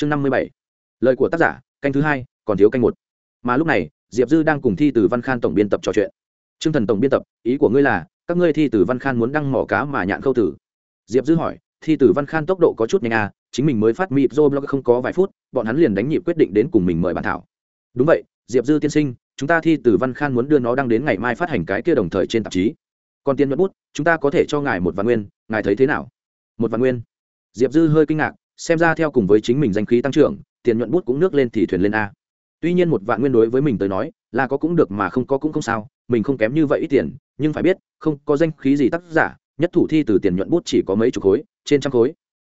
chương năm mươi bảy. Lời của tác giả, canh thứ hai, còn thiếu canh một. Mà lúc này, diệp dư đang cùng thi từ văn khan tổng biên tập trò chuyện. T r ư ơ n g thần tổng biên tập, ý của ngươi là, các ngươi thi từ văn khan muốn đăng mỏ cá mà nhạn khâu tử. Diệp dư hỏi, thi từ văn khan tốc độ có chút nhanh à chính mình mới phát mịp dô blog không có vài phút, bọn hắn liền đánh nhịp quyết định đến cùng mình mời bản thảo. Đúng vậy, diệp dư tiên sinh, chúng ta thi từ văn khan muốn đưa nó đăng đến ngày mai phát hành cái kia đồng thời trên tạp chí. Còn tiền nhuận bút, chúng ta có thể cho ngài một vạn nguyên, ngài thấy thế nào? Một vạn nguyên. Diệp dư hơi kinh ngạc xem ra theo cùng với chính mình danh khí tăng trưởng, tiền nhuận bút cũng nước lên thì thuyền lên a. Tuy nhiên một vạn nguyên đối với mình tới nói, là có cũng được mà không có cũng không sao, mình không kém như vậy ít tiền, nhưng phải biết, không có danh khí gì tác giả, nhất thủ thi từ tiền nhuận bút chỉ có mấy chục khối, trên trăm khối.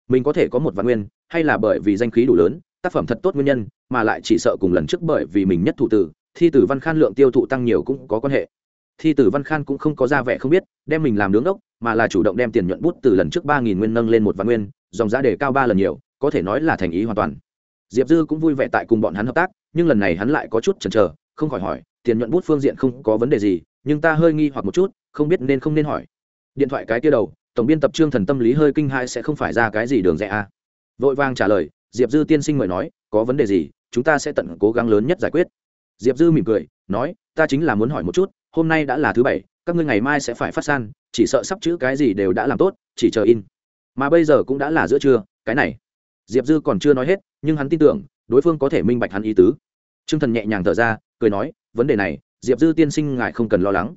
Mình có thể có một vạn nguyên, hay là bởi vì danh khí đủ lớn, tác phẩm thật tốt nguyên nhân, mà lại chỉ sợ cùng lần trước bởi vì mình nhất thủ từ thi từ văn khan lượng tiêu thụ tăng nhiều cũng có quan hệ. Thi tử văn khan cũng không có ra vẻ không biết, đem mình làm nướng ốc, mà là chủ động đem tiền nhuận bút từ lần trước ba nghìn nguyên nâng lên một vạn nguyên dòng giá đề cao ba lần nhiều, có thể nói là thành ý hoàn toàn. Diệp dư cũng vui vẻ tại cùng bọn hắn hợp tác, nhưng lần này hắn lại có chút chần chờ, không khỏi hỏi, tiền nhuận bút phương diện không có vấn đề gì, nhưng ta hơi nghi hoặc một chút, không biết nên không nên hỏi. Điện thoại cái kia đầu, tổng biên tập trương thần tâm lý hơi kinh hai sẽ không phải ra cái gì đường rẽ a. À. vội vàng trả lời, diệp dư tiên sinh mời nói, có vấn đề gì, chúng ta sẽ tận cố gắng lớn nhất giải quyết. Diệp dư mỉm cười, nói, ta chính là muốn hỏi một chút, hôm nay đã là thứ bảy, các ngươi ngày mai sẽ phải phát san, chỉ sợ sắp chữ cái gì đều đã làm tốt, chỉ chờ in mà bây giờ cũng đã là giữa trưa, cái này. Diệp dư còn chưa nói hết, nhưng hắn tin tưởng, đối phương có thể minh bạch hắn ý tứ. T r ư ơ n g thần nhẹ nhàng thở ra, cười nói, vấn đề này, diệp dư tiên sinh ngài không cần lo lắng.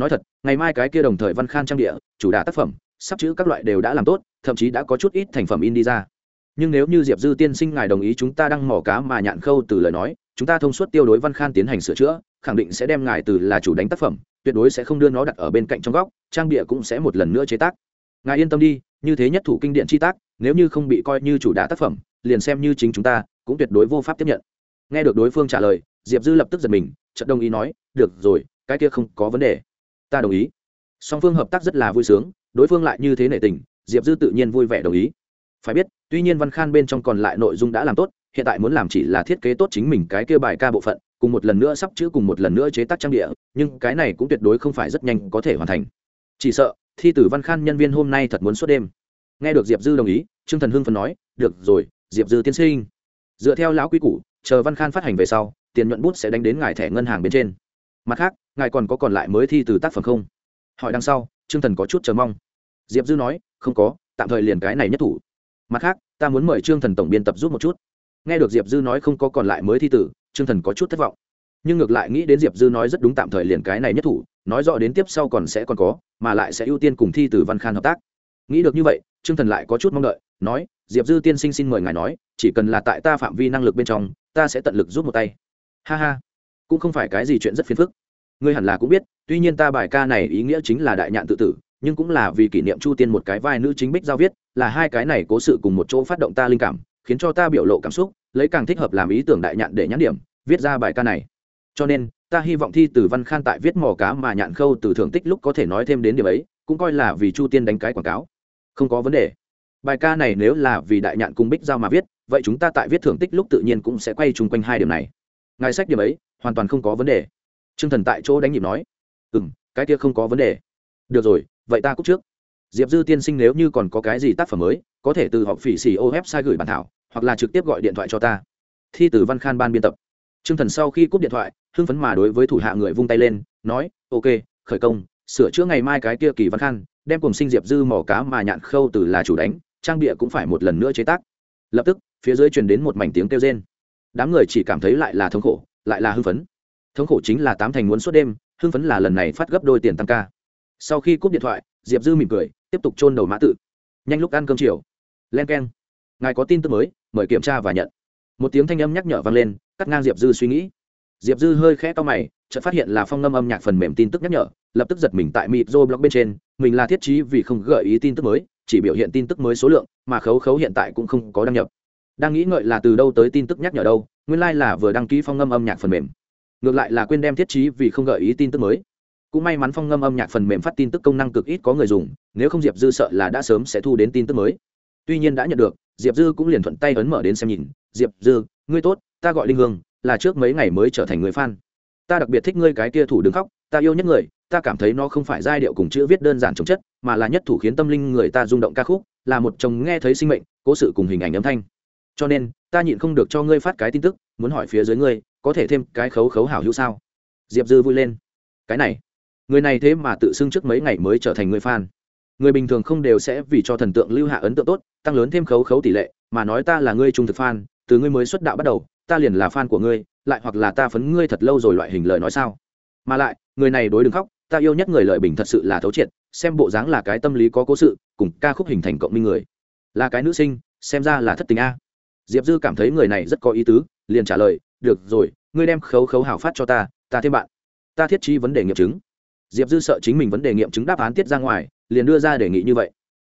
Nói thật, ngày mai cái kia đồng thời văn khan trang địa, chủ đà tác phẩm, sắp chữ các loại đều đã làm tốt, thậm chí đã có chút ít thành phẩm in đi ra. Nhưng nếu như diệp dư tiên sinh ngài đồng ý chúng ta đang mỏ cá mà nhạn khâu từ lời nói, chúng ta thông suốt tiêu đối văn khan tiến hành sửa chữa, khẳng định sẽ đem ngài từ là chủ đánh tác phẩm, tuyệt đối sẽ không đưa nó đặt ở bên cạnh trong góc, trang bịa cũng sẽ một lần nữa chế tác ngài yên tâm đi, như thế nhất thủ kinh điện chi tác, nếu như không bị coi như chủ đá tác phẩm, liền xem như chính chúng ta, cũng tuyệt đối vô pháp tiếp nhận. Nghe được đối phương trả lời, diệp dư lập tức giật mình trận đồng ý nói, được rồi, cái kia không có vấn đề. Ta đồng ý. Song phương hợp tác rất là vui sướng, đối phương lại như thế nể tình, diệp dư tự nhiên vui vẻ đồng ý. Phải biết, tuy nhiên văn khan bên trong còn lại nội dung đã làm tốt, hiện tại muốn làm chỉ là thiết kế tốt chính mình cái kia bài ca bộ phận, cùng một lần nữa sắp chữ cùng một lần nữa chế tác trang địa, nhưng cái này cũng tuyệt đối không phải rất nhanh có thể hoàn thành. Chỉ sợ thi tử văn khan nhân viên hôm nay thật muốn suốt đêm. Nghe được diệp dư đồng ý, trương thần hưng phần nói, được rồi, diệp dư tiên sinh. Dựa theo lão quy củ, chờ văn khan phát hành về sau, tiền nhuận bút sẽ đánh đến ngài thẻ ngân hàng bên trên. Mặt khác, ngài còn có còn lại mới thi từ tác phẩm không? Hỏi đằng sau, trương thần có chút chờ mong. Diệp dư nói, không có, tạm thời liền cái này nhất thủ. Mặt khác, ta muốn mời trương thần tổng biên tập giúp một chút. Nghe được diệp dư nói không có còn lại mới thi tử, trương thần có chút thất vọng. Nhưng ngược lại nghĩ đến diệp dư nói rất đúng tạm thời liền cái này nhất thủ nói rõ đến tiếp sau còn sẽ còn có, mà lại sẽ ưu tiên cùng thi từ văn khan hợp tác. Nghĩ được như vậy, trương thần lại có chút mong đợi, nói, diệp dư tiên sinh xin mời ngài nói, chỉ cần là tại ta phạm vi năng lực bên trong, ta sẽ tận lực giúp một tay. Ha ha, cũng không phải cái gì chuyện rất phiền phức. Ngươi hẳn là cũng biết, tuy nhiên ta bài ca này ý nghĩa chính là đại nhạn tự tử, nhưng cũng là vì kỷ niệm chu tiên một cái vai nữ chính bích giao viết, là hai cái này cố sự cùng một chỗ phát động ta linh cảm, khiến cho ta biểu lộ cảm xúc, lấy càng thích hợp làm ý tưởng đại nhạn để nhãn điểm, viết ra bài ca này. Cho nên ta hy vọng thi từ văn khan tại viết mò cá mà nhạn khâu từ thưởng tích lúc có thể nói thêm đến điểm ấy, cũng coi là vì chu tiên đánh cái quảng cáo. Không có vấn đề. Bài ca này nếu là vì đại nhạn cung bích giao mà viết, vậy chúng ta tại viết thưởng tích lúc tự nhiên cũng sẽ quay chung quanh hai điểm này. Ngài sách điểm ấy, hoàn toàn không có vấn đề. T r ư ơ n g thần tại chỗ đánh nhịp nói. Ừ m cái kia không có vấn đề. Được rồi, vậy ta cúc trước. Diệp dư tiên sinh nếu như còn có cái gì tác phẩm mới, có thể từ họ phỉ xì ô hép sai gửi bản thảo, hoặc là trực tiếp gọi điện thoại cho ta. Thi tử văn khan ban biên tập. Trương thần sau khi cúp điện thoại hưng phấn mà đối với thủ hạ người vung tay lên nói ok khởi công sửa chữa ngày mai cái kia kỳ văn khăn, đem cùng sinh diệp dư mỏ cá mà nhạn khâu từ là chủ đánh trang bịa cũng phải một lần nữa chế tác. Lập tức phía dưới truyền đến một mảnh tiếng kêu rên. Đám người chỉ cảm thấy lại là thống khổ lại là hưng phấn. Thống khổ chính là tám thành muốn suốt đêm hưng phấn là lần này phát gấp đôi tiền tăng ca. Sau khi cúp điện thoại diệp dư mỉm cười tiếp tục chôn đầu mã tự. Nhanh lúc ăn cơm chiều. Len keng. ngài có tin tức mới mời kiểm tra và nhận một tiếng thanh âm nhắc nhở vang lên, cắt ngang diệp dư suy nghĩ. Diệp dư hơi khẽ to mày, chợt phát hiện là phong ngâm âm nhạc phần mềm tin tức nhắc nhở, lập tức giật mình tại mịt rô blog bên trên, mình là thiết trí vì không gợi ý tin tức mới, chỉ biểu hiện tin tức mới số lượng, mà khấu khấu hiện tại cũng không có đăng nhập. Đang nghĩ ngợi là từ đâu tới tin tức nhắc nhở đâu, nguyên lai、like、là vừa đăng ký phong ngâm âm nhạc phần mềm. Ngược lại là quên đem thiết trí vì không gợi ý tin tức mới. Cũng may mắn phong ngâm âm nhạc phần mềm phát tin tức công năng cực ít có người dùng, nếu không diệp dư sợ là đã sớm sẽ thu đến tin tức mới. Tuy nhiên đã nhận được, diệp dư cũng liền thuận tay ấn mở đến xem nhìn diệp dư, ngươi tốt, ta gọi linh hương, là trước mấy ngày mới trở thành người f a n ta đặc biệt thích ngươi cái kia thủ đứng khóc, ta yêu nhất người, ta cảm thấy nó không phải giai điệu cùng chữ viết đơn giản chống chất, mà là nhất thủ khiến tâm linh người ta rung động ca khúc, là một chồng nghe thấy sinh mệnh, cố sự cùng hình ảnh âm thanh. Cho nên, ta nhịn không được cho ngươi phát cái tin tức, muốn hỏi phía dưới ngươi, có thể thêm cái khấu khấu hảo hữu sao? Diệp dư vui lên. Cái này, người này thế mà tự xưng trước mấy ngày mới trở thành người fan. Người bình thường không đều sẽ vì cho thần tượng lưu hạ ấn tượng tốt, tăng lớn thêm khấu khấu tỷ lệ, mà nói ta là ngươi trung thực fan từ ngươi mới xuất đạo bắt đầu, ta liền là fan của ngươi, lại hoặc là ta phấn ngươi thật lâu rồi loại hình lời nói sao? Mà lại, người này đối đừng khóc, ta yêu nhất người lợi bình thật sự là thấu triệt, xem bộ dáng là cái tâm lý có cố sự, cùng ca khúc hình thành cộng minh người. Là cái nữ sinh, xem ra là thất tình a. Diệp dư cảm thấy người này rất có ý tứ, liền trả lời, được rồi, ngươi đem khấu khấu hào phát cho ta ta thêm bạn. Ta thiết trí vấn đề nghiệm chứng. Diệp dư sợ chính mình vấn đề nghiệm chứng đáp án tiết ra ngoài, liền đưa ra đề nghị như vậy.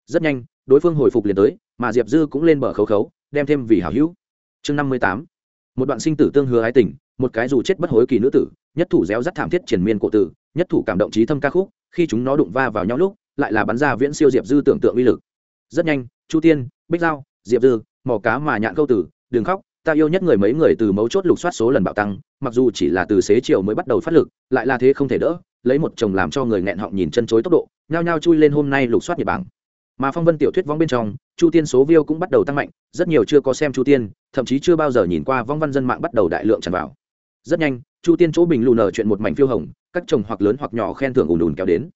Rất nhanh, đối phương hồi phục liền tới, mà diệp dư cũng lên bờ khấu khấu, đem thêm vì hảo hữu chương năm mươi tám. Một đoạn sinh tử tương hứa ái tình, một cái dù chết bất hối kỳ nữ tử, nhất thủ réo rắt thảm thiết triển miên cổ tử, nhất thủ cảm động trí thâm ca khúc, khi chúng nó đụng va vào nhau lúc, lại là bắn ra viễn siêu diệp dư tưởng tượng uy lực. Rất nhanh, chu tiên, bích giao, diệp dư mỏ cá mà nhạn câu tử, đừng khóc, ta yêu nhất người mấy người từ mấu chốt lục soát số lần bạo tăng, mặc dù chỉ là từ xế chiều mới bắt đầu phát lực, lại là thế không thể đỡ, lấy một chồng làm cho người nghẹn họng nhìn chân chối tốc độ, nhao nhao chui lên hôm nay lục soát nhật bảng mà phong vân tiểu thuyết vong bên trong, chu tiên số view cũng bắt đầu tăng mạnh, rất nhiều chưa có xem chu tiên, thậm chí chưa bao giờ nhìn qua vong văn dân mạng bắt đầu đại lượng tràn vào. Rất nhanh, chu tiên chỗ bình lù nở chuyện một mảnh phiêu hồng, các chồng hoặc lớn hoặc nhỏ khen thưởng ùn ùn kéo đến.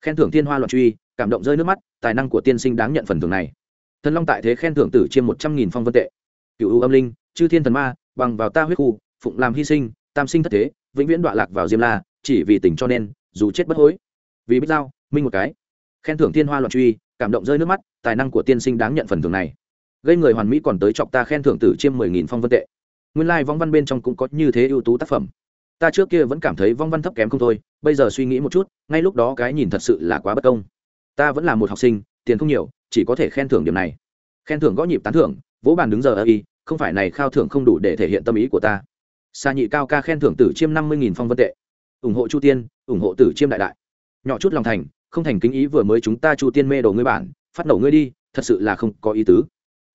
Khen thưởng thiên hoa loạn truy, cảm động rơi nước mắt, tài năng của tiên sinh đáng nhận phần thưởng này. Thần long tại thế khen thưởng tử chiêm một trăm nghìn phong vân tệ. Cựu âm linh, chư thiên thần ma, bằng vào ta huyết khu, phụng làm hy sinh, tam sinh thất thế, vĩnh viễn đọa lạc vào diêm la, chỉ vì tình cho nên, dù chết bất hối. Vì bích giao, minh một cái. Khen thưởng thiên hoa loạn truy cảm động rơi nước mắt tài năng của tiên sinh đáng nhận phần thưởng này. Gây người hoàn mỹ còn tới chọc ta khen thưởng tử chiêm mười nghìn phong vân tệ. Nguyên lai、like, văn bên trong cũng có như thế ưu tú tác phẩm. Ta trước kia vẫn cảm thấy vong văn thấp kém không thôi bây giờ suy nghĩ một chút ngay lúc đó cái nhìn thật sự là quá bất công. Ta vẫn là một học sinh tiền không nhiều chỉ có thể khen thưởng điểm này. Khen thưởng gõ nhịp tán thưởng vỗ bàn đứng giờ ơ y không phải này khao thưởng không đủ để thể hiện tâm ý của ta. Xa nhị cao ca khen thưởng tử chiêm năm mươi nghìn phong vân tệ. Ủng hộ chu tiên ủng hộ tử chiêm đại đại. Nhỏ chút lòng thành không thành kính ý vừa mới chúng ta chu tiên mê đồ ngươi bản, phát nổ ngươi đi, thật sự là không có ý tứ.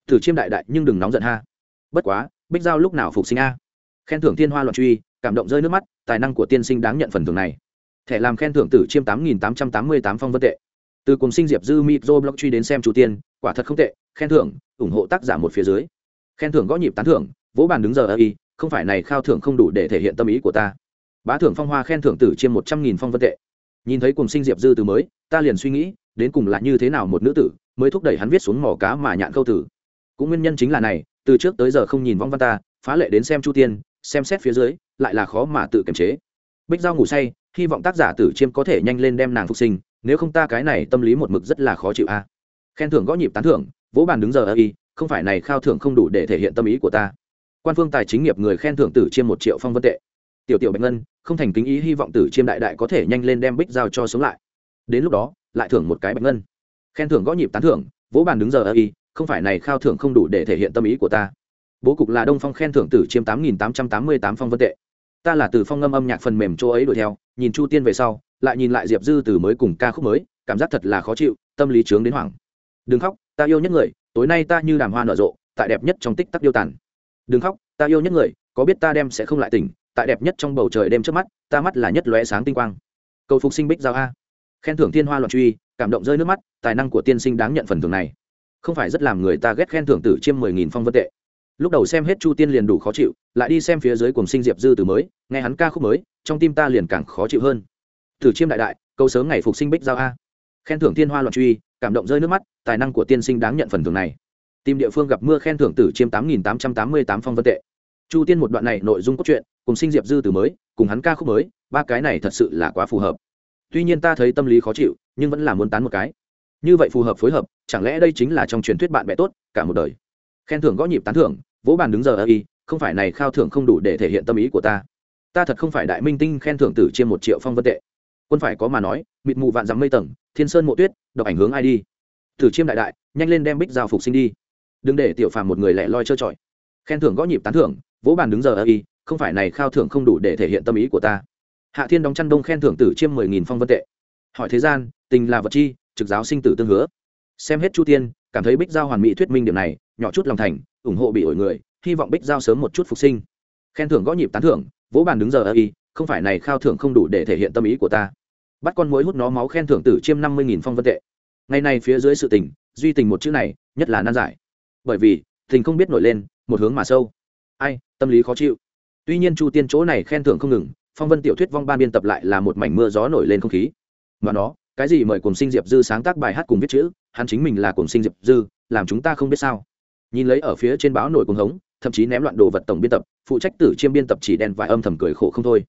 Tử chiêm đại đại nhưng đừng nóng giận ha. Bất quá, bích giao lúc nào phục sinh a? Khen thưởng thiên hoa loạn truy, cảm động rơi nước mắt, tài năng của tiên sinh đáng nhận phần thưởng này. Thẻ làm khen thưởng tử chiêm tám nghìn tám trăm tám mươi tám phong vân tệ. Từ cùng sinh diệp dư mịp dô blog truy đến xem chủ tiên, quả thật không tệ, khen thưởng, ủng hộ tác giả một phía dưới. Khen thưởng gõ nhịp tán thưởng, vỗ bàn đứng giờ ơ y không phải này khao thưởng không đủ để thể hiện tâm ý của ta. Bá thưởng phong hoa khen thưởng tử chiêm một trăm nghìn phong vân tệ nhìn thấy cùng sinh diệp dư từ mới, ta liền suy nghĩ, đến cùng là như thế nào một nữ tử mới thúc đẩy hắn viết xuống mỏ cá mà nhạn câu tử. Cũng nguyên nhân chính là này, từ trước tới giờ không nhìn vong văn ta, phá lệ đến xem chu tiên, xem xét phía dưới, lại là khó mà tự kiềm chế. Bích giao ngủ say, hy vọng tác giả tử chiêm có thể nhanh lên đem nàng phục sinh, nếu không ta cái này tâm lý một mực rất là khó chịu a. Khen thưởng gõ nhịp tán thưởng, vỗ bàn đứng giờ ơ y, không phải này khao thưởng không đủ để thể hiện tâm ý của ta. Quan phương tài chính nghiệp người khen thưởng tử chiêm một triệu phong vân tệ. Tiểu tiểu bạch ngân không thành kính ý hy vọng tử chiêm đại đại có thể nhanh lên đem bích giao cho sống lại. Đến lúc đó, lại thưởng một cái bạch ngân. Khen thưởng gõ nhịp tán thưởng, vỗ bàn đứng giờ ơ y, không phải này khao thưởng không đủ để thể hiện tâm ý của ta. Bố cục là đông phong khen thưởng tử chiêm tám nghìn tám trăm tám mươi tám phong vân tệ. Ta là từ phong ngâm âm nhạc phần mềm chỗ ấy đuổi theo, nhìn chu tiên về sau, lại nhìn lại diệp dư từ mới cùng ca khúc mới, cảm giác thật là khó chịu, tâm lý trướng đến hoảng. Đừng khóc, ta yêu nhất người, tối nay ta như đàm hoa nở rộ, tại đẹp nhất trong tích tắc yêu tàn. Đừng khóc, ta yêu nhất người, có biết ta đem sẽ không lại tỉnh tại đẹp nhất trong bầu trời đêm trước mắt, ta mắt là nhất lóe sáng tinh quang. Cầu phục sinh bích giao a. Khen thưởng thiên hoa loạn truy, cảm động rơi nước mắt, tài năng của tiên sinh đáng nhận phần thưởng này. Không phải rất làm người ta ghét khen thưởng tử chiêm mười nghìn phong vân tệ. Lúc đầu xem hết chu tiên liền đủ khó chịu, lại đi xem phía dưới cùng sinh diệp dư từ mới, nghe hắn ca khúc mới, trong tim ta liền càng khó chịu hơn. Tử chiêm đại đại câu sớm ngày phục sinh bích giao a. Khen thưởng thiên hoa loạn truy, cảm động rơi nước mắt, tài năng của tiên sinh đáng nhận phần thưởng này. Tìm địa phương gặp mưa khen thưởng tử chiêm tám nghìn tám trăm tám mươi tám phong vân tệ. Chu tiên một đoạn này nội dung cốt truyện cùng sinh diệp dư từ mới, cùng hắn ca khúc mới, ba cái này thật sự là quá phù hợp. Tuy nhiên ta thấy tâm lý khó chịu, nhưng vẫn là muốn tán một cái. Như vậy phù hợp phối hợp, chẳng lẽ đây chính là trong truyền thuyết bạn bè tốt, cả một đời? Khen thưởng gõ nhịp tán thưởng, vỗ bàn đứng giờ ơ y không phải này khao thưởng không đủ để thể hiện tâm ý của ta. Ta thật không phải đại minh tinh khen thưởng tử chiêm một triệu phong vân tệ. Quân phải có mà nói, mịt mù vạn dắm mây tầng, thiên sơn mộ tuyết, độc ảnh hướng ai đi? Tử chiêm đại đại, nhanh lên đem bích giao phục sinh đi. Đừng để tiểu phàm một người lẻ loi trơ trọi. Khen thưởng gõ nhịp tán thưởng, vỗ bàn đứng giờ ơ y không phải này khao thưởng không đủ để thể hiện tâm ý của ta. Hạ thiên đóng chăn đông khen thưởng tử chiêm mười nghìn phong vân tệ. Hỏi thế gian, tình là vật chi, trực giáo sinh tử tương hứa. Xem hết chu tiên, cảm thấy bích giao hoàn mỹ thuyết minh điểm này, nhỏ chút lòng thành, ủng hộ bị ổi người, hy vọng bích giao sớm một chút phục sinh. Khen thưởng gõ nhịp tán thưởng, vỗ bàn đứng giờ ơ y không phải này khao thưởng không đủ để thể hiện tâm ý của ta. Bắt con mối hút nó máu khen thưởng tử chiêm năm mươi nghìn phong vân tệ. Ngày này phía dưới sự tình, duy tình một chữ này, nhất là nan giải. Bởi vì, tình không biết nổi lên, một hướng mà sâu. Ai, tâm lý khó chịu tuy nhiên chu tiên chỗ này khen thưởng không ngừng, phong vân tiểu thuyết vong ban biên tập lại là một mảnh mưa gió nổi lên không khí. Mà nó, cái gì mời cùng sinh diệp dư sáng tác bài hát cùng viết chữ, hắn chính mình là cùng sinh diệp dư, làm chúng ta không biết sao. Nhìn lấy ở phía trên báo nổi cuồng hống, thậm chí ném loạn đồ vật tổng biên tập, phụ trách tử chiêm biên tập chỉ đen vài âm thầm cười khổ không thôi.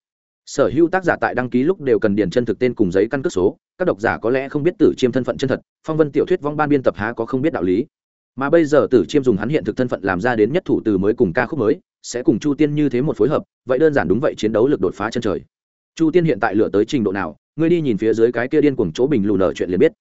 Sở hữu tác giả tại đăng ký lúc đều cần điền chân thực tên cùng giấy căn cước số, các độc giả có lẽ không biết tử chiêm thân phận chân thật, phong vân tiểu thuyết vong ban biên tập há có không biết đạo lý mà bây giờ tử chiêm dùng hắn hiện thực thân phận làm ra đến nhất thủ từ mới cùng ca khúc mới, sẽ cùng chu tiên như thế một phối hợp, vậy đơn giản đúng vậy chiến đấu lực đột phá chân trời. Chu tiên hiện tại lựa tới trình độ nào, ngươi đi nhìn phía dưới cái kia điên cuồng chỗ bình lù nở chuyện liền biết.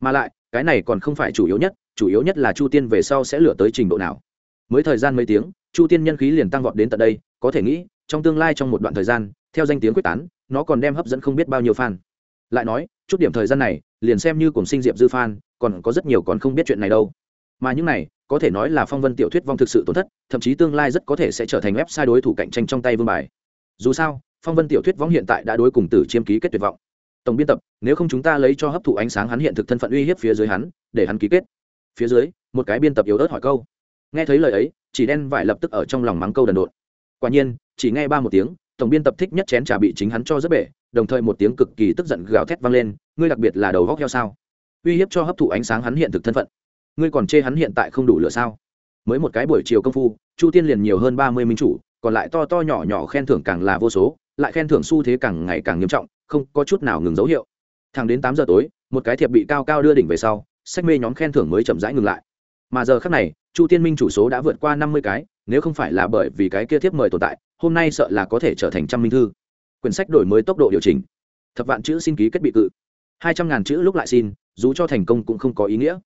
Mà lại, cái này còn không phải chủ yếu nhất, chủ yếu nhất là chu tiên về sau sẽ lựa tới trình độ nào. Mới thời gian mấy tiếng, chu tiên nhân khí liền tăng vọt đến tận đây, có thể nghĩ, trong tương lai trong một đoạn thời gian, theo danh tiếng quyết tán, nó còn đem hấp dẫn không biết bao nhiêu fan. Lại nói, chút điểm thời gian này, liền xem như cùng sinh diệp dư fan, còn có rất nhiều còn không biết chuyện này đâu mà những này, có thể nói là phong vân tiểu thuyết vong thực sự tổn thất, thậm chí tương lai rất có thể sẽ trở thành website đối thủ cạnh tranh trong tay vương bài. Dù sao, phong vân tiểu thuyết vong hiện tại đã đối cùng tử chiêm ký kết tuyệt vọng. Tổng biên tập, nếu không chúng ta lấy cho hấp thụ ánh sáng hắn hiện thực thân phận uy hiếp phía dưới hắn, để hắn ký kết. Phía dưới, một cái biên tập yếu ớt hỏi câu. Nghe thấy lời ấy, chỉ đen vải lập tức ở trong lòng mắng câu đần độn. Quả nhiên, chỉ nghe ba một tiếng, tổng biên tập thích nhất chén trà bị chính hắn cho rất bể, đồng thời một tiếng cực kỳ tức giận gào thét vang lên, ngươi đặc biệt là đầu góc heo sao? Uy hiếp cho hấp thụ ánh sáng hắn hiện thực thân phận ngươi còn chê hắn hiện tại không đủ lửa sao? Mới một cái buổi chiều công phu, chu tiên liền nhiều hơn ba mươi minh chủ, còn lại to to nhỏ nhỏ khen thưởng càng là vô số, lại khen thưởng xu thế càng ngày càng nghiêm trọng, không có chút nào ngừng dấu hiệu. Thẳng đến tám giờ tối, một cái thiệp bị cao cao đưa đỉnh về sau, sách mê nhóm khen thưởng mới chậm rãi ngừng lại. Mà giờ khác này, chu tiên minh chủ số đã vượt qua năm mươi cái, nếu không phải là bởi vì cái kia thiếp mời tồn tại, hôm nay sợ là có thể trở thành trăm minh thư. Quyển sách đổi mới tốc độ điều chỉnh. Thập vạn chữ xin ký kết bị cự. Hai trăm ngàn chữ lúc lại xin, dù cho thành công cũng không có ý nghĩa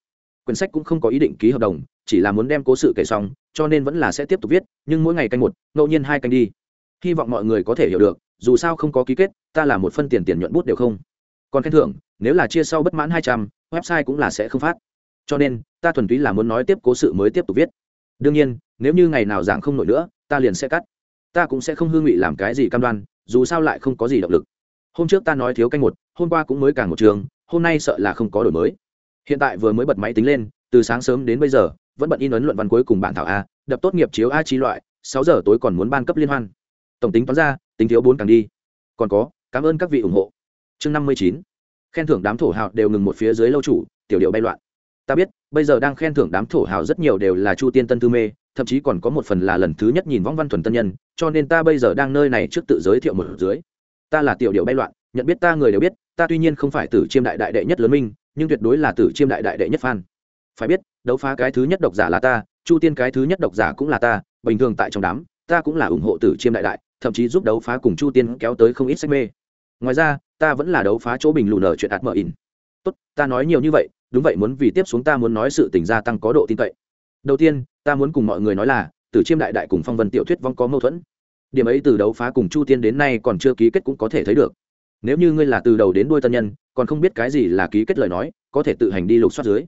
quyển sách cũng không có ý định ký hợp đồng, chỉ là muốn đem cố sự kể xong, cho nên vẫn là sẽ tiếp tục viết, nhưng mỗi ngày canh một, ngẫu nhiên hai canh đi. Hy vọng mọi người có thể hiểu được, dù sao không có ký kết, ta là một phân tiền tiền nhuận bút đều không. Còn khen thưởng, nếu là chia sau bất mãn hai trăm, website cũng là sẽ không phát. Cho nên, ta thuần túy là muốn nói tiếp cố sự mới tiếp tục viết. Đương nhiên, nếu như ngày nào giảng không nổi nữa, ta liền sẽ cắt. Ta cũng sẽ không hư ngụy làm cái gì cam đoan, dù sao lại không có gì động lực. Hôm trước ta nói thiếu canh một, hôm qua cũng mới càng một trường, hôm nay sợ là không có đổi mới hiện tại vừa mới bật máy tính lên, từ sáng sớm đến bây giờ, vẫn bận in ấn luận văn cuối cùng bản thảo a, đập tốt nghiệp chiếu a chi loại, sáu giờ tối còn muốn ban cấp liên hoan. Tổng tính toán ra, tính thiếu bốn càng đi. Còn có, cảm ơn các vị ủng hộ. Chương năm mươi chín. Khen thưởng đám thổ hào đều ngừng một phía dưới lâu chủ, tiểu điệu bay loạn. Ta biết, bây giờ đang khen thưởng đám thổ hào rất nhiều đều là chu tiên tân tư mê, thậm chí còn có một phần là lần thứ nhất nhìn võng văn thuần tân nhân, cho nên ta bây giờ đang nơi này trước tự giới thiệu một dưới. Ta là tiểu điệu bay loạn, nhận biết ta người đều biết, ta tuy nhiên không phải tử chiêm đại đại đệ nhất lớn minh nhưng tuyệt đối là tử chiêm đại đại đệ nhất phan phải biết, đấu phá cái thứ nhất độc giả là ta, chu tiên cái thứ nhất độc giả cũng là ta, bình thường tại trong đám, ta cũng là ủng hộ tử chiêm đại đại, thậm chí giúp đấu phá cùng chu tiên kéo tới không ít sách mê. Ngoài ra, ta vẫn là đấu phá chỗ bình lù nở chuyện ạt mờ in tốt, ta nói nhiều như vậy, đúng vậy muốn vì tiếp xuống ta muốn nói sự tình gia tăng có độ tin cậy. Đầu tiên, ta muốn cùng mọi người nói là, tử chiêm đại đại cùng phong vân tiểu thuyết vong có mâu thuẫn. Điểm ấy từ đấu phá cùng chu tiên đến nay còn chưa ký kết cũng có thể thấy được nếu như ngươi là từ đầu đến đuôi tân nhân, còn không biết cái gì là ký kết lời nói, có thể tự hành đi lục soát dưới.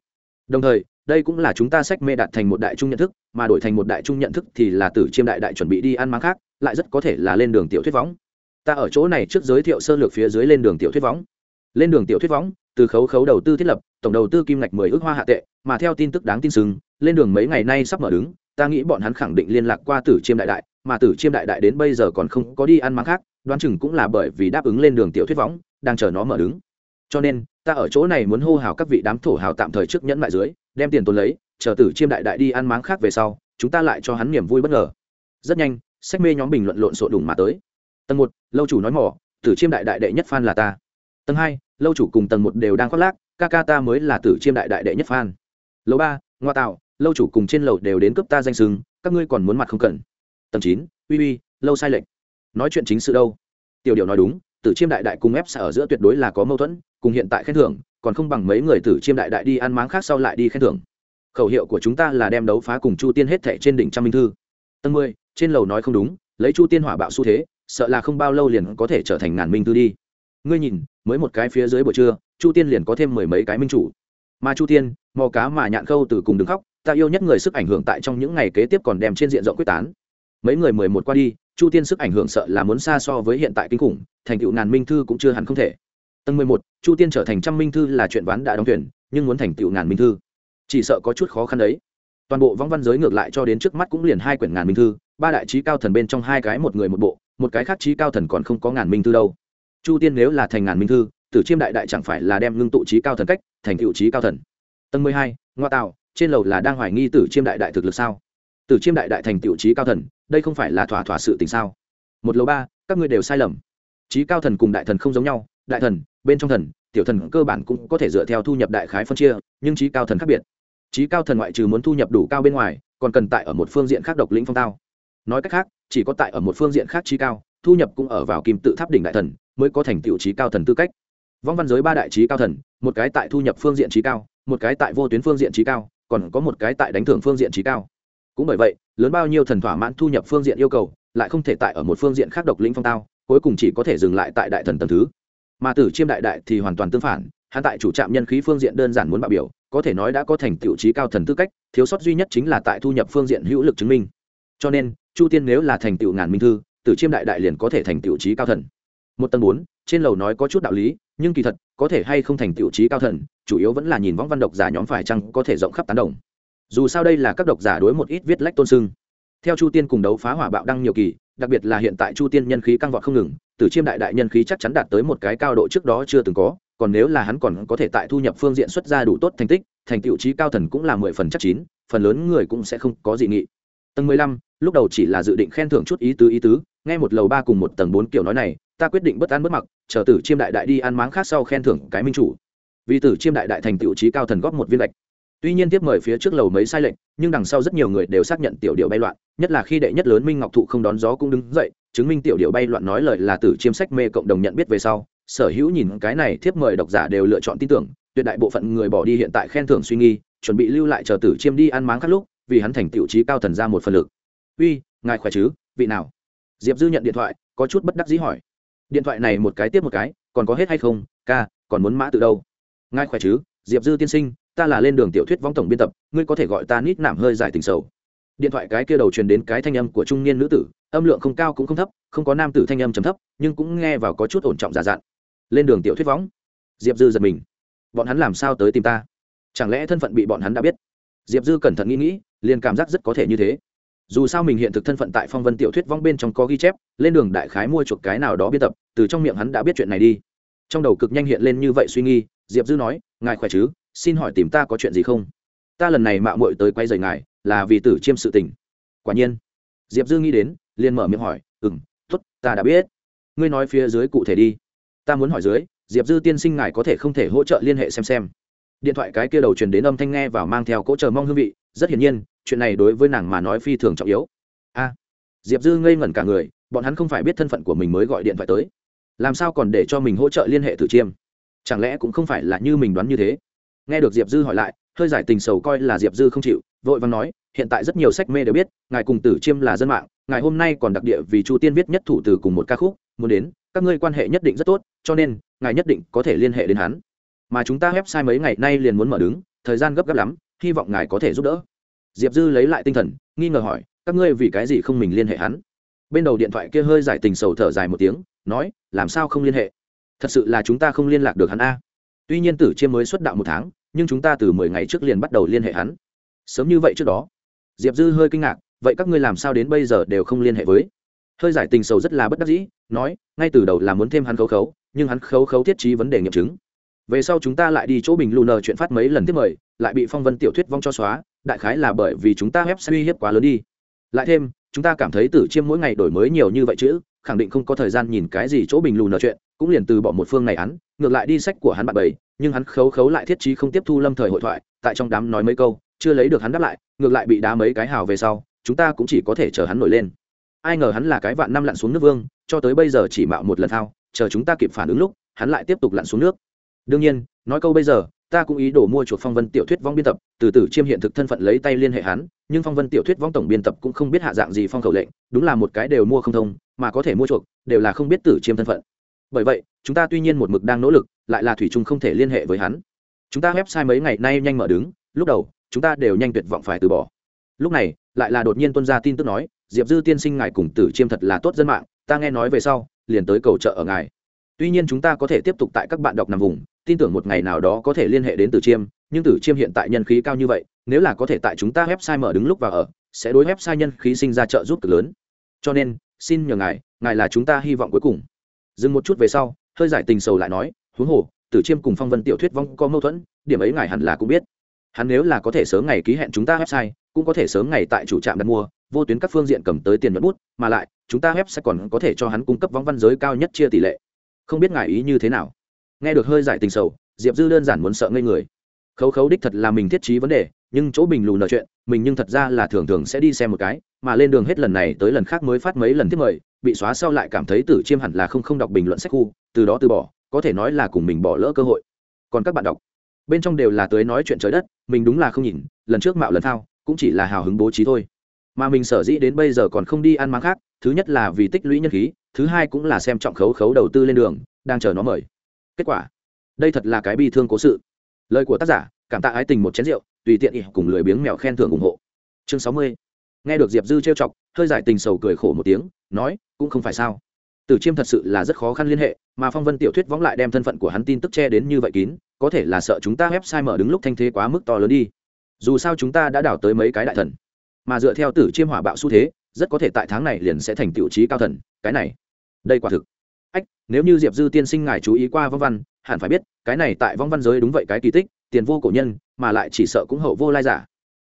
Đồng thời, đây cũng là chúng ta sách mê đạt thành một đại trung nhận thức, mà đổi thành một đại trung nhận thức thì là tử chiêm đại đại chuẩn bị đi ăn máng khác, lại rất có thể là lên đường tiểu thuyết võng. Ta ở chỗ này trước giới thiệu sơ lược phía dưới lên đường tiểu thuyết võng. Lên đường tiểu thuyết võng, từ khấu khấu đầu tư thiết lập, tổng đầu tư kim ngạch mười ước hoa hạ tệ, mà theo tin tức đáng tin sừng, lên đường mấy ngày nay sắp mở đứng, ta nghĩ bọn hắn khẳng định liên lạc qua tử chiêm đại đại, mà tử chiêm đại đại đến bây giờ còn không có đi ăn máng khác đoán chừng cũng là bởi vì đáp ứng lên đường tiểu thuyết võng, đang chờ nó mở đứng. Cho nên, ta ở chỗ này muốn hô hào các vị đám thổ hào tạm thời trước nhẫn lại dưới, đem tiền tồn lấy, chờ tử chiêm đại đại đi ăn máng khác về sau, chúng ta lại cho hắn niềm vui bất ngờ. Rất nhanh, sách mê nhóm bình luận lộn xộn đùng mà tới. Tầng một, lâu chủ nói mỏ, tử chiêm đại đại đệ nhất phan là ta. Tầng hai, lâu chủ cùng tầng một đều đang khoác lác, ca ca ta mới là tử chiêm đại đại đệ nhất phan lâu ba, ngoa tạo, lâu chủ cùng trên lầu đều đến cướp ta danh sừng các ngươi còn muốn mặt không cần. Tầng chín, uy uy, lâu sai lệnh nói chuyện chính sự đâu. Tiểu điệu nói đúng, tử chiêm đại đại cùng ép ở giữa tuyệt đối là có mâu thuẫn, cùng hiện tại khen thưởng, còn không bằng mấy người tử chiêm đại đại đi ăn máng khác sau lại đi khen thưởng. Khẩu hiệu của chúng ta là đem đấu phá cùng chu tiên hết thẻ trên đỉnh trăm minh thư. Tầng mười, trên lầu nói không đúng, lấy chu tiên hỏa bạo xu thế, sợ là không bao lâu liền có thể trở thành ngàn minh thư đi. Ngươi nhìn, mới một cái phía dưới buổi trưa, chu tiên liền có thêm mười mấy cái minh chủ. Mà chu tiên, mò cá mà nhạn khâu từ cùng đứng khóc, ta yêu nhất người sức ảnh hưởng tại trong những ngày kế tiếp còn đem trên diện rộng quyết tán. Mấy người mười một qua đi chu tiên sức ảnh hưởng sợ là muốn xa so với hiện tại kinh khủng, thành tựu ngàn minh thư cũng chưa hẳn không thể. Tầng mười một, chu tiên trở thành trăm minh thư là chuyện ván đã đóng tuyển, nhưng muốn thành tựu ngàn minh thư, chỉ sợ có chút khó khăn đấy. Toàn bộ vong văn giới ngược lại cho đến trước mắt cũng liền hai quyển ngàn minh thư, ba đại trí cao thần bên trong hai cái một người một bộ, một cái khác trí cao thần còn không có ngàn minh thư đâu. Chu tiên nếu là thành ngàn minh thư, tử chiêm đại đại chẳng phải là đem ngưng tụ trí cao thần cách thành tựu trí cao thần. Tầng mười hai, ngoa tạo trên lầu là đang hoài nghi tử chiêm đại đại thực lực sao? Tử chiêm đại đại thành tựu trí cao thần đây không phải là thỏa thỏa sự tình sao? Một lầu ba, các ngươi đều sai lầm. Trí cao thần cùng đại thần không giống nhau, đại thần, bên trong thần, tiểu thần cơ bản cũng có thể dựa theo thu nhập đại khái phân chia, nhưng trí cao thần khác biệt. Trí cao thần ngoại trừ muốn thu nhập đủ cao bên ngoài, còn cần tại ở một phương diện khác độc lĩnh phong tao. Nói cách khác, chỉ có tại ở một phương diện khác trí cao, thu nhập cũng ở vào kim tự tháp đỉnh đại thần, mới có thành tựu trí cao thần tư cách. Vong văn giới ba đại trí cao thần, một cái tại thu nhập phương diện trí cao, một cái tại vô tuyến phương diện trí cao, còn có một cái tại đánh thưởng phương diện trí cao cũng bởi vậy, lớn bao nhiêu thần thỏa mãn thu nhập phương diện yêu cầu, lại không thể tại ở một phương diện khác độc lĩnh phong tao, cuối cùng chỉ có thể dừng lại tại đại thần tầm thứ. Mà tử chiêm đại đại thì hoàn toàn tương phản, hắn tại chủ trạm nhân khí phương diện đơn giản muốn bạo biểu, có thể nói đã có thành tựu trí cao thần tư cách, thiếu sót duy nhất chính là tại thu nhập phương diện hữu lực chứng minh. Cho nên, chu tiên nếu là thành tựu ngàn minh thư, tử chiêm đại đại liền có thể thành tựu trí cao thần. Một tầng bốn, trên lầu nói có chút đạo lý, nhưng kỳ thật, có thể hay không thành tựu trí cao thần, chủ yếu vẫn là nhìn võng văn độc giả nhóm phải chăng có thể rộng khắp tán đồng dù sao đây là các độc giả đối một ít viết lách tôn sưng. Theo chu tiên cùng đấu phá hỏa bạo đăng nhiều kỳ, đặc biệt là hiện tại chu tiên nhân khí căng vọt không ngừng, tử chiêm đại đại nhân khí chắc chắn đạt tới một cái cao độ trước đó chưa từng có, còn nếu là hắn còn có thể tại thu nhập phương diện xuất ra đủ tốt thành tích, thành tựu trí cao thần cũng là mười phần chắc chín, phần lớn người cũng sẽ không có dị nghị. Tầng mười lăm, lúc đầu chỉ là dự định khen thưởng chút ý tứ ý tứ, nghe một lầu ba cùng một tầng bốn kiểu nói này, ta quyết định bất ăn bất mặc, chờ tử chiêm đại đại đi ăn máng khác sau khen thưởng cái minh chủ. Vì tử chiêm đại đại thành tựu trí cao thần góp một viên lệch tuy nhiên tiếp mời phía trước lầu mấy sai lệnh nhưng đằng sau rất nhiều người đều xác nhận tiểu điệu bay loạn, nhất là khi đệ nhất lớn minh ngọc thụ không đón gió cũng đứng dậy, chứng minh tiểu điệu bay loạn nói lời là tử chiêm sách mê cộng đồng nhận biết về sau. Sở hữu nhìn cái này thiếp mời độc giả đều lựa chọn tin tưởng, tuyệt đại bộ phận người bỏ đi hiện tại khen thưởng suy nghi chuẩn bị lưu lại chờ tử chiêm đi ăn máng khác lúc, vì hắn thành tiểu trí cao thần ra một phần lực. Uy, ngài khỏe chứ, vị nào? Diệp dư nhận điện thoại, có chút bất đắc dĩ hỏi. Điện thoại này một cái tiếp một cái, còn có hết hay không? Ca, còn muốn mã từ đâu? Ngài khỏe chứ, diệp dư tiên sinh ta là lên đường tiểu thuyết vong tổng biên tập, ngươi có thể gọi ta nít nảm hơi giải tình sầu. Điện thoại cái kia đầu truyền đến cái thanh âm của trung niên nữ tử, âm lượng không cao cũng không thấp, không có nam tử thanh âm trầm thấp, nhưng cũng nghe vào có chút ổn trọng giả dặn lên đường tiểu thuyết võng. Diệp dư giật mình. Bọn hắn làm sao tới tìm ta? Chẳng lẽ thân phận bị bọn hắn đã biết? Diệp dư cẩn thận nghĩ nghĩ, liền cảm giác rất có thể như thế. Dù sao mình hiện thực thân phận tại phong vân tiểu thuyết vong bên trong có ghi chép, lên đường đại khái mua chuộc cái nào đó biên tập, từ trong miệng hắn đã biết chuyện này đi. Trong đầu cực nhanh hiện lên như vậy suy nghi diệp dư nói, ngài khỏe chứ? Xin hỏi tìm ta có chuyện gì không? Ta lần này mạo muội tới quay rời ngài, là vì tử chiêm sự tình. Quả nhiên, diệp dư nghĩ đến, liền mở miệng hỏi ừ m t ố t ta đã biết. Ngươi nói phía dưới cụ thể đi. Ta muốn hỏi dưới, diệp dư tiên sinh ngài có thể không thể hỗ trợ liên hệ xem xem? Điện thoại cái kia đầu truyền đến âm thanh nghe và mang theo cỗ chờ mong hương vị, rất hiển nhiên, chuyện này đối với nàng mà nói phi thường trọng yếu. A. Diệp dư ngây ngẩn cả người, bọn hắn không phải biết thân phận của mình mới gọi điện thoại tới. Làm sao còn để cho mình hỗ trợ liên hệ tử chiêm? Chẳng lẽ cũng không phải là như mình đoán như thế? Nghe được diệp dư hỏi lại, hơi giải tình sầu coi là diệp dư không chịu, vội vàng nói, hiện tại rất nhiều sách mê đều biết, ngài cùng tử chiêm là dân mạng, ngài hôm nay còn đặc địa vì chu tiên viết nhất thủ từ cùng một ca khúc, muốn đến, các ngươi quan hệ nhất định rất tốt, cho nên, ngài nhất định có thể liên hệ đến hắn. Mà chúng ta website mấy ngày nay liền muốn mở đứng, thời gian gấp gáp lắm, hy vọng ngài có thể giúp đỡ. Diệp dư lấy lại tinh thần, nghi ngờ hỏi, các ngươi vì cái gì không mình liên hệ hắn? Bên đầu điện thoại kia hơi giải tình sầu thở dài một tiếng, nói, làm sao không liên hệ? Thật sự là chúng ta không liên lạc được hắn a. Tuy nhiên tử chiêm mới xuất đạo một tháng, nhưng chúng ta từ mười ngày trước liền bắt đầu liên hệ hắn. Sớm như vậy trước đó. Diệp dư hơi kinh ngạc, vậy các ngươi làm sao đến bây giờ đều không liên hệ với? Hơi giải tình sầu rất là bất đắc dĩ, nói, ngay từ đầu là muốn thêm hắn khấu khấu, nhưng hắn khấu khấu thiết trí vấn đề nghiệm chứng. Về sau chúng ta lại đi chỗ bình lù nờ chuyện phát mấy lần tiếp mời, lại bị phong vân tiểu thuyết vong cho xóa, đại khái là bởi vì chúng ta web uy hiếp quá lớn đi. Lại thêm, chúng ta cảm thấy tử chiêm mỗi ngày đổi mới nhiều như vậy chứ, khẳng định không có thời gian nhìn cái gì chỗ bình lù nờ chuyện cũng liền từ bỏ một phương này án ngược lại đi sách của hắn bạn bầy nhưng hắn khấu khấu lại thiết trí không tiếp thu lâm thời hội thoại, tại trong đám nói mấy câu, chưa lấy được hắn đáp lại, ngược lại bị đá mấy cái hào về sau, chúng ta cũng chỉ có thể chờ hắn nổi lên. Ai ngờ hắn là cái vạn năm lặn xuống nước vương, cho tới bây giờ chỉ mạo một lần thao, chờ chúng ta kịp phản ứng lúc, hắn lại tiếp tục lặn xuống nước. Đương nhiên, nói câu bây giờ, ta cũng ý đồ mua chuộc phong vân tiểu thuyết vong biên tập, từ từ chiêm hiện thực thân phận lấy tay liên hệ hắn, nhưng phong vân tiểu thuyết vong tổng biên tập cũng không biết hạ dạng gì phong khẩu lệnh, đúng là một cái đều mua không thông, mà có thể mua chuộc, đều là không biết tử chiêm thân phận bởi vậy, chúng ta tuy nhiên một mực đang nỗ lực, lại là thủy chung không thể liên hệ với hắn. Chúng ta website mấy ngày nay nhanh mở đứng, lúc đầu, chúng ta đều nhanh tuyệt vọng phải từ bỏ. Lúc này, lại là đột nhiên tuân ra tin tức nói, diệp dư tiên sinh ngài cùng tử chiêm thật là tốt dân mạng, ta nghe nói về sau, liền tới cầu trợ ở ngài. Tuy nhiên chúng ta có thể tiếp tục tại các bạn đọc nằm vùng, tin tưởng một ngày nào đó có thể liên hệ đến tử chiêm, nhưng tử chiêm hiện tại nhân khí cao như vậy, nếu là có thể tại chúng ta website mở đứng lúc và ở, sẽ đối website nhân khí sinh ra trợ giúp cực lớn. Cho nên, xin nhờ ngài ngài là chúng ta hy vọng cuối cùng dừng một chút về sau, hơi giải tình sầu lại nói, huống hồ, tử chiêm cùng phong vân tiểu thuyết vong có mâu thuẫn, điểm ấy ngài hẳn là cũng biết. Hắn nếu là có thể sớm ngày ký hẹn chúng ta website, cũng có thể sớm ngày tại chủ trạm đặt mua, vô tuyến các phương diện cầm tới tiền mất bút, mà lại, chúng ta website còn có thể cho hắn cung cấp vong văn giới cao nhất chia tỷ lệ. Không biết ngài ý như thế nào. Nghe được hơi giải tình sầu, diệp dư đơn giản muốn sợ ngây người. Khấu khấu đích thật là mình thiết trí vấn đề nhưng chỗ bình lù nợ chuyện, mình nhưng thật ra là thường thường sẽ đi xem một cái, mà lên đường hết lần này tới lần khác mới phát mấy lần tiếp mời, bị xóa sau lại cảm thấy tử chiêm hẳn là không không đọc bình luận sách khu, từ đó từ bỏ, có thể nói là cùng mình bỏ lỡ cơ hội. Còn các bạn đọc, bên trong đều là tới nói chuyện trời đất, mình đúng là không nhìn, lần trước mạo lần thao, cũng chỉ là hào hứng bố trí thôi. Mà mình sở dĩ đến bây giờ còn không đi ăn máng khác, thứ nhất là vì tích lũy nhân khí, thứ hai cũng là xem trọng khấu khấu đầu tư lên đường, đang chờ nó mời. Kết quả, đây thật là cái bi thương cố sự. Lời của tác giả, cảm tạ ái tình một chén rượu tùy tiện ỉ cùng lười biếng mèo khen thưởng ủng hộ. Chương sáu mươi. Nghe được diệp dư trêu chọc, hơi giải tình sầu cười khổ một tiếng, nói, cũng không phải sao. Tử chiêm thật sự là rất khó khăn liên hệ, mà phong vân tiểu thuyết võng lại đem thân phận của hắn tin tức che đến như vậy kín, có thể là sợ chúng ta website mở đứng lúc thanh thế quá mức to lớn đi. Dù sao chúng ta đã đào tới mấy cái đại thần. Mà dựa theo tử chiêm hỏa bạo xu thế, rất có thể tại tháng này liền sẽ thành tiểu trí cao thần, cái này, đây quả thực. Ách, nếu như diệp dư tiên sinh ngài chú ý qua vong văn, hẳn phải biết, cái này tại vong văn giới đúng vậy cái kỳ tích tiền vô cổ nhân, mà lại chỉ sợ cũng hậu vô lai giả.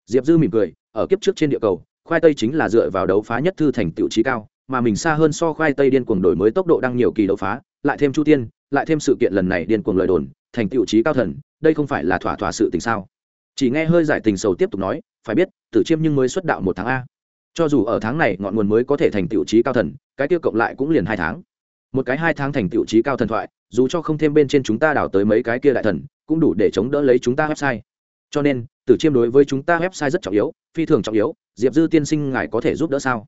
Diệp dư mỉm cười, ở kiếp trước trên địa cầu, khoai tây chính là dựa vào đấu phá nhất thư thành tiểu trí cao, mà mình xa hơn so khoai tây điên cuồng đổi mới tốc độ đang nhiều kỳ đấu phá, lại thêm chu tiên, lại thêm sự kiện lần này điên cuồng lời đồn, thành tiểu trí cao thần, đây không phải là thỏa thỏa sự tình sao? Chỉ nghe hơi giải tình sầu tiếp tục nói, phải biết, tử chiêm nhưng mới xuất đạo một tháng a. Cho dù ở tháng này ngọn nguồn mới có thể thành tiểu trí cao thần, cái tiêu cộng lại cũng liền hai tháng. Một cái hai tháng thành tiểu trí cao thần thoại dù cho không thêm bên trên chúng ta đảo tới mấy cái kia đại thần, cũng đủ để chống đỡ lấy chúng ta website. Cho nên, tử chiêm đối với chúng ta website rất trọng yếu, phi thường trọng yếu, diệp dư tiên sinh ngài có thể giúp đỡ sao?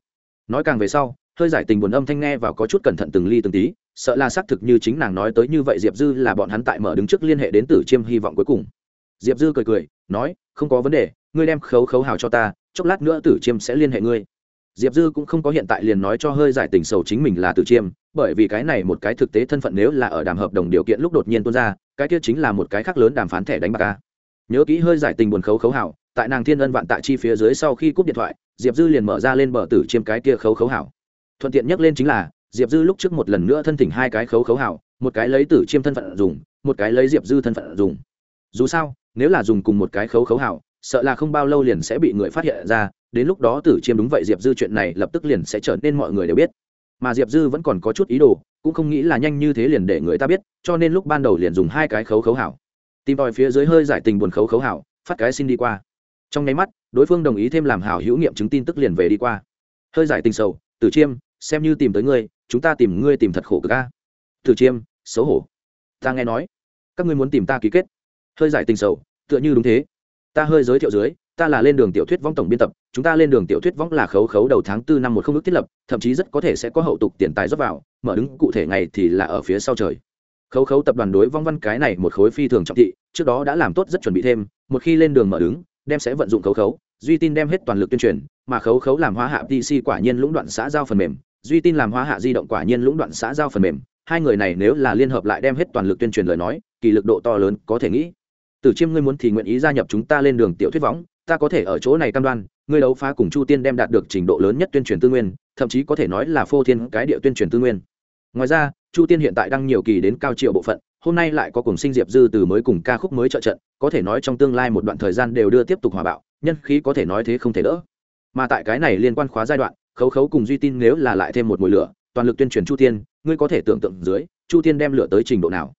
Nói càng về sau, hơi giải tình buồn âm thanh nghe và có chút cẩn thận từng ly từng tí, sợ là xác thực như chính nàng nói tới như vậy diệp dư là bọn hắn tại mở đứng trước liên hệ đến tử chiêm hy vọng cuối cùng. Diệp dư cười cười, nói, không có vấn đề, ngươi đem khấu khấu hào cho ta, chốc lát nữa tử chiêm sẽ liên hệ ngươi diệp dư cũng không có hiện tại liền nói cho hơi giải tình sầu chính mình là tử chiêm, bởi vì cái này một cái thực tế thân phận nếu là ở đàm hợp đồng điều kiện lúc đột nhiên tuôn ra, cái kia chính là một cái khác lớn đàm phán thẻ đánh bạc ca nhớ kỹ hơi giải tình buồn khấu khấu hảo, tại nàng thiên ân vạn tại chi phía dưới sau khi cúp điện thoại, diệp dư liền mở ra lên bờ tử chiêm cái kia khấu khấu hảo. Thuận tiện nhắc lên chính là, diệp dư lúc trước một lần nữa thân thỉnh hai cái khấu khấu hảo, một cái lấy tử chiêm thân phận dùng, một cái lấy diệp dư thân phận dùng. Dù sao, nếu là dùng cùng một cái khấu khấu hảo, sợ là không bao lâu liền sẽ bị người phát hiện ra đến lúc đó tử chiêm đúng vậy, diệp dư chuyện này lập tức liền sẽ trở nên mọi người đều biết. Mà diệp dư vẫn còn có chút ý đồ, cũng không nghĩ là nhanh như thế liền để người ta biết, cho nên lúc ban đầu liền dùng hai cái khấu khấu hảo. Tìm tòi phía dưới hơi giải tình buồn khấu khấu hảo, phát cái xin đi qua. Trong nháy mắt, đối phương đồng ý thêm làm hảo hữu nghiệm chứng tin tức liền về đi qua. Hơi giải tình sầu, tử chiêm, xem như tìm tới ngươi, chúng ta tìm ngươi tìm thật khổ cực ca tử chiêm, xấu hổ. Ta nghe nói, các ngươi muốn tìm ta ký kết. Hơi giải tình sầu, tựa như đúng thế. Ta hơi giới thiệu dưới ta là lên đường tiểu thuyết vong tổng biên tập, chúng ta lên đường tiểu thuyết vong là khấu khấu đầu tháng tư năm một không ước thiết lập, thậm chí rất có thể sẽ có hậu tục tiền tài rót vào, mở đứng cụ thể ngày thì là ở phía sau trời. Khấu khấu tập đoàn đối vong văn cái này một khối phi thường trọng thị, trước đó đã làm tốt rất chuẩn bị thêm, một khi lên đường mở đứng, đem sẽ vận dụng khấu khấu, duy tin đem hết toàn lực tuyên truyền, mà khấu khấu làm hóa hạ pc quả nhiên lũng đoạn xã giao phần mềm, duy tin làm hóa hạ di động quả nhiên lũng đoạn xã giao phần mềm, hai người này nếu là liên hợp lại đem hết toàn lực tuyên truyền lời nói, kỳ lực độ to lớn có thể nghĩ. Tử chiêm ngươi muốn thì nguyện ý gia nhập chúng ta lên đường tiểu thuyết võng ta có thể ở chỗ này cam đoan, ngươi đấu phá cùng chu tiên đem đạt được trình độ lớn nhất tuyên truyền tư nguyên, thậm chí có thể nói là phô thiên cái địa tuyên truyền tư nguyên. Ngoài ra, chu tiên hiện tại đang nhiều kỳ đến cao triệu bộ phận, hôm nay lại có cùng sinh diệp dư từ mới cùng ca khúc mới trợ trận, có thể nói trong tương lai một đoạn thời gian đều đưa tiếp tục hòa bạo, nhân khí có thể nói thế không thể đỡ. Mà tại cái này liên quan khóa giai đoạn, khấu khấu cùng duy tin nếu là lại thêm một mùi lửa, toàn lực tuyên truyền chu tiên, ngươi có thể tưởng tượng dưới, chu tiên đem lửa tới trình độ nào.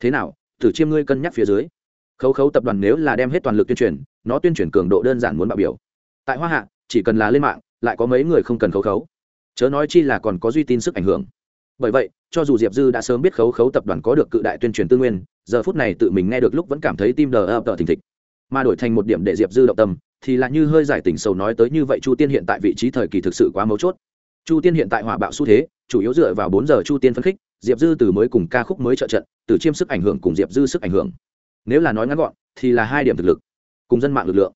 Thế nào, thử chiêm ngươi cân nhắc phía dưới. Khấu khấu tập đoàn nếu là đem hết toàn lực tuyên truyền nó tuyên truyền cường độ đơn giản muốn bạo biểu. Tại hoa hạ, chỉ cần là lên mạng, lại có mấy người không cần khấu khấu. Chớ nói chi là còn có duy tin sức ảnh hưởng. Bởi vậy, cho dù diệp dư đã sớm biết khấu khấu tập đoàn có được cự đại tuyên truyền tư nguyên, giờ phút này tự mình nghe được lúc vẫn cảm thấy tim đờ ập tờ thình thịch. Mà đổi thành một điểm để diệp dư động tâm, thì là như hơi giải tình sầu nói tới như vậy chu tiên hiện tại vị trí thời kỳ thực sự quá mấu chốt. Chu tiên hiện tại hỏa bạo xu thế, chủ yếu dựa vào bốn giờ chu tiên phân khích, diệp dư từ mới cùng ca khúc mới trợ trận, từ chiêm sức ảnh hưởng cùng diệp dư sức ảnh hưởng. Nếu là nói ngắn gọn, thì là hai điểm thực lực cùng dân mạng lực lượng.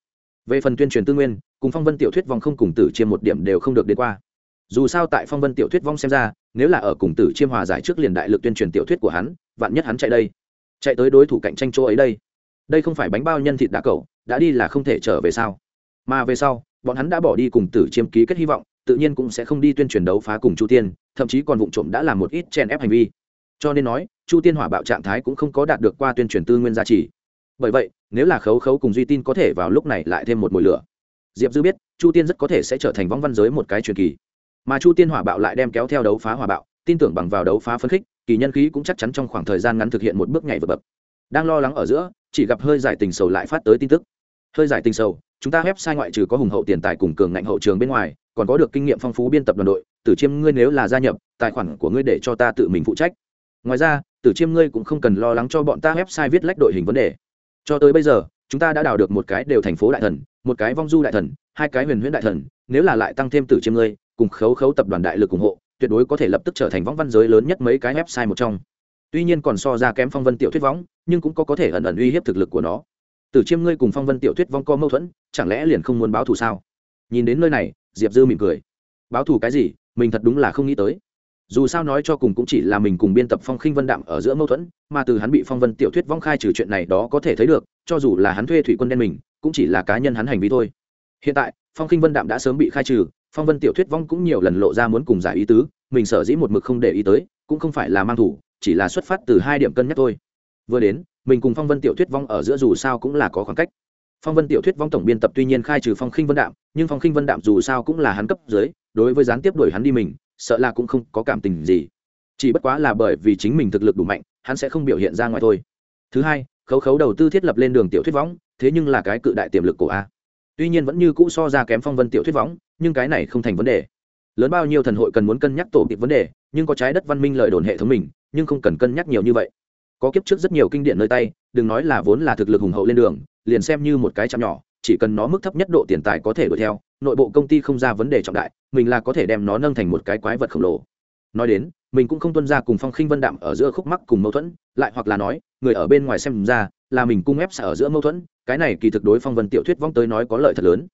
Về phần tuyên truyền tư nguyên, cùng phong vân tiểu thuyết vong không cùng tử chiêm một điểm đều không được đến qua. Dù sao tại phong vân tiểu thuyết vong xem ra, nếu là ở cùng tử chiêm hòa giải trước liền đại lực tuyên truyền tiểu thuyết của hắn, vạn nhất hắn chạy đây. Chạy tới đối thủ cạnh tranh chỗ ấy đây. Đây không phải bánh bao nhân thịt đã cầu đã đi là không thể trở về sao. Mà về sau, bọn hắn đã bỏ đi cùng tử chiêm ký kết hy vọng, tự nhiên cũng sẽ không đi tuyên truyền đấu phá cùng chu tiên, thậm chí còn vụ trộm đã làm một ít chèn ép hành vi. Cho nên nói, chu tiên hỏa bạo trạng thái cũng không có đạt được qua tuyên truyền tư nguyên giá trị bởi vậy, nếu là khấu khấu cùng duy tin có thể vào lúc này lại thêm một mùi lửa. Diệp dư biết, chu tiên rất có thể sẽ trở thành võng văn giới một cái truyền kỳ. Mà chu tiên hỏa bạo lại đem kéo theo đấu phá hỏa bạo, tin tưởng bằng vào đấu phá phấn khích, kỳ nhân khí cũng chắc chắn trong khoảng thời gian ngắn thực hiện một bước nhảy vượt bậc. Đang lo lắng ở giữa, chỉ gặp hơi giải tình sầu lại phát tới tin tức. Hơi giải tình sầu, chúng ta website ngoại trừ có hùng hậu tiền tài cùng cường ngạnh hậu trường bên ngoài, còn có được kinh nghiệm phong phú biên tập đoàn đội, tử chiêm ngươi nếu là gia nhập, tài khoản của ngươi để cho ta tự mình phụ trách. Ngoài ra, tử chiêm ngươi cũng không cần lo lắng cho bọn ta website viết lách đội hình vấn đề cho tới bây giờ, chúng ta đã đào được một cái đều thành phố đại thần, một cái vong du đại thần, hai cái huyền huyễn đại thần, nếu là lại tăng thêm tử chiêm ngươi, cùng khấu khấu tập đoàn đại lực ủng hộ, tuyệt đối có thể lập tức trở thành võng văn giới lớn nhất mấy cái website một trong. Tuy nhiên còn so ra kém phong vân tiểu thuyết võng, nhưng cũng có có thể ẩn ẩn uy hiếp thực lực của nó. Tử chiêm ngươi cùng phong vân tiểu thuyết vong co mâu thuẫn, chẳng lẽ liền không muốn báo thù sao? Nhìn đến nơi này, diệp dư mỉm cười. Báo thù cái gì? Mình thật đúng là không nghĩ tới dù sao nói cho cùng cũng chỉ là mình cùng biên tập phong khinh vân đạm ở giữa mâu thuẫn, mà từ hắn bị phong vân tiểu thuyết vong khai trừ chuyện này đó có thể thấy được, cho dù là hắn thuê thủy quân đen mình, cũng chỉ là cá nhân hắn hành vi thôi. Hiện tại, phong khinh vân đạm đã sớm bị khai trừ, phong vân tiểu thuyết vong cũng nhiều lần lộ ra muốn cùng giải ý tứ, mình sở dĩ một mực không để ý tới, cũng không phải là mang thủ, chỉ là xuất phát từ hai điểm cân nhắc thôi. Vừa đến, mình cùng phong vân tiểu thuyết vong ở giữa dù sao cũng là có khoảng cách. Phong vân tiểu thuyết vong tổng biên tập tuy nhiên khai trừ phong khinh vân đạm, nhưng phong khinh vân đạm dù sao cũng là hắn cấp dưới, đối với gián tiếp đuổi hắn đi mình sợ là cũng không có cảm tình gì. Chỉ bất quá là bởi vì chính mình thực lực đủ mạnh, hắn sẽ không biểu hiện ra ngoài thôi. Thứ hai, khấu khấu đầu tư thiết lập lên đường tiểu thuyết võng, thế nhưng là cái cự đại tiềm lực của a. Tuy nhiên vẫn như cũ so ra kém phong vân tiểu thuyết võng, nhưng cái này không thành vấn đề. Lớn bao nhiêu thần hội cần muốn cân nhắc tổ kịp vấn đề, nhưng có trái đất văn minh lợi đồn hệ thống mình, nhưng không cần cân nhắc nhiều như vậy. Có kiếp trước rất nhiều kinh điển nơi tay, đừng nói là vốn là thực lực hùng hậu lên đường, liền xem như một cái chạm nhỏ chỉ cần nó mức thấp nhất độ tiền tài có thể đuổi theo, nội bộ công ty không ra vấn đề trọng đại, mình là có thể đem nó nâng thành một cái quái vật khổng lồ. Nói đến, mình cũng không tuân ra cùng phong khinh vân đạm ở giữa khúc mắc cùng mâu thuẫn, lại hoặc là nói, người ở bên ngoài xem ra là mình cung ép ở giữa mâu thuẫn, cái này kỳ thực đối phong vân tiểu thuyết vong tới nói có lợi thật lớn.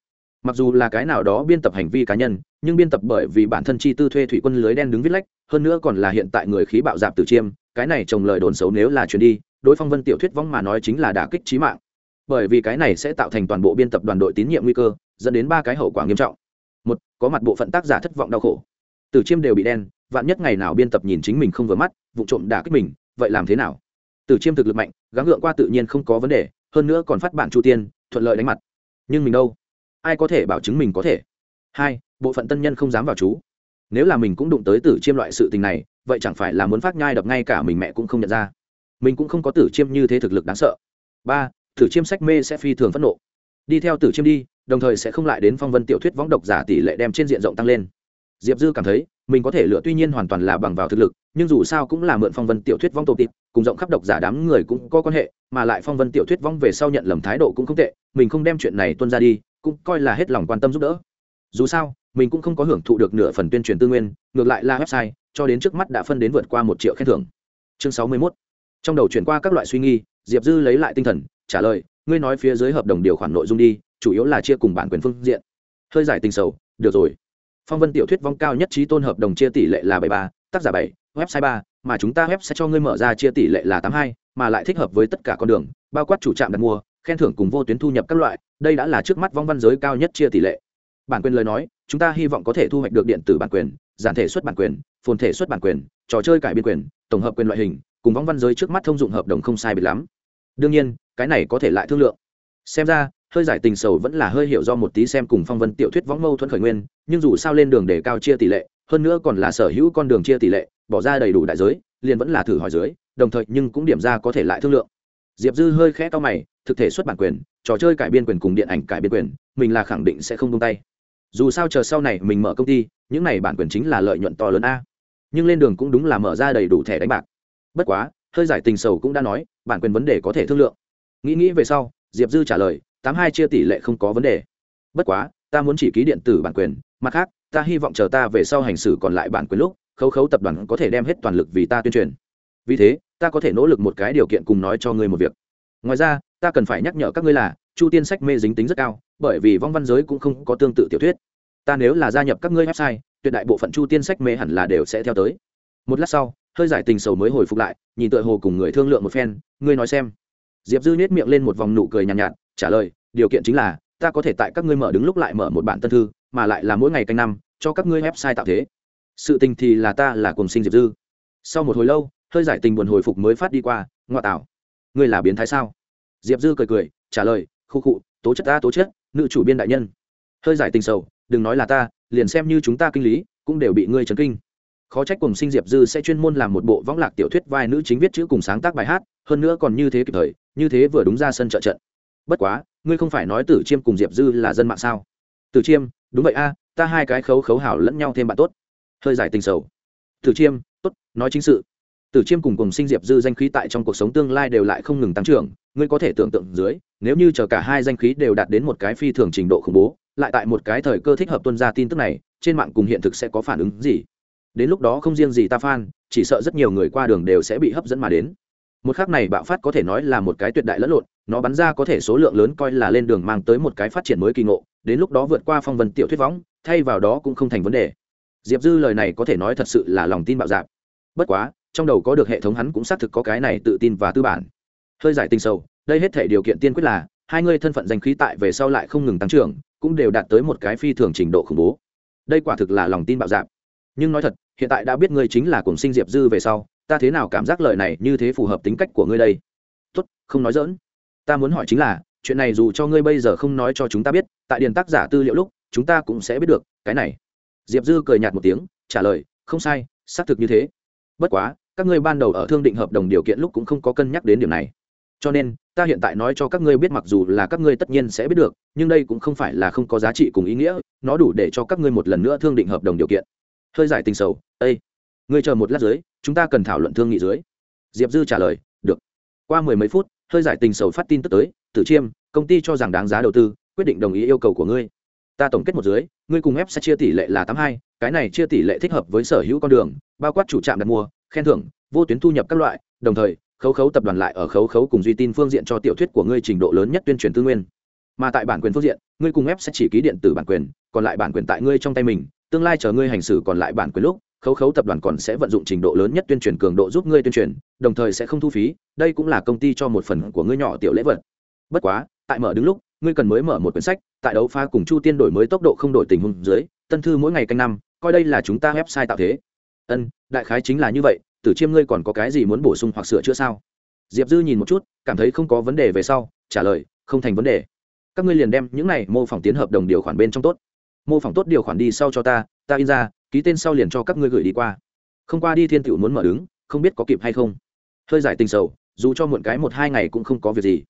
Mặc dù là cái nào đó biên tập hành vi cá nhân, nhưng biên tập bởi vì bản thân chi tư thuê thủy quân lưới đen đứng viết lách, hơn nữa còn là hiện tại người khí bạo dạp từ chiêm, cái này trồng lời đồn xấu nếu là chuyển đi, đối phong vân tiểu thuyết vong mà nói chính là đả kích trí mạng bởi vì cái này sẽ tạo thành toàn bộ biên tập đoàn đội tín nhiệm nguy cơ, dẫn đến ba cái hậu quả nghiêm trọng. Một, có mặt bộ phận tác giả thất vọng đau khổ. Từ chiêm đều bị đen, vạn nhất ngày nào biên tập nhìn chính mình không vừa mắt, vụ trộm đả kích mình, vậy làm thế nào? Từ chiêm thực lực mạnh, gắng gượng qua tự nhiên không có vấn đề, hơn nữa còn phát bản chu tiên, thuận lợi đánh mặt. Nhưng mình đâu? Ai có thể bảo chứng mình có thể? Hai, bộ phận tân nhân không dám vào chú. Nếu là mình cũng đụng tới tử chiêm loại sự tình này, vậy chẳng phải là muốn phát nhai đập ngay cả mình mẹ cũng không nhận ra. Mình cũng không có tử chiêm như thế thực lực đáng sợ. Ba tử chiêm sách mê sẽ phi thường phẫn nộ. Đi theo tử chiêm đi, đồng thời sẽ không lại đến phong vân tiểu thuyết võng độc giả tỷ lệ đem trên diện rộng tăng lên. Diệp dư cảm thấy, mình có thể lựa tuy nhiên hoàn toàn là bằng vào thực lực, nhưng dù sao cũng là mượn phong vân tiểu thuyết vong tổ tịp, cùng rộng khắp độc giả đám người cũng có quan hệ, mà lại phong vân tiểu thuyết vong về sau nhận lầm thái độ cũng không tệ, mình không đem chuyện này tuân ra đi, cũng coi là hết lòng quan tâm giúp đỡ. Dù sao, mình cũng không có hưởng thụ được nửa phần tuyên truyền tư nguyên, ngược lại là website, cho đến trước mắt đã phân đến vượt qua một triệu khen thưởng. Chương sáu mươi 61. trong đầu chuyển qua các loại suy nghi diệp dư lấy lại tinh thần trả lời, ngươi nói phía dưới hợp đồng điều khoản nội dung đi, chủ yếu là chia cùng bản quyền phương diện. Hơi giải tình sầu, được rồi. Phong vân tiểu thuyết vong cao nhất trí tôn hợp đồng chia tỷ lệ là bảy ba, tác giả bảy, website ba, mà chúng ta web sẽ cho ngươi mở ra chia tỷ lệ là tám hai, mà lại thích hợp với tất cả con đường, bao quát chủ trạm đặt mua, khen thưởng cùng vô tuyến thu nhập các loại, đây đã là trước mắt vong văn giới cao nhất chia tỷ lệ. Bản quyền lời nói, chúng ta hy vọng có thể thu hoạch được điện tử bản quyền, giản thể xuất bản quyền, phồn thể xuất bản quyền, trò chơi cải biên quyền, tổng hợp quyền loại hình, cùng vong văn giới trước mắt thông dụng hợp đồng không sai biệt lắm đương nhiên, cái này có thể lại thương lượng. Xem ra, hơi giải tình sầu vẫn là hơi hiểu do một tí xem cùng phong vân tiểu thuyết võng mâu thuẫn khởi nguyên, nhưng dù sao lên đường để cao chia tỷ lệ, hơn nữa còn là sở hữu con đường chia tỷ lệ, bỏ ra đầy đủ đại giới, liền vẫn là thử hỏi dưới, đồng thời nhưng cũng điểm ra có thể lại thương lượng. Diệp dư hơi khẽ to mày, thực thể xuất bản quyền, trò chơi cải biên quyền cùng điện ảnh cải biên quyền, mình là khẳng định sẽ không tung tay. Dù sao chờ sau này mình mở công ty, những này bản quyền chính là lợi nhuận to lớn a. Nhưng lên đường cũng đúng là mở ra đầy đủ thẻ đánh bạc. Bất quá, hơi giải tình sầu cũng đã nói bản quyền vấn đề có thể thương lượng. Nghĩ nghĩ về sau, diệp dư trả lời, tám hai chia tỷ lệ không có vấn đề. Bất quá, ta muốn chỉ ký điện tử bản quyền, mặt khác, ta hy vọng chờ ta về sau hành xử còn lại bản quyền lúc, khấu khấu tập đoàn có thể đem hết toàn lực vì ta tuyên truyền. Vì thế, ta có thể nỗ lực một cái điều kiện cùng nói cho ngươi một việc. Ngoài ra, ta cần phải nhắc nhở các ngươi là, chu tiên sách mê dính tính rất cao, bởi vì vong văn giới cũng không có tương tự tiểu thuyết. Ta nếu là gia nhập các ngươi website, tuyệt đại bộ phận chu tiên sách mê hẳn là đều sẽ theo tới. Một lát sau hơi giải tình sầu mới hồi phục lại nhìn tựa hồ cùng người thương lượng một phen ngươi nói xem. Diệp dư nhét miệng lên một vòng nụ cười nhàn nhạt, nhạt trả lời điều kiện chính là ta có thể tại các ngươi mở đứng lúc lại mở một bản tân thư mà lại là mỗi ngày canh năm cho các ngươi website tạo thế. Sự tình thì là ta là cùng sinh diệp dư. Sau một hồi lâu hơi giải tình buồn hồi phục mới phát đi qua ngoại tảo ngươi là biến thái sao? Diệp dư cười cười trả lời khu khụ tố chất ta tố chất nữ chủ biên đại nhân. Hơi giải tình sầu đừng nói là ta liền xem như chúng ta kinh lý cũng đều bị ngươi chấn kinh khó trách cùng sinh diệp dư sẽ chuyên môn làm một bộ võng lạc tiểu thuyết vai nữ chính viết chữ cùng sáng tác bài hát, hơn nữa còn như thế kịp thời, như thế vừa đúng ra sân trợ trận. Bất quá, ngươi không phải nói tử chiêm cùng diệp dư là dân mạng sao? Tử chiêm, đúng vậy a, ta hai cái khấu khấu hảo lẫn nhau thêm bạn tốt. Hơi giải tình sầu. Tử chiêm, tốt, nói chính sự. Tử chiêm cùng cùng sinh diệp dư danh khí tại trong cuộc sống tương lai đều lại không ngừng tăng trưởng, ngươi có thể tưởng tượng dưới, nếu như chờ cả hai danh khí đều đạt đến một cái phi thường trình độ khủng bố, lại tại một cái thời cơ thích hợp tuân ra tin tức này, trên mạng cùng hiện thực sẽ có phản ứng gì? Đến lúc đó không riêng gì ta fan, chỉ sợ rất nhiều người qua đường đều sẽ bị hấp dẫn mà đến. Một khác này bạo phát có thể nói là một cái tuyệt đại lẫn lộn, nó bắn ra có thể số lượng lớn coi là lên đường mang tới một cái phát triển mới kỳ ngộ, đến lúc đó vượt qua phong vân tiểu thuyết võng, thay vào đó cũng không thành vấn đề. Diệp dư lời này có thể nói thật sự là lòng tin bạo dạp bất quá, trong đầu có được hệ thống hắn cũng xác thực có cái này tự tin và tư bản. Hơi giải tình sâu, đây hết thể điều kiện tiên quyết là, hai người thân phận danh khí tại về sau lại không ngừng tăng trưởng, cũng đều đạt tới một cái phi thường trình độ khủng bố. Đây quả thực là lòng tin bạo dạp nhưng nói thật, hiện tại đã biết ngươi chính là cùng sinh diệp dư về sau, ta thế nào cảm giác lời này như thế phù hợp tính cách của ngươi đây? Tốt, không nói dỡn ta muốn hỏi chính là, chuyện này dù cho ngươi bây giờ không nói cho chúng ta biết, tại điền tác giả tư liệu lúc, chúng ta cũng sẽ biết được, cái này. Diệp dư cười nhạt một tiếng, trả lời, không sai, xác thực như thế. Bất quá, các ngươi ban đầu ở thương định hợp đồng điều kiện lúc cũng không có cân nhắc đến điểm này. Cho nên, ta hiện tại nói cho các ngươi biết mặc dù là các ngươi tất nhiên sẽ biết được, nhưng đây cũng không phải là không có giá trị cùng ý nghĩa, nó đủ để cho các ngươi một lần nữa thương định hợp đồng điều kiện hơi giải tình sầu ây ngươi chờ một lát dưới, chúng ta cần thảo luận thương nghị dưới. Diệp dư trả lời, được. Qua mười mấy phút, hơi giải tình sầu phát tin tức tới, tử chiêm, công ty cho rằng đáng giá đầu tư, quyết định đồng ý yêu cầu của ngươi. Ta tổng kết một dưới, ngươi cùng ép sẽ chia tỷ lệ là tám hai, cái này chia tỷ lệ thích hợp với sở hữu con đường, bao quát chủ trạm đặt mua, khen thưởng, vô tuyến thu nhập các loại, đồng thời, khấu khấu tập đoàn lại ở khấu khấu cùng duy tin phương diện cho tiểu thuyết của ngươi trình độ lớn nhất tuyên truyền tư nguyên. Mà tại bản quyền phương diện, ngươi cùng ép sẽ chỉ ký điện tử bản quyền, còn lại bản quyền tại ngươi trong tay mình tương lai chờ ngươi hành xử còn lại bản quyền lúc, khấu khấu tập đoàn còn sẽ vận dụng trình độ lớn nhất tuyên truyền cường độ giúp ngươi tuyên truyền, đồng thời sẽ không thu phí, đây cũng là công ty cho một phần của ngươi nhỏ tiểu lễ vật. Bất quá, tại mở đứng lúc, ngươi cần mới mở một quyển sách, tại đấu pha cùng chu tiên đổi mới tốc độ không đổi tình huống dưới, tân thư mỗi ngày canh năm, coi đây là chúng ta website tạo thế. Ân, đại khái chính là như vậy, tử chiêm ngươi còn có cái gì muốn bổ sung hoặc sửa chữa sao? Diệp dư nhìn một chút, cảm thấy không có vấn đề về sau, trả lời, không thành vấn đề. Các ngươi liền đem những này mô phỏng tiến hợp đồng điều khoản bên trong tốt mô phỏng tốt điều khoản đi sau cho ta ta in ra, ký tên sau liền cho các ngươi gửi đi qua. Không qua đi thiên tiểu muốn mở đứng không biết có kịp hay không. Hơi giải tình sầu, dù cho muộn cái một hai ngày cũng không có việc gì.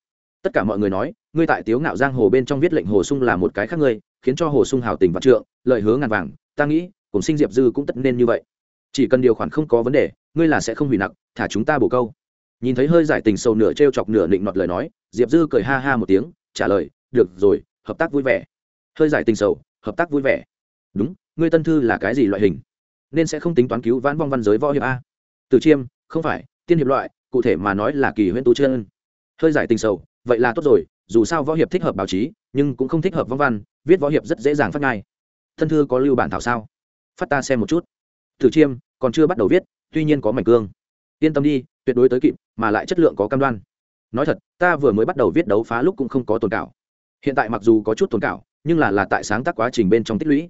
Tất cả mọi người nói, ngươi tại tiếu ngạo giang hồ bên trong viết lệnh hồ sung là một cái khác ngươi, khiến cho hồ sung hào tình vạn trượng lợi hứa ngàn vàng, ta nghĩ, cùng sinh diệp dư cũng tất nên như vậy. Chỉ cần điều khoản không có vấn đề, ngươi là sẽ không hủy nặng, thả chúng ta bổ câu. Nhìn thấy hơi giải tình sầu nửa t r e o chọc nửa định nọt lời nói, diệp dư cười ha ha một tiếng, trả lời, được rồi, hợp tác vui vẻ. Hơi giải tình sầu hợp tác vui vẻ. Đúng, ngươi tân thư là cái gì loại hình? Nên sẽ không tính toán cứu vãn vong văn giới võ hiệp a. Từ chiêm, không phải, tiên hiệp loại, cụ thể mà nói là kỳ huyễn tú chân. Hơi giải tình sầu, vậy là tốt rồi, dù sao võ hiệp thích hợp báo chí, nhưng cũng không thích hợp vong văn, viết võ hiệp rất dễ dàng phát ngay thân thư có lưu bản thảo sao? Phát ta xem một chút. Thử chiêm, còn chưa bắt đầu viết, tuy nhiên có mảnh cương. Yên tâm đi, tuyệt đối tới kịp, mà lại chất lượng có cam đoan. Nói thật, ta vừa mới bắt đầu viết đấu phá lúc cũng không có tồn cảo. Hiện tại mặc dù có chút tồn cảo nhưng là là tại sáng tác quá trình bên trong tích lũy.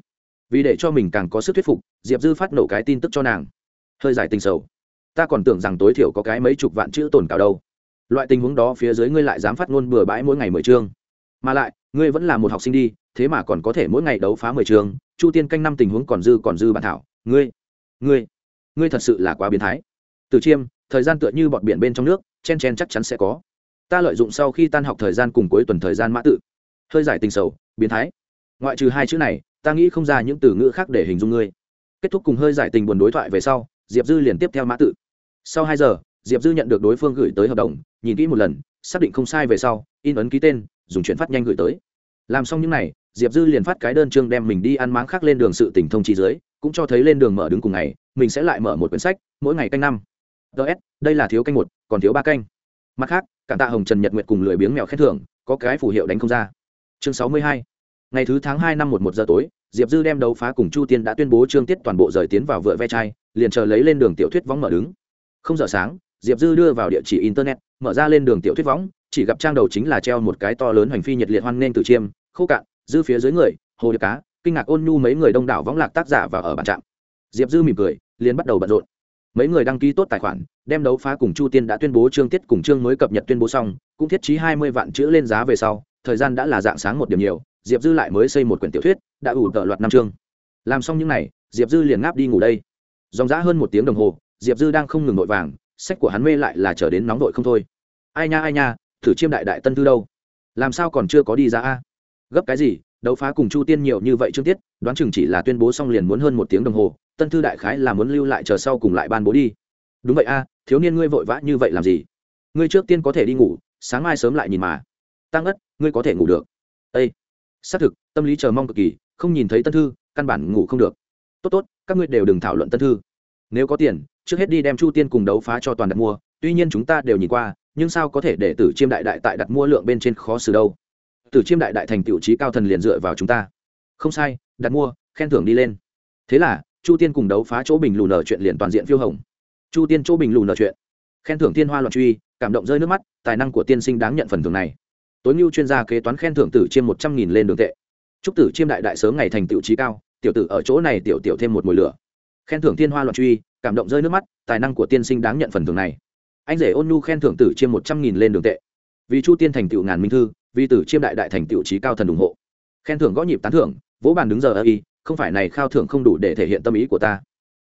Vì để cho mình càng có sức thuyết phục, diệp dư phát nổ cái tin tức cho nàng. Hơi giải tình sầu. Ta còn tưởng rằng tối thiểu có cái mấy chục vạn chữ tồn cào đâu. Loại tình huống đó phía dưới ngươi lại dám phát ngôn bừa bãi mỗi ngày mười chương. Mà lại, ngươi vẫn là một học sinh đi, thế mà còn có thể mỗi ngày đấu phá mười chương. Chu tiên canh năm tình huống còn dư còn dư bản thảo. Ngươi ngươi ngươi thật sự là quá biến thái. Từ chiêm, thời gian tựa như bọt biển bên trong nước, chen chen chắc chắn sẽ có. Ta lợi dụng sau khi tan học thời gian cùng cuối tuần thời gian mã tự. Hơi giải tình sầu biến thái. Ngoại trừ hai chữ này, ta nghĩ không ra những từ ngữ khác để hình dung ngươi. Kết thúc cùng hơi giải tình buồn đối thoại về sau, diệp dư liền tiếp theo mã tự. Sau hai giờ, diệp dư nhận được đối phương gửi tới hợp đồng, nhìn kỹ một lần, xác định không sai về sau, in ấn ký tên, dùng chuyển phát nhanh gửi tới. Làm xong những n à y diệp dư liền phát cái đơn chương đem mình đi ăn máng khác lên đường sự tỉnh thông trí dưới, cũng cho thấy lên đường mở đứng cùng ngày, mình sẽ lại mở một quyển sách, mỗi ngày canh năm. Ts đây là thiếu canh một, còn thiếu ba canh. Mặt khác, cảm tạ hồng trần nhật nguyệt cùng lười biếng mèo khen thưởng, có cái phù hiệu đánh không ra chương sáu mươi hai. Ngày thứ tháng hai năm một một giờ tối, diệp dư đem đấu phá cùng chu tiên đã tuyên bố chương tiết toàn bộ rời tiến vào vựa ve chai, liền chờ lấy lên đường tiểu thuyết võng mở đứng. Không giờ sáng, diệp dư đưa vào địa chỉ internet, mở ra lên đường tiểu thuyết võng, chỉ gặp trang đầu chính là treo một cái to lớn hành phi nhiệt liệt hoan nghênh từ chiêm, khô cạn, dư phía dưới người, hồ điệp cá, kinh ngạc ôn nhu mấy người đông đảo võng lạc tác giả và ở bàn trạm. Diệp dư mỉm cười, liền bắt đầu bận rộn. Mấy người đăng ký tốt tài khoản, đem đấu phá cùng chu tiên đã tuyên bố chương tiết cùng chương mới cập nhật tuyên bố xong, cũng thiết trí hai mươi vạn chữ lên giá về sau thời gian đã là dạng sáng một điểm nhiều, diệp dư lại mới xây một quyển tiểu thuyết, đã ủ tợ loạt năm chương. Làm xong những n à y diệp dư liền ngáp đi ngủ đây. Dòng giã hơn một tiếng đồng hồ, diệp dư đang không ngừng nội vàng, sách của hắn mê lại là trở đến nóng vội không thôi. Ai nha ai nha, thử chiêm đại đại tân thư đâu? Làm sao còn chưa có đi ra a? Gấp cái gì, đấu phá cùng chu tiên nhiều như vậy chương tiết, đoán chừng chỉ là tuyên bố xong liền muốn hơn một tiếng đồng hồ, tân thư đại khái là muốn lưu lại chờ sau cùng lại ban bố đi. Đúng vậy a, thiếu niên ngươi vội vã như vậy làm gì? Ngươi trước tiên có thể đi ngủ, sáng mai sớm lại nhìn mà tăng ất, ngươi có thể ngủ được. Ây xác thực, tâm lý chờ mong cực kỳ, không nhìn thấy tân thư, căn bản ngủ không được. Tốt tốt, các ngươi đều đừng thảo luận tân thư. Nếu có tiền, trước hết đi đem chu tiên cùng đấu phá cho toàn đặt mua, tuy nhiên chúng ta đều nhìn qua, nhưng sao có thể để tử chiêm đại đại tại đặt mua lượng bên trên khó xử đâu. Tử chiêm đại đại thành tiểu trí cao thần liền dựa vào chúng ta. Không sai, đặt mua, khen thưởng đi lên. Thế là, chu tiên cùng đấu phá chỗ bình lù nở chuyện liền toàn diện phiêu hồng. Chu tiên chỗ bình lù nở chuyện. Khen thưởng tiên hoa loạn truy, cảm động rơi nước mắt, tài năng của tiên sinh đáng nhận phần thưởng này tối ngưu chuyên gia kế toán khen thưởng tử chiêm một trăm nghìn lên đường tệ. Chúc tử chiêm đại đại sớm ngày thành tựu trí cao, tiểu tử ở chỗ này tiểu tiểu thêm một mùi lửa. Khen thưởng thiên hoa loạn truy, cảm động rơi nước mắt, tài năng của tiên sinh đáng nhận phần thưởng này. Anh rể ôn nhu khen thưởng tử chiêm một trăm nghìn lên đường tệ. Vì chu tiên thành tựu ngàn minh thư, vì tử chiêm đại đại thành tựu trí cao thần ủng hộ. Khen thưởng gõ nhịp tán thưởng, vỗ bàn đứng giờ ơ y, không phải này khao thưởng không đủ để thể hiện tâm ý của ta.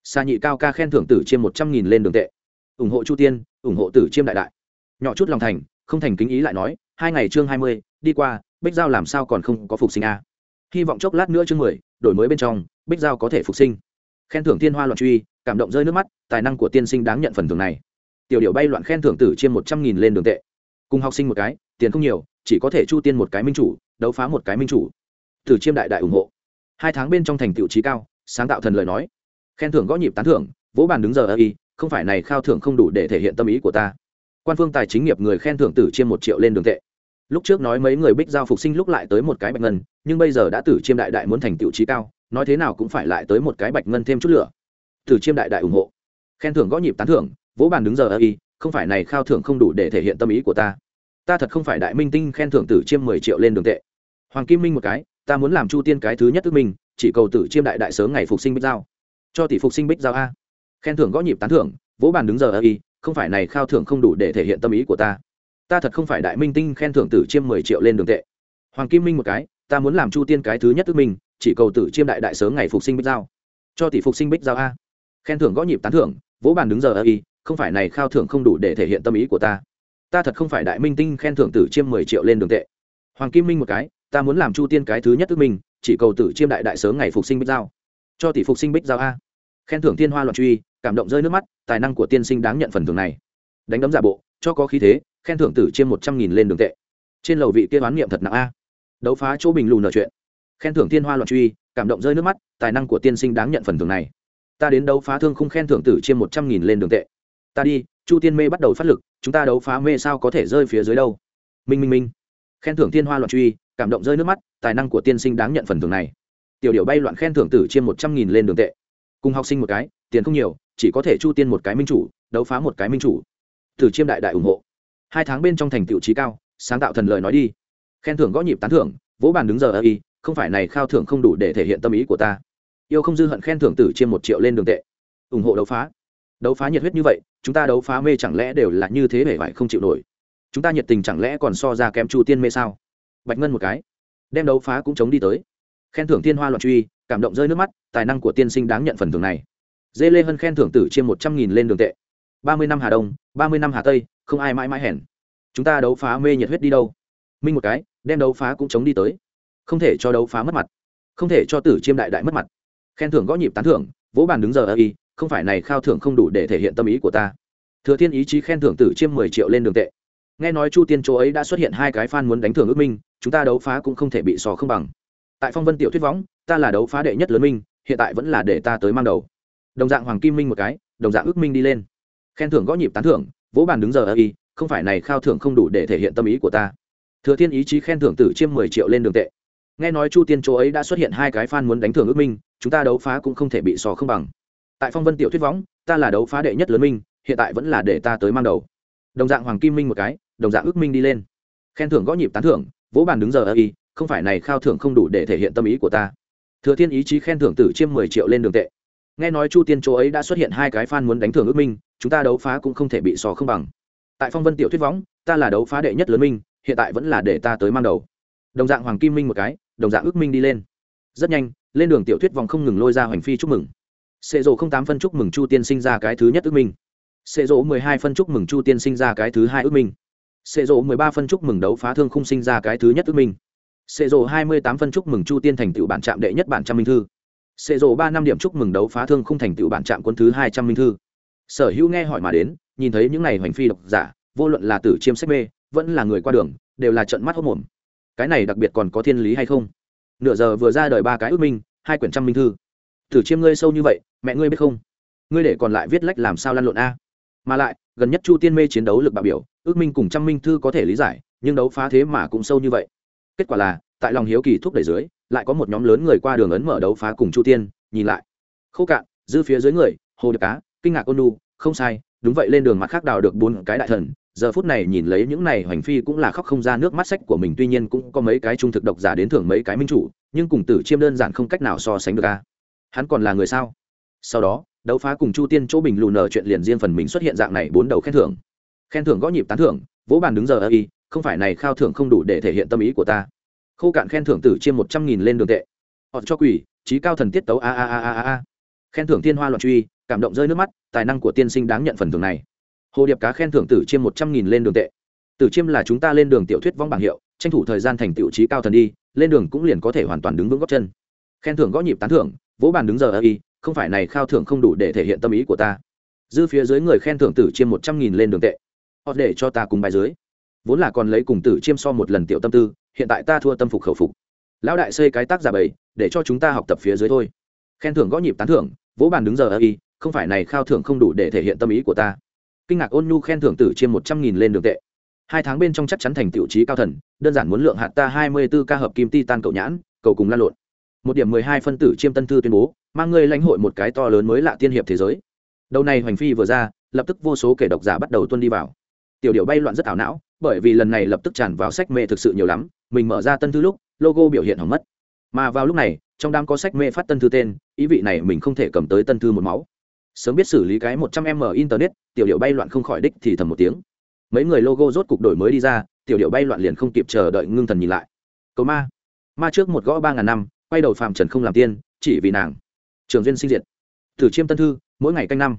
Xa nhị cao ca khen thưởng tử chiêm một trăm nghìn lên đường tệ. Ủng hộ chu tiên, ủng hộ tử chiêm đại đại. Nhỏ chút lòng thành, không thành kính ý lại nói hai ngày chương hai mươi, đi qua, bích giao làm sao còn không có phục sinh a hy vọng chốc lát nữa chương mười, đổi mới bên trong, bích giao có thể phục sinh. Khen thưởng thiên hoa loạn truy, cảm động rơi nước mắt, tài năng của tiên sinh đáng nhận phần thưởng này. Tiểu điệu bay loạn khen thưởng tử chiêm một trăm nghìn lên đường tệ. Cùng học sinh một cái, tiền không nhiều, chỉ có thể chu tiên một cái minh chủ, đấu phá một cái minh chủ. Tử chiêm đại đại ủng hộ. Hai tháng bên trong thành tựu trí cao, sáng tạo thần lời nói. Khen thưởng gõ nhịp tán thưởng, vỗ bàn đứng giờ ở y, không phải này khao thưởng không đủ để thể hiện tâm ý của ta. Quan phương tài chính nghiệp người khen thưởng tử chiêm một triệu lên đường tệ lúc trước nói mấy người bích giao phục sinh lúc lại tới một cái bạch ngân, nhưng bây giờ đã tử chiêm đại đại muốn thành tựu trí cao, nói thế nào cũng phải lại tới một cái bạch ngân thêm chút lửa. Tử chiêm đại đại ủng hộ. Khen thưởng gõ nhịp tán thưởng, vỗ bàn đứng giờ ơ y, không phải này khao thưởng không đủ để thể hiện tâm ý của ta. Ta thật không phải đại minh tinh khen thưởng tử chiêm mười triệu lên đường tệ. Hoàng kim minh một cái, ta muốn làm chu tiên cái thứ nhất ước minh chỉ cầu tử chiêm đại đại sớm ngày phục sinh bích giao. Cho tỷ phục sinh bích giao a. Khen thưởng gõ nhịp tán thưởng, vỗ bàn đứng giờ ơ y, không phải này khao thưởng không đủ để thể hiện tâm ý của ta ta thật không phải đại minh tinh khen thưởng tử chiêm mười triệu lên đường tệ. Hoàng kim minh một cái ta muốn làm chu tiên cái thứ nhất ước mình, chỉ cầu tử chiêm đại đại sớm ngày phục sinh bích giao. Cho tỷ phục sinh bích giao a. Khen thưởng gõ nhịp tán thưởng vỗ bàn đứng giờ ơ y không phải này khao thưởng không đủ để thể hiện tâm ý của ta. Ta thật không phải đại minh tinh khen thưởng tử chiêm mười triệu lên đường tệ. Hoàng kim minh một cái ta muốn làm chu tiên cái thứ nhất ước mình, chỉ cầu tử chiêm đại đại sớm ngày phục sinh bích giao. Cho tỷ phục sinh bích giao a. Khen thưởng tiên hoa loạn truy cảm động rơi nước mắt tài năng của tiên sinh đáng nhận phần thưởng này. Đánh đấm giả bộ cho có khí thế khen thưởng tử chiêm một trăm nghìn lên đường tệ. Trên lầu vị kia oán niệm thật nặng a. Đấu phá chỗ bình lù nợ chuyện. Khen thưởng tiên hoa loạn truy, cảm động rơi nước mắt, tài năng của tiên sinh đáng nhận phần thưởng này. Ta đến đấu phá thương không khen thưởng tử chiêm một trăm nghìn lên đường tệ. Ta đi, chu tiên mê bắt đầu phát lực, chúng ta đấu phá mê sao có thể rơi phía dưới đâu? Minh minh minh. Khen thưởng tiên hoa loạn truy, cảm động rơi nước mắt, tài năng của tiên sinh đáng nhận phần thưởng này. Tiểu điệu bay loạn khen thưởng tử chiêm một trăm nghìn lên đường tệ. Cùng học sinh một cái, tiền không nhiều, chỉ có thể chu tiên một cái minh chủ, đấu phá một cái minh chủ. Tử chiêm đại đại ủng hộ hai tháng bên trong thành tiệu trí cao, sáng tạo thần lời nói đi. Khen thưởng gõ nhịp tán thưởng, vỗ bàn đứng giờ ơ y, không phải này khao thưởng không đủ để thể hiện tâm ý của ta. Yêu không dư hận khen thưởng tử chiêm một triệu lên đường tệ. Ủng hộ đấu phá. Đấu phá nhiệt huyết như vậy, chúng ta đấu phá mê chẳng lẽ đều là như thế hề vải không chịu nổi? Chúng ta nhiệt tình chẳng lẽ còn so ra kém chu tiên mê sao? Bạch ngân một cái. Đem đấu phá cũng chống đi tới. Khen thưởng tiên hoa loạn truy, cảm động rơi nước mắt, tài năng của tiên sinh đáng nhận phần thưởng này. Dê lê hân khen thưởng tử chiêm một trăm nghìn lên đường tệ. ba mươi năm hà đông, ba mươi năm hà tây không ai mãi mãi hèn. Chúng ta đấu phá mê nhiệt huyết đi đâu? Minh một cái, đem đấu phá cũng chống đi tới. Không thể cho đấu phá mất mặt. Không thể cho tử chiêm đại đại mất mặt. Khen thưởng gõ nhịp tán thưởng, vỗ bàn đứng giờ ơ y không phải này khao thưởng không đủ để thể hiện tâm ý của ta. Thừa thiên ý chí khen thưởng tử chiêm mười triệu lên đường tệ. Nghe nói chu tiên chỗ ấy đã xuất hiện hai cái fan muốn đánh thưởng ước minh, chúng ta đấu phá cũng không thể bị sò không bằng. Tại phong vân tiểu thuyết võng, ta là đấu phá đệ nhất lớn minh, hiện tại vẫn là để ta tới mang đầu. Đồng dạng hoàng kim minh một cái, đồng dạng ước minh đi lên. Khen thưởng gõ nhịp tán thưởng vỗ bàn đứng giờ ơ y, không phải này khao thưởng không đủ để thể hiện tâm ý của ta. Thừa thiên ý chí khen thưởng tử chiêm mười triệu lên đường tệ. Nghe nói chu tiên chỗ ấy đã xuất hiện hai cái fan muốn đánh thưởng ước minh, chúng ta đấu phá cũng không thể bị sò không bằng. Tại phong vân tiểu thuyết võng, ta là đấu phá đệ nhất lớn minh, hiện tại vẫn là để ta tới mang đầu. Đồng dạng hoàng kim minh một cái, đồng dạng ước minh đi lên. Khen thưởng gõ nhịp tán thưởng, vỗ bàn đứng giờ ơ y, không phải này khao thưởng không đủ để thể hiện tâm ý của ta. Thừa thiên ý chí khen thưởng tử chiêm mười triệu lên đường tệ. Nghe nói chu tiên chỗ ấy đã xuất hiện hai cái fan muốn đánh thưởng ước minh chúng ta đấu phá cũng không thể bị sò không bằng. Tại phong vân tiểu thuyết võng, ta là đấu phá đệ nhất lớn minh, hiện tại vẫn là để ta tới mang đầu. Đồng dạng hoàng kim minh một cái, đồng dạng ước minh đi lên. Rất nhanh, lên đường tiểu thuyết vòng không ngừng lôi ra hoành phi chúc mừng. Xệ dỗ không tám phân chúc mừng chu tiên sinh ra cái thứ nhất ước minh. Xệ dỗ mười hai phân chúc mừng chu tiên sinh ra cái thứ hai ước minh. Xệ dỗ mười ba phân chúc mừng đấu phá thương không sinh ra cái thứ nhất ước minh. Xệ dỗ hai mươi tám phân chúc mừng chu tiên thành tựu bản trạm đệ nhất bản trăm minh thư. Xệ dỗ ba năm điểm chúc mừng đấu phá thương không thành tựu bản trạm quân thứ hai trăm minh thư sở hữu nghe hỏi mà đến, nhìn thấy những này hoành phi độc giả, vô luận là tử chiêm sách mê, vẫn là người qua đường, đều là trận mắt hốc mồm. Cái này đặc biệt còn có thiên lý hay không? Nửa giờ vừa ra đời ba cái ước minh, hai quyển trăm minh thư. Tử chiêm ngươi sâu như vậy, mẹ ngươi biết không? Ngươi để còn lại viết lách làm sao lăn lộn a? Mà lại, gần nhất chu tiên mê chiến đấu lực bạo biểu, ước minh cùng trăm minh thư có thể lý giải, nhưng đấu phá thế mà cũng sâu như vậy. Kết quả là, tại lòng hiếu kỳ thúc đẩy dưới, lại có một nhóm lớn người qua đường ấn mở đấu phá cùng chu tiên, nhìn lại. Khô cạn, dư phía dưới người, hồ đập cá kinh ngạc ôn nu không sai, đúng vậy, lên đường mặt khác đào được bốn cái đại thần. Giờ phút này nhìn lấy những này hoành phi cũng là khóc không ra nước mắt sách của mình, tuy nhiên cũng có mấy cái trung thực độc giả đến thưởng mấy cái minh chủ, nhưng cùng tử chiêm đơn giản không cách nào so sánh được a. Hắn còn là người sao? Sau đó, đấu phá cùng chu tiên chỗ bình lù nở chuyện liền riêng phần mình xuất hiện dạng này bốn đầu khen thưởng. Khen thưởng gõ nhịp tán thưởng, vỗ bàn đứng giờ ơ y, không phải này khao thưởng không đủ để thể hiện tâm ý của ta. Khô cạn khen thưởng tử chiêm một trăm nghìn lên đường tệ. Họ cho quỷ, trí cao thần tiết tấu a a a a a khen thưởng thiên hoa loạn truy cảm động rơi nước mắt tài năng của tiên sinh đáng nhận phần thưởng này. Hồ điệp cá khen thưởng tử chiêm một trăm nghìn lên đường tệ. Tử chiêm là chúng ta lên đường tiểu thuyết vong bảng hiệu tranh thủ thời gian thành tiểu trí cao thần đi lên đường cũng liền có thể hoàn toàn đứng vững góc chân. Khen thưởng gõ nhịp tán thưởng vỗ bàn đứng giờ ơ y không phải này khao thưởng không đủ để thể hiện tâm ý của ta. Dư phía dưới người khen thưởng tử chiêm một trăm nghìn lên đường tệ. Họ để cho ta cùng bài dưới. Vốn là còn lấy cùng tử chiêm so một lần tiểu tâm tư hiện tại ta thua tâm phục khẩu phục. Lão đại xây cái tác giả bầy, để cho chúng ta học tập phía dưới thôi. Khen thưởng gõ nhịp tán thưởng vỗ bàn đứng giờ ơ y không phải này khao thưởng không đủ để thể hiện tâm ý của ta. Kinh ngạc ôn nhu khen thưởng tử chiêm một trăm nghìn lên đường tệ. Hai tháng bên trong chắc chắn thành tiểu trí cao thần, đơn giản muốn lượng hạt ta hai mươi b ố ca hợp kim ti tan cậu nhãn, cầu cùng lan lộn. Một điểm mười hai phân tử chiêm tân thư tuyên bố, mang ngươi lãnh hội một cái to lớn mới lạ tiên hiệp thế giới. Đầu này hoành phi vừa ra, lập tức vô số kẻ độc giả bắt đầu tuân đi vào. Tiểu điệu bay loạn rất ảo não, bởi vì lần này lập tức tràn vào sách mê thực sự nhiều lắm, mình mở ra tân thư lúc, logo biểu hiện hỏng mất. Mà vào lúc này, trong đám có sách mê phát tân thư tên, ý vị này mình không thể cầm tới tân thư một máu sớm biết xử lý cái một trăm m internet, tiểu điệu bay loạn không khỏi đích thì thầm một tiếng. Mấy người logo rốt cục đổi mới đi ra, tiểu điệu bay loạn liền không kịp chờ đợi ngưng thần nhìn lại. Cầu ma. Ma trước một gõ ba ngàn năm, quay đầu phàm trần không làm tiên, chỉ vì nàng. Trường duyên sinh diệt. Thử chiêm tân thư, mỗi ngày canh năm.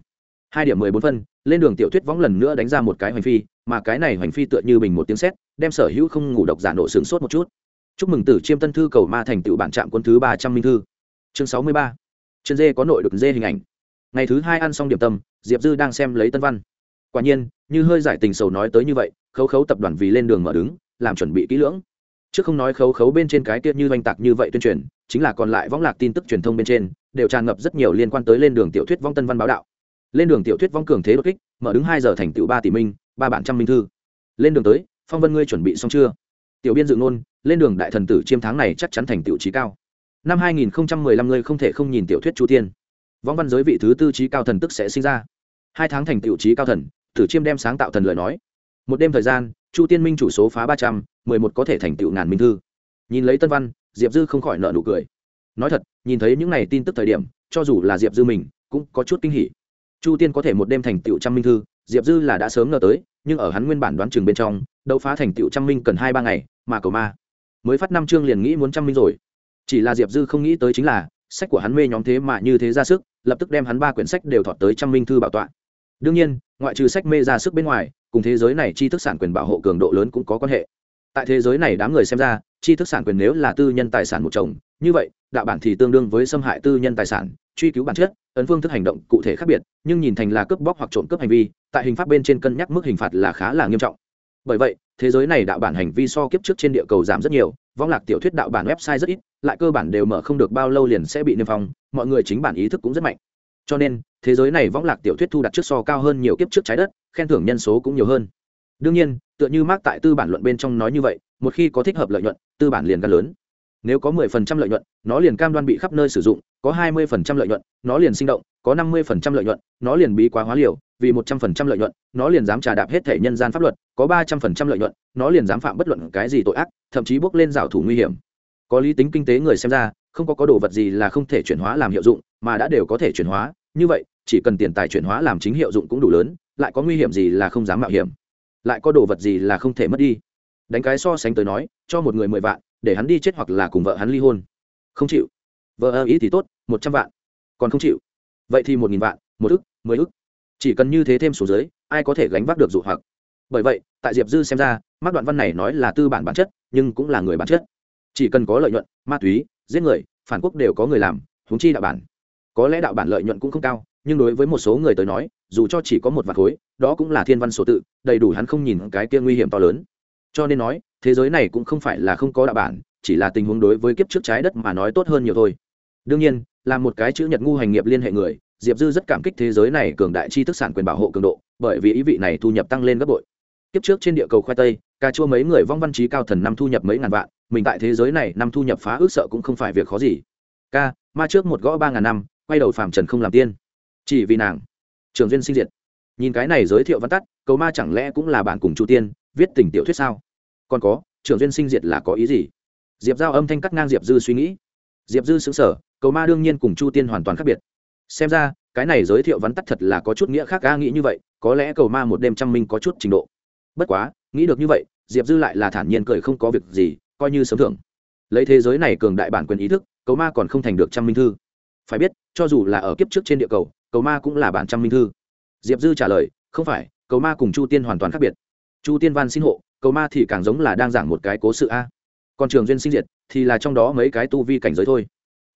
Hai điểm mười bốn phân, lên đường tiểu thuyết võng lần nữa đánh ra một cái hoành phi, mà cái này hoành phi tựa như bình một tiếng sét, đem sở hữu không ngủ độc giả nộ sướng sốt một chút. Chúc mừng tử chiêm tân thư cầu ma thành tựu bản trạm quân thứ ba trăm minh thư chương sáu mươi ba. Chân dê có nội được dê hình ảnh ngày thứ hai ăn xong điểm tâm, diệp dư đang xem lấy tân văn. Quả nhiên, như hơi giải tình sầu nói tới như vậy, khấu khấu tập đoàn vì lên đường mở đứng, làm chuẩn bị kỹ lưỡng. Chứ không nói khấu khấu bên trên cái tiết như oanh tạc như vậy tuyên truyền, chính là còn lại võng lạc tin tức truyền thông bên trên, đều tràn ngập rất nhiều liên quan tới lên đường tiểu thuyết vong tân văn báo đạo. Lên đường tiểu thuyết vong cường thế đột kích, mở đứng hai giờ thành tựu ba tỷ minh, ba bản trăm minh thư. Lên đường tới, phong vân ngươi chuẩn bị xong chưa? Tiểu biên dự ngôn, lên đường đại thần tử chiêm tháng này chắc chắn thành tựu trí cao. Năm hai nghìn lăm ngươi không thể không nhìn tiểu thuyết chu tiên vong văn giới vị thứ tư trí cao thần tức sẽ sinh ra. Hai tháng thành tiệu trí cao thần thử chiêm đem sáng tạo thần lời nói. Một đêm thời gian, chu tiên minh chủ số phá ba trăm, mười một có thể thành tựu ngàn minh thư. Nhìn lấy tân văn, diệp dư không khỏi nợ nụ cười. Nói thật, nhìn thấy những n à y tin tức thời điểm, cho dù là diệp dư mình, cũng có chút kinh hỉ. Chu tiên có thể một đêm thành tựu trăm minh thư, diệp dư là đã sớm ngờ tới, nhưng ở hắn nguyên bản đoán chừng bên trong, đấu phá thành tựu trăm minh cần hai ba ngày, mà cầu ma. Mới phát năm chương liền nghĩ muốn trăm minh rồi. Chỉ là diệp dư không nghĩ tới chính là, sách của hắn mê nhóm thế mà như thế ra sức lập tức đem hắn ba quyển sách đều thọt tới trăm minh thư bảo tọa. Đương nhiên, ngoại trừ sách mê ra sức bên ngoài, cùng thế giới này chi thức sản quyền bảo hộ cường độ lớn cũng có quan hệ. Tại thế giới này đám người xem ra chi thức sản quyền nếu là tư nhân tài sản một chồng, như vậy, đạo bản thì tương đương với xâm hại tư nhân tài sản, truy cứu bản chất, ấn phương thức hành động cụ thể khác biệt, nhưng nhìn thành là cướp bóc hoặc trộm cướp hành vi, tại hình pháp bên trên cân nhắc mức hình phạt là khá là nghiêm trọng bởi vậy, thế giới này đạo bản hành vi so kiếp trước trên địa cầu giảm rất nhiều, vong lạc tiểu thuyết đạo bản website rất ít, lại cơ bản đều mở không được bao lâu liền sẽ bị niêm phong, mọi người chính bản ý thức cũng rất mạnh. Cho nên, thế giới này vong lạc tiểu thuyết thu đặt trước so cao hơn nhiều kiếp trước trái đất, khen thưởng nhân số cũng nhiều hơn. Đương nhiên, tựa như mark tại tư bản luận bên trong nói như vậy, một khi có thích hợp lợi nhuận, tư bản liền gan lớn nếu có mười phần trăm lợi nhuận, nó liền cam đoan bị khắp nơi sử dụng, có hai mươi phần trăm lợi nhuận, nó liền sinh động, có năm mươi phần trăm lợi nhuận, nó liền bí quá hóa liều, vì một trăm phần trăm lợi nhuận, nó liền dám trà đạp hết thể nhân gian pháp luật, có ba trăm phần trăm lợi nhuận, nó liền dám phạm bất luận cái gì tội ác, thậm chí bước lên rào thủ nguy hiểm. Có lý tính kinh tế người xem ra, không có có đồ vật gì là không thể chuyển hóa làm hiệu dụng, mà đã đều có thể chuyển hóa, như vậy, chỉ cần tiền tài chuyển hóa làm chính hiệu dụng cũng đủ lớn, lại có nguy hiểm gì là không dám mạo hiểm, lại có đồ vật gì là không thể mất đi. Đánh cái so sánh tới nói, cho một người mười vạn để hắn đi chết hoặc là cùng vợ hắn ly hôn. Không chịu. Vợ ơ ý thì tốt, một trăm vạn. Còn không chịu. Vậy thì một nghìn vạn, một ức, mười ức. Chỉ cần như thế thêm số dưới, ai có thể gánh vác được dụ hoặc? Bởi vậy, tại diệp dư xem ra mắt đoạn văn này nói là tư bản bản chất, nhưng cũng là người bản chất. Chỉ cần có lợi nhuận, ma túy, giết người, phản quốc đều có người làm thúng chi đạo bản. Có lẽ đạo bản lợi nhuận cũng không cao, nhưng đối với một số người tới nói, dù cho chỉ có một vạt khối, đó cũng là thiên văn số tự, đầy đủ hắn không nhìn cái kia nguy hiểm to lớn. Cho nên nói thế giới này cũng không phải là không có đạo bản, chỉ là tình huống đối với kiếp trước trái đất mà nói tốt hơn nhiều thôi. Đương nhiên, là một cái chữ nhật ngu hành nghiệp liên hệ người, diệp dư rất cảm kích thế giới này cường đại chi thức sản quyền bảo hộ cường độ, bởi vì ý vị này thu nhập tăng lên gấp bội. Kiếp trước trên địa cầu khoai tây, cà chua mấy người vong văn trí cao thần năm thu nhập mấy ngàn vạn, mình tại thế giới này năm thu nhập phá ước sợ cũng không phải việc khó gì. Ca, ma trước một gõ ba ngàn năm, quay đầu phàm trần không làm tiên. Chỉ vì nàng. Trường duyên sinh diệt. Nhìn cái này giới thiệu văn tắt, cầu ma chẳng lẽ cũng là bạn cùng chu tiên, viết tình tiểu thuyết sao? Còn có, trưởng duyên sinh diệt là có ý gì? Diệp giao âm thanh cắt ngang diệp dư suy nghĩ. Diệp dư xứng sở cầu ma đương nhiên cùng chu tiên hoàn toàn khác biệt. Xem ra, cái này giới thiệu vắn tắt thật là có chút nghĩa khác ca nghĩ như vậy, có lẽ cầu ma một đêm trăm minh có chút trình độ. Bất quá, nghĩ được như vậy, diệp dư lại là thản nhiên cười không có việc gì, coi như sớm thưởng. Lấy thế giới này cường đại bản quyền ý thức, cầu ma còn không thành được trăm minh thư. Phải biết, cho dù là ở kiếp trước trên địa cầu cầu ma cũng là bản trăm minh thư. Diệp dư trả lời, không phải, cầu ma cùng chu tiên hoàn toàn khác biệt. Chu tiên văn xin hộ cầu ma thì càng giống là đang giảng một cái cố sự a. Còn trường duyên sinh diệt thì là trong đó mấy cái tu vi cảnh giới thôi.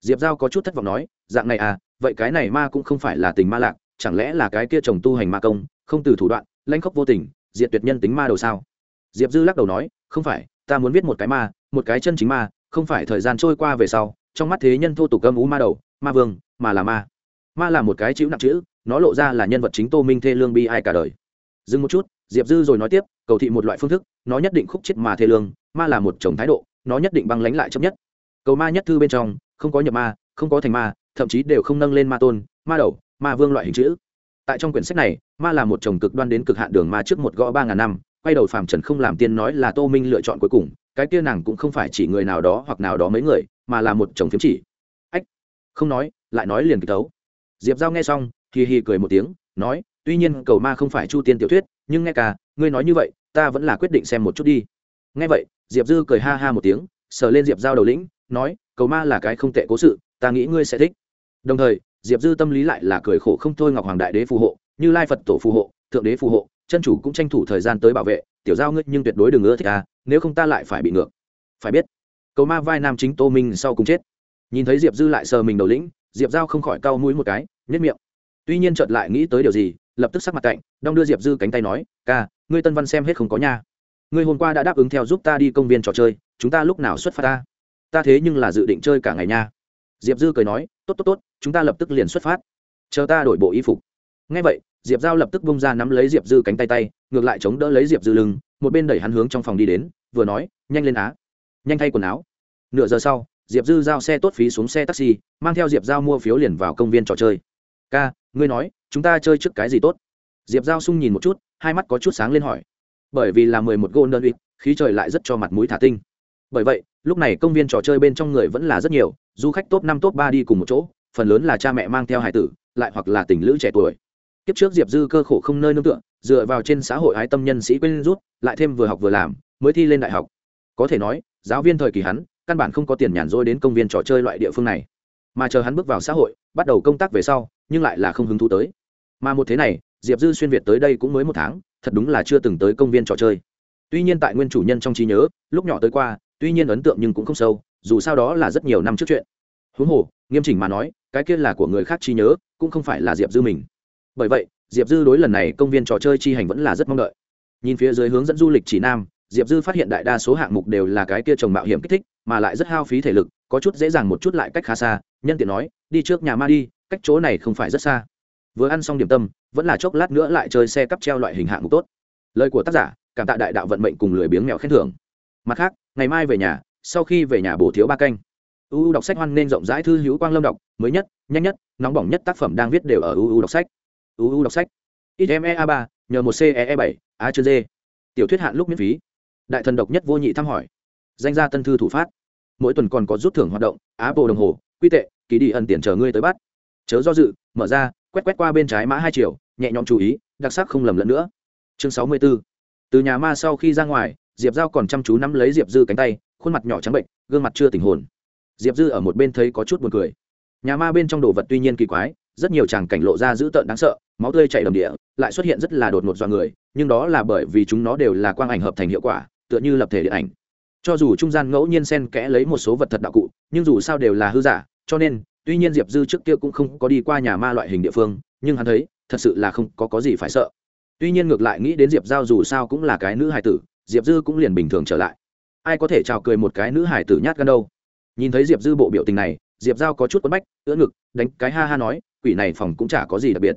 Diệp giao có chút thất vọng nói, dạng này à vậy cái này ma cũng không phải là tình ma lạc, chẳng lẽ là cái kia chồng tu hành ma công, không từ thủ đoạn lanh khóc vô tình, diệt tuyệt nhân tính ma đầu sao? Diệp dư lắc đầu nói, không phải, ta muốn viết một cái ma, một cái chân chính ma, không phải thời gian trôi qua về sau, trong mắt thế nhân thô tục âm ú ma đầu, ma vương, mà là ma. Ma là một cái chữ nặng chữ, nó lộ ra là nhân vật chính tô minh thê lương bi ai cả đời. Dừng một chút, diệp dư rồi nói tiếp cầu thị một loại phương thức, nó nhất định khúc chết mà thê lương, ma là một chồng thái độ, nó nhất định băng lánh lại chấp nhất. Cầu ma nhất thư bên trong, không có nhập ma, không có thành ma, thậm chí đều không nâng lên ma tôn, ma đầu, ma vương loại hình chữ. Tại trong quyển sách này, ma là một chồng cực đoan đến cực hạn đường ma trước một gõ ba ngàn năm, quay đầu phàm trần không làm tiên nói là tô minh lựa chọn cuối cùng, cái kia nàng cũng không phải chỉ người nào đó hoặc nào đó mấy người, mà là một chồng phiếm chỉ. Ách, không nói, lại nói liền kịch tấu. Diệp giao nghe xong thì hì cười một tiếng, nói, tuy nhiên cầu ma không phải chu tiên tiểu thuyết nhưng nghe cả ngươi nói như vậy, ta vẫn là quyết định xem một chút đi. Nghe vậy, diệp dư cười ha ha một tiếng, sờ lên diệp giao đầu lĩnh, nói, cầu ma là cái không tệ cố sự, ta nghĩ ngươi sẽ thích. Đồng thời, diệp dư tâm lý lại là cười khổ không thôi ngọc hoàng đại đế phù hộ, như lai phật tổ phù hộ, thượng đế phù hộ, chân chủ cũng tranh thủ thời gian tới bảo vệ, tiểu giao ngươi nhưng tuyệt đối đừng ưa thích ta, nếu không ta lại phải bị ngược. Phải biết, cầu ma vai nam chính tô minh sau cùng chết. Nhìn thấy diệp dư lại sờ mình đầu lĩnh, diệp giao không khỏi cau mũi một cái nhất miệng tuy nhiên chợt lại nghĩ tới điều gì, lập tức sắc mặt cạnh đong đưa diệp dư cánh tay nói, ca, ngươi tân văn xem hết không có nha. Ngươi hôm qua đã đáp ứng theo giúp ta đi công viên trò chơi, chúng ta lúc nào xuất phát ta? Ta thế nhưng là dự định chơi cả ngày nha. Diệp dư cười nói, tốt tốt tốt, chúng ta lập tức liền xuất phát. Chờ ta đổi bộ y phục. Ngay vậy, diệp giao lập tức bông ra nắm lấy diệp dư cánh tay tay, ngược lại chống đỡ lấy diệp dư lưng, một bên đẩy hắn hướng trong phòng đi đến, vừa nói, nhanh lên á. Nhanh thay quần áo. Nửa giờ sau, diệp dư giao xe tốt phí xuống xe taxi, mang theo diệp giao mua phiếu liền vào công viên trò chơi. Ca ngươi nói, chúng ta chơi trước cái gì tốt? Diệp giao sung nhìn một chút, hai mắt có chút sáng lên hỏi. Bởi vì là mười một gôn đơn uy khí trời lại rất cho mặt mũi thả tinh. Bởi vậy, lúc này công viên trò chơi bên trong người vẫn là rất nhiều, du khách top năm, top ba đi cùng một chỗ, phần lớn là cha mẹ mang theo hải tử, lại hoặc là tình lữ trẻ tuổi. Kiếp trước diệp dư cơ khổ không nơi nương tựa, dựa vào trên xã hội ái tâm nhân sĩ quên rút, lại thêm vừa học vừa làm, mới thi lên đại học. Có thể nói, giáo viên thời kỳ hắn, căn bản không có tiền nhàn rỗi đến công viên trò chơi loại địa phương này mà chờ hắn bước vào xã hội, bắt đầu công tác về sau, nhưng lại là không hứng thú tới. Mà một thế này, diệp dư xuyên việt tới đây cũng mới một tháng, thật đúng là chưa từng tới công viên trò chơi. Tuy nhiên tại nguyên chủ nhân trong trí nhớ, lúc nhỏ tới qua, tuy nhiên ấn tượng nhưng cũng không sâu, dù sao đó là rất nhiều năm trước chuyện. Huống hồ, nghiêm chỉnh mà nói, cái kia là của người khác trí nhớ, cũng không phải là diệp dư mình. Bởi vậy, diệp dư đối lần này công viên trò chơi chi hành vẫn là rất mong đợi. Nhìn phía dưới hướng dẫn du lịch chỉ nam, diệp dư phát hiện đại đa số hạng mục đều là cái kia trồng mạo hiểm kích thích, mà lại rất hao phí thể lực, có chút dễ dàng một chút lại cách khá xa nhân tiện nói, đi trước nhà ma đi, cách chỗ này không phải rất xa. Vừa ăn xong điểm tâm, vẫn là chốc lát nữa lại chơi xe cắp treo loại hình hạng mục tốt. Lời của tác giả, cảm tạ đại đạo vận mệnh cùng lười biếng mèo khen thưởng. Mặt khác, ngày mai về nhà, sau khi về nhà bổ thiếu ba canh. Uu đọc sách hoan nên rộng rãi thư hữu quang lâm đọc, mới nhất, nhanh nhất, nóng bỏng nhất tác phẩm đang viết đều ở uu đọc sách. Uu đọc sách. Ít a ba, nhờ một cee e bảy, a chưa d. Tiểu thuyết hạn lúc miễn phí. Đại thần độc nhất vô nhị thăm hỏi. Danh gia tân thư thủ phát. Mỗi tuần còn có rút thưởng hoạt động, apple đồng hồ, quy tệ ký đi ẩn tiền chờ ngươi tới bắt. Chớ do dự, mở ra, quét quét qua bên trái mã hai triệu nhẹ nhõm chú ý, đặc sắc không lầm lẫn nữa. Chương sáu mươi 64. từ nhà ma sau khi ra ngoài, diệp giao còn chăm chú nắm lấy diệp dư cánh tay, khuôn mặt nhỏ trắng bệnh, gương mặt chưa tình hồn. Diệp dư ở một bên thấy có chút buồn cười. Nhà ma bên trong đồ vật tuy nhiên kỳ quái, rất nhiều chàng cảnh lộ ra dữ tợn đáng sợ, máu tươi chảy đầm địa, lại xuất hiện rất là đột ngột do người, nhưng đó là bởi vì chúng nó đều là quang ảnh hợp thành hiệu quả, tựa như lập thể điện ảnh. Cho dù trung gian ngẫu nhiên xen kẽ lấy một số vật thật đạo cụ, nhưng dù sao đều là hư giả cho nên tuy nhiên diệp dư trước kia cũng không có đi qua nhà ma loại hình địa phương nhưng hắn thấy thật sự là không có, có gì phải sợ. Tuy nhiên ngược lại nghĩ đến diệp giao dù sao cũng là cái nữ hài tử diệp dư cũng liền bình thường trở lại. Ai có thể chào cười một cái nữ hài tử nhát gan đâu. Nhìn thấy diệp dư bộ biểu tình này diệp giao có chút quấn bách ưỡn ngực đánh cái ha ha nói quỷ này phòng cũng chả có gì đặc biệt.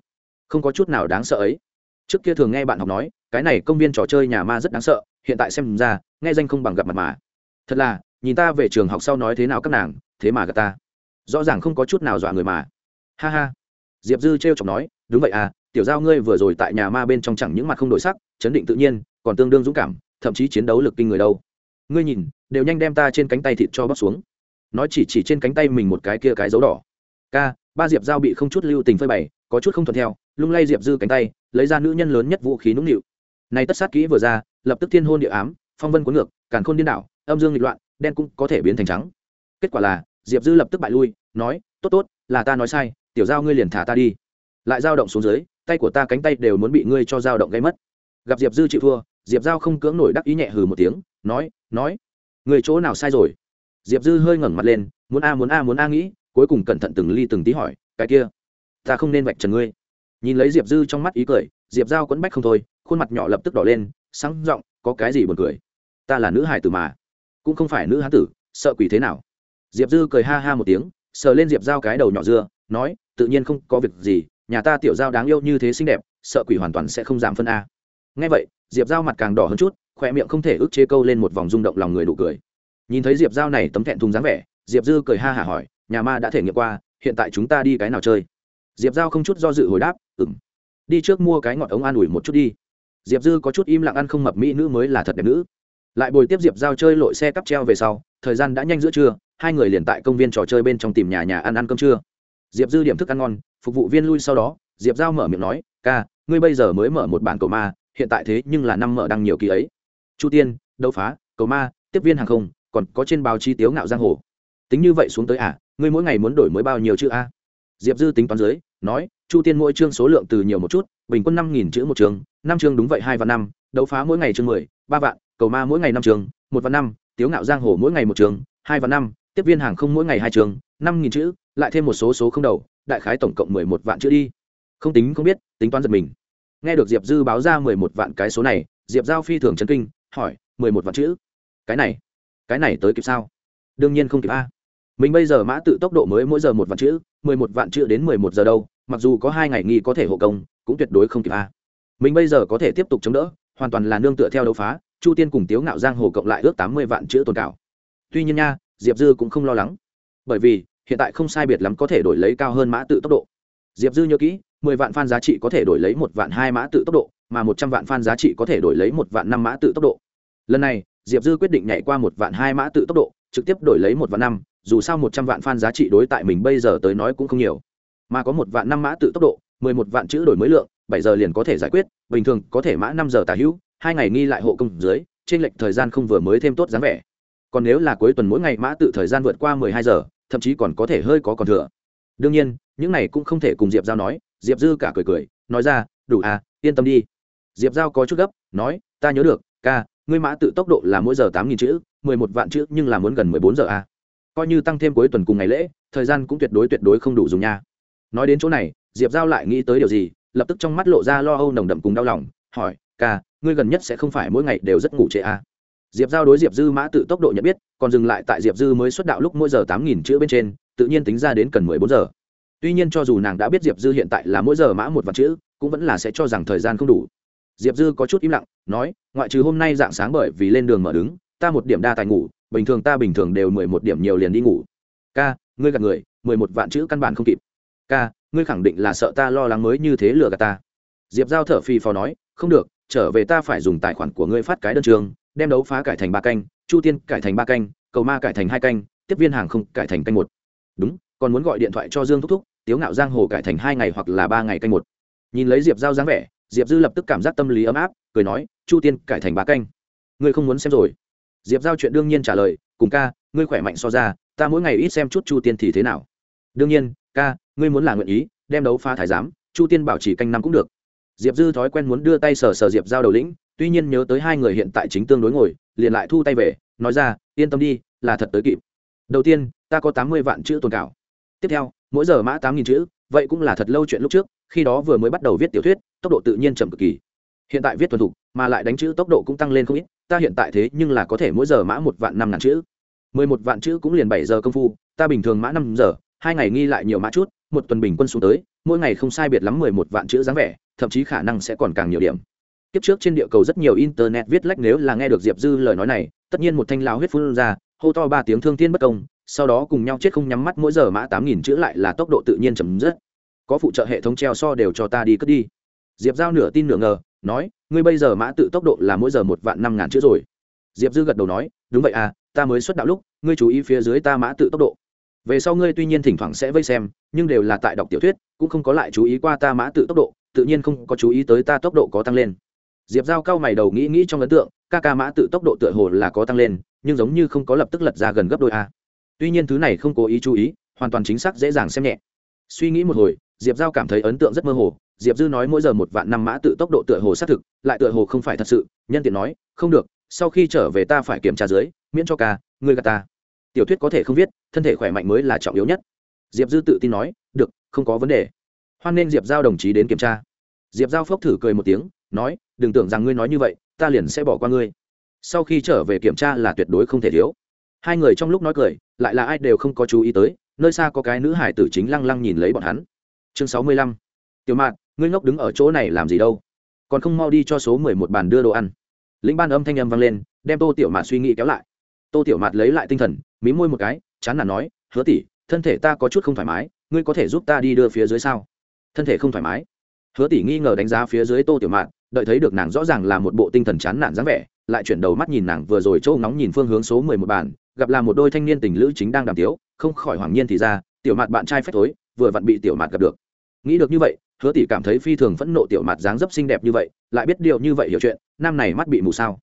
Không có chút nào đáng sợ ấy. Trước kia thường nghe bạn học nói cái này công viên trò chơi nhà ma rất đáng sợ hiện tại xem ra nghe danh không bằng gặp mặt mà. Thật là nhìn ta về trường học sau nói thế nào các nàng thế mà gặp ta rõ ràng không có chút nào dọa người mà. Ha ha. Diệp dư t r e o chọc nói, đúng vậy à tiểu giao ngươi vừa rồi tại nhà ma bên trong chẳng những mặt không đổi sắc, chấn định tự nhiên, còn tương đương dũng cảm, thậm chí chiến đấu lực kinh người đâu. Ngươi nhìn, đều nhanh đem ta trên cánh tay thịt cho bóc xuống. Nói chỉ chỉ trên cánh tay mình một cái kia cái dấu đỏ. Ca, ba diệp giao bị không chút lưu tình phơi bày, có chút không thuận theo, lung lay diệp dư cánh tay, lấy ra nữ nhân lớn nhất vũ khí nũng nịu. Này tất sát kỹ vừa ra, lập tức thiên hôn địa ám, phong vân cuốn ngược, càn khôn điên đảo, âm dương nghịch loạn, đen cũng có thể biến thành trắng. Kết quả là, diệp dư lập tức bại lui nói, tốt tốt, là ta nói sai, tiểu giao ngươi liền thả ta đi. Lại dao động xuống dưới, tay của ta cánh tay đều muốn bị ngươi cho dao động gây mất. Gặp diệp dư chịu thua, diệp giao không cưỡng nổi đắc ý nhẹ hừ một tiếng, nói nói người chỗ nào sai rồi? Diệp dư hơi ngẩng mặt lên, muốn a muốn a muốn a nghĩ, cuối cùng cẩn thận từng ly từng tí hỏi, cái kia, ta không nên vạch trần ngươi. Nhìn lấy diệp dư trong mắt ý cười, diệp giao quẫn bách không thôi, khuôn mặt nhỏ lập tức đỏ lên, sáng r ộ n g có cái gì buồn cười? Ta là nữ hải tử mà, cũng không phải nữ hán tử, sợ quỷ thế nào? Diệp dư cười ha ha một tiếng sờ lên diệp giao cái đầu nhỏ dưa, nói, tự nhiên không có việc gì, nhà ta tiểu giao đáng yêu như thế xinh đẹp, sợ quỷ hoàn toàn sẽ không giảm phân a. Ngay vậy, diệp giao mặt càng đỏ hơn chút, khoe miệng không thể ức chế câu lên một vòng rung động lòng người nụ cười. Nhìn thấy diệp giao này tấm thẹn thùng dáng vẻ, diệp dư cười ha hả hỏi, nhà ma đã thể nghiệm qua, hiện tại chúng ta đi cái nào chơi? Diệp giao không chút do dự hồi đáp ừng đi trước mua cái ngọt ống an ủi một chút đi. Diệp dư có chút im lặng ăn không mập mỹ nữ mới là thật đẹp nữ. Lại bồi tiếp diệp giao chơi lội xe cắp treo về sau, thời gian đã nhanh giữa trưa hai người liền tại công viên trò chơi bên trong tìm nhà nhà ăn ăn cơm trưa. Diệp dư điểm thức ăn ngon, phục vụ viên lui sau đó, diệp giao mở miệng nói, ca, ngươi bây giờ mới mở một bản cầu ma, hiện tại thế nhưng là năm mở đăng nhiều kỳ ấy. Chu tiên, đấu phá, cầu ma, tiếp viên hàng không, còn có trên báo chi tiếu ngạo giang hồ. Tính như vậy xuống tới à ngươi mỗi ngày muốn đổi mới bao nhiêu chữ a? Diệp dư tính toán dưới, nói, chu tiên mỗi chương số lượng từ nhiều một chút, bình quân năm nghìn chữ một chương, năm chương đúng vậy hai và năm, đấu phá mỗi ngày chương mười, ba vạn, cầu ma mỗi ngày năm chương, một và năm, tiếu ngạo giang hồ mỗi ngày một chương, hai và năm tiếp viên hàng không mỗi ngày hai trường, năm nghìn chữ, lại thêm một số số không đầu, đại khái tổng cộng mười một vạn chữ đi. Không tính không biết, tính toán giật mình. Nghe được diệp dư báo ra mười một vạn cái số này, diệp giao phi thường chấn kinh, hỏi, mười một vạn chữ? Cái này cái này tới kịp sao? Đương nhiên không kịp a. Mình bây giờ mã tự tốc độ mới mỗi giờ một vạn chữ, mười một vạn chữ đến mười một giờ đâu, mặc dù có hai ngày nghi có thể hộ công, cũng tuyệt đối không kịp a. Mình bây giờ có thể tiếp tục chống đỡ, hoàn toàn là nương tựa theo đấu phá, chu tiên cùng tiếu ngạo giang hồ cộng lại ước tám mươi vạn chữ tồn cảo. Tuy nhiên nha diệp dư cũng không lo lắng. Bởi vì, hiện tại không sai biệt lắm có thể đổi lấy cao hơn mã tự tốc độ. Diệp dư nhớ kỹ, mười vạn fan giá trị có thể đổi lấy một vạn hai mã tự tốc độ, mà một trăm vạn fan giá trị có thể đổi lấy một vạn năm mã tự tốc độ. Lần này, diệp dư quyết định nhảy qua một vạn hai mã tự tốc độ, trực tiếp đổi lấy một vạn năm, dù sao một trăm vạn fan giá trị đối tại mình bây giờ tới nói cũng không nhiều. Mà có một vạn năm mã tự tốc độ, mười một vạn chữ đổi mới lượng, bảy giờ liền có thể giải quyết, bình thường có thể mã năm giờ tả hữu, hai ngày nghi lại hộ công dưới, trên lệch thời gian không vừa mới thêm tốt dáng vẻ còn nếu là cuối tuần mỗi ngày mã tự thời gian vượt qua mười hai giờ, thậm chí còn có thể hơi có còn thừa. Đương nhiên, những này cũng không thể cùng diệp giao nói, diệp dư cả cười cười, nói ra, đủ à yên tâm đi. Diệp giao có chút gấp, nói, ta nhớ được, ca, ngươi mã tự tốc độ là mỗi giờ tám nghìn chữ, mười một vạn chữ nhưng là muốn gần mười bốn giờ à. Coi như tăng thêm cuối tuần cùng ngày lễ, thời gian cũng tuyệt đối tuyệt đối không đủ dùng nha. Nói đến chỗ này, diệp giao lại nghĩ tới điều gì, lập tức trong mắt lộ ra lo âu nồng đậm cùng đau lòng, hỏi, ca, ngươi gần nhất sẽ không phải mỗi ngày đều rất ngủ trễ à diệp giao đối diệp dư mã tự tốc độ nhận biết, còn dừng lại tại diệp dư mới xuất đạo lúc mỗi giờ tám nghìn chữ bên trên, tự nhiên tính ra đến cần mười bốn giờ. Tuy nhiên cho dù nàng đã biết diệp dư hiện tại là mỗi giờ mã một vạn chữ, cũng vẫn là sẽ cho rằng thời gian không đủ. Diệp dư có chút im lặng, nói, ngoại trừ hôm nay dạng sáng bởi vì lên đường mở đứng, ta một điểm đa tài ngủ, bình thường ta bình thường đều mười một điểm nhiều liền đi ngủ. Ca, ngươi gạt người, mười một vạn chữ căn bản không kịp. Ca, ngươi khẳng định là sợ ta lo lắng mới như thế lừa gạt ta. Diệp giao thở phì phò nói, không được, trở về ta phải dùng tài khoản của ngươi phát cái đơn trường đem đấu phá cải thành ba canh, chu tiên cải thành ba canh, cầu ma cải thành hai canh, tiếp viên hàng không cải thành canh một. Đúng, còn muốn gọi điện thoại cho dương thúc thúc, tiếu ngạo giang hồ cải thành hai ngày hoặc là ba ngày canh một. Nhìn lấy diệp giao dáng vẻ, diệp dư lập tức cảm giác tâm lý ấm áp, cười nói, chu tiên cải thành ba canh. Ngươi không muốn xem rồi. Diệp giao chuyện đương nhiên trả lời, cùng ca, ngươi khỏe mạnh so ra, ta mỗi ngày ít xem chút chu tiên thì thế nào? Đương nhiên, ca, ngươi muốn là nguyện ý, đem đấu phá thái giám, chu tiên bảo trì canh năm cũng được. Diệp dư thói quen muốn đưa tay sờ sờ diệp giao đầu lĩnh tuy nhiên nhớ tới hai người hiện tại chính tương đối ngồi, liền lại thu tay về, nói ra, yên tâm đi, là thật tới kịp. Đầu tiên, ta có tám mươi vạn chữ tồn cảo. Tiếp theo, mỗi giờ mã tám nghìn chữ, vậy cũng là thật lâu chuyện lúc trước, khi đó vừa mới bắt đầu viết tiểu thuyết, tốc độ tự nhiên chậm cực kỳ. Hiện tại viết thuần thục, mà lại đánh chữ tốc độ cũng tăng lên không ít, ta hiện tại thế nhưng là có thể mỗi giờ mã một vạn năm ngàn chữ. mười một vạn chữ cũng liền bảy giờ công phu, ta bình thường mã năm giờ, hai ngày nghi lại nhiều mã chút, một tuần bình quân xuống tới, mỗi ngày không sai biệt lắm mười một vạn chữ dáng vẻ, thậm chí khả năng sẽ còn càng nhiều điểm. Tiếp trước trên địa cầu rất nhiều internet viết lách nếu là nghe được Diệp Dư lời nói này, tất nhiên một thanh lão huyết phun ra, hô to ba tiếng thương thiên bất công, sau đó cùng nhau chết không nhắm mắt mỗi giờ mã tám nghìn chữ lại là tốc độ tự nhiên chậm rất. Có phụ trợ hệ thống treo so đều cho ta đi cất đi. Diệp Giao nửa tin nửa ngờ, nói, ngươi bây giờ mã tự tốc độ là mỗi giờ một vạn năm ngàn chữ rồi. Diệp Dư gật đầu nói, đúng vậy à, ta mới xuất đạo lúc, ngươi chú ý phía dưới ta mã tự tốc độ. Về sau ngươi tuy nhiên thỉnh thoảng sẽ vây xem, nhưng đều là tại đọc tiểu thuyết, cũng không có lại chú ý qua ta mã tự tốc độ, tự nhiên không có chú ý tới ta tốc độ có tăng lên diệp giao cao mày đầu nghĩ nghĩ trong ấn tượng, ca ca mã tự tốc độ tựa hồ là có tăng lên, nhưng giống như không có lập tức lật ra gần gấp đôi a. Tuy nhiên thứ này không cố ý chú ý, hoàn toàn chính xác dễ dàng xem nhẹ. Suy nghĩ một hồi, diệp giao cảm thấy ấn tượng rất mơ hồ, diệp dư nói mỗi giờ một vạn năm mã tự tốc độ tựa hồ xác thực, lại tựa hồ không phải thật sự, nhân tiện nói, không được, sau khi trở về ta phải kiểm tra dưới, miễn cho ca, ngươi gà ta. Tiểu thuyết có thể không viết, thân thể khỏe mạnh mới là trọng yếu nhất. Diệp dư tự tin nói, được, không có vấn đề. Hoan nên diệp giao đồng chí đến kiểm tra. Diệp giao phốc thử cười một tiếng, nói đừng tưởng rằng ngươi nói như vậy, ta liền sẽ bỏ qua ngươi. Sau khi trở về kiểm tra là tuyệt đối không thể thiếu. Hai người trong lúc nói cười, lại là ai đều không có chú ý tới, nơi xa có cái nữ hải tử chính lăng lăng nhìn lấy bọn hắn. Chương sáu mươi lăm. Tiểu mạn, ngươi ngốc đứng ở chỗ này làm gì đâu? Còn không mau đi cho số mười một bàn đưa đồ ăn. Lĩnh ban âm thanh âm vang lên, đem tô tiểu mạt suy nghĩ kéo lại. Tô tiểu mạt lấy lại tinh thần mí môi một cái, chán nản nói, hứa tỷ, thân thể ta có chút không thoải mái, ngươi có thể giúp ta đi đưa phía dưới sao? Thân thể không thoải mái? Hứa tỷ nghi ngờ đánh giá phía dưới tô tiểu mạt đợi thấy được nàng rõ ràng là một bộ tinh thần chán nản dáng vẻ, lại chuyển đầu mắt nhìn nàng vừa rồi chỗ ngóng nhìn phương hướng số mười một bàn gặp là một đôi thanh niên tình lữ chính đang đàm tiếu, không khỏi hoàng nhiên thì ra, tiểu mạt bạn trai phép tối vừa vặn bị tiểu mạt gặp được. Nghĩ được như vậy, hứa tỷ cảm thấy phi thường phẫn nộ tiểu mạt dáng dấp xinh đẹp như vậy, lại biết điều như vậy hiểu chuyện nam này mắt bị mù sao.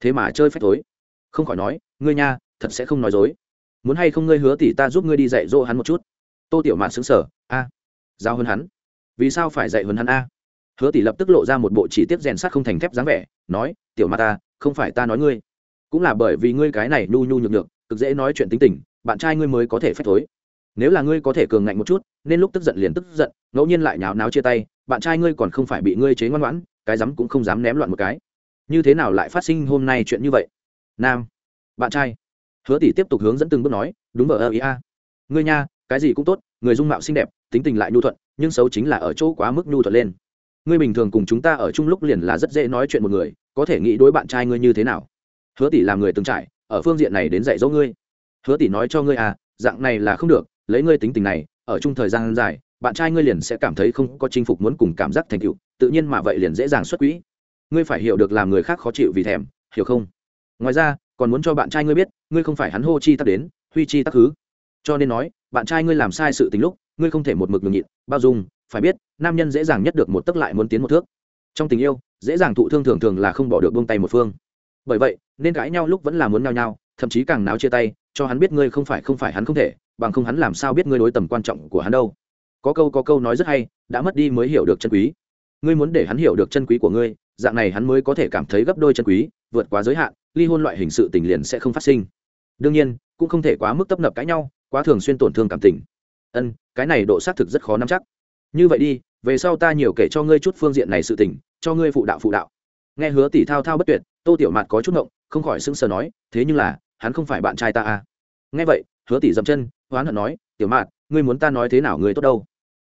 Thế mà chơi phép tối không khỏi nói, ngươi nha, thật sẽ không nói dối. Muốn hay không ngươi hứa tỷ ta giúp ngươi đi dạy dỗ hắn một chút. Tô tiểu mạt xứng sở a, giao hơn hắn. Vì sao phải dạy hơn hắn a? Hứa tỷ lập tức lộ ra một bộ chỉ tiết rèn sắt không thành thép dáng vẻ, nói, tiểu ma ta, không phải ta nói ngươi. Cũng là bởi vì ngươi cái này nhu nhu nhược nhược, cực dễ nói chuyện tính tình, bạn trai ngươi mới có thể phép thối. Nếu là ngươi có thể cường ngạnh một chút, nên lúc tức giận liền tức giận, ngẫu nhiên lại nháo náo chia tay, bạn trai ngươi còn không phải bị ngươi chế ngoan ngoãn, cái dám cũng không dám ném loạn một cái. Như thế nào lại phát sinh hôm nay chuyện như vậy? Nam, bạn trai. Hứa tỷ tiếp tục hướng dẫn từng bước nói, đúng vợ ơ ý a. Ngươi nha, cái gì cũng tốt, người dung mạo xinh đẹp, tính tình lại nhu thuận, nhưng xấu chính là ở chỗ quá mức nhu thuận lên ngươi bình thường cùng chúng ta ở chung lúc liền là rất dễ nói chuyện một người, có thể nghĩ đối bạn trai ngươi như thế nào? Hứa tỷ làm người từng trải, ở phương diện này đến dạy dỗ ngươi. Hứa tỷ nói cho ngươi à dạng này là không được, lấy ngươi tính tình này, ở chung thời gian dài, bạn trai ngươi liền sẽ cảm thấy không có chinh phục muốn cùng cảm giác thành tựu, tự nhiên mà vậy liền dễ dàng xuất quỹ. Ngươi phải hiểu được làm người khác khó chịu vì thèm, hiểu không? Ngoài ra, còn muốn cho bạn trai ngươi biết, ngươi không phải hắn hô chi tắc đến, huy chi tắc hứ cho nên nói, bạn trai ngươi làm sai sự tính lúc, ngươi không thể một mực ngừng nhịn, bao dung phải biết, nam nhân dễ dàng nhất được một tấc lại muốn tiến một thước. Trong tình yêu, dễ dàng thụ thương thường thường là không bỏ được buông tay một phương. Bởi vậy, nên cãi nhau lúc vẫn là muốn nhau nhau thậm chí càng náo chia tay, cho hắn biết ngươi không phải không phải hắn không thể, bằng không hắn làm sao biết ngươi đối tầm quan trọng của hắn đâu. Có câu có câu nói rất hay, đã mất đi mới hiểu được chân quý. Ngươi muốn để hắn hiểu được chân quý của ngươi, dạng này hắn mới có thể cảm thấy gấp đôi chân quý, vượt quá giới hạn, ly hôn loại hình sự tình liền sẽ không phát sinh. Đương nhiên, cũng không thể quá mức tấp nập cãi nhau, quá thường xuyên tổn thương cảm tình. Ân, cái này độ xác thực rất khó nắm chắc như vậy đi, về sau ta nhiều kể cho ngươi chút phương diện này sự tình, cho ngươi phụ đạo phụ đạo. Nghe hứa tỷ thao thao bất tuyệt, tô tiểu mạt có chút ngộng, không khỏi sững sờ nói, thế nhưng là, hắn không phải bạn trai ta à. Nghe vậy, hứa tỷ dậm chân, hoán hận nói, tiểu mạt, ngươi muốn ta nói thế nào ngươi tốt đâu?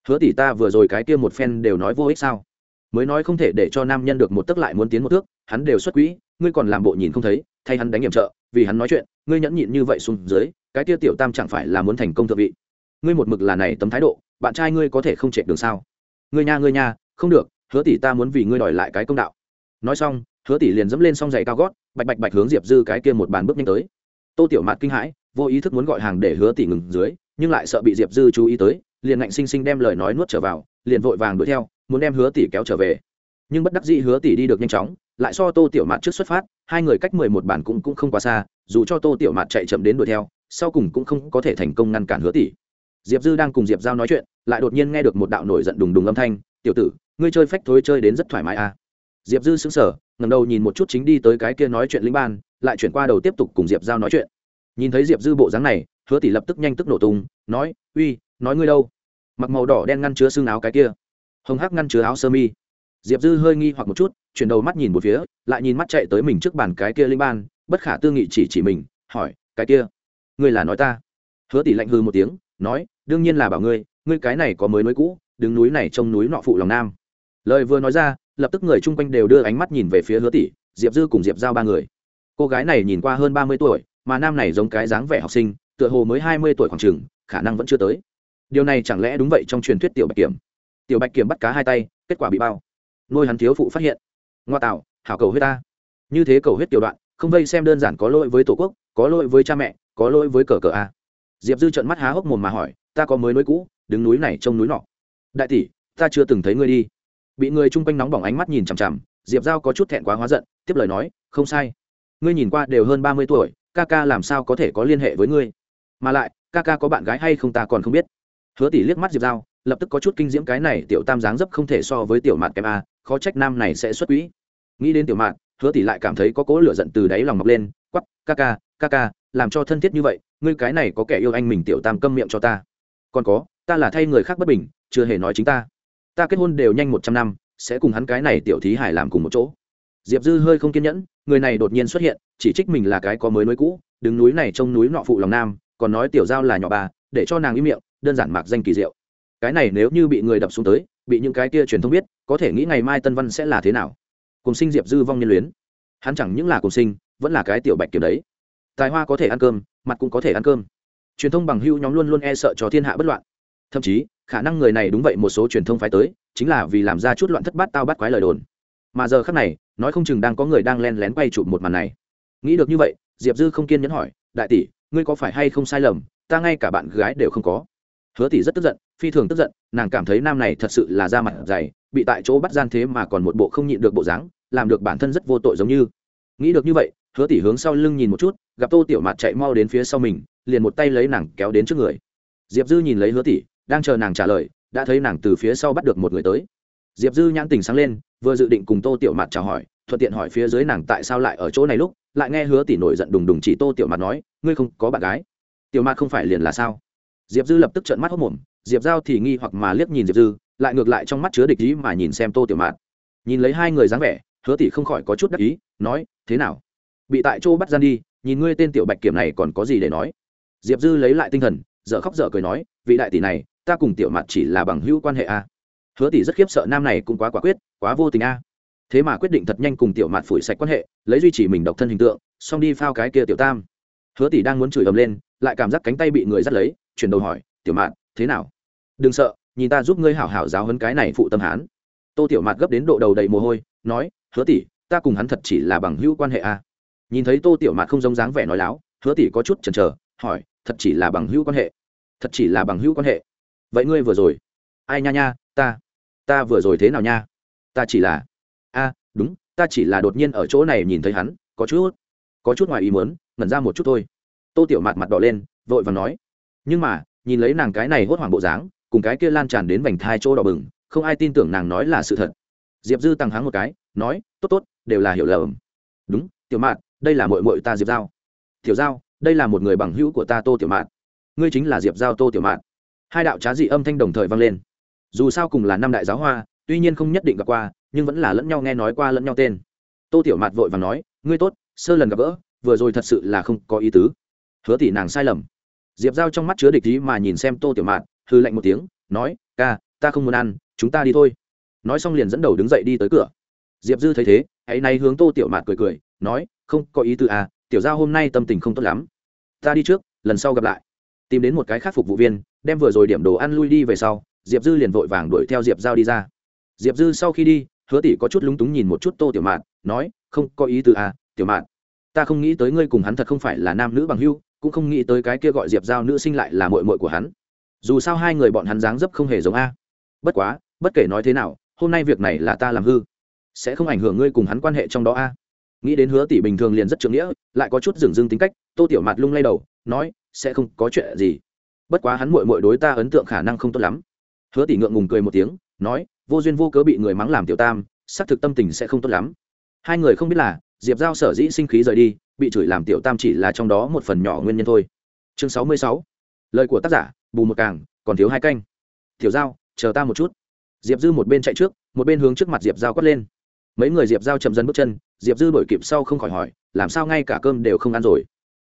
Hứa tỷ ta vừa rồi cái kia một phen đều nói vô ích sao? Mới nói không thể để cho nam nhân được một tức lại muốn tiến một thước, hắn đều xuất quỹ, ngươi còn làm bộ nhìn không thấy, thay hắn đánh hiểm trợ vì hắn nói chuyện, ngươi nhẫn nhịn như vậy xuống dưới, cái kia tiểu tam chẳng phải là muốn thành công thượng vị ngươi một mực là này tấm thái độ, bạn trai ngươi có thể không chạy đường sao? Ngươi nha ngươi nha, không được, hứa tỷ ta muốn vì ngươi đòi lại cái công đạo. Nói xong, hứa tỷ liền dẫm lên xong giày cao gót, bạch bạch bạch hướng diệp dư cái kia một bàn bước nhanh tới. Tô tiểu mạt kinh hãi, vô ý thức muốn gọi hàng để hứa tỷ ngừng dưới, nhưng lại sợ bị diệp dư chú ý tới, liền ngạnh xinh xinh đem lời nói nuốt trở vào, liền vội vàng đuổi theo, muốn đem hứa tỷ kéo trở về. Nhưng bất đắc dĩ hứa tỷ đi được nhanh chóng, lại so tô tiểu mạt trước xuất phát, hai người cách mười một bản cũng cũng không quá xa, dù cho tô tiểu mạt chạy chậm đến đuổi theo, sau cùng cũng không có thể thành công ngăn cản hứa tỷ diệp dư đang cùng diệp giao nói chuyện, lại đột nhiên nghe được một đạo nổi giận đùng đùng âm thanh, tiểu tử, ngươi chơi phách thối chơi đến rất thoải mái à. diệp dư xứng sở ngầm đầu nhìn một chút chính đi tới cái kia nói chuyện linh ban, lại chuyển qua đầu tiếp tục cùng diệp giao nói chuyện. Nhìn thấy diệp dư bộ dáng này, hứa tỷ lập tức nhanh tức nổ tung, nói, uy, nói ngươi đâu? Mặc màu đỏ đen ngăn chứa xương áo cái kia. Hồng hắc ngăn chứa áo sơ mi. Diệp dư hơi nghi hoặc một chút, chuyển đầu mắt nhìn một phía, lại nhìn mắt chạy tới mình trước bàn cái kia linh ban, bất khả tư nghị chỉ chỉ mình, hỏi, cái kia, ngươi là nói ta? Hứa tỷ lạnh hư một tiếng, nói đương nhiên là bảo ngươi ngươi cái này có mới núi cũ, đứng núi này trông núi nọ phụ lòng nam. Lời vừa nói ra, lập tức người chung quanh đều đưa ánh mắt nhìn về phía hứa tỷ, diệp dư cùng diệp giao ba người. Cô gái này nhìn qua hơn ba mươi tuổi, mà nam này giống cái dáng vẻ học sinh, tựa hồ mới hai mươi tuổi khoảng chừng, khả năng vẫn chưa tới. Điều này chẳng lẽ đúng vậy trong truyền thuyết tiểu bạch kiểm? Tiểu bạch kiểm bắt cá hai tay, kết quả bị bao. Nuôi hắn thiếu phụ phát hiện. Ngoa tạo, hảo cầu huyết ta. Như thế cầu huyết tiểu đoạn, không vây xem đơn giản có lỗi với tổ quốc, có lỗi với cha mẹ, có lỗi với cờ cờ a. Diệp dư trận mắt há hốc mồm mà hỏi ta có mới núi cũ, đứng núi này trông núi nọ. Đại tỷ, ta chưa từng thấy ngươi đi. Bị người chung quanh nóng bỏng ánh mắt nhìn chằm chằm, diệp giao có chút thẹn quá hóa giận, tiếp lời nói, không sai. Ngươi nhìn qua đều hơn ba mươi tuổi, ca ca làm sao có thể có liên hệ với ngươi? Mà lại, ca ca có bạn gái hay không ta còn không biết. Hứa tỷ liếc mắt diệp giao, lập tức có chút kinh diễm cái này tiểu tam dáng dấp không thể so với tiểu mạt kém a, khó trách nam này sẽ xuất quỹ. Nghĩ đến tiểu mạt, hứa tỷ lại cảm thấy có cỗ lửa giận từ đáy lòng mọc lên quắp ca ca ca ca, làm cho thân thiết như vậy, ngươi cái này có kẻ yêu anh mình tiểu tam câm miệng cho ta còn có, ta là thay người khác bất bình, chưa hề nói chính ta. Ta kết hôn đều nhanh một trăm năm, sẽ cùng hắn cái này tiểu thí hải làm cùng một chỗ. Diệp dư hơi không kiên nhẫn, người này đột nhiên xuất hiện, chỉ trích mình là cái có mới núi cũ, đứng núi này trông núi nọ phụ lòng nam, còn nói tiểu giao là nhỏ bà, để cho nàng im miệng, đơn giản mạc danh kỳ diệu. Cái này nếu như bị người đập xuống tới, bị những cái kia truyền thông biết, có thể nghĩ ngày mai tân văn sẽ là thế nào? Cùng sinh diệp dư vong nhân luyến. Hắn chẳng những là cùng sinh, vẫn là cái tiểu bạch kiểu đấy. Tài hoa có thể ăn cơm, mặt cũng có thể ăn cơm truyền thông bằng hưu nhóm luôn luôn e sợ cho thiên hạ bất loạn. Thậm chí, khả năng người này đúng vậy một số truyền thông phái tới, chính là vì làm ra chút loạn thất bát tao bắt quái lời đồn. Mà giờ khác này, nói không chừng đang có người đang len lén quay chụp một màn này. Nghĩ được như vậy, diệp dư không kiên nhẫn hỏi, đại tỷ, ngươi có phải hay không sai lầm? Ta ngay cả bạn gái đều không có. Hứa tỷ rất tức giận, phi thường tức giận, nàng cảm thấy nam này thật sự là da mặt dày, bị tại chỗ bắt gian thế mà còn một bộ không nhịn được bộ dáng, làm được bản thân rất vô tội giống như. Nghĩ được như vậy hứa tỷ hướng sau lưng nhìn một chút, gặp tô tiểu mạt chạy mau đến phía sau mình, liền một tay lấy nàng kéo đến trước người. Diệp dư nhìn lấy hứa tỷ, đang chờ nàng trả lời, đã thấy nàng từ phía sau bắt được một người tới. Diệp dư nhãn tình sáng lên, vừa dự định cùng tô tiểu mạt chào hỏi, thuận tiện hỏi phía dưới nàng tại sao lại ở chỗ này lúc, lại nghe hứa tỷ nổi giận đùng đùng chỉ tô tiểu mạt nói, ngươi không có bạn gái. Tiểu mạt không phải liền là sao? Diệp dư lập tức trợn mắt hốc mồm, diệp giao thì nghi hoặc mà liếc nhìn diệp dư, lại ngược lại trong mắt chứa địch ý mà nhìn xem tô tiểu mạt. Nhìn lấy hai người dáng vẻ, hứa tỷ không khỏi có chút đắc ý, nói, thế nào? Bị tại chỗ bắt gian đi, nhìn ngươi tên tiểu bạch kiểm này còn có gì để nói? Diệp dư lấy lại tinh thần dợ khóc dợ cười nói, vị đại tỷ này, ta cùng tiểu mặt chỉ là bằng hữu quan hệ a. Hứa tỷ rất khiếp sợ nam này cũng quá quả quyết, quá vô tình a. Thế mà quyết định thật nhanh cùng tiểu mặt phủi sạch quan hệ, lấy duy trì mình độc thân hình tượng, xong đi phao cái kia tiểu tam. Hứa tỷ đang muốn chửi ầm lên, lại cảm giác cánh tay bị người dắt lấy, chuyển đầu hỏi, tiểu mạt, thế nào? Đừng sợ, nhìn ta giúp ngươi hảo hảo giáo hấn cái này phụ tâm hán. Tô tiểu mạt gấp đến độ đầu đầy mồ hôi, nói, hứa tỷ, ta cùng hắn thật chỉ là bằng hữu quan hệ a nhìn thấy tô tiểu mạt không giống dáng vẻ nói láo, hứa tỷ có chút chần chờ, hỏi, thật chỉ là bằng hữu quan hệ? Thật chỉ là bằng hữu quan hệ? Vậy ngươi vừa rồi? Ai nha nha, ta ta vừa rồi thế nào nha? Ta chỉ là, a, đúng, ta chỉ là đột nhiên ở chỗ này nhìn thấy hắn, có chút có chút ngoài ý muốn, ngẩn ra một chút thôi. Tô tiểu mạt mặt đỏ lên, vội và nói. Nhưng mà, nhìn lấy nàng cái này hốt hoảng bộ dáng, cùng cái kia lan tràn đến vành thai chỗ đỏ bừng, không ai tin tưởng nàng nói là sự thật. Diệp dư tăng háng một cái, nói, tốt tốt, đều là hiểu lầm. Đúng, tiểu mạt đây là mội mội ta diệp giao. Tiểu giao đây là một người bằng hữu của ta tô tiểu mạn, ngươi chính là diệp giao tô tiểu mạn. hai đạo trá dị âm thanh đồng thời vang lên. Dù sao cùng là năm đại giáo hoa tuy nhiên không nhất định gặp qua nhưng vẫn là lẫn nhau nghe nói qua lẫn nhau tên. Tô tiểu mạt vội và nói ngươi tốt sơ lần gặp gỡ vừa rồi thật sự là không có ý tứ. Hứa tỷ nàng sai lầm. Diệp giao trong mắt chứa địch ý mà nhìn xem tô tiểu mạt hư lạnh một tiếng nói ca ta không muốn ăn chúng ta đi thôi. Nói xong liền dẫn đầu đứng dậy đi tới cửa. Diệp dư thấy thế hãy nay hướng tô tiểu mạt cười cười nói không có ý tư à tiểu giao hôm nay tâm tình không tốt lắm. Ta đi trước, lần sau gặp lại. Tìm đến một cái khác phục vụ viên, đem vừa rồi điểm đồ ăn lui đi về sau, diệp dư liền vội vàng đuổi theo diệp giao đi ra. Diệp dư sau khi đi, hứa tỷ có chút lúng túng nhìn một chút tô tiểu mạn, nói, không có ý từ à tiểu mạn, ta không nghĩ tới ngươi cùng hắn thật không phải là nam nữ bằng hưu cũng không nghĩ tới cái kia gọi diệp giao nữ sinh lại là mội mội của hắn. Dù sao hai người bọn hắn dáng dấp không hề giống a. Bất quá, bất kể nói thế nào, hôm nay việc này là ta làm hư, sẽ không ảnh hưởng ngươi cùng hắn quan hệ trong đó a nghĩ đến hứa tỷ bình thường liền rất trưởng nghĩa, lại có chút dừng dưng tính cách, tô tiểu mạt lung lay đầu, nói, sẽ không có chuyện gì. Bất quá hắn mội mội đối ta ấn tượng khả năng không tốt lắm. Hứa tỷ ngượng ngùng cười một tiếng, nói, vô duyên vô cớ bị người mắng làm tiểu tam, xác thực tâm tình sẽ không tốt lắm. Hai người không biết là, diệp giao sở dĩ sinh khí rời đi, bị chửi làm tiểu tam chỉ là trong đó một phần nhỏ nguyên nhân thôi. Chương sáu mươi sáu. Lời của tác giả, bù một càng, còn thiếu hai canh. Tiểu giao, chờ ta một chút. Diệp dư một bên chạy trước, một bên hướng trước mặt diệp giao quất lên. Mấy người diệp giao chậm dần bước chân diệp dư đổi kịp sau không khỏi hỏi, làm sao ngay cả cơm đều không ăn rồi?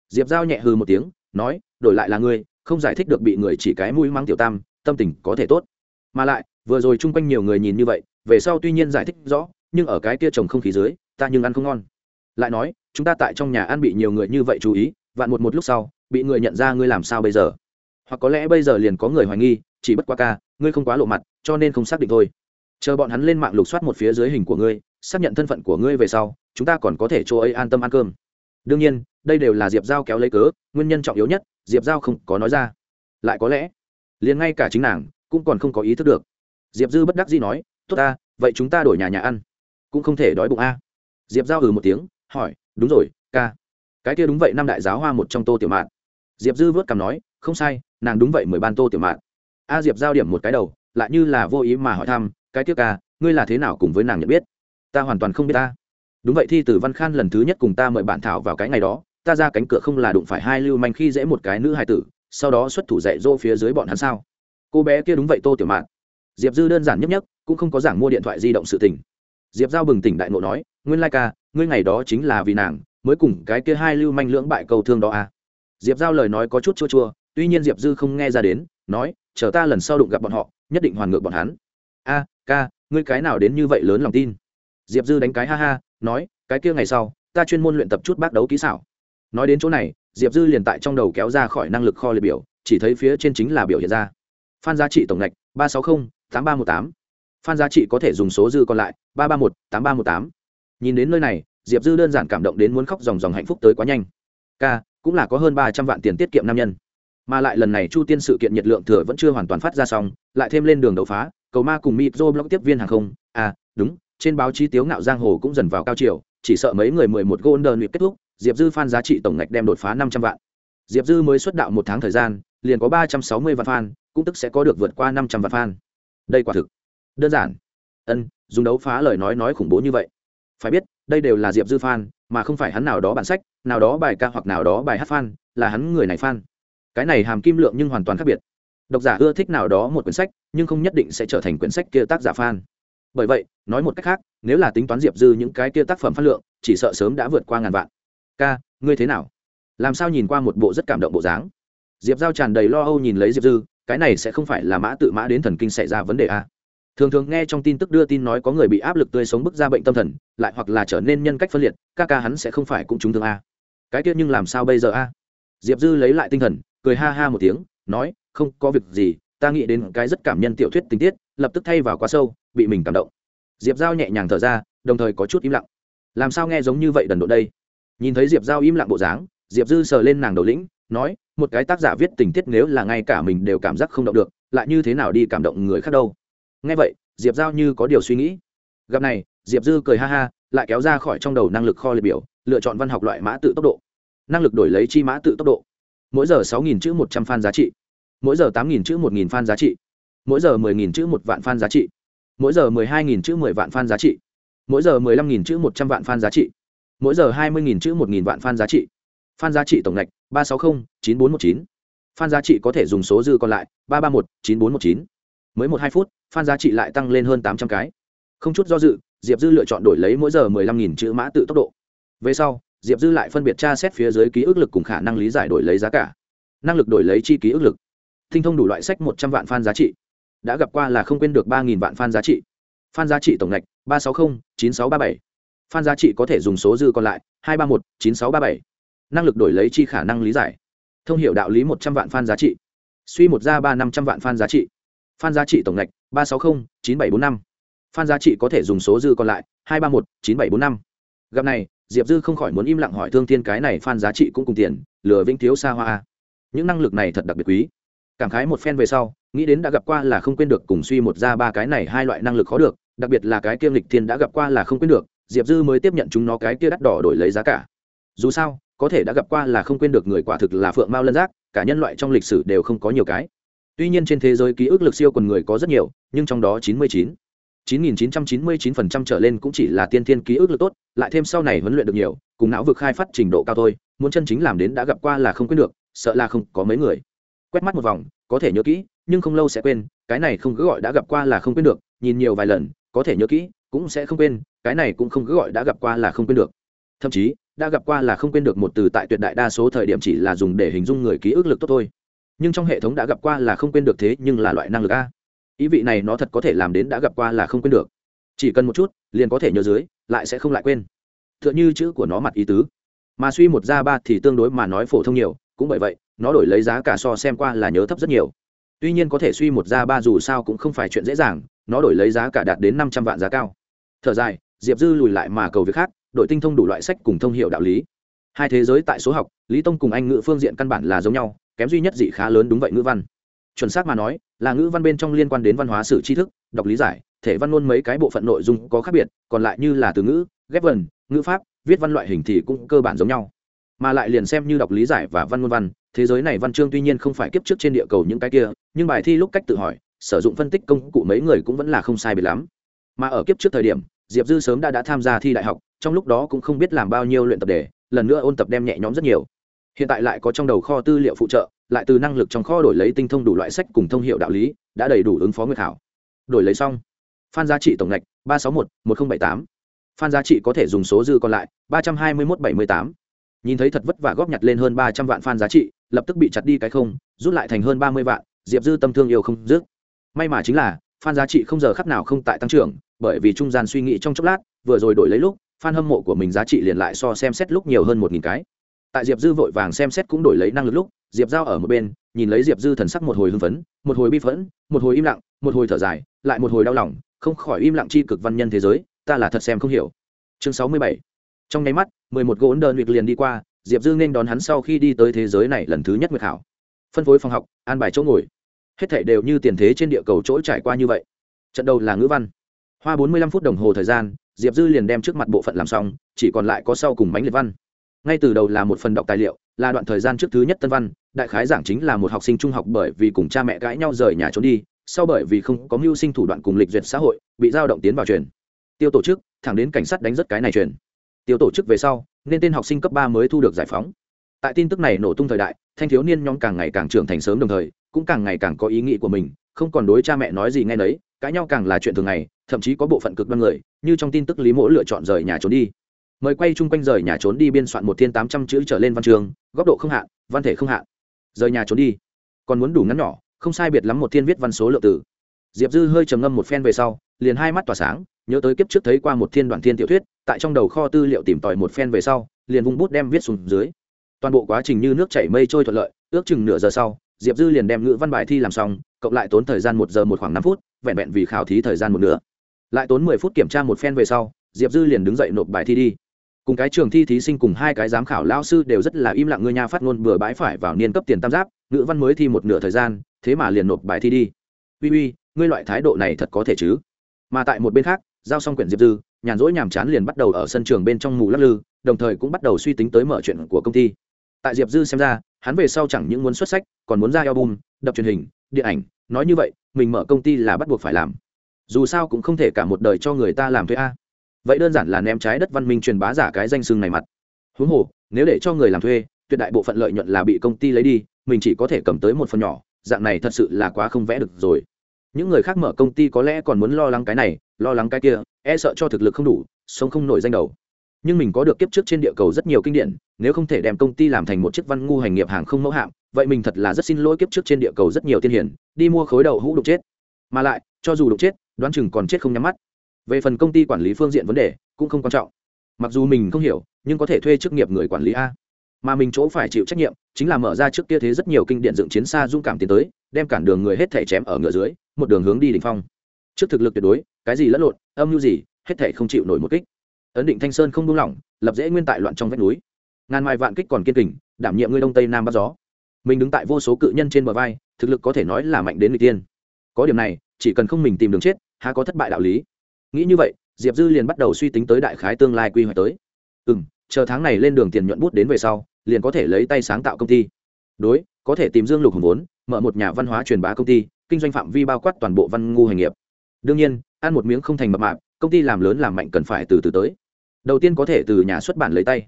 Diệp giao nhẹ hư một tiếng, nói, đổi lại là ngươi, không giải thích được bị người chỉ cái mũi mắng tiểu tam, tâm tình có thể tốt. Mà lại, vừa rồi chung quanh nhiều người nhìn như vậy, về sau tuy nhiên giải thích rõ, nhưng ở cái kia trồng không khí dưới, ta nhưng ăn không ngon. Lại nói, chúng ta tại trong nhà ăn bị nhiều người như vậy chú ý, vạn một một lúc sau, bị người nhận ra ngươi làm sao bây giờ? Hoặc có lẽ bây giờ liền có người hoài nghi, chỉ bất qua ca, ngươi không quá lộ mặt, cho nên không xác định thôi. Chờ bọn hắn lên mạng lục soát một phía dưới hình của ngươi, xác nhận thân phận của ngươi về sau chúng ta còn có thể cho ấy an tâm ăn cơm. Đương nhiên, đây đều là diệp giao kéo lấy cớ, nguyên nhân trọng yếu nhất, diệp giao không có nói ra. Lại có lẽ, liền ngay cả chính nàng cũng còn không có ý thức được. Diệp dư bất đắc dĩ nói, tốt ta, vậy chúng ta đổi nhà nhà ăn, cũng không thể đói bụng a. Diệp giao ừ một tiếng, hỏi, đúng rồi, ca, cái kia đúng vậy năm đại giáo hoa một trong tô tiểu mạn. Diệp dư vớt cằm nói, không sai, nàng đúng vậy mười ban tô tiểu mạn. A diệp giao điểm một cái đầu, lại như là vô ý mà hỏi thăm, cái tiếc ca, ngươi là thế nào cùng với nàng nhận biết? Ta hoàn toàn không biết ta đúng vậy, thi từ văn khan lần thứ nhất cùng ta mời bạn thảo vào cái ngày đó, ta ra cánh cửa không là đụng phải hai lưu manh khi dễ một cái nữ hài tử, sau đó xuất thủ dạy dỗ phía dưới bọn hắn sao? Cô bé kia đúng vậy, tô tiểu mạn. Diệp dư đơn giản nhất nhất, cũng không có giảng mua điện thoại di động sự tình. Diệp giao bừng tỉnh đại ngộ nói, nguyên lai ca, ngươi ngày đó chính là vì nàng, mới cùng cái kia hai lưu manh lưỡng bại cầu thương đó à. diệp giao lời nói có chút chua chua, tuy nhiên diệp dư không nghe ra đến, nói, chờ ta lần sau đụng gặp bọn họ, nhất định hoàn ngược bọn hắn. A, ca, ngươi cái nào đến như vậy lớn lòng tin? Diệp dư đánh cái ha ha nói, cái kia ngày sau, ta chuyên môn luyện tập chút bác đấu kỹ xảo. Nói đến chỗ này, diệp dư liền tại trong đầu kéo ra khỏi năng lực kho liệt biểu, chỉ thấy phía trên chính là biểu hiện ra. Phan giá trị tổng ngạch ba trăm sáu mươi tám ba một tám. Phan giá trị có thể dùng số dư còn lại, ba trăm ba mươi một, tám ba một tám. Nhìn đến nơi này, diệp dư đơn giản cảm động đến muốn khóc dòng dòng hạnh phúc tới quá nhanh. K cũng là có hơn ba trăm vạn tiền tiết kiệm nam nhân. Mà lại lần này chu tiên sự kiện nhiệt lượng thừa vẫn chưa hoàn toàn phát ra xong, lại thêm lên đường đấu phá, cầu ma cùng mitro blog tiếp viên hàng không. À đúng trên báo chí tiếu ngạo giang hồ cũng dần vào cao chiều, chỉ sợ mấy người mười một golden week kết thúc, diệp dư fan giá trị tổng ngạch đem đột phá năm trăm vạn. Diệp dư mới xuất đạo một tháng thời gian, liền có ba trăm sáu mươi vạn fan, cũng tức sẽ có được vượt qua năm trăm vạn fan. Đây quả thực đơn giản. Ân, dùng đấu phá lời nói nói khủng bố như vậy. Phải biết, đây đều là diệp dư fan, mà không phải hắn nào đó bản sách, nào đó bài ca hoặc nào đó bài hát fan, là hắn người này fan. Cái này hàm kim lượng nhưng hoàn toàn khác biệt. Độc giả ưa thích nào đó một quyển sách, nhưng không nhất định sẽ trở thành quyển sách kia tác giả fan bởi vậy, nói một cách khác, nếu là tính toán diệp dư những cái kia tác phẩm phát lượng, chỉ sợ sớm đã vượt qua ngàn vạn. Ca, ngươi thế nào? Làm sao nhìn qua một bộ rất cảm động bộ dáng? Diệp giao tràn đầy lo âu nhìn lấy diệp dư, cái này sẽ không phải là mã tự mã đến thần kinh xảy ra vấn đề a thường thường nghe trong tin tức đưa tin nói có người bị áp lực tươi sống bức ra bệnh tâm thần, lại hoặc là trở nên nhân cách phân liệt, ca ca hắn sẽ không phải cũng trúng thương a à? cái kia nhưng làm sao bây giờ a diệp dư lấy lại tinh thần, cười ha ha một tiếng, nói, không có việc gì, ta nghĩ đến cái rất cảm nhân tiểu thuyết tình tiết, lập tức thay vào quá sâu, bị mình cảm động diệp giao nhẹ nhàng thở ra, đồng thời có chút im lặng. Làm sao nghe giống như vậy đần độ đây? Nhìn thấy diệp giao im lặng bộ dáng, diệp dư sờ lên nàng đầu lĩnh, nói, một cái tác giả viết tình tiết nếu là ngay cả mình đều cảm giác không động được, lại như thế nào đi cảm động người khác đâu? Nghe vậy, diệp giao như có điều suy nghĩ. Gặp này, diệp dư cười ha ha, lại kéo ra khỏi trong đầu năng lực kho liệt biểu, lựa chọn văn học loại mã tự tốc độ. Năng lực đổi lấy chi mã tự tốc độ. Mỗi giờ sáu nghìn chữ một trăm fan giá trị. Mỗi giờ tám nghìn chữ một nghìn fan giá trị. Mỗi giờ mười nghìn chữ một vạn fan giá trị mỗi giờ mười hai nghìn chữ mười vạn fan giá trị. Mỗi giờ mười lăm nghìn chữ một trăm vạn fan giá trị. Mỗi giờ hai mươi nghìn chữ một nghìn vạn fan giá trị. Fan giá trị tổng ngạch ba trăm sáu mươi chín bốn một chín. Fan giá trị có thể dùng số dư còn lại ba trăm ba mươi một chín bốn một chín. Mới một hai phút, fan giá trị lại tăng lên hơn tám trăm cái. Không chút do dự, diệp dư lựa chọn đổi lấy mỗi giờ mười lăm nghìn chữ mã tự tốc độ. Về sau, diệp dư lại phân biệt tra xét phía dưới ký ức lực cùng khả năng lý giải đổi lấy giá cả. Năng lực đổi lấy chi ký ức lực. Tinh thông đủ loại sách một trăm vạn fan giá trị đã gặp qua là không quên được ba nghìn vạn fan giá trị. Fan giá trị tổng ngạch ba trăm sáu mươi chín sáu ba bảy. Fan giá trị có thể dùng số dư còn lại, hai trăm ba mươi một, chín sáu ba bảy. Năng lực đổi lấy chi khả năng lý giải. Thông hiệu đạo lý một trăm vạn fan giá trị. Suy một ra ba năm trăm vạn fan giá trị. Fan giá trị tổng ngạch ba sáu mươi chín bảy bốn năm. Fan giá trị có thể dùng số dư còn lại, hai ba một, chín bảy bốn năm. Gặp này, diệp dư không khỏi muốn im lặng hỏi thương thiên cái này fan giá trị cũng cùng tiền, lừa vĩnh thiếu xa hoa những năng lực này thật đặc biệt quý cảm khái một phen về sau nghĩ đến đã gặp qua là không quên được cùng suy một ra ba cái này hai loại năng lực khó được đặc biệt là cái kia lịch thiên đã gặp qua là không quên được diệp dư mới tiếp nhận chúng nó cái kia đắt đỏ đổi lấy giá cả dù sao có thể đã gặp qua là không quên được người quả thực là phượng mao lân giác cả nhân loại trong lịch sử đều không có nhiều cái tuy nhiên trên thế giới ký ức lực siêu quần người có rất nhiều nhưng trong đó chín mươi chín 9999% trở lên cũng chỉ là tiên thiên ký ức lực tốt, lại thêm sau này huấn luyện được nhiều, cùng não vực khai phát trình độ cao thôi, muốn chân chính làm đến đã gặp qua là không quên được, sợ là không có mấy người. Quét mắt một vòng, có thể nhớ kỹ, nhưng không lâu sẽ quên, cái này không cứ gọi đã gặp qua là không quên được, nhìn nhiều vài lần, có thể nhớ kỹ, cũng sẽ không quên, cái này cũng không cứ gọi đã gặp qua là không quên được. Thậm chí, đã gặp qua là không quên được một từ tại tuyệt đại đa số thời điểm chỉ là dùng để hình dung người ký ức lực tốt thôi. Nhưng trong hệ thống đã gặp qua là không quên được thế nhưng là loại năng lực a ý vị này nó thật có thể làm đến đã gặp qua là không quên được chỉ cần một chút liền có thể nhớ dưới lại sẽ không lại quên t h ư ợ n h ư chữ của nó mặt ý tứ mà suy một ra ba thì tương đối mà nói phổ thông nhiều cũng bởi vậy nó đổi lấy giá cả so xem qua là nhớ thấp rất nhiều. Tuy nhiên có thể suy một ra ba dù sao cũng không phải chuyện dễ dàng, nó đổi lấy giá cả đạt đến năm trăm vạn giá cao. Thở dài, diệp dư lùi lại mà cầu việc khác đội tinh thông đủ loại sách cùng thông hiệu đạo lý. Hai thế giới tại số học, lý tông cùng anh ngữ phương diện căn bản là giống nhau, kém duy nhất dị khá lớn đúng vậy ngữ văn. Chuẩn xác mà nói, là ngữ văn bên trong liên quan đến văn hóa sử tri thức, đọc lý giải, thể văn luôn mấy cái bộ phận nội dung có khác biệt, còn lại như là từ ngữ, ghép vần, ngữ pháp, viết văn loại hình thì cũng cơ bản giống nhau. Mà lại liền xem như đọc lý giải và văn ngôn văn thế giới này văn chương tuy nhiên không phải kiếp trước trên địa cầu những cái kia, nhưng bài thi lúc cách tự hỏi, sử dụng phân tích công cụ mấy người cũng vẫn là không sai biệt lắm. Mà ở kiếp trước thời điểm, diệp dư sớm đã đã tham gia thi đại học, trong lúc đó cũng không biết làm bao nhiêu luyện tập đề, lần nữa ôn tập đem nhẹ nhõm rất nhiều. Hiện tại lại có trong đầu kho tư liệu phụ trợ, lại từ năng lực trong kho đổi lấy tinh thông đủ loại sách cùng thông hiệu đạo lý, đã đầy đủ ứng phó nguyệt hảo đổi lấy xong. Phan giá trị tổng ngạch ba trăm sáu mươi một một nghìn bảy tám. Phan giá trị có thể dùng số dư còn lại ba trăm hai mươi một bảy mươi tám nhìn thấy thật vất vả góp nhặt lên hơn ba trăm vạn fan giá trị, lập tức bị chặt đi cái không, rút lại thành hơn ba mươi vạn, diệp dư tâm thương yêu không dứt. May mà chính là, fan giá trị không giờ khắc nào không tại tăng trưởng, bởi vì trung gian suy nghĩ trong chốc lát, vừa rồi đổi lấy lúc, fan hâm mộ của mình giá trị liền lại so xem xét lúc nhiều hơn một nghìn cái. Tại diệp dư vội vàng xem xét cũng đổi lấy năng lực lúc, diệp giao ở một bên, nhìn lấy diệp dư thần sắc một hồi hưng phấn, một hồi bi phẫn, một hồi im lặng, một hồi thở dài, lại một hồi đau lòng, không khỏi im lặng c h i cực văn nhân thế giới, ta là thật xem không hiểu. Chương sáu mươi bảy trong nháy mắt, mười một gỗ đơn việc liền đi qua, diệp dư nên đón hắn sau khi đi tới thế giới này lần thứ nhất nguyệt hảo. Phân phối phòng học, an bài chỗ ngồi. Hết thể đều như tiền thế trên địa cầu chỗ trải qua như vậy. Trận đầu là ngữ văn. Hoa bốn mươi lăm phút đồng hồ thời gian, diệp dư liền đem trước mặt bộ phận làm xong, chỉ còn lại có sau cùng bánh liệt văn. Ngay từ đầu là một phần đọc tài liệu, là đoạn thời gian trước thứ nhất tân văn, đại khái giảng chính là một học sinh trung học bởi vì cùng cha mẹ cãi nhau rời nhà trốn đi, sau bởi vì không có mưu sinh thủ đoạn cùng lịch duyệt xã hội, bị giao động tiến vào truyền. Tiêu tổ chức, thẳng đến cảnh sát đánh rất cái này truyền tiêu tổ chức về sau, nên tên học sinh cấp ba mới thu được giải phóng. Tại tin tức này nổ tung thời đại, thanh thiếu niên nhóm càng ngày càng trưởng thành sớm đồng thời, cũng càng ngày càng có ý nghĩ của mình, không còn đối cha mẹ nói gì nghe nấy, cãi nhau càng là chuyện thường ngày, thậm chí có bộ phận cực đoan người, như trong tin tức lý mỗ lựa chọn rời nhà trốn đi. Mời quay chung quanh rời nhà trốn đi biên soạn một thiên tám trăm chữ trở lên văn trường góc độ không hạn, văn thể không hạn. Rời nhà trốn đi. Còn muốn đủ ngắn nhỏ, không sai biệt lắm một thiên viết văn số lượng tử diệp dư hơi trầm ngâm một phen về sau, liền hai mắt tỏa sáng nhớ tới kiếp trước thấy qua một thiên đoạn thiên tiểu thuyết, tại trong đầu kho tư liệu tìm tòi một phen về sau, liền vung bút đem viết xuống dưới. Toàn bộ quá trình như nước chảy mây trôi thuận lợi, ước chừng nửa giờ sau, diệp dư liền đem ngữ văn bài thi làm xong, cộng lại tốn thời gian một giờ một khoảng năm phút, vẹn vẹn vì khảo thí thời gian một nửa. Lại tốn mười phút kiểm tra một phen về sau, diệp dư liền đứng dậy nộp bài thi đi. Cùng cái trường thi thí sinh cùng hai cái giám khảo lao sư đều rất là im lặng ngươi nha phát ngôn bừa bãi phải vào niên cấp tiền tam giáp, ngữ văn mới thi một nửa thời gian, thế mà liền nộp bài thi đi. Uy uy, ngươi loại thái độ này thật có thể chứ? Mà tại một bên khác giao xong quyển diệp dư, nhàn rỗi nhàm chán liền bắt đầu ở sân trường bên trong mù lắc lư, đồng thời cũng bắt đầu suy tính tới mở chuyện của công ty. Tại diệp dư xem ra, hắn về sau chẳng những muốn xuất sách, còn muốn ra album, đập truyền hình, điện ảnh, nói như vậy, mình mở công ty là bắt buộc phải làm. Dù sao cũng không thể cả một đời cho người ta làm thuê a. Vậy đơn giản là ném trái đất văn minh truyền bá giả cái danh sưng này mặt. Huống hồ, nếu để cho người làm thuê, tuyệt đại bộ phận lợi nhuận là bị công ty lấy đi, mình chỉ có thể cầm tới một phần nhỏ, dạng này thật sự là quá không vẽ được rồi những người khác mở công ty có lẽ còn muốn lo lắng cái này, lo lắng cái kia e sợ cho thực lực không đủ, sống không nổi danh đầu. Nhưng mình có được kiếp trước trên địa cầu rất nhiều kinh điển, nếu không thể đem công ty làm thành một chiếc văn ngu hành nghiệp hàng không mẫu hạm, vậy mình thật là rất xin lỗi kiếp trước trên địa cầu rất nhiều tiên hiển, đi mua khối đầu hũ đục chết. Mà lại, cho dù đục chết, đoán chừng còn chết không nhắm mắt. Về phần công ty quản lý phương diện vấn đề, cũng không quan trọng. Mặc dù mình không hiểu, nhưng có thể thuê chức nghiệp người quản lý a mà mình chỗ phải chịu trách nhiệm chính là mở ra trước kia thế rất nhiều kinh điện dựng chiến xa dũng cảm tiến tới, đem cản đường người hết thể chém ở ngựa dưới, một đường hướng đi đỉnh phong. Trước thực lực tuyệt đối, cái gì lẫn lộn, âm mưu gì, hết thể không chịu nổi một kích. Ấn định thanh sơn không buông lỏng, lập dễ nguyên tại loạn trong vách núi. Ngàn mai vạn kích còn kiên kình, đảm nhiệm ngươi đông tây nam bắc gió. Mình đứng tại vô số cự nhân trên bờ vai, thực lực có thể nói là mạnh đến người tiên có điểm này, chỉ cần không mình tìm đường chết, há có thất bại đạo lý. Nghĩ như vậy, diệp dư liền bắt đầu suy tính tới đại khái tương lai quy hoạch tới. Ừ m chờ tháng này lên đường tiền nhuận bút đến về sau liền có thể lấy tay sáng tạo công ty. Đối, có thể tìm dương lục hùng vốn, mở một nhà văn hóa truyền bá công ty, kinh doanh phạm vi bao quát toàn bộ văn ngu hành nghiệp. Đương nhiên, ăn một miếng không thành mập mạp, công ty làm lớn làm mạnh cần phải từ từ tới. Đầu tiên có thể từ nhà xuất bản lấy tay.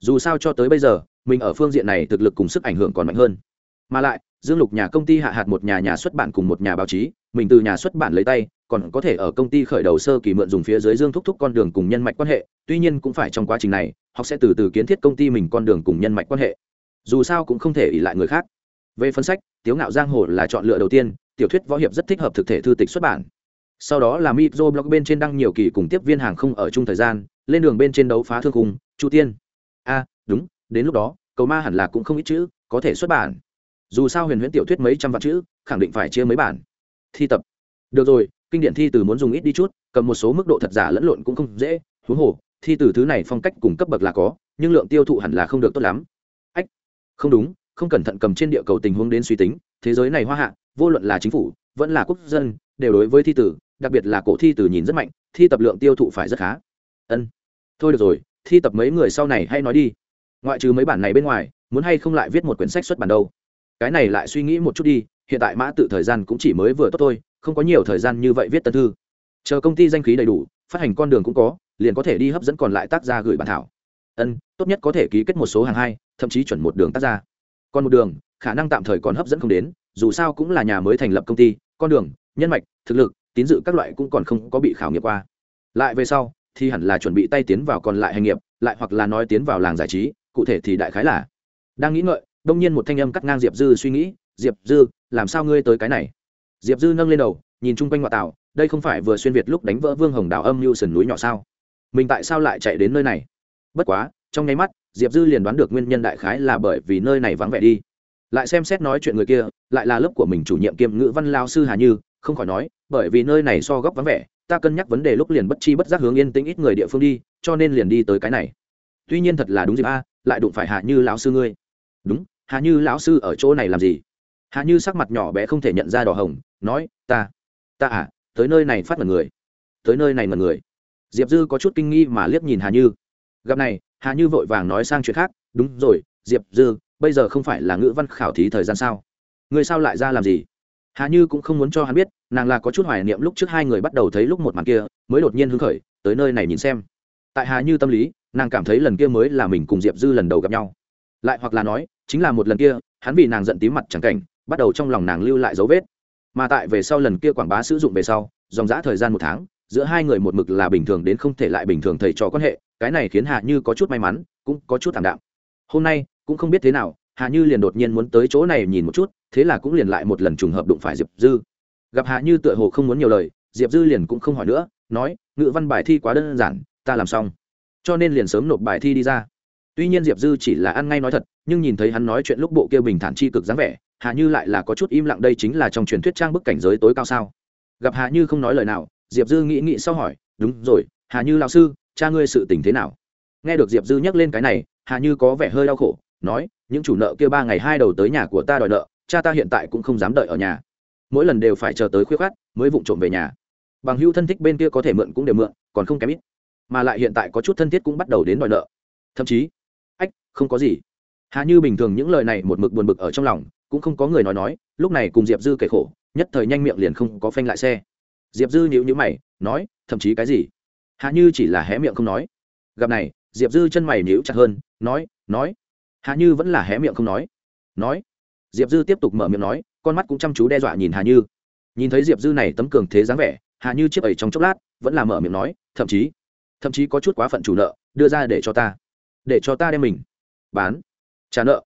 Dù sao cho tới bây giờ, mình ở phương diện này thực lực cùng sức ảnh hưởng còn mạnh hơn. Mà lại, dương lục nhà công ty hạ hạt một nhà nhà xuất bản cùng một nhà báo chí mình từ nhà xuất bản lấy tay còn có thể ở công ty khởi đầu sơ kỳ mượn dùng phía dưới dương thúc thúc con đường cùng nhân mạch quan hệ. Tuy nhiên cũng phải trong quá trình này họ sẽ từ từ kiến thiết công ty mình con đường cùng nhân mạch quan hệ. Dù sao cũng không thể ỉ lại người khác. Về phân sách tiếu ngạo giang hồ là chọn lựa đầu tiên tiểu thuyết võ hiệp rất thích hợp thực thể thư tịch xuất bản. Sau đó là micro blog bên trên đăng nhiều kỳ cùng tiếp viên hàng không ở chung thời gian lên đường bên trên đấu phá thương cùng, chu tiên. A đúng đến lúc đó cầu ma hẳn là cũng không ít chữ có thể xuất bản. Dù sao huyền huyễn tiểu thuyết mấy trăm vạn chữ khẳng định phải chia mấy bản thi tập. Được rồi, kinh điển thi từ muốn dùng ít đi chút, cầm một số mức độ thật giả lẫn lộn cũng không dễ, huống hồ, thi từ thứ này phong cách cùng cấp bậc là có, nhưng lượng tiêu thụ hẳn là không được tốt lắm. Ách, không đúng, không cẩn thận cầm trên địa cầu tình huống đến suy tính, thế giới này hoa hạ, vô luận là chính phủ, vẫn là quốc dân, đều đối với thi tử đặc biệt là cổ thi tử nhìn rất mạnh, thi tập lượng tiêu thụ phải rất khá. Ân, thôi được rồi, thi tập mấy người sau này hay nói đi. Ngoại trừ mấy bản này bên ngoài, muốn hay không lại viết một quyển sách xuất bản đâu? Cái này lại suy nghĩ một chút đi hiện tại mã tự thời gian cũng chỉ mới vừa tốt thôi, không có nhiều thời gian như vậy viết tân thư. Chờ công ty danh khí đầy đủ, phát hành con đường cũng có, liền có thể đi hấp dẫn còn lại tác gia gửi bản thảo. Ân, tốt nhất có thể ký kết một số hàng hai, thậm chí chuẩn một đường tác gia. Còn một đường, khả năng tạm thời còn hấp dẫn không đến, dù sao cũng là nhà mới thành lập công ty, con đường, nhân mạch, thực lực, tín dự các loại cũng còn không có bị khảo nghiệm qua. Lại về sau, thì hẳn là chuẩn bị tay tiến vào còn lại hành nghiệp, lại hoặc là nói tiến vào làng giải trí, cụ thể thì đại khái là. Đang nghĩ ngợi, đông nhiên một thanh âm cắt ngang diệp dư suy nghĩ, diệp dư làm sao ngươi tới cái này? Diệp dư nâng lên đầu, nhìn chung quanh ngoại tảo, đây không phải vừa xuyên việt lúc đánh vỡ vương hồng đảo âm mưu sườn núi nhỏ sao? Mình tại sao lại chạy đến nơi này? Bất quá, trong nháy mắt, diệp dư liền đoán được nguyên nhân đại khái là bởi vì nơi này vắng vẻ đi. Lại xem xét nói chuyện người kia, lại là lớp của mình chủ nhiệm kiêm ngữ văn lao sư hà như, không khỏi nói, bởi vì nơi này so góc vắng vẻ, ta cân nhắc vấn đề lúc liền bất chi bất giác hướng yên tĩnh ít người địa phương đi, cho nên liền đi tới cái này. Tuy nhiên thật là đúng dịp a, lại đụng phải hà như lão sư ngươi. Đúng, hà như lão sư ở chỗ này làm gì? Hà như sắc mặt nhỏ bé không thể nhận ra đỏ hồng, nói, ta ta à tới nơi này phát mật người, tới nơi này mật người. Diệp dư có chút kinh nghi mà liếc nhìn hà như. Gặp này hà như vội vàng nói sang chuyện khác, đúng rồi, diệp dư, bây giờ không phải là ngữ văn khảo thí thời gian sao? Người sao lại ra làm gì? Hà như cũng không muốn cho hắn biết, nàng là có chút hoài niệm lúc trước hai người bắt đầu thấy lúc một màn kia, mới đột nhiên hứng khởi, tới nơi này nhìn xem. Tại hà như tâm lý, nàng cảm thấy lần kia mới là mình cùng diệp dư lần đầu gặp nhau. Lại hoặc là nói, chính là một lần kia, hắn vì nàng giận tím mặt chẳng cảnh bắt đầu trong lòng nàng lưu lại dấu vết. Mà tại về sau lần kia quảng bá sử dụng về sau, dòng giã thời gian một tháng, giữa hai người một mực là bình thường đến không thể lại bình thường thầy trò quan hệ, cái này khiến hạ như có chút may mắn, cũng có chút thảm đạm. Hôm nay, cũng không biết thế nào hạ như liền đột nhiên muốn tới chỗ này nhìn một chút, thế là cũng liền lại một lần trùng hợp đụng phải diệp dư. Gặp hạ như tựa hồ không muốn nhiều lời, diệp dư liền cũng không hỏi nữa, nói ngữ văn bài thi quá đơn giản, ta làm xong. Cho nên liền sớm nộp bài thi đi ra. Tuy nhiên diệp dư chỉ là ăn ngay nói thật, nhưng nhìn thấy hắn nói chuyện lúc bộ kia bình thản chi cực dáng vẻ Hà như lại là có chút im lặng đây chính là trong truyền thuyết trang bức cảnh giới tối cao sao? Gặp Hà như không nói lời nào, diệp dư nghĩ nghĩ sau hỏi, đúng rồi, Hà như lao sư, cha ngươi sự tình thế nào? Nghe được diệp dư nhắc lên cái này, Hà như có vẻ hơi đau khổ, nói, những chủ nợ kia ba ngày hai đầu tới nhà của ta đòi nợ, cha ta hiện tại cũng không dám đợi ở nhà. Mỗi lần đều phải chờ tới khuya khát mới vụng trộm về nhà. Bằng hữu thân thích bên kia có thể mượn cũng đều mượn, còn không kém ít. Mà lại hiện tại có chút thân thiết cũng bắt đầu đến đòi nợ. Thậm chí, ách, không có gì. Hà như bình thường những lời này một mực buồn bực ở trong lòng cũng không có người nói nói, lúc này cùng diệp dư kể khổ, nhất thời nhanh miệng liền không có phanh lại xe. Diệp dư nhịu nhữ mày, nói, thậm chí cái gì? Hà như chỉ là hé miệng không nói. Gặp này, diệp dư chân mày nhíu chặt hơn, nói nói. Hà như vẫn là hé miệng không nói. Nói. Diệp dư tiếp tục mở miệng nói, con mắt cũng chăm chú đe dọa nhìn hà như. Nhìn thấy diệp dư này tấm cường thế dáng vẻ hà như chiếc ấy trong chốc lát, vẫn là mở miệng nói, thậm chí thậm chí có chút quá phận chủ nợ, đưa ra để cho ta, để cho ta đem mình bán, trả nợ.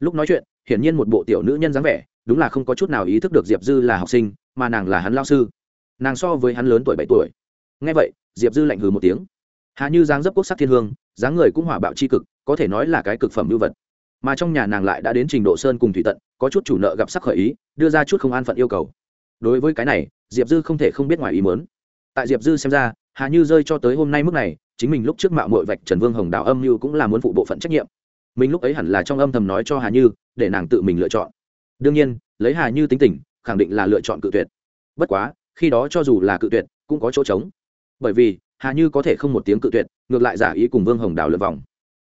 Lúc nói chuyện hiển nhiên một bộ tiểu nữ nhân dáng vẻ, đúng là không có chút nào ý thức được diệp dư là học sinh, mà nàng là hắn lao sư. Nàng so với hắn lớn tuổi bảy tuổi. Ngay vậy, diệp dư lạnh hừ một tiếng. Hà như dáng dấp quốc sắc thiên hương, dáng người cũng hỏa bạo c h i cực, có thể nói là cái cực phẩm lưu vật. Mà trong nhà nàng lại đã đến trình độ sơn cùng thủy tận, có chút chủ nợ gặp sắc khởi ý, đưa ra chút không an phận yêu cầu. Đối với cái này, diệp dư không thể không biết ngoài ý mớn tại diệp dư xem ra, hà như rơi cho tới hôm nay mức này, chính mình lúc trước mạo mội vạch trần vương hồng đào âm như cũng là muốn phụ bộ phận trách nhiệm mình lúc ấy hẳn là trong âm thầm nói cho hà như, để nàng tự mình lựa chọn. Đương nhiên, lấy hà như tính tình, khẳng định là lựa chọn cự tuyệt. Bất quá, khi đó cho dù là cự tuyệt, cũng có chỗ trống. Bởi vì, hà như có thể không một tiếng cự tuyệt, ngược lại giả ý cùng vương hồng đào lượt vòng.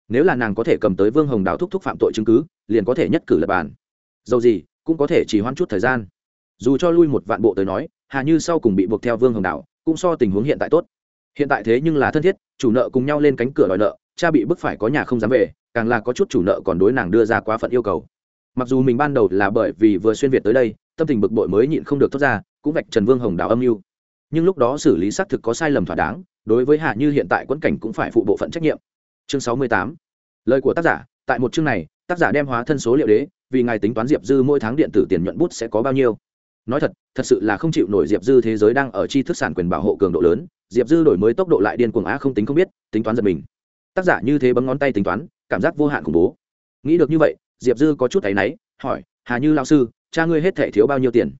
Nếu là nàng có thể cầm tới vương hồng đào thúc thúc phạm tội chứng cứ, liền có thể nhất cử lập bàn. Dầu gì, cũng có thể chỉ hoãn chút thời gian. Dù cho lui một vạn bộ tới nói, hà như sau cùng bị buộc theo vương hồng đào, cũng so tình huống hiện tại tốt. Hiện tại thế nhưng là thân thiết, chủ nợ cùng nhau lên cánh cửa đòi nợ, cha bị bức phải có nhà không dám về càng là có chút chủ nợ còn đối nàng đưa ra quá phận yêu cầu. Mặc dù mình ban đầu là bởi vì vừa xuyên việt tới đây, tâm tình bực bội mới nhịn không được thoát ra, cũng vạch trần vương hồng đào âm mưu. Nhưng lúc đó xử lý xác thực có sai lầm thỏa đáng, đối với hạ như hiện tại quẫn cảnh cũng phải phụ bộ phận trách nhiệm. Chương sáu mươi tám. Lời của tác giả, tại một chương này, tác giả đem hóa thân số liệu đế, vì ngài tính toán diệp dư mỗi tháng điện tử tiền nhuận bút sẽ có bao nhiêu. Nói thật thật sự là không chịu nổi diệp dư thế giới đang ở chi thức sản quyền bảo hộ cường độ lớn, diệp dư đổi mới tốc độ lại điên cuồng á không tính không biết, tính toán giật mình. Tác giả như thế bấm ngón tay tính toán cảm giác vô hạn khủng bố. Nghĩ được như vậy, diệp dư có chút áy náy, hỏi, hà như lao sư, cha ngươi hết thể thiếu bao nhiêu tiền?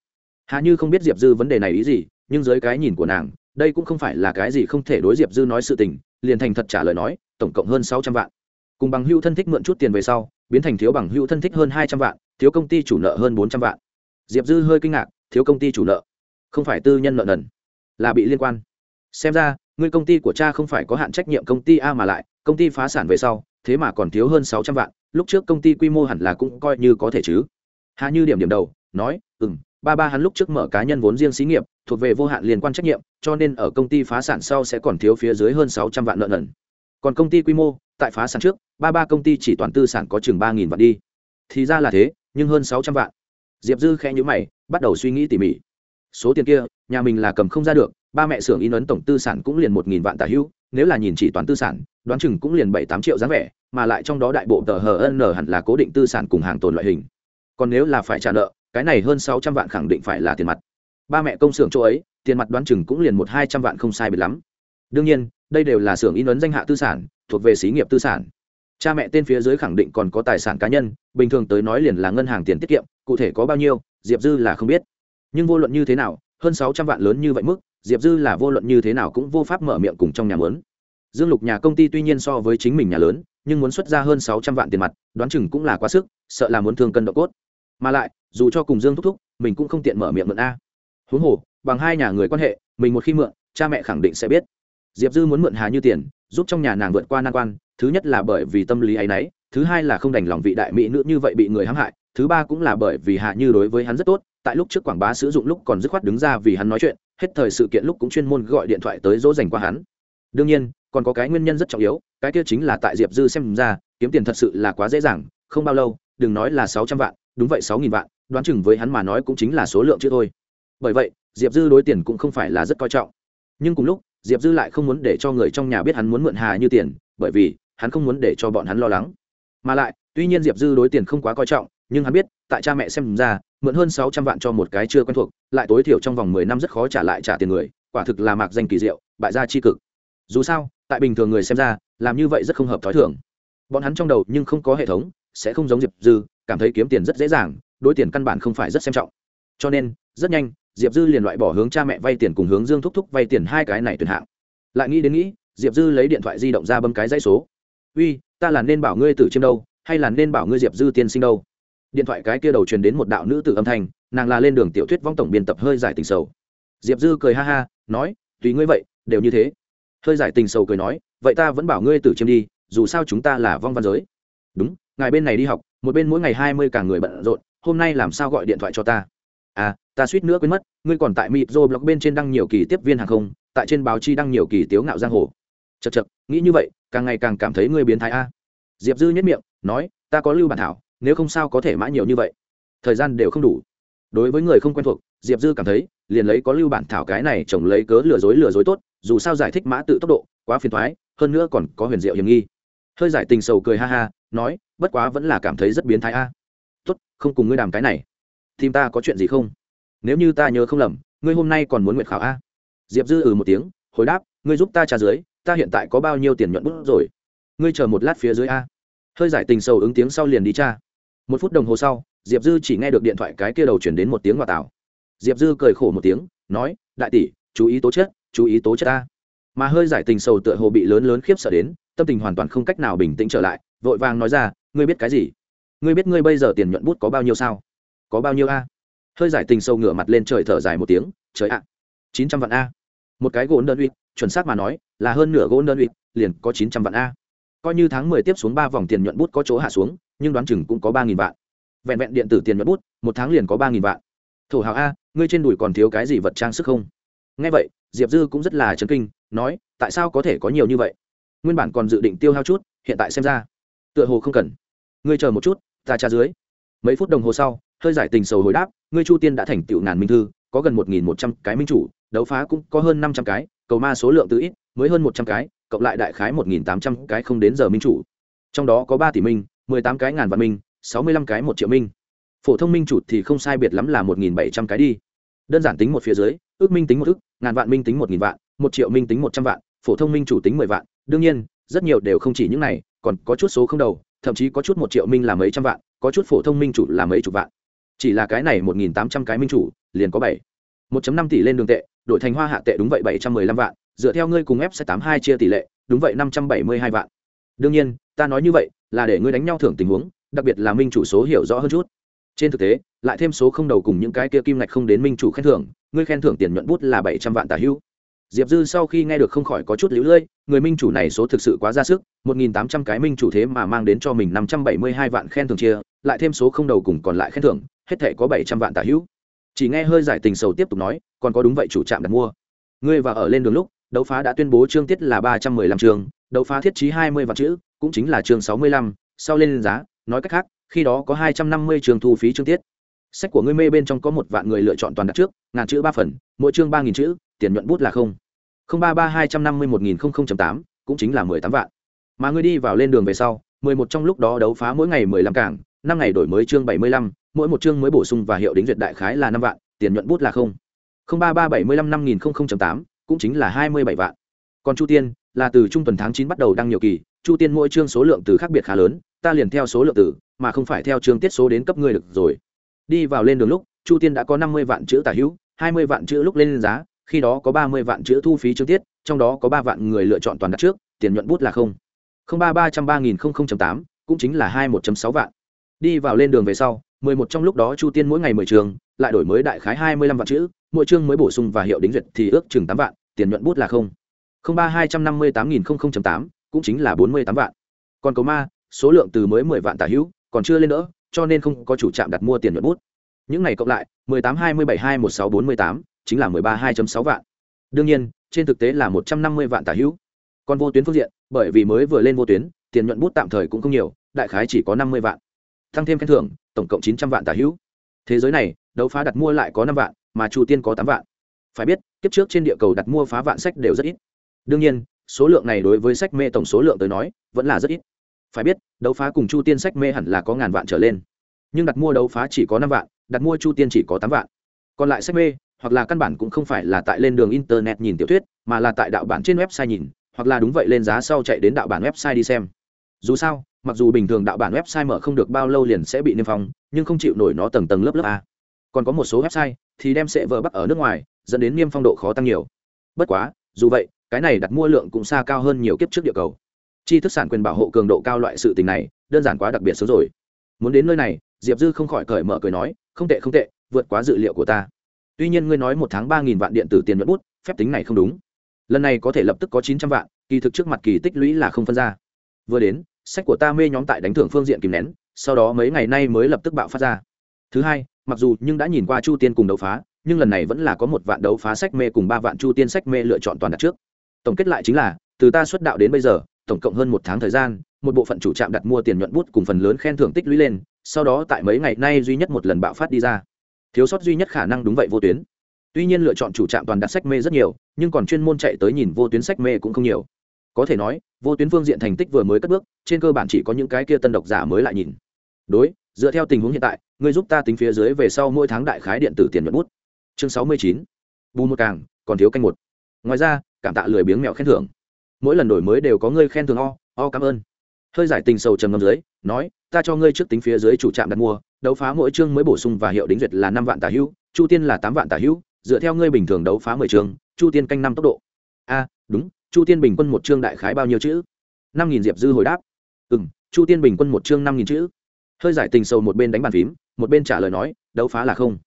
Hà như không biết diệp dư vấn đề này ý gì, nhưng dưới cái nhìn của nàng, đây cũng không phải là cái gì không thể đối diệp dư nói sự tình, liền thành thật trả lời nói, tổng cộng hơn sáu trăm vạn. Cùng bằng hưu thân thích mượn chút tiền về sau, biến thành thiếu bằng hưu thân thích hơn hai trăm vạn, thiếu công ty chủ nợ hơn bốn trăm vạn. Diệp dư hơi kinh ngạc, thiếu công ty chủ nợ, không phải tư nhân nợ nần, là bị liên quan. Xem ra người công ty của cha không phải có hạn trách nhiệm công ty a mà lại, công ty phá sản về sau thế mà còn thiếu hơn sáu trăm vạn, lúc trước công ty quy mô hẳn là cũng coi như có thể chứ. Hạ như điểm điểm đầu, nói ừ m ba ba hắn lúc trước mở cá nhân vốn riêng xí nghiệp, thuộc về vô hạn liên quan trách nhiệm, cho nên ở công ty phá sản sau sẽ còn thiếu phía dưới hơn sáu trăm vạn nợ nần. Còn công ty quy mô, tại phá sản trước, ba ba công ty chỉ toàn tư sản có chừng ba nghìn vạn đi. Thì ra là thế, nhưng hơn sáu trăm vạn. Diệp dư khẽ nhữ mày, bắt đầu suy nghĩ tỉ mỉ. Số tiền kia, nhà mình là cầm không ra được, ba mẹ xưởng in ấn tổng tư sản cũng liền một nghìn vạn tả hữu nếu là nhìn chỉ toàn tư sản, đoán chừng cũng liền bảy tám triệu dáng vẻ, mà lại trong đó đại bộ tờ hn hẳn là cố định tư sản cùng hàng tồn loại hình. Còn nếu là phải trả nợ, cái này hơn sáu trăm vạn khẳng định phải là tiền mặt. Ba mẹ công xưởng chỗ ấy, tiền mặt đoán chừng cũng liền một hai trăm vạn không sai biệt lắm. Đương nhiên, đây đều là xưởng in ấn danh hạ tư sản, thuộc về xí nghiệp tư sản. Cha mẹ tên phía dưới khẳng định còn có tài sản cá nhân, bình thường tới nói liền là ngân hàng tiền tiết kiệm, cụ thể có bao nhiêu, diệp dư là không biết. Nhưng vô luận như thế nào, hơn sáu trăm vạn lớn như vậy mức diệp dư là vô luận như thế nào cũng vô pháp mở miệng cùng trong nhà mướn dương lục nhà công ty tuy nhiên so với chính mình nhà lớn, nhưng muốn xuất ra hơn sáu trăm vạn tiền mặt, đoán chừng cũng là quá sức, sợ là muốn thương cân độ cốt. Mà lại, dù cho cùng dương thúc thúc, mình cũng không tiện mở miệng mượn a. Huống hồ, bằng hai nhà người quan hệ, mình một khi mượn, cha mẹ khẳng định sẽ biết. Diệp dư muốn mượn hà như tiền, giúp trong nhà nàng vượt qua nan quan, thứ nhất là bởi vì tâm lý ấ y n ấ y thứ hai là không đành lòng vị đại mỹ nữ như vậy bị người hãm hại, thứ ba cũng là bởi vì hà như đối với hắn rất tốt tại lúc trước quảng bá sử dụng lúc còn dứt khoát đứng ra vì hắn nói chuyện, hết thời sự kiện lúc cũng chuyên môn gọi điện thoại tới dỗ dành qua hắn. Đương nhiên, còn có cái nguyên nhân rất trọng yếu, cái kia chính là tại diệp dư xem ra, kiếm tiền thật sự là quá dễ dàng, không bao lâu, đừng nói là sáu trăm vạn, đúng vậy, sáu nghìn vạn, đoán chừng với hắn mà nói cũng chính là số lượng chứ thôi. Bởi vậy, diệp dư đối tiền cũng không phải là rất coi trọng. Nhưng cùng lúc, diệp dư lại không muốn để cho người trong nhà biết hắn muốn mượn hà như tiền, bởi vì, hắn không muốn để cho bọn hắn lo lắng. Mà lại, tuy nhiên diệp dư đối tiền không quá coi trọng nhưng hắn biết, tại cha mẹ xem ra, mượn hơn sáu trăm vạn cho một cái chưa quen thuộc, lại tối thiểu trong vòng mười năm rất khó trả lại trả tiền người, quả thực là mạc danh kỳ diệu, bại gia c h i cực. Dù sao, tại bình thường người xem ra, làm như vậy rất không hợp t h ó i thường. Bọn hắn trong đầu nhưng không có hệ thống, sẽ không giống diệp dư, cảm thấy kiếm tiền rất dễ dàng, đối tiền căn bản không phải rất xem trọng. Cho nên, rất nhanh, diệp dư liền loại bỏ hướng cha mẹ vay tiền cùng hướng dương thúc thúc vay tiền hai cái này tuyển hạng. Lại nghĩ đến nghĩ, diệp dư lấy điện thoại di động ra bấm cái dãy số. Uy, ta là nên bảo ngươi tử chiêm đâu, hay là nên bảo ngươi diệp dư tiên sinh đâu? Điện thoại cái kia đầu truyền đến một đạo nữ tử âm thanh, nàng là lên đường tiểu thuyết vong tổng biên tập hơi giải tình sầu. Diệp dư cười ha ha, nói, tùy ngươi vậy, đều như thế. Hơi giải tình sầu cười nói, vậy ta vẫn bảo ngươi tử chiêm đi, dù sao chúng ta là vong văn giới. Đúng, ngài bên này đi học, một bên mỗi ngày hai mươi cả người bận rộn, hôm nay làm sao gọi điện thoại cho ta? À ta suýt nữa quên mất, ngươi còn tại mịp rồi blog bên trên đăng nhiều kỳ tiếp viên hàng không, tại trên báo chi đăng nhiều kỳ tiếu ngạo giang hồ. Chật chật nghĩ như vậy, càng ngày càng cảm thấy ngươi biến thái a. Diệp dư nhất miệng, nói, ta có lưu bản thảo nếu không sao có thể mã nhiều như vậy. Thời gian đều không đủ. Đối với người không quen thuộc, diệp dư cảm thấy, liền lấy có lưu bản thảo cái này chồng lấy cớ lừa dối lừa dối tốt, dù sao giải thích mã tự tốc độ, quá phiền thoái hơn nữa còn có huyền diệu hiểm nghi. Hơi giải tình sầu cười ha ha, nói, bất quá vẫn là cảm thấy rất biến thái a. Tốt, không cùng ngươi đàm cái này. Tim ta có chuyện gì không? Nếu như ta nhớ không lầm, ngươi hôm nay còn muốn nguyện khảo a? Diệp dư ừ một tiếng, hồi đáp, ngươi giúp ta trả dưới, ta hiện tại có bao nhiêu tiền nhuận bút rồi? Ngươi chờ một lát phía dưới a. Hơi giải tình sầu ứng tiếng sau liền đi cha một phút đồng hồ sau, diệp dư chỉ nghe được điện thoại cái kia đầu chuyển đến một tiếng ngoại tảo. Diệp dư cười khổ một tiếng, nói, đại tỷ, chú ý tố chất, chú ý tố chất ta. Mà hơi giải tình sầu tựa hồ bị lớn lớn khiếp sợ đến, tâm tình hoàn toàn không cách nào bình tĩnh trở lại, vội vàng nói ra, ngươi biết cái gì? Ngươi biết ngươi bây giờ tiền nhuận bút có bao nhiêu sao? Có bao nhiêu a? Hơi giải tình sâu ngửa mặt lên trời thở dài một tiếng, trời ạ, chín trăm vạn a. Một cái gỗ đơn uy, chuẩn xác mà nói, là hơn nửa gỗ đơn uy, liền có chín trăm vạn a coi như tháng mười tiếp xuống ba vòng tiền nhuận bút có chỗ hạ xuống, nhưng đoán chừng cũng có ba nghìn vạn. Vẹn vẹn điện tử tiền nhuận bút, một tháng liền có ba nghìn vạn. Thổ hào a, ngươi trên đùi còn thiếu cái gì vật trang sức không? Nghe vậy, diệp dư cũng rất là chấn kinh, nói, tại sao có thể có nhiều như vậy? Nguyên bản còn dự định tiêu hao chút, hiện tại xem ra, tựa hồ không cần. Ngươi chờ một chút, ta tra dưới. Mấy phút đồng hồ sau, hơi giải tình sầu hồi đáp, ngươi chu tiên đã thành tựu ngàn minh thư, có gần một nghìn một trăm cái minh chủ, đấu phá cũng có hơn năm trăm cái, cầu ma số lượng tự ít, mới hơn một trăm cái cộng lại đại khái một nghìn tám trăm cái không đến giờ minh chủ. Trong đó có ba tỷ minh, mười tám cái ngàn vạn minh, sáu mươi lăm cái một triệu minh. Phổ thông minh chủ thì không sai biệt lắm là một nghìn bảy trăm cái đi. Đơn giản tính một phía dưới, ước minh tính một ước, ngàn vạn minh tính một nghìn vạn, một triệu minh tính một trăm vạn, phổ thông minh chủ tính mười vạn. Đương nhiên, rất nhiều đều không chỉ những này, còn có chút số không đầu, thậm chí có chút một triệu minh là mấy trăm vạn, có chút phổ thông minh chủ là mấy chục vạn. Chỉ là cái này một nghìn tám trăm cái minh chủ, liền có bảy. một năm tỷ lên đường tệ, đổi thành hoa hạ tệ đúng vậy bảy trăm mười lăm vạn dựa theo ngươi cùng ép sẽ tám hai chia tỷ lệ, đúng vậy, năm trăm bảy mươi hai vạn. Đương nhiên, ta nói như vậy là để ngươi đánh nhau thưởng tình huống, đặc biệt là minh chủ số hiểu rõ hơn chút. Trên thực tế, lại thêm số không đầu cùng những cái kia kim ngạch không đến minh chủ khen thưởng, ngươi khen thưởng tiền nhuận bút là bảy trăm vạn tả hữu diệp dư sau khi nghe được không khỏi có chút lũ lưỡi người minh chủ này số thực sự quá ra sức, một nghìn tám trăm cái minh chủ thế mà mang đến cho mình năm trăm bảy mươi hai vạn khen thưởng chia, lại thêm số không đầu cùng còn lại khen thưởng, hết thể có bảy trăm vạn tả hữu chỉ nghe hơi giải tình sầu tiếp tục nói, còn có đúng vậy chủ trạm đặt mua. Ngươi và ở lên đường lúc đấu phá đã tuyên bố chương tiết là ba trăm mười lăm chương, đấu phá thiết trí hai mươi vạn chữ, cũng chính là chương sáu mươi lăm, sau lên giá, nói cách khác, khi đó có hai trăm năm mươi trường thu phí chương tiết. Sách của ngươi mê bên trong có một vạn người lựa chọn toàn đặt trước, ngàn chữ ba phần, mỗi chương ba nghìn chữ, tiền nhuận bút là không. không ba ba hai trăm năm mươi một nghìn không không tám, cũng chính là mười tám vạn. Mà ngươi đi vào lên đường về sau, mười một trong lúc đó đấu phá mỗi ngày mười lăm cảng, năm ngày đổi mới chương bảy mươi lăm, mỗi một chương mới bổ sung và hiệu đính duyệt đại khái là năm vạn, tiền nhuận bút là không. không ba ba bảy mươi lăm năm nghìn không không tám cũng chính là hai mươi bảy vạn. Còn chu tiên, là từ trung tuần tháng chín bắt đầu đăng nhiều kỳ, chu tiên mỗi chương số lượng từ khác biệt khá lớn, ta liền theo số lượng từ, mà không phải theo chương tiết số đến cấp ngươi được rồi. Đi vào lên đường lúc, chu tiên đã có năm mươi vạn chữ tả hữu, hai mươi vạn chữ lúc lên giá, khi đó có ba mươi vạn chữ thu phí chương tiết, trong đó có ba vạn người lựa chọn toàn đặt trước, tiền nhuận bút là không. Không ba ba trăm ba nghìn không không tám, cũng chính là hai một sáu vạn. Đi vào lên đường về sau, mười một trong lúc đó chu tiên mỗi ngày mười trường, lại đổi mới đại khái hai mươi lăm vạn chữ mỗi chương mới bổ sung và hiệu đính duyệt thì ước chừng tám vạn, tiền nhuận bút là không. Không ba hai trăm năm mươi tám nghìn không không tám, cũng chính là bốn mươi tám vạn. Còn cầu ma, số lượng từ mới mười vạn tả hữu, còn chưa lên nữa, cho nên không có chủ trạm đặt mua tiền nhuận bút. Những này cộng lại, mười tám hai mươi bảy hai một sáu bốn mươi tám, chính là mười ba hai sáu vạn. Đương nhiên, trên thực tế là một trăm năm mươi vạn tả hữu. Còn vô tuyến phương diện, bởi vì mới vừa lên vô tuyến, tiền nhuận bút tạm thời cũng không nhiều, đại khái chỉ có năm mươi vạn. Tăng thêm khen thưởng, tổng cộng chín trăm vạn tả hữu. Thế giới này, đấu phá đặt mua lại có năm vạn mà chu tiên có tám vạn. Phải biết, kiếp trước trên địa cầu đặt mua phá vạn sách đều rất ít. Đương nhiên, số lượng này đối với sách mê tổng số lượng tới nói, vẫn là rất ít. Phải biết, đấu phá cùng chu tiên sách mê hẳn là có ngàn vạn trở lên. Nhưng đặt mua đấu phá chỉ có năm vạn, đặt mua chu tiên chỉ có tám vạn. Còn lại sách mê, hoặc là căn bản cũng không phải là tại lên đường internet nhìn tiểu thuyết, mà là tại đạo bản trên website nhìn, hoặc là đúng vậy lên giá sau chạy đến đạo bản website đi xem. Dù sao, mặc dù bình thường đạo bản website mở không được bao lâu liền sẽ bị niêm phong, nhưng không chịu nổi nó tầng tầng lớp lớp a còn có một số website thì đem sẽ vờ bắc ở nước ngoài, dẫn đến niêm phong độ khó tăng nhiều. Bất quá, dù vậy, cái này đặt mua lượng cũng xa cao hơn nhiều kiếp trước địa cầu. Chi thức sản quyền bảo hộ cường độ cao loại sự tình này, đơn giản quá đặc biệt sớm rồi. Muốn đến nơi này, diệp dư không khỏi cởi mở cười nói, không tệ không tệ, vượt quá dự liệu của ta. Tuy nhiên ngươi nói một tháng ba nghìn vạn điện tử tiền nhuận bút, phép tính này không đúng. Lần này có thể lập tức có chín trăm vạn, kỳ thực trước mặt kỳ tích lũy là không phân ra. Vừa đến, sách của ta mê nhóm tại đánh thưởng phương diện kìm nén, sau đó mấy ngày nay mới lập tức bạo phát ra. Thứ hai mặc dù nhưng đã nhìn qua chu tiên cùng đấu phá, nhưng lần này vẫn là có một vạn đấu phá sách mê cùng ba vạn chu tiên sách mê lựa chọn toàn đặt trước. Tổng kết lại chính là, từ ta xuất đạo đến bây giờ, tổng cộng hơn một tháng thời gian, một bộ phận chủ trạm đặt mua tiền nhuận bút cùng phần lớn khen thưởng tích lũy lên, sau đó tại mấy ngày nay duy nhất một lần bạo phát đi ra. Thiếu sót duy nhất khả năng đúng vậy vô tuyến. Tuy nhiên lựa chọn chủ trạm toàn đặt sách mê rất nhiều, nhưng còn chuyên môn chạy tới nhìn vô tuyến sách mê cũng không nhiều. Có thể nói, vô tuyến phương diện thành tích vừa mới cất bước, trên cơ bản chỉ có những cái kia tân độc giả mới lại nhìn. Đối dựa theo tình huống hiện tại, ngươi giúp ta tính phía dưới về sau mỗi tháng đại khái điện tử tiền nhuận bút. Chương sáu mươi chín, bù một càng, còn thiếu canh một. Ngoài ra, cảm tạ lười biếng mẹo khen thưởng. Mỗi lần đổi mới đều có ngươi khen thưởng o o cảm ơn. Hơi giải tình sầu trầm ngâm dưới, nói, ta cho ngươi trước tính phía dưới chủ trạm đặt mua, đấu phá mỗi chương mới bổ sung và hiệu đính duyệt là năm vạn tả hữu, chu tiên là tám vạn tả hữu, dựa theo ngươi bình thường đấu phá mười chương, chu tiên canh năm tốc độ. A, đúng, chu tiên bình quân một chương đại khái bao nhiêu chữ? Năm nghìn diệp dư hồi đáp. Ừ m chu tiên bình quân một chương năm nghìn chữ hơi giải tình sầu một bên đánh bàn phím, một bên trả lời nói, đấu phá là không.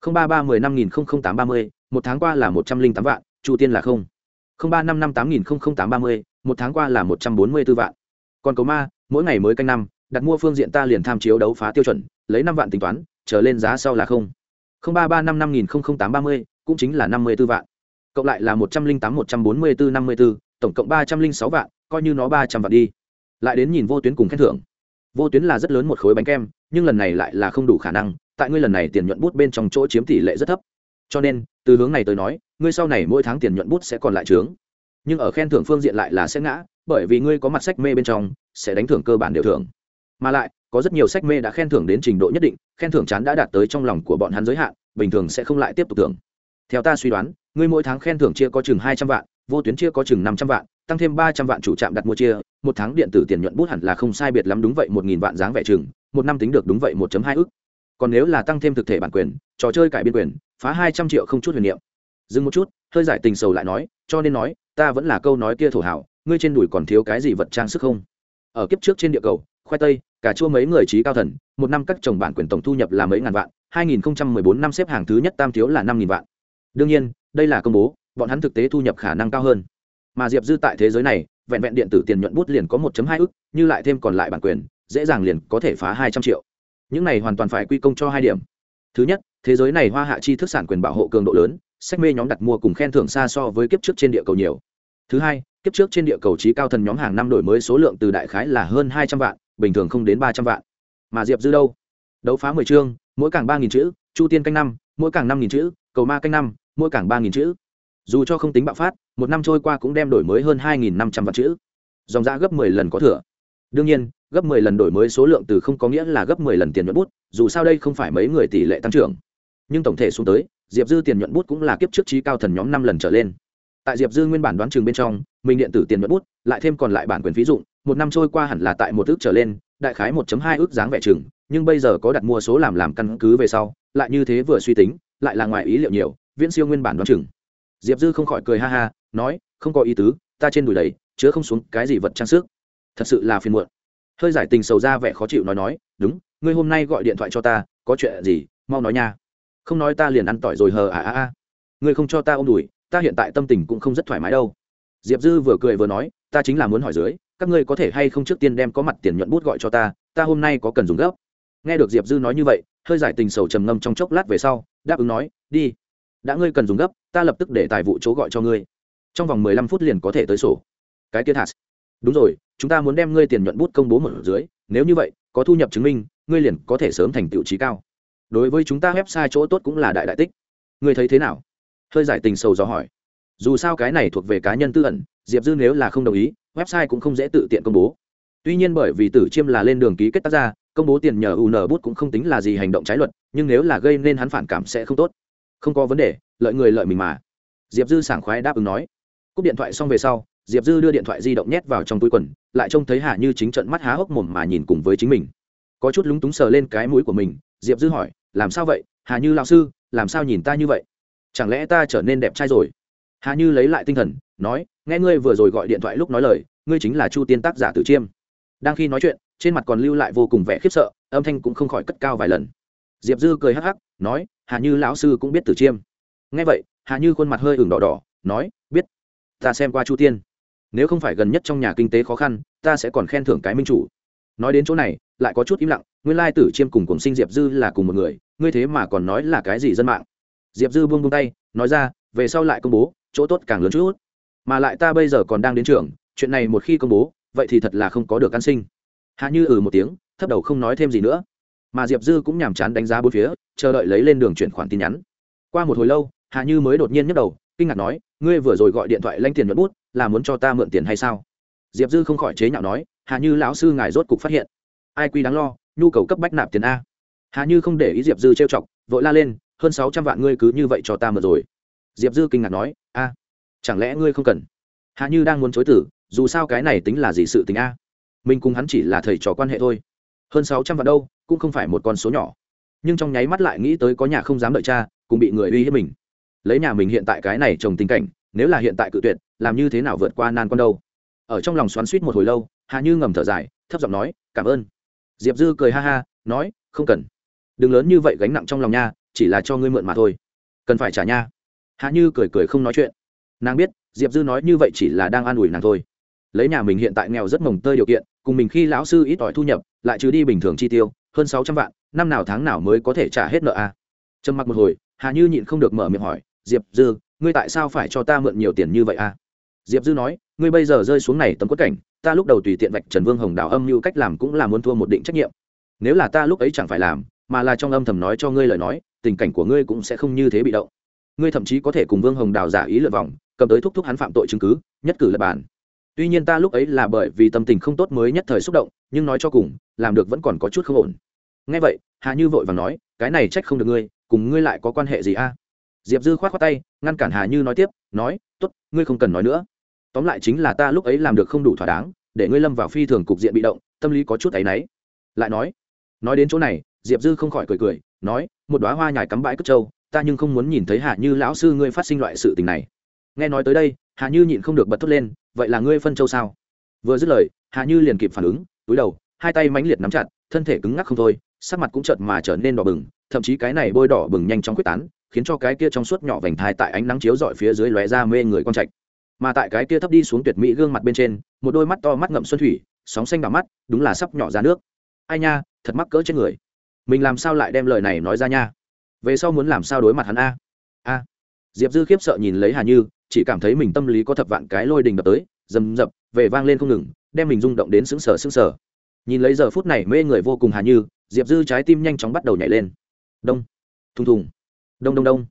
không ba ba mười năm nghìn không không tám ba mươi, một tháng qua là một trăm linh tám vạn, chu tiên là không. không ba năm năm tám nghìn không không tám ba mươi, một tháng qua là một trăm bốn mươi b ố vạn. Còn cầu ma, mỗi ngày mới canh năm, đặt mua phương diện ta liền tham chiếu đấu phá tiêu chuẩn, lấy năm vạn tính toán, trở lên giá sau là không. không ba ba năm năm nghìn không không tám ba mươi, cũng chính là năm mươi b ố vạn. Cộng lại là một trăm linh tám, một trăm bốn mươi bốn năm mươi b ố tổng cộng ba trăm linh sáu vạn, coi như nó ba trăm vạn đi. Lại đến nhìn vô tuyến cùng khen thưởng vô tuyến là rất lớn một khối bánh kem, nhưng lần này lại là không đủ khả năng, tại ngươi lần này tiền nhuận bút bên trong chỗ chiếm tỷ lệ rất thấp. Cho nên, từ hướng này tới nói, ngươi sau này mỗi tháng tiền nhuận bút sẽ còn lại trướng. Nhưng ở khen thưởng phương diện lại là sẽ ngã, bởi vì ngươi có mặt sách mê bên trong, sẽ đánh thưởng cơ bản đều thưởng. Mà lại, có rất nhiều sách mê đã khen thưởng đến trình độ nhất định, khen thưởng chán đã đạt tới trong lòng của bọn hắn giới hạn, bình thường sẽ không lại tiếp tục thưởng. Theo ta suy đoán, ngươi mỗi tháng khen thưởng chia có chừng hai trăm vạn vô tuyến chia có chừng năm trăm vạn, tăng thêm ba trăm vạn chủ trạm đặt mua chia, một tháng điện tử tiền nhuận bút hẳn là không sai biệt lắm đúng vậy, một nghìn vạn dáng vẻ chừng, một năm tính được đúng vậy một hai ức. Còn nếu là tăng thêm thực thể bản quyền, trò chơi cải biên quyền, phá hai trăm triệu không chút huyền niệm. Dừng một chút, hơi giải tình sầu lại nói, cho nên nói, ta vẫn là câu nói kia thổ hảo, ngươi trên đùi còn thiếu cái gì vật trang sức không? Ở kiếp trước trên địa cầu, khoai tây cả chua mấy người trí cao thần, một năm các chồng bản quyền tổng thu nhập là mấy ngàn vạn 2014 năm xếp hàng thứ nhất tam thiếu là năm nghìn vạn. Đương nhiên, đây là công bố bọn hắn thực tế thu nhập khả năng cao hơn. Mà diệp dư tại thế giới này, vẹn vẹn điện tử tiền nhuận bút liền có 1.2 ức, như lại thêm còn lại bản quyền, dễ dàng liền có thể phá 200 triệu. Những này hoàn toàn phải quy công cho hai điểm. Thứ nhất, thế giới này hoa hạ chi thức sản quyền bảo hộ cường độ lớn, sách mê nhóm đặt mua cùng khen thưởng xa so với kiếp trước trên địa cầu nhiều. Thứ hai, kiếp trước trên địa cầu trí cao thần nhóm hàng năm đổi mới số lượng từ đại khái là hơn hai trăm vạn, bình thường không đến ba trăm vạn. Mà diệp dư đâu? Đấu phá mười chương, mỗi càng ba nghìn chữ, chu tiên canh năm, mỗi càng năm nghìn chữ, cầu ma canh năm, mỗi càng ba nghìn chữ dù cho không tính bạo phát, một năm trôi qua cũng đem đổi mới hơn hai nghìn năm trăm vạn chữ. Dòng ra gấp mười lần có thừa. Đương nhiên, gấp mười lần đổi mới số lượng từ không có nghĩa là gấp mười lần tiền nhuận bút, dù sao đây không phải mấy người tỷ lệ tăng trưởng. Nhưng tổng thể xuống tới, diệp dư tiền nhuận bút cũng là kiếp trước trí cao thần nhóm năm lần trở lên. Tại diệp dư nguyên bản đoán chừng bên trong, mình điện tử tiền nhuận bút, lại thêm còn lại bản quyền phí dụng, một năm trôi qua hẳn là tại một ước trở lên, đại khái một hai ước dáng vẻ chừng, nhưng bây giờ có đặt mua số làm làm căn cứ về sau, lại như thế vừa suy tính, lại là ngoài ý liệu nhiều, viễn siêu nguyên bản đoán chừng diệp dư không khỏi cười ha ha, nói, không có ý tứ, ta trên đùi đầy, chứa không xuống cái gì vật trang sức. Thật sự là phiền muộn. Hơi giải tình sầu ra vẻ khó chịu nói nói, đúng, ngươi hôm nay gọi điện thoại cho ta, có chuyện gì, mau nói nha. Không nói ta liền ăn tỏi rồi hờ à à à. Ngươi không cho ta ôm đùi, ta hiện tại tâm tình cũng không rất thoải mái đâu. Diệp dư vừa cười vừa nói, ta chính là muốn hỏi dưới, các ngươi có thể hay không trước tiên đem có mặt tiền nhuận bút gọi cho ta ta hôm nay có cần dùng gấp. Nghe được diệp dư nói như vậy, hơi giải tình sầu trầm ngâm trong chốc lát về sau, đáp ứng nói, đi đã ngươi cần dùng gấp, ta lập tức để tài vụ chỗ gọi cho ngươi. Trong vòng mười lăm phút liền có thể tới sổ. Cái kia thạt đúng rồi, chúng ta muốn đem ngươi tiền nhuận bút công bố một dưới, nếu như vậy, có thu nhập chứng minh, ngươi liền có thể sớm thành tựu trí cao. Đối với chúng ta website chỗ tốt cũng là đại đại tích. Ngươi thấy thế nào? Hơi giải tình sầu dò hỏi. Dù sao cái này thuộc về cá nhân tư ẩn, diệp dư nếu là không đồng ý, website cũng không dễ tự tiện công bố. Tuy nhiên bởi vì tử chiêm là lên đường ký kết tác gia, công bố tiền nhờ un bút cũng không tính là gì hành động trái luật, nhưng nếu là gây nên hắn phản cảm sẽ không tốt không có vấn đề, lợi người lợi mình mà. Diệp dư sảng khoái đáp ứng nói. Cúp điện thoại xong về sau, diệp dư đưa điện thoại di động nhét vào trong túi quần, lại trông thấy Hà như chính trận mắt há hốc mồm mà nhìn cùng với chính mình. Có chút lúng túng sờ lên cái mũi của mình, diệp dư hỏi, làm sao vậy? Hà như lão sư, làm sao nhìn ta như vậy? Chẳng lẽ ta trở nên đẹp trai rồi? Hà như lấy lại tinh thần, nói, nghe ngươi vừa rồi gọi điện thoại lúc nói lời, ngươi chính là chu tiên tác giả tử chiêm. Đang khi nói chuyện, trên mặt còn lưu lại vô cùng vẻ khiếp sợ, âm thanh cũng không khỏi cất cao vài lần. Diệp dư cười hắc hắc, nói hà như lão sư cũng biết tử chiêm. Nghe vậy, hà như khuôn mặt hơi ửng đỏ đỏ, nói, biết, ta xem qua chu tiên. Nếu không phải gần nhất trong nhà kinh tế khó khăn, ta sẽ còn khen thưởng cái minh chủ. Nói đến chỗ này, lại có chút im lặng, nguyên lai tử chiêm cùng cùng sinh diệp dư là cùng một người, ngươi thế mà còn nói là cái gì dân mạng? Diệp dư buông buông tay, nói ra, về sau lại công bố, chỗ tốt càng lớn chút. Mà lại ta bây giờ còn đang đến trường, chuyện này một khi công bố, vậy thì thật là không có được an sinh. Hạ như ừ một tiếng, thấp đầu không nói thêm gì nữa mà diệp dư cũng nhàm chán đánh giá bốn phía, chờ đợi lấy lên đường chuyển khoản tin nhắn. Qua một hồi lâu, hạ như mới đột nhiên nhấc đầu, kinh ngạc nói, ngươi vừa rồi gọi điện thoại lanh tiền nhuận bút, là muốn cho ta mượn tiền hay sao? Diệp dư không khỏi chế nhạo nói, hạ như lão sư ngài rốt cục phát hiện. Ai quy đáng lo, nhu cầu cấp bách nạp tiền a. Hạ như không để ý diệp dư trêu chọc, vội la lên, hơn sáu trăm vạn ngươi cứ như vậy cho ta mượn rồi. Diệp dư kinh ngạc nói, a, chẳng lẽ ngươi không cần? Hạ như đang muốn chối tử dù sao cái này tính là gì sự tính a? Mình cùng hắn chỉ là thầy trò quan hệ thôi. Hơn sáu trăm vạn đâu cũng không phải một con số nhỏ. Nhưng trong nháy mắt lại nghĩ tới có nhà không dám đợi cha, cùng bị người uy hiếp mình. Lấy nhà mình hiện tại cái này trồng tình cảnh, nếu là hiện tại cự tuyệt, làm như thế nào vượt qua nan con đâu? Ở trong lòng xoắn suýt một hồi lâu, hà như ngầm thở dài, thấp giọng nói, cảm ơn. Diệp dư cười ha ha, nói, không cần. Đừng lớn như vậy gánh nặng trong lòng nha, chỉ là cho ngươi mượn mà thôi. Cần phải trả nha. Hạ như cười cười không nói chuyện. Nàng biết, diệp dư nói như vậy chỉ là đang an ủi nàng thôi. Lấy nhà mình hiện tại nghèo rất mồng tơi điều kiện, cùng mình khi lão sư ít ỏi thu nhập, lại trừ đi bình thường chi tiêu hơn sáu trăm vạn, năm nào tháng nào mới có thể trả hết nợ a à? trầm mặc một hồi, hà như nhịn không được mở miệng hỏi, diệp dư, ngươi tại sao phải cho ta mượn nhiều tiền như vậy a à? diệp dư nói, ngươi bây giờ rơi xuống này tấm quất cảnh, ta lúc đầu tùy tiện vạch trần vương hồng đào âm mưu cách làm cũng là muốn thua một định trách nhiệm nếu là ta lúc ấy chẳng phải làm, mà là trong âm thầm nói cho ngươi lời nói, tình cảnh của ngươi cũng sẽ không như thế bị động ngươi thậm chí có thể cùng vương hồng đào giả ý lượt vòng, cầm tới thúc thúc hắn phạm tội chứng cứ, nhất cử lập bản tuy nhiên ta lúc ấy là bởi vì tâm tình không tốt mới nhất thời xúc động nhưng nói cho cùng, làm được vẫn còn có chút không ổn. Ngay vậy, hà như vội và nói, cái này trách không được ngươi, cùng ngươi lại có quan hệ gì a? Diệp dư k h o á t khoác tay, ngăn cản hà như nói tiếp, nói t ố t ngươi không cần nói nữa. Tóm lại chính là ta lúc ấy làm được không đủ thỏa đáng, để ngươi lâm vào phi thường cục diện bị động, tâm lý có chút áy náy. Lại nói nói đến chỗ này, diệp dư không khỏi cười cười, nói, một đoá hoa nhài cắm bãi cất trâu, ta nhưng không muốn nhìn thấy hạ như lão sư ngươi phát sinh loại sự tình này. Nghe nói tới đây hạ như nhịn không được bật thốt lên, vậy là ngươi phân châu sao? Vừa dứt lời hạ như liền kịp phản ứng túi đầu, hai tay mãnh liệt nắm chặt, thân thể cứng ngắc không thôi, sắc mặt cũng chợt mà trở nên đỏ bừng, thậm chí cái này bôi đỏ bừng nhanh chóng quyết tán, khiến cho cái kia trong suốt nhỏ vành thai tại ánh nắng chiếu dọi phía dưới lóe ra mê người con trạch. Mà tại cái kia thấp đi xuống tuyệt mỹ gương mặt bên trên, một đôi mắt to mắt ngậm xuân thủy, sóng xanh đỏ mắt, đúng là sắp nhỏ ra nước. Ai nha, thật mắc cỡ trên người. Mình làm sao lại đem lời này nói ra nha? Về sau muốn làm sao đối mặt hắn a? A. Diệp dư khiếp sợ nhìn lấy hà như, chỉ cảm thấy mình tâm lý có thập vạn cái lôi đình đập tới dầm dập về vang lên không ngừng đem mình rung động đến sững sờ sững sờ. Nhìn lấy giờ phút này mê người vô cùng hà như, diệp dư trái tim nhanh chóng bắt đầu nhảy lên. Đông, thùng thùng. Đông đông đông.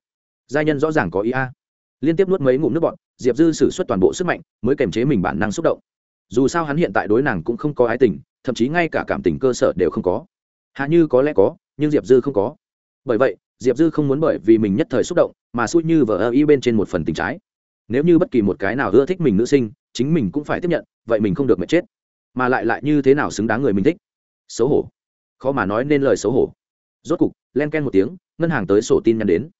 Gia nhân rõ ràng có ý a. Liên tiếp nuốt mấy ngụm nước bọn diệp dư xử suất toàn bộ sức mạnh, mới kềm chế mình bản năng xúc động. Dù sao hắn hiện tại đối nàng cũng không có ái tình, thậm chí ngay cả cảm tình cơ sở đều không có. Hạ như có lẽ có, nhưng diệp dư không có. Bởi vậy, diệp dư không muốn bởi vì mình nhất thời xúc động, mà xui như vờ ơ y bên trên một phần tình trái nếu như bất kỳ một cái nào ưa thích mình nữ sinh, chính mình cũng phải tiếp nhận, vậy mình không được mệt chết. Mà lại lại như thế nào xứng đáng người mình thích? Xấu hổ. Khó mà nói nên lời xấu hổ. Rốt cục, len ken một tiếng, ngân hàng tới sổ tin nhắn đến.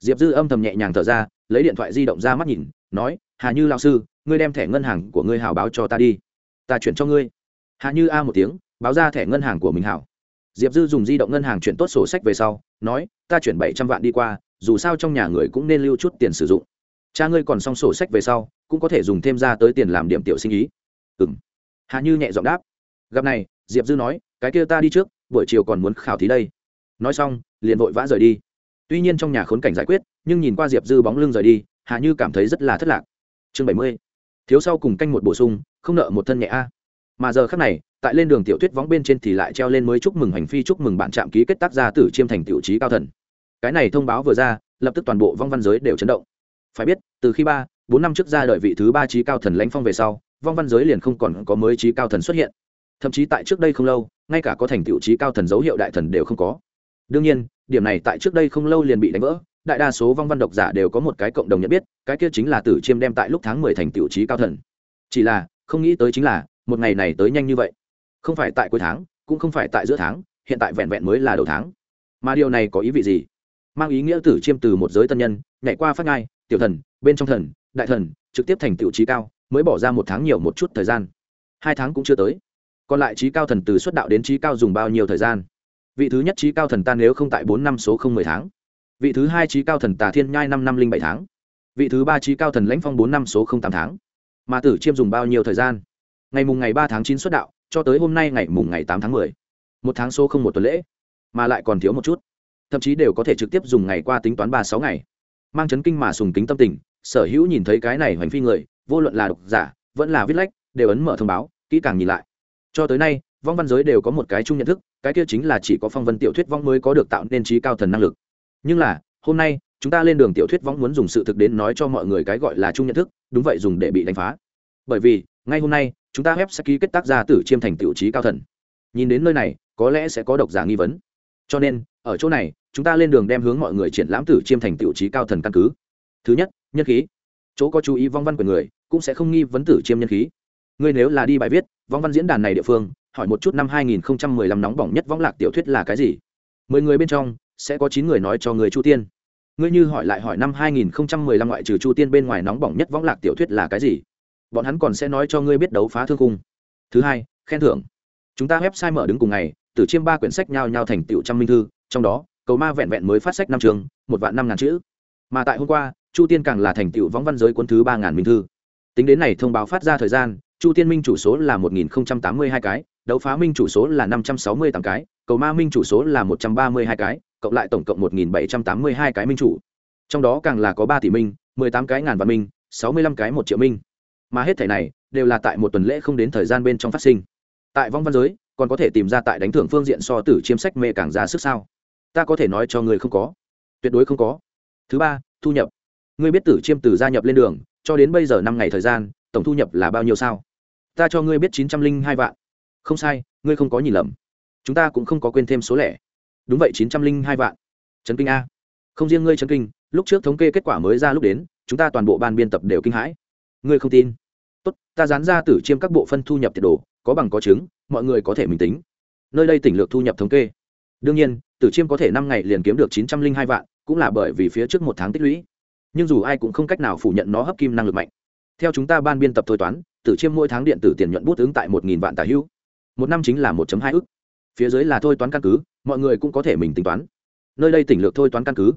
Diệp dư âm thầm nhẹ nhàng thở ra, lấy điện thoại di động ra mắt nhìn, nói, hà như lao sư, ngươi đem thẻ ngân hàng của ngươi hào báo cho ta đi. Ta chuyển cho ngươi. Hà như a một tiếng, báo ra thẻ ngân hàng của mình hảo. Diệp dư dùng di động ngân hàng chuyển tốt sổ sách về sau, nói, ta chuyển bảy trăm vạn đi qua, dù sao trong nhà người cũng nên lưu chút tiền sử dụng cha ngươi còn xong sổ sách về sau, cũng có thể dùng thêm ra tới tiền làm điểm tiểu sinh ý. Ừ m hà như nhẹ giọng đáp. Gặp này, diệp dư nói, cái kia ta đi trước, buổi chiều còn muốn khảo thí đây. Nói xong, liền vội vã rời đi. Tuy nhiên trong nhà khốn cảnh giải quyết, nhưng nhìn qua diệp dư bóng lưng rời đi, hà như cảm thấy rất là thất lạc. Chương bảy mươi. Thiếu sau cùng canh một bổ sung, không nợ một thân nhẹ a. Mà giờ khác này, tại lên đường tiểu tuyết võng bên trên thì lại treo lên mới chúc mừng hành phi chúc mừng bạn trạm ký kết tác gia tử chiêm thành tiểu trí cao thần. Cái này thông báo vừa ra, lập tức toàn bộ vong văn giới đều chấn động phải biết, từ khi ba, bốn năm trước ra đợi vị thứ ba trí cao thần lãnh phong về sau, vong văn giới liền không còn có mới trí cao thần xuất hiện. Thậm chí tại trước đây không lâu, ngay cả có thành tựu trí cao thần dấu hiệu đại thần đều không có. Đương nhiên, điểm này tại trước đây không lâu liền bị đánh vỡ, đại đa số vong văn độc giả đều có một cái cộng đồng nhận biết, cái kia chính là tử chiêm đem tại lúc tháng mười thành tiểu trí cao thần. Chỉ là, không nghĩ tới chính là, một ngày này tới nhanh như vậy. Không phải tại cuối tháng, cũng không phải tại giữa tháng, hiện tại vẹn vẹn mới là đầu tháng. Mà điều này có ý vị gì? Mang ý nghĩa tử chiêm từ một giới tân nhân, nhảy qua phát ngai tiểu thần, bên trong thần, đại thần, trực tiếp thành tựu trí cao, mới bỏ ra một tháng nhiều một chút thời gian. Hai tháng cũng chưa tới. Còn lại trí cao thần từ xuất đạo đến trí cao dùng bao nhiêu thời gian? Vị thứ nhất trí cao thần ta nếu không tại bốn năm số không mười tháng. Vị thứ hai trí cao thần tà thiên nhai năm năm linh bảy tháng. Vị thứ ba trí cao thần lãnh phong bốn năm số không tám tháng. Mà tử chiêm dùng bao nhiêu thời gian? Ngày mùng ngày ba tháng chín xuất đạo, cho tới hôm nay ngày mùng ngày tám tháng mười. Một tháng số không một tuần lễ, mà lại còn thiếu một chút. Thậm chí đều có thể trực tiếp dùng ngày qua tính toán ba sáu ngày mang chấn kinh mà sùng kính tâm tình, sở hữu nhìn thấy cái này hoành phi người, vô luận là độc giả, vẫn là viết lách, đều ấn mở thông báo, kỹ càng nhìn lại. Cho tới nay, vong văn giới đều có một cái chung nhận thức, cái kia chính là chỉ có phong vân tiểu thuyết vong mới có được tạo nên trí cao thần năng lực. Nhưng là, hôm nay, chúng ta lên đường tiểu thuyết vong muốn dùng sự thực đến nói cho mọi người cái gọi là chung nhận thức, đúng vậy dùng để bị đánh phá. Bởi vì, ngay hôm nay, chúng ta ép sẽ ký kết tác ra tử chiêm thành tiểu trí cao thần. Nhìn đến nơi này, có lẽ sẽ có độc giả nghi vấn. Cho nên, ở chỗ này chúng ta lên đường đem hướng mọi người triển lãm tử chiêm thành tiểu trí cao thần căn cứ. Thứ nhất, nhân khí. Chỗ có chú ý vong văn của người, cũng sẽ không nghi vấn tử chiêm nhân khí. Ngươi nếu là đi bài viết, vong văn diễn đàn này địa phương, hỏi một chút năm 2015 nóng bỏng nhất võng lạc tiểu thuyết là cái gì? Mười người bên trong, sẽ có chín người nói cho người chu tiên. Ngươi như hỏi lại hỏi năm 2015 ngoại trừ chu tiên bên ngoài nóng bỏng nhất võng lạc tiểu thuyết là cái gì? Bọn hắn còn sẽ nói cho ngươi biết đấu phá thương cung thứ hai, khen thưởng. Chúng ta website mở đứng cùng ngày từ chiêm ba quyển sách nhau nhau thành tiểu trăm minh thư, trong đó cầu ma vẹn vẹn mới phát sách năm trường, một vạn năm ngàn chữ. Mà tại hôm qua, chu tiên càng là thành tựu võng văn giới quân thứ ba ngàn minh thư. Tính đến này thông báo phát ra thời gian, chu tiên minh chủ số là một nghìn tám mươi hai cái, đấu phá minh chủ số là năm trăm sáu mươi tám cái, cầu ma minh chủ số là một trăm ba mươi hai cái, cộng lại tổng cộng một nghìn bảy trăm tám mươi hai cái minh chủ. Trong đó càng là có ba tỷ minh, mười tám cái ngàn vạn minh, sáu mươi lăm cái một triệu minh. Mà hết thẻ này, đều là tại một tuần lễ không đến thời gian bên trong phát sinh. Tại vong văn giới, còn có thể tìm ra tại đánh thưởng phương diện so tử chiếm sách mê càng ra sức sao? Ta có thể nói cho người không có. Tuyệt đối không có. Thứ ba, thu nhập. Ngươi biết tử chiêm từ gia nhập lên đường, cho đến bây giờ năm ngày thời gian, tổng thu nhập là bao nhiêu sao? Ta cho ngươi biết chín trăm linh hai vạn. Không sai, ngươi không có nhìn lầm. Chúng ta cũng không có quên thêm số lẻ. Đúng vậy, chín trăm linh hai vạn. Trấn kinh a. Không riêng ngươi trấn kinh, lúc trước thống kê kết quả mới ra lúc đến, chúng ta toàn bộ ban biên tập đều kinh hãi. Ngươi không tin? Tốt, ta dán ra tử chiêm các bộ phân thu nhập tiệt đồ, có bằng có chứng, mọi người có thể mình tính nơi đây tỉnh lược thu nhập thống kê. Đương nhiên tử chiêm có thể năm ngày liền kiếm được chín trăm linh hai vạn, cũng là bởi vì phía trước một tháng tích lũy. Nhưng dù ai cũng không cách nào phủ nhận nó hấp kim năng lực mạnh. Theo chúng ta ban biên tập thôi toán, tử chiêm mỗi tháng điện tử tiền nhuận bút ứng tại một vạn tả hữu. Một năm chính là một hai ức. Phía dưới là thôi toán căn cứ, mọi người cũng có thể mình tính toán. Nơi đây tỉnh lược thôi toán căn cứ.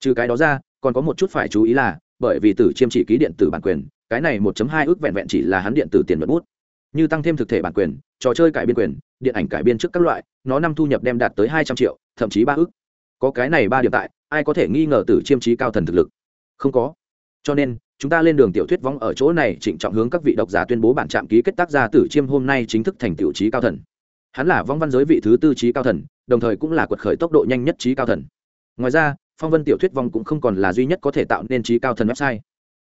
Trừ cái đó ra, còn có một chút phải chú ý là, bởi vì tử chiêm chỉ ký điện tử bản quyền, cái này 1 hai ước vẹn vẹn chỉ là hắn điện tử tiền nhuận bút. Như tăng thêm thực thể bản quyền, trò chơi cải biên quyền, điện ảnh cải biên trước các loại, nó năm thu nhập đem đạt tới hai trăm triệu thậm chí ba ước. Có cái này ba điểm tại, ai có thể nghi ngờ tử chiêm trí cao thần thực lực? Không có. Cho nên, chúng ta lên đường tiểu thuyết vong ở chỗ này trịnh trọng hướng các vị độc giả tuyên bố bản trạm ký kết tác gia tử chiêm hôm nay chính thức thành tiểu trí cao thần. Hắn là vong văn giới vị thứ tư trí cao thần, đồng thời cũng là quật khởi tốc độ nhanh nhất trí cao thần. Ngoài ra, phong vân tiểu thuyết vong cũng không còn là duy nhất có thể tạo nên trí cao thần website.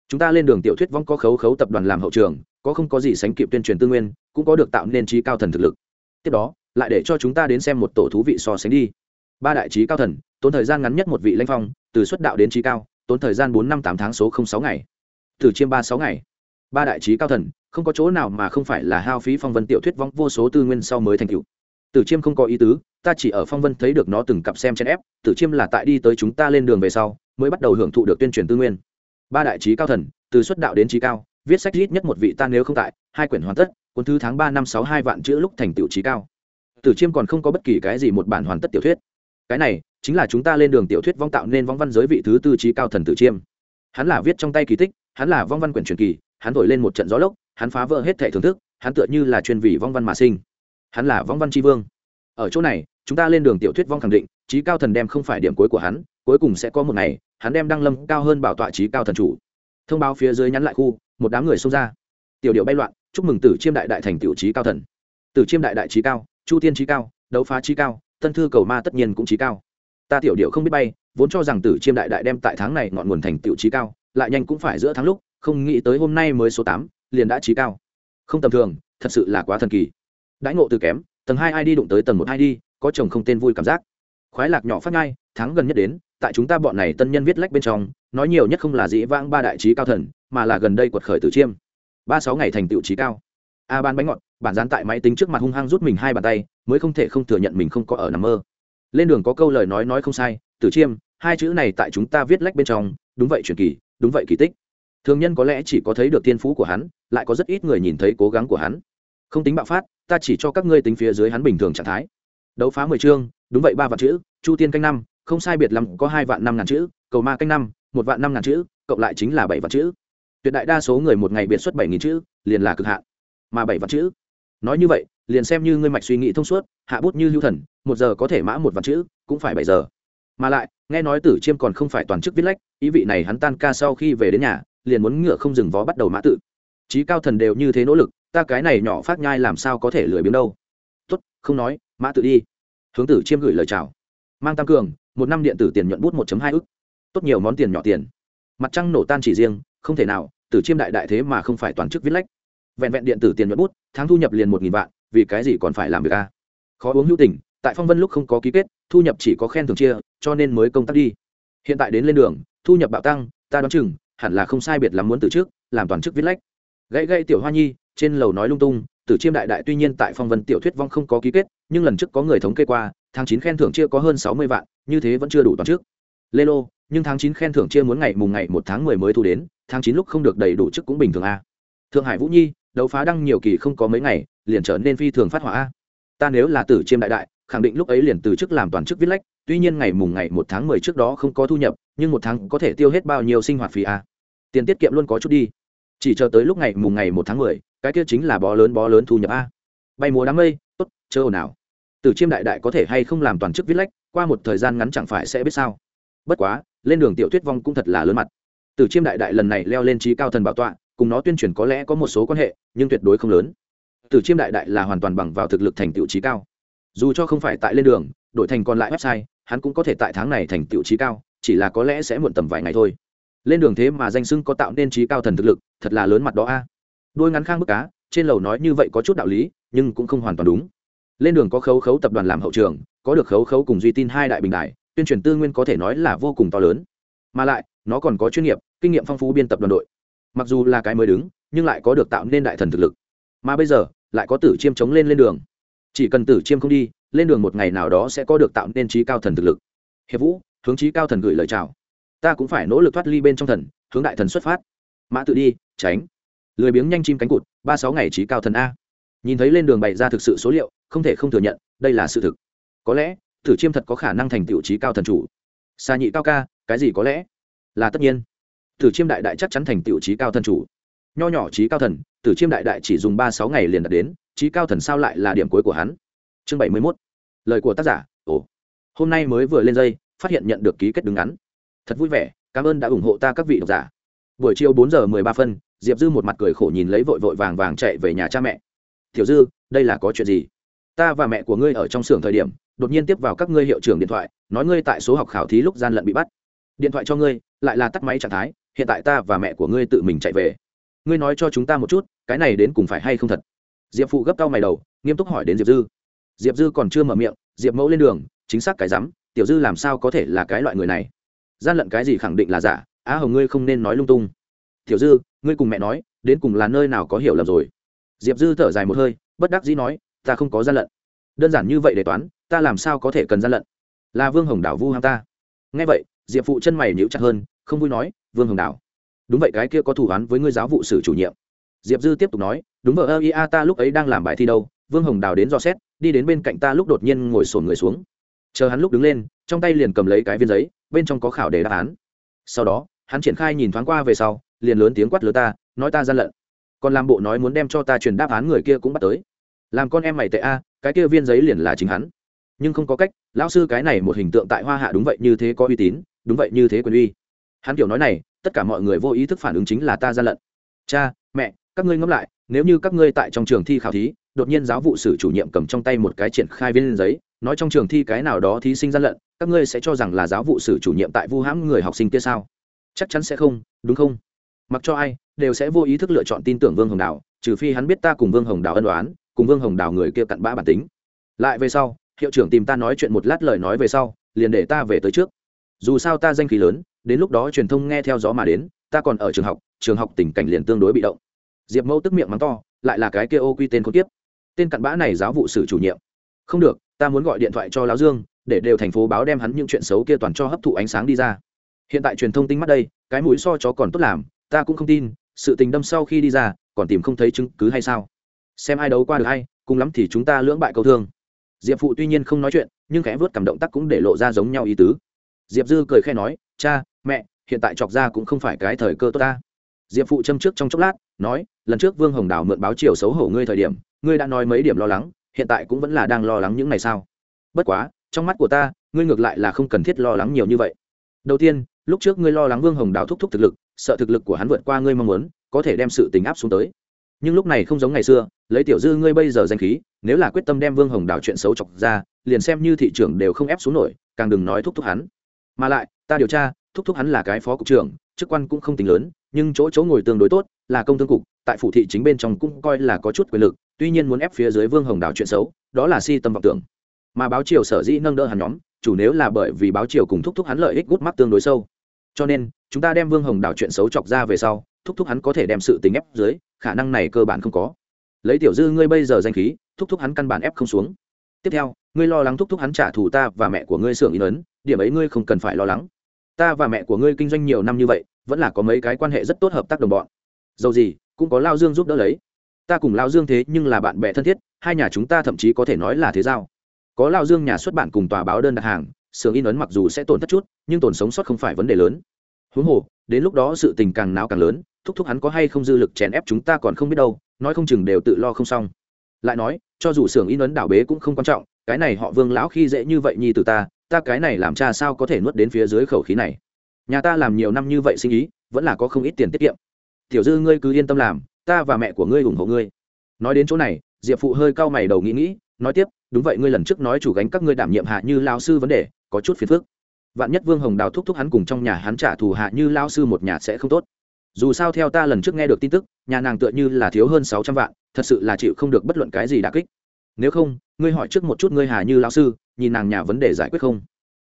Chúng ta lên đường tiểu thuyết vong có khấu khấu tập đoàn làm hậu trường, có không có gì sánh kịp tuyên truyền tư nguyên, cũng có được tạo nên trí cao thần thực lực. Tiếp đó, lại để cho chúng ta đến xem một tổ thú vị so sánh đi ba đại trí cao thần, tốn thời gian ngắn nhất một vị lãnh phong, từ xuất đạo đến trí cao, tốn thời gian bốn năm tám tháng số không sáu ngày. Từ chiêm ba sáu ngày. Ba đại trí cao thần, không có chỗ nào mà không phải là hao phí phong vân tiểu thuyết vong vô số tư nguyên sau mới thành cựu tử chiêm không có ý tứ, ta chỉ ở phong vân thấy được nó từng cặp xem chen ép tử chiêm là tại đi tới chúng ta lên đường về sau, mới bắt đầu hưởng thụ được tuyên truyền tư nguyên. Ba đại trí cao thần, từ xuất đạo đến trí cao, viết sách ít nhất một vị ta nếu không tại, hai quyển hoàn tất, cuốn thứ tháng ba năm sáu hai vạn chữ lúc thành tiểu trí cao. Tử chiêm còn không có bất kỳ cái gì một bản hoàn tất tiểu thuyết cái này chính là chúng ta lên đường tiểu thuyết vong tạo nên vong văn giới vị thứ tư trí cao thần tử chiêm. Hắn là viết trong tay kỳ tích, hắn là vong văn quyển truyền kỳ, hắn thổi lên một trận gió lốc, hắn phá vỡ hết thẻ thưởng thức, hắn tựa như là chuyên vị vong văn mà sinh. Hắn là vong văn tri vương. Ở chỗ này, chúng ta lên đường tiểu thuyết vong khẳng định, trí cao thần đem không phải điểm cuối của hắn, cuối cùng sẽ có một ngày, hắn đem đăng lâm cao hơn bảo tọa trí cao thần chủ. Thông báo phía dưới nhắn lại khu, một đám người xông ra. Tiểu điệu bay loạn, chúc mừng tử chiêm đại đại thành tiểu trí cao thần. Tử chiêm đại đại trí cao, chu tiên trí cao, đấu phá trí cao tân thư cầu ma tất nhiên cũng trí cao. Ta tiểu điệu không biết bay, vốn cho rằng tử chiêm đại đại đem tại tháng này ngọn nguồn thành tiểu trí cao, lại nhanh cũng phải giữa tháng lúc, không nghĩ tới hôm nay mới số tám, liền đã trí cao. Không tầm thường, thật sự là quá thần kỳ. Đãi ngộ từ kém, tầng hai ai đi đụng tới tầng một ai đi, có chồng không tên vui cảm giác. Khoái lạc nhỏ phát ngay, tháng gần nhất đến, tại chúng ta bọn này tân nhân viết lách bên trong, nói nhiều nhất không là dĩ vãng ba đại trí cao thần, mà là gần đây quật khởi tử chiêm. Ba sáu ngày thành tựu trí cao. A ban bánh ngọt, bản dán tại máy tính trước mặt hung hăng rút mình hai bàn tay mới không thể không thừa nhận mình không có ở nằm mơ. Lên đường có câu lời nói nói không sai, tử chiêm, hai chữ này tại chúng ta viết lách bên trong, đúng vậy truyền kỳ, đúng vậy kỳ tích. Thường nhân có lẽ chỉ có thấy được tiên phú của hắn, lại có rất ít người nhìn thấy cố gắng của hắn. Không tính bạo phát, ta chỉ cho các ngươi tính phía dưới hắn bình thường trạng thái. Đấu phá mười chương, đúng vậy ba vạn chữ, chu tiên canh năm, không sai biệt lắm có hai vạn năm ngàn chữ, cầu ma canh năm, một vạn năm ngàn chữ, cộng lại chính là bảy vạn chữ. Tuyệt đại đa số người một ngày biệt xuất bảy nghìn chữ, liền là cực hạn. Mà bảy vạn chữ. Nói như vậy liền xem như ngươi mạch suy nghĩ thông suốt, hạ bút như hữu thần, một giờ có thể mã một vạn chữ, cũng phải bảy giờ. Mà lại, nghe nói tử chiêm còn không phải toàn chức viết lách, ý vị này hắn tan ca sau khi về đến nhà, liền muốn ngựa không dừng vó bắt đầu mã tự. Trí cao thần đều như thế nỗ lực, ta cái này nhỏ phát nhai làm sao có thể lười biếng đâu. Tốt, không nói, mã tự đi. Hướng tử chiêm gửi lời chào. Mang tam cường, một năm điện tử tiền nhuận bút một hai ức. Tốt nhiều món tiền nhỏ tiền. Mặt trăng nổ tan chỉ riêng, không thể nào, tử chiêm đại đại thế mà không phải toàn chức viết lách. Vẹn vẹn điện tử tiền nhuận bút, tháng thu nhập liền một nghìn vạn vì cái gì còn phải làm việc a khó uống hữu tình, tại phong vân lúc không có ký kết, thu nhập chỉ có khen thường chia, cho nên mới công tác đi. Hiện tại đến lên đường, thu nhập bạo tăng, ta đoán chừng, hẳn là không sai biệt lắm muốn từ trước, làm toàn chức viết lách. Gãy gãy tiểu hoa nhi, trên lầu nói lung tung, tử chiêm đại đại tuy nhiên tại phong vân tiểu thuyết vong không có ký kết, nhưng lần trước có người thống kê qua, tháng chín khen thưởng chia có hơn sáu mươi vạn, như thế vẫn chưa đủ toàn trước lê lô, nhưng tháng chín khen thưởng chia muốn ngày mùng ngày một tháng mười mới thu đến, tháng chín lúc không được đầy đủ chức cũng bình thường a thượng hải vũ nhi đấu phá đăng nhiều kỳ không có mấy ngày, liền trở nên phi thường phát hỏa ta nếu là tử chiêm đại đại, khẳng định lúc ấy liền từ chức làm toàn chức viết lách, tuy nhiên ngày mùng ngày một tháng mười trước đó không có thu nhập, nhưng một tháng có thể tiêu hết bao nhiêu sinh hoạt phí a. Tiền tiết kiệm luôn có chút đi. Chỉ chờ tới lúc ngày mùng ngày một tháng mười, cái kia chính là bó lớn bó lớn thu nhập a. Bay mùa đám mây, tốt, chớ ồn ào. Từ chiêm đại đại có thể hay không làm toàn chức viết lách, qua một thời gian ngắn chẳng phải sẽ biết sao. Bất quá, lên đường tiểu thuyết vong cũng thật là lớn mặt. Từ chiêm đại đại lần này leo lên trí cao thần bảo tọa cùng nó tuyên truyền có lẽ có một số quan hệ, nhưng tuyệt đối không lớn. Tử chiêm đại đại là hoàn toàn bằng vào thực lực thành tựu trí cao. Dù cho không phải tại lên đường, đổi thành còn lại website, hắn cũng có thể tại tháng này thành tựu trí cao, chỉ là có lẽ sẽ muộn tầm vài ngày thôi. Lên đường thế mà danh sưng có tạo nên trí cao thần thực lực, thật là lớn mặt đó a. À. Đôi ngắn khang bức cá, trên lầu nói như vậy có chút đạo lý, nhưng cũng không hoàn toàn đúng. Lên đường có khấu khấu tập đoàn làm hậu trường, có được khấu khấu cùng duy tin hai đại bình đại tuyên truyền tư nguyên có thể nói là vô cùng to lớn. Mà lại, nó còn có chuyên nghiệp, kinh nghiệm phong phú biên tập đoàn đội mặc dù là cái mới đứng, nhưng lại có được tạo nên đại thần thực lực. Mà bây giờ, lại có tử chiêm chống lên lên đường. Chỉ cần tử chiêm không đi, lên đường một ngày nào đó sẽ có được tạo nên trí cao thần thực lực. Hiệp vũ, hướng trí cao thần gửi lời chào. Ta cũng phải nỗ lực thoát ly bên trong thần, hướng đại thần xuất phát. Mã tự đi, tránh. Lười biếng nhanh chim cánh cụt, ba sáu ngày trí cao thần a. Nhìn thấy lên đường bày ra thực sự số liệu, không thể không thừa nhận, đây là sự thực. Có lẽ, Tử chiêm thật có khả năng thành tiểu trí cao thần chủ. Xa nhị cao ca, cái gì có lẽ? Là tất nhiên. Tử chiêm đại đại chắc chắn thành tiểu trí cao thần chủ. Nho nhỏ trí cao thần, tử chiêm đại đại chỉ dùng ba sáu ngày liền đạt đến, trí cao thần sao lại là điểm cuối của hắn? Chương bảy mươi mốt. Lời của tác giả, ồ. Hôm nay mới vừa lên dây, phát hiện nhận được ký kết đứng ngắn. Thật vui vẻ, cảm ơn đã ủng hộ ta các vị độc giả. Buổi chiều bốn giờ mười ba phân, diệp dư một mặt cười khổ nhìn lấy vội vội vàng vàng chạy về nhà cha mẹ. Tiểu dư, đây là có chuyện gì? Ta và mẹ của ngươi ở trong xưởng thời điểm, đột nhiên tiếp vào các ngươi hiệu trưởng điện thoại, nói ngươi tại số học khảo thí lúc gian lận bị bắt. Điện thoại cho ngươi, lại là tắt máy trạng thái hiện tại ta và mẹ của ngươi tự mình chạy về. Ngươi nói cho chúng ta một chút, cái này đến cùng phải hay không thật? Diệp phụ gấp cao mày đầu, nghiêm túc hỏi đến diệp dư. Diệp dư còn chưa mở miệng, diệp mẫu lên đường, chính xác cái rắm, tiểu dư làm sao có thể là cái loại người này? Gian lận cái gì khẳng định là giả, á hồng ngươi không nên nói lung tung. Tiểu dư, ngươi cùng mẹ nói, đến cùng là nơi nào có hiểu lầm rồi? Diệp dư thở dài một hơi, bất đắc dĩ nói, ta không có gian lận. Đơn giản như vậy để toán, ta làm sao có thể cần gian lận? Là vương hồng đảo vu ham ta. Nghe vậy, diệp phụ chân mày nhíu chặt hơn, không vui nói vương hồng Đào. đúng vậy, cái kia có thủ án với ngươi giáo vụ sử chủ nhiệm. Diệp dư tiếp tục nói, đúng vợ ơ ia ta lúc ấy đang làm bài thi đâu, vương hồng đào đến dò xét, đi đến bên cạnh ta lúc đột nhiên ngồi sổn người xuống. Chờ hắn lúc đứng lên, trong tay liền cầm lấy cái viên giấy, bên trong có khảo đề đáp án. Sau đó, hắn triển khai nhìn thoáng qua về sau, liền lớn tiếng quát lứa ta, nói ta gian lận. Còn làm bộ nói muốn đem cho ta truyền đáp án người kia cũng bắt tới. Làm con em mày tệ a, cái kia viên giấy liền là chính hắn. Nhưng không có cách, lão sư cái này một hình tượng tại hoa hạ đúng vậy như thế có uy tín, đúng vậy như thế quyền uy hắn kiểu nói này, tất cả mọi người vô ý thức phản ứng chính là ta gian lận. Cha, mẹ, các ngươi ngẫm lại, nếu như các ngươi tại trong trường thi khảo thí, đột nhiên giáo vụ sử chủ nhiệm cầm trong tay một cái triển khai viên giấy, nói trong trường thi cái nào đó thí sinh gian lận, các ngươi sẽ cho rằng là giáo vụ sử chủ nhiệm tại vu hãm người học sinh kia sao? Chắc chắn sẽ không, đúng không? Mặc cho ai, đều sẽ vô ý thức lựa chọn tin tưởng vương hồng đào, trừ phi hắn biết ta cùng vương hồng đào ân đoán cùng vương hồng đào người kia cặn bã bản tính. Lại về sau, hiệu trưởng tìm ta nói chuyện một lát lời nói về sau, liền để ta về tới trước. Dù sao ta danh khí lớn đến lúc đó truyền thông nghe theo gió mà đến, ta còn ở trường học trường học tình cảnh liền tương đối bị động. Diệp mẫu tức miệng mắng to, lại là cái kia ô quy tên có tiếp tên cặn bã này giáo vụ sử chủ nhiệm. Không được, ta muốn gọi điện thoại cho lão dương, để đều thành phố báo đem hắn những chuyện xấu kia toàn cho hấp thụ ánh sáng đi ra. Hiện tại truyền thông tinh mắt đây, cái mũi so chó còn tốt làm, ta cũng không tin, sự tình đâm sau khi đi ra, còn tìm không thấy chứng cứ hay sao? Xem ai đấu qua được hay, cùng lắm thì chúng ta lưỡng bại câu thương. Diệp phụ tuy nhiên không nói chuyện, nhưng khẽ vớt cảm động tác cũng để lộ ra giống nhau ý tứ. Diệp dư cười khe nói, cha mẹ, hiện tại chọc ra cũng không phải cái thời cơ tốt ta. Diệp phụ châm trước trong chốc lát, nói, lần trước vương hồng đào mượn báo chiều xấu hổ ngươi thời điểm, ngươi đã nói mấy điểm lo lắng, hiện tại cũng vẫn là đang lo lắng những ngày sao? Bất quá, trong mắt của ta, ngươi ngược lại là không cần thiết lo lắng nhiều như vậy. Đầu tiên, lúc trước ngươi lo lắng vương hồng đào thúc thúc thực lực, sợ thực lực của hắn vượt qua ngươi mong muốn, có thể đem sự tình áp xuống tới. Nhưng lúc này không giống ngày xưa, lấy tiểu dư ngươi bây giờ danh khí, nếu là quyết tâm đem vương hồng đào chuyện xấu chọc ra, liền xem như thị trường đều không ép xuống nổi, càng đừng nói thúc thúc hắn. Mà lại, ta điều tra thúc thúc hắn là cái phó cục trưởng, chức quan cũng không tính lớn, nhưng chỗ chỗ ngồi tương đối tốt, là công thương cục, tại phủ thị chính bên trong cũng coi là có chút quyền lực, tuy nhiên muốn ép phía dưới vương hồng đào chuyện xấu, đó là si tâm vọng tưởng. Mà báo triều sở dĩ nâng đỡ hắn nhóm, chủ nếu là bởi vì báo triều cùng thúc thúc hắn lợi ích gút mắt tương đối sâu. Cho nên, chúng ta đem vương hồng đào chuyện xấu chọc ra về sau, thúc thúc hắn có thể đem sự tình ép dưới, khả năng này cơ bản không có. Lấy tiểu dư ngươi bây giờ danh khí, thúc thúc hắn căn bản ép không xuống. Tiếp theo, ngươi lo lắng thúc thúc hắn trả thù ta và mẹ của ngươi xưởng in ấn, điểm ấy ngươi không cần phải lo lắng ta và mẹ của ngươi kinh doanh nhiều năm như vậy, vẫn là có mấy cái quan hệ rất tốt hợp tác đồng bọn. Dầu gì, cũng có lao dương giúp đỡ lấy. Ta cùng lao dương thế nhưng là bạn bè thân thiết, hai nhà chúng ta thậm chí có thể nói là thế giao. Có lao dương nhà xuất bản cùng tòa báo đơn đặt hàng xưởng in ấn mặc dù sẽ tổn thất chút, nhưng tổn sống sót không phải vấn đề lớn. Huống hồ, đến lúc đó sự tình càng náo càng lớn, thúc thúc hắn có hay không dư lực chèn ép chúng ta còn không biết đâu, nói không chừng đều tự lo không xong. Lại nói, cho dù xưởng in ấn đảo bế cũng không quan trọng, cái này họ vương lão khi dễ như vậy nhi từ ta ta cái này làm cha sao có thể nuốt đến phía dưới khẩu khí này? Nhà ta làm nhiều năm như vậy sinh ý, vẫn là có không ít tiền tiết kiệm. Tiểu dư ngươi cứ yên tâm làm, ta và mẹ của ngươi ủng hộ ngươi. Nói đến chỗ này, diệp phụ hơi cau mày đầu nghĩ nghĩ, nói tiếp, đúng vậy, ngươi lần trước nói chủ gánh các ngươi đảm nhiệm hạ như lao sư vấn đề, có chút phiền phức. Vạn nhất vương hồng đào thúc thúc hắn cùng trong nhà hắn trả thù hạ như lao sư một nhà sẽ không tốt. Dù sao theo ta lần trước nghe được tin tức, nhà nàng tựa như là thiếu hơn sáu trăm vạn, thật sự là chịu không được bất luận cái gì đà kích. Nếu không, ngươi hỏi trước một chút ngươi hà như lao sư nhìn nàng nhà vấn đề giải quyết không?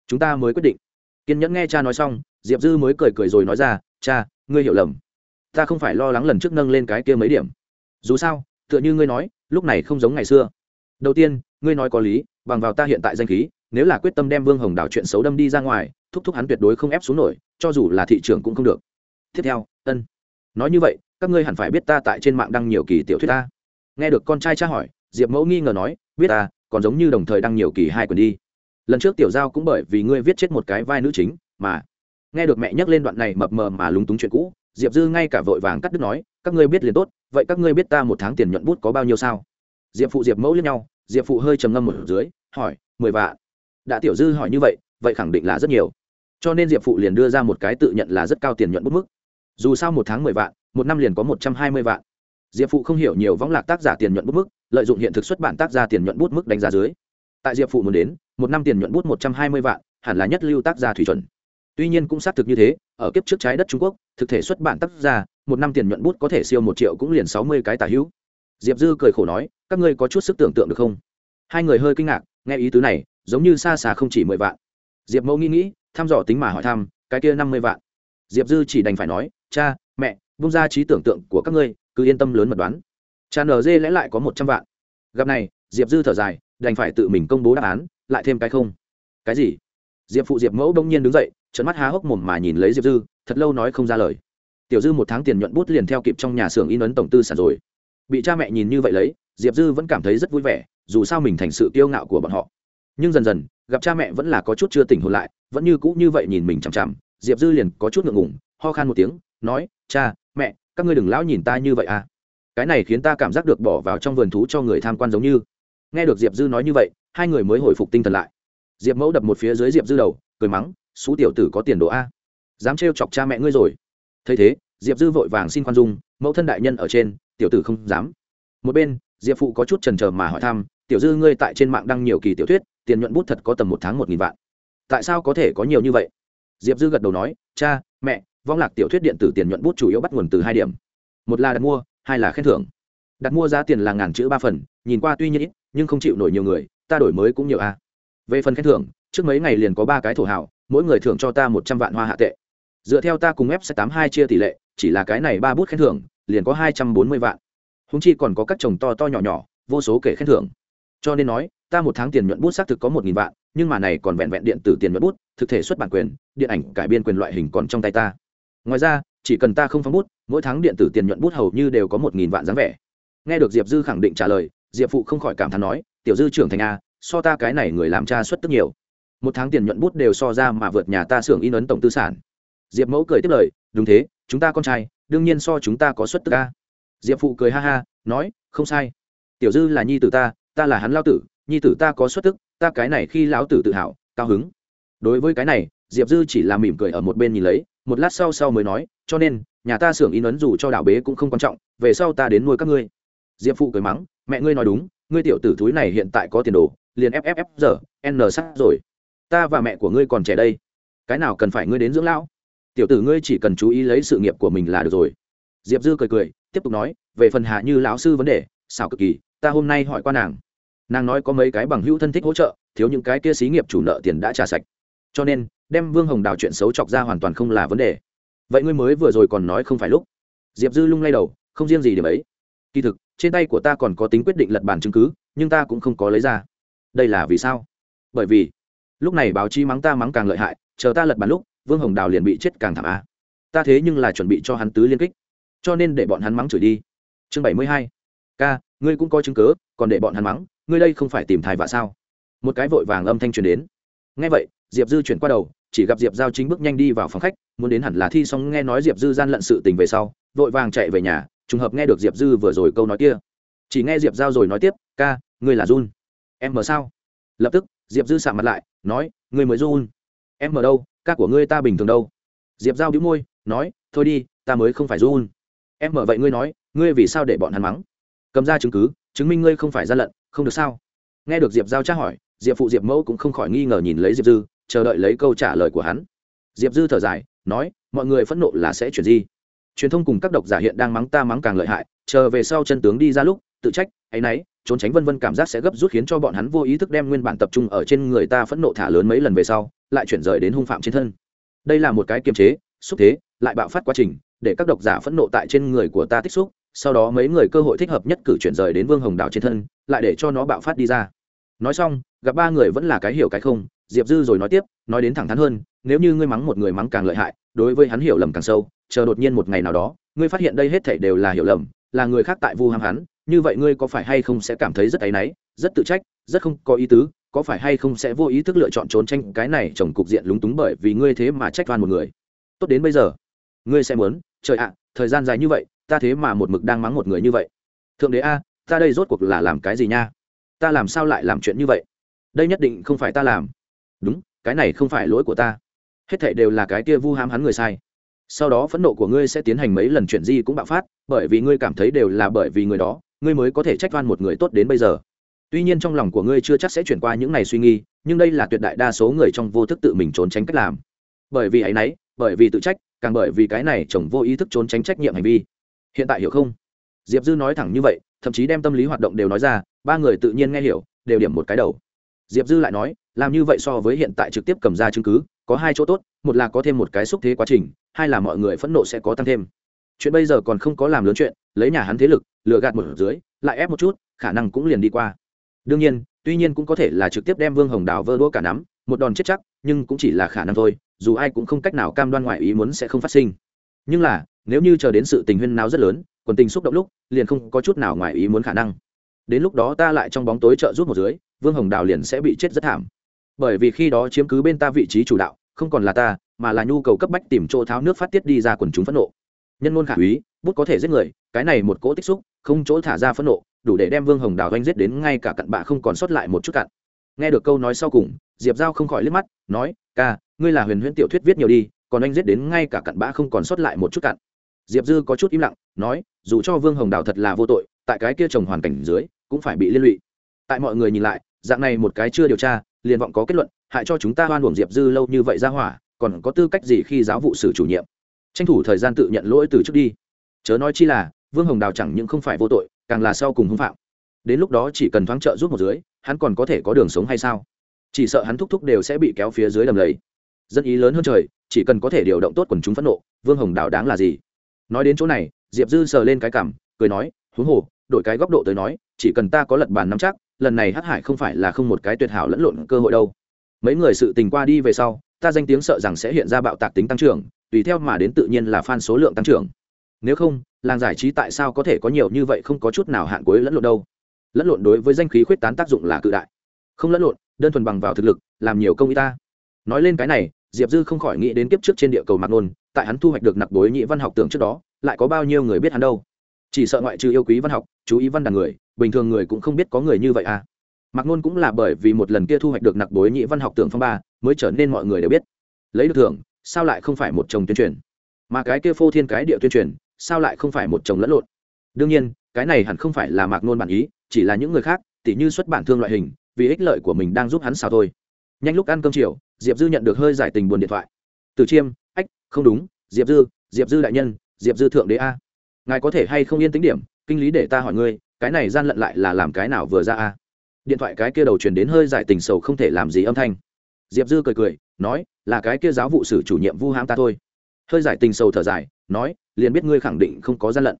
Chúng ta mới quyết định. Kiên nhẫn nghe cha nói xong, diệp dư mới cười cười rồi nói ra, cha, ngươi hiểu lầm. Ta không phải lo lắng lần trước nâng lên cái kia mấy điểm. Dù sao, tựa như ngươi nói, lúc này không giống ngày xưa. Đầu tiên, ngươi nói có lý, bằng vào ta hiện tại danh khí, nếu là quyết tâm đem vương hồng đào chuyện xấu đâm đi ra ngoài, thúc thúc hắn tuyệt đối không ép xuống nổi, cho dù là thị trường cũng không được. Tiếp theo, ân. Nói như vậy, các ngươi hẳn phải biết ta tại trên mạng đăng nhiều kỳ tiểu thuyết ta. Nghe được con trai cha hỏi, diệp mẫu nghi ngờ nói, biết ta còn giống như đồng thời đăng nhiều kỳ hai quyển đi. Lần trước tiểu giao cũng bởi vì ngươi viết chết một cái vai nữ chính, mà nghe được mẹ nhắc lên đoạn này mập mờ mà lúng túng chuyện cũ, diệp dư ngay cả vội vàng cắt đứt nói, các ngươi biết liền tốt, vậy các ngươi biết ta một tháng tiền nhuận bút có bao nhiêu sao? Diệp phụ diệp mẫu lẫn nhau, diệp phụ hơi trầm ngâm một dưới, hỏi, mười vạn. Đã tiểu dư hỏi như vậy vậy khẳng định là rất nhiều. Cho nên diệp phụ liền đưa ra một cái tự nhận là rất cao tiền nhuận bút mức. Dù sao một tháng mười vạn, một năm liền có một trăm hai mươi vạn. Diệp phụ không hiểu nhiều võng lạc tác giả tiền nhuận bút mức lợi dụng hiện thực xuất bản tác gia tiền nhuận bút mức đánh giá dưới. Tại diệp phụ muốn đến, một năm tiền nhuận bút một trăm hai mươi vạn, hẳn là nhất lưu tác gia thủy chuẩn. Tuy nhiên cũng xác thực như thế, ở kiếp trước trái đất trung quốc, thực thể xuất bản tác gia, một năm tiền nhuận bút có thể siêu một triệu cũng liền sáu mươi cái tả hữu. Diệp dư cười khổ nói, các ngươi có chút sức tưởng tượng được không? Hai người hơi kinh ngạc, nghe ý tứ này, giống như xa xa không chỉ mười vạn. Diệp mẫu nghĩ nghĩ, thăm dò tính mà hỏi thăm, cái kia năm mươi vạn. Diệp dư chỉ đành phải nói, cha, mẹ bung ra trí tưởng tượng của các ngươi, cứ yên tâm lớn mật đoán cha nở dê lẽ lại có một trăm vạn. Gặp này, diệp dư thở dài, đành phải tự mình công bố đáp án, lại thêm cái không. Cái gì? Diệp phụ diệp mẫu đông nhiên đứng dậy trận mắt há hốc mồm mà nhìn lấy diệp dư, thật lâu nói không ra lời. Tiểu dư một tháng tiền nhuận bút liền theo kịp trong nhà xưởng in ấn tổng tư sản rồi. Bị cha mẹ nhìn như vậy lấy, diệp dư vẫn cảm thấy rất vui vẻ, dù sao mình thành sự kiêu ngạo của bọn họ. Nhưng dần dần, gặp cha mẹ vẫn là có chút chưa tỉnh hồn lại, vẫn như cũ như vậy nhìn mình chằm chằm, diệp dư liền có chút ngượng ngùng, ho khan một tiếng, nói, cha, mẹ, các ngươi đừng lão nhìn ta như vậy à cái này khiến ta cảm giác được bỏ vào trong vườn thú cho người tham quan giống như. Nghe được diệp dư nói như vậy, hai người mới hồi phục tinh thần lại. Diệp mẫu đập một phía dưới diệp dư đầu, cười mắng xú tiểu tử có tiền đồ a, dám trêu chọc cha mẹ ngươi rồi. Thấy thế, diệp dư vội vàng xin khoan dung, mẫu thân đại nhân ở trên, tiểu tử không dám. Một bên, diệp phụ có chút trần trờ mà hỏi thăm, tiểu dư ngươi tại trên mạng đăng nhiều kỳ tiểu thuyết, tiền nhuận bút thật có tầm một tháng một nghìn vạn. Tại sao có thể có nhiều như vậy? Diệp dư gật đầu nói, cha, mẹ, vong lạc tiểu thuyết điện tử tiền nhuận bút chủ yếu bắt nguồn từ hai điểm. Một là đặt mua hai là khen thưởng. Đặt mua giá tiền là ngàn chữ ba phần, nhìn qua tuy nhiên ít, nhưng không chịu nổi nhiều người, ta đổi mới cũng nhiều a. Về phần khen thưởng, trước mấy ngày liền có ba cái thổ hảo, mỗi người thưởng cho ta một trăm vạn hoa hạ tệ. Dựa theo ta cùng ép sẽ tám hai chia tỷ lệ, chỉ là cái này ba bút khen thưởng, liền có hai trăm bốn mươi vạn. Húng chi còn có các chồng to to nhỏ nhỏ, vô số kể khen thưởng. Cho nên nói, ta một tháng tiền nhuận bút xác thực có một nghìn vạn, nhưng mà này còn vẹn vẹn điện tử tiền nhuận bút, thực thể xuất bản quyền, điện ảnh cải biên quyền loại hình còn trong tay ta. Ngoài ra chỉ cần ta không phóng bút, mỗi tháng điện tử tiền nhuận bút hầu như đều có một nghìn vạn dáng vẻ. Nghe được diệp dư khẳng định trả lời, diệp phụ không khỏi cảm thán nói, tiểu dư trưởng thành a, so ta cái này người làm cha xuất tức nhiều. Một tháng tiền nhuận bút đều so ra mà vượt nhà ta xưởng in ấn tổng tư sản. Diệp mẫu cười tiếp lời, đúng thế, chúng ta con trai, đương nhiên so chúng ta có xuất tức a. Diệp phụ cười ha ha, nói, không sai. Tiểu dư là nhi tử ta ta là hắn lao tử, nhi tử ta có xuất tức, ta cái này khi lão tử tự hào, cao hứng. Đối với cái này, diệp dư chỉ là mỉm cười ở một bên nhìn lấy một lát sau sau mới nói, cho nên, nhà ta xưởng in ấn dù cho đảo bế cũng không quan trọng, về sau ta đến nuôi các ngươi. Diệp phụ cười mắng, mẹ ngươi nói đúng, ngươi tiểu tử thúi này hiện tại có tiền đồ, liền fff giờ n sắt rồi. Ta và mẹ của ngươi còn trẻ đây. Cái nào cần phải ngươi đến dưỡng lão? Tiểu tử ngươi chỉ cần chú ý lấy sự nghiệp của mình là được rồi. Diệp dư cười cười, tiếp tục nói, về phần hạ như lão sư vấn đề, xảo cực kỳ, ta hôm nay hỏi qua nàng. Nàng nói có mấy cái bằng hữu thân thích hỗ trợ, thiếu những cái kia xí nghiệp chủ nợ tiền đã trả sạch. Cho nên đem vương hồng đào chuyện xấu chọc ra hoàn toàn không là vấn đề. Vậy ngươi mới vừa rồi còn nói không phải lúc. Diệp dư lung lay đầu, không riêng gì điểm ấy. Kỳ thực, trên tay của ta còn có tính quyết định lật bản chứng cứ, nhưng ta cũng không có lấy ra. Đây là vì sao? Bởi vì, lúc này báo chí mắng ta mắng càng lợi hại, chờ ta lật bàn lúc, vương hồng đào liền bị chết càng thảm á ta thế nhưng là chuẩn bị cho hắn tứ liên kích. Cho nên để bọn hắn mắng chửi đi. Chương bảy mươi hai. K ngươi cũng có chứng cớ còn để bọn hắn mắng, ngươi đây không phải tìm thai vạ sao? Một cái vội vàng âm thanh truyền đến. Ngay vậy, diệp dư chuyển qua đầu chỉ gặp diệp giao chính bước nhanh đi vào phòng khách, muốn đến hẳn là thi xong nghe nói diệp dư gian lận sự tình về sau, vội vàng chạy về nhà, trùng hợp nghe được diệp dư vừa rồi câu nói kia. Chỉ nghe diệp giao rồi nói tiếp, ca, ngươi là run em mở sao? Lập tức, diệp dư sạm mặt lại, nói, ngươi mới run em mở đâu? Ca của ngươi ta bình thường đâu? Diệp giao đĩu môi, nói, thôi đi, ta mới không phải run em mở vậy ngươi nói, ngươi vì sao để bọn hắn mắng? Cầm ra chứng cứ, chứng minh ngươi không phải gian lận, không được sao? Nghe được diệp giao tra hỏi, diệp phụ diệp mẫu cũng không khỏi nghi ngờ nhìn lấy diệp dư chờ đợi lấy câu trả lời của hắn. Diệp dư thở dài, nói, mọi người phẫn nộ là sẽ chuyển gì truyền thông cùng các độc giả hiện đang mắng ta mắng càng lợi hại, chờ về sau chân tướng đi ra lúc, tự trách áy náy trốn tránh vân vân cảm giác sẽ gấp rút khiến cho bọn hắn vô ý thức đem nguyên bản tập trung ở trên người ta phẫn nộ thả lớn mấy lần về sau, lại chuyển rời đến hung phạm trên thân. Đây là một cái kiềm chế, xúc thế, lại bạo phát quá trình, để các độc giả phẫn nộ tại trên người của ta tích xúc, sau đó mấy người cơ hội thích hợp nhất cử chuyển rời đến vương hồng đào trên thân, lại để cho nó bạo phát đi ra. Nói xong, gặp ba người vẫn là cái hiểu cái không diệp dư rồi nói tiếp, nói đến thẳng thắn hơn, nếu như ngươi mắng một người mắng càng lợi hại, đối với hắn hiểu lầm càng sâu, chờ đột nhiên một ngày nào đó, ngươi phát hiện đây hết thảy đều là hiểu lầm, là người khác tại vu ham hắn, như vậy ngươi có phải hay không sẽ cảm thấy rất áy náy, rất tự trách, rất không có ý tứ, có phải hay không sẽ vô ý thức lựa chọn trốn tranh cái này chồng cục diện lúng túng bởi vì ngươi thế mà trách oan một người. Tốt đến bây giờ, ngươi sẽ muốn, trời ạ, thời gian dài như vậy, ta thế mà một mực đang mắng một người như vậy. Thượng đế a, ta đây rốt cuộc là làm cái gì nha? Ta làm sao lại làm chuyện như vậy? Đây nhất định không phải ta làm đúng, cái này không phải lỗi của ta. Hết thảy đều là cái kia vu hãm hắn người sai. Sau đó phẫn nộ của ngươi sẽ tiến hành mấy lần chuyện gì cũng bạo phát, bởi vì ngươi cảm thấy đều là bởi vì người đó, ngươi mới có thể trách oan một người tốt đến bây giờ. Tuy nhiên trong lòng của ngươi chưa chắc sẽ chuyển qua những này suy nghi nhưng đây là tuyệt đại đa số người trong vô thức tự mình trốn tránh cách làm. Bởi vì ấ y n ấ y bởi vì tự trách, càng bởi vì cái này chồng vô ý thức trốn tránh trách nhiệm hành vi. Hiện tại hiểu không? Diệp dư nói thẳng như vậy, thậm chí đem tâm lý hoạt động đều nói ra, ba người tự nhiên nghe hiểu, đều điểm một cái đầu. Diệp dư lại nói làm như vậy so với hiện tại trực tiếp cầm ra chứng cứ, có hai chỗ tốt, một là có thêm một cái xúc thế quá trình, hai là mọi người phẫn nộ sẽ có tăng thêm. Chuyện bây giờ còn không có làm lớn chuyện, lấy nhà hắn thế lực, lừa gạt một dưới, lại ép một chút, khả năng cũng liền đi qua. Đương nhiên, tuy nhiên cũng có thể là trực tiếp đem vương hồng đào vơ đũa cả nắm, một đòn chết chắc, nhưng cũng chỉ là khả năng thôi, dù ai cũng không cách nào cam đoan ngoại ý muốn sẽ không phát sinh. Nhưng là, nếu như chờ đến sự tình huyên nào rất lớn, quần tình xúc động lúc, liền không có chút nào ngoài ý muốn khả năng. Đến lúc đó ta lại trong bóng tối trợ giúp một dưới, vương hồng đào liền sẽ bị chết rất thảm bởi vì khi đó chiếm cứ bên ta vị trí chủ đạo, không còn là ta, mà là nhu cầu cấp bách tìm chỗ tháo nước phát tiết đi ra quần chúng phẫn nộ. Nhân ngôn khả úy, bút có thể giết người, cái này một cỗ tích xúc, không chỗ thả ra phẫn nộ, đủ để đem vương hồng đào doanh giết đến ngay cả cặn bạ không còn sót lại một chút cặn. Nghe được câu nói sau cùng, diệp giao không khỏi liếc mắt, nói, ca, ngươi là huyền huyễn tiểu thuyết viết nhiều đi, còn anh giết đến ngay cả cặn bã không còn sót lại một chút cặn. Diệp dư có chút im lặng, nói, dù cho vương hồng đào thật là vô tội, tại cái kia trồng hoàn cảnh dưới, cũng phải bị liên lụy. Tại mọi người nhìn lại, dạng này một cái chưa điều tra liền vọng có kết luận, hại cho chúng ta hoan hưởng diệp dư lâu như vậy ra hỏa, còn có tư cách gì khi giáo vụ sử chủ nhiệm? Tranh thủ thời gian tự nhận lỗi từ trước đi. Chớ nói chi là, vương hồng đào chẳng những không phải vô tội, càng là sau cùng hung phạm. Đến lúc đó chỉ cần thoáng trợ giúp một dưới, hắn còn có thể có đường sống hay sao? Chỉ sợ hắn thúc thúc đều sẽ bị kéo phía dưới đầm lầy. Dân ý lớn hơn trời, chỉ cần có thể điều động tốt quần chúng phẫn nộ, vương hồng đào đáng là gì? Nói đến chỗ này, diệp dư sờ lên cái cảm, cười nói, huống hồ, đổi cái góc độ tới nói, chỉ cần ta có lật bàn nắm chắc lần này hắc hải không phải là không một cái tuyệt hảo lẫn lộn cơ hội đâu. Mấy người sự tình qua đi về sau, ta danh tiếng sợ rằng sẽ hiện ra bạo tạc tính tăng trưởng, tùy theo mà đến tự nhiên là fan số lượng tăng trưởng. Nếu không, làng giải trí tại sao có thể có nhiều như vậy không có chút nào hạn cuối lẫn lộn đâu. Lẫn lộn đối với danh khí khuyết tán tác dụng là cự đại. Không lẫn lộn, đơn thuần bằng vào thực lực, làm nhiều công y ta. Nói lên cái này, diệp dư không khỏi nghĩ đến kiếp trước trên địa cầu mạc nôn, tại hắn thu hoạch được nặc đối nhị văn học tưởng trước đó, lại có bao nhiêu người biết hắn đâu. Chỉ sợ ngoại trừ yêu quý văn học, chú ý văn đàn người bình thường người cũng không biết có người như vậy à. Mạc nôn cũng là bởi vì một lần kia thu hoạch được nặc bối nhị văn học tưởng phong ba, mới trở nên mọi người đều biết. Lấy được thưởng, sao lại không phải một chồng tuyên truyền? Mà cái kia phô thiên cái địa tuyên truyền, sao lại không phải một chồng lẫn lộn? Đương nhiên, cái này hẳn không phải là mạc nôn bản ý, chỉ là những người khác, tỉ như xuất bản thương loại hình, vì ích lợi của mình đang giúp hắn sao thôi. Nhanh lúc ăn cơm chiều, diệp dư nhận được hơi giải tình buồn điện thoại. Từ chiêm, ách, không đúng, diệp dư diệp dư đại nhân, diệp dư thượng đế a. Ngài có thể hay không yên tính điểm, kinh lý để ta hỏi ngươi cái này gian lận lại là làm cái nào vừa ra a? Điện thoại cái kia đầu truyền đến hơi giải tình sầu không thể làm gì âm thanh. Diệp dư cười cười, nói, là cái kia giáo vụ sử chủ nhiệm vu hãm ta thôi. Hơi giải tình sầu thở dài, nói, liền biết ngươi khẳng định không có gian lận.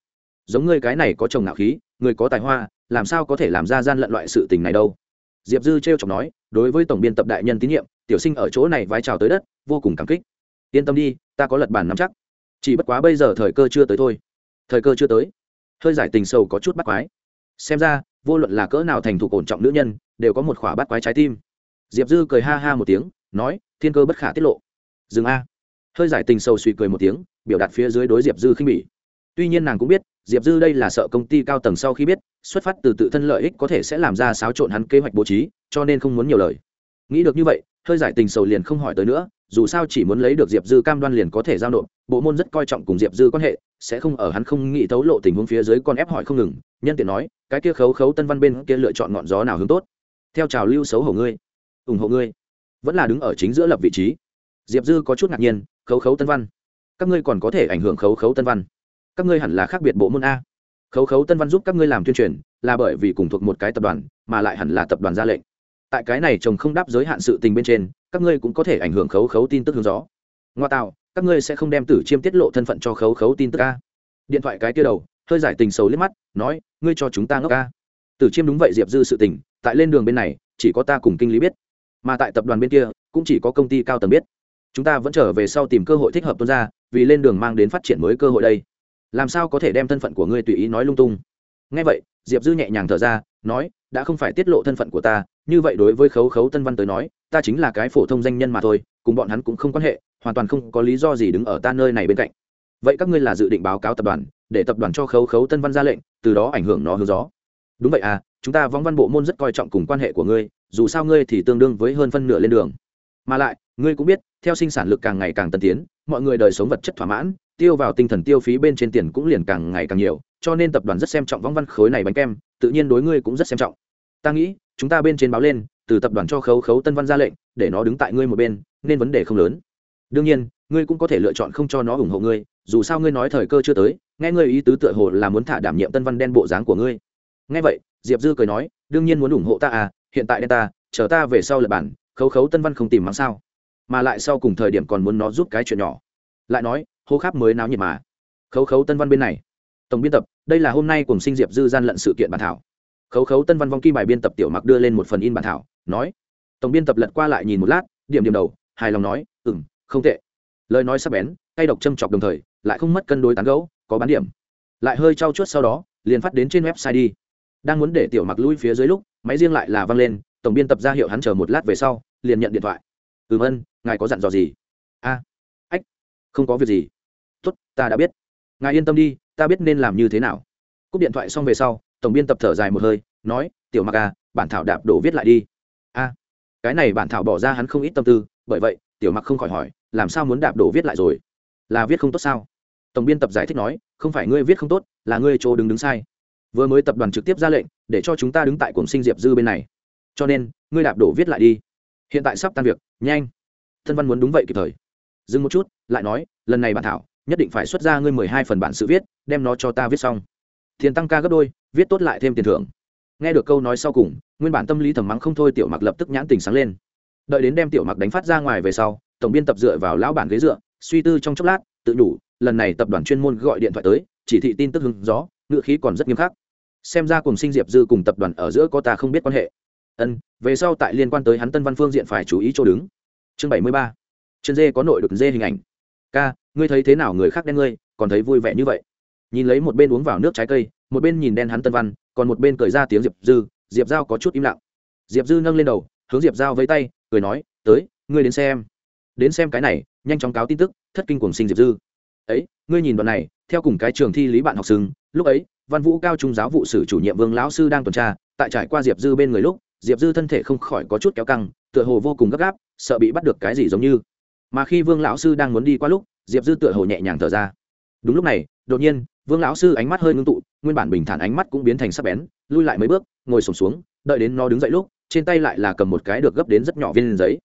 Giống ngươi cái này có chồng nạo khí, người có tài hoa, làm sao có thể làm ra gian lận loại sự tình này đâu? Diệp dư t r chọc nói, đối với tổng biên tập đại nhân tín nhiệm, tiểu sinh ở chỗ này vai chào tới đất, vô cùng cảm kích. Yên tâm đi, ta có lật bản nắm chắc. Chỉ bất quá bây giờ thời cơ chưa tới thôi. Thời cơ chưa tới. Hơi giải tình sầu có chút bắt quái xem ra, vô luận là cỡ nào thành thủ ổn trọng nữ nhân, đều có một khỏa bắt quái trái tim. Diệp dư cười ha ha một tiếng, nói, thiên cơ bất khả tiết lộ. Dừng a. Hơi giải tình sâu suy cười một tiếng, biểu đạt phía dưới đối diệp dư khinh bỉ. Tuy nhiên nàng cũng biết, diệp dư đây là sợ công ty cao tầng sau khi biết, xuất phát từ tự thân lợi ích có thể sẽ làm ra xáo trộn hắn kế hoạch bố trí, cho nên không muốn nhiều lời. Nghĩ được như vậy hơi giải tình sầu liền không hỏi tới nữa, dù sao chỉ muốn lấy được diệp dư cam đoan liền có thể giao nộp, bộ môn rất coi trọng cùng diệp dư quan hệ, sẽ không ở hắn không nghĩ thấu lộ tình huống phía dưới con ép hỏi không ngừng, nhân tiện nói, cái kia khấu khấu tân văn bên kia lựa chọn ngọn gió nào hướng tốt? Theo trào lưu xấu hổ ngươi, ủng hộ ngươi. Vẫn là đứng ở chính giữa lập vị trí. Diệp dư có chút ngạc nhiên, khấu khấu tân văn, các ngươi còn có thể ảnh hưởng khấu khấu tân văn. Các ngươi hẳn là khác biệt bộ môn a. Khấu khấu tân văn giúp các ngươi làm tuyên truyền, là bởi vì cùng thuộc một cái tập đoàn, mà lại hẳn là tập đoàn ra lệnh tại cái này chồng không đáp giới hạn sự tình bên trên, các ngươi cũng có thể ảnh hưởng khấu khấu tin tức hướng gió. Ngoa tạo, các ngươi sẽ không đem tử chiêm tiết lộ thân phận cho khấu khấu tin tức a. Điện thoại cái kia đầu, hơi giải tình xấu liếc mắt, nói, ngươi cho chúng ta ngốc a. Tử chiêm đúng vậy diệp dư sự tình, tại lên đường bên này, chỉ có ta cùng kinh lý biết. Mà tại tập đoàn bên kia, cũng chỉ có công ty cao tầng biết. Chúng ta vẫn trở về sau tìm cơ hội thích hợp tuân ra, vì lên đường mang đến phát triển mới cơ hội đây. Làm sao có thể đem thân phận của ngươi tùy ý nói lung tung? Ngay vậy, diệp dư nhẹ nhàng thở ra, nói đã không phải tiết lộ thân phận của ta, như vậy đối với khấu khấu tân văn tới nói, ta chính là cái phổ thông danh nhân mà thôi, cùng bọn hắn cũng không quan hệ, hoàn toàn không có lý do gì đứng ở ta nơi này bên cạnh. Vậy các ngươi là dự định báo cáo tập đoàn, để tập đoàn cho khấu khấu tân văn ra lệnh, từ đó ảnh hưởng nó hướng gió. Đúng vậy à chúng ta vong văn bộ môn rất coi trọng cùng quan hệ của ngươi, dù sao ngươi thì tương đương với hơn phân nửa lên đường. Mà lại, ngươi cũng biết, theo sinh sản lực càng ngày càng tân tiến, mọi người đời sống vật chất thỏa mãn, tiêu vào tinh thần tiêu phí bên trên tiền cũng liền càng ngày càng nhiều cho nên tập đoàn rất xem trọng võng văn khối này bánh kem, tự nhiên đối ngươi cũng rất xem trọng. Ta nghĩ, chúng ta bên trên báo lên, từ tập đoàn cho khấu khấu tân văn ra lệnh, để nó đứng tại ngươi một bên, nên vấn đề không lớn. Đương nhiên, ngươi cũng có thể lựa chọn không cho nó ủng hộ ngươi, dù sao ngươi nói thời cơ chưa tới, nghe ngươi ý tứ tựa hồ là muốn thả đảm nhiệm tân văn đen bộ dáng của ngươi. Nghe vậy, diệp dư cười nói, đương nhiên muốn ủng hộ ta à hiện tại đen ta, chờ ta về sau lập bản, khấu khấu tân văn không tìm mắng sao. Mà lại sau cùng thời điểm còn muốn nó giúp cái chuyện nhỏ. Lại nói, hô khắp mới náo nhiệt mà. Khấu khấu tân văn bên này tổng biên tập, đây là hôm nay cùng sinh diệp dư gian lận sự kiện bản thảo. Khấu khấu tân văn vong kim bài biên tập tiểu mặc đưa lên một phần in bản thảo, nói, tổng biên tập lật qua lại nhìn một lát, điểm điểm đầu, hài lòng nói ừ m không tệ. Lời nói sắp bén tay độc châm chọc đồng thời, lại không mất cân đối tán gấu có bán điểm. Lại hơi trau chuốt sau đó, liền phát đến trên website đi. Đang muốn để tiểu mặc lui phía dưới lúc, máy riêng lại là văng lên, tổng biên tập ra hiệu hắn chờ một lát về sau, liền nhận điện thoại. Ừm ân ngài có dặn dò gì? A, ách, không có việc gì. Tuất ta đã biết ngài yên tâm đi, ta biết nên làm như thế nào. Cúp điện thoại xong về sau, tổng biên tập thở dài một hơi, nói, tiểu mặc à bản thảo đạp đổ viết lại đi. A, cái này bản thảo bỏ ra hắn không ít tâm tư, bởi vậy, tiểu mặc không khỏi hỏi, làm sao muốn đạp đổ viết lại rồi? Là viết không tốt sao? Tổng biên tập giải thích nói, không phải ngươi viết không tốt, là ngươi chỗ đứng đứng sai. Vừa mới tập đoàn trực tiếp ra lệnh, để cho chúng ta đứng tại cổng sinh diệp dư bên này. Cho nên, ngươi đạp đổ viết lại đi. Hiện tại sắp tan việc, nhanh. Thân văn muốn đúng vậy kịp thời. Dừng một chút, lại nói, lần này bản thảo nhất định phải xuất ra ngươi mười hai phần bản sự viết, đem nó cho ta viết xong. Tiền tăng ca gấp đôi, viết tốt lại thêm tiền thưởng. Nghe được câu nói sau cùng, nguyên bản tâm lý thầm mắng không thôi tiểu mặc lập tức nhãn tình sáng lên. Đợi đến đem tiểu mặc đánh phát ra ngoài về sau, tổng biên tập dựa vào lão bản ghế dựa, suy tư trong chốc lát, tự nhủ, lần này tập đoàn chuyên môn gọi điện thoại tới, chỉ thị tin tức hứng gió ngựa khí còn rất nghiêm khắc. Xem ra cùng sinh diệp dư cùng tập đoàn ở giữa có ta không biết quan hệ. Ân, về sau tại liên quan tới hắn tân văn phương diện phải chú ý chỗ đứng. Chương bảy mươi ba. Chân dê có nội được dê hình ảnh ca, ngươi thấy thế nào người khác đen ngươi, còn thấy vui vẻ như vậy? Nhìn lấy một bên uống vào nước trái cây, một bên nhìn đen hắn tân văn, còn một bên cười ra tiếng diệp dư, diệp giao có chút im lặng. Diệp dư nâng lên đầu, hướng diệp giao với tay, cười nói, tới, ngươi đến xem. Đến xem cái này, nhanh chóng cáo tin tức, thất kinh cùng sinh diệp dư. Ấy, ngươi nhìn đoạn này, theo cùng cái trường thi lý bạn học sừng. lúc ấy, văn vũ cao trung giáo vụ sử chủ nhiệm vương lão sư đang tuần tra, tại trải qua diệp dư bên người lúc, diệp dư thân thể không khỏi có chút kéo căng, tựa hồ vô cùng gấp gáp, sợ bị bắt được cái gì giống như mà khi vương lão sư đang muốn đi qua lúc, diệp dư tựa hồ nhẹ nhàng thở ra. Đúng lúc này, đột nhiên, vương lão sư ánh mắt hơi ngưng tụ, nguyên bản bình thản ánh mắt cũng biến thành sắc bén, lui lại mấy bước, ngồi sổm xuống, đợi đến nó đứng dậy lúc, trên tay lại là cầm một cái được gấp đến rất nhỏ viên giấy.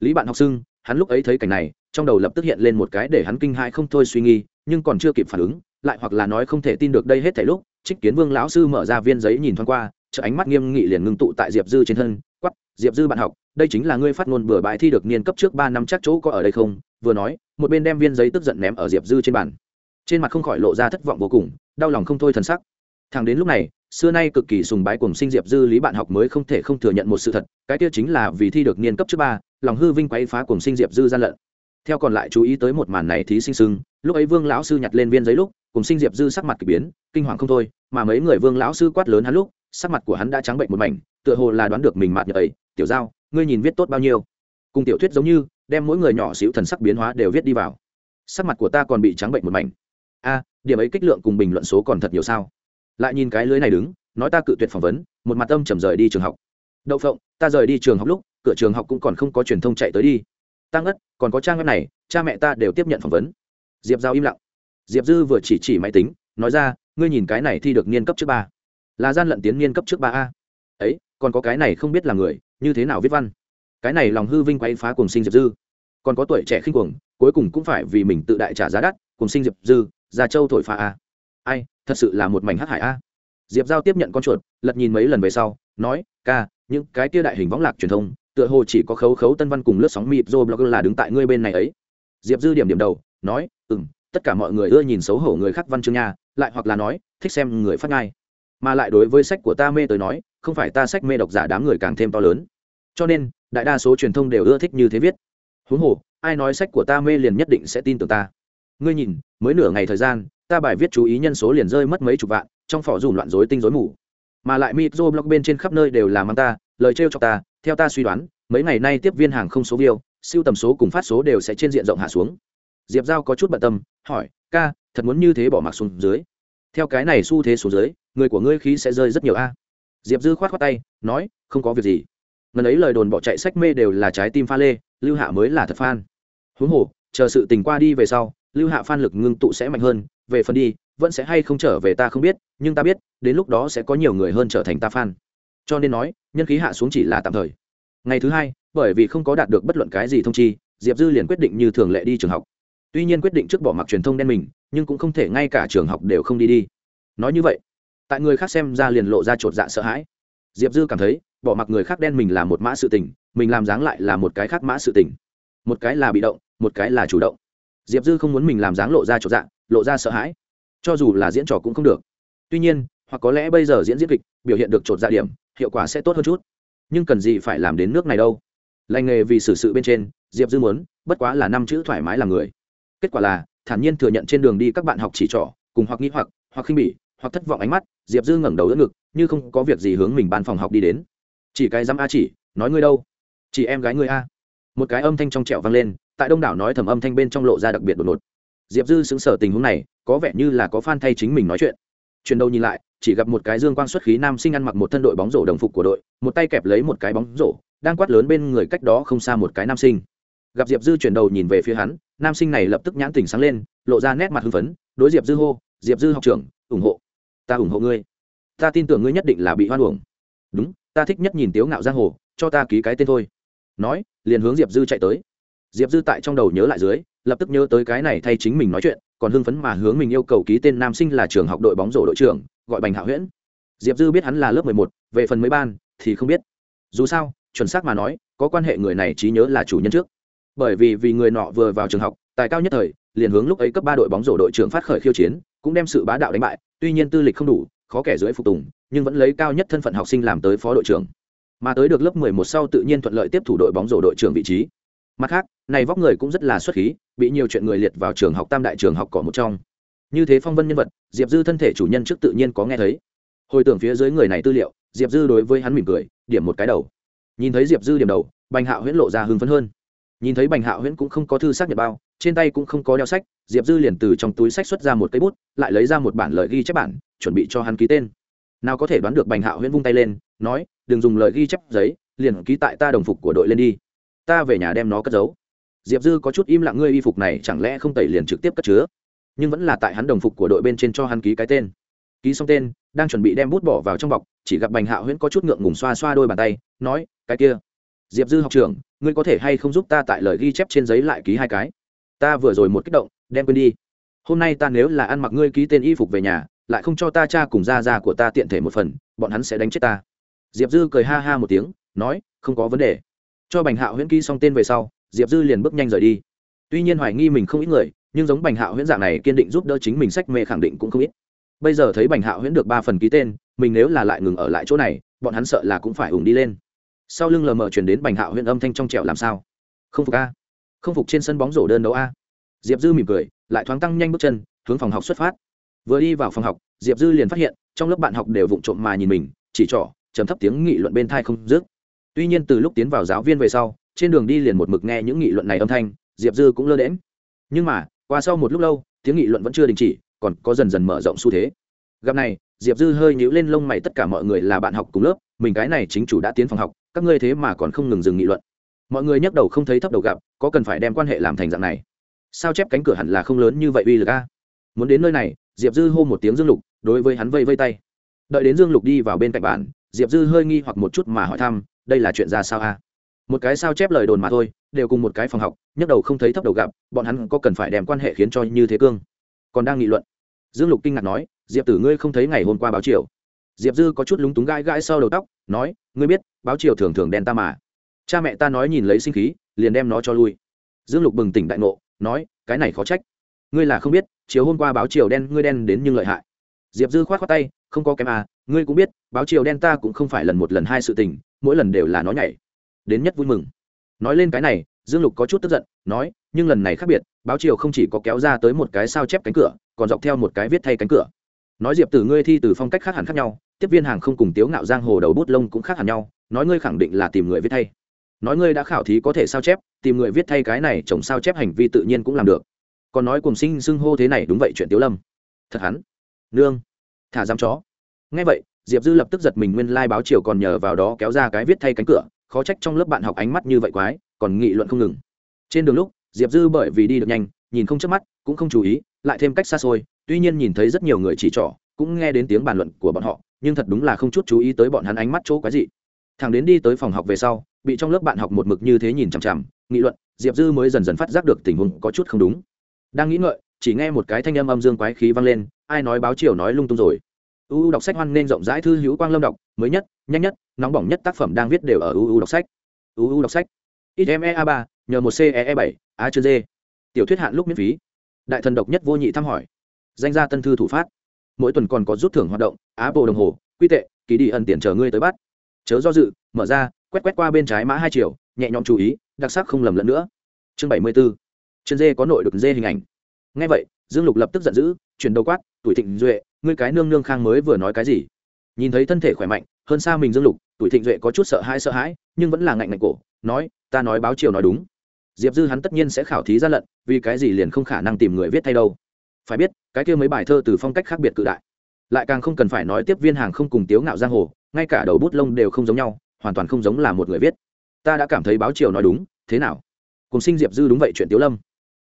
Lý bạn học sưng, hắn lúc ấy thấy cảnh này, trong đầu lập tức hiện lên một cái để hắn kinh hãi không thôi suy nghi nhưng còn chưa kịp phản ứng, lại hoặc là nói không thể tin được đây hết thảy lúc, trích kiến vương lão sư mở ra viên giấy nhìn thoáng qua chợ ánh mắt nghiêm nghị liền ngưng tụ tại diệp dư trên thân quắp diệp dư bạn học đây chính là ngươi phát ngôn bừa bãi thi được niên cấp trước ba năm chắc chỗ có ở đây không? Vừa nói, một bên đem viên giấy tức giận ném ở diệp dư trên bàn. Trên mặt không khỏi lộ ra thất vọng vô cùng, đau lòng không thôi thần sắc. Thằng đến lúc này, xưa nay cực kỳ sùng bái cùng sinh diệp dư lý bạn học mới không thể không thừa nhận một sự thật, cái kia chính là vì thi được niên cấp trước ba, lòng hư vinh quấy phá cùng sinh diệp dư gian lận. Theo còn lại chú ý tới một màn này thí sinh sưng, lúc ấy vương lão sư nhặt lên viên giấy lúc cùng sinh diệp dư sắc mặt k ỳ biến, kinh hoàng không thôi, mà mấy người vương lão sư quát lớn hắn lúc, sắc mặt của hắn đã trắng bệnh một mảnh, tựa hồ là đoán được mình mạt nhật ấy, tiểu giao ngươi nhìn viết tốt bao nhiêu? Cùng tiểu thuyết giống như, đem mỗi người nhỏ xíu thần sắc biến hóa đều viết đi vào. Sắc mặt của ta còn bị trắng bệnh một mảnh. A, điểm ấy kích lượng cùng bình luận số còn thật nhiều sao? Lại nhìn cái lưới này đứng, nói ta cự tuyệt phỏng vấn, một mặt âm trầm rời đi trường học. Đậu phộng, ta rời đi trường học lúc, cửa trường học cũng còn không có truyền thông chạy tới đi. Tăng ất còn có trang web này, cha mẹ ta đều tiếp nhận phỏng vấn. Diệp giao im lặng. Diệp dư vừa chỉ chỉ máy tính, nói ra, ngươi nhìn cái này thi được niên cấp trước ba. Là gian lận tiến niên cấp trước ba a. Ấy, còn có cái này không biết là người như thế nào viết văn? Cái này lòng hư vinh quay phá cùng sinh diệp dư. Còn có tuổi trẻ khinh cuồng, cuối cùng cũng phải vì mình tự đại trả giá đắt cùng sinh diệp dư già châu thổi phá a. Ai, thật sự là một mảnh hắc hải a. Diệp giao tiếp nhận con chuột, lật nhìn mấy lần về sau, nói, ca, những cái tia đại hình võng lạc truyền thông, tựa hồ chỉ có khấu khấu tân văn cùng lướt sóng mịp dô blog là đứng tại ngươi bên này ấy. Diệp dư điểm điểm đầu, nói ừ m tất cả mọi người ưa nhìn xấu hổ người khác văn chương nha, lại hoặc là nói, thích xem người phát ngai mà lại đối với sách của ta mê tới nói không phải ta sách mê độc giả đám người càng thêm to lớn. Cho nên, đại đa số truyền thông đều ưa thích như thế viết. Huống hồ, ai nói sách của ta mê liền nhất định sẽ tin tưởng ta. Ngươi nhìn, mới nửa ngày thời gian, ta bài viết chú ý nhân số liền rơi mất mấy chục vạn, trong phỏ dùm loạn rối tinh rối mù. Mà lại mitro blog bên trên khắp nơi đều là mang ta, lời trêu cho ta, theo ta suy đoán, mấy ngày nay tiếp viên hàng không số view, siêu tầm số cùng phát số đều sẽ trên diện rộng hạ xuống. Diệp giao có chút bận tâm, hỏi, ca, thật muốn như thế bỏ mặc xuống dưới? Theo cái này xu thế xuống dưới, người của ngươi khí sẽ rơi rất nhiều a diệp dư khoát khoát tay, nói, không có việc gì. Ngần ấy lời đồn bỏ chạy sách mê đều là trái tim pha lê, lưu hạ mới là thật phan huống hồ, chờ sự tình qua đi về sau, lưu hạ phan lực ngưng tụ sẽ mạnh hơn, về phần đi, vẫn sẽ hay không trở về ta không biết, nhưng ta biết, đến lúc đó sẽ có nhiều người hơn trở thành ta fan. Cho nên nói, nhân khí hạ xuống chỉ là tạm thời. Ngày thứ hai, bởi vì không có đạt được bất luận cái gì thông chi, diệp dư liền quyết định như thường lệ đi trường học. Tuy nhiên quyết định trước bỏ mặc truyền thông đen mình, nhưng cũng không thể ngay cả trường học đều không đi đi. Nói như vậy tại người khác xem ra liền lộ ra chột dạ sợ hãi. Diệp dư cảm thấy, bỏ mặc người khác đen mình là một mã sự tình, mình làm dáng lại là một cái khác mã sự tình. Một cái là bị động, một cái là chủ động. Diệp dư không muốn mình làm dáng lộ ra chột dạ lộ ra sợ hãi. Cho dù là diễn trò cũng không được. Tuy nhiên, hoặc có lẽ bây giờ diễn diễn kịch biểu hiện được chột dạ điểm, hiệu quả sẽ tốt hơn chút. Nhưng cần gì phải làm đến nước này đâu? Lành nghề vì xử sự bên trên, diệp dư muốn, bất quá là năm chữ thoải mái làm người. Kết quả là, thản nhiên thừa nhận trên đường đi các bạn học chỉ trỏ, cùng hoặc nghĩ hoặc hoặc khinh bỉ hoặc thất vọng ánh mắt, diệp dư ngẩng đầu đỡ ngực, như không có việc gì hướng mình ban phòng học đi đến. Chỉ cái dám a chỉ, nói ngươi đâu? Chỉ em gái ngươi a. Một cái âm thanh trong trẻo vang lên, tại đông đảo nói thầm âm thanh bên trong lộ ra đặc biệt đột ngột. Diệp dư xứng sở tình huống này, có vẻ như là có f a n thay chính mình nói chuyện. Chuyển đầu nhìn lại, chỉ gặp một cái dương quang xuất khí nam sinh ăn mặc một thân đội bóng rổ đồng phục của đội, một tay kẹp lấy một cái bóng rổ, đang quát lớn bên người cách đó không xa một cái nam sinh. Gặp diệp dư chuyển đầu nhìn về phía hắn, nam sinh này lập tức nhãn tỉnh sáng lên, lộ ra nét mặt hưng phấn, đối diệp dư hô, diệp dư học trưởng, ủng hộ ta ủng hộ ngươi. Ta tin tưởng ngươi nhất định là bị hoan uổng. Đúng, ta thích nhất nhìn tiếu ngạo giang hồ, cho ta ký cái tên thôi. Nói, liền hướng diệp dư chạy tới. Diệp dư tại trong đầu nhớ lại dưới, lập tức nhớ tới cái này thay chính mình nói chuyện, còn hưng phấn mà hướng mình yêu cầu ký tên nam sinh là trường học đội bóng rổ đội trưởng, gọi bành hạ huyễn. Diệp dư biết hắn là lớp mười một, về phần mấy ban, thì không biết. Dù sao, chuẩn xác mà nói, có quan hệ người này trí nhớ là chủ nhân trước. Bởi vì vì người nọ vừa vào trường học, tài cao nhất thời, liền hướng lúc ấy cấp ba đội bóng rổ đội trưởng phát khởi khiêu chiến, cũng đem sự bá đạo đánh bại tuy nhiên tư lịch không đủ, khó kẻ dưới phục tùng, nhưng vẫn lấy cao nhất thân phận học sinh làm tới phó đội trưởng. Mà tới được lớp mười một sau tự nhiên thuận lợi tiếp thủ đội bóng rổ đội trưởng vị trí. Mặt khác, này vóc người cũng rất là xuất khí, bị nhiều chuyện người liệt vào trường học tam đại trường học cỏ một trong. Như thế phong vân nhân vật, diệp dư thân thể chủ nhân trước tự nhiên có nghe thấy. Hồi tưởng phía dưới người này tư liệu, diệp dư đối với hắn mỉm cười, điểm một cái đầu. Nhìn thấy diệp dư điểm đầu, bành hạo huyễn lộ ra hưng phấn hơn nhìn thấy bành hạo huyễn cũng không có thư xác nhật bao, trên tay cũng không có đeo sách, diệp dư liền từ trong túi sách xuất ra một cây bút, lại lấy ra một bản lời ghi chép bản, chuẩn bị cho hắn ký tên. Nào có thể đoán được bành hạo huyễn vung tay lên, nói, đừng dùng lời ghi chép giấy, liền ký tại ta đồng phục của đội lên đi. Ta về nhà đem nó cất giấu. Diệp dư có chút im lặng, ngươi y phục này chẳng lẽ không tẩy liền trực tiếp cất chứa? Nhưng vẫn là tại hắn đồng phục của đội bên trên cho hắn ký cái tên. Ký xong tên, đang chuẩn bị đem bút bỏ vào trong bọc, chỉ gặp bành hạo huyễn có chút ngượng ngùng xoa xoa đôi bàn tay, nói, cái kia diệp dư học trưởng, ngươi có thể hay không giúp ta tại lời ghi chép trên giấy lại ký hai cái? Ta vừa rồi một kích động, đem quên đi. Hôm nay ta nếu là ăn mặc ngươi ký tên y phục về nhà, lại không cho ta cha cùng gia gia của ta tiện thể một phần, bọn hắn sẽ đánh chết ta. Diệp dư cười ha ha một tiếng, nói, không có vấn đề. Cho bành hạo huyễn ký xong tên về sau, diệp dư liền bước nhanh rời đi. Tuy nhiên hoài nghi mình không ít người, nhưng giống bành hạo huyễn dạng này kiên định giúp đỡ chính mình sách mê khẳng định cũng không ít. Bây giờ thấy bành hạo huyễn được ba phần ký tên, mình nếu là lại ngừng ở lại chỗ này, bọn hắn sợ là cũng phải ủng đi lên sau lưng lờ mờ chuyển đến bành hạo huyện âm thanh trong trẹo làm sao? Không phục a? Không phục trên sân bóng rổ đơn đấu a? Diệp dư mỉm cười, lại thoáng tăng nhanh bước chân, hướng phòng học xuất phát. Vừa đi vào phòng học, diệp dư liền phát hiện, trong lớp bạn học đều vụng trộm mà nhìn mình, chỉ trỏ chấm thấp tiếng nghị luận bên thai không dứt. Tuy nhiên từ lúc tiến vào giáo viên về sau, trên đường đi liền một mực nghe những nghị luận này âm thanh, diệp dư cũng lơ đễm nhưng mà, qua sau một lúc lâu, tiếng nghị luận vẫn chưa đình chỉ, còn có dần dần mở rộng xu thế. Gặp này, diệp dư hơi nhíu lên lông mày, tất cả mọi người là bạn học cùng lớp, mình cái này chính chủ đã tiến phòng học các ngươi thế mà còn không ngừng dừng nghị luận. Mọi người nhắc đầu không thấy thấp đầu gặp, có cần phải đem quan hệ làm thành dạng này? Sao chép cánh cửa hẳn là không lớn như vậy uy lực a? Muốn đến nơi này, diệp dư hô một tiếng dương lục, đối với hắn vây vây tay. Đợi đến dương lục đi vào bên cạnh bàn, diệp dư hơi nghi hoặc một chút mà hỏi thăm, đây là chuyện ra sao a? Một cái sao chép lời đồn mà thôi, đều cùng một cái phòng học nhắc đầu không thấy thấp đầu gặp, bọn hắn có cần phải đem quan hệ khiến cho như thế cương? Còn đang nghị luận. Dương lục kinh ngạc nói, diệp tử ngươi không thấy ngày hôm qua báo chiều diệp dư có chút lúng túng gãi gãi sau đầu tóc, nói, ngươi biết, báo chiều thường thường đen ta mà. Cha mẹ ta nói nhìn lấy sinh khí, liền đem nó cho lui. Dương lục bừng tỉnh đại ngộ, nói, cái này khó trách. Ngươi là không biết, chiều hôm qua báo chiều đen, ngươi đen đến nhưng lợi hại. Diệp dư k h o á t khoác tay, không có kém à ngươi cũng biết, báo chiều đen ta cũng không phải lần một lần hai sự tình, mỗi lần đều là nó nhảy. Đến nhất vui mừng. Nói lên cái này, dương lục có chút tức giận, nói, nhưng lần này khác biệt, báo chiều không chỉ có kéo ra tới một cái sao chép cánh cửa, còn dọc theo một cái viết thay cánh cửa. Nói diệp tử, ngươi thi từ phong cách khác hẳn khác nhau tiếp viên hàng không cùng tiếu ngạo giang hồ đầu bút lông cũng khác hẳn nhau, nói ngươi khẳng định là tìm người viết thay. Nói ngươi đã khảo thí có thể sao chép, tìm người viết thay cái này chồng sao chép hành vi tự nhiên cũng làm được. Còn nói cùng sinh xưng hô thế này đúng vậy chuyện tiếu lâm. Thật hắn. Nương. Thả giam chó. Ngay vậy, diệp dư lập tức giật mình nguyên lai、like、báo chiều còn nhờ vào đó kéo ra cái viết thay cánh cửa, khó trách trong lớp bạn học ánh mắt như vậy quái, còn nghị luận không ngừng. Trên đường lúc, diệp dư bởi vì đi được nhanh, nhìn không chớp mắt, cũng không chú ý, lại thêm cách xa xôi, tuy nhiên nhìn thấy rất nhiều người chỉ trỏ, cũng nghe đến tiếng bàn luận của bọn họ nhưng thật đúng là không chút chú ý tới bọn hắn ánh mắt chỗ quái dị. Thằng đến đi tới phòng học về sau, bị trong lớp bạn học một mực như thế nhìn chằm chằm, nghị luận, diệp dư mới dần dần phát giác được tình huống có chút không đúng. Đang nghĩ ngợi, chỉ nghe một cái thanh âm âm dương quái khí vang lên, ai nói báo chiều nói lung tung rồi. Uu đọc sách hoan nên rộng rãi thư hữu quang lâm đọc, mới nhất, nhanh nhất, nóng bỏng nhất tác phẩm đang viết đều ở uu đọc sách. Uu đọc sách. Itme a ba, nhờ một cee e bảy, a chưa d tiểu thuyết hạn lúc miễn phí. Đại thần độc nhất vô nhị thăm hỏi. Danh gia tân thư thủ phát mỗi tuần còn có rút thưởng hoạt động á bộ đồng hồ, quy tệ, ký đi ẩn tiền chờ ngươi tới bắt. Chớ do dự, mở ra, quét quét qua bên trái mã hai triệu nhẹ nhõm chú ý, đặc sắc không lầm lẫn nữa. Chương bảy mươi b ố chân dê có nội được dê hình ảnh. Ngay vậy, dương lục lập tức giận dữ, chuyển đầu quát, tuổi thịnh duệ, ngươi cái nương nương khang mới vừa nói cái gì? Nhìn thấy thân thể khỏe mạnh, hơn xa mình dương lục, tuổi thịnh duệ có chút sợ hãi sợ hãi, nhưng vẫn là ngạnh ngạnh cổ, nói, ta nói báo chiều nói đúng. Diệp dư hắn tất nhiên sẽ khảo thí ra lận, vì cái gì liền không khả năng tìm người viết thay đâu phải biết, cái kia mấy bài thơ từ phong cách khác biệt cự đại, lại càng không cần phải nói tiếp viên hàng không cùng tiếu ngạo giang hồ, ngay cả đầu bút lông đều không giống nhau, hoàn toàn không giống là một người viết. Ta đã cảm thấy báo chiều nói đúng, thế nào? Cùng sinh diệp dư đúng vậy chuyện tiếu lâm.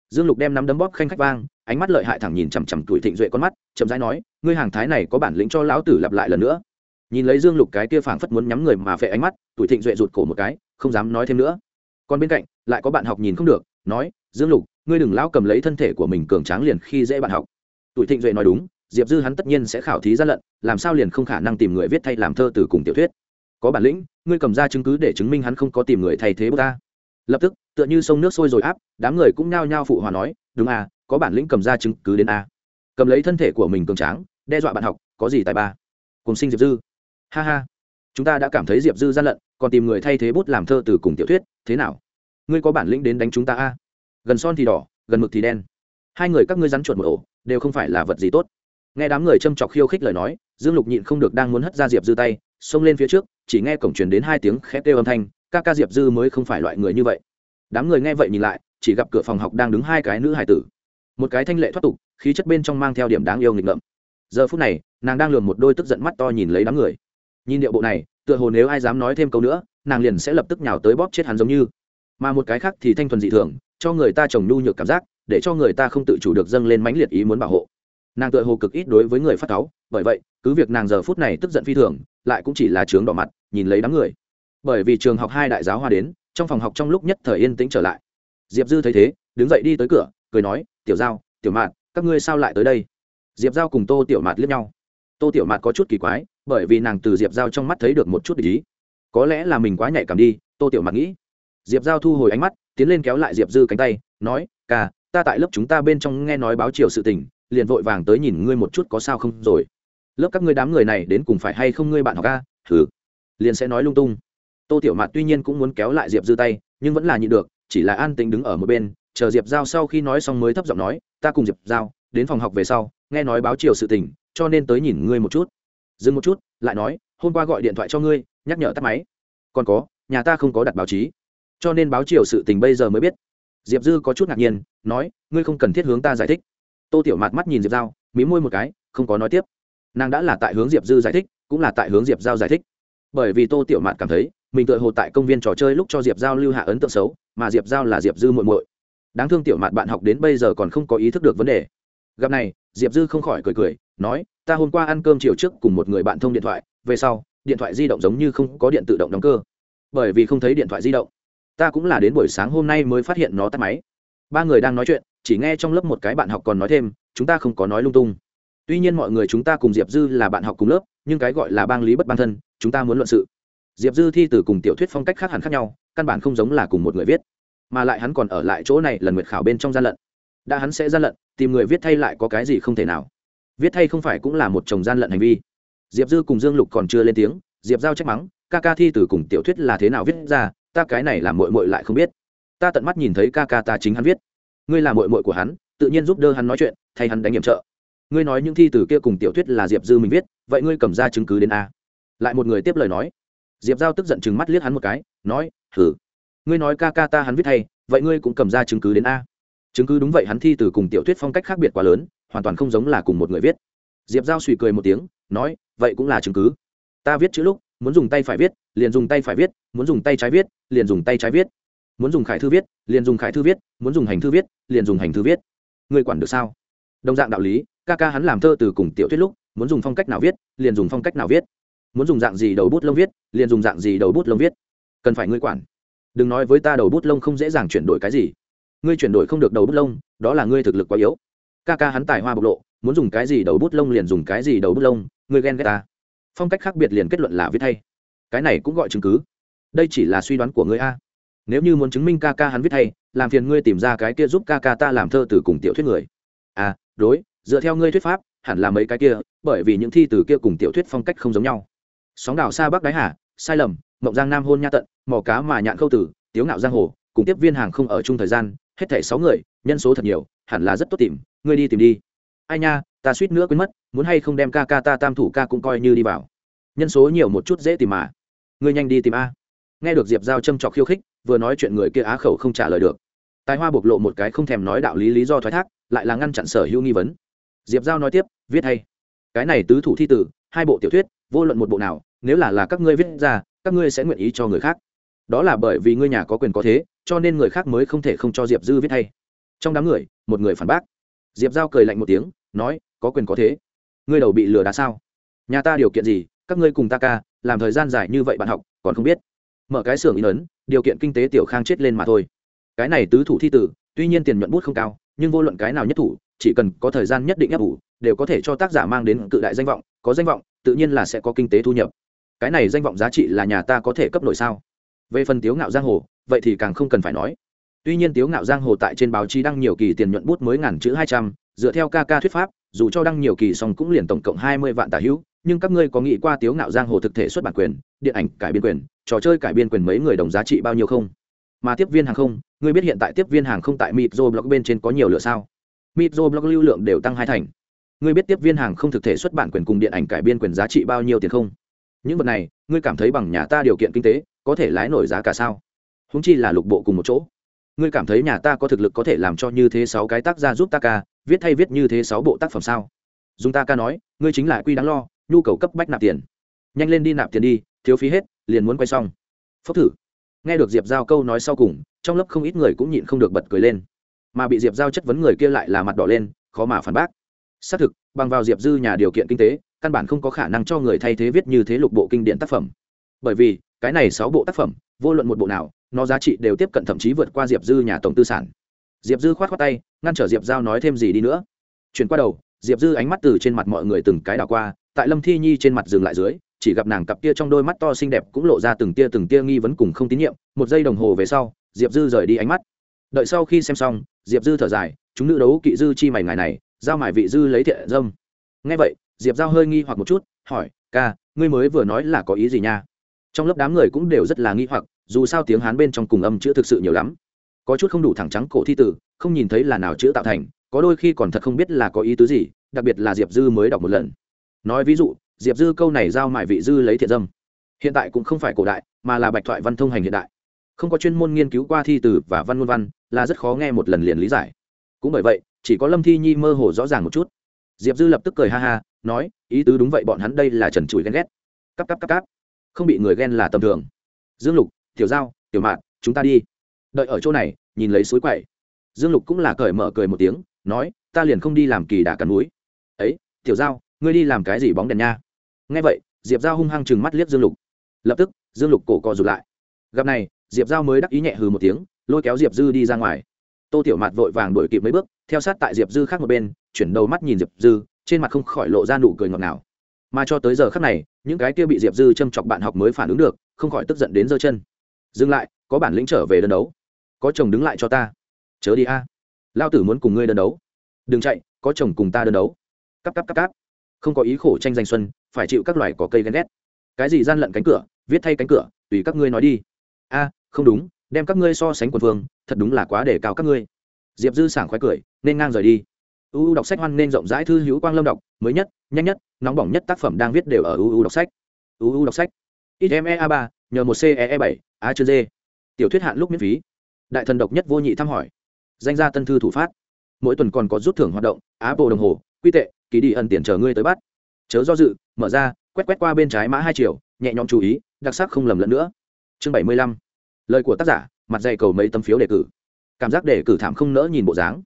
Dương lục đem nắm đấm bóp khanh khách vang, ánh mắt lợi hại thẳng nhìn chằm chằm tuổi thịnh duệ con mắt, chậm rãi nói, ngươi hàng thái này có bản lĩnh cho lão tử lặp lại lần nữa. Nhìn lấy dương lục cái kia phảng phất muốn nhắm người mà phệ ánh mắt, tuổi thịnh duệ rụt cổ một cái, không dám nói thêm nữa. Còn bên cạnh, lại có bạn học nhìn không được, nói, dương lục ngươi đừng lão cầm lấy thân thể của mình cường tráng liền khi dễ bạn học. Tuổi thịnh duệ nói đúng, diệp dư hắn tất nhiên sẽ khảo thí gian lận, làm sao liền không khả năng tìm người viết thay làm thơ từ cùng tiểu thuyết. Có bản lĩnh, ngươi cầm ra chứng cứ để chứng minh hắn không có tìm người thay thế bức ta. Lập tức, tựa như sông nước sôi rồi áp, đám người cũng nhao nhao phụ hòa nói, đúng à có bản lĩnh cầm ra chứng cứ đến a. Cầm lấy thân thể của mình cường tráng, đe dọa bạn học, có gì tài ba. Cùng sinh diệp dư. Ha ha. Chúng ta đã cảm thấy diệp dư gian lận, còn tìm người thay thế bút làm thơ từ cùng tiểu thuyết, thế nào? Ngươi có bản lĩnh đến đánh chúng ta a? Gần son thì đỏ, gần mực thì đen. Hai người các ngươi rắn chuột một ổ, đều không phải là vật gì tốt. Nghe đám người châm chọc khiêu khích lời nói, dương lục nhịn không được đang muốn hất ra diệp dư tay, xông lên phía trước, chỉ nghe cổng truyền đến hai tiếng khét kêu âm thanh, ca ca diệp dư mới không phải loại người như vậy. Đám người nghe vậy nhìn lại, chỉ gặp cửa phòng học đang đứng hai cái nữ hải tử. Một cái thanh lệ thoát tục, khí chất bên trong mang theo điểm đáng yêu nghịch ngợm. Giờ phút này, nàng đang lường một đôi tức giận mắt to nhìn lấy đám người. Nhìn điệu bộ này, tựa hồ nếu ai dám nói thêm câu nữa, nàng liền sẽ lập tức nhào tới bóp chết hắn giống như. Mà một cái khác thì thanh thuần dị thường cho người ta trồng nhu nhược cảm giác, để cho người ta không tự chủ được dâng lên mãnh liệt ý muốn bảo hộ. Nàng tựa hồ cực ít đối với người phát cáu, bởi vậy, cứ việc nàng giờ phút này tức giận phi thường, lại cũng chỉ là trướng đỏ mặt, nhìn lấy đám người. Bởi vì trường học hai đại giáo hoa đến, trong phòng học trong lúc nhất thời yên tĩnh trở lại. Diệp dư thấy thế, đứng dậy đi tới cửa, cười nói, tiểu giao, tiểu mạt, các ngươi sao lại tới đây? Diệp giao cùng tô tiểu mạt liếc nhau. Tô tiểu mạt có chút kỳ quái, bởi vì nàng từ diệp giao trong mắt thấy được một chút ý. Có lẽ là mình quá nhạy cảm đi, tô tiểu mạt nghĩ. Diệp giao thu hồi ánh mắt tiến lên kéo lại diệp dư cánh tay, nói, ca, ta tại lớp chúng ta bên trong nghe nói báo chiều sự tình, liền vội vàng tới nhìn ngươi một chút có sao không rồi. Lớp các ngươi đám người này đến cùng phải hay không ngươi bạn học ca thử liền sẽ nói lung tung. Tô tiểu mạt tuy nhiên cũng muốn kéo lại diệp dư tay, nhưng vẫn là nhịn được, chỉ là an tính đứng ở một bên, chờ diệp giao sau khi nói xong mới thấp giọng nói, ta cùng diệp giao, đến phòng học về sau, nghe nói báo chiều sự tình, cho nên tới nhìn ngươi một chút. Dừng một chút, lại nói, hôm qua gọi điện thoại cho ngươi, nhắc nhở tắt máy. Còn có, nhà ta không có đặt báo chí cho nên báo chiều sự tình bây giờ mới biết. Diệp dư có chút ngạc nhiên, nói, ngươi không cần thiết hướng ta giải thích. Tô tiểu mạt mắt nhìn diệp giao, mí môi một cái, không có nói tiếp. Nàng đã là tại hướng diệp dư giải thích, cũng là tại hướng diệp giao giải thích. Bởi vì tô tiểu mạt cảm thấy, mình tự hồ tại công viên trò chơi lúc cho diệp giao lưu hạ ấn tượng xấu, mà diệp giao là diệp dư muộn muội. Đáng thương tiểu mạt bạn học đến bây giờ còn không có ý thức được vấn đề. Gặp này, diệp dư không khỏi cười cười, nói, ta hôm qua ăn cơm chiều trước cùng một người bạn thông điện thoại, về sau, điện thoại di động giống như không có điện tự động đóng cơ. Bởi vì không thấy điện thoại di động ta cũng là đến buổi sáng hôm nay mới phát hiện nó tắt máy. Ba người đang nói chuyện, chỉ nghe trong lớp một cái bạn học còn nói thêm, chúng ta không có nói lung tung. Tuy nhiên mọi người chúng ta cùng diệp dư là bạn học cùng lớp, nhưng cái gọi là bang lý bất ban thân, chúng ta muốn luận sự. Diệp dư thi từ cùng tiểu thuyết phong cách khác hẳn khác nhau, căn bản không giống là cùng một người viết. Mà lại hắn còn ở lại chỗ này lần nguyệt khảo bên trong gian lận. Đã hắn sẽ gian lận, tìm người viết thay lại có cái gì không thể nào. Viết thay không phải cũng là một chồng gian lận hành vi. Diệp dư cùng dương lục còn chưa lên tiếng, diệp giao trách mắng, ca ca thi từ cùng tiểu thuyết là thế nào viết ra ta cái này làm mội mội lại không biết. Ta tận mắt nhìn thấy ca ca ta chính hắn viết. Ngươi là mội mội của hắn, tự nhiên giúp đỡ hắn nói chuyện, thay hắn đánh nhiệm trợ. Ngươi nói những thi từ kia cùng tiểu thuyết là diệp dư mình viết, vậy ngươi cầm ra chứng cứ đến a? Lại một người tiếp lời nói. Diệp giao tức giận chừng mắt liếc hắn một cái, nói thử ngươi nói ca ca ta hắn viết thay vậy ngươi cũng cầm ra chứng cứ đến a? Chứng cứ đúng vậy, hắn thi từ cùng tiểu thuyết phong cách khác biệt quá lớn, hoàn toàn không giống là cùng một người viết. Diệp giao suy cười một tiếng, nói, vậy cũng là chứng cứ. Ta viết chữ lúc, muốn dùng tay phải viết, liền dùng tay phải viết, muốn dùng tay trái viết liền dùng tay trái viết. Muốn dùng khải thư viết, liền dùng khải thư viết, muốn dùng hành thư viết, liền dùng hành thư viết. Người quản được sao? Đồng dạng đạo lý, ca ca hắn làm thơ từ cùng tiểu thuyết lúc, muốn dùng phong cách nào viết, liền dùng phong cách nào viết. Muốn dùng dạng gì đầu bút lông viết, liền dùng dạng gì đầu bút lông viết. Cần phải ngươi quản. Đừng nói với ta đầu bút lông không dễ dàng chuyển đổi cái gì. Ngươi chuyển đổi không được đầu bút lông, đó là ngươi thực lực quá yếu. Ca ca hắn tài hoa bộc lộ, muốn dùng cái gì đầu bút lông liền dùng cái gì đầu bút lông, ngươi ghen ghét ta. Phong cách khác biệt liền kết luận là viết thay cái này cũng gọi chứng cứ đây chỉ là suy đoán của ngươi a. Nếu như muốn chứng minh ca ca hắn viết hay, làm phiền ngươi tìm ra cái kia giúp ca ca ta làm thơ từ cùng tiểu thuyết người. À đối, dựa theo ngươi thuyết pháp, hẳn là mấy cái kia, bởi vì những thi từ kia cùng tiểu thuyết phong cách không giống nhau. Sóng đảo xa bắc đáy hà, sai lầm, mộng giang nam hôn nha tận mỏ cá mà nhạn khâu tử, tiếu ngạo giang hồ, cùng tiếp viên hàng không ở chung thời gian, hết thảy sáu người, nhân số thật nhiều, hẳn là rất tốt tìm, ngươi đi tìm đi. Ai nha, ta suýt nữa quên mất, muốn hay không đem ca ca ta tam thủ ca cũng coi như đi vào. Nhân số nhiều một chút dễ tìm mà. Ngươi nhanh đi tìm a nghe được diệp giao châm trọc khiêu khích, vừa nói chuyện người kia á khẩu không trả lời được. Tài hoa bộc lộ một cái không thèm nói đạo lý lý do thoái thác, lại là ngăn chặn sở hữu nghi vấn. Diệp giao nói tiếp, viết hay. Cái này tứ thủ thi tử, hai bộ tiểu thuyết, vô luận một bộ nào, nếu là là các ngươi viết ra, các ngươi sẽ nguyện ý cho người khác. Đó là bởi vì ngươi nhà có quyền có thế, cho nên người khác mới không thể không cho diệp dư viết hay. Trong đám người, một người phản bác. Diệp giao cười lạnh một tiếng, nói, có quyền có thế. Ngươi đầu bị lừa đá sao? Nhà ta điều kiện gì, các ngươi cùng ta ca, làm thời gian dài như vậy bạn học, còn không biết mở cái xưởng in ấn, điều kiện kinh tế tiểu khang chết lên mà thôi. Cái này tứ thủ thi tử, tuy nhiên tiền nhuận bút không cao, nhưng vô luận cái nào nhất thủ, chỉ cần có thời gian nhất định ấp ủ, đều có thể cho tác giả mang đến cự đại danh vọng, có danh vọng, tự nhiên là sẽ có kinh tế thu nhập. Cái này danh vọng giá trị là nhà ta có thể cấp nổi sao? Về phần tiếu ngạo giang hồ, vậy thì càng không cần phải nói. Tuy nhiên tiếu ngạo giang hồ tại trên báo chí đăng nhiều kỳ tiền nhuận bút mới ngàn chữ hai trăm, dựa theo ca ca thuyết pháp, dù cho đăng nhiều kỳ xong cũng liền tổng cộng hai mươi vạn tả hữu nhưng các ngươi có nghĩ qua tiếu ngạo giang hồ thực thể xuất bản quyền, điện ảnh cải biên quyền, trò chơi cải biên quyền mấy người đồng giá trị bao nhiêu không? Mà tiếp viên hàng không, ngươi biết hiện tại tiếp viên hàng không tại mitro blog bên trên có nhiều lựa sao? Mitro blog lưu lượng đều tăng hai thành. Ngươi biết tiếp viên hàng không thực thể xuất bản quyền cùng điện ảnh cải biên quyền giá trị bao nhiêu tiền không? Những vật này, ngươi cảm thấy bằng nhà ta điều kiện kinh tế, có thể lái nổi giá cả sao? Húng chi là lục bộ cùng một chỗ. Ngươi cảm thấy nhà ta có thực lực có thể làm cho như thế sáu cái tác gia giúp ta ca, viết thay viết như thế sáu bộ tác phẩm sao? Dùng ta ca nói, ngươi chính là quy đáng lo nhu cầu cấp bách nạp tiền. Nhanh lên đi nạp tiền đi, thiếu phí hết, liền muốn quay xong. Phốc thử. Nghe được diệp giao câu nói sau cùng, trong lớp không ít người cũng nhịn không được bật cười lên. Mà bị diệp giao chất vấn người kia lại là mặt đỏ lên, khó mà phản bác. Xác thực, bằng vào diệp dư nhà điều kiện kinh tế, căn bản không có khả năng cho người thay thế viết như thế lục bộ kinh điển tác phẩm. Bởi vì, cái này sáu bộ tác phẩm, vô luận một bộ nào, nó giá trị đều tiếp cận thậm chí vượt qua diệp dư nhà tổng tư sản. Diệp dư k h o á t k tay, ngăn trở diệp giao nói thêm gì đi nữa. Chuyển qua đầu diệp dư ánh mắt từ trên mặt mọi người từng cái đảo qua, tại lâm thi nhi trên mặt dừng lại dưới, chỉ gặp nàng cặp tia trong đôi mắt to xinh đẹp cũng lộ ra từng tia từng tia nghi vấn cùng không tín nhiệm. Một giây đồng hồ về sau, diệp dư rời đi ánh mắt. Đợi sau khi xem xong, diệp dư thở dài, chúng nữ đấu kỵ dư chi mày ngày này, giao mải vị dư lấy thiện dâm. Ngay vậy, diệp giao hơi nghi hoặc một chút, hỏi, ca, ngươi mới vừa nói là có ý gì nha? Trong lớp đám người cũng đều rất là nghi hoặc, dù sao tiếng hán bên trong cùng âm chữ thực sự nhiều lắm. Có chút không đủ thẳng trắng cổ thi tử, không nhìn thấy là nào chữ tạo thành có đôi khi còn thật không biết là có ý tứ gì, đặc biệt là diệp dư mới đọc một lần. Nói ví dụ, diệp dư câu này giao mại vị dư lấy thiện dâm. Hiện tại cũng không phải cổ đại, mà là bạch thoại văn thông hành hiện đại. Không có chuyên môn nghiên cứu qua thi từ và văn ngôn văn, là rất khó nghe một lần liền lý giải. Cũng bởi vậy, chỉ có lâm thi nhi mơ hồ rõ ràng một chút. Diệp dư lập tức cười ha ha, nói, ý tứ đúng vậy, bọn hắn đây là trần trụi ghen ghét. Cắp cắp cắp cắp không bị người ghen là tầm thường. Dương lục, tiểu giao, tiểu mạn, chúng ta đi. Đợi ở chỗ này, nhìn lấy suối quậy. Dương lục cũng là cởi mở cười một tiếng nói, ta liền không đi làm kỳ đà cắn núi ấy, tiểu giao, ngươi đi làm cái gì bóng đèn nha? Nghe vậy, diệp giao hung hăng chừng mắt liếc dương lục. Lập tức, dương lục cổ co rụt lại. Gặp này, diệp giao mới đắc ý nhẹ hừ một tiếng, lôi kéo diệp dư đi ra ngoài. Tô tiểu mạt vội vàng đuổi kịp mấy bước, theo sát tại diệp dư khác một bên, chuyển đầu mắt nhìn diệp dư, trên mặt không khỏi lộ ra nụ cười ngọt ngào. Mà cho tới giờ khác này, những cái kia bị diệp dư châm chọc bạn học mới phản ứng được, không khỏi tức giận đến giơ chân. Dừng lại, có bản lĩnh trở về đơn đấu. Có chồng đứng lại cho ta. Chớ đi a lao tử muốn cùng ngươi đơn đấu. Đừng chạy, có chồng cùng ta đơn đấu. Cắp cắp cắp cắp không có ý khổ tranh giành xuân, phải chịu các loài có cây ghen ghét. Cái gì gian lận cánh cửa, viết thay cánh cửa, tùy các ngươi nói đi. A, không đúng, đem các ngươi so sánh quần vương, thật đúng là quá để cao các ngươi. Diệp dư sảng khoái cười, nên ngang rời đi. Uu đọc sách hoan nên rộng rãi thư hữu quang lâm đọc, mới nhất, nhanh nhất, nóng bỏng nhất tác phẩm đang viết đều ở uu đọc sách. Uu đọc sách. Ít e a ba, nhờ một ce e bảy, a chưa d tiểu thuyết hạn lúc miễn phí. Đại thần độc nhất vô nhị thăm hỏi danh gia tân thư thủ phát. Mỗi tuần còn có rút thưởng hoạt động apple đồng hồ, quy tệ ký đi ẩn tiền chờ ngươi tới bắt. Chớ do dự, mở ra, quét quét qua bên trái mã hai triệu nhẹ nhõm chú ý, đặc sắc không lầm lẫn nữa. Chương bảy mươi lăm. Lời của tác giả, mặt dày cầu mấy tấm phiếu đề cử. Cảm giác đề cử thảm không nỡ nhìn bộ dáng.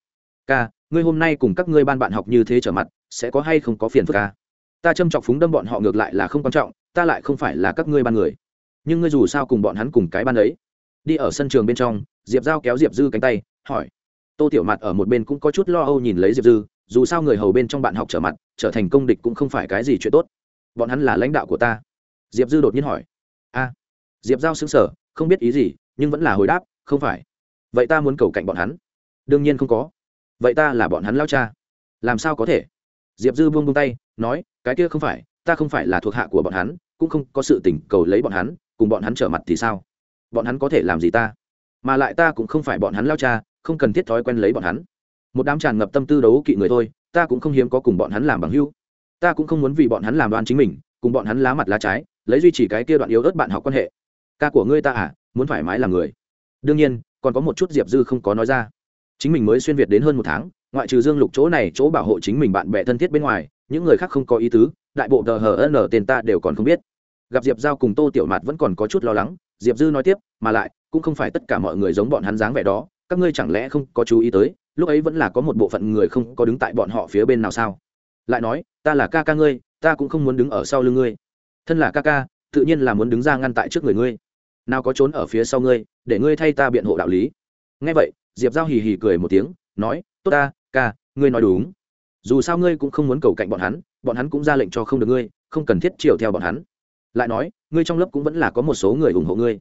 Ca, ngươi hôm nay cùng các ngươi ban bạn học như thế trở mặt, sẽ có hay không có phiền phức ca? Ta châm chọc phúng đâm bọn họ ngược lại là không quan trọng, ta lại không phải là các ngươi ban người. Nhưng ngươi dù sao cùng bọn hắn cùng cái ban ấy. Đi ở sân trường bên trong, diệp giao kéo diệp dư cánh tay, hỏi tô tiểu mặt ở một bên cũng có chút lo âu nhìn lấy diệp dư, dù sao người hầu bên trong bạn học trở mặt, trở thành công địch cũng không phải cái gì chuyện tốt. Bọn hắn là lãnh đạo của ta. Diệp dư đột nhiên hỏi. A. Diệp giao xứng sở không biết ý gì, nhưng vẫn là hồi đáp, không phải. Vậy ta muốn cầu cạnh bọn hắn. Đương nhiên không có. Vậy ta là bọn hắn lao cha. Làm sao có thể? Diệp dư buông buông tay, nói, cái kia không phải, ta không phải là thuộc hạ của bọn hắn, cũng không có sự tình cầu lấy bọn hắn, cùng bọn hắn trở mặt thì sao? Bọn hắn có thể làm gì ta? Mà lại ta cũng không phải bọn hắn lao cha không cần thiết thói quen lấy bọn hắn. Một đám tràn ngập tâm tư đấu kỵ người thôi, ta cũng không hiếm có cùng bọn hắn làm bằng hưu ta cũng không muốn vì bọn hắn làm đoan chính mình, cùng bọn hắn lá mặt lá trái, lấy duy trì cái kia đoạn yếu ớt bạn học quan hệ. Ca của ngươi ta à muốn thoải mái làm người. Đương nhiên, còn có một chút diệp dư không có nói ra. Chính mình mới xuyên việt đến hơn một tháng, ngoại trừ dương lục chỗ này chỗ bảo hộ chính mình bạn bè thân thiết bên ngoài, những người khác không có ý tứ, đại bộ tờ hờ n tên ta đều còn không biết. Gặp diệp giao cùng tô tiểu mạt vẫn còn có chút lo lắng, diệp dư nói tiếp, mà lại, cũng không phải tất cả mọi người giống bọn hắn dáng vẻ đó các ngươi chẳng lẽ không có chú ý tới, lúc ấy vẫn là có một bộ phận người không có đứng tại bọn họ phía bên nào sao? Lại nói, ta là ca ca ngươi, ta cũng không muốn đứng ở sau lưng ngươi. Thân là ca ca, tự nhiên là muốn đứng ra ngăn tại trước người ngươi. Nào có trốn ở phía sau ngươi, để ngươi thay ta biện hộ đạo lý. Ngay vậy, diệp giao hì hì cười một tiếng, nói, tốt ta, ca, ngươi nói đúng. Dù sao ngươi cũng không muốn cầu cạnh bọn hắn bọn hắn cũng ra lệnh cho không được ngươi, không cần thiết chiều theo bọn hắn. Lại nói, ngươi trong lớp cũng vẫn là có một số người ủng hộ ngươi.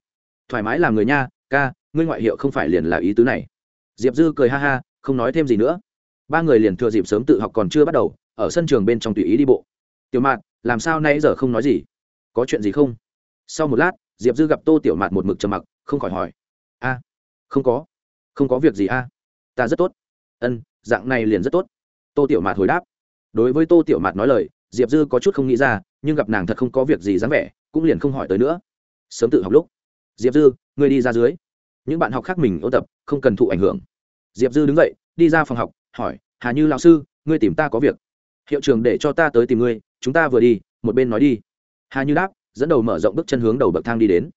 Thoải mái làm người nha, ca ngươi ngoại hiệu không phải liền là ý tứ này. Diệp dư cười ha ha, không nói thêm gì nữa. Ba người liền thừa dịp sớm tự học còn chưa bắt đầu, ở sân trường bên trong tùy ý đi bộ. Tiểu mạt, làm sao nay giờ không nói gì? Có chuyện gì không? Sau một lát, diệp dư gặp tô tiểu mạt một mực trầm mặc, không khỏi hỏi. A, không có. Không có việc gì a? Ta rất tốt. Ân, dạng này liền rất tốt. Tô tiểu mạt hồi đáp. Đối với tô tiểu mạt nói lời, diệp dư có chút không nghĩ ra, nhưng gặp nàng thật không có việc gì dám vẻ, cũng liền không hỏi tới nữa. Sớm tự học lúc. Diệp dư, ngươi đi ra dưới những bạn học khác mình ôn tập, không cần thụ ảnh hưởng. Diệp dư đứng dậy, đi ra phòng học, hỏi, hà như lão sư, ngươi tìm ta có việc. Hiệu trường để cho ta tới tìm ngươi, chúng ta vừa đi, một bên nói đi. Hà như đáp, dẫn đầu mở rộng bước chân hướng đầu bậc thang đi đến.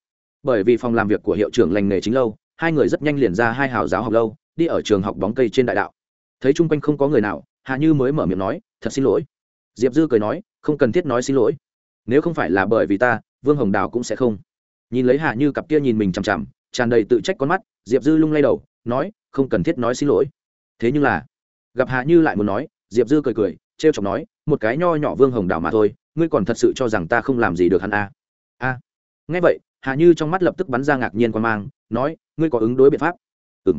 Bởi vì phòng làm việc của hiệu trưởng lành nghề chính lâu, hai người rất nhanh liền ra hai hào giáo học lâu, đi ở trường học bóng cây trên đại đạo. Thấy chung quanh không có người nào, hà như mới mở miệng nói, thật xin lỗi. Diệp dư cười nói, không cần thiết nói xin lỗi. Nếu không phải là bởi vì ta, vương hồng đào cũng sẽ không. Nhìn lấy hà như cặp kia nhìn mình chằm chằm tràn đầy tự trách con mắt, diệp dư lung lay đầu, nói, không cần thiết nói xin lỗi. Thế nhưng là, gặp hà như lại muốn nói, diệp dư cười cười t r e o chọc nói, một cái nho nhỏ vương hồng đảo mà thôi, ngươi còn thật sự cho rằng ta không làm gì được hắn à? a. À. nghe vậy hà như trong mắt lập tức bắn ra ngạc nhiên quan mang, nói, ngươi có ứng đối biện pháp? Ừ m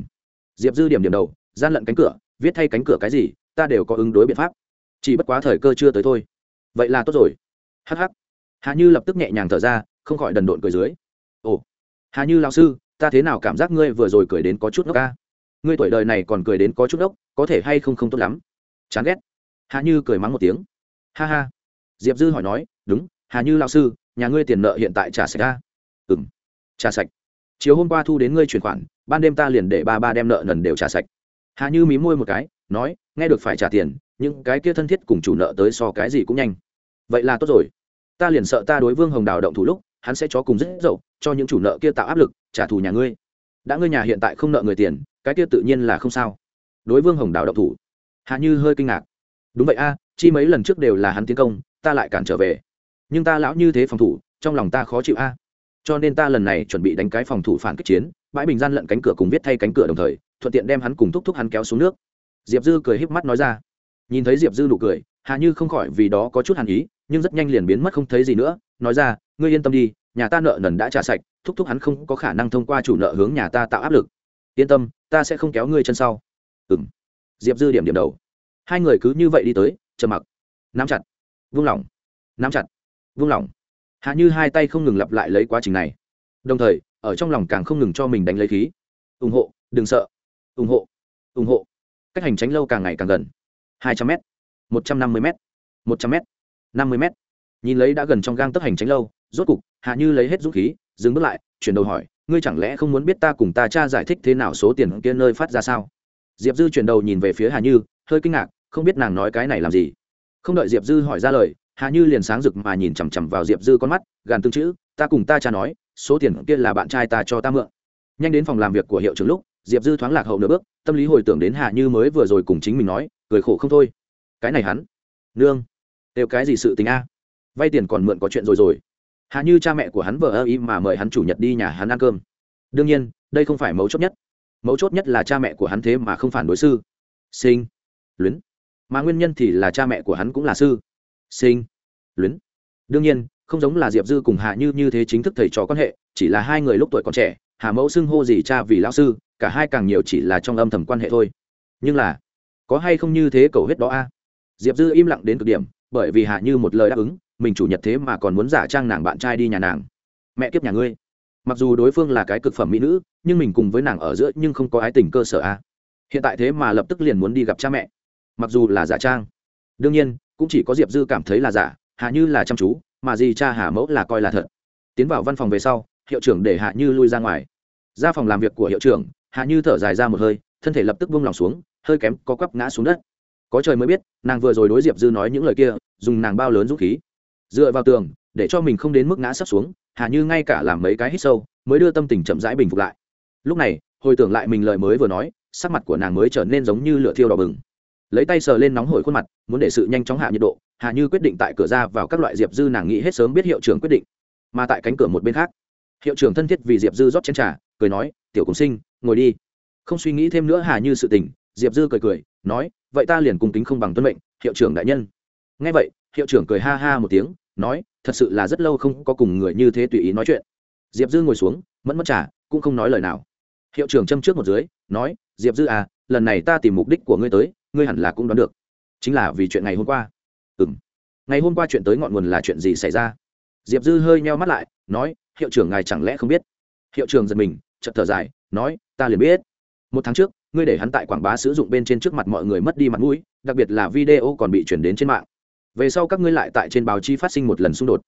diệp dư điểm điểm đầu, gian lận cánh cửa, viết thay cánh cửa cái gì, ta đều có ứng đối biện pháp. Chỉ bất quá thời cơ chưa tới thôi. Vậy là tốt rồi. Hh hà như lập tức nhẹ nhàng thở ra, không khỏi đần độn cười dưới. Ồ. Hà như lao sư ta thế nào cảm giác ngươi vừa rồi cười đến có chút ngốc ca? Ngươi tuổi đời này còn cười đến có chút ngốc, có thể hay không không tốt lắm? Chán ghét. Hà như cười mắng một tiếng. Ha ha. Diệp dư hỏi nói, đúng, hà như lao sư, nhà ngươi tiền nợ hiện tại trả sạch ra ừ m trả sạch. Chiều hôm qua thu đến ngươi chuyển khoản, ban đêm ta liền để ba ba đem nợ nần đều trả sạch. Hà như mí môi một cái, nói, nghe được phải trả tiền nhưng cái kia thân thiết cùng chủ nợ tới so cái gì cũng nhanh. Vậy là tốt rồi. Ta liền sợ ta đối vương hồng đào động thủ lúc hắn sẽ cho cùng rất dậu, cho những chủ nợ kia tạo áp lực, trả thù nhà ngươi. Đã ngươi nhà hiện tại không nợ người tiền, cái kia tự nhiên là không sao. Đối vương hồng đào động thủ. Hạ như hơi kinh ngạc. Đúng vậy a, chi mấy lần trước đều là hắn tiến công, ta lại cản trở về. Nhưng ta lão như thế phòng thủ, trong lòng ta khó chịu a. Cho nên ta lần này chuẩn bị đánh cái phòng thủ phản kích chiến, bãi bình gian lận cánh cửa cùng viết thay cánh cửa đồng thời, thuận tiện đem hắn cùng thúc thúc hắn kéo xuống nước. Diệp dư cười híp mắt nói ra. Nhìn thấy diệp dư nụ cười, hạ như không khỏi vì đó có chút hàn ý nhưng rất nhanh liền biến mất không thấy gì nữa, nói ra, ngươi yên tâm đi, nhà ta nợ nần đã trả sạch, thúc thúc hắn không có khả năng thông qua chủ nợ hướng nhà ta tạo áp lực. Yên tâm, ta sẽ không kéo ngươi chân sau. Ừ m diệp dư điểm điểm đầu. Hai người cứ như vậy đi tới, trầm mặc. Nắm chặt. Vung lỏng nắm chặt. Vung lỏng hạ như hai tay không ngừng lặp lại lấy quá trình này. Đồng thời, ở trong lòng càng không ngừng cho mình đánh lấy khí. Ủng hộ, đừng sợ. Ủng hộ. Ủng hộ. Cách hành tránh lâu càng ngày càng gần. Hai trăm m một trăm năm mươi m một trăm m năm mươi m nhìn lấy đã gần trong gang tấp hành tránh lâu, rốt cục, hạ như lấy hết dũng khí, dừng bước lại, chuyển đầu hỏi, ngươi chẳng lẽ không muốn biết ta cùng ta cha giải thích thế nào số tiền kia nơi phát ra sao? Diệp dư chuyển đầu nhìn về phía hà như, hơi kinh ngạc, không biết nàng nói cái này làm gì. Không đợi diệp dư hỏi ra lời hà như liền sáng rực mà nhìn chằm chằm vào diệp dư con mắt, gàn tương chữ, ta cùng ta cha nói, số tiền kia là bạn trai ta cho ta mượn. Nhanh đến phòng làm việc của hiệu trưởng lúc, diệp dư thoáng lạc hậu nửa bước, tâm lý hồi tưởng đến hà như mới vừa rồi cùng chính mình nói, cười khổ không thôi. Cái này hắn, nương đều cái gì sự tình a? Vay tiền còn mượn có chuyện rồi rồi. Hà như cha mẹ của hắn vợ ơ ý mà mời hắn chủ nhật đi nhà hắn ăn cơm. Đương nhiên, đây không phải mấu chốt nhất. Mấu chốt nhất là cha mẹ của hắn thế mà không phản đối sư. Sinh. Luyến. Mà nguyên nhân thì là cha mẹ của hắn cũng là sư. Sinh. Luyến. Đương nhiên, không giống là diệp dư cùng hạ như như thế chính thức thầy trò quan hệ, chỉ là hai người lúc tuổi còn trẻ hà mẫu xưng hô gì cha vì lao sư, cả hai càng nhiều chỉ là trong âm thầm quan hệ thôi. Nhưng là, có hay không như thế cầu hết đó a? Diệp dư im lặng đến cực điểm bởi vì hạ như một lời đáp ứng, mình chủ nhật thế mà còn muốn giả trang nàng bạn trai đi nhà nàng. Mẹ kiếp nhà ngươi. Mặc dù đối phương là cái cực phẩm mỹ nữ, nhưng mình cùng với nàng ở giữa nhưng không có ái tình cơ sở a hiện tại thế mà lập tức liền muốn đi gặp cha mẹ. Mặc dù là giả trang. Đương nhiên, cũng chỉ có diệp dư cảm thấy là giả, hạ như là chăm chú, mà gì cha hà mẫu là coi là thật. Tiến vào văn phòng về sau, hiệu trưởng để hạ như lui ra ngoài. Ra phòng làm việc của hiệu trưởng, hạ như thở dài ra một hơi, thân thể lập tức vung lòng xuống, hơi kém có quắp ngã xuống đất. Có trời mới biết, nàng vừa rồi đối diệp dư nói những lời kia dùng nàng bao lớn dũng khí. Dựa vào tường, để cho mình không đến mức ngã sắp xuống, hà như ngay cả làm mấy cái hít sâu, mới đưa tâm tình chậm rãi bình phục lại. Lúc này, hồi tưởng lại mình lời mới vừa nói, sắc mặt của nàng mới trở nên giống như lửa thiêu đỏ bừng. Lấy tay sờ lên nóng hổi khuôn mặt, muốn để sự nhanh chóng hạ nhiệt độ, hà như quyết định tại cửa ra vào các loại diệp dư nàng nghĩ hết sớm biết hiệu trưởng quyết định. Mà tại cánh cửa một bên khác, hiệu trưởng thân thiết vì diệp dư rót chén t r à cười nói, tiểu cùng sinh, ngồi đi. Không suy nghĩ thêm nữa hà như sự tình, diệp dư cười cười, nói, vậy ta liền cùng kính không bằng tuân mệnh, hiệu trưởng đại nhân ngay vậy, hiệu trưởng cười ha ha một tiếng, nói, thật sự là rất lâu không có cùng người như thế tùy ý nói chuyện. Diệp dư ngồi xuống, mẫn mất trả cũng không nói lời nào. Hiệu trưởng châm trước một dưới, nói, diệp dư à lần này ta tìm mục đích của ngươi tới, ngươi hẳn là cũng đoán được. Chính là vì chuyện ngày hôm qua. Ừ m ngày hôm qua chuyện tới ngọn nguồn là chuyện gì xảy ra? Diệp dư hơi meo mắt lại, nói, hiệu trưởng ngài chẳng lẽ không biết? Hiệu trưởng giật mình, chợt thở dài, nói, ta liền biết. Một tháng trước, ngươi để hắn tại quảng bá sử dụng bên trên trước mặt mọi người mất đi mặt mũi, đặc biệt là video còn bị chuyển đến trên mạng về sau các ngươi lại tại trên báo chí phát sinh một lần xung đột.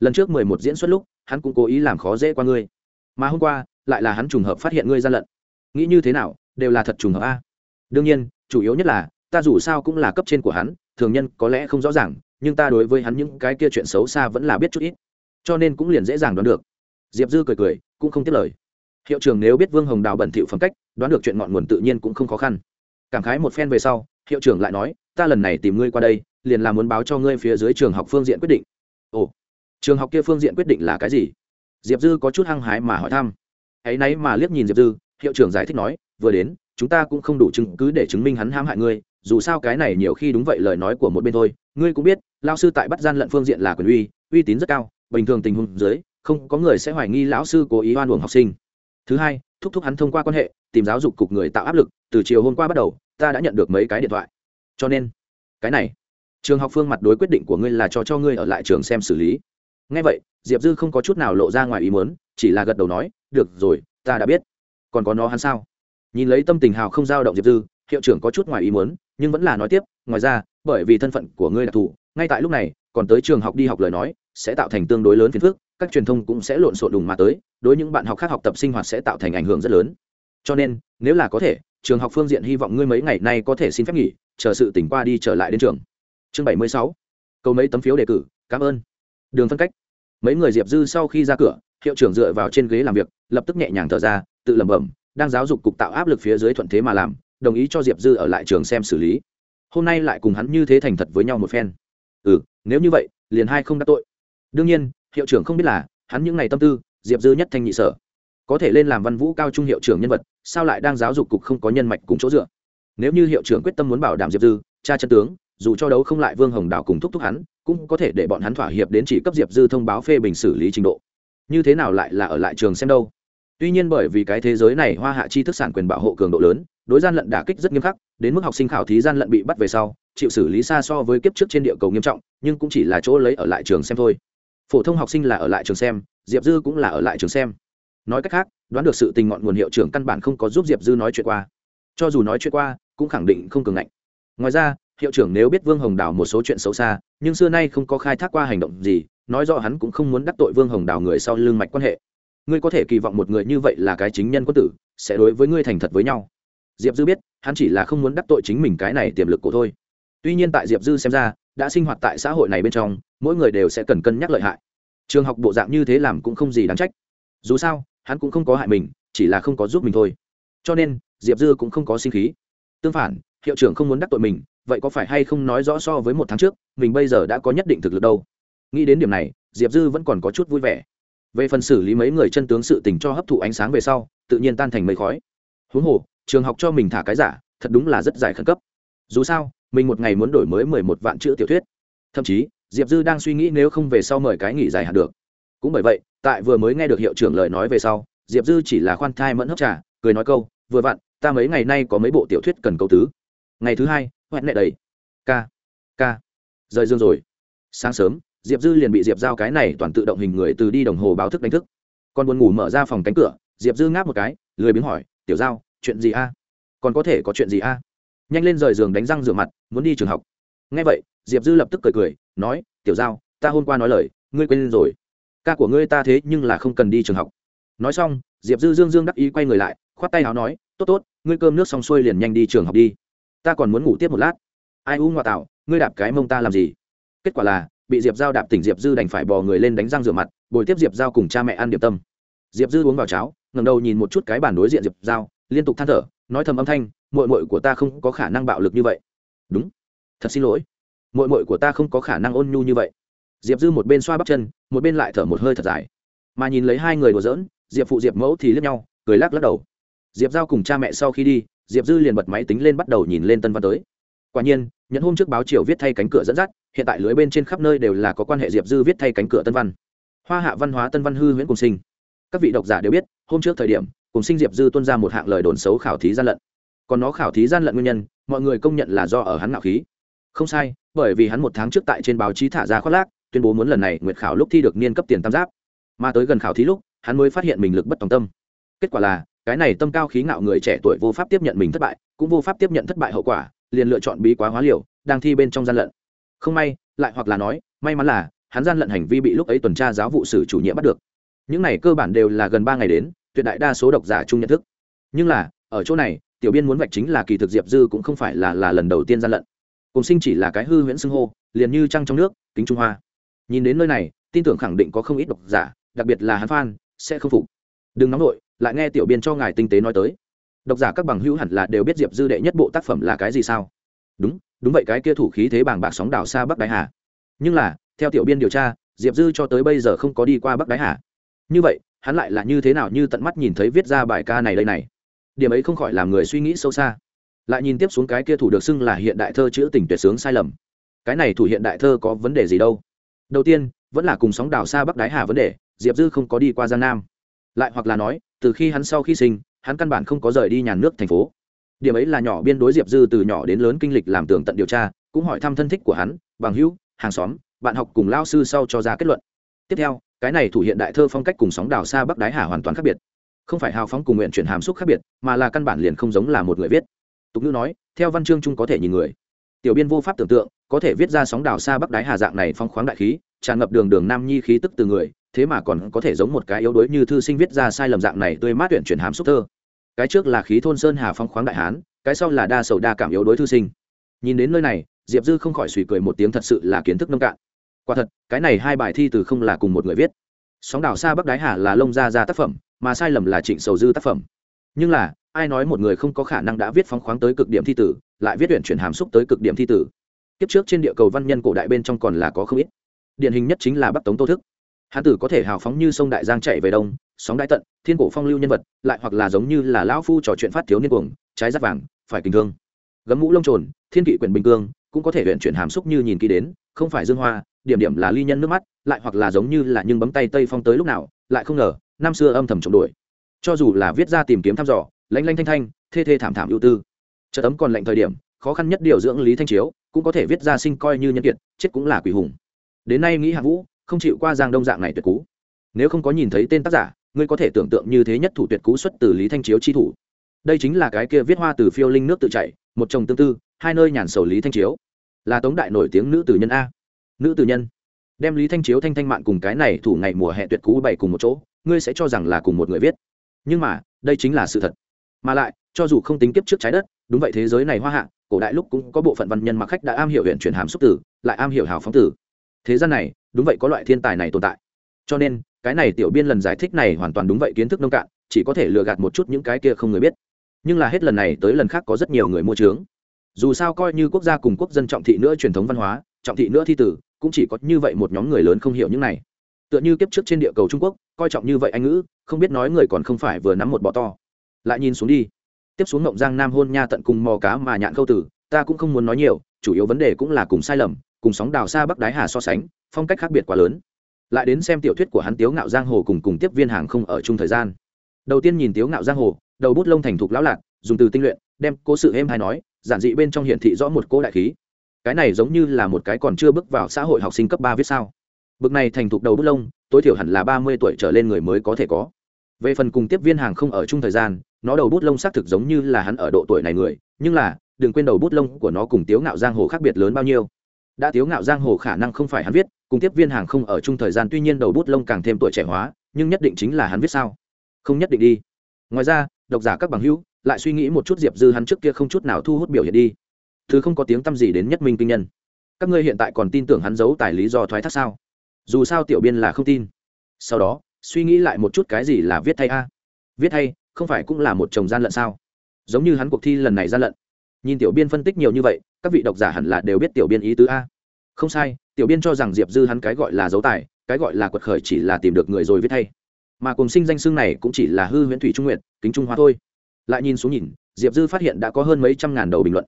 Lần trước mười một diễn xuất lúc, hắn cũng cố ý làm khó dễ qua ngươi. Mà hôm qua, lại là hắn trùng hợp phát hiện ngươi gian lận. Nghĩ như thế nào, đều là thật trùng hợp a. Đương nhiên, chủ yếu nhất là, ta dù sao cũng là cấp trên của hắn, thường nhân có lẽ không rõ ràng, nhưng ta đối với hắn những cái kia chuyện xấu xa vẫn là biết chút ít. Cho nên cũng liền dễ dàng đoán được. Diệp dư cười cười, cũng không tiếc lời. Hiệu trưởng nếu biết vương hồng đào bẩn thỉu phẩm cách, đoán được chuyện ngọn nguồn tự nhiên cũng không khó khăn. Cảm khái một phen về sau, hiệu trưởng lại nói, ta lần này tìm ngươi qua đây liền là muốn báo cho ngươi phía dưới trường học phương diện quyết định. Ồ, trường học kia phương diện quyết định là cái gì? Diệp dư có chút hăng hái mà hỏi thăm. Hãy nấy mà liếc nhìn diệp dư, hiệu trưởng giải thích nói, vừa đến, chúng ta cũng không đủ chứng cứ để chứng minh hắn hãm hại ngươi, dù sao cái này nhiều khi đúng vậy lời nói của một bên thôi. Ngươi cũng biết lao sư tại bắt gian lận phương diện là quyền uy uy tín rất cao, bình thường tình huống dưới, không có người sẽ hoài nghi lão sư cố ý oan uổng học sinh. Thứ hai, thúc thúc hắn thông qua quan hệ, tìm giáo dục cục người tạo áp lực, từ chiều hôm qua bắt đầu, ta đã nhận được mấy cái điện thoại. Cho nên, cái này trường học phương mặt đối quyết định của ngươi là cho cho ngươi ở lại trường xem xử lý. Ngay vậy, diệp dư không có chút nào lộ ra ngoài ý muốn, chỉ là gật đầu nói, được rồi, ta đã biết. Còn có nó hắn sao? Nhìn lấy tâm tình hào không dao động diệp dư, hiệu trưởng có chút ngoài ý muốn, nhưng vẫn là nói tiếp, ngoài ra, bởi vì thân phận của ngươi đặc thù ngay tại lúc này, còn tới trường học đi học lời nói, sẽ tạo thành tương đối lớn phiền phức, các truyền thông cũng sẽ lộn xộn đùng mà tới, đối những bạn học khác học tập sinh hoạt sẽ tạo thành ảnh hưởng rất lớn. Cho nên, nếu là có thể, trường học phương diện hy vọng ngươi mấy ngày nay có thể xin phép nghỉ, chờ sự tỉnh qua đi trở lại đến trường chương bảy mươi sáu. Câu mấy tấm phiếu đề cử, cảm ơn. Đường phân cách. Mấy người diệp dư sau khi ra cửa, hiệu trưởng dựa vào trên ghế làm việc, lập tức nhẹ nhàng thở ra, tự lẩm bẩm, đang giáo dục cục tạo áp lực phía dưới thuận thế mà làm, đồng ý cho diệp dư ở lại trường xem xử lý. Hôm nay lại cùng hắn như thế thành thật với nhau một phen. Ừ nếu như vậy, liền hai không đắc tội. Đương nhiên, hiệu trưởng không biết là, hắn những ngày tâm tư, diệp dư nhất thanh nhị sở. Có thể lên làm văn vũ cao trung hiệu trưởng nhân vật, sao lại đang giáo dục cục không có nhân mạch cùng chỗ dựa? Nếu như hiệu trưởng quyết tâm muốn bảo đảm diệp dư, cha chân tướng dù cho đấu không lại vương hồng đào cùng thúc thúc hắn, cũng có thể để bọn hắn thỏa hiệp đến chỉ cấp diệp dư thông báo phê bình xử lý trình độ. Như thế nào lại là ở lại trường xem đâu? Tuy nhiên bởi vì cái thế giới này hoa hạ chi thức sản quyền bảo hộ cường độ lớn, đối gian lận đả kích rất nghiêm khắc, đến mức học sinh khảo thí gian lận bị bắt về sau, chịu xử lý xa so với kiếp trước trên địa cầu nghiêm trọng, nhưng cũng chỉ là chỗ lấy ở lại trường xem thôi. Phổ thông học sinh là ở lại trường xem, diệp dư cũng là ở lại trường xem. Nói cách khác, đoán được sự tình ngọn nguồn hiệu trưởng căn bản không có giúp diệp dư nói chuyện qua. Cho dù nói chuyện qua, cũng khẳng định không cường ngạnh. Ngoài ra hiệu trưởng nếu biết vương hồng đào một số chuyện xấu xa, nhưng xưa nay không có khai thác qua hành động gì, nói rõ hắn cũng không muốn đắc tội vương hồng đào người sau lưng mạch quan hệ. Ngươi có thể kỳ vọng một người như vậy là cái chính nhân quân tử, sẽ đối với ngươi thành thật với nhau. Diệp dư biết, hắn chỉ là không muốn đắc tội chính mình cái này tiềm lực của thôi. Tuy nhiên tại diệp dư xem ra, đã sinh hoạt tại xã hội này bên trong, mỗi người đều sẽ cần cân nhắc lợi hại. Trường học bộ dạng như thế làm cũng không gì đáng trách. Dù sao, hắn cũng không có hại mình, chỉ là không có giúp mình thôi. Cho nên, diệp dư cũng không có sinh khí. Tương phản, hiệu trưởng không muốn đắc tội mình vậy có phải hay không nói rõ so với một tháng trước, mình bây giờ đã có nhất định thực lực đâu? Nghĩ đến điểm này, diệp dư vẫn còn có chút vui vẻ. Về phần xử lý mấy người chân tướng sự tình cho hấp thụ ánh sáng về sau, tự nhiên tan thành mây khói. Huống hồ, trường học cho mình thả cái giả, thật đúng là rất dài khẩn cấp. Dù sao, mình một ngày muốn đổi mới mười một vạn chữ tiểu thuyết. Thậm chí, diệp dư đang suy nghĩ nếu không về sau mời cái nghỉ dài hạn được. Cũng bởi vậy, tại vừa mới nghe được hiệu trưởng lời nói về sau, diệp dư chỉ là khoan thai mẫn hấp trà, cười nói câu, vừa vặn, ta mấy ngày nay có mấy bộ tiểu thuyết cần câu tứ ngày thứ hai hoẹn nệ đầy. K k rời dương rồi. Sáng sớm, diệp dư liền bị diệp giao cái này toàn tự động hình người từ đi đồng hồ báo thức đánh thức. Còn buồn ngủ mở ra phòng cánh cửa, diệp dư ngáp một cái, lười biếng hỏi, tiểu giao, chuyện gì a? Còn có thể có chuyện gì a? Nhanh lên rời giường đánh răng rửa mặt, muốn đi trường học. Ngay vậy, diệp dư lập tức cười cười, nói, tiểu giao, ta hôm qua nói lời, ngươi quên rồi. Ca của ngươi ta thế nhưng là không cần đi trường học. Nói xong, diệp dư dương dương đắc ý quay người lại, khoát tay áo nói, tốt tốt, ngươi cơm nước xong xuôi liền nhanh đi trường học đi ta còn muốn ngủ tiếp một lát. Ai u ngoại tạo ngươi đạp cái mông ta làm gì? Kết quả là, bị diệp giao đạp tỉnh diệp dư đành phải bò người lên đánh răng rửa mặt, bồi tiếp diệp giao cùng cha mẹ ăn điểm tâm. Diệp dư uống vào cháo ngầm đầu nhìn một chút cái bản đối diện diệp giao, liên tục than thở, nói thầm âm thanh mội mội của ta không có khả năng bạo lực như vậy. Đúng, thật xin lỗi. Mội mội của ta không có khả năng ôn nhu như vậy. Diệp dư một bên xoa bắp chân, một bên lại thở một hơi thật dài. Mà nhìn lấy hai người đùa giỡn, diệp phụ diệp mẫu thì lướt nhau, cười lắc lắc đầu. Diệp giao cùng cha mẹ sau khi đi diệp dư liền bật máy tính lên bắt đầu nhìn lên tân văn tới. Quả nhiên, nhận hôm trước báo chiều viết thay cánh cửa dẫn dắt, hiện tại lưới bên trên khắp nơi đều là có quan hệ diệp dư viết thay cánh cửa tân văn. Hoa hạ văn hóa tân văn hư huyễn cùng sinh. Các vị độc giả đều biết, hôm trước thời điểm, cùng sinh diệp dư tuân ra một hạng lời đồn xấu khảo thí gian lận. Còn nó khảo thí gian lận nguyên nhân, mọi người công nhận là do ở hắn ngạo khí. Không sai, bởi vì hắn một tháng trước tại trên báo chí thả ra khoác lác, tuyên bố muốn lần này nguyệt khảo lúc thi được niên cấp tiền tam giáp. Mà tới gần khảo thí lúc, hắn mới phát hiện mình lực bất tòng tâm. Kết quả là cái này tâm cao khí ngạo người trẻ tuổi vô pháp tiếp nhận mình thất bại, cũng vô pháp tiếp nhận thất bại hậu quả, liền lựa chọn bí quá hóa liều, đang thi bên trong gian lận. Không may, lại hoặc là nói, may mắn là, hắn gian lận hành vi bị lúc ấy tuần tra giáo vụ sử chủ nhiệm bắt được. Những này cơ bản đều là gần ba ngày đến, tuyệt đại đa số độc giả chung nhận thức. Nhưng là, ở chỗ này, tiểu biên muốn vạch chính là kỳ thực diệp dư cũng không phải là là lần đầu tiên gian lận. Cùng sinh chỉ là cái hư huyễn xưng hô, liền như trăng trong nước, kính trung hoa. Nhìn đến nơi này, tin tưởng khẳng định có không ít độc giả, đặc biệt là hắn phan sẽ không phục. Đừng nóng nổi lại nghe tiểu biên cho ngài tinh tế nói tới. Độc giả các bằng hữu hẳn là đều biết diệp dư đệ nhất bộ tác phẩm là cái gì sao? Đúng đúng vậy, cái kia thủ khí thế bảng bạc sóng đảo xa bắc đái hà. Nhưng là, theo tiểu biên điều tra, diệp dư cho tới bây giờ không có đi qua bắc đái hà. Như vậy, hắn lại là như thế nào như tận mắt nhìn thấy viết ra bài ca này đây này? Điểm ấy không khỏi làm người suy nghĩ sâu xa. Lại nhìn tiếp xuống cái kia thủ được xưng là hiện đại thơ chữ tình tuyệt sướng sai lầm. Cái này thủ hiện đại thơ có vấn đề gì đâu? Đầu tiên, vẫn là cùng sóng đảo xa bắc đái hà vấn đề, diệp dư không có đi qua giang nam. Lại hoặc là nói từ khi hắn sau khi sinh, hắn căn bản không có rời đi nhà nước thành phố. Điểm ấy là nhỏ biên đối diệp dư từ nhỏ đến lớn kinh lịch làm tường tận điều tra, cũng hỏi thăm thân thích của hắn, bằng hữu, hàng xóm, bạn học cùng lao sư sau cho ra kết luận. Tiếp theo, cái này thủ hiện đại thơ phong cách cùng sóng đào xa bắc đái hà hoàn toàn khác biệt. Không phải hào phóng cùng nguyện chuyển hàm xúc khác biệt, mà là căn bản liền không giống là một người viết. Tục ngữ nói, theo văn chương chung có thể nhìn người. Tiểu biên vô pháp tưởng tượng, có thể viết ra sóng đào xa bắc đái hà dạng này phong khoáng đại khí, tràn ngập đường đường nam nhi khí tức từ người thế mà còn có thể giống một cái yếu đuối như thư sinh viết ra sai lầm dạng này tươi mát tuyển chuyển hàm xúc thơ. Cái trước là khí thôn sơn hà phong khoáng đại hán, cái sau là đa sầu đa cảm yếu đuối thư sinh. Nhìn đến nơi này, diệp dư không khỏi suy cười một tiếng thật sự là kiến thức nông cạn. Quả thật, cái này hai bài thi từ không là cùng một người viết. Sóng đảo xa bắc đái hà là lông ra ra tác phẩm, mà sai lầm là trịnh sầu dư tác phẩm. Nhưng là, ai nói một người không có khả năng đã viết phóng khoáng tới cực điểm thi tử, lại viết tuyển chuyển hàm xúc tới cực điểm thi tử? Kiếp trước trên địa cầu văn nhân cổ đại bên trong còn là có không ít. Điển hình nhất chính là bắc tống tô thức hán tử có thể hào phóng như sông đại giang chạy về đông, sóng đại tận, thiên cổ phong lưu nhân vật, lại hoặc là giống như là lão phu trò chuyện phát thiếu niên cuồng, trái rắt vàng, phải kinh thương. Gấm mũ lông trồn, thiên kỵ quyền bình cương, cũng có thể luyện chuyển hàm xúc như nhìn kỹ đến, không phải dương hoa, điểm điểm là ly nhân nước mắt, lại hoặc là giống như là nhưng bấm tay tây phong tới lúc nào, lại không ngờ, năm xưa âm thầm chống đuổi. Cho dù là viết ra tìm kiếm thăm dò, lanh lanh thanh thanh, thê thê thảm thảm ưu tư. Chợ tấm còn lạnh thời điểm, khó khăn nhất điều dưỡng lý thanh chiếu, cũng có thể viết ra sinh coi như nhân kiệt, chết cũng là quỷ hùng. Đến nay nghĩ hạ vũ không chịu qua giang đông dạng này tuyệt cú. Nếu không có nhìn thấy tên tác giả ngươi có thể tưởng tượng như thế nhất thủ tuyệt cú xuất từ lý thanh chiếu chi thủ. Đây chính là cái kia viết hoa từ phiêu linh nước tự chảy, một chồng tương tư hai nơi nhàn sầu lý thanh chiếu. Là tống đại nổi tiếng nữ tử nhân a. Nữ tử nhân. Đem lý thanh chiếu thanh thanh mạn cùng cái này thủ ngày mùa hè tuyệt cú bày cùng một chỗ ngươi sẽ cho rằng là cùng một người viết. Nhưng mà đây chính là sự thật. Mà lại cho dù không tính kiếp trước trái đất đúng vậy thế giới này hoa hạ cổ đại lúc cũng có bộ phận văn nhân mặc khách đã am hiểu huyện chuyển hàm xúc tử lại am hiểu hào phóng tử. Thế gian này đúng vậy, có loại thiên tài này tồn tại. Cho nên, cái này tiểu biên lần giải thích này hoàn toàn đúng vậy, kiến thức nông cạn, chỉ có thể lừa gạt một chút những cái kia không người biết. Nhưng là hết lần này tới lần khác có rất nhiều người mua trướng. Dù sao coi như quốc gia cùng quốc dân trọng thị nữa truyền thống văn hóa, trọng thị nữa thi tử, cũng chỉ có như vậy một nhóm người lớn không hiểu những này. Tựa như kiếp trước trên địa cầu trung quốc, coi trọng như vậy anh ngữ, không biết nói người còn không phải vừa nắm một bọ to. Lại nhìn xuống đi. Tiếp xuống ngộng giang nam hôn nha tận cùng mò cá mà nhạn câu tử, ta cũng không muốn nói nhiều, chủ yếu vấn đề cũng là cùng sai lầm cùng sóng đào xa bắc đái hà so sánh, phong cách khác biệt quá lớn. Lại đến xem tiểu thuyết của hắn tiếu ngạo giang hồ cùng cùng tiếp viên hàng không ở chung thời gian. Đầu tiên nhìn tiếu ngạo giang hồ, đầu bút lông thành thục lão lạc, dùng từ tinh luyện, đem cố sự êm hay nói, giản dị bên trong hiển thị rõ một cố đại khí. Cái này giống như là một cái còn chưa bước vào xã hội học sinh cấp ba viết sao. Bực này thành thục đầu bút lông, tối thiểu hẳn là ba mươi tuổi trở lên người mới có thể có. Về phần cùng tiếp viên hàng không ở chung thời gian, nó đầu bút lông xác thực giống như là hắn ở độ tuổi này người, nhưng là, đừng quên đầu bút lông của nó cùng tiếu ngạo giang hồ khác biệt lớn bao nhiêu đã thiếu ngạo giang hồ khả năng không phải hắn viết, cùng tiếp viên hàng không ở chung thời gian tuy nhiên đầu bút lông càng thêm tuổi trẻ hóa, nhưng nhất định chính là hắn viết sao? Không nhất định đi. Ngoài ra, độc giả các bằng hữu, lại suy nghĩ một chút diệp dư hắn trước kia không chút nào thu hút biểu hiện đi. Thứ không có tiếng t â m gì đến nhất minh kinh nhân. Các ngươi hiện tại còn tin tưởng hắn giấu tài lý do thoái thác sao? Dù sao tiểu biên là không tin. Sau đó, suy nghĩ lại một chút cái gì là viết thay a? Viết thay không phải cũng là một chồng gian lận sao? Giống như hắn cuộc thi lần này gian lận. Nhìn tiểu biên phân tích nhiều như vậy các vị độc giả hẳn là đều biết tiểu biên ý tứ a. Không sai, tiểu biên cho rằng diệp dư hắn cái gọi là dấu tài, cái gọi là quật khởi chỉ là tìm được người rồi viết thay. Mà cùng sinh danh xương này cũng chỉ là hư huyễn thủy trung nguyện kính trung hoa thôi. Lại nhìn xuống nhìn, diệp dư phát hiện đã có hơn mấy trăm ngàn đầu bình luận.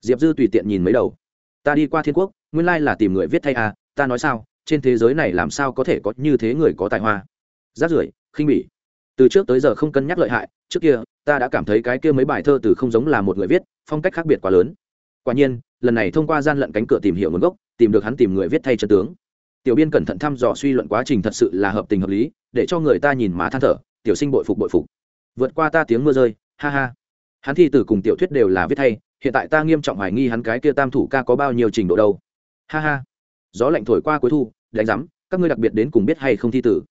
Diệp dư tùy tiện nhìn mấy đầu. Ta đi qua thiên quốc, nguyên lai là tìm người viết thay à ta nói sao, trên thế giới này làm sao có thể có như thế người có tài hoa? Rát rưởi, khinh bỉ. Từ trước tới giờ không cân nhắc lợi hại, trước kia, ta đã cảm thấy cái kia mấy bài thơ từ không giống là một người viết, phong cách khác biệt quá lớn quả nhiên, lần này thông qua gian lận cánh cửa tìm hiểu nguồn gốc, tìm được hắn tìm người viết thay chân tướng. Tiểu biên cẩn thận thăm dò suy luận quá trình thật sự là hợp tình hợp lý, để cho người ta nhìn má than thở, tiểu sinh bội phục bội phục. Vượt qua ta tiếng mưa rơi, ha ha. Hắn thi từ cùng tiểu thuyết đều là viết thay, hiện tại ta nghiêm trọng hoài nghi hắn cái kia tam thủ ca có bao nhiêu trình độ đâu. Ha ha. Gió lạnh thổi qua cuối thu, đánh rắm các ngươi đặc biệt đến cùng biết hay không thi tử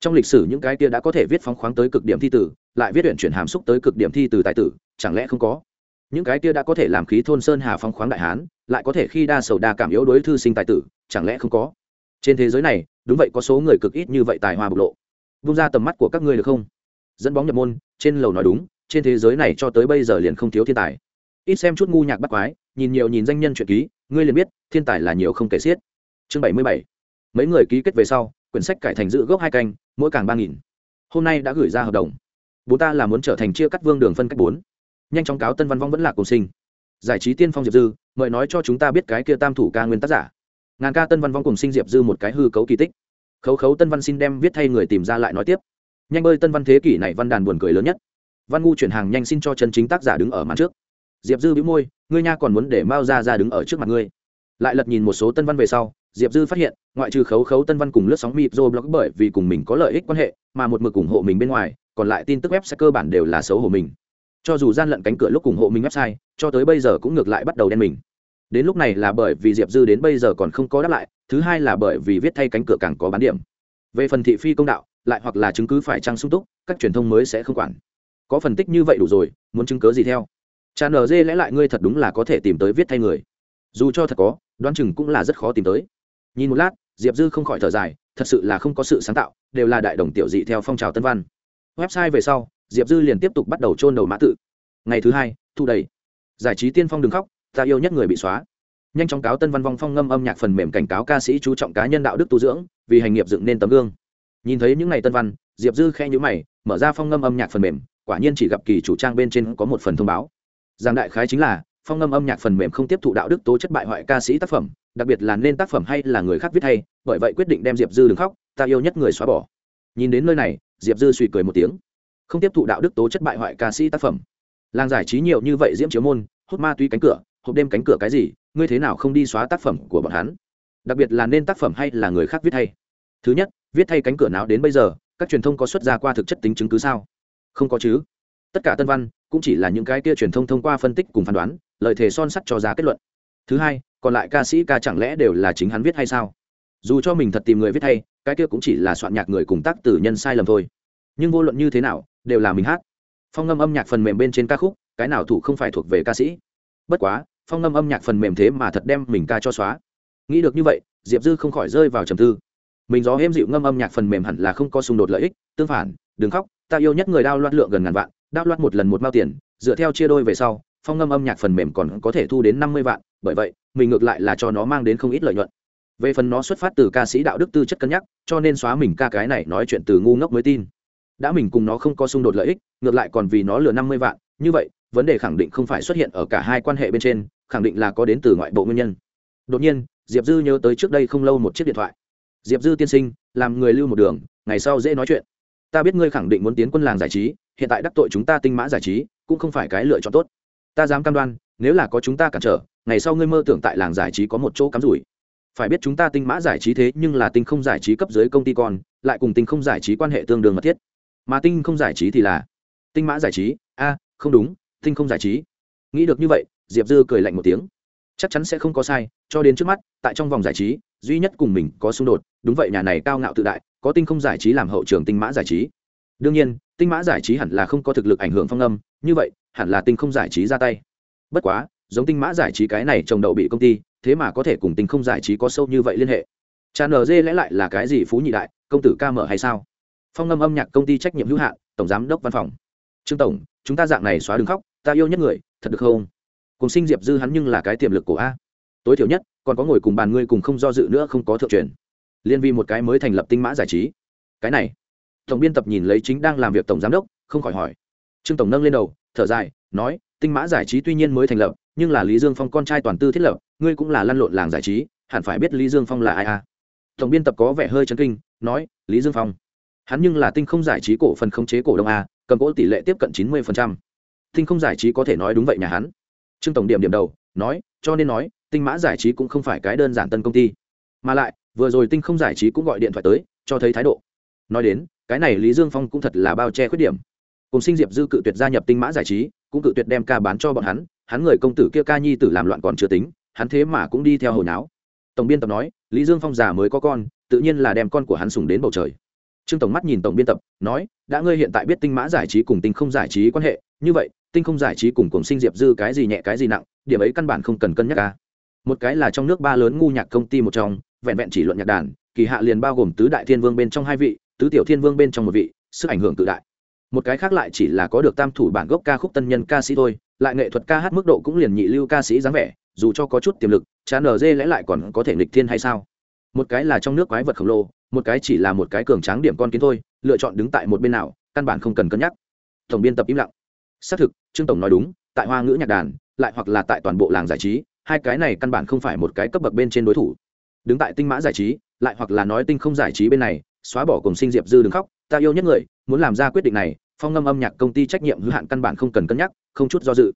trong lịch sử những cái kia đã có thể viết phóng khoáng tới cực điểm thi tử lại viết luyện chuyển hàm xúc tới cực điểm thi tử tài tử, chẳng lẽ không có? Những cái kia đã có thể làm khí thôn sơn hà phong khoáng đại hán, lại có thể khi đa sầu đa cảm yếu đối thư sinh tài tử, chẳng lẽ không có? Trên thế giới này, đúng vậy có số người cực ít như vậy tài hoa bộc lộ. Vung ra tầm mắt của các ngươi được không? Dẫn bóng nhập môn, trên lầu nói đúng, trên thế giới này cho tới bây giờ liền không thiếu thiên tài. Ít xem chút ngu nhạc bắt quái, nhìn nhiều nhìn danh nhân chuyện ký, ngươi liền biết, thiên tài là nhiều không kể xiết. Chương bảy mươi bảy. Mấy người ký kết về sau, quyển sách cải thành dự gốc hai canh, mỗi càng ba nghìn. Hôm nay đã gửi ra hợp đồng. Bố ta là muốn trở thành chia cắt vương đường phân cách bốn nhanh chóng cáo tân văn vong vẫn là cùng sinh. Giải trí tiên phong diệp dư, mời nói cho chúng ta biết cái kia tam thủ ca nguyên tác giả. Ngàn ca tân văn vong cùng sinh diệp dư một cái hư cấu kỳ tích. Khấu khấu tân văn xin đem viết thay người tìm ra lại nói tiếp. Nhanh bơi tân văn thế kỷ này văn đàn buồn cười lớn nhất. Văn ngu chuyển hàng nhanh xin cho chân chính tác giả đứng ở mặt trước. Diệp dư bĩu môi, ngươi nha còn muốn để mao ra ra đứng ở trước mặt ngươi. Lại lật nhìn một số tân văn về sau, diệp dư phát hiện, ngoại trừ khấu khấu tân văn cùng lướt sóng mịp dô blog bởi vì cùng mình có lợi ích quan hệ, mà một mực ủng hộ mình bên ngoài, còn lại tin tức web sẽ cơ bản đều là xấu hổ mình cho dù gian lận cánh cửa lúc ủng hộ mình website, cho tới bây giờ cũng ngược lại bắt đầu đen mình. Đến lúc này là bởi vì diệp dư đến bây giờ còn không có đáp lại, thứ hai là bởi vì viết thay cánh cửa càng có bán điểm. Về phần thị phi công đạo, lại hoặc là chứng cứ phải trăng sung túc, các truyền thông mới sẽ không quản. Có phân tích như vậy đủ rồi, muốn chứng cớ gì theo? Cha nz lẽ lại ngươi thật đúng là có thể tìm tới viết thay người. Dù cho thật có, đoán chừng cũng là rất khó tìm tới. Nhìn một lát, diệp dư không khỏi thở dài, thật sự là không có sự sáng tạo, đều là đại đồng tiểu dị theo phong trào tân văn. Website về sau diệp dư liền tiếp tục bắt đầu trôn đầu mã tự. Ngày thứ hai, thu đầy. Giải trí tiên phong đừng khóc, ta yêu nhất người bị xóa. Nhanh chóng cáo tân văn vong phong ngâm âm nhạc phần mềm cảnh cáo ca sĩ chú trọng cá nhân đạo đức tu dưỡng, vì hành nghiệp dựng nên tấm gương. Nhìn thấy những ngày tân văn, diệp dư khe nhữ mày, mở ra phong ngâm âm nhạc phần mềm, quả nhiên chỉ gặp kỳ chủ trang bên trên có một phần thông báo. Giang đại khái chính là, phong ngâm âm nhạc phần mềm không tiếp thụ đạo đức tố chất bại hoại ca sĩ tác phẩm, đặc biệt là nên tác phẩm hay là người khác viết hay, bởi vậy quyết định đem diệp dư đừng khóc, ta yêu nhất người xóa bỏ. Nhìn đến nơi này, diệp dư suy cười một tiếng không tiếp thụ đạo đức tố chất bại hoại ca sĩ tác phẩm. Làng giải trí nhiều như vậy diễm chiếu môn, hút ma túy cánh cửa, hộp đêm cánh cửa cái gì, ngươi thế nào không đi xóa tác phẩm của bọn hắn? Đặc biệt là nên tác phẩm hay là người khác viết hay? Thứ nhất, viết thay cánh cửa nào đến bây giờ, các truyền thông có xuất ra qua thực chất tính chứng cứ sao? Không có chứ. Tất cả tân văn cũng chỉ là những cái kia truyền thông thông qua phân tích cùng phán đoán lợi thế son sắt cho ra kết luận. Thứ hai, còn lại ca sĩ ca chẳng lẽ đều là chính hắn viết hay sao? Dù cho mình thật tìm người viết thay cái kia cũng chỉ là soạn nhạc người cùng tác tử nhân sai lầm thôi. Nhưng vô luận như thế nào đều là mình hát. Phong ngâm âm nhạc phần mềm bên trên ca khúc, cái nào thủ không phải thuộc về ca sĩ. Bất quá, phong ngâm âm nhạc phần mềm thế mà thật đem mình ca cho xóa. Nghĩ được như vậy, diệp dư không khỏi rơi vào trầm tư. Mình gió êm dịu ngâm âm nhạc phần mềm hẳn là không có xung đột lợi ích, tương phản, đừng khóc, ta yêu nhất người đao loạt lượng gần ngàn vạn, đao loạt một lần một mao tiền, dựa theo chia đôi về sau, phong ngâm âm nhạc phần mềm còn có thể thu đến năm mươi vạn, bởi vậy, mình ngược lại là cho nó mang đến không ít lợi nhuận. Về phần nó xuất phát từ ca sĩ đạo đức tư chất cân nhắc, cho nên xóa mình ca cái này nói chuyện từ ngu ngốc mới tin đã mình cùng nó không có xung đột lợi ích, ngược lại còn vì nó lừa năm mươi vạn, như vậy, vấn đề khẳng định không phải xuất hiện ở cả hai quan hệ bên trên, khẳng định là có đến từ ngoại bộ nguyên nhân. Đột nhiên, diệp dư nhớ tới trước đây không lâu một chiếc điện thoại. Diệp dư tiên sinh, làm người lưu một đường, ngày sau dễ nói chuyện. Ta biết ngươi khẳng định muốn tiến quân làng giải trí, hiện tại đắc tội chúng ta tinh mã giải trí, cũng không phải cái lựa chọn tốt. Ta dám cam đoan, nếu là có chúng ta cản trở, ngày sau ngươi mơ tưởng tại làng giải trí có một chỗ cắm rủi. Phải biết chúng ta tinh mã giải trí thế nhưng là tinh không giải trí cấp dưới công ty con, lại cùng tinh không giải trí quan hệ tương đương mật thiết mà tinh không giải trí thì là tinh mã giải trí. A, không đúng, tinh không giải trí. Nghĩ được như vậy, diệp dư cười lạnh một tiếng. Chắc chắn sẽ không có sai, cho đến trước mắt, tại trong vòng giải trí, duy nhất cùng mình có xung đột, đúng vậy nhà này cao ngạo tự đại, có tinh không giải trí làm hậu trường tinh mã giải trí. Đương nhiên, tinh mã giải trí hẳn là không có thực lực ảnh hưởng phong âm, như vậy, hẳn là tinh không giải trí ra tay. Bất quá, giống tinh mã giải trí cái này trồng đậu bị công ty, thế mà có thể cùng tinh không giải trí có sâu như vậy liên hệ. Cha nz lẽ lại là cái gì phú nhị đại, công tử ca mở hay sao? Phong ngâm âm nhạc công ty trách nhiệm hữu hạn, tổng giám đốc văn phòng. Trương tổng, chúng ta dạng này xóa đường khóc, ta yêu nhất người, thật được không? Cùng sinh diệp dư hắn nhưng là cái tiềm lực của a. Tối thiểu nhất, còn có ngồi cùng bàn ngươi cùng không do dự nữa không có thượng truyền. Liên vi một cái mới thành lập tinh mã giải trí. Cái này, tổng biên tập nhìn lấy chính đang làm việc tổng giám đốc, không khỏi hỏi. Trương tổng nâng lên đầu, thở dài, nói, tinh mã giải trí tuy nhiên mới thành lập, nhưng là lý dương phong con trai toàn tư thiết lập, ngươi cũng là lăn lộn làng giải trí, hẳn phải biết lý dương phong là ai a? Tổng biên tập có vẻ hơi chấn kinh, nói, lý dương phong hắn nhưng là tinh không giải trí cổ phần khống chế cổ đông a, cầm cổ tỷ lệ tiếp cận chín mươi tinh không giải trí có thể nói đúng vậy nhà hắn. Trương tổng điểm điểm đầu, nói, cho nên nói, tinh mã giải trí cũng không phải cái đơn giản tân công ty. Mà lại, vừa rồi tinh không giải trí cũng gọi điện thoại tới, cho thấy thái độ. Nói đến, cái này lý dương phong cũng thật là bao che khuyết điểm. Cùng sinh diệp dư cự tuyệt gia nhập tinh mã giải trí, cũng cự tuyệt đem ca bán cho bọn hắn hắn người công tử kia ca nhi tử làm loạn còn chưa tính, hắn thế mà cũng đi theo hồi náo. Tổng biên tập nói, lý dương phong già mới có con, tự nhiên là đem con của hắn sùng đến bầu trời trương tổng mắt nhìn tổng biên tập, nói, đã ngươi hiện tại biết tinh mã giải trí cùng tinh không giải trí quan hệ, như vậy, tinh không giải trí cùng cùng sinh diệp dư cái gì nhẹ cái gì nặng, điểm ấy căn bản không cần cân nhắc ca một cái là trong nước ba lớn ngu nhạc công ty một trong, vẹn vẹn chỉ luận nhạc đàn, kỳ hạ liền bao gồm tứ đại thiên vương bên trong hai vị, tứ tiểu thiên vương bên trong một vị, sức ảnh hưởng tự đại. Một cái khác lại chỉ là có được tam thủ bản gốc ca khúc tân nhân ca sĩ thôi, lại nghệ thuật ca hát mức độ cũng liền nhị lưu ca sĩ dáng vẻ, dù cho có chút tiềm lực, chán ở dê lẽ lại còn có thể nghịch thiên hay sao? Một cái là trong nước quái vật khổng lồ một cái chỉ là một cái cường tráng điểm con kiến thôi, lựa chọn đứng tại một bên nào, căn bản không cần cân nhắc. Tổng biên tập im lặng. Xác thực, trương tổng nói đúng, tại hoa ngữ nhạc đàn, lại hoặc là tại toàn bộ làng giải trí, hai cái này căn bản không phải một cái cấp bậc bên trên đối thủ. Đứng tại tinh mã giải trí, lại hoặc là nói tinh không giải trí bên này, xóa bỏ cùng sinh diệp dư đừng khóc, ta yêu nhất người, muốn làm ra quyết định này, phong ngâm âm nhạc công ty trách nhiệm hữu hạn căn bản không cần cân nhắc, không chút do dự.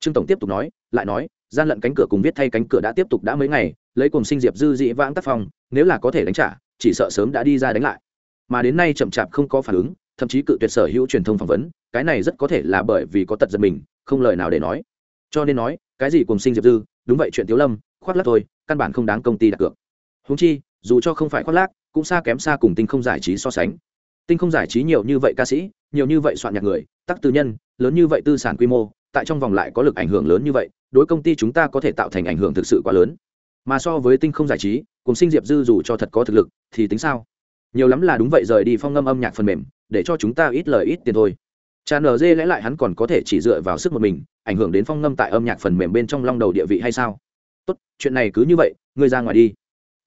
Trương tổng tiếp tục nói, lại nói, gian lận cánh cửa cùng viết thay cánh cửa đã tiếp tục đã mấy ngày, lấy cùng sinh diệp dư dị vãng tác phong, nếu là có thể đánh trả chỉ sợ sớm đã đi ra đánh lại. Mà đến nay chậm chạp không có phản ứng, thậm chí cự tuyệt sở hữu truyền thông phỏng vấn, cái này rất có thể là bởi vì có tật giật mình, không lời nào để nói. Cho nên nói, cái gì cùng sinh diệp dư, đúng vậy chuyện tiếu lâm, khoác lắc thôi, căn bản không đáng công ty đặt cược. Húng chi, dù cho không phải khoác lác, cũng xa kém xa cùng tinh không giải trí so sánh. Tinh không giải trí nhiều như vậy ca sĩ, nhiều như vậy soạn nhạc người, tắc tư nhân, lớn như vậy tư sản quy mô, tại trong vòng lại có lực ảnh hưởng lớn như vậy, đối công ty chúng ta có thể tạo thành ảnh hưởng thực sự quá lớn mà so với tinh không giải trí, cùng sinh diệp dư dù cho thật có thực lực, thì tính sao? Nhiều lắm là đúng vậy, rời đi phong ngâm âm nhạc phần mềm, để cho chúng ta ít lời ít tiền thôi. Cha nở dê lẽ lại hắn còn có thể chỉ dựa vào sức một mình, ảnh hưởng đến phong ngâm tại âm nhạc phần mềm bên trong long đầu địa vị hay sao? Tốt, chuyện này cứ như vậy, ngươi ra ngoài đi.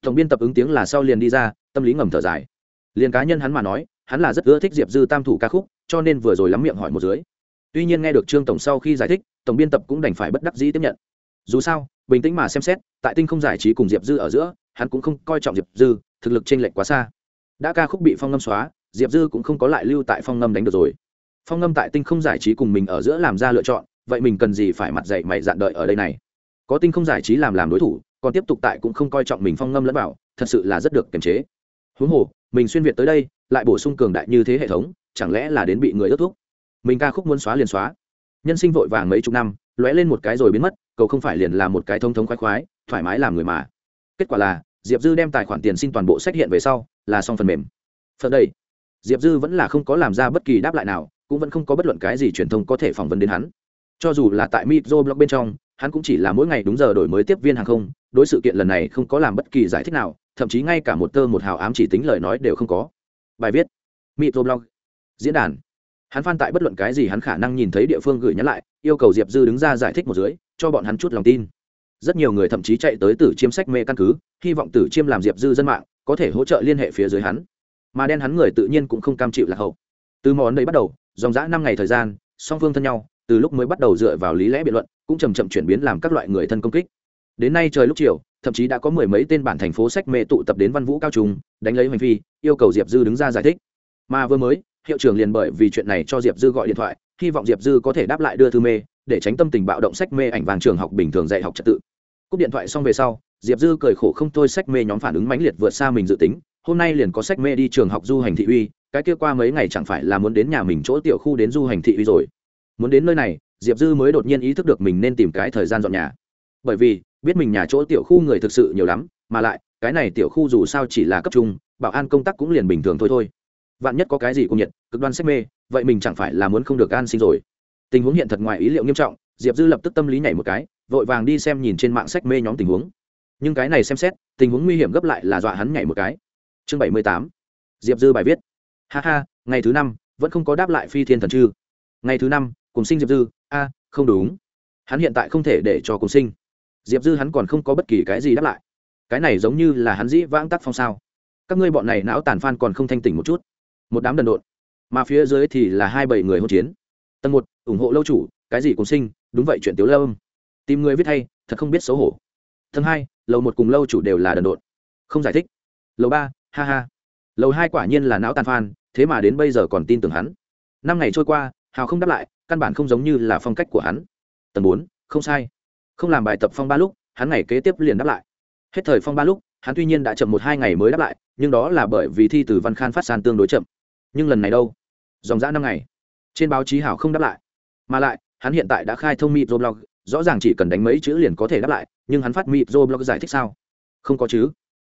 Tổng biên tập ứng tiếng là sau liền đi ra, tâm lý ngầm thở dài. Liền cá nhân hắn mà nói, hắn là rất ưa thích diệp dư tam thủ ca khúc, cho nên vừa rồi lắm miệng hỏi một dưới. Tuy nhiên nghe được trương tổng sau khi giải thích, tổng biên tập cũng đành phải bất đắc dĩ tiếp nhận. Dù sao bình tĩnh mà xem xét, tại tinh không giải trí cùng diệp dư ở giữa, hắn cũng không coi trọng diệp dư, thực lực t r ê n lệch quá xa. Đã ca khúc bị phong ngâm xóa, diệp dư cũng không có lại lưu tại phong ngâm đánh được rồi. Phong ngâm tại tinh không giải trí cùng mình ở giữa làm ra lựa chọn, vậy mình cần gì phải mặt dạy mày dạn đợi ở đây này? Có tinh không giải trí làm làm đối thủ, còn tiếp tục tại cũng không coi trọng mình phong ngâm lẫn bảo thật sự là rất được kiềm chế. Huống hồ, mình xuyên việt tới đây, lại bổ sung cường đại như thế hệ thống, chẳng lẽ là đến bị người ước thuốc mình ca khúc muốn xóa liền xóa. Nhân sinh vội vàng mấy chục năm, lóe lên một cái rồi biến mất cầu không phải liền là một cái thông thống khoái khoái, thoải mái làm người mà. Kết quả là, diệp dư đem tài khoản tiền xin toàn bộ sách hiện về sau, là xong phần mềm. Phần đây. Diệp dư vẫn là không có làm ra bất kỳ đáp lại nào, cũng vẫn không có bất luận cái gì truyền thông có thể phỏng vấn đến hắn. Cho dù là tại mitro blog bên trong, hắn cũng chỉ là mỗi ngày đúng giờ đổi mới tiếp viên hàng không, đối sự kiện lần này không có làm bất kỳ giải thích nào, thậm chí ngay cả một tơ một hào ám chỉ tính lời nói đều không có. Bài viết. Microblog diễn đàn. Hắn phan tại bất luận cái gì hắn khả năng nhìn thấy địa phương gửi nhắn lại, yêu cầu diệp dư đứng ra giải thích một dưới cho bọn hắn chút lòng tin. Rất nhiều người thậm chí chạy tới tử chiêm sách mê căn cứ, hy vọng tử chiêm làm diệp dư dân mạng có thể hỗ trợ liên hệ phía dưới hắn. Mà đen hắn người tự nhiên cũng không cam chịu lạc hậu. Từ món đấy bắt đầu, dòng dã năm ngày thời gian, song phương thân nhau, từ lúc mới bắt đầu dựa vào lý lẽ biện luận, cũng chầm chậm chuyển biến làm các loại người thân công kích. Đến nay trời lúc chiều, thậm chí đã có mười mấy tên bản thành phố sách mê tụ tập đến văn vũ cao trung, đánh lấy hành vi yêu cầu diệp dư đứng ra giải thích. Mà vừa mới, hiệu trưởng liền bởi vì chuyện này cho diệp dư gọi điện thoại, hy vọng diệp dư có thể đáp lại đưa thư mê để tránh tâm tình bạo động sách mê ảnh vàng trường học bình thường dạy học trật tự. Cúp điện thoại xong về sau, diệp dư cười khổ không thôi sách mê nhóm phản ứng mãnh liệt vượt xa mình dự tính. Hôm nay liền có sách mê đi trường học du hành thị uy, cái kia qua mấy ngày chẳng phải là muốn đến nhà mình chỗ tiểu khu đến du hành thị uy rồi. Muốn đến nơi này, diệp dư mới đột nhiên ý thức được mình nên tìm cái thời gian dọn nhà. Bởi vì, biết mình nhà chỗ tiểu khu người thực sự nhiều lắm, mà lại, cái này tiểu khu dù sao chỉ là cấp trung, bảo an công tác cũng liền bình thường thôi thôi. Vạn nhất có cái gì cũng nhiệt, cực đoan sách mê, vậy mình chẳng phải là muốn không được an sinh rồi tình huống hiện thật ngoài ý liệu nghiêm trọng, diệp dư lập tức tâm lý nhảy một cái, vội vàng đi xem nhìn trên mạng sách mê nhóm tình huống. Nhưng cái này xem xét, tình huống nguy hiểm gấp lại là dọa hắn nhảy một cái. Chương bảy mươi tám. Diệp dư bài viết. Ha ha, ngày thứ năm, vẫn không có đáp lại phi thiên thần chư. Ngày thứ năm, cùng sinh diệp dư, a, không đúng. Hắn hiện tại không thể để cho cùng sinh. Diệp dư hắn còn không có bất kỳ cái gì đáp lại. Cái này giống như là hắn dĩ vãng tắc phong sao. Các ngươi bọn này não tàn phan còn không thanh tỉnh một chút. Một đám đần độn. Mà phía dưới thì là hai bảy người hỗn chiến tầng một, ủng hộ lâu chủ, cái gì cùng sinh, đúng vậy chuyện tiếu lâu tìm người viết hay, thật không biết xấu hổ. Tầng hai, lầu một cùng lâu chủ đều là đần độn. Không giải thích. Lầu ba, ha ha. Lầu hai quả nhiên là não tàn phan thế mà đến bây giờ còn tin tưởng hắn. Năm ngày trôi qua, hào không đáp lại, căn bản không giống như là phong cách của hắn. Tầng bốn, không sai. Không làm bài tập phong ba lúc, hắn ngày kế tiếp liền đáp lại. Hết thời phong ba lúc, hắn tuy nhiên đã chậm một hai ngày mới đáp lại, nhưng đó là bởi vì thi từ văn khan phát san tương đối chậm. Nhưng lần này đâu? Dòng dã năm ngày trên báo chí hảo không đáp lại. Mà lại, hắn hiện tại đã khai thông mịp blog rõ ràng chỉ cần đánh mấy chữ liền có thể đáp lại, nhưng hắn phát mịp blog giải thích sao? Không có chứ.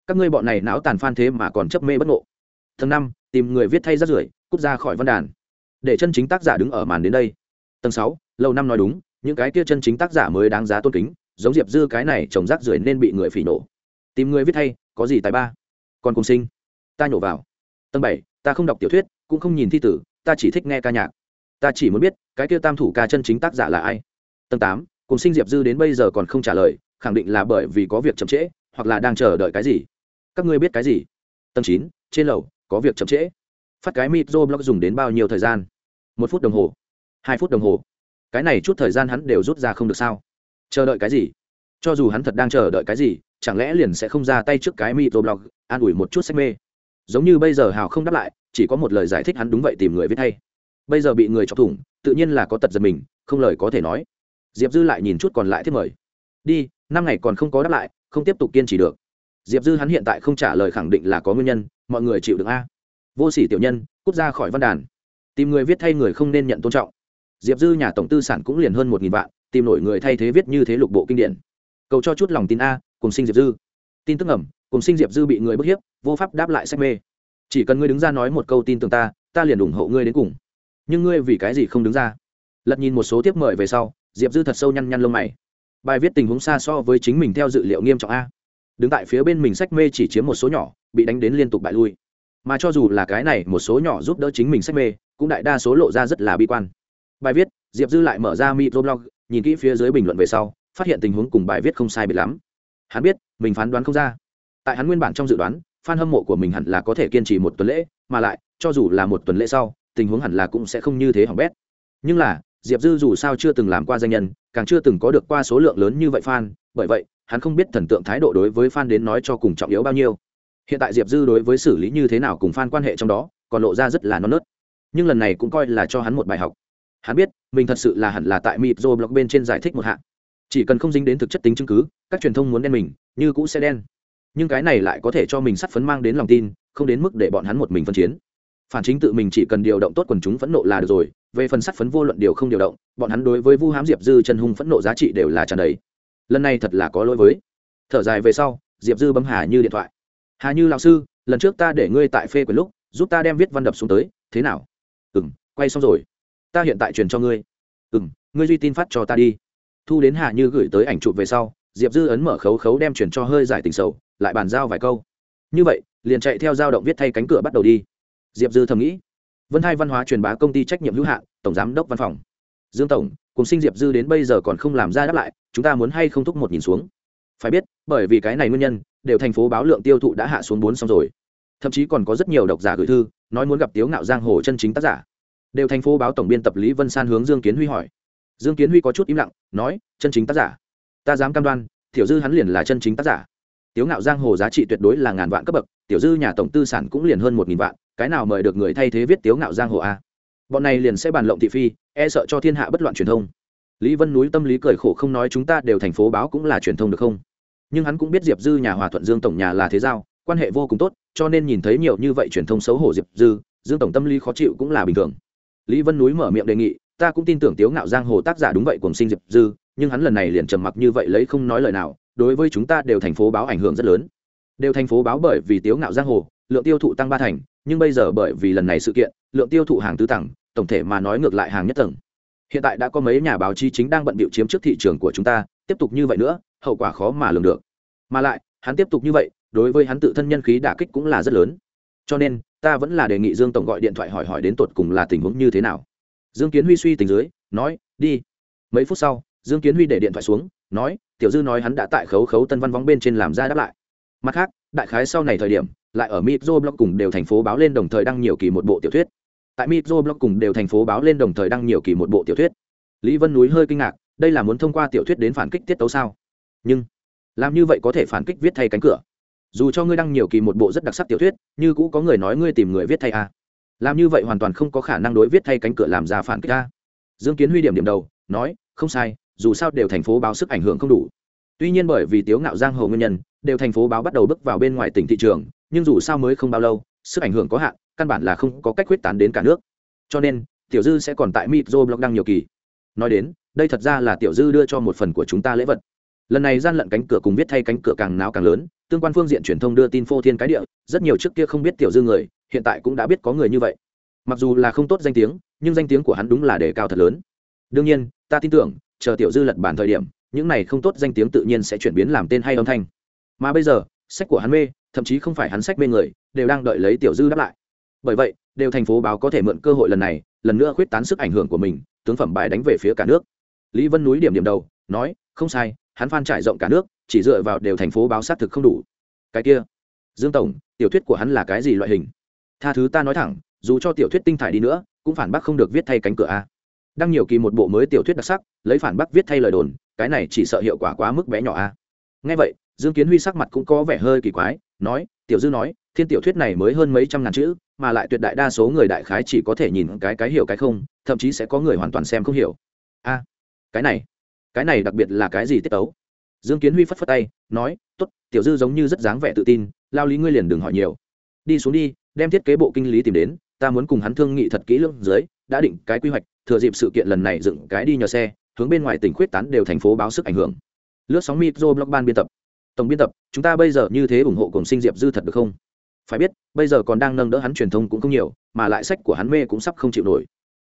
Các ngươi bọn này não tàn phan thế mà còn chấp mê bất ngộ. Tầng năm, tìm người viết thay rắt rưởi, cút ra khỏi văn đàn. Để chân chính tác giả đứng ở màn đến đây. Tầng sáu, lâu năm nói đúng, những cái kia chân chính tác giả mới đáng giá tôn kính, giống diệp dư cái này trồng rác rưởi nên bị người phỉ nổ tìm người viết thay, có gì tài ba? Còn cùng sinh, ta nhổ vào. Tầng bảy, ta không đọc tiểu thuyết, cũng không nhìn thi tử, ta chỉ thích nghe ca nhạc ta chỉ muốn biết, cái kia tam thủ ca chân chính tác giả là ai? Tầng tám, cùng sinh diệp dư đến bây giờ còn không trả lời, khẳng định là bởi vì có việc chậm trễ, hoặc là đang chờ đợi cái gì. Các ngươi biết cái gì? Tầng chín, trên lầu, có việc chậm trễ. Phát cái micro blog dùng đến bao nhiêu thời gian? Một phút đồng hồ. Hai phút đồng hồ. Cái này chút thời gian hắn đều rút ra không được sao? Chờ đợi cái gì? Cho dù hắn thật đang chờ đợi cái gì, chẳng lẽ liền sẽ không ra tay trước cái micro blog, an ủi một chút sách mê? Giống như bây giờ hào không đáp lại, chỉ có một lời giải thích hắn đúng vậy tìm người viết thay bây giờ bị người chọc thủng, tự nhiên là có tật giật mình, không lời có thể nói. Diệp dư lại nhìn chút còn lại thiết mời. Đi, năm ngày còn không có đáp lại, không tiếp tục kiên trì được. Diệp dư hắn hiện tại không trả lời khẳng định là có nguyên nhân, mọi người chịu được a. Vô sỉ tiểu nhân, cút ra khỏi văn đàn. Tìm người viết thay người không nên nhận tôn trọng. Diệp dư nhà tổng tư sản cũng liền hơn một nghìn vạn, tìm nổi người thay thế viết như thế lục bộ kinh điển. Cầu cho chút lòng tin a, cùng sinh diệp dư. Tin tức ẩm cùng sinh diệp dư bị người bức hiếp, vô pháp đáp lại sách mê. Chỉ cần ngươi đứng ra nói một câu tin tưởng ta ta liền ủng hộ ngươi đến cùng nhưng ngươi vì cái gì không đứng ra? Lật nhìn một số tiếp mời về sau, diệp dư thật sâu nhăn nhăn lông mày. Bài viết tình huống xa so với chính mình theo dự liệu nghiêm trọng a. Đứng tại phía bên mình sách mê chỉ chiếm một số nhỏ, bị đánh đến liên tục bại lui. Mà cho dù là cái này, một số nhỏ giúp đỡ chính mình sách mê, cũng đại đa số lộ ra rất là bi quan. Bài viết, diệp dư lại mở ra microblog nhìn kỹ phía dưới bình luận về sau, phát hiện tình huống cùng bài viết không sai biệt lắm. Hắn biết, mình phán đoán không ra. Tại hắn nguyên bản trong dự đoán f a n hâm mộ của mình hẳn là có thể kiên trì một tuần lễ, mà lại, cho dù là một tuần lễ sau tình huống hẳn là cũng sẽ không như thế hỏng bét. Nhưng là, diệp dư dù sao chưa từng làm qua danh nhân, càng chưa từng có được qua số lượng lớn như vậy f a n bởi vậy, hắn không biết thần tượng thái độ đối với f a n đến nói cho cùng trọng yếu bao nhiêu. Hiện tại diệp dư đối với xử lý như thế nào cùng f a n quan hệ trong đó, còn lộ ra rất là non nớt. Nhưng lần này cũng coi là cho hắn một bài học. Hắn biết, mình thật sự là hẳn là tại mịp dô blog bên trên giải thích một hạng. Chỉ cần không dính đến thực chất tính chứng cứ, các truyền thông muốn đen mình, như cũ sẽ đen. Nhưng cái này lại có thể cho mình sắt phấn mang đến lòng tin, không đến mức để bọn hắn một mình phân chiến phản chính tự mình chỉ cần điều động tốt quần chúng phẫn nộ là được rồi, về phần sắt phấn vô luận điều không điều động, bọn hắn đối với vu hám diệp dư chân hung phẫn nộ giá trị đều là tràn đầy. Lần này thật là có lỗi với. Thở dài về sau, diệp dư bấm hà như điện thoại. Hà như lão sư, lần trước ta để ngươi tại phê quyền lúc, giúp ta đem viết văn đập xuống tới, thế nào? Ừ m quay xong rồi. Ta hiện tại truyền cho ngươi. Ừ m ngươi duy tin phát cho ta đi. Thu đến hà như gửi tới ảnh chụp về sau, diệp dư ấn mở khấu khấu đem chuyển cho hơi giải tình sầu, lại bàn giao vài câu. Như vậy, liền chạy theo dao động viết thay cánh cửa bắt đầu đi diệp dư thầm nghĩ. Vân hai văn hóa truyền bá công ty trách nhiệm hữu hạn, tổng giám đốc văn phòng. Dương tổng, cùng sinh diệp dư đến bây giờ còn không làm ra đáp lại, chúng ta muốn hay không thúc một nhìn xuống? Phải biết, bởi vì cái này nguyên nhân, đều thành phố báo lượng tiêu thụ đã hạ xuống bốn xong rồi. Thậm chí còn có rất nhiều độc giả gửi thư, nói muốn gặp tiếu ngạo giang hồ chân chính tác giả. Đều thành phố báo tổng biên tập lý vân san hướng dương kiến huy hỏi. Dương kiến huy có chút im lặng, nói, chân chính tác giả. Ta dám cam đoan thiểu dư hắn liền là chân chính tác giả. Tiếu ngạo giang hồ giá trị tuyệt đối là ngàn vạn cấp bậc tiểu dư nhà tổng tư sản cũng liền hơn một nghìn vạn, cái nào mời được người thay thế viết tiếu ngạo giang hồ a? Bọn này liền sẽ bàn lộng thị phi e sợ cho thiên hạ bất loạn truyền thông. Lý vân núi tâm lý cười khổ không nói chúng ta đều thành phố báo cũng là truyền thông được không? Nhưng hắn cũng biết diệp dư nhà hòa thuận dương tổng nhà là thế giao, quan hệ vô cùng tốt, cho nên nhìn thấy nhiều như vậy truyền thông xấu hổ diệp dư, dương tổng tâm lý khó chịu cũng là bình thường. Lý vân núi mở miệng đề nghị, ta cũng tin tưởng tiếu ngạo giang hồ tác giả đúng vậy cùng sinh diệp dư, nhưng hắn lần này liền trầm mặc như vậy lấy không nói lời nào, đối với chúng ta đều thành phố báo ảnh hưởng rất lớn đều thành phố báo bởi vì tiếu ngạo giang hồ, lượng tiêu thụ tăng ba thành, nhưng bây giờ bởi vì lần này sự kiện, lượng tiêu thụ hàng tứ tầng, tổng thể mà nói ngược lại hàng nhất tầng. Hiện tại đã có mấy nhà báo chí chính đang bận bịu chiếm trước thị trường của chúng ta, tiếp tục như vậy nữa, hậu quả khó mà lường được. Mà lại, hắn tiếp tục như vậy, đối với hắn tự thân nhân khí đả kích cũng là rất lớn. Cho nên, ta vẫn là đề nghị dương tổng gọi điện thoại hỏi hỏi đến tột cùng là tình huống như thế nào. Dương kiến huy suy tình dưới, nói, đi. Mấy phút sau, dương kiến huy để điện thoại xuống, nói, tiểu dư nói hắn đã tại khấu khấu tân văn vóng bên trên làm ra đáp lại mặt khác, đại khái sau này thời điểm, lại ở mitro blog cùng đều thành phố báo lên đồng thời đăng nhiều kỳ một bộ tiểu thuyết. Tại mitro blog cùng đều thành phố báo lên đồng thời đăng nhiều kỳ một bộ tiểu thuyết. Lý vân núi hơi kinh ngạc, đây là muốn thông qua tiểu thuyết đến phản kích tiết tấu sao? Nhưng, làm như vậy có thể phản kích viết thay cánh cửa. Dù cho ngươi đăng nhiều kỳ một bộ rất đặc sắc tiểu thuyết, như cũ có người nói ngươi tìm người viết thay à. làm như vậy hoàn toàn không có khả năng đối viết thay cánh cửa làm ra phản kích a dương kiến huy điểm điểm đầu, nói, không sai, dù sao đều thành phố báo sức ảnh hưởng không đủ tuy nhiên bởi vì tiếu ngạo giang hồ nguyên nhân, đều thành phố báo bắt đầu bước vào bên ngoài tỉnh thị trường, nhưng dù sao mới không bao lâu, sức ảnh hưởng có hạn, căn bản là không có cách quyết tán đến cả nước. Cho nên, tiểu dư sẽ còn tại mitro blog đăng nhiều kỳ. Nói đến, đây thật ra là tiểu dư đưa cho một phần của chúng ta lễ vật. Lần này gian lận cánh cửa cùng viết thay cánh cửa càng náo càng lớn, tương quan phương diện truyền thông đưa tin phô thiên cái địa, rất nhiều trước kia không biết tiểu dư người, hiện tại cũng đã biết có người như vậy. Mặc dù là không tốt danh tiếng, nhưng danh tiếng của hắn đúng là đề cao thật lớn. Đương nhiên, ta tin tưởng, chờ tiểu dư lật bản thời điểm những này không tốt danh tiếng tự nhiên sẽ chuyển biến làm tên hay âm thanh. Mà bây giờ, sách của hắn mê, thậm chí không phải hắn sách mê người, đều đang đợi lấy tiểu dư đáp lại. Bởi vậy, đều thành phố báo có thể mượn cơ hội lần này, lần nữa khuyết tán sức ảnh hưởng của mình, tướng phẩm bài đánh về phía cả nước. Lý vân núi điểm điểm đầu, nói, không sai, hắn phan trải rộng cả nước, chỉ dựa vào đều thành phố báo xác thực không đủ. Cái kia, dương tổng, tiểu thuyết của hắn là cái gì loại hình? Tha thứ ta nói thẳng, dù cho tiểu thuyết tinh thải đi nữa, cũng phản bác không được viết thay cánh cửa a. Đăng nhiều kỳ một bộ mới tiểu thuyết đặc sắc, lấy phản bác viết thay lời đồn cái này chỉ sợ hiệu quả quá mức bé nhỏ à. a ngay vậy, dương kiến huy sắc mặt cũng có vẻ hơi kỳ quái, nói, tiểu dư nói, thiên tiểu thuyết này mới hơn mấy trăm ngàn chữ, mà lại tuyệt đại đa số người đại khái chỉ có thể nhìn cái cái hiểu cái không, thậm chí sẽ có người hoàn toàn xem không hiểu. A, cái này cái này đặc biệt là cái gì tiết tấu? Dương kiến huy phất phất tay, nói t ố t tiểu dư giống như rất dáng vẻ tự tin, lao lý ngươi liền đừng hỏi nhiều. Đi xuống đi, đem thiết kế bộ kinh lý tìm đến, ta muốn cùng hắn thương nghị thật kỹ lưỡng dưới, đã định cái quy hoạch, thừa dịp sự kiện lần này dựng cái đi nhờ xe hướng bên ngoài tỉnh khuyết tán đều thành phố báo sức ảnh hưởng. Lướt sóng mitro blog ban biên tập. Tổng biên tập, chúng ta bây giờ như thế ủng hộ cùng sinh diệp dư thật được không? Phải biết, bây giờ còn đang nâng đỡ hắn truyền thông cũng không nhiều, mà lại sách của hắn mê cũng sắp không chịu nổi.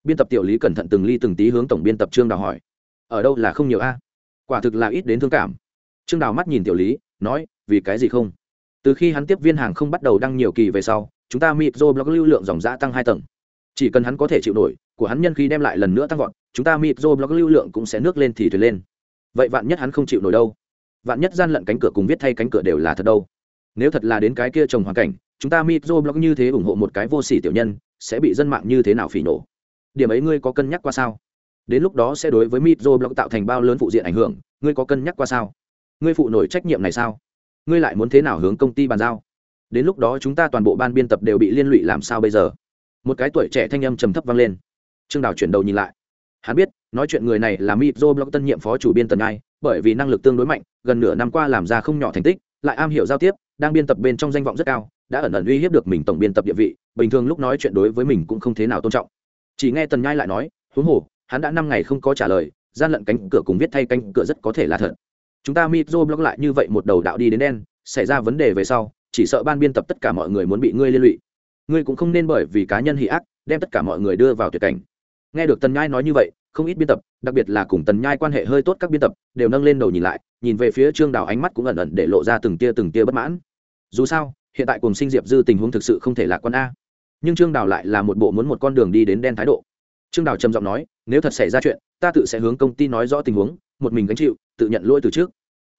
Biên tập tiểu lý cẩn thận từng ly từng tí hướng tổng biên tập trương đào hỏi. Ở đâu là không nhiều a? Quả thực là ít đến thương cảm. Trương đào mắt nhìn tiểu lý, nói, vì cái gì không? Từ khi hắn tiếp viên hàng không bắt đầu đăng nhiều kỳ về sau, chúng ta micro blog lưu lượng dòng giã tăng hai tầng. Chỉ cần hắn có thể chịu nổi, của hắn nhân khi đem lại lần nữa tăng vọt chúng ta micro blog lưu lượng cũng sẽ nước lên thì thuyền lên. Vậy vạn nhất hắn không chịu nổi đâu? Vạn nhất gian lận cánh cửa cùng viết thay cánh cửa đều là thật đâu? Nếu thật là đến cái kia trồng hoàn cảnh, chúng ta micro blog như thế ủng hộ một cái vô sỉ tiểu nhân, sẽ bị dân mạng như thế nào phỉ nổ? Điểm ấy ngươi có cân nhắc qua sao? Đến lúc đó sẽ đối với micro blog tạo thành bao lớn phụ diện ảnh hưởng, ngươi có cân nhắc qua sao? Ngươi phụ nổi trách nhiệm này sao? Ngươi lại muốn thế nào hướng công ty bàn giao? Đến lúc đó chúng ta toàn bộ ban biên tập đều bị liên lụy làm sao bây giờ? Một cái tuổi trẻ thanh âm trầm thấp vang lên. Trương đào chuyển đầu nhìn lại hắn biết, nói chuyện người này là micro blog tân nhiệm phó chủ biên tần ai bởi vì năng lực tương đối mạnh, gần nửa năm qua làm ra không nhỏ thành tích, lại am hiểu giao tiếp, đang biên tập bên trong danh vọng rất cao, đã ẩn ẩn uy hiếp được mình tổng biên tập địa vị, bình thường lúc nói chuyện đối với mình cũng không thế nào tôn trọng. Chỉ nghe tần nhai lại nói, huống hồ, hắn đã năm ngày không có trả lời, gian lận cánh cửa cùng viết thay cánh cửa rất có thể là thật. Chúng ta micro blog lại như vậy một đầu đạo đi đến đen, xảy ra vấn đề về sau, chỉ sợ ban biên tập tất cả mọi người muốn bị ngươi liên lụy. Ngươi cũng không nên bởi vì cá nhân hỉ ác, đem tất cả mọi người đưa vào tuyệt cảnh nghe được tần nhai nói như vậy, không ít biên tập, đặc biệt là cùng tần nhai quan hệ hơi tốt các biên tập, đều nâng lên đầu nhìn lại, nhìn về phía trương đào ánh mắt cũng ẩn ẩn để lộ ra từng tia từng tia bất mãn. Dù sao, hiện tại cùng sinh diệp dư tình huống thực sự không thể lạc con a. Nhưng trương đào lại là một bộ muốn một con đường đi đến đen thái độ. Trương đào trầm giọng nói, nếu thật xảy ra chuyện, ta tự sẽ hướng công ty nói rõ tình huống, một mình gánh chịu, tự nhận lỗi từ trước.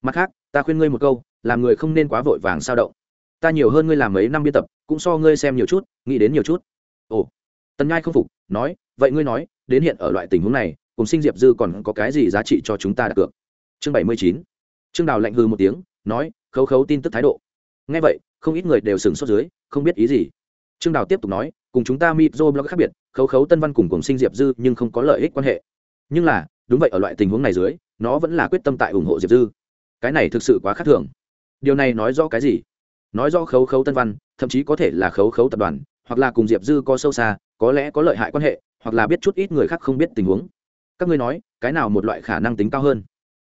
Mặt khác, ta khuyên ngươi một câu, làm người không nên quá vội vàng sao động. Ta nhiều hơn ngươi làm mấy năm biên tập, cũng so ngươi xem nhiều chút, nghĩ đến nhiều chút. Ồ. Tần nhai không phục, nói vậy ngươi nói, đến hiện ở loại tình huống này, cùng sinh diệp dư còn có cái gì giá trị cho chúng ta đặt cược? Chương bảy mươi chín. Trương đào lạnh hư một tiếng, nói, khấu khấu tin tức thái độ. Ngay vậy, không ít người đều sừng sốt dưới, không biết ý gì. Trương đào tiếp tục nói, cùng chúng ta mitro blog khác biệt, khấu khấu tân văn cùng cùng sinh diệp dư nhưng không có lợi ích quan hệ. Nhưng là, đúng vậy ở loại tình huống này dưới, nó vẫn là quyết tâm tại ủng hộ diệp dư. Cái này thực sự quá khác thường. Điều này nói rõ cái gì? Nói rõ khấu khấu tân văn, thậm chí có thể là khấu khấu tập đoàn, hoặc là cùng diệp dư có sâu xa, có lẽ có lợi hại quan hệ hoặc là biết chút ít người khác không biết tình huống. Các ngươi nói, cái nào một loại khả năng tính cao hơn?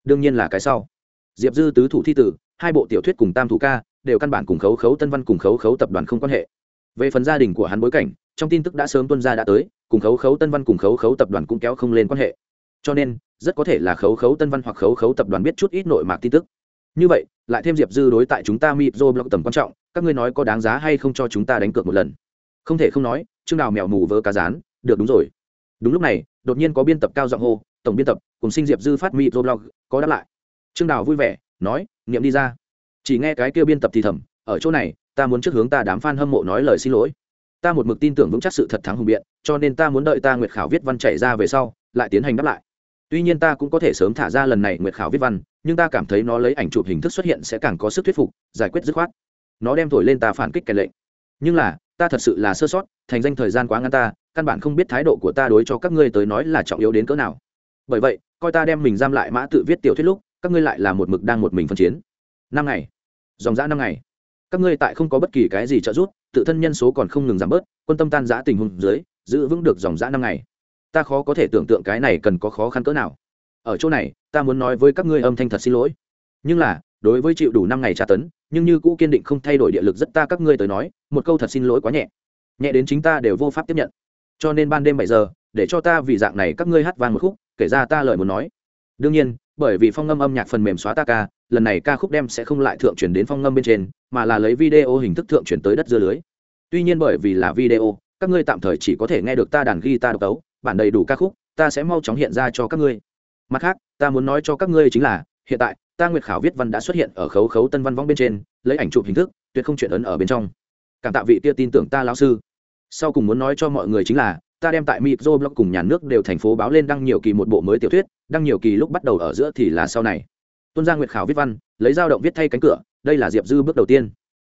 Đương nhiên là cái sau. Diệp dư tứ thủ thi tử, hai bộ tiểu thuyết cùng tam thủ ca, đều căn bản cùng khấu khấu tân văn cùng khấu khấu tập đoàn không quan hệ. Về phần gia đình của hắn bối cảnh, trong tin tức đã sớm tuân ra đã tới, cùng khấu khấu tân văn cùng khấu khấu tập đoàn cũng kéo không lên quan hệ. Cho nên, rất có thể là khấu khấu tân văn hoặc khấu khấu tập đoàn biết chút ít nội mạc tin tức. Như vậy, lại thêm diệp dư đối tại chúng ta mitro blog tầm quan trọng, các ngươi nói có đáng giá hay không cho chúng ta đánh cược một lần? Không thể không nói, chương đào mèo mù vớ cá rán được đúng rồi. Đúng lúc này, đột nhiên có biên tập cao giọng hô, tổng biên tập, cùng sinh diệp dư phát mitro blog, có đáp lại. Trương đào vui vẻ, nói nghiệm đi ra. Chỉ nghe cái kêu biên tập thì thầm, ở chỗ này, ta muốn trước hướng ta đám f a n hâm mộ nói lời xin lỗi. Ta một mực tin tưởng vững chắc sự thật thắng hùng biện, cho nên ta muốn đợi ta nguyệt khảo viết văn chạy ra về sau, lại tiến hành đáp lại. Tuy nhiên ta cũng có thể sớm thả ra lần này nguyệt khảo viết văn, nhưng ta cảm thấy nó lấy ảnh chụp hình thức xuất hiện sẽ càng có sức thuyết phục, giải quyết dứt khoát. Nó đem thổi lên ta phản kích kèn lệnh. Nhưng là, ta thật sự là sơ sót, thành danh thời gian quá ngắn ta căn bản không biết thái độ của ta đối cho các ngươi tới nói là trọng yếu đến cỡ nào. Bởi vậy, coi ta đem mình giam lại mã tự viết tiểu thuyết lúc, các ngươi lại là một mực đang một mình phân chiến. Năm ngày. Dòng dã năm ngày. Các ngươi tại không có bất kỳ cái gì trợ giúp, tự thân nhân số còn không ngừng giảm bớt, quân tâm tan giã tình huống dưới, giữ vững được dòng dã năm ngày. Ta khó có thể tưởng tượng cái này cần có khó khăn cỡ nào. Ở chỗ này, ta muốn nói với các ngươi âm thanh thật xin lỗi. Nhưng là, đối với chịu đủ năm ngày tra tấn, nhưng như cũ kiên định không thay đổi địa lực rất ta các ngươi tới nói, một câu thật xin lỗi quá nhẹ. Nhẹ đến chính ta đều vô pháp tiếp nhận cho nên ban đêm bảy giờ, để cho ta vì dạng này các ngươi hát vang một khúc, kể ra ta lời muốn nói. Đương nhiên, bởi vì phong ngâm âm nhạc phần mềm xóa ta ca, lần này ca khúc đem sẽ không lại thượng chuyển đến phong ngâm bên trên, mà là lấy video hình thức thượng chuyển tới đất dưa lưới. Tuy nhiên bởi vì là video, các ngươi tạm thời chỉ có thể nghe được ta đàn guitar độc tấu, bản đầy đủ ca khúc, ta sẽ mau chóng hiện ra cho các ngươi. Mặt khác, ta muốn nói cho các ngươi chính là, hiện tại, ta nguyệt khảo viết văn đã xuất hiện ở khấu khấu tân văn vong bên trên, lấy ảnh chụp hình thức, tuyệt không chuyện ấn ở bên trong. Cảm tạ vị tia tin tưởng ta lão sư sau cùng muốn nói cho mọi người chính là, ta đem tại micro blog cùng nhà nước đều thành phố báo lên đăng nhiều kỳ một bộ mới tiểu thuyết, đăng nhiều kỳ lúc bắt đầu ở giữa thì là sau này. Tuân gia nguyệt khảo viết văn, lấy dao động viết thay cánh cửa, đây là diệp dư bước đầu tiên.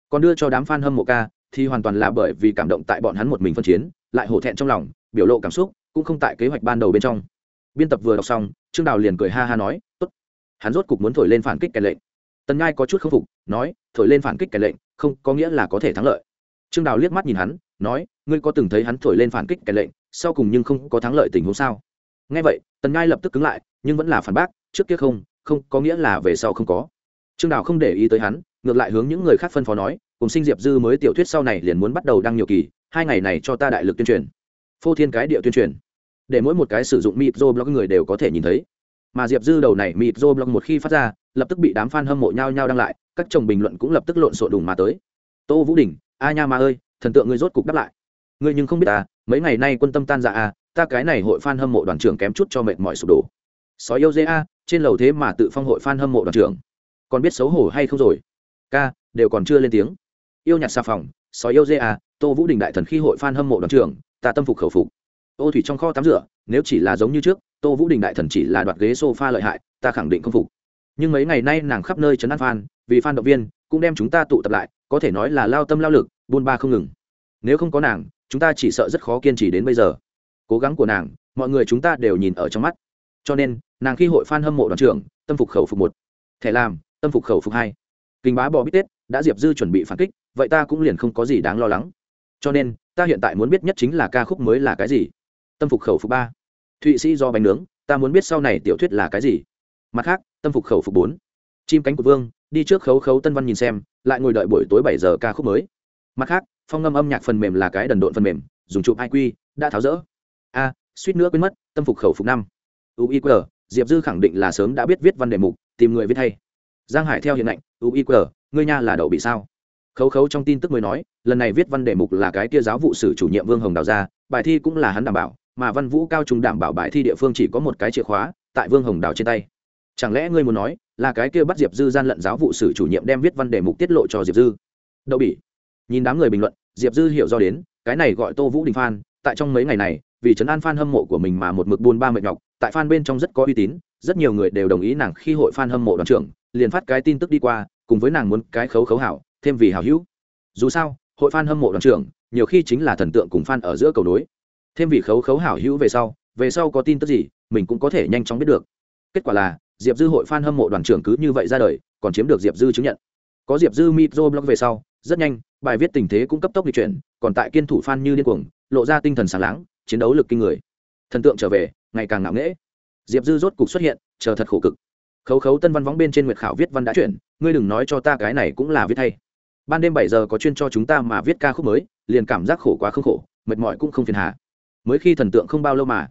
Còn đưa cho đám f a n hâm mộ ca, thì hoàn toàn là bởi vì cảm động tại bọn hắn một mình phân chiến, lại hổ thẹn trong lòng, biểu lộ cảm xúc, cũng không tại kế hoạch ban đầu bên trong. Biên tập vừa đọc xong, trương đào liền cười ha ha nói, tốt. Hắn rốt cục muốn thổi lên phản kích kèn lệnh. Tần nhai có chút k phục, nói, thổi lên phản kích kèn lệnh, không có nghĩa là có thể thắng lợi. Trương đào liếc mắt nhìn hắn nói, ngươi có từng thấy hắn thổi lên phản kích kẻ lệnh, sau cùng nhưng không có thắng lợi tình huống sao? Ngay vậy, tần nhai lập tức cứng lại, nhưng vẫn là phản bác, trước kia không không, có nghĩa là về sau không có. Trương đào không để ý tới hắn, ngược lại hướng những người khác phân phó nói, cùng sinh diệp dư mới tiểu thuyết sau này liền muốn bắt đầu đăng nhiều kỳ, hai ngày này cho ta đại lực tuyên truyền. Phô thiên cái địa tuyên truyền. Để mỗi một cái sử dụng mịp dô blog người đều có thể nhìn thấy. Mà diệp dư đầu này mịp dô blog một khi phát ra, lập tức bị đám f a n hâm mộ nhau nhau đăng lại, các chồng bình luận cũng lập tức lộn xộn đùng mà tới. Tô vũ đình a nha ma ơi thần tượng ngươi rốt cục đáp lại. Ngươi nhưng không biết ta mấy ngày nay quân tâm tan dạ à ta cái này hội f a n hâm mộ đoàn trưởng kém chút cho mệt mỏi sụp đổ. Sói yêu dê a trên lầu thế mà tự phong hội f a n hâm mộ đoàn trưởng. Còn biết xấu hổ hay không rồi? Ca đều còn chưa lên tiếng. Yêu nhặt xà phòng sói yêu dê a tô vũ đình đại thần khi hội f a n hâm mộ đoàn trưởng ta tâm phục khẩu phục. Ô thủy trong kho tắm rửa nếu chỉ là giống như trước tô vũ đình đại thần chỉ là đoạt ghế s o f a lợi hại ta khẳng định không phục. Nhưng mấy ngày nay nàng khắp nơi chấn an fan, vì fan động viên cũng đem chúng ta tụ tập lại có thể nói là lao tâm lao lực buôn ba không ngừng. Nếu không có nàng, chúng ta chỉ sợ rất khó kiên trì đến bây giờ. Cố gắng của nàng, mọi người chúng ta đều nhìn ở trong mắt. Cho nên, nàng khi hội f a n hâm mộ đoàn trưởng, tâm phục khẩu phục một. Thẻ làm, tâm phục khẩu phục hai. Kinh bá bò bít tết, đã diệp dư chuẩn bị phản kích, vậy ta cũng liền không có gì đáng lo lắng. Cho nên, ta hiện tại muốn biết nhất chính là ca khúc mới là cái gì. Tâm phục khẩu phục ba. Thụy sĩ do bánh nướng, ta muốn biết sau này tiểu thuyết là cái gì. Mặt khác, tâm phục khẩu phục bốn. Chim cánh của vương, đi trước khấu khấu tân văn nhìn xem, lại ngồi đợi buổi tối bảy giờ ca khúc mới mặt khác, phong ngâm âm nhạc phần mềm là cái đần độn phần mềm, dùng chụp iq đã tháo rỡ. A, suýt nữa quên mất, tâm phục khẩu phục năm. Uiq diệp dư khẳng định là sớm đã biết viết văn đề mục, tìm người viết thay giang hải theo hiện lệnh uiq ngươi nha là đậu bị sao? Khấu khấu trong tin tức mới nói, lần này viết văn đề mục là cái kia giáo vụ sử chủ nhiệm vương hồng đào ra, bài thi cũng là hắn đảm bảo, mà văn vũ cao trung đảm bảo bài thi địa phương chỉ có một cái chìa khóa, tại vương hồng đào trên tay. Chẳng lẽ ngươi muốn nói, là cái kia bắt diệp dư gian lận giáo vụ sử chủ nhiệm đem viết văn đề mục tiết lộ cho diệp dư? Đậu bỉ nhìn đám người bình luận, diệp dư hiểu do đến, cái này gọi tô vũ đình phan, tại trong mấy ngày này, vì trấn an f a n hâm mộ của mình mà một mực buôn ba mệt nhọc, tại f a n bên trong rất có uy tín, rất nhiều người đều đồng ý nàng khi hội f a n hâm mộ đoàn trưởng, liền phát cái tin tức đi qua, cùng với nàng muốn cái khấu khấu hảo, thêm vì hảo hữu. Dù sao, hội f a n hâm mộ đoàn trưởng, nhiều khi chính là thần tượng cùng f a n ở giữa cầu nối. Thêm vì khấu khấu hảo hữu về sau về sau có tin tức gì, mình cũng có thể nhanh chóng biết được. Kết quả là, diệp dư hội f a n hâm mộ đoàn trưởng cứ như vậy ra đời, còn chiếm được diệp dư chứng nhận. Có diệp dư mitro blog về sau, rất nhanh bài viết tình thế cũng cấp tốc di chuyển, còn tại kiên thủ phan như điên cuồng, lộ ra tinh thần sáng láng, chiến đấu lực kinh người. Thần tượng trở về, ngày càng ngạo nghễ. Diệp dư rốt cục xuất hiện, chờ thật khổ cực. Khấu khấu tân văn võng bên trên nguyệt khảo viết văn đã chuyển, ngươi đừng nói cho ta cái này cũng là viết thay ban đêm bảy giờ có chuyên cho chúng ta mà viết ca khúc mới, liền cảm giác khổ quá không khổ, mệt mỏi cũng không phiền hà. Mới khi thần tượng không bao lâu mà,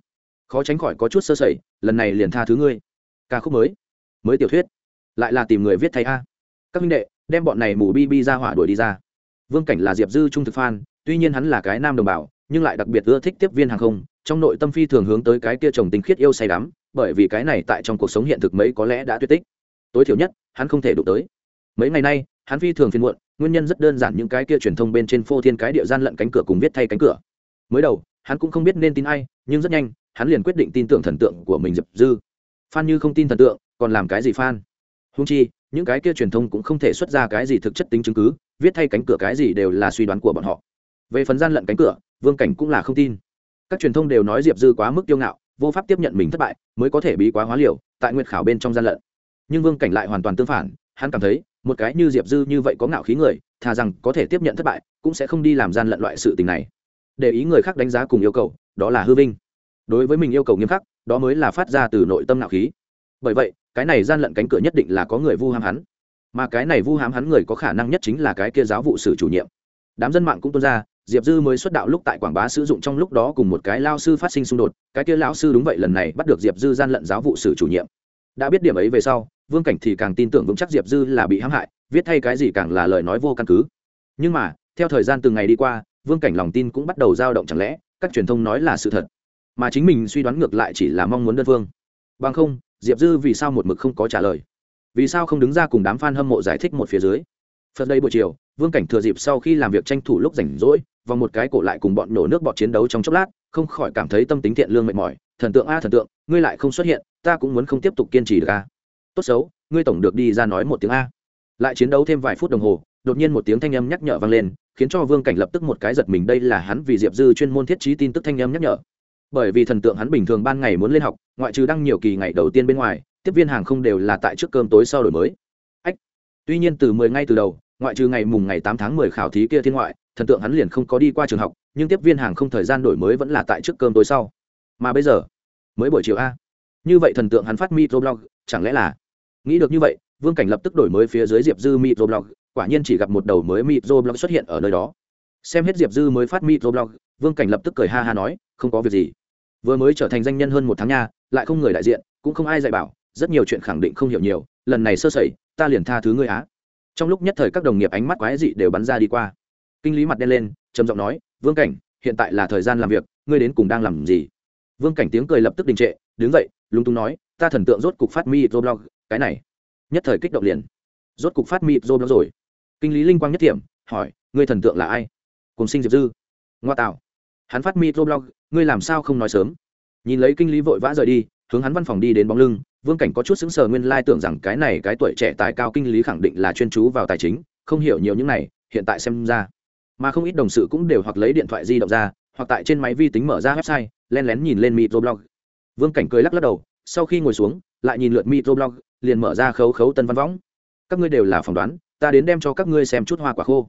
khó tránh khỏi có chút sơ sẩy, lần này liền tha thứ ngươi. Ca khúc mới mới tiểu thuyết. Lại là tìm người viết thay a. Các minh đệ, đem bọn này mù bi bi ra hỏa đuổi đi ra vương cảnh là diệp dư trung thực phan tuy nhiên hắn là cái nam đồng bào, nhưng lại đặc biệt ưa thích tiếp viên hàng không, trong nội tâm phi thường hướng tới cái kia chồng tình khiết yêu say đắm, bởi vì cái này tại trong cuộc sống hiện thực mấy có lẽ đã tuyệt tích. Tối thiểu nhất, hắn không thể đụng tới. Mấy ngày nay, hắn phi thường phiền muộn, nguyên nhân rất đơn giản những cái kia truyền thông bên trên phô thiên cái địa gian lận cánh cửa cùng viết thay cánh cửa. Mới đầu, hắn cũng không biết nên tin ai, nhưng rất nhanh, hắn liền quyết định tin tưởng thần tượng của mình diệp dư. Phan như không tin thần tượng, còn làm cái gì phan húng chi, những cái kia truyền thông cũng không thể xuất ra cái gì thực chất tính chứng cứ viết thay cánh cửa cái gì đều là suy đoán của bọn họ. Về phần gian lận cánh cửa, vương cảnh cũng là không tin. Các truyền thông đều nói diệp dư quá mức kiêu ngạo, vô pháp tiếp nhận mình thất bại, mới có thể bí quá hóa liều, tại nguyệt khảo bên trong gian lận. Nhưng vương cảnh lại hoàn toàn tương phản, hắn cảm thấy, một cái như diệp dư như vậy có ngạo khí người, thà rằng có thể tiếp nhận thất bại, cũng sẽ không đi làm gian lận loại sự tình này. Để ý người khác đánh giá cùng yêu cầu, đó là hư vinh. Đối với mình yêu cầu nghiêm khắc, đó mới là phát ra từ nội tâm ngạo khí. Bởi vậy, cái này gian lận cánh cửa nhất định là có người vu ham hắn mà cái này vu hám hắn người có khả năng nhất chính là cái kia giáo vụ sử chủ nhiệm. Đám dân mạng cũng tuân ra, diệp dư mới xuất đạo lúc tại quảng bá sử dụng trong lúc đó cùng một cái lao sư phát sinh xung đột, cái kia lão sư đúng vậy lần này bắt được diệp dư gian lận giáo vụ sử chủ nhiệm. Đã biết điểm ấy về sau, vương cảnh thì càng tin tưởng vững chắc diệp dư là bị hãm hại, viết thay cái gì càng là lời nói vô căn cứ. Nhưng mà, theo thời gian từng ngày đi qua, vương cảnh lòng tin cũng bắt đầu dao động chẳng lẽ, các truyền thông nói là sự thật. Mà chính mình suy đoán ngược lại chỉ là mong muốn đơn phương. Bằng không, diệp dư vì sao một mực không có trả lời? Vì sao không đứng ra cùng đám f a n hâm mộ giải thích một phía dưới? Phật đây buổi chiều, vương cảnh thừa dịp sau khi làm việc tranh thủ lúc rảnh rỗi, vòng một cái cổ lại cùng bọn nổ nước bọt chiến đấu trong chốc lát, không khỏi cảm thấy tâm tính thiện lương mệt mỏi. Thần tượng a, thần tượng, ngươi lại không xuất hiện, ta cũng muốn không tiếp tục kiên trì được a. Tốt xấu, ngươi tổng được đi ra nói một tiếng a. Lại chiến đấu thêm vài phút đồng hồ, đột nhiên một tiếng thanh âm nhắc nhở vang lên, khiến cho vương cảnh lập tức một cái giật mình đây là hắn vì diệp dư chuyên môn thiết trí tin tức thanh âm nhắc nhở. Bởi vì thần tượng hắn bình thường ban ngày muốn lên học, ngoại trừ đăng nhiều kỳ ngày đầu tiên bên ngoài tiếp viên hàng không đều là tại trước cơm tối sau đổi mới. Ách, tuy nhiên từ mười ngay từ đầu, ngoại trừ ngày mùng ngày tám tháng mười khảo thí kia thiên ngoại, thần tượng hắn liền không có đi qua trường học, nhưng tiếp viên hàng không thời gian đổi mới vẫn là tại trước cơm tối sau. Mà bây giờ, mới buổi chiều a. Như vậy thần tượng hắn phát microblog chẳng lẽ là? Nghĩ được như vậy, vương cảnh lập tức đổi mới phía dưới diệp dư microblog quả nhiên chỉ gặp một đầu mới microblog xuất hiện ở nơi đó. Xem hết diệp dư mới phát microblog vương cảnh lập tức cười ha ha nói, không có việc gì. Vừa mới trở thành danh nhân hơn một tháng nha, lại không người đại diện, cũng không ai dạy bảo rất nhiều chuyện khẳng định không hiểu nhiều, lần này sơ sẩy, ta liền tha thứ ngươi á. Trong lúc nhất thời các đồng nghiệp ánh mắt quái dị đều bắn ra đi qua. Kinh lý mặt đen lên, trầm giọng nói, vương cảnh, hiện tại là thời gian làm việc, ngươi đến cùng đang làm gì? Vương cảnh tiếng cười lập tức đình trệ, đứng dậy, lúng túng nói, ta thần tượng rốt cục phát mi blog cái này. Nhất thời kích động liền. Rốt cục phát mi blog rồi. Kinh lý linh quang nhất điểm hỏi, ngươi thần tượng là ai? Cùng sinh diệp dư. Ngoa tạo. Hắn phát mi blog ngươi làm sao không nói sớm? Nhìn lấy kinh lý vội vã rời đi hướng hắn văn phòng đi đến bóng lưng, vương cảnh có chút xứng sờ nguyên lai tưởng rằng cái này cái tuổi trẻ tài cao kinh lý khẳng định là chuyên chú vào tài chính, không hiểu nhiều những này, hiện tại xem ra, mà không ít đồng sự cũng đều hoặc lấy điện thoại di động ra, hoặc tại trên máy vi tính mở ra website, len lén nhìn lên microblog vương cảnh cười lắc lắc đầu, sau khi ngồi xuống, lại nhìn lượt microblog liền mở ra khấu khấu tân văn võng. Các ngươi đều là phỏng đoán, ta đến đem cho các ngươi xem chút hoa quả khô.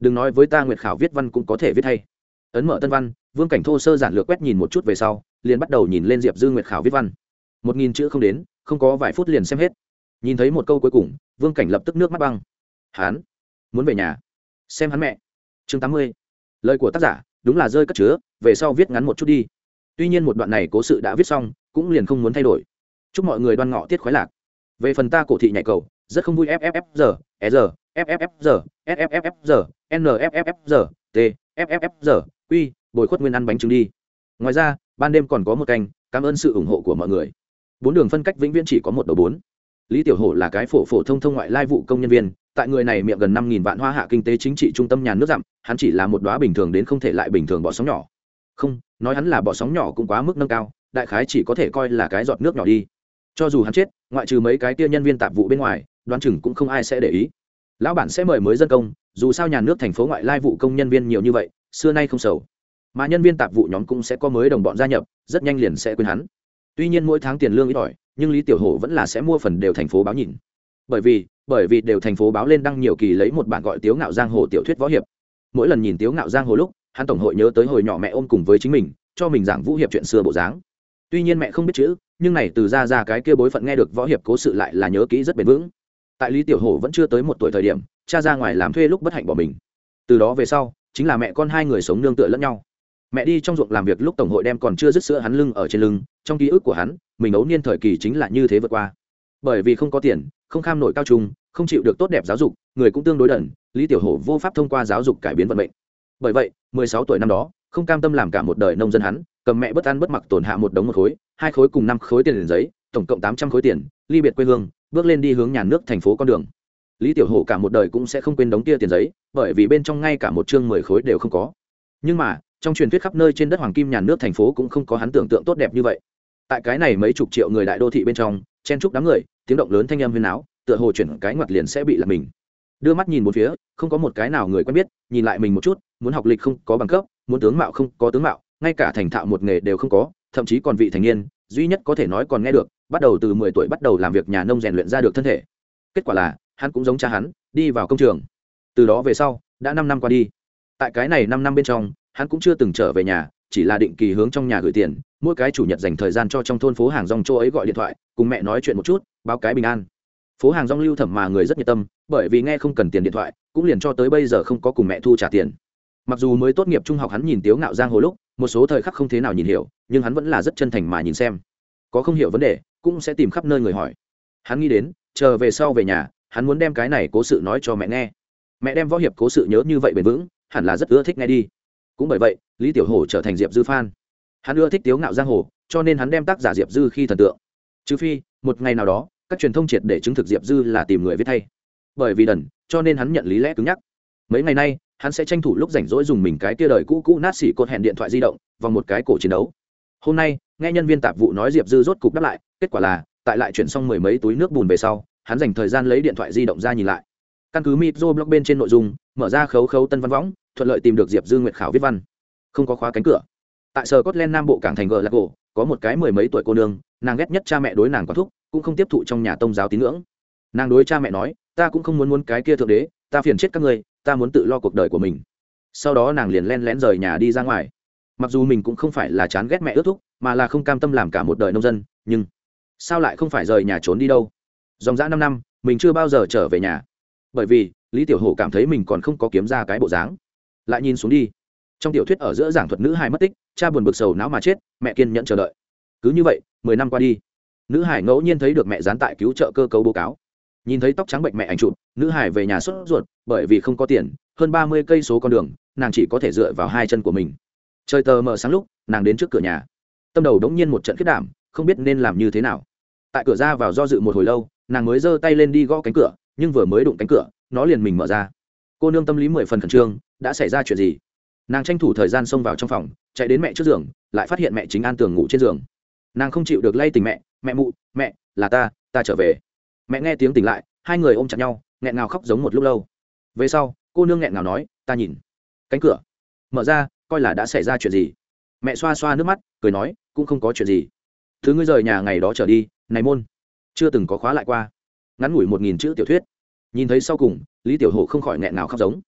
Đừng nói với ta nguyệt khảo viết văn cũng có thể viết hay. Ấn mở tân văn, vương cảnh thô sơ giản lược quét nhìn một chút về sau, liền bắt đầu nhìn lên diệp dư nguyệt khảo viết văn một nghìn chữ không đến không có vài phút liền xem hết nhìn thấy một câu cuối cùng vương cảnh lập tức nước mắt băng hán muốn về nhà xem hắn mẹ chương tám mươi lời của tác giả đúng là rơi cất chứa về sau viết ngắn một chút đi tuy nhiên một đoạn này cố sự đã viết xong cũng liền không muốn thay đổi chúc mọi người đoan ngọ tiết khoái lạc về phần ta cổ thị nhạy cầu rất không vui fff giờ e giờ fff giờ sff giờ nff giờ t fff giờ uy bồi khuất nguyên ăn bánh trứng đi ngoài ra ban đêm còn có một canh cảm ơn sự ủng hộ của mọi người bốn đường phân cách vĩnh viễn chỉ có một đầu bốn. Lý tiểu hổ là cái phổ phổ thông thông ngoại lai vụ công nhân viên, tại người này miệng gần năm nghìn vạn hoa hạ kinh tế chính trị trung tâm nhà nước dặm hắn chỉ là một đoá bình thường đến không thể lại bình thường bỏ sóng nhỏ. Không, nói hắn là bỏ sóng nhỏ cũng quá mức nâng cao, đại khái chỉ có thể coi là cái giọt nước nhỏ đi. Cho dù hắn chết, ngoại trừ mấy cái tia nhân viên tạp vụ bên ngoài, đoán chừng cũng không ai sẽ để ý. Lão bản sẽ mời mới dân công, dù sao nhà nước thành phố ngoại lai vụ công nhân viên nhiều như vậy, xưa nay không sầu. Mà nhân viên tạp vụ nhóm cũng sẽ có mới đồng bọn gia nhập, rất nhanh liền sẽ quên hắn tuy nhiên mỗi tháng tiền lương ít ỏi, nhưng lý tiểu hổ vẫn là sẽ mua phần đều thành phố báo nhìn. Bởi vì bởi vì đều thành phố báo lên đăng nhiều kỳ lấy một bản gọi tiếu ngạo giang hồ tiểu thuyết võ hiệp. Mỗi lần nhìn tiếu ngạo giang hồ lúc, hắn tổng hội nhớ tới hồi nhỏ mẹ ôm cùng với chính mình, cho mình giảng vũ hiệp chuyện xưa bộ dáng. Tuy nhiên mẹ không biết chữ, nhưng này từ ra ra cái kia bối phận nghe được võ hiệp cố sự lại là nhớ kỹ rất bền vững. Tại lý tiểu hổ vẫn chưa tới một tuổi thời điểm, cha ra ngoài làm thuê lúc bất hạnh bỏ mình. Từ đó về sau, chính là mẹ con hai người sống nương tựa lẫn nhau mẹ đi trong ruộng làm việc lúc tổng hội đem còn chưa dứt sữa hắn lưng ở trên lưng, trong ký ức của hắn, mình ấu niên thời kỳ chính là như thế vượt qua. Bởi vì không có tiền, không kham nổi cao trung, không chịu được tốt đẹp giáo dục, người cũng tương đối đần, lý tiểu hổ vô pháp thông qua giáo dục cải biến vận mệnh. Bởi vậy, mười sáu tuổi năm đó, không cam tâm làm cả một đời nông dân hắn, cầm mẹ bất ăn bất mặc tổn hạ một đống một khối, hai khối cùng năm khối tiền giấy, tổng cộng tám trăm khối tiền, ly biệt quê hương, bước lên đi hướng nhà nước thành phố con đường. Lý tiểu hổ cả một đời cũng sẽ không quên đống kia tiền giấy, bởi vì bên trong ngay cả một chương mười khối đều không có. Nhưng mà trong truyền thuyết khắp nơi trên đất hoàng kim nhà nước thành phố cũng không có hắn tưởng tượng tốt đẹp như vậy. Tại cái này mấy chục triệu người đại đô thị bên trong, chen chúc đám người, tiếng động lớn thanh âm huyền áo, tựa hồ chuyển cái ngoặt liền sẽ bị là mình. Đưa mắt nhìn một phía, không có một cái nào người quen biết, nhìn lại mình một chút, muốn học lịch không có bằng cấp, muốn tướng mạo không có tướng mạo, ngay cả thành thạo một nghề đều không có, thậm chí còn vị thành niên, duy nhất có thể nói còn nghe được, bắt đầu từ mười tuổi bắt đầu làm việc nhà nông rèn luyện ra được thân thể. Kết quả là, hắn cũng giống cha hắn, đi vào công trường. Từ đó về sau, đã năm năm qua đi. Tại cái này năm năm bên trong hắn cũng chưa từng trở về nhà, chỉ là định kỳ hướng trong nhà gửi tiền, mỗi cái chủ nhật dành thời gian cho trong thôn phố hàng rong chỗ ấy gọi điện thoại, cùng mẹ nói chuyện một chút, báo cái bình an. Phố hàng rong lưu thẩm mà người rất nhiệt tâm, bởi vì nghe không cần tiền điện thoại, cũng liền cho tới bây giờ không có cùng mẹ thu trả tiền. Mặc dù mới tốt nghiệp trung học hắn nhìn tiếu ngạo giang hồ lúc, một số thời khắc không thế nào nhìn hiểu, nhưng hắn vẫn là rất chân thành mà nhìn xem. Có không hiểu vấn đề, cũng sẽ tìm khắp nơi người hỏi. Hắn nghĩ đến, chờ về sau về nhà, hắn muốn đem cái này cố sự nói cho mẹ nghe. Mẹ đem võ hiệp cố sự nhớ như vậy bền vững, hẳn là rất ưa thích nghe đi cũng bởi vậy, lý tiểu hổ trở thành diệp dư phan hắn ưa thích tiếu ngạo giang hồ, cho nên hắn đem tác giả diệp dư khi thần tượng. Trừ phi, một ngày nào đó, các truyền thông triệt để chứng thực diệp dư là tìm người viết thay. Bởi vì đần, cho nên hắn nhận lý lẽ cứng nhắc. Mấy ngày nay, hắn sẽ tranh thủ lúc rảnh rỗi dùng mình cái tia đời cũ cũ nát xỉ cột hẹn điện thoại di động vào một cái cổ chiến đấu. Hôm nay, nghe nhân viên tạp vụ nói diệp dư rốt cục đáp lại, kết quả là, tại lại chuyển xong mười mấy túi nước bùn về sau, hắn dành thời gian lấy điện thoại di động ra nhìn lại. Căn cứ mitro blog bên trên nội dung, mở ra khấu khấu tân văn võng thuận lợi tìm được diệp dư nguyệt khảo viết văn. Không có khóa cánh cửa. Tại sở cốt len nam bộ cảng thành gờ lạc gỗ có một cái mười mấy tuổi cô nương, nàng ghét nhất cha mẹ đối nàng có thúc, cũng không tiếp thụ trong nhà tông giáo tín ngưỡng. Nàng đối cha mẹ nói, ta cũng không muốn muốn cái kia thượng đế, ta phiền chết các ngươi, ta muốn tự lo cuộc đời của mình. Sau đó nàng liền len lén rời nhà đi ra ngoài. Mặc dù mình cũng không phải là chán ghét mẹ ước thúc, mà là không cam tâm làm cả một đời nông dân, nhưng sao lại không phải rời nhà trốn đi đâu? Dòng dã năm năm, mình chưa bao giờ trở về nhà. Bởi vì, lý tiểu hổ cảm thấy mình còn không có kiếm ra cái bộ dáng lại nhìn xuống đi. Trong tiểu thuyết ở giữa giảng thuật nữ hải mất tích, cha buồn bực sầu não mà chết, mẹ kiên nhẫn chờ đợi. Cứ như vậy, mười năm qua đi. Nữ hải ngẫu nhiên thấy được mẹ gián tại cứu trợ cơ cấu báo cáo. Nhìn thấy tóc trắng bệnh mẹ ảnh chụp, nữ hải về nhà sốt ruột, bởi vì không có tiền, hơn ba mươi cây số con đường, nàng chỉ có thể dựa vào hai chân của mình. Trời tờ mờ sáng lúc, nàng đến trước cửa nhà. Tâm đầu đống nhiên một trận kết đảm, không biết nên làm như thế nào. Tại cửa ra vào do dự một hồi lâu, nàng mới giơ tay lên đi gõ cánh cửa, nhưng vừa mới đụng cánh cửa, nó liền mình mở ra cô nương tâm lý mười phần khẩn trương, đã xảy ra chuyện gì? Nàng tranh thủ thời gian xông vào trong phòng, chạy đến mẹ trước giường, lại phát hiện mẹ chính an tường ngủ trên giường. Nàng không chịu được lay tình mẹ mẹ mụ, mẹ, là ta ta trở về. Mẹ nghe tiếng tỉnh lại, hai người ôm chặt nhau, nghẹn ngào khóc giống một lúc lâu. Về sau, cô nương nghẹn ngào nói, ta nhìn, cánh cửa, mở ra, coi là đã xảy ra chuyện gì. Mẹ xoa xoa nước mắt, cười nói, cũng không có chuyện gì. Thứ ngươi rời nhà ngày đó trở đi, này môn, chưa từng có khóa lại qua. Ngắn ngủi một nghìn chữ tiểu thuyết. Nhìn thấy sau cùng lý tiểu hổ không khỏi nghẹn nào khóc giống.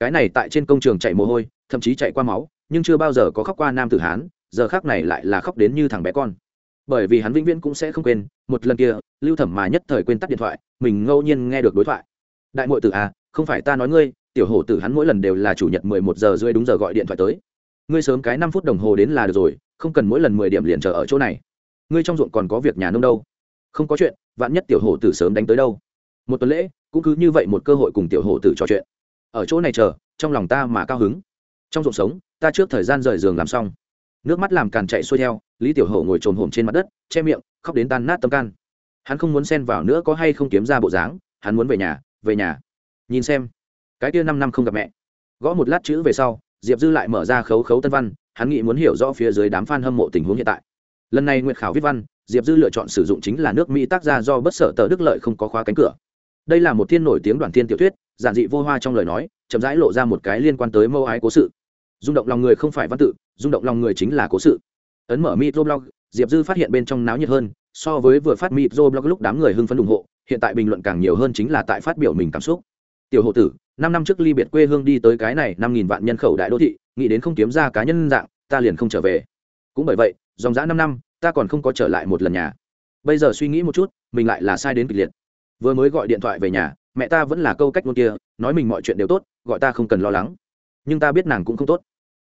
Cái này tại trên công trường chạy mồ hôi, thậm chí chạy qua máu, nhưng chưa bao giờ có khóc qua nam tử hán, giờ khác này lại là khóc đến như thằng bé con. Bởi vì hắn vĩnh viễn cũng sẽ không quên, một lần kia, lưu thẩm mà nhất thời quên tắt điện thoại, mình ngẫu nhiên nghe được đối thoại. Đại mội tử à không phải ta nói ngươi, tiểu hổ tử hắn mỗi lần đều là chủ nhật mười một giờ rưỡi đúng giờ gọi điện thoại tới. Ngươi sớm cái năm phút đồng hồ đến là được rồi, không cần mỗi lần mười điểm liền chờ ở chỗ này. Ngươi trong ruộng còn có việc nhà nông đâu? Không có chuyện, vạn nhất tiểu hổ tử sớm đánh tới đâu. Một tuần lễ cũng cứ như vậy một cơ hội cùng tiểu hổ tử trò chuyện. Ở chỗ này chờ, trong lòng ta mà cao hứng. Trong ruộng sống, ta trước thời gian rời giường làm xong. Nước mắt làm càn chạy xuôi theo, lý tiểu hổ ngồi trồm hổm trên mặt đất, che miệng, khóc đến tan nát tâm can. Hắn không muốn xen vào nữa có hay không kiếm ra bộ dáng, hắn muốn về nhà về nhà. Nhìn xem, cái kia năm năm không gặp mẹ. Gõ một lát chữ về sau, diệp dư lại mở ra khấu khấu tân văn, hắn nghĩ muốn hiểu rõ phía dưới đám f a n hâm mộ tình huống hiện tại. Lần này nguyệt khảo viết văn, diệp dư lựa chọn sử dụng chính là nước mỹ tác gia do bất sở tờ đức lợi không có khóa cánh cửa đây là một thiên nổi tiếng đoàn thiên tiểu thuyết, giản dị vô hoa trong lời nói, chậm rãi lộ ra một cái liên quan tới mâu ái cố sự. Rung động lòng người không phải văn tự, rung động lòng người chính là cố sự. Ấn mở microblog, diệp dư phát hiện bên trong náo nhiệt hơn, so với vừa phát microblog lúc đám người hưng phấn ủng hộ, hiện tại bình luận càng nhiều hơn chính là tại phát biểu mình cảm xúc. Tiểu hộ tử, năm năm trước ly biệt quê hương đi tới cái này năm nghìn vạn nhân khẩu đại đô thị, nghĩ đến không kiếm ra cá nhân dạng, ta liền không trở về. Cũng bởi vậy, dòng dã năm năm, ta còn không có trở lại một lần nhà. Bây giờ suy nghĩ một chút, mình lại là sai đến kịch liệt vừa mới gọi điện thoại về nhà, mẹ ta vẫn là câu cách ngôn kia, nói mình mọi chuyện đều tốt, gọi ta không cần lo lắng. Nhưng ta biết nàng cũng không tốt.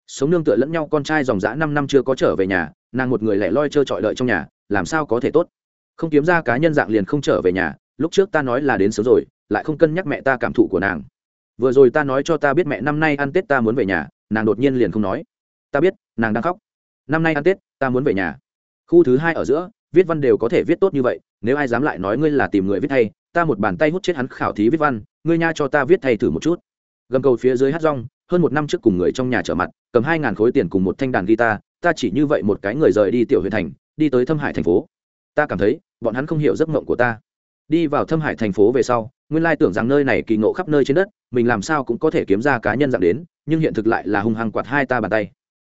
Sống nương tựa lẫn nhau con trai dòng dã năm năm chưa có trở về nhà, nàng một người lẻ loi trơ trọi đợi trong nhà, làm sao có thể tốt? Không kiếm ra cá nhân dạng liền không trở về nhà, lúc trước ta nói là đến sớm rồi, lại không cân nhắc mẹ ta cảm thụ của nàng. Vừa rồi ta nói cho ta biết mẹ năm nay ăn tết ta muốn về nhà, nàng đột nhiên liền không nói. Ta biết, nàng đang khóc. Năm nay ăn tết, ta muốn về nhà. Khu thứ hai ở giữa, viết văn đều có thể viết tốt như vậy, nếu ai dám lại nói ngươi là tìm người viết hay ta một bàn tay hút chết hắn khảo thí viết văn, ngươi nha cho ta viết thay thử một chút. Gầm cầu phía dưới hát rong, hơn một năm trước cùng người trong nhà trở mặt, cầm hai ngàn khối tiền cùng một thanh đàn guitar, ta chỉ như vậy một cái người rời đi tiểu huyện thành, đi tới thâm hải thành phố. Ta cảm thấy, bọn hắn không hiểu giấc mộng của ta. Đi vào thâm hải thành phố về sau, nguyên lai tưởng rằng nơi này kỳ ngộ khắp nơi trên đất, mình làm sao cũng có thể kiếm ra cá nhân dạng đến, nhưng hiện thực lại là hung hăng quạt hai ta bàn tay.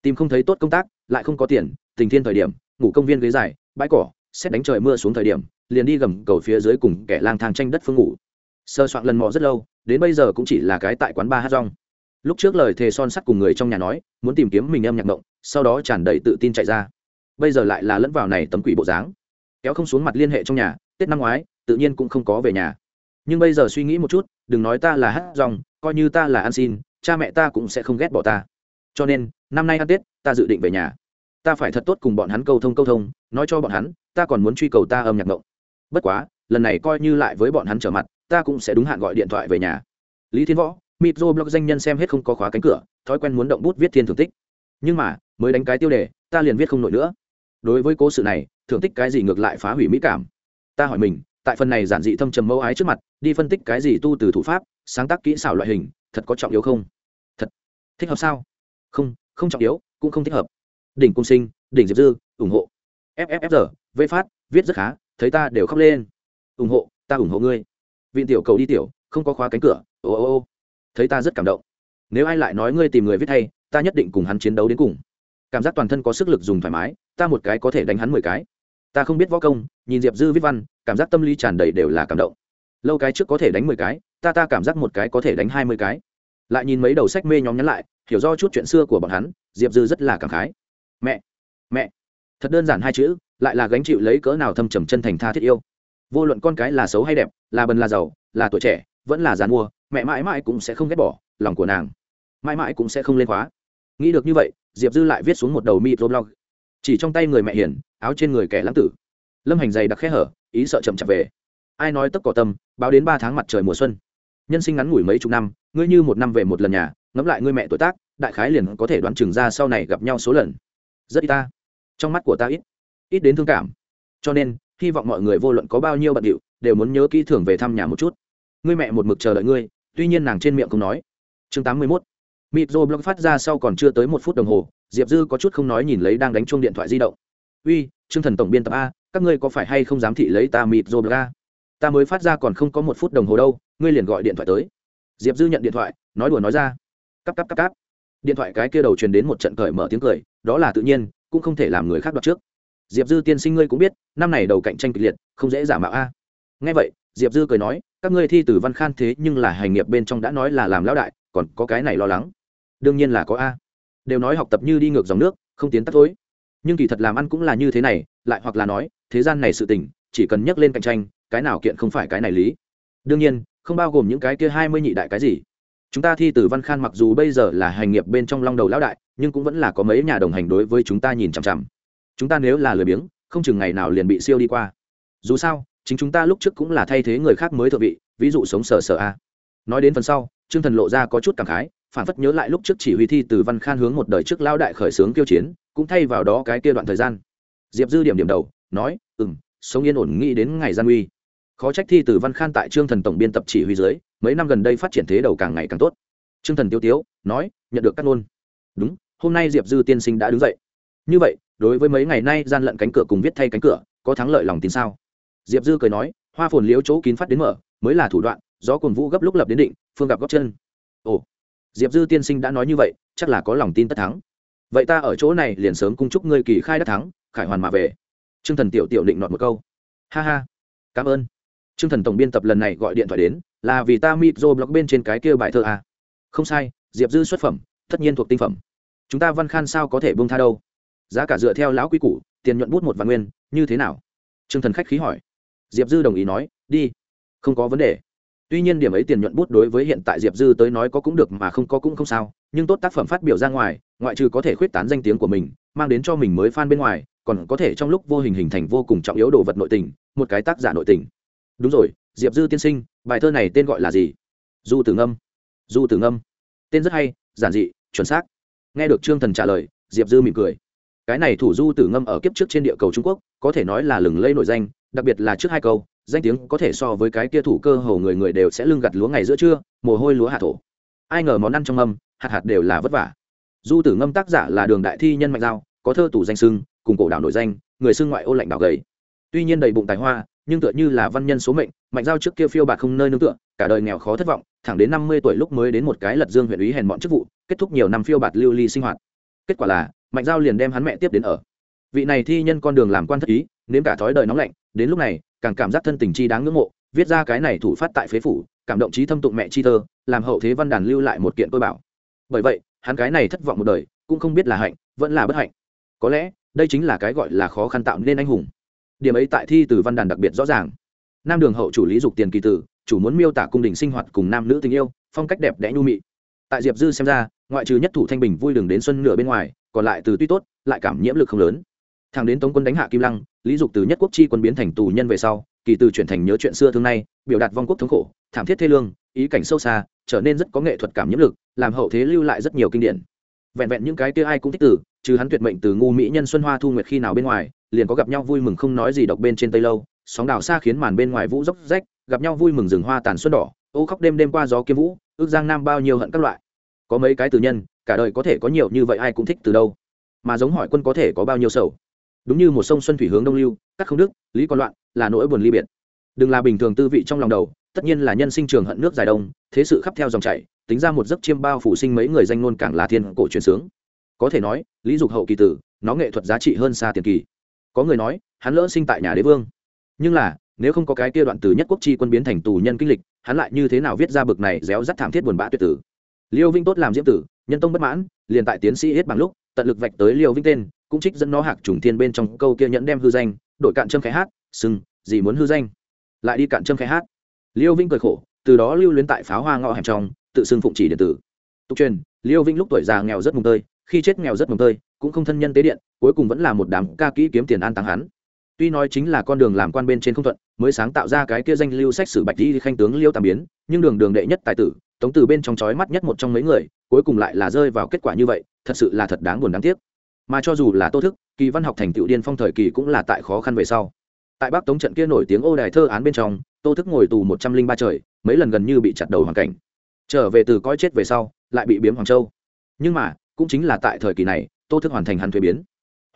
Tìm không thấy tốt công tác, lại không có tiền, tình thiên thời điểm, ngủ công viên ghế dài, bãi cỏ xét đánh trời mưa xuống thời điểm, liền đi gầm cầu phía dưới cùng kẻ lang thang tranh đất phương ngủ. Sơ soạn lần mò rất lâu, đến bây giờ cũng chỉ là cái tại quán ba hát rong. Lúc trước lời thề son sắt cùng người trong nhà nói, muốn tìm kiếm mình em nhạc động sau đó tràn đầy tự tin chạy ra. Bây giờ lại là lẫn vào này tấm quỷ bộ dáng. Kéo không xuống mặt liên hệ trong nhà, tết năm ngoái, tự nhiên cũng không có về nhà. Nhưng bây giờ suy nghĩ một chút, đừng nói ta là hát rong, coi như ta là ăn xin, cha mẹ ta cũng sẽ không ghét bỏ ta. Cho nên, năm nay ăn tết, ta dự định về nhà ta phải thật tốt cùng bọn hắn câu thông câu thông, nói cho bọn hắn, ta còn muốn truy cầu ta âm nhạc ngộng. Bất quá, lần này coi như lại với bọn hắn trở mặt, ta cũng sẽ đúng hạn gọi điện thoại về nhà. Lý thiên võ mitro blog danh nhân xem hết không có khóa cánh cửa, thói quen muốn động bút viết thiên thưởng tích. Nhưng mà, mới đánh cái tiêu đề, ta liền viết không nổi nữa. Đối với cố sự này, thưởng tích cái gì ngược lại phá hủy mỹ cảm. Ta hỏi mình, tại phần này giản dị thâm trầm mẫu ái trước mặt, đi phân tích cái gì tu từ thủ pháp, sáng tác kỹ xảo loại hình, thật có trọng yếu không? Thật. Thích hợp sao? Không không trọng yếu, cũng không thích hợp đỉnh cung sinh đỉnh diệp dư ủng hộ. Fffr vây phát viết rất khá thấy ta đều khóc lên. Ủng hộ ta ủng hộ ngươi. Viện tiểu cầu đi tiểu không có khóa cánh cửa ô ô ô. Thấy ta rất cảm động. Nếu ai lại nói ngươi tìm người viết thay, ta nhất định cùng hắn chiến đấu đến cùng. Cảm giác toàn thân có sức lực dùng thoải mái ta một cái có thể đánh hắn mười cái. Ta không biết võ công nhìn diệp dư viết văn cảm giác tâm lý tràn đầy đều là cảm động. Lâu cái trước có thể đánh mười cái ta ta cảm giác một cái có thể đánh hai mươi cái. Lại nhìn mấy đầu sách mê nhóm nhắn lại hiểu do chút chuyện xưa của bọn hắn diệp dư rất là cảm khái mẹ mẹ. Thật đơn giản hai chữ, lại là gánh chịu lấy cỡ nào thâm trầm chân thành tha thiết yêu. Vô luận con cái là xấu hay đẹp, là bần là giàu, là tuổi trẻ, vẫn là dàn mua mẹ mãi mãi cũng sẽ không ghét bỏ lòng của nàng. Mãi mãi cũng sẽ không lên khóa. Nghĩ được như vậy, diệp dư lại viết xuống một đầu microblog. Chỉ trong tay người mẹ hiền, áo trên người kẻ lãng tử. Lâm hành dày đặc khe hở, ý sợ chậm chạp về. Ai nói tất cỏ tâm, báo đến ba tháng mặt trời mùa xuân. Nhân sinh ngắn ngủi mấy chục năm, ngươi như một năm về một lần nhà, ngẫm lại ngươi mẹ tuổi tác, đại khái liền có thể đoán chừng ra sau này gặp nhau số lần rất ít ta. Trong mắt của ta ít ít đến thương cảm. Cho nên, hy vọng mọi người vô luận có bao nhiêu bận điệu, đều muốn nhớ kỹ thường về thăm nhà một chút. Ngươi mẹ một mực chờ đợi ngươi, tuy nhiên nàng trên miệng không nói. Chương tám mươi mốt. Mịp rô blog phát ra sau còn chưa tới một phút đồng hồ, diệp dư có chút không nói nhìn lấy đang đánh chuông điện thoại di động. Uy chương thần tổng biên tập a, các ngươi có phải hay không dám thị lấy ta mịp rô blog a? Ta mới phát ra còn không có một phút đồng hồ đâu, ngươi liền gọi điện thoại tới. Diệp dư nhận điện thoại, nói đùa nói ra. Cắp cắp cắp cắp điện thoại cái kia đầu truyền đến một trận cởi mở tiếng cười đó là tự nhiên, cũng không thể làm người khác đoạt trước. Diệp dư tiên sinh ngươi cũng biết, năm này đầu cạnh tranh kịch liệt, không dễ giả mạo a. Ngay vậy, diệp dư cười nói, các ngươi thi từ văn khan thế nhưng là hành nghiệp bên trong đã nói là làm lão đại, còn có cái này lo lắng. Đương nhiên là có a. Đều nói học tập như đi ngược dòng nước, không tiến tắt thối. Nhưng kỳ thật làm ăn cũng là như thế này, lại hoặc là nói, thế gian này sự tình, chỉ cần nhắc lên cạnh tranh, cái nào kiện không phải cái này lý. Đương nhiên, không bao gồm những cái kia hai mươi nhị đại cái gì chúng ta thi từ văn khan mặc dù bây giờ là hành nghiệp bên trong long đầu lão đại, nhưng cũng vẫn là có mấy nhà đồng hành đối với chúng ta nhìn chằm chằm. Chúng ta nếu là lười biếng, không chừng ngày nào liền bị siêu đi qua. Dù sao, chính chúng ta lúc trước cũng là thay thế người khác mới thượng vị, ví dụ sống sờ sờ a. Nói đến phần sau, trương thần lộ ra có chút cảm khái, phản phất nhớ lại lúc trước chỉ huy thi từ văn khan hướng một đời trước lao đại khởi xướng kiêu chiến, cũng thay vào đó cái kia đoạn thời gian. Diệp dư điểm điểm đầu, nói ừ m sống yên ổn, nghĩ đến ngày gian uy. Khó trách thi từ văn khan tại trương thần tổng biên tập chỉ huy dưới mấy năm gần đây phát triển thế đầu càng ngày càng tốt. Trương thần tiêu tiếu nói, nhận được các ngôn. Đúng, hôm nay diệp dư tiên sinh đã đứng dậy. Như vậy, đối với mấy ngày nay gian lận cánh cửa cùng viết thay cánh cửa, có thắng lợi lòng tin sao? Diệp dư cười nói, hoa phồn liếu chỗ kín phát đến mở, mới là thủ đoạn, gió cồn vũ gấp lúc lập đến định, phương gặp góc chân. Ồ. Diệp dư tiên sinh đã nói như vậy, chắc là có lòng tin tất thắng. Vậy ta ở chỗ này liền sớm cung chúc ngươi kỳ khai đắc thắng, khải hoàn mà về. T r ư ơ n g thần tiểu tiểu định nọt một câu. Ha ha, cảm ơn t r ư ơ n g thần tổng biên tập lần này gọi điện thoại đến, là vì ta mịp dô blog bên trên cái kia bài thơ à. không sai, diệp dư xuất phẩm, tất nhiên thuộc tinh phẩm. Chúng ta văn khan sao có thể bông tha đâu? Giá cả dựa theo lão quy củ, tiền nhuận bút một vạn nguyên, như thế nào? T r ư ơ n g thần khách khí hỏi. Diệp dư đồng ý nói, đi. Không có vấn đề. Tuy nhiên điểm ấy tiền nhuận bút đối với hiện tại diệp dư tới nói có cũng được mà không có cũng không sao, nhưng tốt tác phẩm phát biểu ra ngoài, ngoại trừ có thể khuyết tán danh tiếng của mình, mang đến cho mình mới f a n bên ngoài, còn có thể trong lúc vô hình hình thành vô cùng trọng yếu đồ vật nội tình, một cái tác giả nội tình đúng rồi, diệp dư tiên sinh, bài thơ này tên gọi là gì? Du tử ngâm. Du tử ngâm. Tên rất hay, giản dị, chuẩn xác. Nghe được trương thần trả lời, diệp dư mỉm cười. Cái này thủ du tử ngâm ở kiếp trước trên địa cầu trung quốc, có thể nói là lừng lây nổi danh, đặc biệt là trước hai câu, danh tiếng có thể so với cái kia thủ cơ hầu người người đều sẽ lưng gặt lúa ngày giữa trưa, mồ hôi lúa hạ thổ. Ai ngờ món ăn trong âm hạt hạt đều là vất vả. Du tử ngâm tác giả là đường đại thi nhân mạnh giao, có thơ tủ danh sưng, cùng cổ đảo nổi danh, người xưng ngoại ô lạnh đảo gầy. Tuy nhiên đầy bụng tài hoa nhưng tựa như là văn nhân số mệnh mạnh giao trước kia phiêu bạc không nơi nương tựa, cả đời nghèo khó thất vọng, thẳng đến năm mươi tuổi lúc mới đến một cái lật dương huyện ủy hèn bọn chức vụ, kết thúc nhiều năm phiêu bạt lưu ly sinh hoạt. Kết quả là mạnh giao liền đem hắn mẹ tiếp đến ở. Vị này thi nhân con đường làm quan thất ý, nếm cả thói đời nóng lạnh, đến lúc này, càng cảm giác thân tình chi đáng ngưỡng mộ, viết ra cái này thủ phát tại phế phủ, cảm động trí thâm tụng mẹ chi thơ, làm hậu thế văn đàn lưu lại một kiện tôi bảo. Bởi vậy, hắn cái này thất vọng một đời, cũng không biết là hạnh, vẫn là bất hạnh. Có lẽ, đây chính là cái gọi là khó khăn tạo nên anh hùng điểm ấy tại thi từ văn đàn đặc biệt rõ ràng. Nam đường hậu chủ lý dục tiền kỳ tử, chủ muốn miêu tả cung đình sinh hoạt cùng nam nữ tình yêu, phong cách đẹp đẽ nhu mị. Tại diệp dư xem ra, ngoại trừ nhất thủ thanh bình vui đường đến xuân nửa bên ngoài, còn lại từ tuy tốt, lại cảm nhiễm lực không lớn. Thằng đến tống quân đánh hạ kim lăng, lý dục từ nhất quốc chi quân biến thành tù nhân về sau, kỳ từ chuyển thành nhớ chuyện xưa thương nay, biểu đạt vong quốc thống khổ, thảm thiết thê lương, ý cảnh sâu xa, trở nên rất có nghệ thuật cảm nhiễm lực, làm hậu thế lưu lại rất nhiều kinh điển. Vẹn vẹn những cái kia ai cũng thích từ chứ hắn tuyệt mệnh từ ngu mỹ nhân xuân hoa thu nguyệt khi nào bên ngoài, liền có gặp nhau vui mừng không nói gì độc bên trên tây lâu, sóng đảo xa khiến màn bên ngoài vũ dốc rách, gặp nhau vui mừng rừng hoa tàn xuân đỏ, ô khóc đêm đêm qua gió kiếm vũ, ước giang nam bao nhiêu hận các loại. Có mấy cái từ nhân, cả đời có thể có nhiều như vậy ai cũng thích từ đâu. Mà giống hỏi quân có thể có bao nhiêu sầu. Đúng như một sông xuân thủy hướng đông lưu, các không đức, lý còn loạn, là nỗi buồn ly biệt. Đừng là bình thường tư vị trong lòng đầu, tất nhiên là nhân sinh trường hận nước dài đông, thế sự khắp theo dòng chảy, tính ra một giấc chiêm bao phủ sinh mấy người danh ngôn càng là thiên cổ truyền sướng có thể nói, lý dục hậu kỳ tử, nó nghệ thuật giá trị hơn xa tiền kỳ. Có người nói, hắn lỡ sinh tại nhà đế vương. Nhưng là, nếu không có cái kia đoạn từ nhất quốc chi quân biến thành tù nhân kinh lịch, hắn lại như thế nào viết ra bực này réo rắt thảm thiết buồn bã tuyệt tử? Liêu vinh tốt làm diễm tử, nhân tông bất mãn, liền tại tiến sĩ hết bằng lúc, tận lực vạch tới liêu vinh tên, cũng trích dẫn nó hạc trùng thiên bên trong câu kia nhẫn đem hư danh, đổi cạn châm khai hát, sừng, gì muốn hư danh? Lại đi cạn châm khai hát. Liêu vinh cười khổ, từ đó lưu luyến tại pháo hoa ngõ hẻm trong, tự xưng phụng chỉ điện tử. Tục truyền, liêu vinh lúc tuổi già nghèo rất mùng tơi khi chết nghèo rất mồng tơi, cũng không thân nhân tế điện, cuối cùng vẫn là một đám ca kỹ kiếm tiền an táng hắn. Tuy nói chính là con đường làm quan bên trên không thuận, mới sáng tạo ra cái kia danh lưu sách sử bạch đi khanh tướng liêu tam biến, nhưng đường đường đệ nhất tài tử, tống từ bên trong chói mắt nhất một trong mấy người, cuối cùng lại là rơi vào kết quả như vậy, thật sự là thật đáng buồn đáng tiếc. Mà cho dù là tô thức, kỳ văn học thành tựu điên phong thời kỳ cũng là tại khó khăn về sau. Tại bắc tống trận kia nổi tiếng ô đài thơ án bên trong, tô thức ngồi tù một trăm linh ba trời, mấy lần gần như bị chặt đầu hoàn cảnh. Trở về từ coi chết về sau, lại bị biếm hoàng châu. Nhưng mà cũng chính là tại thời kỳ này, tô thức hoàn thành hắn thuế biến.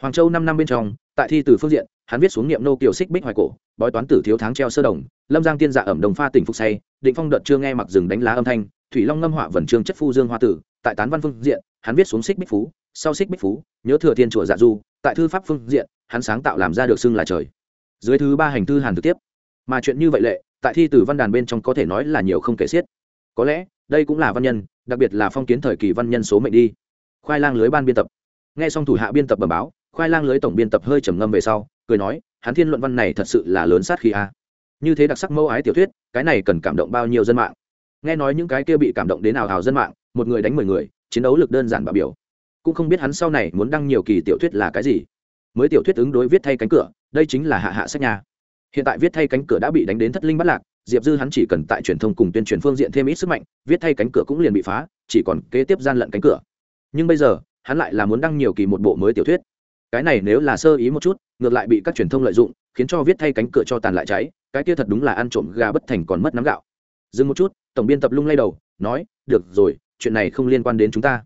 Hoàng châu năm năm bên trong, tại thi từ phương diện, hắn viết xuống niệm nô kiều xích bích hoài cổ, bói toán tử thiếu tháng treo sơ đồng, lâm giang tiên dạ ẩm đồng pha tỉnh phục say, định phong đợt chưa nghe mặc rừng đánh lá âm thanh, thủy long ngâm họa vần trương chất phu dương hoa tử, tại tán văn phương diện, hắn viết xuống xích bích phú, sau xích bích phú, nhớ thừa thiên chùa dạ du, tại thư pháp phương diện, hắn sáng tạo làm ra được xưng là trời. Dưới thứ ba hành thư hàn thực tiếp. Mà chuyện như vậy lệ, tại thi từ văn đàn bên trong có thể nói là nhiều không kể xiết. Có lẽ, đây cũng là văn nhân, đặc biệt là phong kiến thời kỳ văn nhân số mệnh đi khoai lang lưới ban biên tập. Nghe xong thủ hạ biên tập bẩm báo, khoai lang lưới tổng biên tập hơi trầm ngâm về sau, cười nói hắn thiên luận văn này thật sự là lớn sát khi a. Như thế đặc sắc mẫu ái tiểu thuyết, cái này cần cảm động bao nhiêu dân mạng? Nghe nói những cái kia bị cảm động đến nào hào dân mạng, một người đánh mười người, chiến đấu lực đơn giản bạo biểu. Cũng không biết hắn sau này muốn đăng nhiều kỳ tiểu thuyết là cái gì. Mới tiểu thuyết ứng đối viết thay cánh cửa, đây chính là hạ hạ sách nhà hiện tại viết thay cánh cửa đã bị đánh đến thất linh bắt lạc, diệp dư hắn chỉ cần tại truyền thông cùng tuyên truyền phương diện thêm ít sức mạnh, viết thay cánh cửa cũng liền bị phá, chỉ còn kế tiếp gian lận cánh cửa nhưng bây giờ, hắn lại là muốn đăng nhiều kỳ một bộ mới tiểu thuyết. Cái này nếu là sơ ý một chút, ngược lại bị các truyền thông lợi dụng, khiến cho viết thay cánh cửa cho tàn lại cháy, cái kia thật đúng là ăn trộm gà bất thành còn mất nắm gạo. Dừng một chút, tổng biên tập lung lay đầu, nói, được rồi, chuyện này không liên quan đến chúng ta.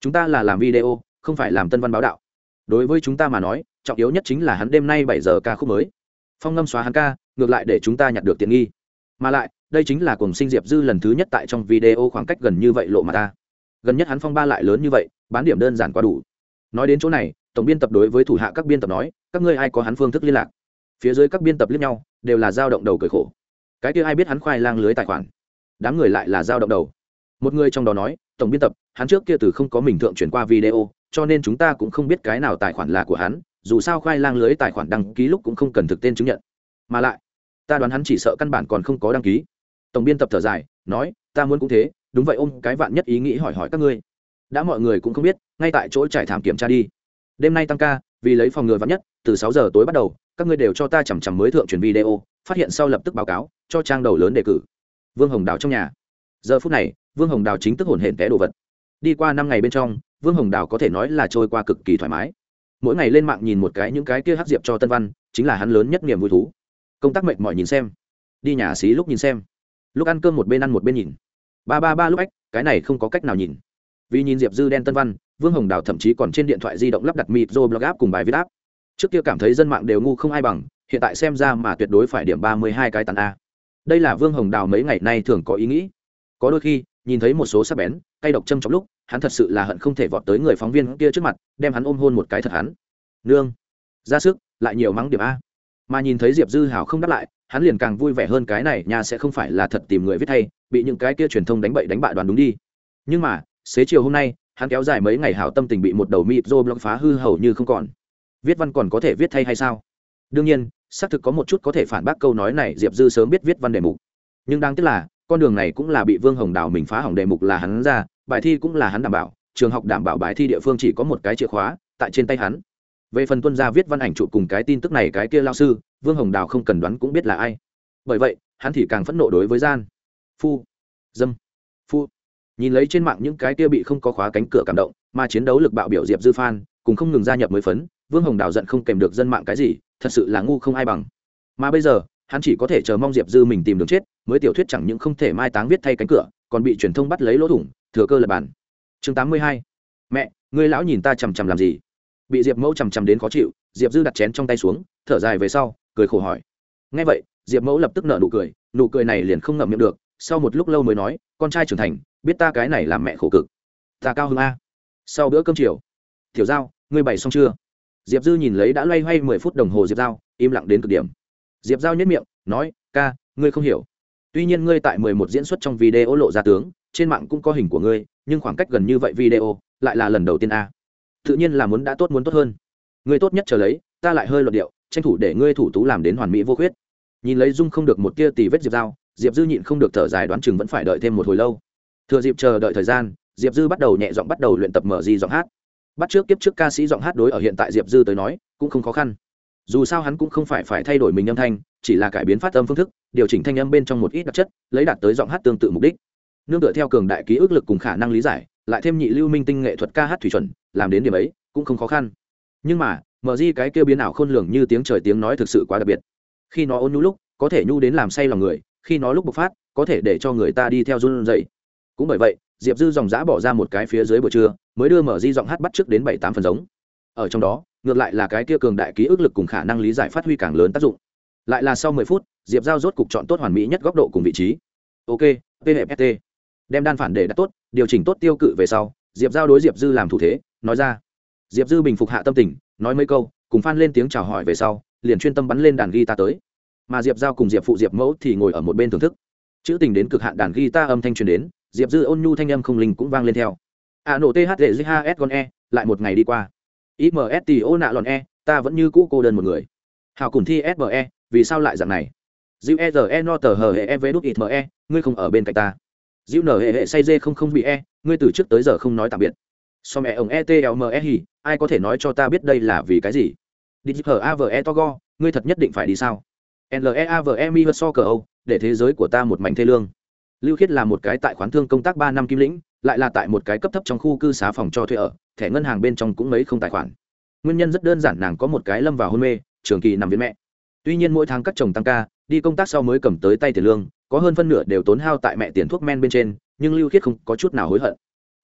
Chúng ta là làm video, không phải làm tân văn báo đạo. Đối với chúng ta mà nói, trọng yếu nhất chính là hắn đêm nay bảy giờ ca khúc mới. Phong ngâm xóa hắn ca, ngược lại để chúng ta nhặt được tiện nghi. Mà lại, đây chính là cùng sinh diệp dư lần thứ nhất tại trong video khoảng cách gần như vậy lộ mà ta gần nhất hắn phong ba lại lớn như vậy, bán điểm đơn giản quá đủ. Nói đến chỗ này, tổng biên tập đối với thủ hạ các biên tập nói, các ngươi ai có hắn phương thức liên lạc? Phía dưới các biên tập liếc nhau, đều là dao động đầu cười khổ. Cái kia ai biết hắn khoai lang lưới tài khoản? Đám người lại là dao động đầu. Một người trong đó nói, tổng biên tập, hắn trước kia từ không có mình thượng chuyển qua video, cho nên chúng ta cũng không biết cái nào tài khoản là của hắn, dù sao khoai lang lưới tài khoản đăng ký lúc cũng không cần thực tên chứng nhận. Mà lại, ta đoán hắn chỉ sợ căn bản còn không có đăng ký. Tổng biên tập thở dài, nói, ta muốn cũng thế đúng vậy, ôm cái vạn nhất ý nghĩ hỏi hỏi các ngươi. Đã mọi người cũng không biết, ngay tại chỗ trải thảm kiểm tra đi. Đêm nay tăng ca, vì lấy phòng ngừa vắn nhất, từ sáu giờ tối bắt đầu, các ngươi đều cho ta chằm chằm mới thượng truyền video, phát hiện sau lập tức báo cáo, cho trang đầu lớn đề cử. Vương hồng đào trong nhà. Giờ phút này, vương hồng đào chính tức hồn hển té đồ vật. Đi qua năm ngày bên trong, vương hồng đào có thể nói là trôi qua cực kỳ thoải mái. Mỗi ngày lên mạng nhìn một cái những cái kia hắc diệp cho tân văn, chính là hắn lớn nhất niềm vui thú. Công tác mệt mỏi nhìn xem. Đi nhà xí lúc nhìn xem. Lúc ăn cơm một bên ăn một bên nhìn ba ba ba lúc ách, cái này không có cách nào nhìn. Vì nhìn diệp dư đen tân văn, vương hồng đào thậm chí còn trên điện thoại di động lắp đặt mịt rồi blog app cùng bài viết app. Trước kia cảm thấy dân mạng đều ngu không ai bằng, hiện tại xem ra mà tuyệt đối phải điểm ba mươi hai cái tàn a. Đây là vương hồng đào mấy ngày nay thường có ý nghĩ. Có đôi khi, nhìn thấy một số sắc bén, cay độc châm trong lúc, hắn thật sự là hận không thể vọt tới người phóng viên kia trước mặt, đem hắn ôm hôn một cái thật hắn. Nương, ra sức, lại nhiều mắng điểm a mà nhìn thấy diệp dư hảo không đáp lại, hắn liền càng vui vẻ hơn cái này nhà sẽ không phải là thật tìm người viết thay bị những cái kia truyền thông đánh bậy đánh bại đoàn đúng đi. Nhưng mà, xế chiều hôm nay, hắn kéo dài mấy ngày hảo tâm tình bị một đầu mịp dô blog phá hư hầu như không còn. Viết văn còn có thể viết thay hay sao? Đương nhiên, xác thực có một chút có thể phản bác câu nói này diệp dư sớm biết viết văn đề mục. Nhưng đáng tiếc là, con đường này cũng là bị vương hồng đào mình phá hỏng đề mục là hắn ra, bài thi cũng là hắn đảm bảo, trường học đảm bảo bài thi địa phương chỉ có một cái chìa khóa, tại trên tay hắn về phần tuân gia viết văn ảnh trụ cùng cái tin tức này cái kia lao sư, vương hồng đào không cần đoán cũng biết là ai. Bởi vậy, hắn thì càng phẫn nộ đối với gian. Phu, dâm, phu. Nhìn lấy trên mạng những cái kia bị không có khóa cánh cửa cảm động, mà chiến đấu lực bạo biểu diệp dư phan, cùng không ngừng gia nhập mới phấn, vương hồng đào giận không kèm được dân mạng cái gì, thật sự là ngu không ai bằng. Mà bây giờ, hắn chỉ có thể chờ mong diệp dư mình tìm đường chết, mới tiểu thuyết chẳng những không thể mai táng viết thay cánh cửa, còn bị truyền thông bắt lấy lỗ thủng, thừa cơ lập bản chương tám mươi hai. Mẹ, người lão nhìn ta chằm chằm làm gì? Bị diệp mẫu chằm chằm đến khó chịu diệp dư đặt chén trong tay xuống thở dài về sau cười khổ hỏi ngay vậy diệp mẫu lập tức nợ nụ cười nụ cười này liền không ngậm miệng được sau một lúc lâu mới nói con trai trưởng thành biết ta cái này làm mẹ khổ cực ta cao hơn a sau bữa cơm chiều tiểu giao ngươi bày xong chưa diệp dư nhìn lấy đã loay hoay mười phút đồng hồ diệp giao im lặng đến cực điểm diệp giao nhất miệng nói ca ngươi không hiểu tuy nhiên ngươi tại mười một diễn xuất trong video lộ ra tướng trên mạng cũng có hình của ngươi nhưng khoảng cách gần như vậy video lại là lần đầu tiên a tự nhiên là muốn đã tốt muốn tốt hơn. Ngươi tốt nhất chờ lấy, ta lại hơi luận điệu, tranh thủ để ngươi thủ tú làm đến hoàn mỹ vô khuyết. Nhìn lấy dung không được một tia tì vết diệp dao diệp dư nhịn không được thở dài đoán chừng vẫn phải đợi thêm một hồi lâu. Thừa dịp chờ đợi thời gian, diệp dư bắt đầu nhẹ giọng bắt đầu luyện tập mở di giọng hát. Bắt trước kiếp trước ca sĩ giọng hát đối ở hiện tại diệp dư tới nói, cũng không khó khăn. Dù sao hắn cũng không phải phải thay đổi mình âm thanh, chỉ là cải biến phát âm phương thức, điều chỉnh thanh âm bên trong một ít đặc chất, lấy đạt tới giọng hát tương tự mục đích. Nương tựa theo cường đại ký ức lực cùng khả năng lý giải lại thêm nhị lưu minh tinh nghệ thuật ca hát thủy chuẩn, làm đến điểm ấy, cũng không khó khăn. Nhưng mà mờ di cái kêu biến ảo khôn lường như tiếng trời tiếng nói thực sự quá đặc biệt. Khi nó ôn nhu lúc, có thể nhu đến làm say lòng người, khi nó lúc bộc phát, có thể để cho người ta đi theo run dậy cũng bởi vậy, diệp dư dòng giã bỏ ra một cái phía dưới buổi trưa, mới đưa mở di giọng hát bắt trước đến bảy tám phần giống. Ở trong đó, ngược lại là cái kia cường đại ký ức lực cùng khả năng lý giải phát huy càng lớn tác dụng. Lại là sau mười phút, diệp giao rốt cục chọn tốt hoàn mỹ nhất góc độ cùng vị trí. Ok pft đem đan phản để đã tốt điều chỉnh tốt tiêu cự về sau diệp giao đối diệp dư làm thủ thế nói ra. Diệp dư bình phục hạ tâm tình nói mấy câu cùng phan lên tiếng chào hỏi về sau liền chuyên tâm bắn lên đàn guitar tới. Mà diệp giao cùng diệp phụ diệp mẫu thì ngồi ở một bên thưởng thức. Chữ tình đến cực hạn đàn guitar âm thanh truyền đến diệp dư ôn nhu thanh âm không linh cũng vang lên theo. A nổ thd s con e lại một ngày đi qua. Imst ô nạ lòn e ta vẫn như cũ cô đơn một người. Hào cùng thi sme vì sao lại dạng này? Dịu e r e no tờ hờ hệ e v đút ít e, ngươi không ở bên cạnh ta dịu nở hệ hệ say dê không không bị e ngươi từ trước tới giờ không nói tạm biệt. So mẹ ông e t l m e ai có thể nói cho ta biết đây là vì cái gì? Đi hờ a v e togo ngươi thật nhất định phải đi sao? Leave l e a v e mi so cờ âu, để thế giới của ta một mảnh thê lương. Lưu khiết là một cái tại khoán thương công tác ba năm kim lĩnh, lại là tại một cái cấp thấp trong khu cư xá phòng cho thuê ở, thẻ ngân hàng bên trong cũng mấy không tài khoản. Nguyên nhân rất đơn giản, nàng có một cái lâm vào hôn mê, trường kỳ nằm viện mẹ. Tuy nhiên mỗi tháng các chồng tăng ca đi công tác sau mới cầm tới tay tiền lương, có hơn phân nửa đều tốn hao tại mẹ tiền thuốc men bên trên, nhưng lưu khiết không có chút nào hối hận.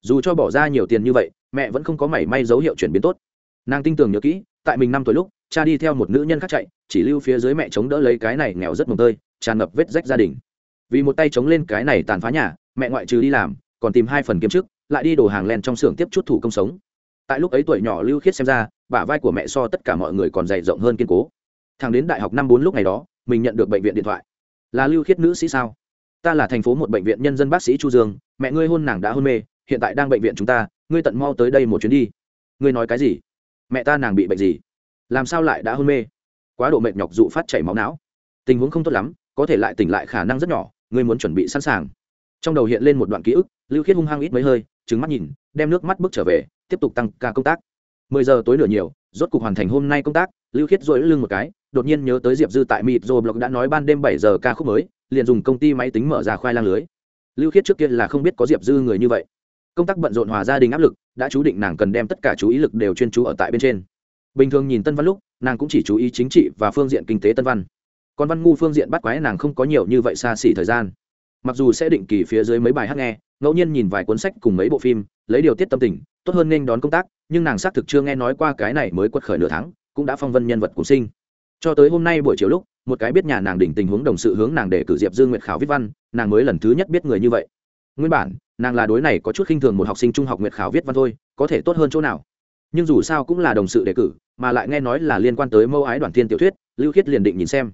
Dù cho bỏ ra nhiều tiền như vậy, mẹ vẫn không có mảy may dấu hiệu chuyển biến tốt. Nàng tin tưởng nhớ kỹ, tại mình năm tuổi lúc, cha đi theo một nữ nhân khác chạy, chỉ lưu phía dưới mẹ chống đỡ lấy cái này nghèo rất mồng tơi, tràn ngập vết rách gia đình. Vì một tay chống lên cái này tàn phá nhà, mẹ ngoại trừ đi làm, còn tìm hai phần kiếm chức lại đi đổ hàng len trong xưởng tiếp chút thủ công sống. Tại lúc ấy tuổi nhỏ lưu khiết xem ra, bả vai của mẹ so tất cả mọi người còn dày rộng hơn kiên cố. Thằng đến đại học năm bốn lúc này đó mình nhận được bệnh viện điện thoại. Là lưu khiết nữ sĩ sao? Ta là thành phố một bệnh viện nhân dân bác sĩ chu dương, mẹ ngươi hôn nàng đã hôn mê, hiện tại đang bệnh viện chúng ta, ngươi tận mau tới đây một chuyến đi. Ngươi nói cái gì? Mẹ ta nàng bị bệnh gì? Làm sao lại đã hôn mê? Quá độ mệt nhọc dụ phát chảy máu não. Tình huống không tốt lắm, có thể lại tỉnh lại khả năng rất nhỏ, ngươi muốn chuẩn bị sẵn sàng. Trong đầu hiện lên một đoạn ký ức, lưu khiết hung hăng ít mấy hơi trứng mắt nhìn, đem nước mắt bước trở về, tiếp tục tăng ca công tác. Mười giờ tối nửa nhiều, rốt cục hoàn thành hôm nay công tác lưu khiết dội lưng một cái, đột nhiên nhớ tới diệp dư tại mịt rồi blog đã nói ban đêm bảy giờ ca khúc mới, liền dùng công ty máy tính mở ra khoai lang lưới. Lưu khiết trước kia là không biết có diệp dư người như vậy. Công tác bận rộn hòa gia đình áp lực, đã chú định nàng cần đem tất cả chú ý lực đều chuyên chú ở tại bên trên. Bình thường nhìn tân văn lúc, nàng cũng chỉ chú ý chính trị và phương diện kinh tế tân văn. Còn văn ngu phương diện bắt quái nàng không có nhiều như vậy xa xỉ thời gian. Mặc dù sẽ định kỳ phía dưới mấy bài hát nghe, ngẫu nhiên nhìn vài cuốn sách cùng mấy bộ phim, lấy điều tiết tâm tình, tốt hơn nên đón công tác, nhưng nàng xác thực chưa nghe nói qua cái này mới quật khởi nửa tháng cũng đã phong vân nhân vật cùng sinh. Cho tới hôm nay buổi chiều lúc, một cái biết nhà nàng đỉnh tình huống đồng sự hướng nàng để cử diệp dương nguyệt khảo viết văn, nàng mới lần thứ nhất biết người như vậy. Nguyên bản, nàng là đối này có chút khinh thường một học sinh trung học nguyệt khảo viết văn thôi, có thể tốt hơn chỗ nào. Nhưng dù sao cũng là đồng sự đề cử, mà lại nghe nói là liên quan tới mâu ái đoàn thiên tiểu thuyết, lưu khiết liền định nhìn xem.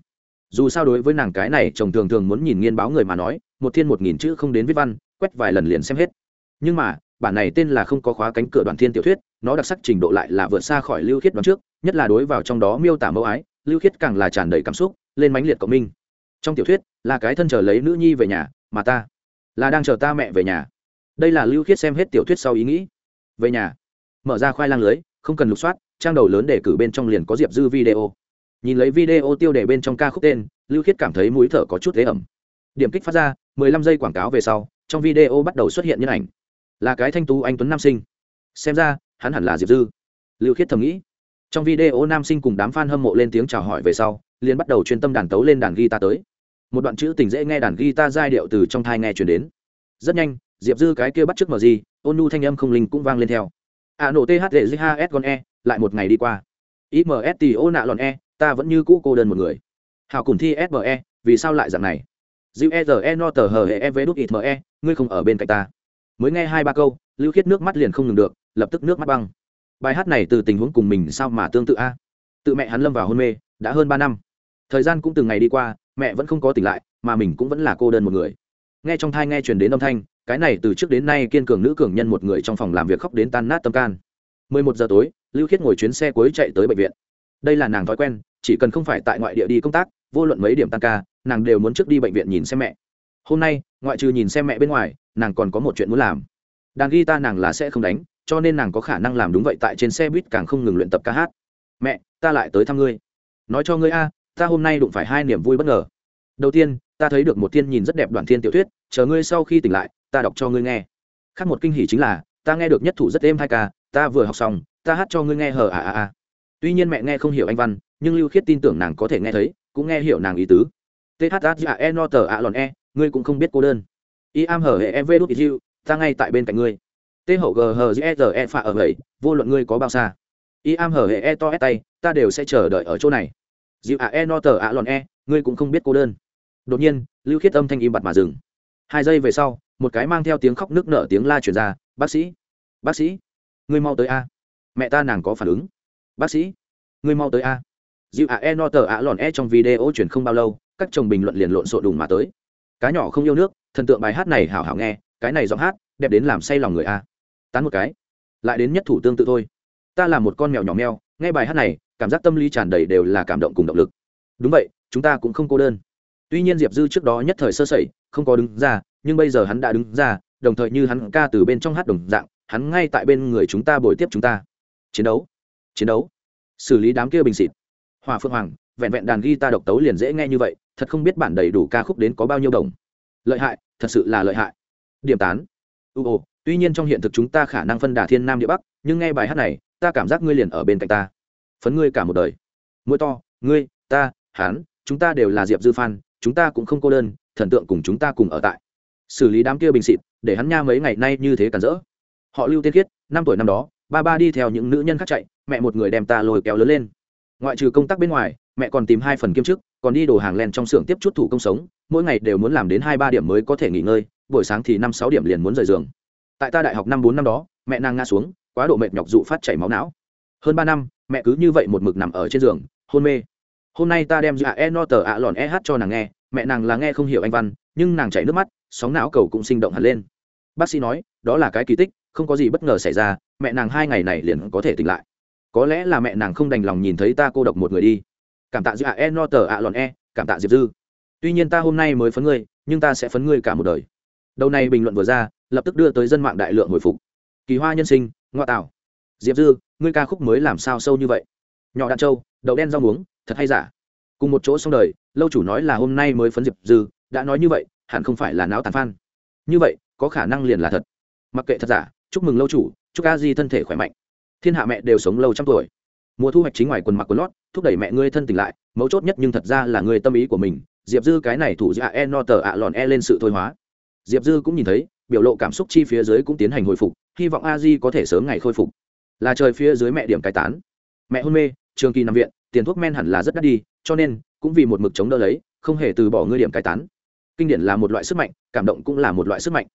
Dù sao đối với nàng cái này chồng thường thường muốn nhìn nghiên báo người mà nói, một thiên một nghìn chữ không đến viết văn, quét vài lần liền xem hết. Nhưng mà, bản này tên là không có khóa cánh cửa đoàn thiên tiểu thuyết, nó đặc sắc trình độ lại là vượt xa khỏi lưu khiết đoán trước nhất là đối vào trong đó miêu tả mẫu ái, lưu khiết càng là tràn đầy cảm xúc, lên mãnh liệt cộng minh. Trong tiểu thuyết, là cái thân chờ lấy nữ nhi về nhà, mà ta là đang chờ ta mẹ về nhà. Đây là lưu khiết xem hết tiểu thuyết sau ý nghĩ. Về nhà, mở ra khoai lang lưới, không cần lục soát, trang đầu lớn để cử bên trong liền có diệp dư video. Nhìn lấy video tiêu đề bên trong ca khúc tên, lưu khiết cảm thấy mũi thở có chút thế ẩm. Điểm kích phát ra 15 giây quảng cáo về sau, trong video bắt đầu xuất hiện nhân ảnh. Là cái thanh tú anh tuấn nam sinh. Xem ra, hắn hẳn là diệp dư. Lưu khiết thầm nghĩ trong video nam sinh cùng đám f a n hâm mộ lên tiếng chào hỏi về sau, liền bắt đầu chuyên tâm đàn tấu lên đàn guitar tới. Một đoạn chữ tình dễ nghe đàn guitar giai điệu từ trong thai nghe chuyển đến. Rất nhanh, diệp dư cái kia bắt t r ư ớ c mờ gì, ôn nu thanh âm không linh cũng vang lên theo. A nổ thd s con e lại một ngày đi qua. Imst ô nạ lòn e ta vẫn như cũ cô đơn một người. Hào cùng thi sme vì sao lại dạng này? Dịu e r e no tờ hờ hệ e vê đúc ít me ngươi không ở bên cạnh ta. Mới nghe hai ba câu, lưu khiết nước mắt liền không ngừng được, lập tức nước mắt băng bài hát này từ tình huống cùng mình sao mà tương tự a? Tự mẹ hắn lâm vào hôn mê, đã hơn ba năm. Thời gian cũng từng ngày đi qua, mẹ vẫn không có tỉnh lại, mà mình cũng vẫn là cô đơn một người. Nghe trong thai nghe truyền đến âm thanh, cái này từ trước đến nay kiên cường nữ cường nhân một người trong phòng làm việc khóc đến tan nát tâm can. 11 giờ tối, lưu khiết ngồi chuyến xe cuối chạy tới bệnh viện. Đây là nàng thói quen, chỉ cần không phải tại ngoại địa đi công tác, vô luận mấy điểm tăng ca, nàng đều muốn trước đi bệnh viện nhìn xem mẹ. Hôm nay, ngoại trừ nhìn xem mẹ bên ngoài, nàng còn có một chuyện muốn làm. Đàn guitar nàng là sẽ không đánh cho nên nàng có khả năng làm đúng vậy tại trên xe buýt càng không ngừng luyện tập ca hát. Mẹ, ta lại tới thăm ngươi. Nói cho ngươi a, ta hôm nay đụng phải hai niềm vui bất ngờ. Đầu tiên, ta thấy được một thiên nhìn rất đẹp đoàn thiên tiểu thuyết, chờ ngươi sau khi tỉnh lại, ta đọc cho ngươi nghe. Khác một kinh hỉ chính là, ta nghe được nhất thủ rất êm hai ca, ta vừa học xong, ta hát cho ngươi nghe hờ à à à. Tuy nhiên mẹ nghe không hiểu anh văn, nhưng lưu khiết tin tưởng nàng có thể nghe thấy, cũng nghe hiểu nàng ý tứ. T a e no tờ a lòn e ngươi cũng không biết cô đơn. I am hở hệ e v đút yêu ta ngay tại bên cạnh ngươi. Tê hậu g hờ e phạ ở vậy, vô luận ngươi có bao xa. I am hờ hệ e to e tay, ta đều sẽ chờ đợi ở chỗ này. Dịu a e no tờ a lòn e ngươi cũng không biết cô đơn. Đột nhiên, lưu khiết âm thanh im bặt mà dừng. Hai giây về sau, một cái mang theo tiếng khóc nước nở tiếng la chuyển ra, bác sĩ bác sĩ, ngươi mau tới a. Mẹ ta nàng có phản ứng. Bác sĩ, ngươi mau tới a. Dịu a e no tờ a lòn e trong video chuyển không bao lâu, các chồng bình luận liền lộn xộn đùng mà tới. Cá nhỏ không yêu nước, thần tượng bài hát này hảo hảo nghe, cái này giọng hát, đẹp đến làm say lòng người a tán một cái. Lại đến nhất thủ tương tự thôi. Ta là một con mèo nhỏ mèo nghe bài hát này, cảm giác tâm lý tràn đầy đều là cảm động cùng động lực. Đúng vậy, chúng ta cũng không cô đơn. Tuy nhiên diệp dư trước đó nhất thời sơ sẩy, không có đứng ra, nhưng bây giờ hắn đã đứng ra, đồng thời như hắn ca từ bên trong hát đồng dạng, hắn ngay tại bên người chúng ta bồi tiếp chúng ta. Chiến đấu chiến đấu. Xử lý đám kia bình xịt. Hòa phương hoàng, vẹn vẹn đàn ghi ta độc tấu liền dễ nghe như vậy, thật không biết bản đầy đủ ca khúc đến có bao nhiêu đồng. Lợi hại, thật sự là lợi hại. Điểm tán. U ồ tuy nhiên trong hiện thực chúng ta khả năng phân đà thiên nam địa bắc, nhưng nghe bài hát này, ta cảm giác ngươi liền ở bên cạnh ta. Phấn ngươi cả một đời. Mỗi to, ngươi, ta hán chúng ta đều là diệp dư phan chúng ta cũng không cô đơn, thần tượng cùng chúng ta cùng ở tại. Xử lý đám kia bình xịt, để hắn nha mấy ngày nay như thế cản rỡ. Họ lưu tiên khiết, năm tuổi năm đó, ba ba đi theo những nữ nhân khác chạy, mẹ một người đem ta lôi kéo lớn lên. Ngoại trừ công tác bên ngoài, mẹ còn tìm hai phần kiêm chức, còn đi đổ hàng len trong xưởng tiếp chút thủ công sống, mỗi ngày đều muốn làm đến hai ba điểm mới có thể nghỉ ngơi, buổi sáng thì năm sáu điểm liền muốn rời giường tại ta đại học năm bốn năm đó, mẹ nàng ngã xuống, quá độ mệt nhọc dụ phát chảy máu não. Hơn ba năm, mẹ cứ như vậy một mực nằm ở trên giường, hôn mê. Hôm nay ta đem dạ e no tờ ạ lòn e hát cho nàng nghe, mẹ nàng là nghe không hiểu anh văn, nhưng nàng chảy nước mắt, sóng não cầu cũng sinh động hẳn lên. Bác sĩ nói, đó là cái kỳ tích, không có gì bất ngờ xảy ra, mẹ nàng hai ngày này liền có thể tỉnh lại. Có lẽ là mẹ nàng không đành lòng nhìn thấy ta cô độc một người đi. Cảm tạ dạ e no tờ ạ lòn e cảm tạ diệp dư. Tuy nhiên ta hôm nay mới phấn ngươi, nhưng ta sẽ phấn ngươi cả một đời. Đầu này bình luận vừa ra lập tức đưa tới dân mạng đại lượng hồi phục. Kỳ hoa nhân sinh, ngoa tạo diệp dư, ngươi ca khúc mới làm sao sâu như vậy? Nhỏ đạn trâu đậu đen rau muống, thật hay giả? Cùng một chỗ xong đời, lâu chủ nói là hôm nay mới phấn diệp dư, đã nói như vậy, hẳn không phải là não tàn phan. Như vậy, có khả năng liền là thật. Mặc kệ thật giả, chúc mừng lâu chủ, chúc a di thân thể khỏe mạnh. Thiên hạ mẹ đều sống lâu trăm tuổi. Mùa thu hoạch chính ngoài quần mặc quần lót, thúc đẩy mẹ ngươi thân tỉnh lại, mấu chốt nhất nhưng thật ra là người tâm ý của mình. Diệp dư cái này thủ dạ e no tờ ạ lòn e lên sự thôi hóa. Diệp dư cũng nhìn thấy biểu lộ cảm xúc chi phía dưới cũng tiến hành hồi phục, hy vọng a di có thể sớm ngày khôi phục. Là trời phía dưới mẹ điểm cai tán. Mẹ hôn mê, trường kỳ nằm viện, tiền thuốc men hẳn là rất đắt đi, cho nên, cũng vì một mực chống đỡ lấy, không hề từ bỏ ngươi điểm cai tán. Kinh điển là một loại sức mạnh, cảm động cũng là một loại sức mạnh.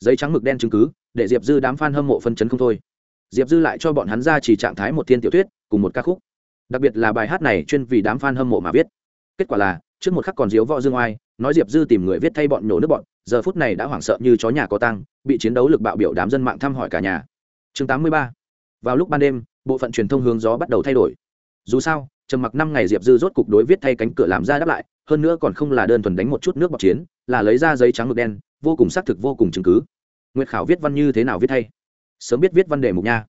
Giấy trắng mực đen chứng cứ, để diệp dư đám f a n hâm mộ phân chấn không thôi. Diệp dư lại cho bọn hắn ra chỉ trạng thái một thiên tiểu thuyết, cùng một ca khúc. Đặc biệt là bài hát này chuyên vì đám f a n hâm mộ mà viết. Kết quả là, trước một khắc còn diếu võ dương oai nói diệp dư tìm người viết thay bọn nhổ nước bọn, giờ phút này đã hoảng sợ như chó nhà có tăng bị chiến đấu lực bạo biểu đám dân mạng thăm hỏi cả nhà. Chương tám mươi ba. Vào lúc ban đêm, bộ phận truyền thông hướng gió bắt đầu thay đổi. Dù sao, trầm mặc năm ngày diệp dư rốt cục đối viết thay cánh cửa làm ra đáp lại, hơn nữa còn không là đơn thuần đánh một chút nước bọc chiến, là lấy ra giấy trắng mực đen, vô cùng xác thực vô cùng chứng cứ. Nguyệt khảo viết văn như thế nào viết thay? Sớm biết viết văn đề mục nha.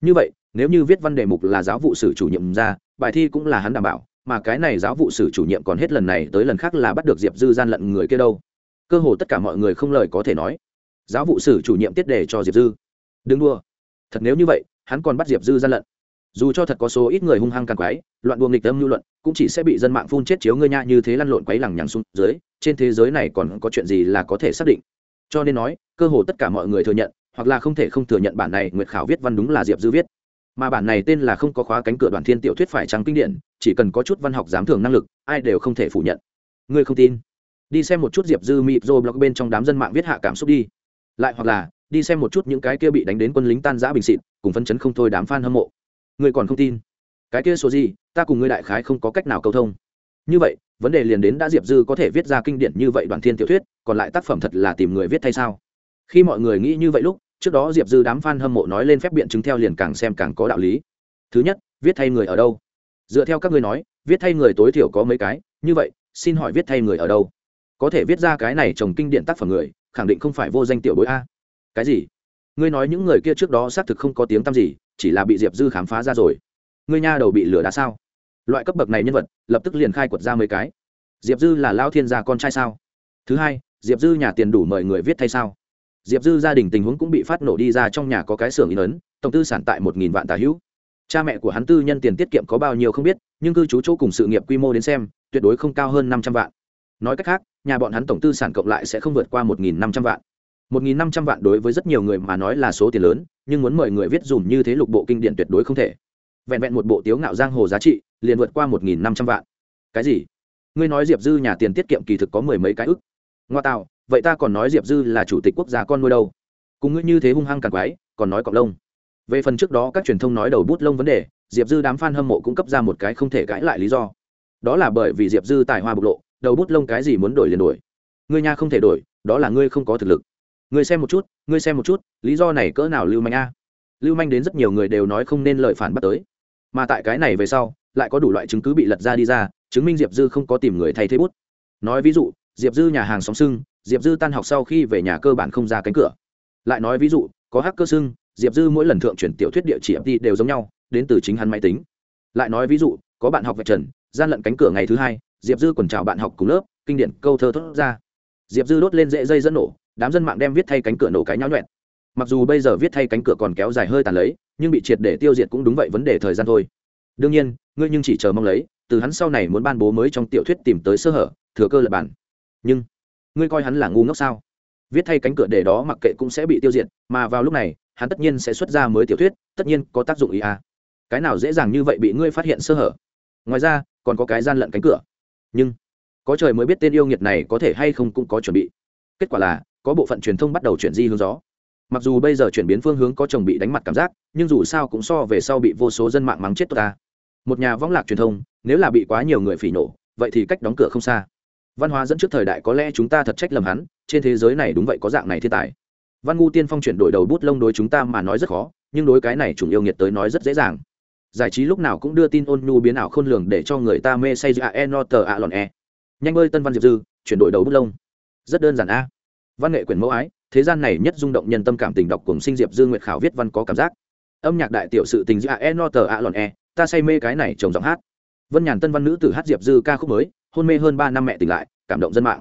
Như vậy, nếu như viết văn đề mục là giáo vụ sử chủ nhiệm ra, bài thi cũng là hắn đảm bảo mà cái này giáo vụ sử chủ nhiệm còn hết lần này tới lần khác là bắt được diệp dư gian lận người kia đâu. Cơ hồ tất cả mọi người không lời có thể nói. Giáo vụ sử chủ nhiệm tiết đề cho diệp dư. Đừng đua thật nếu như vậy, hắn còn bắt diệp dư gian lận. Dù cho thật có số ít người hung hăng càng quái, loạn đua nghịch âm lưu luận, cũng chỉ sẽ bị dân mạng phun chết chiếu ngươi nha như thế lăn lộn quấy lằng nhằng xuống dưới, trên thế giới này còn có chuyện gì là có thể xác định. Cho nên nói, cơ hồ tất cả mọi người thừa nhận, hoặc là không thể không thừa nhận bản này nguyệt khảo viết văn đúng là diệp dư viết mà bản này tên là không có khóa cánh cửa đoàn thiên tiểu thuyết phải trắng kinh điển, chỉ cần có chút văn học giám thường năng lực, ai đều không thể phủ nhận. Ngươi không tin? Đi xem một chút diệp dư mịp dô blog bên trong đám dân mạng viết hạ cảm xúc đi. Lại hoặc là, đi xem một chút những cái kia bị đánh đến quân lính tan giã bình xịt cùng phân chấn không thôi đám f a n hâm mộ. Ngươi còn không tin? Cái kia số gì, ta cùng ngươi đại khái không có cách nào cầu thông. Như vậy, vấn đề liền đến đã diệp dư có thể viết ra kinh điển như vậy đoàn thiên tiểu thuyết, còn lại tác phẩm thật là tìm người viết thay sao? Khi mọi người nghĩ như vậy lúc trước đó diệp dư đám f a n hâm mộ nói lên phép biện chứng theo liền càng xem càng có đạo lý. Thứ nhất, viết thay người ở đâu? Dựa theo các ngươi nói, viết thay người tối thiểu có mấy cái, như vậy, xin hỏi viết thay người ở đâu? Có thể viết ra cái này trồng kinh điển tác phẩm người, khẳng định không phải vô danh tiểu bối a. Cái gì? Ngươi nói những người kia trước đó xác thực không có tiếng tăm gì, chỉ là bị diệp dư khám phá ra rồi. Ngươi nha đầu bị lửa đá sao? Loại cấp bậc này nhân vật, lập tức liền khai quật ra mấy cái. Diệp dư là lao thiên gia con trai sao? Thứ hai, diệp dư nhà tiền đủ mời người viết thay sao? Diệp dư gia đình tình huống cũng bị phát nổ đi ra, trong nhà có cái xưởng in ấn, tổng tư sản tại một nghìn vạn tà hữu. Cha mẹ của hắn tư nhân tiền tiết kiệm có bao nhiêu không biết, nhưng cư trú chỗ cùng sự nghiệp quy mô đến xem, tuyệt đối không cao hơn năm trăm vạn. Nói cách khác, nhà bọn hắn tổng tư sản cộng lại sẽ không vượt qua một nghìn năm trăm vạn. một nghìn năm trăm vạn đối với rất nhiều người mà nói là số tiền lớn, nhưng muốn mời người viết dùm như thế lục bộ kinh điển tuyệt đối không thể. Vẹn vẹn một bộ tiếu ngạo giang hồ giá trị, liền vượt qua một nghìn năm trăm vạn. Cái gì? Ngươi nói diệp dư nhà tiền tiết kiệm kỳ thực có mười mấy cái ức. Ngoa tạo vậy ta còn nói diệp dư là chủ tịch quốc gia con nuôi đâu? Cùng ngươi như thế hung hăng càng quái, còn nói cọc lông. Về phần trước đó các truyền thông nói đầu bút lông vấn đề, diệp dư đám f a n hâm mộ cũng cấp ra một cái không thể cãi lại lý do. Đó là bởi vì diệp dư tài hoa bộc lộ, đầu bút lông cái gì muốn đổi liền đổi. Ngươi nha không thể đổi, đó là ngươi không có thực lực. Ngươi xem một chút, ngươi xem một chút, lý do này cỡ nào lưu manh a? Lưu manh đến rất nhiều người đều nói không nên lời phản bắt tới. Mà tại cái này về sau, lại có đủ loại chứng cứ bị lật ra đi ra, chứng minh diệp dư không có tìm người thay thế bút. Nói ví dụ, diệp dư nhà hàng xóm sưng diệp dư tan học sau khi về nhà cơ bản không ra cánh cửa. Lại nói ví dụ, có hacker sưng diệp dư mỗi lần thượng chuyển tiểu thuyết địa chỉ đi đều giống nhau, đến từ chính hắn máy tính. Lại nói ví dụ, có bạn học vạch trần, gian lận cánh cửa ngày thứ hai, diệp dư còn chào bạn học cùng lớp, kinh điển câu thơ thốt ra. Diệp dư đốt lên dễ dây dẫn nổ, đám dân mạng đem viết thay cánh cửa nổ cái nháo nhuẹn. Mặc dù bây giờ viết thay cánh cửa còn kéo dài hơi tàn lấy, nhưng bị triệt để tiêu diệt cũng đúng vậy vấn đề thời gian thôi. Đương nhiên, ngươi nhưng chỉ chờ mong lấy, từ hắn sau này muốn ban bố mới trong tiểu thuyết tìm tới sơ hở, thừa cơ lập bản. Nhưng ngươi coi hắn là ngu ngốc sao? Viết thay cánh cửa để đó mặc kệ cũng sẽ bị tiêu diệt, mà vào lúc này, hắn tất nhiên sẽ xuất ra mới tiểu thuyết, tất nhiên có tác dụng ý à. cái nào dễ dàng như vậy bị ngươi phát hiện sơ hở? Ngoài ra, còn có cái gian lận cánh cửa. Nhưng, có trời mới biết tên yêu nghiệt này có thể hay không cũng có chuẩn bị. Kết quả là, có bộ phận truyền thông bắt đầu chuyển di hướng gió. Mặc dù bây giờ chuyển biến phương hướng có chồng bị đánh mặt cảm giác, nhưng dù sao cũng so về sau bị vô số dân mạng mắng chết tôi ta. Một nhà võng lạc truyền thông, nếu là bị quá nhiều người phỉ nổ vậy thì cách đóng cửa không xa văn hóa dẫn trước thời đại có lẽ chúng ta thật trách lầm hắn, trên thế giới này đúng vậy có dạng này thiên tài. Văn ngu tiên phong chuyển đổi đầu bút lông đối chúng ta mà nói rất khó, nhưng đối cái này chủng yêu nghiệt tới nói rất dễ dàng. Giải trí lúc nào cũng đưa tin ôn nhu biến ảo khôn lường để cho người ta mê say giữa e no tờ a lòn e. Nhanh ơi, tân văn diệp dư, chuyển đổi đầu bút lông. Rất đơn giản a. Văn nghệ quyển mẫu ái, thế gian này nhất rung động nhân tâm cảm tình đọc cùng sinh diệp dư nguyệt khảo viết văn có cảm giác. Âm nhạc đại tiểu sự tình giữa e no tờ a lòn e ta say mê cái này trồng giọng hát. Vân nhàn tân văn nữ tử hát diệp dư ca khúc mới hôn mê hơn ba năm mẹ tỉnh lại, cảm động dân mạng.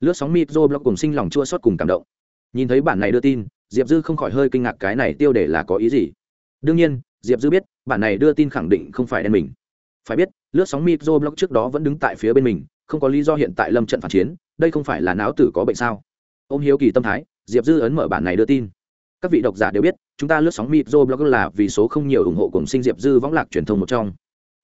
Lướt sóng mịp dô blog cùng sinh lòng chua xót cùng cảm động. Nhìn thấy bản này đưa tin, diệp dư không khỏi hơi kinh ngạc cái này tiêu đề là có ý gì. Đương nhiên, diệp dư biết, bản này đưa tin khẳng định không phải đen mình. Phải biết, lướt sóng mịp dô blog trước đó vẫn đứng tại phía bên mình, không có lý do hiện tại lâm trận phản chiến, đây không phải là não tử có bệnh sao? Ô m hiếu kỳ tâm thái, diệp dư ấn mở bản này đưa tin. Các vị độc giả đều biết, chúng ta lướt sóng mịp dô blog là vì số không nhiều ủng hộ cùng sinh diệp dư võng lạc truyền thông một trong.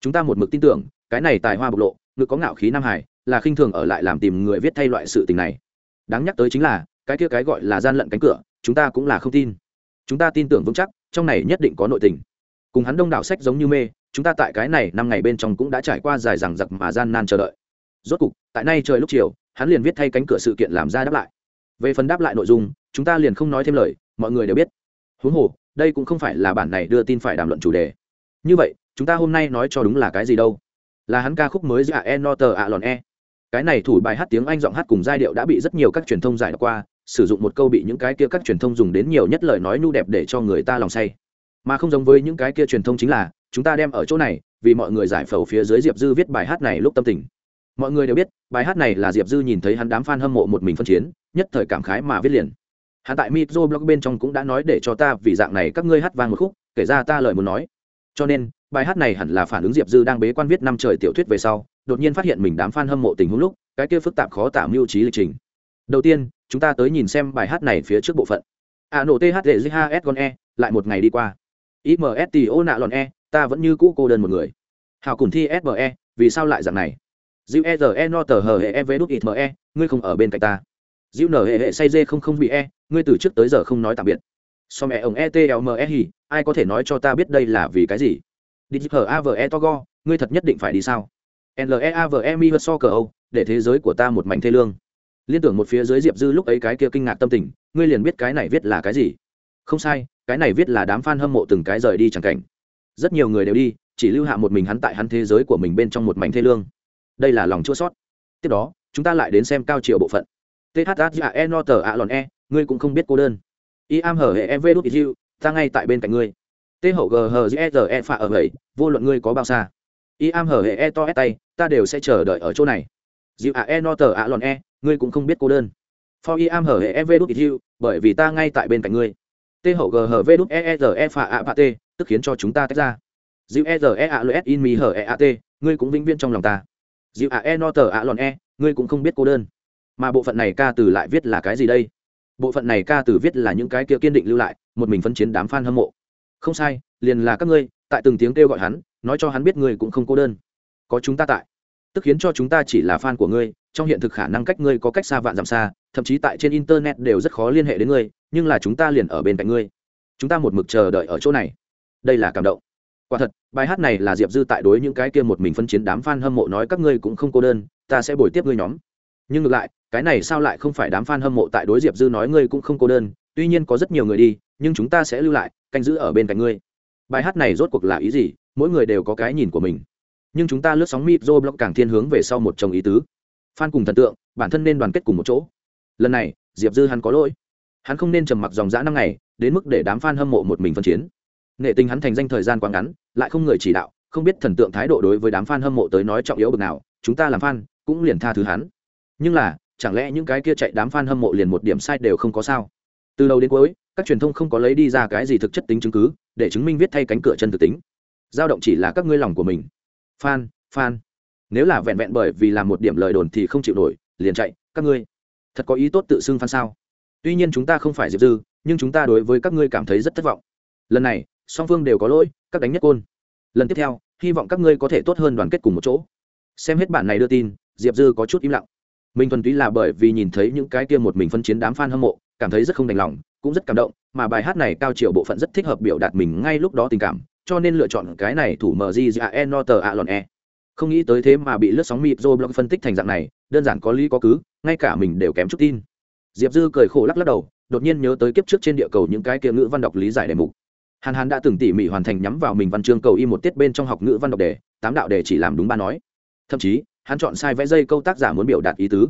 Chúng ta một mực tin tưởng, cái này tài hoa bộc lộ ngực có ngạo khí nam hải, là khinh thường ở lại làm tìm người viết thay loại sự tình này. Đáng nhắc tới chính là, cái kia cái gọi là gian lận cánh cửa, chúng ta cũng là không tin. Chúng ta tin tưởng vững chắc, trong này nhất định có nội tình. Cùng hắn đông đảo sách giống như mê, chúng ta tại cái này năm ngày bên trong cũng đã trải qua dài dằng dặc mà gian nan chờ đợi. Rốt cục, tại nay trời lúc chiều, hắn liền viết thay cánh cửa sự kiện làm ra đáp lại. Về phần đáp lại nội dung, chúng ta liền không nói thêm lời, mọi người đều biết. Huống hồ, đây cũng không phải là bản này đưa tin phải đàm luận chủ đề. Như vậy, chúng ta hôm nay nói cho đúng là cái gì đâu? Là hắn ca khúc mới dạ e no tờ ạ lòn e. Cái này thủ bài hát tiếng anh giọng hát cùng giai điệu đã bị rất nhiều các truyền thông giải đọc qua, sử dụng một câu bị những cái kia các truyền thông dùng đến nhiều nhất lời nói nhu đẹp để cho người ta lòng say. Mà không giống với những cái kia truyền thông chính là, chúng ta đem ở chỗ này, vì mọi người giải phẫu phía dưới diệp dư viết bài hát này lúc tâm tình. Mọi người đều biết, bài hát này là diệp dư nhìn thấy hắn đám f a n hâm mộ một mình phân chiến, nhất thời cảm khái mà viết liền. Hắn tại mitro blog bên trong cũng đã nói để cho ta, vì dạng này các ngươi hát vang một khúc, kể ra ta lời muốn nói. Cho nên bài hát này hẳn là phản ứng diệp dư đang bế quan viết năm trời tiểu thuyết về sau, đột nhiên phát hiện mình đám f a n hâm mộ tình huống lúc, cái kia phức tạp khó tả mưu trí lịch trình. Đầu tiên, chúng ta tới nhìn xem bài hát này phía trước bộ phận. A nổ thz con e lại một ngày đi qua. Imsto nạ lòn e ta vẫn như cũ cô đơn một người. Hào cùng thi sme vì sao lại dạng này? Dịu e e no tờ hờ hệ e vê đút ít me ngươi không ở bên cạnh ta. Dịu nở hệ hệ say dê không không bị e ngươi từ trước tới giờ không nói tạm biệt. So mẹ e ông e t l m e hì, ai có thể nói cho ta biết đây là vì cái gì? Đi hở ave togo ngươi thật nhất định phải đi sao? Leave mi vượt so cờ âu, để thế giới của ta một mảnh thê lương. Liên tưởng một phía dưới diệp dư lúc ấy cái kia kinh ngạc tâm tình, ngươi liền biết cái này viết là cái gì. Không sai, cái này viết là đám f a n hâm mộ từng cái rời đi chẳng cảnh. Rất nhiều người đều đi, chỉ lưu hạ một mình hắn tại hắn thế giới của mình bên trong một mảnh thê lương. Đây là lòng chua sót. Tiếp đó, chúng ta lại đến xem cao triệu bộ phận. Thhe no tờ a lòn e ngươi cũng không biết cô đơn. I am hở hệ ev đút yêu ta ngay tại bên cạnh ngươi. Tê hậu ghze hờ e phạ ở vậy vô luận ngươi có bao xa. Y am hở hệ e to e tay ta đều sẽ chờ đợi ở chỗ này. Dịu a e no tờ a lòn e ngươi cũng không biết cô đơn. For y am hở hệ e ev đút hiu, bởi vì ta ngay tại bên cạnh ngươi. Tê hậu g hờ v đút e r e phạ a phạ t tức khiến cho chúng ta tách ra. Dịu e r e a l s in mi hở e a t ngươi cũng vĩnh viễn trong lòng ta. Dịu a e no tờ a lòn e ngươi cũng không biết cô đơn. Mà bộ phận này ca từ lại viết là cái gì đây? Bộ phận này ca từ viết là những cái kia kiên định lưu lại một mình phân chiến đám f a n hâm mộ không sai, liền là các ngươi, tại từng tiếng kêu gọi hắn, nói cho hắn biết ngươi cũng không cô đơn. Có chúng ta tại. Tức khiến cho chúng ta chỉ là fan của ngươi, trong hiện thực khả năng cách ngươi có cách xa vạn dặm xa, thậm chí tại trên internet đều rất khó liên hệ đến ngươi, nhưng là chúng ta liền ở bên cạnh ngươi. Chúng ta một mực chờ đợi ở chỗ này. Đây là cảm động. Quả thật, bài hát này là diệp dư tại đối những cái kia một mình phân chiến đám f a n hâm mộ nói các ngươi cũng không cô đơn, ta sẽ bồi tiếp ngươi nhóm. Nhưng ngược lại, cái này sao lại không phải đám f a n hâm mộ tại đối diệp dư nói ngươi cũng không cô đơn, tuy nhiên có rất nhiều người đi nhưng chúng ta sẽ lưu lại, canh giữ ở bên cạnh ngươi. Bài hát này rốt cuộc là ý gì? Mỗi người đều có cái nhìn của mình. Nhưng chúng ta lướt sóng mịp dô block càng thiên hướng về sau một chồng ý tứ. Phan cùng thần tượng, bản thân nên đoàn kết cùng một chỗ. Lần này, diệp dư hắn có lỗi. Hắn không nên trầm mặc dòng dã năm ngày, đến mức để đám f a n hâm mộ một mình phân chiến. Nghệ tình hắn thành danh thời gian quá ngắn, lại không người chỉ đạo, không biết thần tượng thái độ đối với đám f a n hâm mộ tới nói trọng yếu bực nào, chúng ta làm f a n cũng liền tha thứ hắn. Nhưng là, chẳng lẽ những cái kia chạy đám f a n hâm mộ liền một điểm sai đều không có sao? Từ đầu đến cuối các truyền thông không có lấy đi ra cái gì thực chất tính chứng cứ để chứng minh viết thay cánh cửa chân thực tính. Dao động chỉ là các ngươi lòng của mình. Phan, Phan, nếu là vẹn vẹn bởi vì làm một điểm lời đồn thì không chịu nổi liền chạy các ngươi. Thật có ý tốt tự xưng phan sao? Tuy nhiên chúng ta không phải diệp dư nhưng chúng ta đối với các ngươi cảm thấy rất thất vọng. Lần này song phương đều có lỗi các đánh nhất côn. Lần tiếp theo hy vọng các ngươi có thể tốt hơn đoàn kết cùng một chỗ. Xem hết bản này đưa tin diệp dư có chút im lặng. Mình thuần túy là bởi vì nhìn thấy những cái kia một mình phân chiến đám f a n hâm mộ cảm thấy rất không đành lòng cũng rất cảm động, mà bài hát này cao chiều bộ phận rất thích hợp biểu đạt mình ngay lúc đó tình cảm, cho nên lựa chọn cái này thủ mg à, e no tờ à, a lon e. Không nghĩ tới thế mà bị lướt sóng mịp dô blog phân tích thành dạng này, đơn giản có lý có cứ, ngay cả mình đều kém chút tin. Diệp dư cười khổ lắc lắc đầu, đột nhiên nhớ tới kiếp trước trên địa cầu những cái kia ngữ văn đọc lý giải đề mục. Hàn hàn đã từng tỉ mỉ hoàn thành nhắm vào mình văn chương cầu y một tiết bên trong học ngữ văn đọc đề, tám đạo đề chỉ làm đúng ba nói. Thậm chí, hắn chọn sai vẽ dây câu tác giả muốn biểu đạt ý tứ.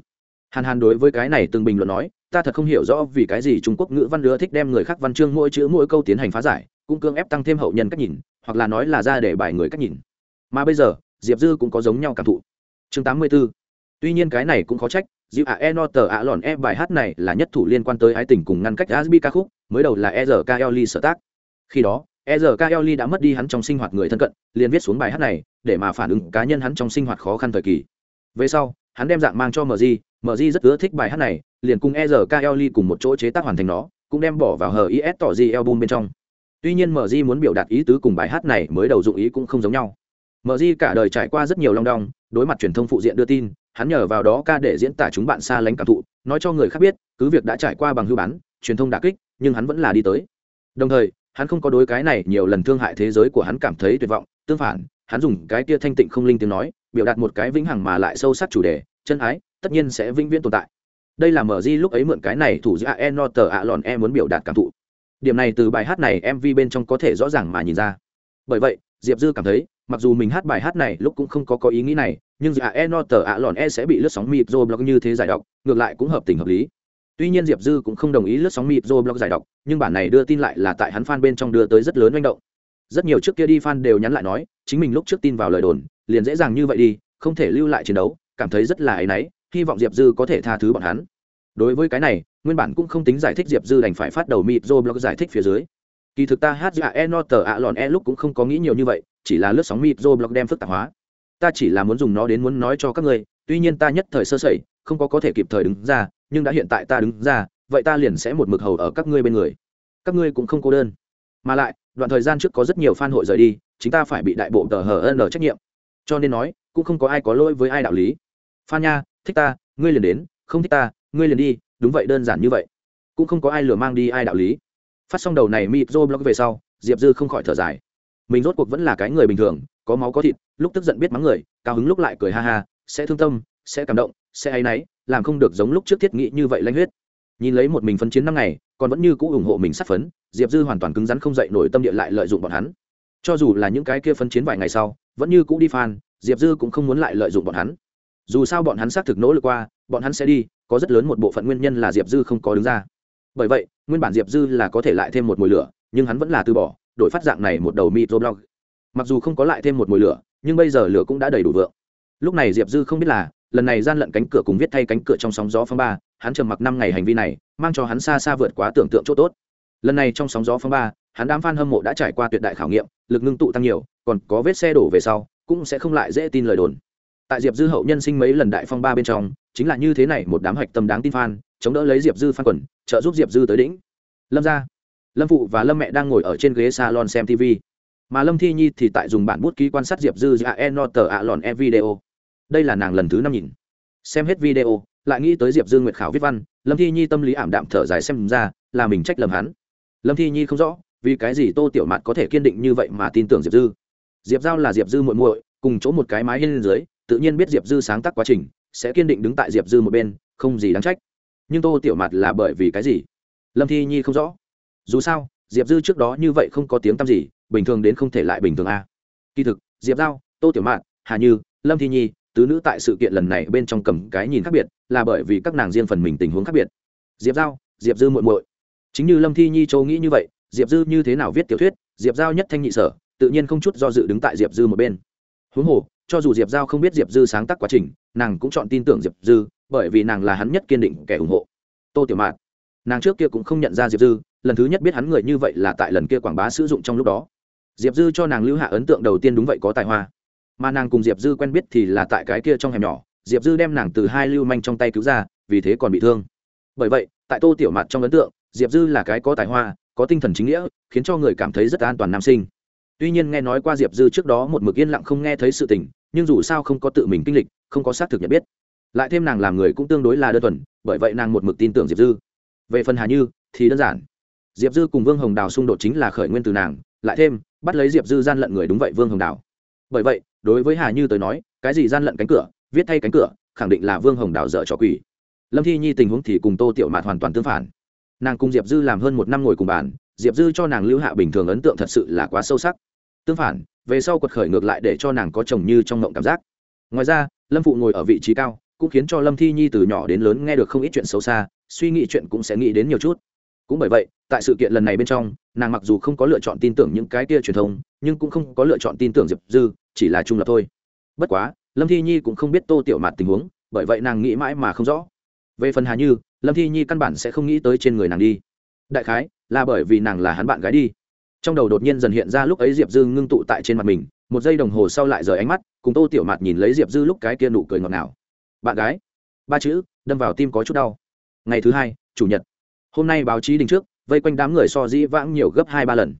Hàn hàn đối với cái này từng bình luận nói ta thật không hiểu rõ vì cái gì trung quốc ngữ văn đứa thích đem người khác văn chương mỗi chữ mỗi câu tiến hành phá giải, cũng cưỡng ép tăng thêm hậu nhân cách nhìn, hoặc là nói là ra để bài người cách nhìn. Mà bây giờ, diệp dư cũng có giống nhau cảm thụ. Chương tám mươi 84. tuy nhiên cái này cũng khó trách dịu ạ e no tờ ạ lòn e bài hát này là nhất thủ liên quan tới ái tình cùng ngăn cách asbi ca khúc, mới đầu là e r k sở tác. Khi đó e r k đã mất đi hắn trong sinh hoạt người thân cận, liền viết xuống bài hát này, để mà phản ứng cá nhân hắn trong sinh hoạt khó khăn thời kỳ. Về sau, hắn đem dạng mang cho mg mg rất ưa thích bài hát này liền cùng ezkli cùng một chỗ chế tác hoàn thành nó, cũng đem bỏ vào hờ is tỏ di album bên trong. Tuy nhiên Mj muốn biểu đạt ý tứ cùng bài hát này mới đầu dụng ý cũng không giống nhau. Mj cả đời trải qua rất nhiều long đong, đối mặt truyền thông phụ diện đưa tin, hắn nhờ vào đó ca để diễn tả chúng bạn xa lánh cảm thụ, nói cho người khác biết, cứ việc đã trải qua bằng hưu bán, truyền thông đà kích, nhưng hắn vẫn là đi tới. Đồng thời, hắn không có đối cái này nhiều lần thương hại thế giới của hắn cảm thấy tuyệt vọng, tương phản, hắn dùng cái kia thanh tịnh không linh tiếng nói, biểu đạt một cái vĩnh hằng mà lại sâu sắc chủ đề, chân ái, tất nhiên sẽ vĩnh viễn tồn tại đây là mở di lúc ấy mượn cái này thủ giữa e no tờ ạ lòn e muốn biểu đạt cảm thụ. Điểm này từ bài hát này mv bên trong có thể rõ ràng mà nhìn ra. Bởi vậy, diệp dư cảm thấy, mặc dù mình hát bài hát này lúc cũng không có có ý nghĩ này, nhưng giữa e no tờ ạ lòn e sẽ bị lướt sóng mịp dô blog như thế giải đọc, ngược lại cũng hợp tình hợp lý. Tuy nhiên diệp dư cũng không đồng ý lướt sóng mịp dô blog giải đọc, nhưng bản này đưa tin lại là tại hắn fan bên trong đưa tới rất lớn manh động. Rất nhiều trước kia đi fan đều nhắn lại nói, chính mình lúc trước tin vào lời đồn, liền dễ dàng như vậy đi, không thể lưu lại chiến đấu, cảm thấy rất là áy náy hy vọng diệp dư có thể tha thứ bọn hắn. Đối với cái này, nguyên bản cũng không tính giải thích diệp dư đành phải phát đầu mịp dô blog giải thích phía dưới. Kỳ thực ta hát dạ e no tờ ạ lòn e lúc cũng không có nghĩ nhiều như vậy, chỉ là lướt sóng mịp dô blog đem phức tạp hóa. Ta chỉ là muốn dùng nó đến muốn nói cho các ngươi, tuy nhiên ta nhất thời sơ sẩy, không có có thể kịp thời đứng ra, nhưng đã hiện tại ta đứng ra, vậy ta liền sẽ một mực hầu ở các ngươi bên người. Các ngươi cũng không cô đơn. Mà lại, đoạn thời gian trước có rất nhiều fan hội rời đi chúng ta phải bị đại bộ tờ hờ n trách nhiệm. Cho nên nói, cũng không có ai có lỗi với ai đạo lý. Fan nha thích ta, ngươi liền đến, không thích ta, ngươi liền đi, đúng vậy, đơn giản như vậy. Cũng không có ai lừa mang đi ai đạo lý. Phát xong đầu này mịp dô blog về sau, diệp dư không khỏi thở dài. Mình rốt cuộc vẫn là cái người bình thường, có máu có thịt, lúc tức giận biết mắng người, cao hứng lúc lại cười ha ha, sẽ thương tâm, sẽ cảm động, sẽ hay náy, làm không được giống lúc trước thiết nghĩ như vậy lanh huyết. Nhìn lấy một mình phấn chiến năm ngày, còn vẫn như cũ ủng hộ mình sát phấn, diệp dư hoàn toàn cứng rắn không dậy nổi tâm địa lại lợi dụng bọn hắn. Cho dù là những cái kia phấn chiến vài ngày sau, vẫn như cũ đi phan diệp dư cũng không muốn lại lợi dụng bọn hắn dù sao bọn hắn xác thực nỗ lực qua, bọn hắn sẽ đi, có rất lớn một bộ phận nguyên nhân là diệp dư không có đứng ra. Bởi vậy, nguyên bản diệp dư là có thể lại thêm một mùi lửa, nhưng hắn vẫn là từ bỏ, đổi phát dạng này một đầu microblog. Mặc dù không có lại thêm một mùi lửa, nhưng bây giờ lửa cũng đã đầy đủ vượng. Lúc này diệp dư không biết là, lần này gian lận cánh cửa cùng viết thay cánh cửa trong sóng gió phong ba, hắn trầm mặc năm ngày hành vi này, mang cho hắn xa xa vượt quá tưởng tượng chỗ tốt. Lần này trong sóng gió phong ba, hắn đám f a n hâm mộ đã trải qua tuyệt đại khảo nghiệm, lực ngưng tụ tăng nhiều, còn có vết xe đổ về sau, cũng sẽ không lại dễ tin lời đồn tại diệp dư hậu nhân sinh mấy lần đại phong ba bên trong, chính là như thế này một đám hạch tâm đáng tin phan chống đỡ lấy diệp dư phan quần, trợ giúp diệp dư tới đỉnh. Lâm ra lâm phụ và lâm mẹ đang ngồi ở trên ghế salon xem tv mà lâm thi nhi thì tại dùng bản bút ký quan sát diệp dư dạ e no tờ ạ lòn e video. Đây là nàng lần thứ năm nhìn. Xem hết video, lại nghĩ tới diệp dư nguyệt khảo viết văn, lâm thi nhi tâm lý ảm đạm thở dài xem ra là mình trách lầm hắn. Lâm thi nhi không rõ, vì cái gì tô tiểu mạt có thể kiên định như vậy mà tin tưởng diệp dư. Diệp giao là diệp dư muội muội, cùng chỗ một cái mái hiên dưới tự nhiên biết diệp dư sáng tác quá trình, sẽ kiên định đứng tại diệp dư một bên, không gì đáng trách. Nhưng tô tiểu mạt là bởi vì cái gì? Lâm thi nhi không rõ. Dù sao, diệp dư trước đó như vậy không có tiếng tăm gì, bình thường đến không thể lại bình thường a. Kỳ thực, diệp giao, tô tiểu mạn hà như, lâm thi nhi, tứ nữ tại sự kiện lần này bên trong cầm cái nhìn khác biệt, là bởi vì các nàng riêng phần mình tình huống khác biệt. Diệp giao, diệp dư muội muội. Chính như lâm thi nhi châu nghĩ như vậy, diệp dư như thế nào viết tiểu thuyết, diệp giao nhất thanh nhị sở, tự nhiên không chút do dự đứng tại diệp dư một bên huống hồ, cho dù diệp giao không biết diệp dư sáng tác quá trình, nàng cũng chọn tin tưởng diệp dư, bởi vì nàng là hắn nhất kiên định kẻ ủng hộ. Tô tiểu mạn, nàng trước kia cũng không nhận ra diệp dư, lần thứ nhất biết hắn người như vậy là tại lần kia quảng bá sử dụng trong lúc đó. Diệp dư cho nàng lưu hạ ấn tượng đầu tiên đúng vậy có tài hoa. Mà nàng cùng diệp dư quen biết thì là tại cái kia trong hẻm nhỏ, diệp dư đem nàng từ hai lưu manh trong tay cứu ra, vì thế còn bị thương. Bởi vậy, tại tô tiểu mạt trong ấn tượng, diệp dư là cái có tài hoa, có tinh thần chính nghĩa, khiến cho người cảm thấy rất an toàn nam sinh tuy nhiên nghe nói qua diệp dư trước đó một mực yên lặng không nghe thấy sự tình, nhưng dù sao không có tự mình kinh lịch, không có xác thực nhận biết. Lại thêm nàng làm người cũng tương đối là đơn thuần, bởi vậy nàng một mực tin tưởng diệp dư. Về phần hà như, thì đơn giản. Diệp dư cùng vương hồng đào xung đột chính là khởi nguyên từ nàng, lại thêm, bắt lấy diệp dư gian lận người đúng vậy vương hồng đào. Bởi vậy, đối với hà như tới nói, cái gì gian lận cánh cửa, viết thay cánh cửa, khẳng định là vương hồng đào dở trò quỷ. Lâm thi nhi tình huống thì cùng tô tiểu mạt hoàn toàn tương phản. Nàng cùng diệp dư làm hơn một năm ngồi cùng bàn, diệp dư cho nàng lưu hạ bình thường ấn tượng thật sự là quá sâu sắc tương phản, về sau quật khởi ngược lại để cho nàng có chồng như trong ngộng cảm giác. Ngoài ra, lâm phụ ngồi ở vị trí cao, cũng khiến cho lâm thi nhi từ nhỏ đến lớn nghe được không ít chuyện xấu xa, suy nghĩ chuyện cũng sẽ nghĩ đến nhiều chút. Cũng bởi vậy, tại sự kiện lần này bên trong, nàng mặc dù không có lựa chọn tin tưởng những cái kia truyền thông, nhưng cũng không có lựa chọn tin tưởng diệp dư, chỉ là trung lập thôi. Bất quá, lâm thi nhi cũng không biết tô tiểu mạt tình huống, bởi vậy nàng nghĩ mãi mà không rõ. Về phần hà như, lâm thi nhi căn bản sẽ không nghĩ tới trên người nàng đi. Đại khái là bởi vì nàng là hắn bạn gái đi trong đầu đột nhiên dần hiện ra lúc ấy diệp dư ngưng tụ tại trên mặt mình, một giây đồng hồ sau lại rời ánh mắt, cùng tô tiểu mạt nhìn lấy diệp dư lúc cái kia nụ cười ngọt ngào. Bạn gái, ba chữ, đâm vào tim có chút đau. Ngày thứ hai, chủ nhật. Hôm nay báo chí đình trước, vây quanh đám người so dĩ vãng nhiều gấp hai ba lần.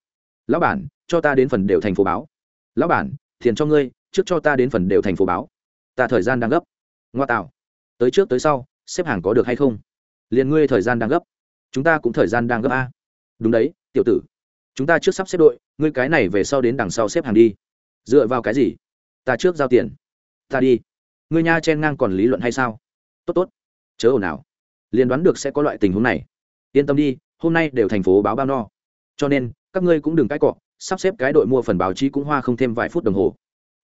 Lão bản, cho ta đến phần đều thành phố báo. Lão bản thiền cho ngươi, trước cho ta đến phần đều thành phố báo. Ta thời gian đang gấp. Ngoa tạo. Tới trước tới sau, xếp hàng có được hay không? Liền ngươi thời gian đang gấp. Chúng ta cũng thời gian đang gấp a. Đúng đấy, tiểu tử chúng ta trước sắp xếp đội, ngươi cái này về sau đến đằng sau xếp hàng đi. Dựa vào cái gì? Ta trước giao tiền. Ta đi. Ngươi nha chen ngang còn lý luận hay sao? Tốt tốt. Chớ ồn nào liền đoán được sẽ có loại tình huống này. Yên tâm đi, hôm nay đều thành phố báo bao no. Cho nên, các ngươi cũng đừng cãi cọ, sắp xếp cái đội mua phần báo chí cũng hoa không thêm vài phút đồng hồ.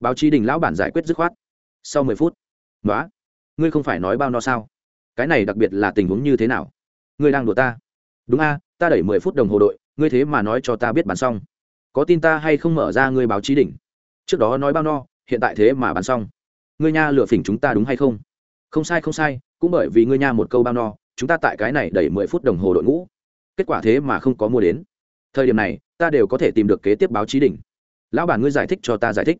Báo chí đình lão bản giải quyết dứt khoát. Sau mười phút nói ngươi không phải nói bao no sao? Cái này đặc biệt là tình huống như thế nào? Ngươi đang đùa ta. Đúng a, ta đẩy mười phút đồng hồ đội ngươi thế mà nói cho ta biết bán xong. Có tin ta hay không mở ra ngươi báo chí đỉnh? Trước đó nói bao no, hiện tại thế mà bán xong. Ngươi nha lựa phỉnh chúng ta đúng hay không? Không sai không sai, cũng bởi vì ngươi nha một câu bao no, chúng ta tại cái này đẩy mười phút đồng hồ đội ngũ. Kết quả thế mà không có mua đến. Thời điểm này, ta đều có thể tìm được kế tiếp báo chí đỉnh. Lão bản ngươi giải thích cho ta giải thích.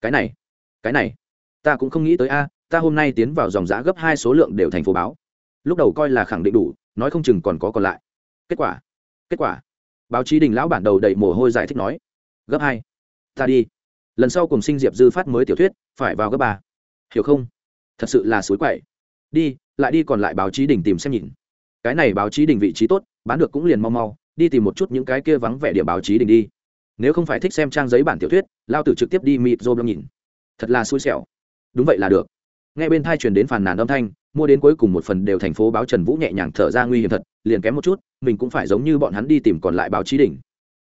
Cái này cái này, ta cũng không nghĩ tới a, ta hôm nay tiến vào dòng giã gấp hai số lượng đều thành phố báo. Lúc đầu coi là khẳng định đủ, nói không chừng còn có còn lại. Kết quả kết quả báo chí đình lão bản đầu đầy mồ hôi giải thích nói, gấp hai, ta đi. Lần sau cùng sinh diệp dư phát mới tiểu thuyết, phải vào gấp ba. Hiểu không? Thật sự là suối quậy. Đi, lại đi còn lại báo chí đình tìm xem nhìn. Cái này báo chí đình vị trí tốt, bán được cũng liền mau mau, đi tìm một chút những cái kia vắng vẻ điểm báo chí đình đi. Nếu không phải thích xem trang giấy bản tiểu thuyết, lao tử trực tiếp đi mịt rô blog nhìn. Thật là xui xẻo. Đúng vậy là được nghe bên thai truyền đến phàn nàn âm thanh, mua đến cuối cùng một phần đều thành phố báo trần vũ nhẹ nhàng thở ra nguy hiểm thật, liền kém một chút, mình cũng phải giống như bọn hắn đi tìm còn lại báo chí đỉnh.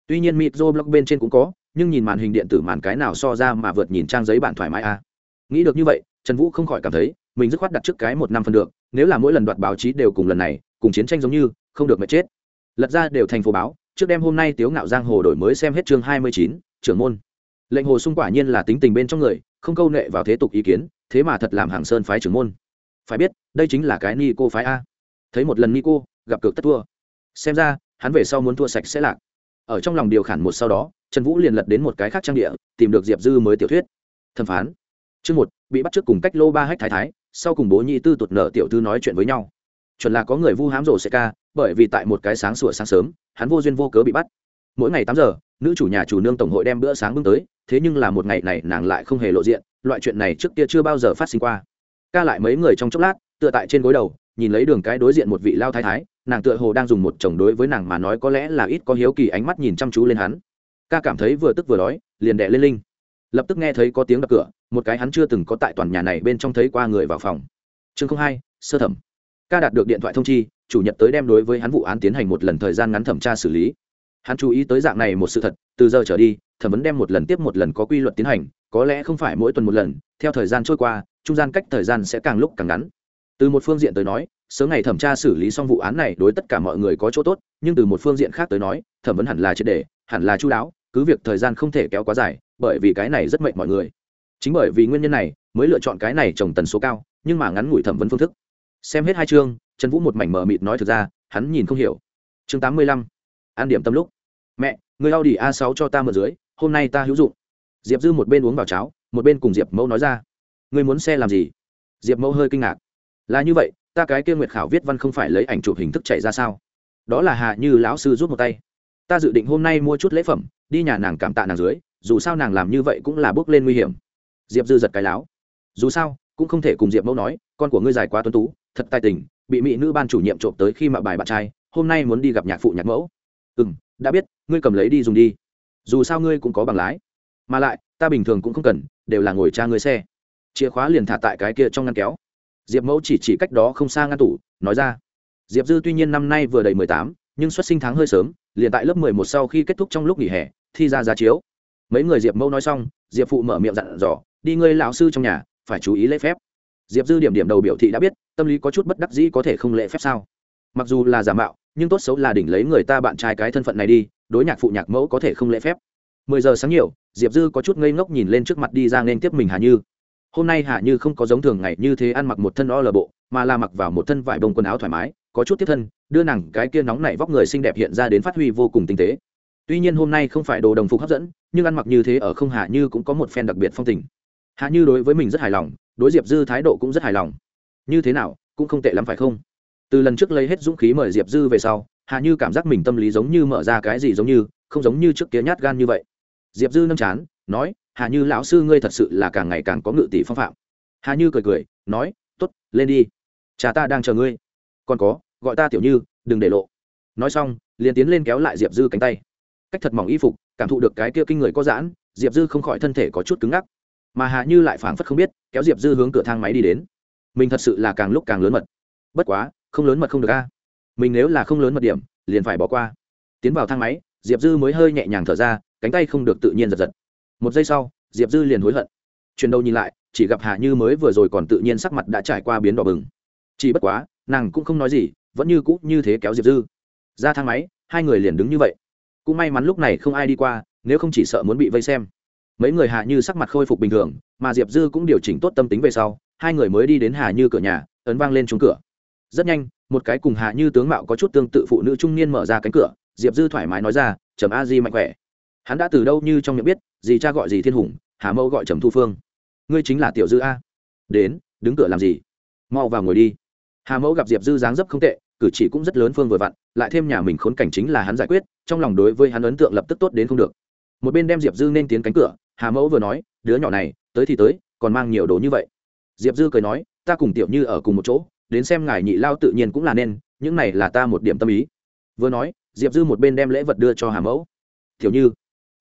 Tuy nhiên mịt dô blog bên trên cũng có, nhưng nhìn màn hình điện tử màn cái nào so ra mà vượt nhìn trang giấy bản thoải mái à. nghĩ được như vậy, trần vũ không khỏi cảm thấy, mình dứt khoát đặt trước cái một năm phần được, nếu là mỗi lần đoạt báo chí đều cùng lần này, cùng chiến tranh giống như, không được mệt chết. Lật ra đều thành phố báo, trước đêm hôm nay tiếu ngạo giang hồ đổi mới xem hết chương hai mươi chín, trưởng môn. Lệnh hồ sung quả nhiên là tính tình bên trong người, không câu nệ vào thế tục ý kiến thế mà thật làm hàng sơn phái trưởng môn. Phải biết, đây chính là cái ni cô phái a. Thấy một lần ni cô gặp cược tất thua. Xem ra, hắn về sau muốn thua sạch sẽ lạc. Ở trong lòng điều khản một sau đó, trần vũ liền lật đến một cái khác trang địa, tìm được diệp dư mới tiểu thuyết. Thẩm phán. Chương một, bị bắt trước cùng cách lô ba hách thái thái, sau cùng bố nhị tư tụt nợ tiểu thư nói chuyện với nhau. Chuẩn là có người vu hám rổ xe ca, bởi vì tại một cái sáng sủa sáng sớm, hắn vô duyên vô cớ bị bắt. Mỗi ngày tám giờ, nữ chủ nhà chủ nương tổng hội đem bữa sáng bưng tới thế nhưng là một ngày này nàng lại không hề lộ diện, loại chuyện này trước kia chưa bao giờ phát sinh qua. Ca lại mấy người trong chốc lát, tựa tại trên gối đầu, nhìn lấy đường cái đối diện một vị lao thái thái, nàng tựa hồ đang dùng một chồng đối với nàng mà nói có lẽ là ít có hiếu kỳ ánh mắt nhìn chăm chú lên hắn. Ca cảm thấy vừa tức vừa đói, liền đẻ lên linh. Lập tức nghe thấy có tiếng đập cửa, một cái hắn chưa từng có tại toàn nhà này bên trong thấy qua người vào phòng. Chương hai, sơ thẩm. Ca đạt được điện thoại thông chi, chủ nhật tới đem đối với hắn vụ án tiến hành một lần thời gian ngắn thẩm tra xử lý. Hắn chú ý tới dạng này một sự thật, từ giờ trở đi thẩm vấn đem một lần tiếp một lần có quy luật tiến hành, có lẽ không phải mỗi tuần một lần, theo thời gian trôi qua, trung gian cách thời gian sẽ càng lúc càng ngắn. Từ một phương diện tới nói, sớm ngày thẩm tra xử lý xong vụ án này đối tất cả mọi người có chỗ tốt, nhưng từ một phương diện khác tới nói, thẩm vấn hẳn là triệt đề hẳn là chú đáo, cứ việc thời gian không thể kéo quá dài, bởi vì cái này rất mệnh mọi người. Chính bởi vì nguyên nhân này, mới lựa chọn cái này trồng tần số cao, nhưng mà ngắn ngủi thẩm vấn phương thức. Xem hết hai chương, trần vũ một mảnh mờ mịt nói thực ra, hắn nhìn không hiểu. Chương tám mươi lăm an điểm tâm lúc. Mẹ, người a u a 6 cho ta mượn dưới hôm nay ta hữu dụng. Diệp dư một bên uống vào cháo, một bên cùng diệp mẫu nói ra. Người muốn xe làm gì? Diệp mẫu hơi kinh ngạc. Là như vậy, ta cái kia nguyệt khảo viết văn không phải lấy ảnh chụp hình thức chạy ra sao? Đó là Hạ như lão sư rút một tay. Ta dự định hôm nay mua chút lễ phẩm, đi nhà nàng cảm tạ nàng dưới, dù sao nàng làm như vậy cũng là bước lên nguy hiểm. Diệp dư giật cái láo. Dù sao, cũng không thể cùng diệp mẫu nói, con của ngươi dài quá tuân tú, thật tài tình, bị mỹ nữ ban chủ nhiệm trộm tới khi mạo bài bạn trai, hôm nay muốn đi gặp nhạc phụ nhạc mẫu. Ừ m đã biết, ngươi cầm lấy đi dùng đi dù sao ngươi cũng có bằng lái. Mà lại, ta bình thường cũng không cần, đều là ngồi cha ngươi xe. Chìa khóa liền thả tại cái kia trong ngăn kéo. Diệp mẫu chỉ chỉ cách đó không xa ngăn tủ, nói ra. Diệp dư tuy nhiên năm nay vừa đầy mười tám, nhưng xuất sinh tháng hơi sớm, liền tại lớp mười một sau khi kết thúc trong lúc nghỉ hè, thi ra giá chiếu. Mấy người diệp mẫu nói xong, diệp phụ mở miệng dặn dò, đi ngươi lão sư trong nhà, phải chú ý lễ phép. Diệp dư điểm điểm đầu biểu thị đã biết, tâm lý có chút bất đắc dĩ có thể không lễ phép sao? Mặc dù là giả mạo nhưng tốt xấu là đỉnh lấy người ta bạn trai cái thân phận này đi, đối nhạc phụ nhạc mẫu có thể không lễ phép. Mười giờ sáng nhiều, diệp dư có chút ngây ngốc nhìn lên trước mặt đi ra nên tiếp mình hà như. Hôm nay hà như không có giống thường ngày như thế ăn mặc một thân o lờ bộ, mà là mặc vào một thân vải bông quần áo thoải mái, có chút tiếp thân, đưa nàng cái kia nóng nảy vóc người xinh đẹp hiện ra đến phát huy vô cùng tinh tế. Tuy nhiên hôm nay không phải đồ đồng phục hấp dẫn, nhưng ăn mặc như thế ở không hà như cũng có một phen đặc biệt phong tình. Hà như đối với mình rất hài lòng, đối diệp dư thái độ cũng rất hài lòng. Như thế nào, cũng không tệ lắm phải không? Từ lần trước lấy hết dũng khí mời diệp dư về sau, hà như cảm giác mình tâm lý giống như mở ra cái gì giống như, không giống như trước kia nhát gan như vậy. Diệp dư nâng chán, nói, hà như lão sư ngươi thật sự là càng ngày càng có ngự tỷ phong phạm. Hà như cười cười, nói t ố t lên đi. Cha ta đang chờ ngươi. Còn có, gọi ta tiểu như, đừng để lộ. Nói xong, liền tiến lên kéo lại diệp dư cánh tay. Cách thật mỏng y phục, cảm thụ được cái kia kinh người có giãn, diệp dư không khỏi thân thể có chút cứng ngắc. Mà hà như lại phảng phất không biết, kéo diệp dư hướng cửa thang máy đi đến. Mình thật sự là càng lúc càng lớn mật. Bất quá không lớn mật không được a. Mình nếu là không lớn mật điểm, liền phải bỏ qua. Tiến vào thang máy, diệp dư mới hơi nhẹ nhàng thở ra, cánh tay không được tự nhiên giật giật. Một giây sau, diệp dư liền hối hận. Chuyển đầu nhìn lại, chỉ gặp hà như mới vừa rồi còn tự nhiên sắc mặt đã trải qua biến đỏ bừng. Chỉ bất quá, nàng cũng không nói gì, vẫn như cũ như thế kéo diệp dư. Ra thang máy, hai người liền đứng như vậy. Cũng may mắn lúc này không ai đi qua, nếu không chỉ sợ muốn bị vây xem. Mấy người hà như sắc mặt khôi phục bình thường, mà diệp dư cũng điều chỉnh tốt tâm tính về sau, hai người mới đi đến hà như cửa nhà, ấn vang lên trúng cửa rất nhanh, một cái cùng hạ như tướng mạo có chút tương tự phụ nữ trung niên mở ra cánh cửa, diệp dư thoải mái nói ra, trầm a di mạnh khỏe. Hắn đã từ đâu như trong miệng biết gì cha gọi gì thiên hùng, hà mẫu gọi trầm thu phương. Ngươi chính là tiểu dư a. Đến, đứng cửa làm gì? Mau vào ngồi đi. Hà mẫu gặp diệp dư dáng dấp không tệ, cử chỉ cũng rất lớn phương vừa vặn, lại thêm nhà mình khốn cảnh chính là hắn giải quyết, trong lòng đối với hắn ấn tượng lập tức tốt đến không được. Một bên đem diệp dư nên tiến cánh cửa, hà mẫu vừa nói, đứa nhỏ này, tới thì tới, còn mang nhiều đồ như vậy. Diệp dư cười nói, ta cùng tiểu như ở cùng một chỗ đến xem ngài nhị lao tự nhiên cũng là nên, những này là ta một điểm tâm ý. Vừa nói, diệp dư một bên đem lễ vật đưa cho hà mẫu. Tiểu như,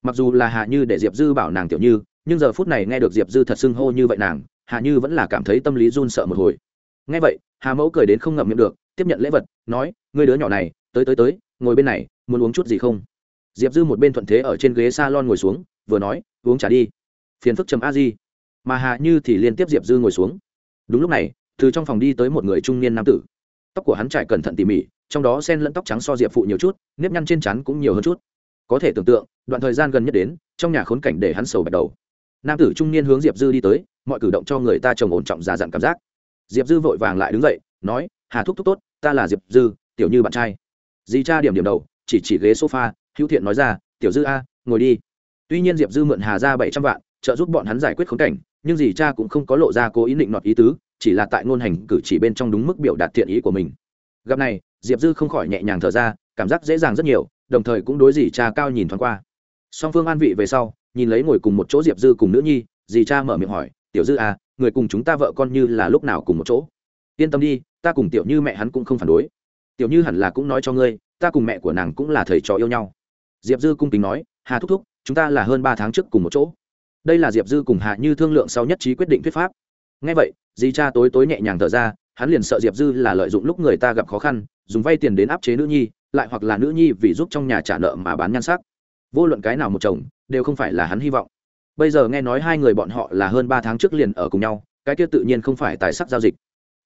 mặc dù là hạ như để diệp dư bảo nàng tiểu như, nhưng giờ phút này nghe được diệp dư thật xưng hô như vậy nàng hạ như vẫn là cảm thấy tâm lý run sợ một hồi. Nghe vậy, hà mẫu cười đến không ngậm miệng được, tiếp nhận lễ vật, nói, ngươi đứa nhỏ này, tới tới tới, ngồi bên này, muốn uống chút gì không? Diệp dư một bên thuận thế ở trên ghế s a lon ngồi xuống, vừa nói, uống trả đi. Phiền phức chấm a di. Mà hạ như thì liên tiếp diệp dư ngồi xuống. Đúng lúc này từ trong phòng đi tới một người trung niên nam tử. Tóc của hắn trải cẩn thận tỉ mỉ, trong đó sen lẫn tóc trắng so diệp phụ nhiều chút, nếp nhăn trên chắn cũng nhiều hơn chút. Có thể tưởng tượng, đoạn thời gian gần nhất đến, trong nhà khốn cảnh để hắn sầu bạch đầu. Nam tử trung niên hướng diệp dư đi tới, mọi cử động cho người ta trồng ổn trọng già dặn cảm giác. Diệp dư vội vàng lại đứng dậy, nói, hà thúc thúc tốt, ta là diệp dư, tiểu như bạn trai. Dì cha điểm điểm đầu, chỉ chỉ ghế sofa, hữu thiện nói ra, tiểu dư a, ngồi đi. Tuy nhiên diệp dư mượn hà ra bảy trăm vạn, trợ giúp bọn hắn giải quyết khốn cảnh, nhưng dì cha cũng không có lộ ra cố ý định nọt ý tứ chỉ là tại ngôn hành cử chỉ bên trong đúng mức biểu đạt thiện ý của mình. Gặp này, diệp dư không khỏi nhẹ nhàng thở ra, cảm giác dễ dàng rất nhiều, đồng thời cũng đối dì cha cao nhìn thoáng qua. Song phương an vị về sau, nhìn lấy ngồi cùng một chỗ diệp dư cùng nữ nhi, dì cha mở miệng hỏi, tiểu dư à người cùng chúng ta vợ con như là lúc nào cùng một chỗ? Yên tâm đi, ta cùng tiểu như mẹ hắn cũng không phản đối. Tiểu như hẳn là cũng nói cho ngươi, ta cùng mẹ của nàng cũng là thầy trò yêu nhau. Diệp dư cung kính nói, hà thúc thúc, chúng ta là hơn ba tháng trước cùng một chỗ. Đây là diệp dư cùng hạ như thương lượng sau nhất trí quyết định thuyết pháp ngay vậy di cha tối tối nhẹ nhàng thở ra, hắn liền sợ diệp dư là lợi dụng lúc người ta gặp khó khăn, dùng vay tiền đến áp chế nữ nhi, lại hoặc là nữ nhi vì giúp trong nhà trả nợ mà bán nhan sắc. Vô luận cái nào một chồng, đều không phải là hắn hy vọng. Bây giờ nghe nói hai người bọn họ là hơn ba tháng trước liền ở cùng nhau, cái kia tự nhiên không phải tài sắc giao dịch.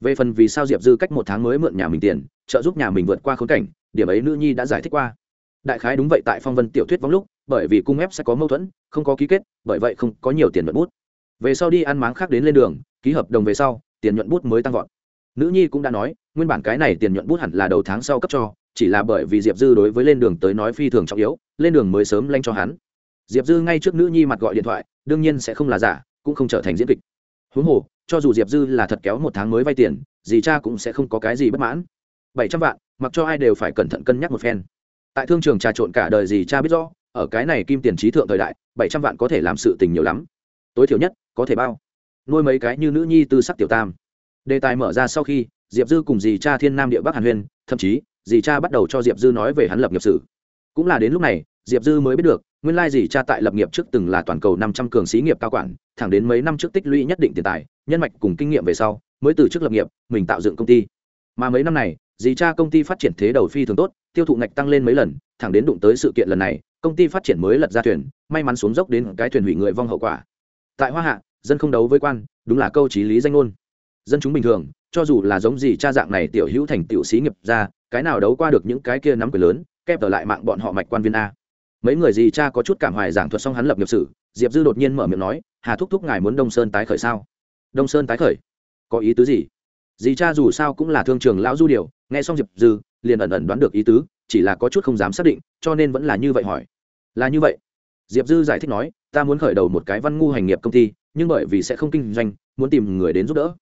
Về phần vì sao diệp dư cách một tháng mới mượn nhà mình tiền, trợ giúp nhà mình vượt qua khốn cảnh, điểm ấy nữ nhi đã giải thích qua. Đại khái đúng vậy tại phong vân tiểu thuyết vắng lúc, bởi vì cung ép sẽ có mâu thuẫn, không có ký kết, bởi vậy không có nhiều tiền nhuận bút. Về sau đi ăn máng khác đến lên đường ký hợp đồng về sau, tiền nhuận bút mới tăng vọt. Nữ nhi cũng đã nói, nguyên bản cái này tiền nhuận bút hẳn là đầu tháng sau cấp cho, chỉ là bởi vì diệp dư đối với lên đường tới nói phi thường trọng yếu, lên đường mới sớm lanh cho hắn. Diệp dư ngay trước nữ nhi mặt gọi điện thoại, đương nhiên sẽ không là giả, cũng không trở thành diễn kịch. Huống hồ, cho dù diệp dư là thật kéo một tháng mới vay tiền, dì cha cũng sẽ không có cái gì bất mãn. Bảy trăm vạn, mặc cho ai đều phải cẩn thận cân nhắc một phen. Tại thương trường trà trộn cả đời dì cha biết rõ, ở cái này kim tiền trí thượng thời đại, bảy trăm vạn có thể làm sự tình nhiều lắm. Tối thiểu nhất, có thể bao nuôi mấy cái như nữ nhi tư sắc tiểu tam. Đề tài mở ra sau khi, diệp dư cùng dì cha thiên nam địa bắc hàn huyên, thậm chí, dì cha bắt đầu cho diệp dư nói về hắn lập nghiệp sử cũng là đến lúc này, diệp dư mới biết được, nguyên lai dì cha tại lập nghiệp trước từng là toàn cầu năm trăm cường xí nghiệp cao quản, thẳng đến mấy năm trước tích lũy nhất định tiền tài, nhân mạch cùng kinh nghiệm về sau, mới từ chức lập nghiệp, mình tạo dựng công ty. Mà mấy năm này, dì cha công ty phát triển thế đầu phi thường tốt, tiêu thụ ngạch tăng lên mấy lần, thẳng đến đụng tới sự kiện lần này, công ty phát triển mới lật ra thuyền, may mắn xuống dốc đến cái thuyền hủy người vong hậu quả. Tại hoa hạ dân không đấu với quan, đúng là câu trí lý danh ngôn. Dân chúng bình thường, cho dù là giống gì cha dạng này tiểu hữu thành tiểu sĩ nghiệp ra, cái nào đấu qua được những cái kia nắm quyền lớn, kép ở lại mạng bọn họ mạch quan viên a. Mấy người gì cha có chút cảm hoài giảng thuật xong hắn lập nghiệp sử diệp dư đột nhiên mở miệng nói, hà thúc thúc ngài muốn đông sơn tái khởi sao? Đông sơn tái khởi? Có ý tứ gì? Dì cha dù sao cũng là thương trường lão du điều, nghe xong diệp dư, liền ẩn ẩn đoán được ý tứ, chỉ là có chút không dám xác định, cho nên vẫn là như vậy hỏi. Là như vậy diệp dư giải thích nói, ta muốn khởi đầu một cái văn ngu hành nghiệp công ty, nhưng bởi vì sẽ không kinh doanh, muốn tìm người đến giúp đỡ.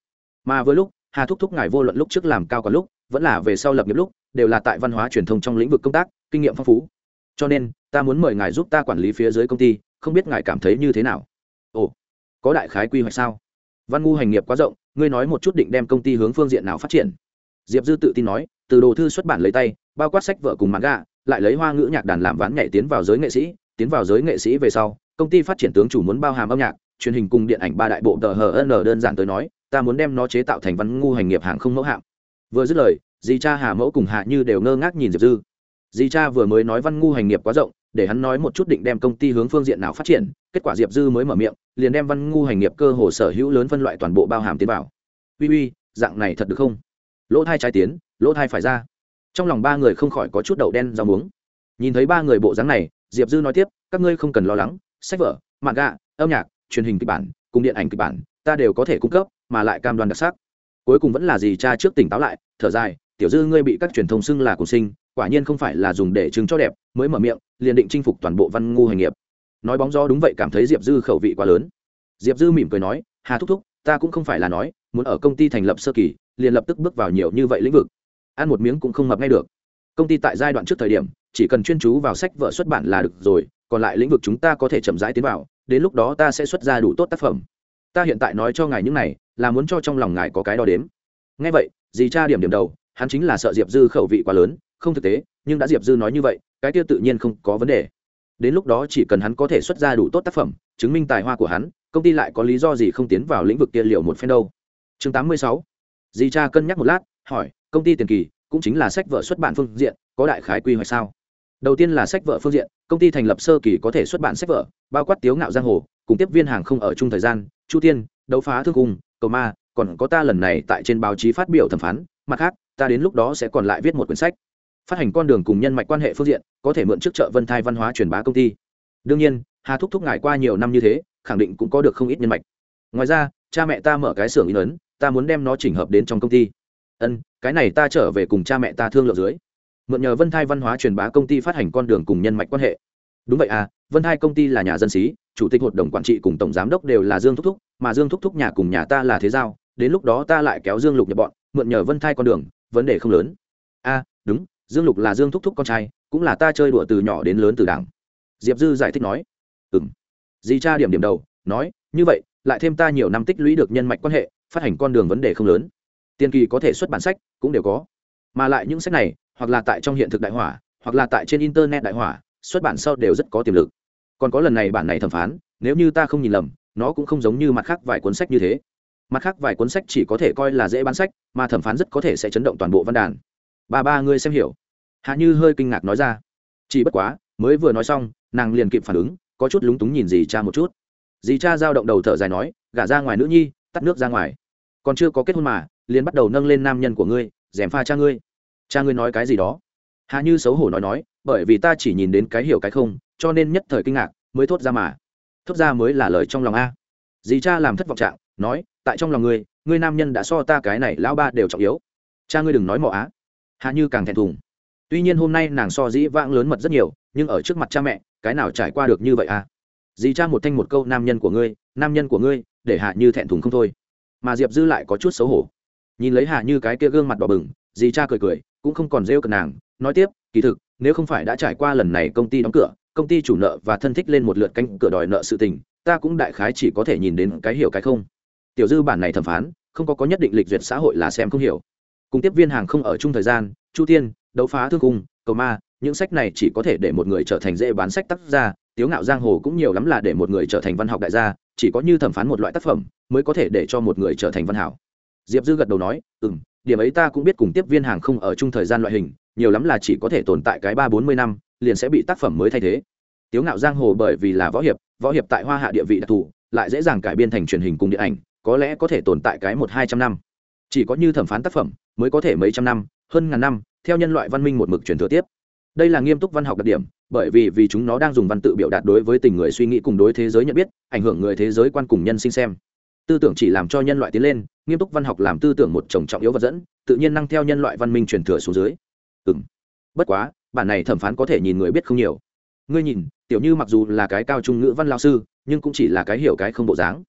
Mà với lúc, hà thúc thúc ngài vô luận lúc trước làm cao còn lúc, vẫn là về sau lập nghiệp lúc, đều là tại văn hóa truyền thông trong lĩnh vực công tác, kinh nghiệm phong phú. Cho nên, ta muốn mời ngài giúp ta quản lý phía dưới công ty, không biết ngài cảm thấy như thế nào? Ồ, có đại khái quy hoạch sao? Văn ngu hành nghiệp quá rộng, ngươi nói một chút định đem công ty hướng phương diện nào phát triển? Diệp dư tự tin nói, từ đồ thư xuất bản lấy tay, bao quát sách vợ cùng mãn gà lại lấy hoa ngữ nhạc đàn làm ván nhảy tiến vào giới nghệ sĩ tiến vào giới nghệ sĩ về sau, công ty phát triển tướng chủ muốn bao hàm âm nhạc, truyền hình cùng điện ảnh ba đại bộ tờ hn đơn giản tới nói, ta muốn đem nó chế tạo thành văn ngu hành nghiệp hàng không mẫu hạng. Vừa dứt lời, dì cha hà mẫu cùng hạ như đều ngơ ngác nhìn diệp dư. Dì cha vừa mới nói văn ngu hành nghiệp quá rộng, để hắn nói một chút định đem công ty hướng phương diện nào phát triển, kết quả diệp dư mới mở miệng, liền đem văn ngu hành nghiệp cơ hồ sở hữu lớn phân loại toàn bộ bao hàm tiến vào. Uy uy, dạng này thật được không? Lỗ thai trái tiến, lỗ thai phải ra. Trong lòng ba người không khỏi có chút đậu đen rau muống. Nhìn thấy ba người bộ dáng này diệp dư nói tiếp, các ngươi không cần lo lắng, sách vở mạng gạ âm nhạc, truyền hình kịch bản, cùng điện ảnh kịch bản, ta đều có thể cung cấp, mà lại cam đoan đặc sắc. Cuối cùng vẫn là gì cha trước tỉnh táo lại, thở dài, tiểu dư, ngươi bị các truyền thông xưng là cùng sinh, quả nhiên không phải là dùng để chứng cho đẹp, mới mở miệng, liền định chinh phục toàn bộ văn ngu hành nghiệp. Nói bóng gió đúng vậy cảm thấy diệp dư khẩu vị quá lớn. Diệp dư mỉm cười nói, hà thúc thúc, ta cũng không phải là nói, muốn ở công ty thành lập sơ kỳ, liền lập tức bước vào nhiều như vậy lĩnh vực. Ăn một miếng cũng không mập ngay được. Công ty tại giai đoạn trước thời điểm chỉ cần chuyên chú vào sách vợ xuất bản là được rồi, còn lại lĩnh vực chúng ta có thể chậm rãi tiến vào, đến lúc đó ta sẽ xuất ra đủ tốt tác phẩm. Ta hiện tại nói cho ngài những này, là muốn cho trong lòng ngài có cái đo đếm. Ngay vậy, dì cha điểm điểm đầu, hắn chính là sợ diệp dư khẩu vị quá lớn, không thực tế, nhưng đã diệp dư nói như vậy, cái tiêu tự nhiên không có vấn đề. Đến lúc đó chỉ cần hắn có thể xuất ra đủ tốt tác phẩm, chứng minh tài hoa của hắn, công ty lại có lý do gì không tiến vào lĩnh vực kia liệu một phen đâu. Chương 86. Di cha cân nhắc một lát, hỏi, công ty tiền kỳ cũng chính là sách vở xuất bản phương diện, có đại khái quy hoạch sao? Đầu tiên là sách vở phương diện, công ty thành lập sơ kỳ có thể xuất bản sách vở, bao quát tiếu ngạo giang hồ, cùng tiếp viên hàng không ở chung thời gian, chu tiên đấu phá thương cung, cầu ma, còn có ta lần này tại trên báo chí phát biểu thẩm phán, mặt khác, ta đến lúc đó sẽ còn lại viết một quyển sách. Phát hành con đường cùng nhân mạch quan hệ phương diện, có thể mượn trước chợ vân thai văn hóa truyền bá công ty. Đương nhiên, hà thúc thúc ngài qua nhiều năm như thế, khẳng định cũng có được không ít nhân mạch. Ngoài ra, cha mẹ ta mở cái xưởng in ấn, ta muốn đem nó chỉnh hợp đến trong công ty. Ân, cái này ta trở về cùng cha mẹ ta thương lượng dưới mượn nhờ vân thai văn hóa truyền bá công ty phát hành con đường cùng nhân mạch quan hệ. Đúng vậy à vân thai công ty là nhà dân sĩ chủ tịch hội đồng quản trị cùng tổng giám đốc đều là dương thúc thúc, mà dương thúc thúc nhà cùng nhà ta là thế giao, đến lúc đó ta lại kéo dương lục nhập bọn, mượn nhờ vân thai con đường, vấn đề không lớn. A đúng, dương lục là dương thúc thúc con trai, cũng là ta chơi đùa từ nhỏ đến lớn từ đảng. Diệp dư giải thích nói. Ừ m di cha điểm điểm đầu, nói, như vậy, lại thêm ta nhiều năm tích lũy được nhân mạch quan hệ, phát hành con đường vấn đề không lớn. Tiền kỳ có thể xuất bản sách, cũng đều có mà lại những sách này, hoặc là tại trong hiện thực đại hỏa, hoặc là tại trên internet đại hỏa, xuất bản sau đều rất có tiềm lực. Còn có lần này bản này thẩm phán, nếu như ta không nhìn lầm, nó cũng không giống như mặt khác vài cuốn sách như thế. Mặt khác vài cuốn sách chỉ có thể coi là dễ bán sách, mà thẩm phán rất có thể sẽ chấn động toàn bộ văn đàn. Ba ba, ngươi xem hiểu. Hạ như hơi kinh ngạc nói ra. Chỉ bất quá, mới vừa nói xong, nàng liền kịp phản ứng, có chút lúng túng nhìn dì cha một chút. Dì cha giao động đầu thở dài nói, gả ra ngoài nữ nhi, tắt nước ra ngoài. Còn chưa có kết hôn mà, liền bắt đầu nâng lên nam nhân của ngươi dèm pha cha ngươi cha ngươi nói cái gì đó? Hạ như xấu hổ nói nói, bởi vì ta chỉ nhìn đến cái hiểu cái không, cho nên nhất thời kinh ngạc, mới thốt ra mà. Thốt ra mới là lời trong lòng a. Dì cha làm thất vọng trạng, nói, tại trong lòng ngươi ngươi nam nhân đã so ta cái này lão ba đều trọng yếu. Cha ngươi đừng nói mỏ á. Hạ như càng thẹn thùng. Tuy nhiên hôm nay nàng so dĩ vãng lớn mật rất nhiều, nhưng ở trước mặt cha mẹ, cái nào trải qua được như vậy à dì cha một thanh một câu, nam nhân của ngươi, nam nhân của ngươi, để hạ như thẹn thùng không thôi. Mà diệp dư lại có chút xấu hổ. Nhìn lấy hạ như cái kia gương mặt đỏ bừng, dì cha cười cười cũng không còn rêu cận nàng, nói tiếp, kỳ thực, nếu không phải đã trải qua lần này công ty đóng cửa, công ty chủ nợ và thân thích lên một lượt canh cửa đòi nợ sự tình, ta cũng đại khái chỉ có thể nhìn đến cái hiểu cái không. Tiểu dư bản này thẩm phán, không có có nhất định lịch duyệt xã hội là xem không hiểu. Cùng tiếp viên hàng không ở chung thời gian, chu tiên đấu phá thương cung, cầu ma, những sách này chỉ có thể để một người trở thành dễ bán sách tác gia, tiếu ngạo giang hồ cũng nhiều lắm là để một người trở thành văn học đại gia, chỉ có như thẩm phán một loại tác phẩm mới có thể để cho một người trở thành văn hảo. Diệp dư gật đầu nói ừ m điểm ấy ta cũng biết cùng tiếp viên hàng không ở chung thời gian loại hình, nhiều lắm là chỉ có thể tồn tại cái ba bốn mươi năm, liền sẽ bị tác phẩm mới thay thế. Tiếu ngạo giang hồ bởi vì là võ hiệp võ hiệp tại hoa hạ địa vị đặc thù, lại dễ dàng cải biên thành truyền hình cùng điện ảnh, có lẽ có thể tồn tại cái một hai trăm năm. Chỉ có như thẩm phán tác phẩm, mới có thể mấy trăm năm, hơn ngàn năm, theo nhân loại văn minh một mực truyền thừa tiếp. Đây là nghiêm túc văn học đặc điểm, bởi vì vì chúng nó đang dùng văn tự biểu đạt đối với tình người suy nghĩ cùng đối thế giới nhận biết, ảnh hưởng người thế giới quan cùng nhân sinh xem tư tưởng chỉ làm cho nhân loại tiến lên, nghiêm túc văn học làm tư tưởng một chồng trọng yếu vật dẫn, tự nhiên năng theo nhân loại văn minh truyền thừa xuống dưới. Ừ m bất quá, bản này thẩm phán có thể nhìn người biết không nhiều. Ngươi nhìn, tiểu như mặc dù là cái cao trung ngữ văn lao sư, nhưng cũng chỉ là cái hiểu cái không bộ dáng.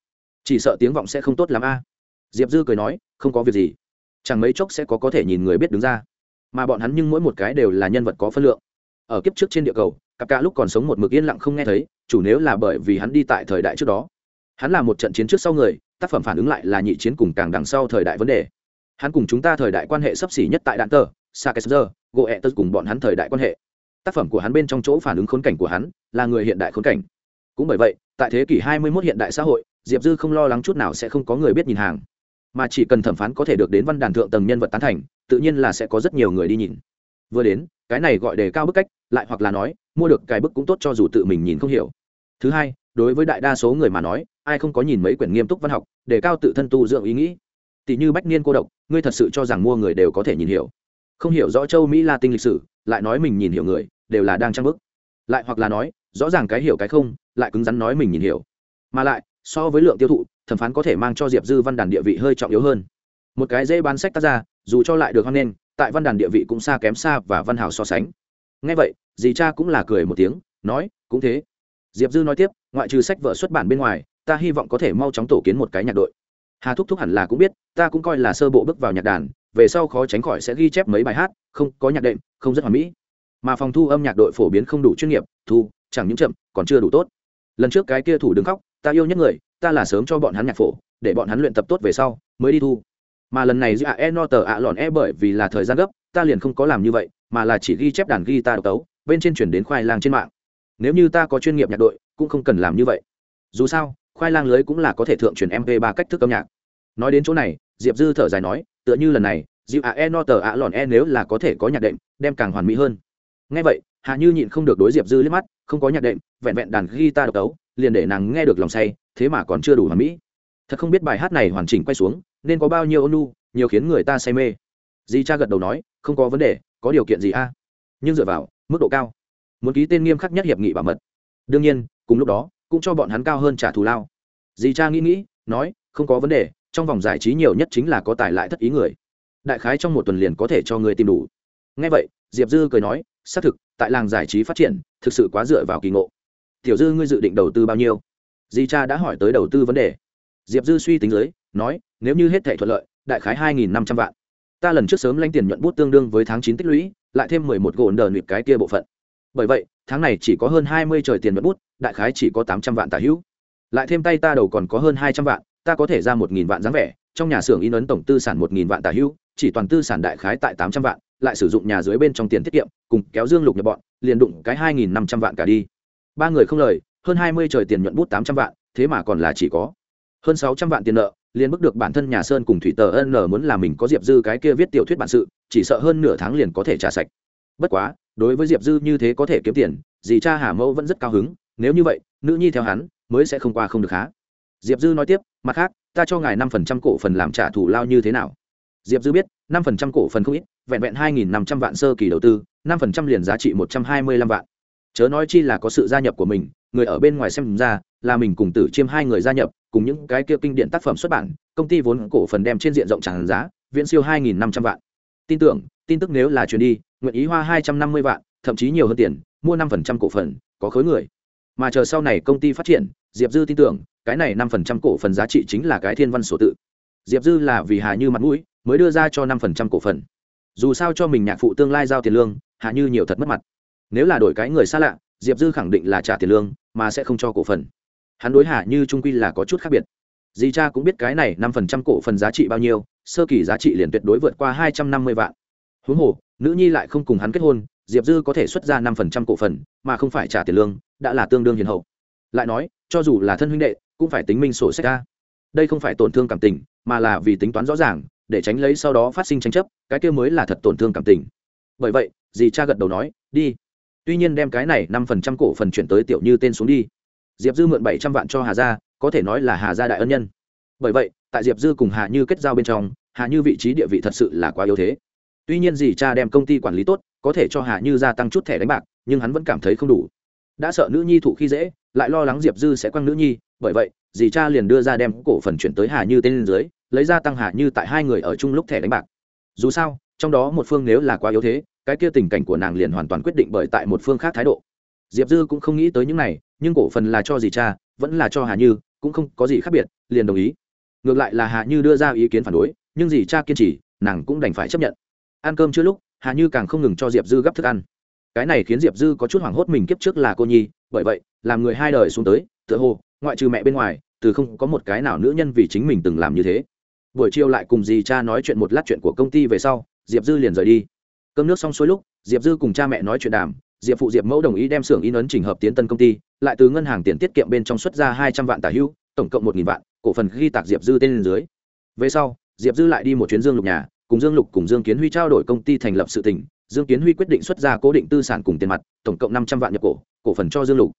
Chỉ sợ tiếng vọng sẽ không tốt l ắ m a. Diệp dư cười nói, không có việc gì. Chẳng mấy chốc sẽ có có thể nhìn người biết đứng ra. Mà bọn hắn nhưng mỗi một cái đều là nhân vật có phân lượng. Ở kiếp trước trên địa cầu, cặp cả lúc còn sống một mực yên lặng không nghe thấy, chủ nếu là bởi vì hắn đi tại thời đại trước đó. Hắn là một trận chiến trước sau người tác phẩm phản ứng lại là nhị chiến cùng càng đằng sau thời đại vấn đề. Hắn cùng chúng ta thời đại quan hệ sấp xỉ nhất tại đạn tờ sakeszer goe tơ cùng bọn hắn thời đại quan hệ. Tác phẩm của hắn bên trong chỗ phản ứng khốn cảnh của hắn là người hiện đại khốn cảnh. Cũng bởi vậy, tại thế kỷ 21 hiện đại xã hội, diệp dư không lo lắng chút nào sẽ không có người biết nhìn hàng. Mà chỉ cần thẩm phán có thể được đến văn đàn thượng tầng nhân vật tán thành, tự nhiên là sẽ có rất nhiều người đi nhìn. Vừa đến, cái này gọi đề cao bức cách, lại hoặc là nói, mua được cái bức cũng tốt cho dù tự mình nhìn không hiểu. Thứ hai, đối với đại đa số người mà nói ai không có nhìn mấy quyển nghiêm túc văn học đề cao tự thân tu dưỡng ý nghĩ. Tỷ như bách niên cô độc, ngươi thật sự cho rằng mua người đều có thể nhìn hiểu. Không hiểu rõ châu mỹ la tinh lịch sử, lại nói mình nhìn hiểu người, đều là đang trang bức. Lại hoặc là nói, rõ ràng cái hiểu cái không, lại cứng rắn nói mình nhìn hiểu. Mà lại, so với lượng tiêu thụ, thẩm phán có thể mang cho diệp dư văn đàn địa vị hơi trọng yếu hơn. Một cái dễ bán sách tác ra dù cho lại được hoan nghênh, tại văn đàn địa vị cũng xa kém xa và văn hào so sánh. Ngay vậy, dì cha cũng là cười một tiếng, nói, cũng thế. Diệp dư nói tiếp, ngoại trừ sách vợ xuất bản bên ngoài ta hy vọng có thể mau chóng tổ kiến một cái nhạc đội. Hà thúc thúc hẳn là cũng biết, ta cũng coi là sơ bộ bước vào nhạc đàn, về sau khó tránh khỏi sẽ ghi chép mấy bài hát, không, có nhạc đệm, không rất hoàn mỹ. Mà phòng thu âm nhạc đội phổ biến không đủ chuyên nghiệp, thu, chẳng những chậm, còn chưa đủ tốt. Lần trước cái kia thủ đứng khóc, ta yêu nhất người, ta là sớm cho bọn hắn nhạc phổ, để bọn hắn luyện tập tốt về sau, mới đi thu. Mà lần này giữa e no tờ ạ lòn e bởi vì là thời gian gấp, ta liền không có làm như vậy, mà là chỉ ghi chép đàn ghi ta độc tấu, bên trên chuyển đến khoai lang trên mạng. Nếu như ta có chuyên nghiệp nhạc đội, cũng không cần làm như vậy. Dù sao khoai lang lưới cũng là có thể thượng truyền mp 3 cách thức âm nhạc. Nói đến chỗ này, diệp dư thở dài nói, tựa như lần này dịu a e no tờ a lòn e nếu là có thể có nhạc đệm, đem càng hoàn mỹ hơn. Ngay vậy hạ như nhịn không được đối diệp dư liếc mắt, không có nhạc đệm, vẹn vẹn đàn guitar độc tấu liền để nàng nghe được lòng say, thế mà còn chưa đủ hoàn mỹ. Thật không biết bài hát này hoàn chỉnh quay xuống, nên có bao nhiêu ônu nhiều khiến người ta say mê. Di cha gật đầu nói, không có vấn đề, có điều kiện gì a? Nhưng dựa vào, mức độ cao. Muốn ký tên nghiêm khắc nhất hiệp nghị bảo mật. Đương nhiên, cùng lúc đó cũng cho bọn hắn cao hơn trả thù lao. Di cha nghĩ nghĩ, nói, không có vấn đề, trong vòng giải trí nhiều nhất chính là có tài lại thất ý người. Đại khái trong một tuần liền có thể cho người tìm đủ. Ngay vậy, diệp dư cười nói, xác thực, tại làng giải trí phát triển, thực sự quá dựa vào kỳ ngộ. Tiểu dư ngươi dự định đầu tư bao nhiêu? Di cha đã hỏi tới đầu tư vấn đề. Diệp dư suy tính dưới, nói, nếu như hết thể thuận lợi, đại khái hai nghìn năm trăm vạn. Ta lần trước sớm lanh tiền nhuận bút tương đương với tháng chín tích lũy, lại thêm mười một gộn đờ nịp cái kia bộ phận. Bởi vậy, tháng này chỉ có hơn hai mươi trời tiền nhuận bút đại khái chỉ có tám trăm vạn tả hữu. Lại thêm tay ta đầu còn có hơn hai trăm vạn, ta có thể ra một nghìn vạn dáng vẻ, trong nhà xưởng in ấn tổng tư sản một nghìn vạn tả hữu, chỉ toàn tư sản đại khái tại tám trăm vạn, lại sử dụng nhà dưới bên trong tiền tiết kiệm, cùng kéo dương lục nhập bọn, liền đụng cái hai nghìn năm trăm vạn cả đi. Ba người không lời, hơn hai mươi trời tiền nhuận bút tám trăm vạn, thế mà còn là chỉ có hơn sáu trăm vạn tiền nợ, liền bức được bản thân nhà sơn cùng thủy tờ ân muốn là mình có diệp dư cái kia viết tiểu thuyết bản sự, chỉ sợ hơn nửa tháng liền có thể trả sạch. Bất quá, đối với diệp dư như thế có thể kiếm tiền, dì cha hà mẫu vẫn rất cao hứng nếu như vậy, nữ nhi theo hắn, mới sẽ không qua không được há diệp dư nói tiếp, mặt khác, ta cho ngài năm phần trăm cổ phần làm trả thù lao như thế nào? Diệp dư biết, năm phần trăm cổ phần không ít, vẹn vẹn hai nghìn năm trăm vạn sơ kỳ đầu tư, năm phần trăm liền giá trị một trăm hai mươi lăm vạn. Chớ nói chi là có sự gia nhập của mình, người ở bên ngoài xem ra là mình cùng tử chiêm hai người gia nhập, cùng những cái kia kinh điện tác phẩm xuất bản, công ty vốn cổ phần đem trên diện rộng tràn giá, viễn siêu hai nghìn năm trăm vạn. Tin tưởng, tin tức nếu là truyền đi, nguyện ý hoa hai trăm năm mươi vạn, thậm chí nhiều hơn tiền, mua năm phần trăm cổ phần, có khối người mà chờ sau này công ty phát triển, diệp dư tin tưởng, cái này năm phần trăm cổ phần giá trị chính là cái thiên văn sổ tự. Diệp dư là vì hà như mặt mũi, mới đưa ra cho năm phần trăm cổ phần. Dù sao cho mình nhạc phụ tương lai giao tiền lương, hà như nhiều thật mất mặt. Nếu là đổi cái người xa lạ, diệp dư khẳng định là trả tiền lương, mà sẽ không cho cổ phần. Hắn đối hạ như trung quy là có chút khác biệt. Dì cha cũng biết cái này năm phần trăm cổ phần giá trị bao nhiêu, sơ kỳ giá trị liền tuyệt đối vượt qua hai trăm năm mươi vạn. Huống hồ, nữ nhi lại không cùng hắn kết hôn diệp dư có thể xuất ra năm phần trăm cổ phần, mà không phải trả tiền lương, đã là tương đương hiền hậu. Lại nói, cho dù là thân huynh đệ, cũng phải tính minh sổ sách ra đây không phải tổn thương cảm tình, mà là vì tính toán rõ ràng, để tránh lấy sau đó phát sinh tranh chấp, cái kia mới là thật tổn thương cảm tình. Bởi vậy, dì cha gật đầu nói, đi. Tuy nhiên đem cái này năm phần trăm cổ phần chuyển tới tiểu như tên xuống đi. Diệp dư mượn bảy trăm vạn cho hà gia, có thể nói là hà gia đại ân nhân. Bởi vậy, tại diệp dư cùng hà như kết giao bên trong, hà như vị trí địa vị thật sự là quá yếu thế. Tuy nhiên dì cha đem công ty quản lý tốt có thể cho hà như gia tăng chút thẻ đánh bạc, nhưng hắn vẫn cảm thấy không đủ. Đã sợ nữ nhi thụ khi dễ, lại lo lắng diệp dư sẽ quăng nữ nhi, bởi vậy, dì cha liền đưa ra đem cổ phần chuyển tới hà như tên lên dưới, lấy ra tăng hà như tại hai người ở chung lúc thẻ đánh bạc. Dù sao, trong đó một phương nếu là quá yếu thế, cái kia tình cảnh của nàng liền hoàn toàn quyết định bởi tại một phương khác thái độ. Diệp dư cũng không nghĩ tới những này, nhưng cổ phần là cho dì cha, vẫn là cho hà như, cũng không có gì khác biệt, liền đồng ý. Ngược lại là hà như đưa ra ý kiến phản đối, nhưng dì cha kiên trì, nàng cũng đành phải chấp nhận. Ăn cơm chưa lúc hà như càng không ngừng cho diệp dư gấp thức ăn. Cái này khiến diệp dư có chút hoảng hốt mình kiếp trước là cô nhi, bởi vậy, làm người hai đời xuống tới, tựa hồ, ngoại trừ mẹ bên ngoài, từ không có một cái nào nữ nhân vì chính mình từng làm như thế. Buổi chiều lại cùng dì cha nói chuyện một lát chuyện của công ty về sau, diệp dư liền rời đi. Cơm nước xong xuôi lúc, diệp dư cùng cha mẹ nói chuyện đàm, diệp phụ diệp mẫu đồng ý đem xưởng in ấn trình hợp tiến tân công ty, lại từ ngân hàng tiền tiết kiệm bên trong xuất ra hai trăm vạn tả hữu tổng cộng một nghìn vạn, cổ phần ghi tạc diệp dư tên lên dưới. Về sau, diệp dư lại đi một chuyến dương lục nhà cùng dương lục cùng dương kiến huy trao đổi công ty thành lập sự tỉnh dương kiến huy quyết định xuất ra cố định tư sản cùng tiền mặt, tổng cộng năm trăm vạn nhập cổ cổ phần cho dương lục.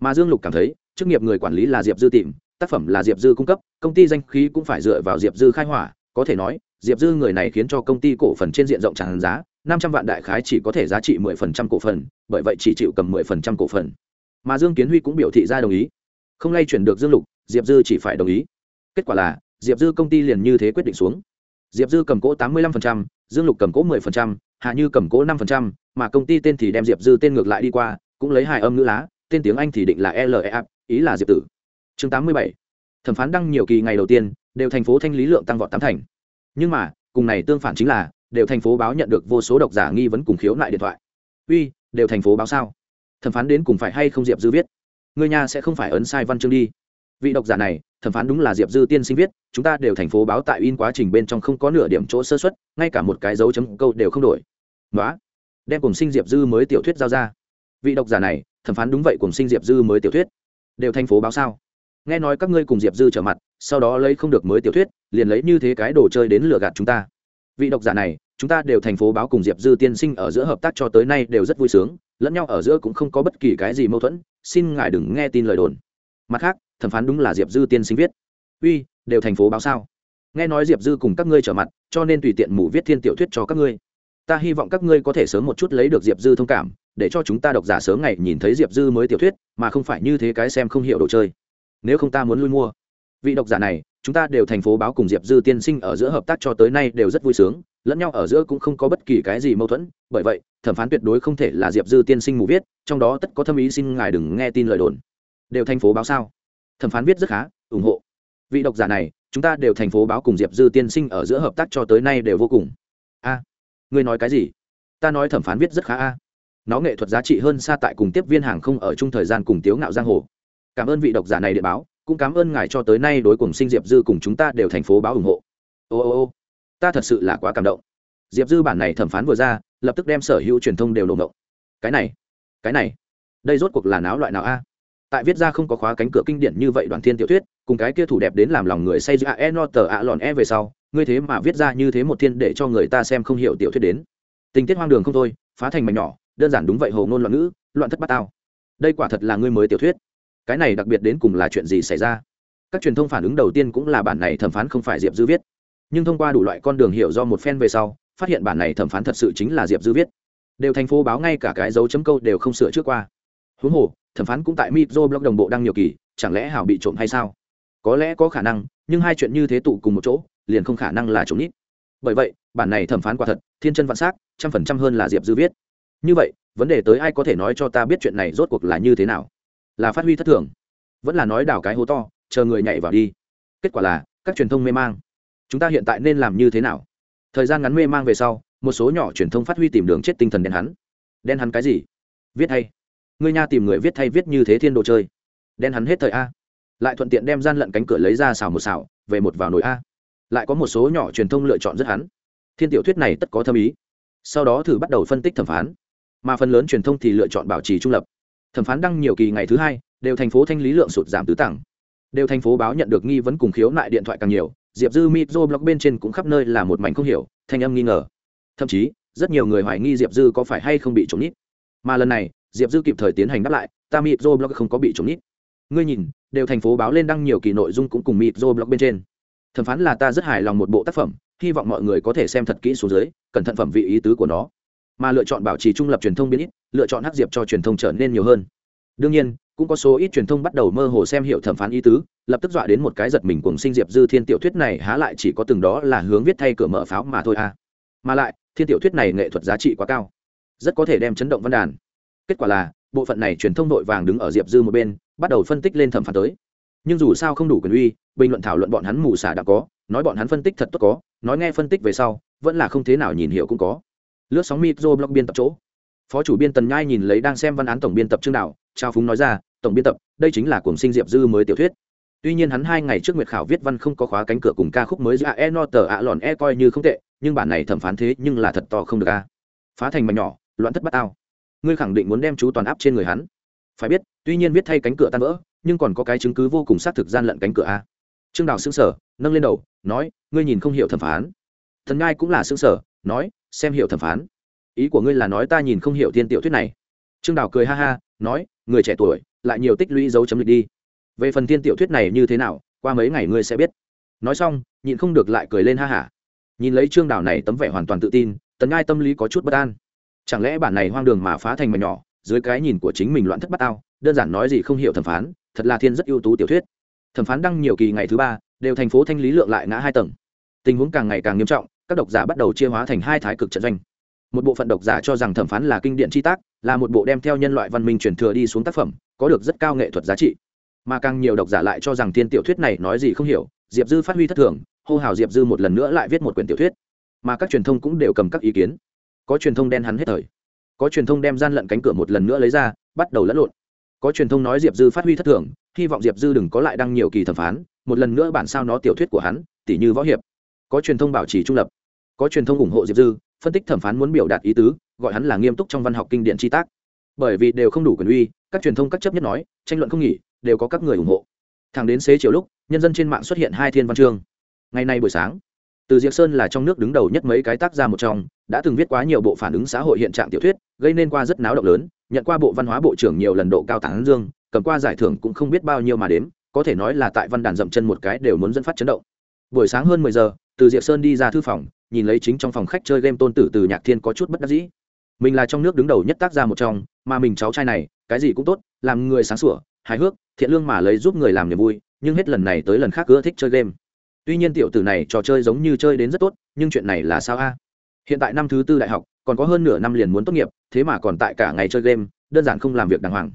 Mà dương lục cảm thấy, chức nghiệp người quản lý là diệp dư tìm, tác phẩm là diệp dư cung cấp, công ty danh khí cũng phải dựa vào diệp dư khai hỏa, có thể nói, diệp dư người này khiến cho công ty cổ phần trên diện rộng tràn giá, năm trăm vạn đại khái chỉ có thể giá trị mười phần trăm cổ phần, bởi vậy chỉ chịu cầm mười phần trăm cổ phần. Mà dương kiến huy cũng biểu thị ra đồng ý. Không lay chuyển được dương lục, diệp dư chỉ phải đồng ý. Kết quả là, diệp dư công ty liền như thế quyết định xuống diệp dư cầm cố tám mươi năm dương lục cầm cố mười hạ như cầm cố năm mà công ty tên thì đem diệp dư tên ngược lại đi qua, cũng lấy hai âm ngữ lá, tên tiếng anh thì định là lea ý là diệp tử. Chương tám mươi bảy. Thẩm phán đăng nhiều kỳ ngày đầu tiên, đều thành phố thanh lý lượng tăng vọt tám thành. Nhưng mà, cùng này tương phản chính là, đều thành phố báo nhận được vô số độc giả nghi vấn cùng khiếu nại điện thoại. Uy, đều thành phố báo sao? Thẩm phán đến cùng phải hay không diệp dư viết? Người nhà sẽ không phải ấn sai văn chương đi vị độc giả này, thẩm phán đúng là diệp dư tiên sinh viết, chúng ta đều thành phố báo tại in quá trình bên trong không có nửa điểm chỗ sơ xuất ngay cả một cái dấu chấm câu đều không đổi. Nói đem cùng sinh diệp dư mới tiểu thuyết giao ra. Vị độc giả này, thẩm phán đúng vậy cùng sinh diệp dư mới tiểu thuyết. Đều thành phố báo sao? Nghe nói các ngươi cùng diệp dư trở mặt, sau đó lấy không được mới tiểu thuyết, liền lấy như thế cái đồ chơi đến lừa gạt chúng ta. Vị độc giả này, chúng ta đều thành phố báo cùng diệp dư tiên sinh ở giữa hợp tác cho tới nay đều rất vui sướng, lẫn nhau ở giữa cũng không có bất kỳ cái gì mâu thuẫn, xin ngài đừng nghe tin lời đồn. Mặt khác thẩm phán đúng là diệp dư tiên sinh viết. Uy, đều thành phố báo sao? Nghe nói diệp dư cùng các ngươi trở mặt, cho nên tùy tiện mù viết thiên tiểu thuyết cho các ngươi. Ta hy vọng các ngươi có thể sớm một chút lấy được diệp dư thông cảm, để cho chúng ta độc giả sớm ngày nhìn thấy diệp dư mới tiểu thuyết, mà không phải như thế cái xem không hiểu đồ chơi. Nếu không ta muốn lui mua. Vị độc giả này, chúng ta đều thành phố báo cùng diệp dư tiên sinh ở giữa hợp tác cho tới nay đều rất vui sướng, lẫn nhau ở giữa cũng không có bất kỳ cái gì mâu thuẫn, bởi vậy, thẩm phán tuyệt đối không thể là diệp dư tiên sinh mù viết, trong đó tất có thâm ý xin ngài đừng nghe tin lời đồn. Đều thành phố báo sao? Thẩm phán viết rất khá, ủng hộ. Vị độc giả này, chúng ta đều thành phố báo cùng diệp dư tiên sinh ở giữa hợp tác cho tới nay đều vô cùng. A, ngươi nói cái gì? Ta nói thẩm phán viết rất khá a. Nó nghệ thuật giá trị hơn xa tại cùng tiếp viên hàng không ở chung thời gian cùng tiếu ngạo giang hồ. Cảm ơn vị độc giả này để báo, cũng cảm ơn ngài cho tới nay đối cùng sinh diệp dư cùng chúng ta đều thành phố báo ủng hộ. Ô ô ô, ta thật sự là quá cảm động. Diệp dư bản này thẩm phán vừa ra, lập tức đem sở hữu truyền thông đều nổ động cái này cái này, đây rốt cuộc là náo loại nào a? Tại viết ra không có khóa cánh cửa kinh điển như vậy đoàn thiên tiểu thuyết, cùng cái kia thủ đẹp đến làm lòng người say giữa e no tờ ạ lòn e về sau, ngươi thế mà viết ra như thế một thiên để cho người ta xem không hiểu tiểu thuyết đến. Tình tiết hoang đường không thôi, phá thành mảnh nhỏ, đơn giản đúng vậy hồ ngôn loạn ngữ, loạn thất bát tao. Đây quả thật là ngươi mới tiểu thuyết. Cái này đặc biệt đến cùng là chuyện gì xảy ra? Các truyền thông phản ứng đầu tiên cũng là bản này thẩm phán không phải diệp dư viết. Nhưng thông qua đủ loại con đường hiểu do một phen về sau, phát hiện bản này thẩm phán thật sự chính là diệp dư viết. Đều thành phố báo ngay cả cái dấu chấm câu đều không sửa trước qua huống hồ, thẩm phán cũng tại mitro blog đồng bộ đăng nhiều kỳ, chẳng lẽ hảo bị trộm hay sao? Có lẽ có khả năng, nhưng hai chuyện như thế tụ cùng một chỗ, liền không khả năng là trộm nít. Bởi vậy, bản này thẩm phán quả thật, thiên chân vạn s á c trăm phần trăm hơn là diệp dư viết. Như vậy, vấn đề tới ai có thể nói cho ta biết chuyện này rốt cuộc là như thế nào? Là phát huy thất thường, vẫn là nói đào cái hố to, chờ người nhảy vào đi. Kết quả là, các truyền thông mê mang. Chúng ta hiện tại nên làm như thế nào? Thời gian ngắn mê mang về sau, một số nhỏ truyền thông phát huy tìm đường chết tinh thần đen hắn. Đen hắn cái gì? Viết hay? Ngươi nha tìm người viết thay viết như thế thiên đồ chơi. Đen hắn hết thời a. Lại thuận tiện đem gian lận cánh cửa lấy ra xào một xào, về một vào nồi a. Lại có một số nhỏ truyền thông lựa chọn rất hắn. Thiên tiểu thuyết này tất có thâm ý. Sau đó thử bắt đầu phân tích thẩm phán. Mà phần lớn truyền thông thì lựa chọn bảo trì trung lập. Thẩm phán đăng nhiều kỳ ngày thứ hai, đều thành phố thanh lý lượng sụt giảm tứ tặng đều thành phố báo nhận được nghi vấn cùng khiếu nại điện thoại càng nhiều, diệp dư mitro blog bên trên cũng khắp nơi là một mảnh không hiểu, thanh âm nghi ngờ. Thậm chí, rất nhiều người hoài nghi diệp dư có phải hay không bị trộm nít mà lần này diệp dư kịp thời tiến hành đáp lại ta mitro blog không có bị trúng nít. Ngươi nhìn, đều thành phố báo lên đăng nhiều kỳ nội dung cũng cùng mitro blog bên trên. Thẩm phán là ta rất hài lòng một bộ tác phẩm, hy vọng mọi người có thể xem thật kỹ xuống dưới, cẩn thận phẩm vị ý tứ của nó. Mà lựa chọn bảo trì trung lập truyền thông biến ít, lựa chọn hắc diệp cho truyền thông trở nên nhiều hơn. Đương nhiên, cũng có số ít truyền thông bắt đầu mơ hồ xem hiểu thẩm phán ý tứ, lập tức dọa đến một cái giật mình cùng sinh diệp dư thiên tiểu thuyết này há lại chỉ có từng đó là hướng viết thay cửa mở pháo mà thôi à. Mà lại, thiên tiểu thuyết này nghệ thuật giá trị quá cao, rất có thể đem chấn động văn đàn kết quả là, bộ phận này truyền thông đội vàng đứng ở diệp dư một bên, bắt đầu phân tích lên thẩm phán tới. Nhưng dù sao không đủ quyền uy, bình luận thảo luận bọn hắn mù xả đã có, nói bọn hắn phân tích thật tốt có, nói nghe phân tích về sau, vẫn là không thế nào nhìn hiểu cũng có. Lướt sóng micro blog biên tập chỗ. Phó chủ biên tần nhai nhìn lấy đang xem văn án tổng biên tập chương đạo, trao phúng nói ra, tổng biên tập, đây chính là cuồng sinh diệp dư mới tiểu thuyết. Tuy nhiên hắn hai ngày trước nguyệt khảo viết văn không có khóa cánh cửa cùng ca khúc mới giữa e no tờ ạ lòn e coi như không tệ, nhưng bản này thẩm phán thế nhưng là thật to không được a. Phá thành mảnh nhỏ, loạn thất bát ao ngươi khẳng định muốn đem chú toàn áp trên người hắn. Phải biết, tuy nhiên viết thay cánh cửa tan vỡ, nhưng còn có cái chứng cứ vô cùng xác thực gian lận cánh cửa a. Trương đào xương sở nâng lên đầu, nói, ngươi nhìn không hiểu thẩm phán. Thần ngai cũng là xương sở nói, xem hiểu thẩm phán. Ý của ngươi là nói ta nhìn không hiểu thiên tiểu thuyết này. Trương đào cười ha ha, nói, người trẻ tuổi, lại nhiều tích lũy dấu chấm lịch đi. Về phần thiên tiểu thuyết này như thế nào, qua mấy ngày ngươi sẽ biết. Nói xong, nhịn không được lại cười lên ha hả. Nhìn lấy trương đào này tấm vẻ hoàn toàn tự tin tần ngai tâm lý có chút bất an chẳng lẽ bản này hoang đường mà phá thành mà nhỏ, dưới cái nhìn của chính mình loạn thất bát ao đơn giản nói gì không hiểu thẩm phán, thật là thiên rất ưu tú tiểu thuyết. Thẩm phán đăng nhiều kỳ ngày thứ ba, đều thành phố thanh lý lượng lại ngã hai tầng. Tình huống càng ngày càng nghiêm trọng, các độc giả bắt đầu chia hóa thành hai thái cực trận doanh. Một bộ phận độc giả cho rằng thẩm phán là kinh điển chi tác, là một bộ đem theo nhân loại văn minh truyền thừa đi xuống tác phẩm, có được rất cao nghệ thuật giá trị. Mà càng nhiều độc giả lại cho rằng thiên tiểu thuyết này nói gì không hiểu, diệp dư phát huy thất thường, hô hào diệp dư một lần nữa lại viết một quyển tiểu thuyết. Mà các truyền thông cũng đều cầm các ý kiến có truyền thông đen hắn hết thời. Có truyền thông đem gian lận cánh cửa một lần nữa lấy ra, bắt đầu lẫn lộn. Có truyền thông nói diệp dư phát huy thất thường, hy vọng diệp dư đừng có lại đăng nhiều kỳ thẩm phán, một lần nữa bản sao nó tiểu thuyết của hắn tỷ như võ hiệp. Có truyền thông bảo trì trung lập. Có truyền thông ủng hộ diệp dư, phân tích thẩm phán muốn biểu đạt ý tứ, gọi hắn là nghiêm túc trong văn học kinh điển chi tác. Bởi vì đều không đủ quyền uy, các truyền thông các chấp nhất nói, tranh luận không nghỉ, đều có các người ủng hộ. Thẳng đến xế chiều lúc, nhân dân trên mạng xuất hiện hai thiên văn chương. Ngày nay buổi sáng, từ diệp sơn là trong nước đứng đầu nhất mấy cái tác ra một trong đã từng viết quá nhiều bộ phản ứng xã hội hiện trạng tiểu thuyết, gây nên qua rất náo động lớn, nhận qua bộ văn hóa bộ trưởng nhiều lần độ cao tán dương, cầm qua giải thưởng cũng không biết bao nhiêu mà đếm, có thể nói là tại văn đàn dậm chân một cái đều muốn dẫn phát chấn động. Buổi sáng hơn mười giờ, từ diệp sơn đi ra thư phòng, nhìn lấy chính trong phòng khách chơi game tôn tử từ nhạc thiên có chút bất đắc dĩ. Mình là trong nước đứng đầu nhất tác gia một trong, mà mình cháu trai này, cái gì cũng tốt, làm người sáng sủa, hài hước, thiện lương mà lấy giúp người làm niềm vui, nhưng hết lần này tới lần khác ưa thích chơi game. Tuy nhiên tiểu tử này trò chơi giống như chơi đến rất tốt, nhưng chuyện này là sao a? Hiện tại năm thứ tư đại học, còn có hơn nửa năm liền muốn tốt nghiệp, thế mà còn tại cả ngày chơi game, đơn giản không làm việc đàng hoàng.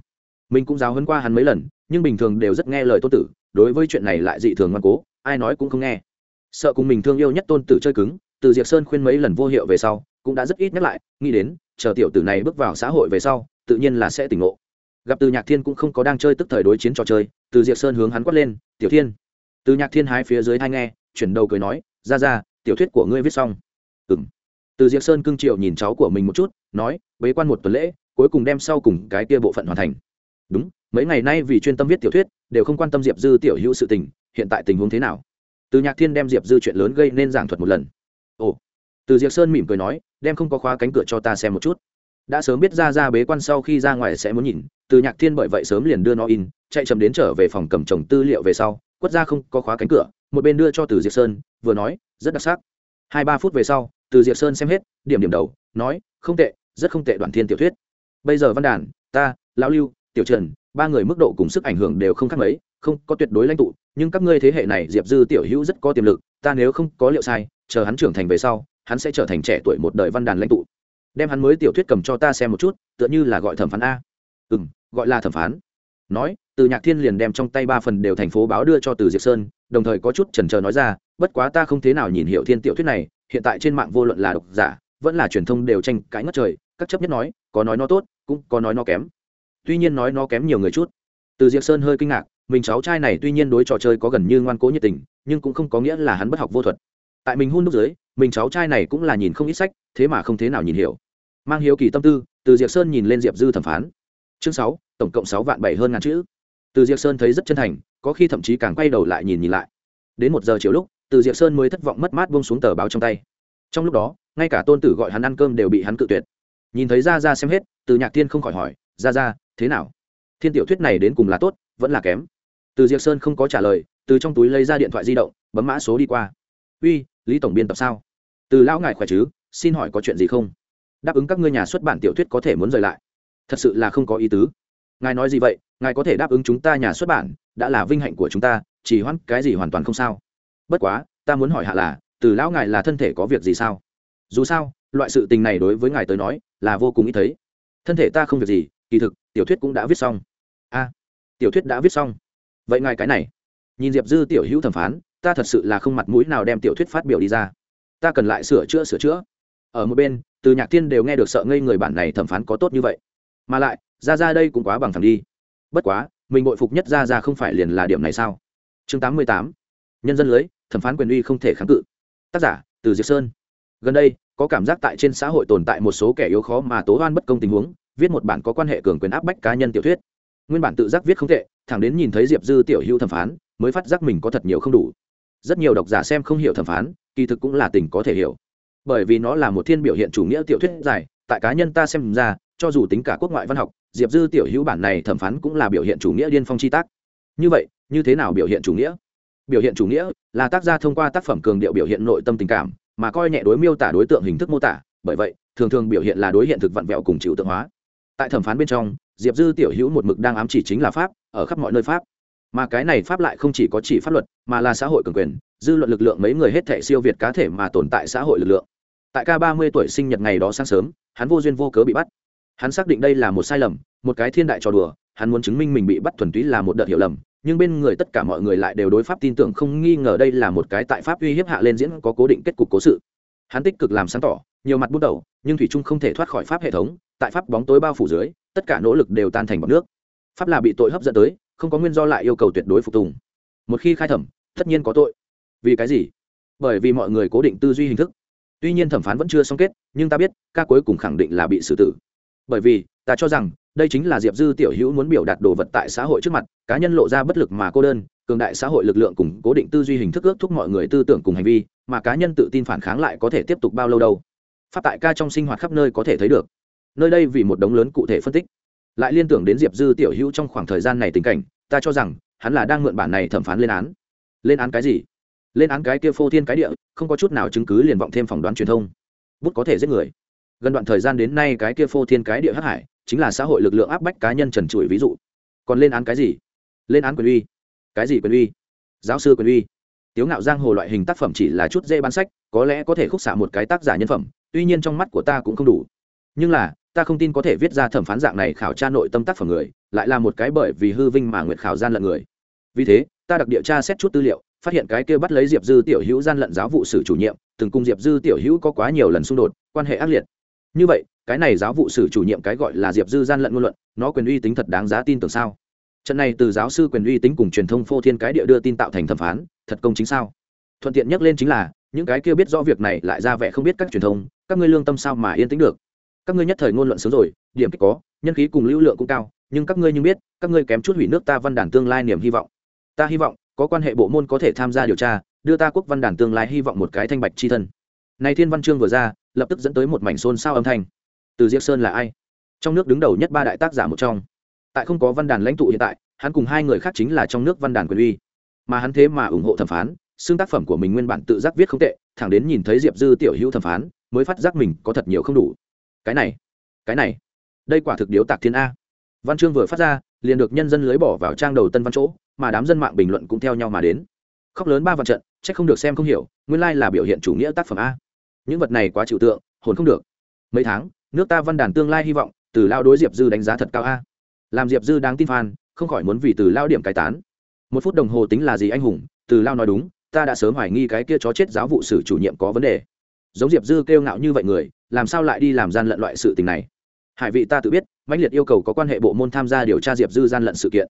Mình cũng giáo hấn qua hắn mấy lần, nhưng bình thường đều rất nghe lời tôn tử, đối với chuyện này lại dị thường ngoan cố, ai nói cũng không nghe. Sợ cùng mình thương yêu nhất tôn tử chơi cứng, từ diệp sơn khuyên mấy lần vô hiệu về sau, cũng đã rất ít nhắc lại, nghĩ đến, chờ tiểu tử này bước vào xã hội về sau, tự nhiên là sẽ tỉnh ngộ. Gặp từ nhạc thiên cũng không có đang chơi tức thời đối chiến trò chơi, từ diệp sơn hướng hắn quát lên, tiểu thiên. Từ nhạc thiên hái phía dưới thai nghe, chuyển đầu cười nói, ra ra, tiểu thuyết của ngươi viết xong. Ừ từ diệp sơn cưng triệu nhìn cháu của mình một chút, nói, bế quan một tuần lễ, cuối cùng đem sau cùng cái kia bộ phận hoàn thành. Đúng, mấy ngày nay vì chuyên tâm viết tiểu thuyết, đều không quan tâm diệp dư tiểu hữu sự tình, hiện tại tình huống thế nào? Từ nhạc thiên đem diệp dư chuyện lớn gây nên giảng thuật một lần. Ồ. Từ diệp sơn mỉm cười nói, đem không có khóa cánh cửa cho ta xem một chút. Đã sớm biết ra ra bế quan sau khi ra ngoài sẽ muốn nhìn, từ nhạc thiên bởi vậy sớm liền đưa nó in, chạy chậm đến trở về phòng cầm chồng tư liệu về sau, quất ra không có khóa cánh cửa, một bên đưa cho từ diệp sơn, vừa nói, rất đặc sắc. Hai ba phút về sau từ diệp sơn xem hết, điểm điểm đầu, nói, không tệ, rất không tệ đoạn thiên tiểu thuyết. Bây giờ văn đàn, ta, lão lưu, tiểu trần, ba người mức độ cùng sức ảnh hưởng đều không khác mấy, không có tuyệt đối lãnh tụ, nhưng các ngươi thế hệ này, diệp dư tiểu hữu rất có tiềm lực, ta nếu không có liệu sai, chờ hắn trưởng thành về sau, hắn sẽ trở thành trẻ tuổi một đời văn đàn lãnh tụ. Đem hắn mới tiểu thuyết cầm cho ta xem một chút, tựa như là gọi thẩm phán a. Ừ m gọi là thẩm phán. Nói, từ nhạc thiên liền đem trong tay ba phần đều thành phố báo đưa cho từ diệp sơn, đồng thời có chút trần trờ nói ra, bất quá ta không thế nào nhìn hiểu thiên tiểu thuyết này hiện tại trên mạng vô luận là độc giả, vẫn là truyền thông đều tranh cãi ngất trời, các chấp nhất nói, có nói nó tốt, cũng có nói nó kém. Tuy nhiên nói nó kém nhiều người chút. Từ diệp sơn hơi kinh ngạc, mình cháu trai này tuy nhiên đối trò chơi có gần như ngoan cố nhiệt tình, nhưng cũng không có nghĩa là hắn bất học vô thuật. Tại mình hôn đúc dưới, mình cháu trai này cũng là nhìn không ít sách, thế mà không thế nào nhìn hiểu. Mang hiếu kỳ tâm tư, từ diệp sơn nhìn lên diệp dư thẩm phán. Chương sáu, tổng cộng sáu vạn bảy hơn ngàn chữ. Từ diệp sơn thấy rất chân thành, có khi thậm chí càng quay đầu lại nhìn nhìn lại. Đến một giờ chiều lúc từ diệp sơn mới thất vọng mất mát bông xuống tờ báo trong tay. Trong lúc đó, ngay cả tôn tử gọi hắn ăn cơm đều bị hắn cự tuyệt. Nhìn thấy ra ra xem hết, từ nhạc thiên không khỏi hỏi ra ra thế nào? Thiên tiểu thuyết này đến cùng là tốt, vẫn là kém? Từ diệp sơn không có trả lời, từ trong túi lấy ra điện thoại di động, bấm mã số đi qua. Uy, lý tổng biên tập sao? Từ lão ngài khỏe chứ, xin hỏi có chuyện gì không? Đáp ứng các ngươi nhà xuất bản tiểu thuyết có thể muốn rời lại. Thật sự là không có ý tứ. Ngài nói gì vậy? Ngài có thể đáp ứng chúng ta nhà xuất bản, đã là vinh hạnh của chúng ta, chỉ hoãn cái gì hoàn toàn không sao bất quá, ta muốn hỏi hạ là, từ lão ngài là thân thể có việc gì sao? Dù sao, loại sự tình này đối với ngài tới nói, là vô cùng ít thấy. Thân thể ta không việc gì, kỳ thực, tiểu thuyết cũng đã viết xong. A, tiểu thuyết đã viết xong. Vậy ngài cái này. Nhìn diệp dư tiểu hữu thẩm phán, ta thật sự là không mặt mũi nào đem tiểu thuyết phát biểu đi ra. Ta cần lại sửa chữa sửa chữa. Ở một bên, từ nhạc tiên đều nghe được sợ ngây người bản này thẩm phán có tốt như vậy. Mà lại, ra ra đây cũng quá bằng thẳng đi. Bất quá, mình bội phục nhất ra ra không phải liền là điểm này sao? Chương tám mươi tám. Nhân dân lưới thẩm phán quyền uy không thể kháng cự. Tác giả, từ diệp sơn. Gần đây, có cảm giác tại trên xã hội tồn tại một số kẻ yếu khó mà tố oan bất công tình huống, viết một bản có quan hệ cường quyền áp bách cá nhân tiểu thuyết. Nguyên bản tự giác viết không tệ, thẳng đến nhìn thấy diệp dư tiểu hữu thẩm phán, mới phát giác mình có thật nhiều không đủ. Rất nhiều độc giả xem không hiểu thẩm phán, kỳ thực cũng là tình có thể hiểu. Bởi vì nó là một thiên biểu hiện chủ nghĩa tiểu thuyết dài, tại cá nhân ta xem ra, cho dù tính cả quốc ngoại văn học, diệp dư tiểu hữu bản này thẩm phán cũng là biểu hiện chủ nghĩa điên phong chi tác. Như vậy, như thế nào biểu hiện chủ nghĩa? Biểu hiện chủ nghĩa là tác gia thông qua tác phẩm cường điệu biểu hiện nội tâm tình cảm, mà coi nhẹ đối miêu tả đối tượng hình thức mô tả. Bởi vậy, thường thường biểu hiện là đối hiện thực vặn vẹo cùng chịu tượng hóa. Tại thẩm phán bên trong, diệp dư tiểu hữu một mực đang ám chỉ chính là pháp, ở khắp mọi nơi pháp. Mà cái này pháp lại không chỉ có chỉ pháp luật, mà là xã hội cường quyền, dư luận lực lượng mấy người hết thể siêu việt cá thể mà tồn tại xã hội lực lượng. Tại ca ba mươi tuổi sinh nhật ngày đó sáng sớm, hắn vô duyên vô cớ bị bắt. Hắn xác định đây là một sai lầm, một cái thiên đại trò đùa, hắn muốn chứng minh mình bị bắt thuần túy là một đợt hiểu lầm nhưng bên người tất cả mọi người lại đều đối pháp tin tưởng không nghi ngờ đây là một cái tại pháp uy hiếp hạ lên diễn có cố định kết cục cố sự. Hắn tích cực làm sáng tỏ, nhiều mặt bút đầu, nhưng thủy trung không thể thoát khỏi pháp hệ thống, tại pháp bóng tối bao phủ dưới, tất cả nỗ lực đều tan thành bọc nước. Pháp là bị tội hấp dẫn tới, không có nguyên do lại yêu cầu tuyệt đối phục tùng. Một khi khai thẩm, tất nhiên có tội. Vì cái gì? Bởi vì mọi người cố định tư duy hình thức. Tuy nhiên thẩm phán vẫn chưa xong kết, nhưng ta biết, ca cuối cùng khẳng định là bị xử tử. Bởi vì ta cho rằng, đây chính là diệp dư tiểu hữu muốn biểu đạt đồ vật tại xã hội trước mặt, cá nhân lộ ra bất lực mà cô đơn, cường đại xã hội lực lượng cùng cố định tư duy hình thức ước thúc mọi người tư tưởng cùng hành vi, mà cá nhân tự tin phản kháng lại có thể tiếp tục bao lâu đâu. Phát tại ca trong sinh hoạt khắp nơi có thể thấy được. Nơi đây vì một đống lớn cụ thể phân tích. Lại liên tưởng đến diệp dư tiểu hữu trong khoảng thời gian này tình cảnh, ta cho rằng, hắn là đang mượn bản này thẩm phán lên án. Lên án cái gì? Lên án cái kia phô thiên cái địa, không có chút nào chứng cứ liền vọng thêm phỏng đoán truyền thông. Bút có thể giết người gần đoạn thời gian đến nay cái kia phô thiên cái địa hắc hải, chính là xã hội lực lượng áp bách cá nhân trần trụi ví dụ. Còn lên án cái gì? Lên án quyền uy. Cái gì quyền uy? Giáo sư quyền uy. Tiếu ngạo giang hồ loại hình tác phẩm chỉ là chút dễ bán sách, có lẽ có thể khúc xạ một cái tác giả nhân phẩm, tuy nhiên trong mắt của ta cũng không đủ. Nhưng là, ta không tin có thể viết ra thẩm phán dạng này khảo tra nội tâm tác phẩm người, lại là một cái bởi vì hư vinh mà nguyệt khảo gian lận người. Vì thế, ta đặc địa tra xét chút tư liệu, phát hiện cái kia bắt lấy diệp dư tiểu hữu gian lận giáo vụ sử chủ nhiệm, từng cùng diệp dư tiểu hữu có quá nhiều lần xung đột, quan hệ ác liệt như vậy, cái này giáo vụ sử chủ nhiệm cái gọi là diệp dư gian lận ngôn luận, nó quyền uy tính thật đáng giá tin tưởng sao? Trận này từ giáo sư quyền uy tính cùng truyền thông phô thiên cái địa đưa tin tạo thành thẩm phán, thật công chính sao? Thuận tiện nhắc lên chính là, những cái kia biết rõ việc này lại ra vẻ không biết các truyền thông, các ngươi lương tâm sao mà yên tĩnh được? Các ngươi nhất thời ngôn luận sớm rồi, điểm kích có, nhân khí cùng lưu lượng cũng cao, nhưng các ngươi nhưng biết, các ngươi kém chút hủy nước ta văn đàn tương lai niềm hy vọng. Ta hy vọng, có quan hệ bộ môn có thể tham gia điều tra, đưa ta quốc văn đàn tương lai hy vọng một cái thanh bạch chi thân này thiên văn chương vừa ra, lập tức dẫn tới một mảnh xôn xao âm thanh. Từ diệp sơn là ai? Trong nước đứng đầu nhất ba đại tác giả một trong. Tại không có văn đàn lãnh tụ hiện tại, hắn cùng hai người khác chính là trong nước văn đàn quyền uy. Mà hắn thế mà ủng hộ thẩm phán xương tác phẩm của mình nguyên bản tự giác viết không tệ, thẳng đến nhìn thấy diệp dư tiểu hữu thẩm phán, mới phát giác mình có thật nhiều không đủ. Cái này cái này, đây quả thực điếu tạc thiên a. Văn chương vừa phát ra, liền được nhân dân lưới bỏ vào trang đầu tân văn chỗ, mà đám dân mạng bình luận cũng theo nhau mà đến. Khóc lớn ba vạn trận c h ắ c không được xem không hiểu, nguyên lai là biểu hiện chủ nghĩa tác phẩm a những vật này quá chịu tượng, hồn không được. Mấy tháng, nước ta văn đàn tương lai hy vọng, từ lao đối diệp dư đánh giá thật cao a. Làm diệp dư đáng tin phan không khỏi muốn vì từ lao điểm cải tán. Một phút đồng hồ tính là gì anh hùng, từ lao nói đúng, ta đã sớm hoài nghi cái kia chó chết giáo vụ sử chủ nhiệm có vấn đề. Giống diệp dư kêu ngạo như vậy người, làm sao lại đi làm gian lận loại sự tình này? Hải vị ta tự biết, mãnh liệt yêu cầu có quan hệ bộ môn tham gia điều tra diệp dư gian lận sự kiện.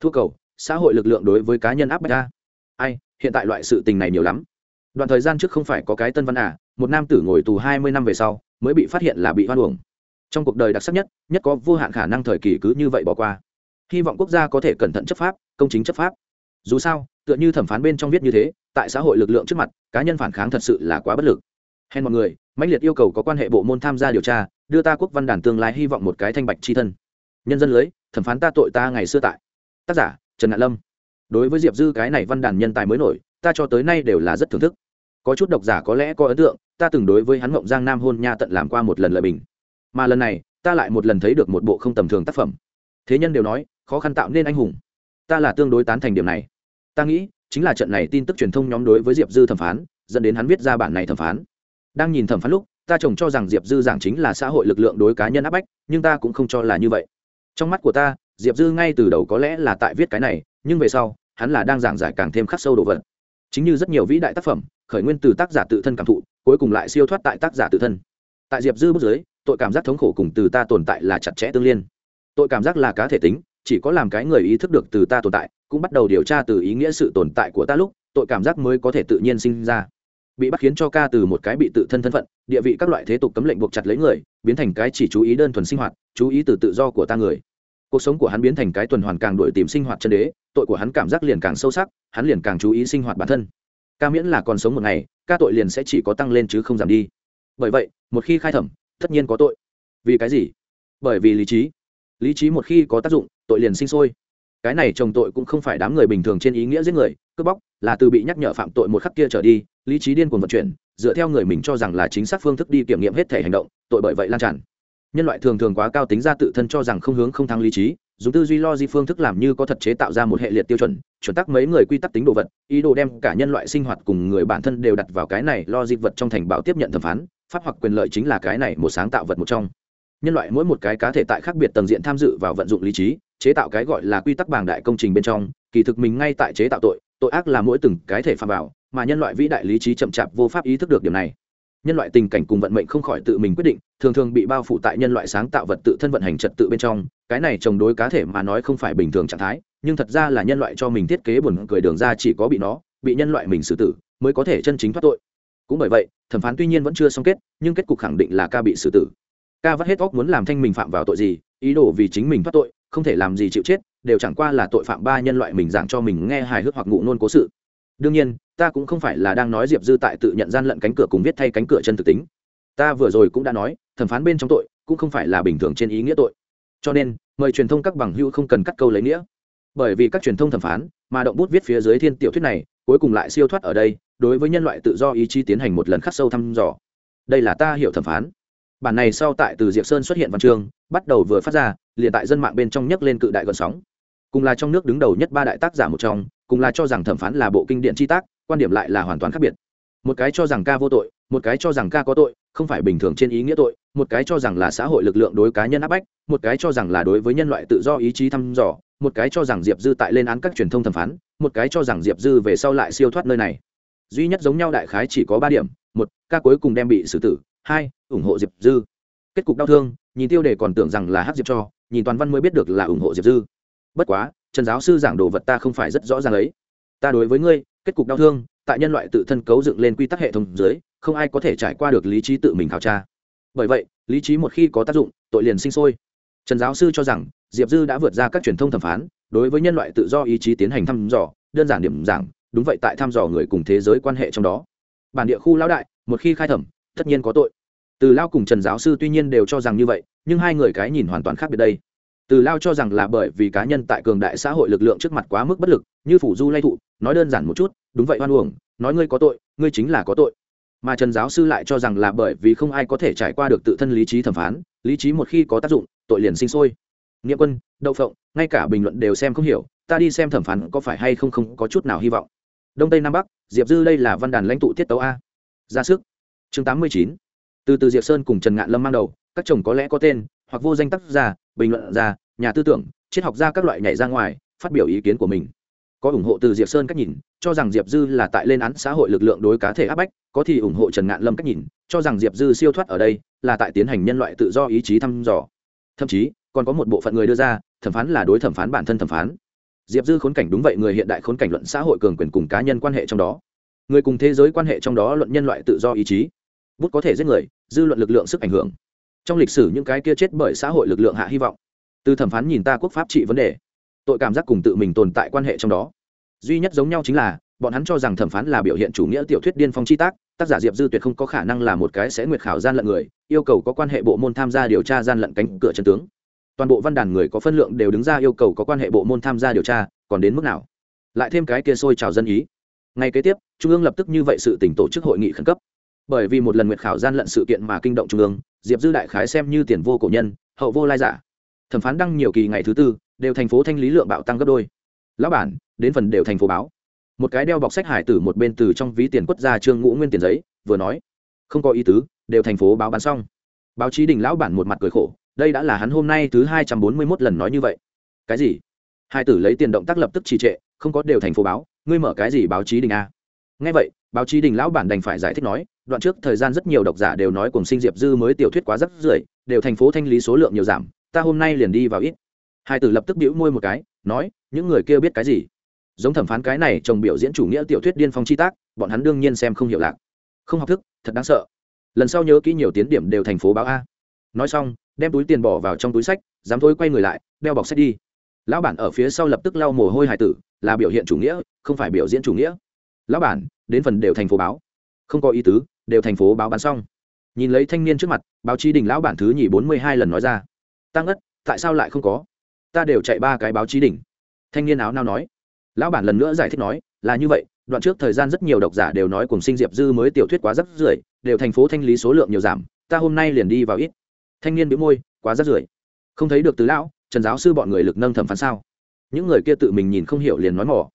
Thuốc cầu, xã hội lực lượng đối với cá nhân áp bách ta. ai, hiện tại loại sự tình này nhiều lắm. Đoạn thời gian trước không phải có cái tân văn à một nam tử ngồi tù hai mươi năm về sau, mới bị phát hiện là bị hoan uổng. Trong cuộc đời đặc sắc nhất nhất có vô hạn khả năng thời kỳ cứ như vậy bỏ qua. Hy vọng quốc gia có thể cẩn thận chấp pháp, công chính chấp pháp. Dù sao, tựa như thẩm phán bên trong viết như thế, tại xã hội lực lượng trước mặt, cá nhân phản kháng thật sự là quá bất lực. Hèn mọi người, mãnh liệt yêu cầu có quan hệ bộ môn tham gia điều tra, đưa ta quốc văn đàn tương lai hy vọng một cái thanh bạch chi thân. Nhân dân lưới, thẩm phán ta tội ta ngày xưa tại. Tác giả, trần ngạn lâm. Đối với diệp dư cái này văn đàn nhân tài mới nổi, ta cho tới nay đều là rất thưởng thức có chút độc giả có lẽ có ấn tượng, ta từng đối với hắn mộng giang nam hôn nha tận làm qua một lần lợi bình. Mà lần này, ta lại một lần thấy được một bộ không tầm thường tác phẩm. Thế nhân đều nói, khó khăn tạo nên anh hùng. Ta là tương đối tán thành điểm này. Ta nghĩ, chính là trận này tin tức truyền thông nhóm đối với diệp dư thẩm phán, dẫn đến hắn viết ra bản này thẩm phán. Đang nhìn thẩm phán lúc, ta chồng cho rằng diệp dư giảng chính là xã hội lực lượng đối cá nhân áp bách, nhưng ta cũng không cho là như vậy. Trong mắt của ta, diệp dư ngay từ đầu có lẽ là tại viết cái này, nhưng về sau, hắn là đang giảng giải càng thêm khắc sâu đồ vật. Chính như rất nhiều vĩ đại tác phẩm khởi nguyên từ tác giả tự thân cảm thụ, cuối cùng lại siêu thoát tại tác giả tự thân. Tại diệp dư bước dưới, tội cảm giác thống khổ cùng từ ta tồn tại là chặt chẽ tương liên. Tội cảm giác là cá thể tính, chỉ có làm cái người ý thức được từ ta tồn tại, cũng bắt đầu điều tra từ ý nghĩa sự tồn tại của ta lúc, tội cảm giác mới có thể tự nhiên sinh ra. Bị bắt khiến cho ca từ một cái bị tự thân thân phận, địa vị các loại thế tục cấm lệnh buộc chặt lấy người, biến thành cái chỉ chú ý đơn thuần sinh hoạt, chú ý từ tự do của ta người. Cuộc sống của hắn biến thành cái tuần hoàn càng đổi tìm sinh hoạt chân đế, tội của hắn cảm giác liền càng sâu sắc, hắn liền càng chú ý sinh hoạt bản thân ca miễn là còn sống một ngày, ca tội liền sẽ chỉ có tăng lên chứ không giảm đi. Bởi vậy, một khi khai thẩm, tất nhiên có tội. Vì cái gì? Bởi vì lý trí. Lý trí một khi có tác dụng, tội liền sinh sôi. Cái này chồng tội cũng không phải đám người bình thường trên ý nghĩa giết người, cướp bóc, là từ bị nhắc nhở phạm tội một khắc kia trở đi, lý trí điên cuồng vận chuyển, dựa theo người mình cho rằng là chính xác phương thức đi kiểm nghiệm hết thể hành động, tội bởi vậy lan tràn. Nhân loại thường thường quá cao tính ra tự thân cho rằng không hướng không thắng lý trí dùng tư duy lo di phương thức làm như có thật chế tạo ra một hệ liệt tiêu chuẩn chuẩn tắc mấy người quy tắc tính đồ vật, ý đồ đem cả nhân loại sinh hoạt cùng người bản thân đều đặt vào cái này lo di vật trong thành bảo tiếp nhận thẩm phán, pháp hoặc quyền lợi chính là cái này một sáng tạo vật một trong. Nhân loại mỗi một cái cá thể tại khác biệt tầng diện tham dự vào vận dụng lý trí, chế tạo cái gọi là quy tắc bảng đại công trình bên trong, kỳ thực mình ngay tại chế tạo tội tội ác là mỗi từng cái thể phạm vào, mà nhân loại vĩ đại lý trí chậm chạp vô pháp ý thức được điểm này. Nhân loại tình cảnh cùng vận mệnh không khỏi tự mình quyết định, thường thường bị bao phủ tại nhân loại sáng tạo vật tự thân vận hành trật tự bên trong cái này chống đối cá thể mà nói không phải bình thường trạng thái, nhưng thật ra là nhân loại cho mình thiết kế buồn cười đường ra chỉ có bị nó, bị nhân loại mình xử tử, mới có thể chân chính thoát tội. Cũng bởi vậy, thẩm phán tuy nhiên vẫn chưa xong kết, nhưng kết cục khẳng định là ca bị xử tử. Ca vắt hết óc muốn làm thanh mình phạm vào tội gì, ý đồ vì chính mình thoát tội, không thể làm gì chịu chết, đều chẳng qua là tội phạm ba nhân loại mình giảng cho mình nghe hài hước hoặc ngụ nôn cố sự. Đương nhiên, ta cũng không phải là đang nói diệp dư tại tự nhận gian lận cánh cửa cùng viết thay cánh cửa chân thực tính. Ta vừa rồi cũng đã nói, thẩm phán bên trong tội, cũng không phải là bình thường trên ý nghĩa tội. Cho nên mời truyền thông các bằng hữu không cần cắt câu lấy nghĩa. Bởi vì các truyền thông thẩm phán mà động bút viết phía dưới thiên tiểu thuyết này, cuối cùng lại siêu thoát ở đây, đối với nhân loại tự do ý chí tiến hành một lần khắc sâu thăm dò. Đây là ta hiểu thẩm phán. Bản này sau tại từ diệp sơn xuất hiện văn chương, bắt đầu vừa phát ra, liền tại dân mạng bên trong nhấc lên cự đại gần sóng. Cùng là trong nước đứng đầu nhất ba đại tác giả một trong, cùng là cho rằng thẩm phán là bộ kinh điện chi tác, quan điểm lại là hoàn toàn khác biệt. Một cái cho rằng ca vô tội một cái cho rằng ca có tội, không phải bình thường trên ý nghĩa tội, một cái cho rằng là xã hội lực lượng đối cá nhân áp bách, một cái cho rằng là đối với nhân loại tự do ý chí thăm dò, một cái cho rằng diệp dư tại lên án các truyền thông thẩm phán, một cái cho rằng diệp dư về sau lại siêu thoát nơi này. Duy nhất giống nhau đại khái chỉ có ba điểm, một, ca cuối cùng đem bị xử tử, hai, ủng hộ diệp dư. Kết cục đau thương, nhìn tiêu đề còn tưởng rằng là hát diệp cho, nhìn toàn văn mới biết được là ủng hộ diệp dư. Bất quá, trần giáo sư giảng đồ vật ta không phải rất rõ ràng ấy. Ta đối với ngươi, kết cục đau thương tại nhân loại tự thân cấu dựng lên quy tắc hệ thống dưới, không ai có thể trải qua được lý trí tự mình khảo tra. Bởi vậy, lý trí một khi có tác dụng, tội liền sinh sôi. Trần giáo sư cho rằng, diệp dư đã vượt ra các truyền thông thẩm phán, đối với nhân loại tự do ý chí tiến hành thăm dò, đơn giản điểm giảng, đúng vậy tại thăm dò người cùng thế giới quan hệ trong đó. Bản địa khu lão đại, một khi khai thẩm, tất nhiên có tội. Từ lao cùng trần giáo sư tuy nhiên đều cho rằng như vậy, nhưng hai người cái nhìn hoàn toàn khác biệt đây. Từ lao cho rằng là bởi vì cá nhân tại cường đại xã hội lực lượng trước mặt quá mức bất lực, như phủ du lay thụ, nói đơn giản một chút đúng vậy hoan uổng, nói ngươi có tội, ngươi chính là có tội. Mà trần giáo sư lại cho rằng là bởi vì không ai có thể trải qua được tự thân lý trí thẩm phán, lý trí một khi có tác dụng, tội liền sinh sôi. Nghĩa quân, đậu phộng, ngay cả bình luận đều xem không hiểu, ta đi xem thẩm phán có phải hay không không có chút nào hy vọng. Đông tây nam bắc, diệp dư đây là văn đàn lãnh tụ tiết tấu a. Ra sức. Chương tám mươi chín. Từ từ diệp sơn cùng trần ngạn lâm mang đầu, các chồng có lẽ có tên, hoặc vô danh tác gia bình luận gia, nhà tư tưởng, triết học gia các loại nhảy ra ngoài, phát biểu ý kiến của mình có ủng hộ từ diệp sơn cách nhìn, cho rằng diệp dư là tại lên án xã hội lực lượng đối cá thể áp bách, có thì ủng hộ trần ngạn lâm cách nhìn, cho rằng diệp dư siêu thoát ở đây, là tại tiến hành nhân loại tự do ý chí thăm dò. Thậm chí, còn có một bộ phận người đưa ra, thẩm phán là đối thẩm phán bản thân thẩm phán. Diệp dư khốn cảnh đúng vậy, người hiện đại khốn cảnh luận xã hội cường quyền cùng cá nhân quan hệ trong đó. Người cùng thế giới quan hệ trong đó luận nhân loại tự do ý chí. Bút có thể giết người, dư luận lực lượng sức ảnh hưởng. Trong lịch sử những cái kia chết bởi xã hội lực lượng hạ hy vọng. Từ thẩm phán nhìn ta quốc pháp trị vấn đề tội cảm giác cùng tự mình tồn tại quan hệ trong đó. Duy nhất giống nhau chính là, bọn hắn cho rằng thẩm phán là biểu hiện chủ nghĩa tiểu thuyết điên phong chi tác tác giả diệp dư tuyệt không có khả năng là một cái sẽ nguyệt khảo gian lận người, yêu cầu có quan hệ bộ môn tham gia điều tra gian lận cánh cửa chân tướng. Toàn bộ văn đàn người có phân lượng đều đứng ra yêu cầu có quan hệ bộ môn tham gia điều tra, còn đến mức nào? Lại thêm cái kia sôi trào dân ý. Ngay kế tiếp, trung ương lập tức như vậy sự tỉnh tổ chức hội nghị khẩn cấp. Bởi vì một lần nguyệt khảo gian lận sự kiện mà kinh động trung ương, diệp dư đại khái xem như tiền vô cổ nhân, hậu vô lai giả. Thẩm phán đăng nhiều kỳ ngày thứ tư đều thành phố thanh lý lượng bạo tăng gấp đôi. Lão bản, đến phần đều thành phố báo. Một cái đeo bọc sách hải tử một bên từ trong ví tiền quất ra trương ngũ nguyên tiền giấy, vừa nói, không có ý tứ, đều thành phố báo bán xong. Báo chí đình lão bản một mặt cười khổ, đây đã là hắn hôm nay thứ hai trăm bốn mươi mốt lần nói như vậy. Cái gì? Hải tử lấy tiền động tác lập tức trì trệ, không có đều thành phố báo, ngươi mở cái gì báo chí đình a? Ngay vậy, báo chí đình lão bản đành phải giải thích nói, đoạn trước thời gian rất nhiều độc giả đều nói cùng sinh diệp dư mới tiểu thuyết quá rất rưởi, đều thành phố thanh lý số lượng nhiều giảm, ta hôm nay liền đi vào ít hai tử lập tức bĩu môi một cái, nói, những người kia biết cái gì? Giống thẩm phán cái này chồng biểu diễn chủ nghĩa tiểu thuyết điên phong chi tác, bọn hắn đương nhiên xem không hiểu lạc. Không học thức, thật đáng sợ. Lần sau nhớ kỹ nhiều tiến điểm đều thành phố báo a. Nói xong, đem túi tiền bỏ vào trong túi sách, dám thôi quay người lại, đeo bọc sách đi. Lão bản ở phía sau lập tức lau mồ hôi hải tử, là biểu hiện chủ nghĩa, không phải biểu diễn chủ nghĩa. Lão bản, đến phần đều thành phố báo. Không có ý tứ, đều thành phố báo bán xong. Nhìn lấy thanh niên trước mặt, báo chí đình lão bản thứ nhì bốn mươi hai lần nói ra. Tăng ất tại sao lại không có? Ta đều chạy ba cái báo chí đỉnh. Thanh niên áo nao nói. Lão bản lần nữa giải thích nói, là như vậy, đoạn trước thời gian rất nhiều độc giả đều nói cùng sinh diệp dư mới tiểu thuyết quá rất rưởi, đều thành phố thanh lý số lượng nhiều giảm, ta hôm nay liền đi vào ít. Thanh niên bị môi, quá rất rưởi. Không thấy được từ lão, trần giáo sư bọn người lực nâng thẩm phán sao? Những người kia tự mình nhìn không hiểu liền nói mỏ.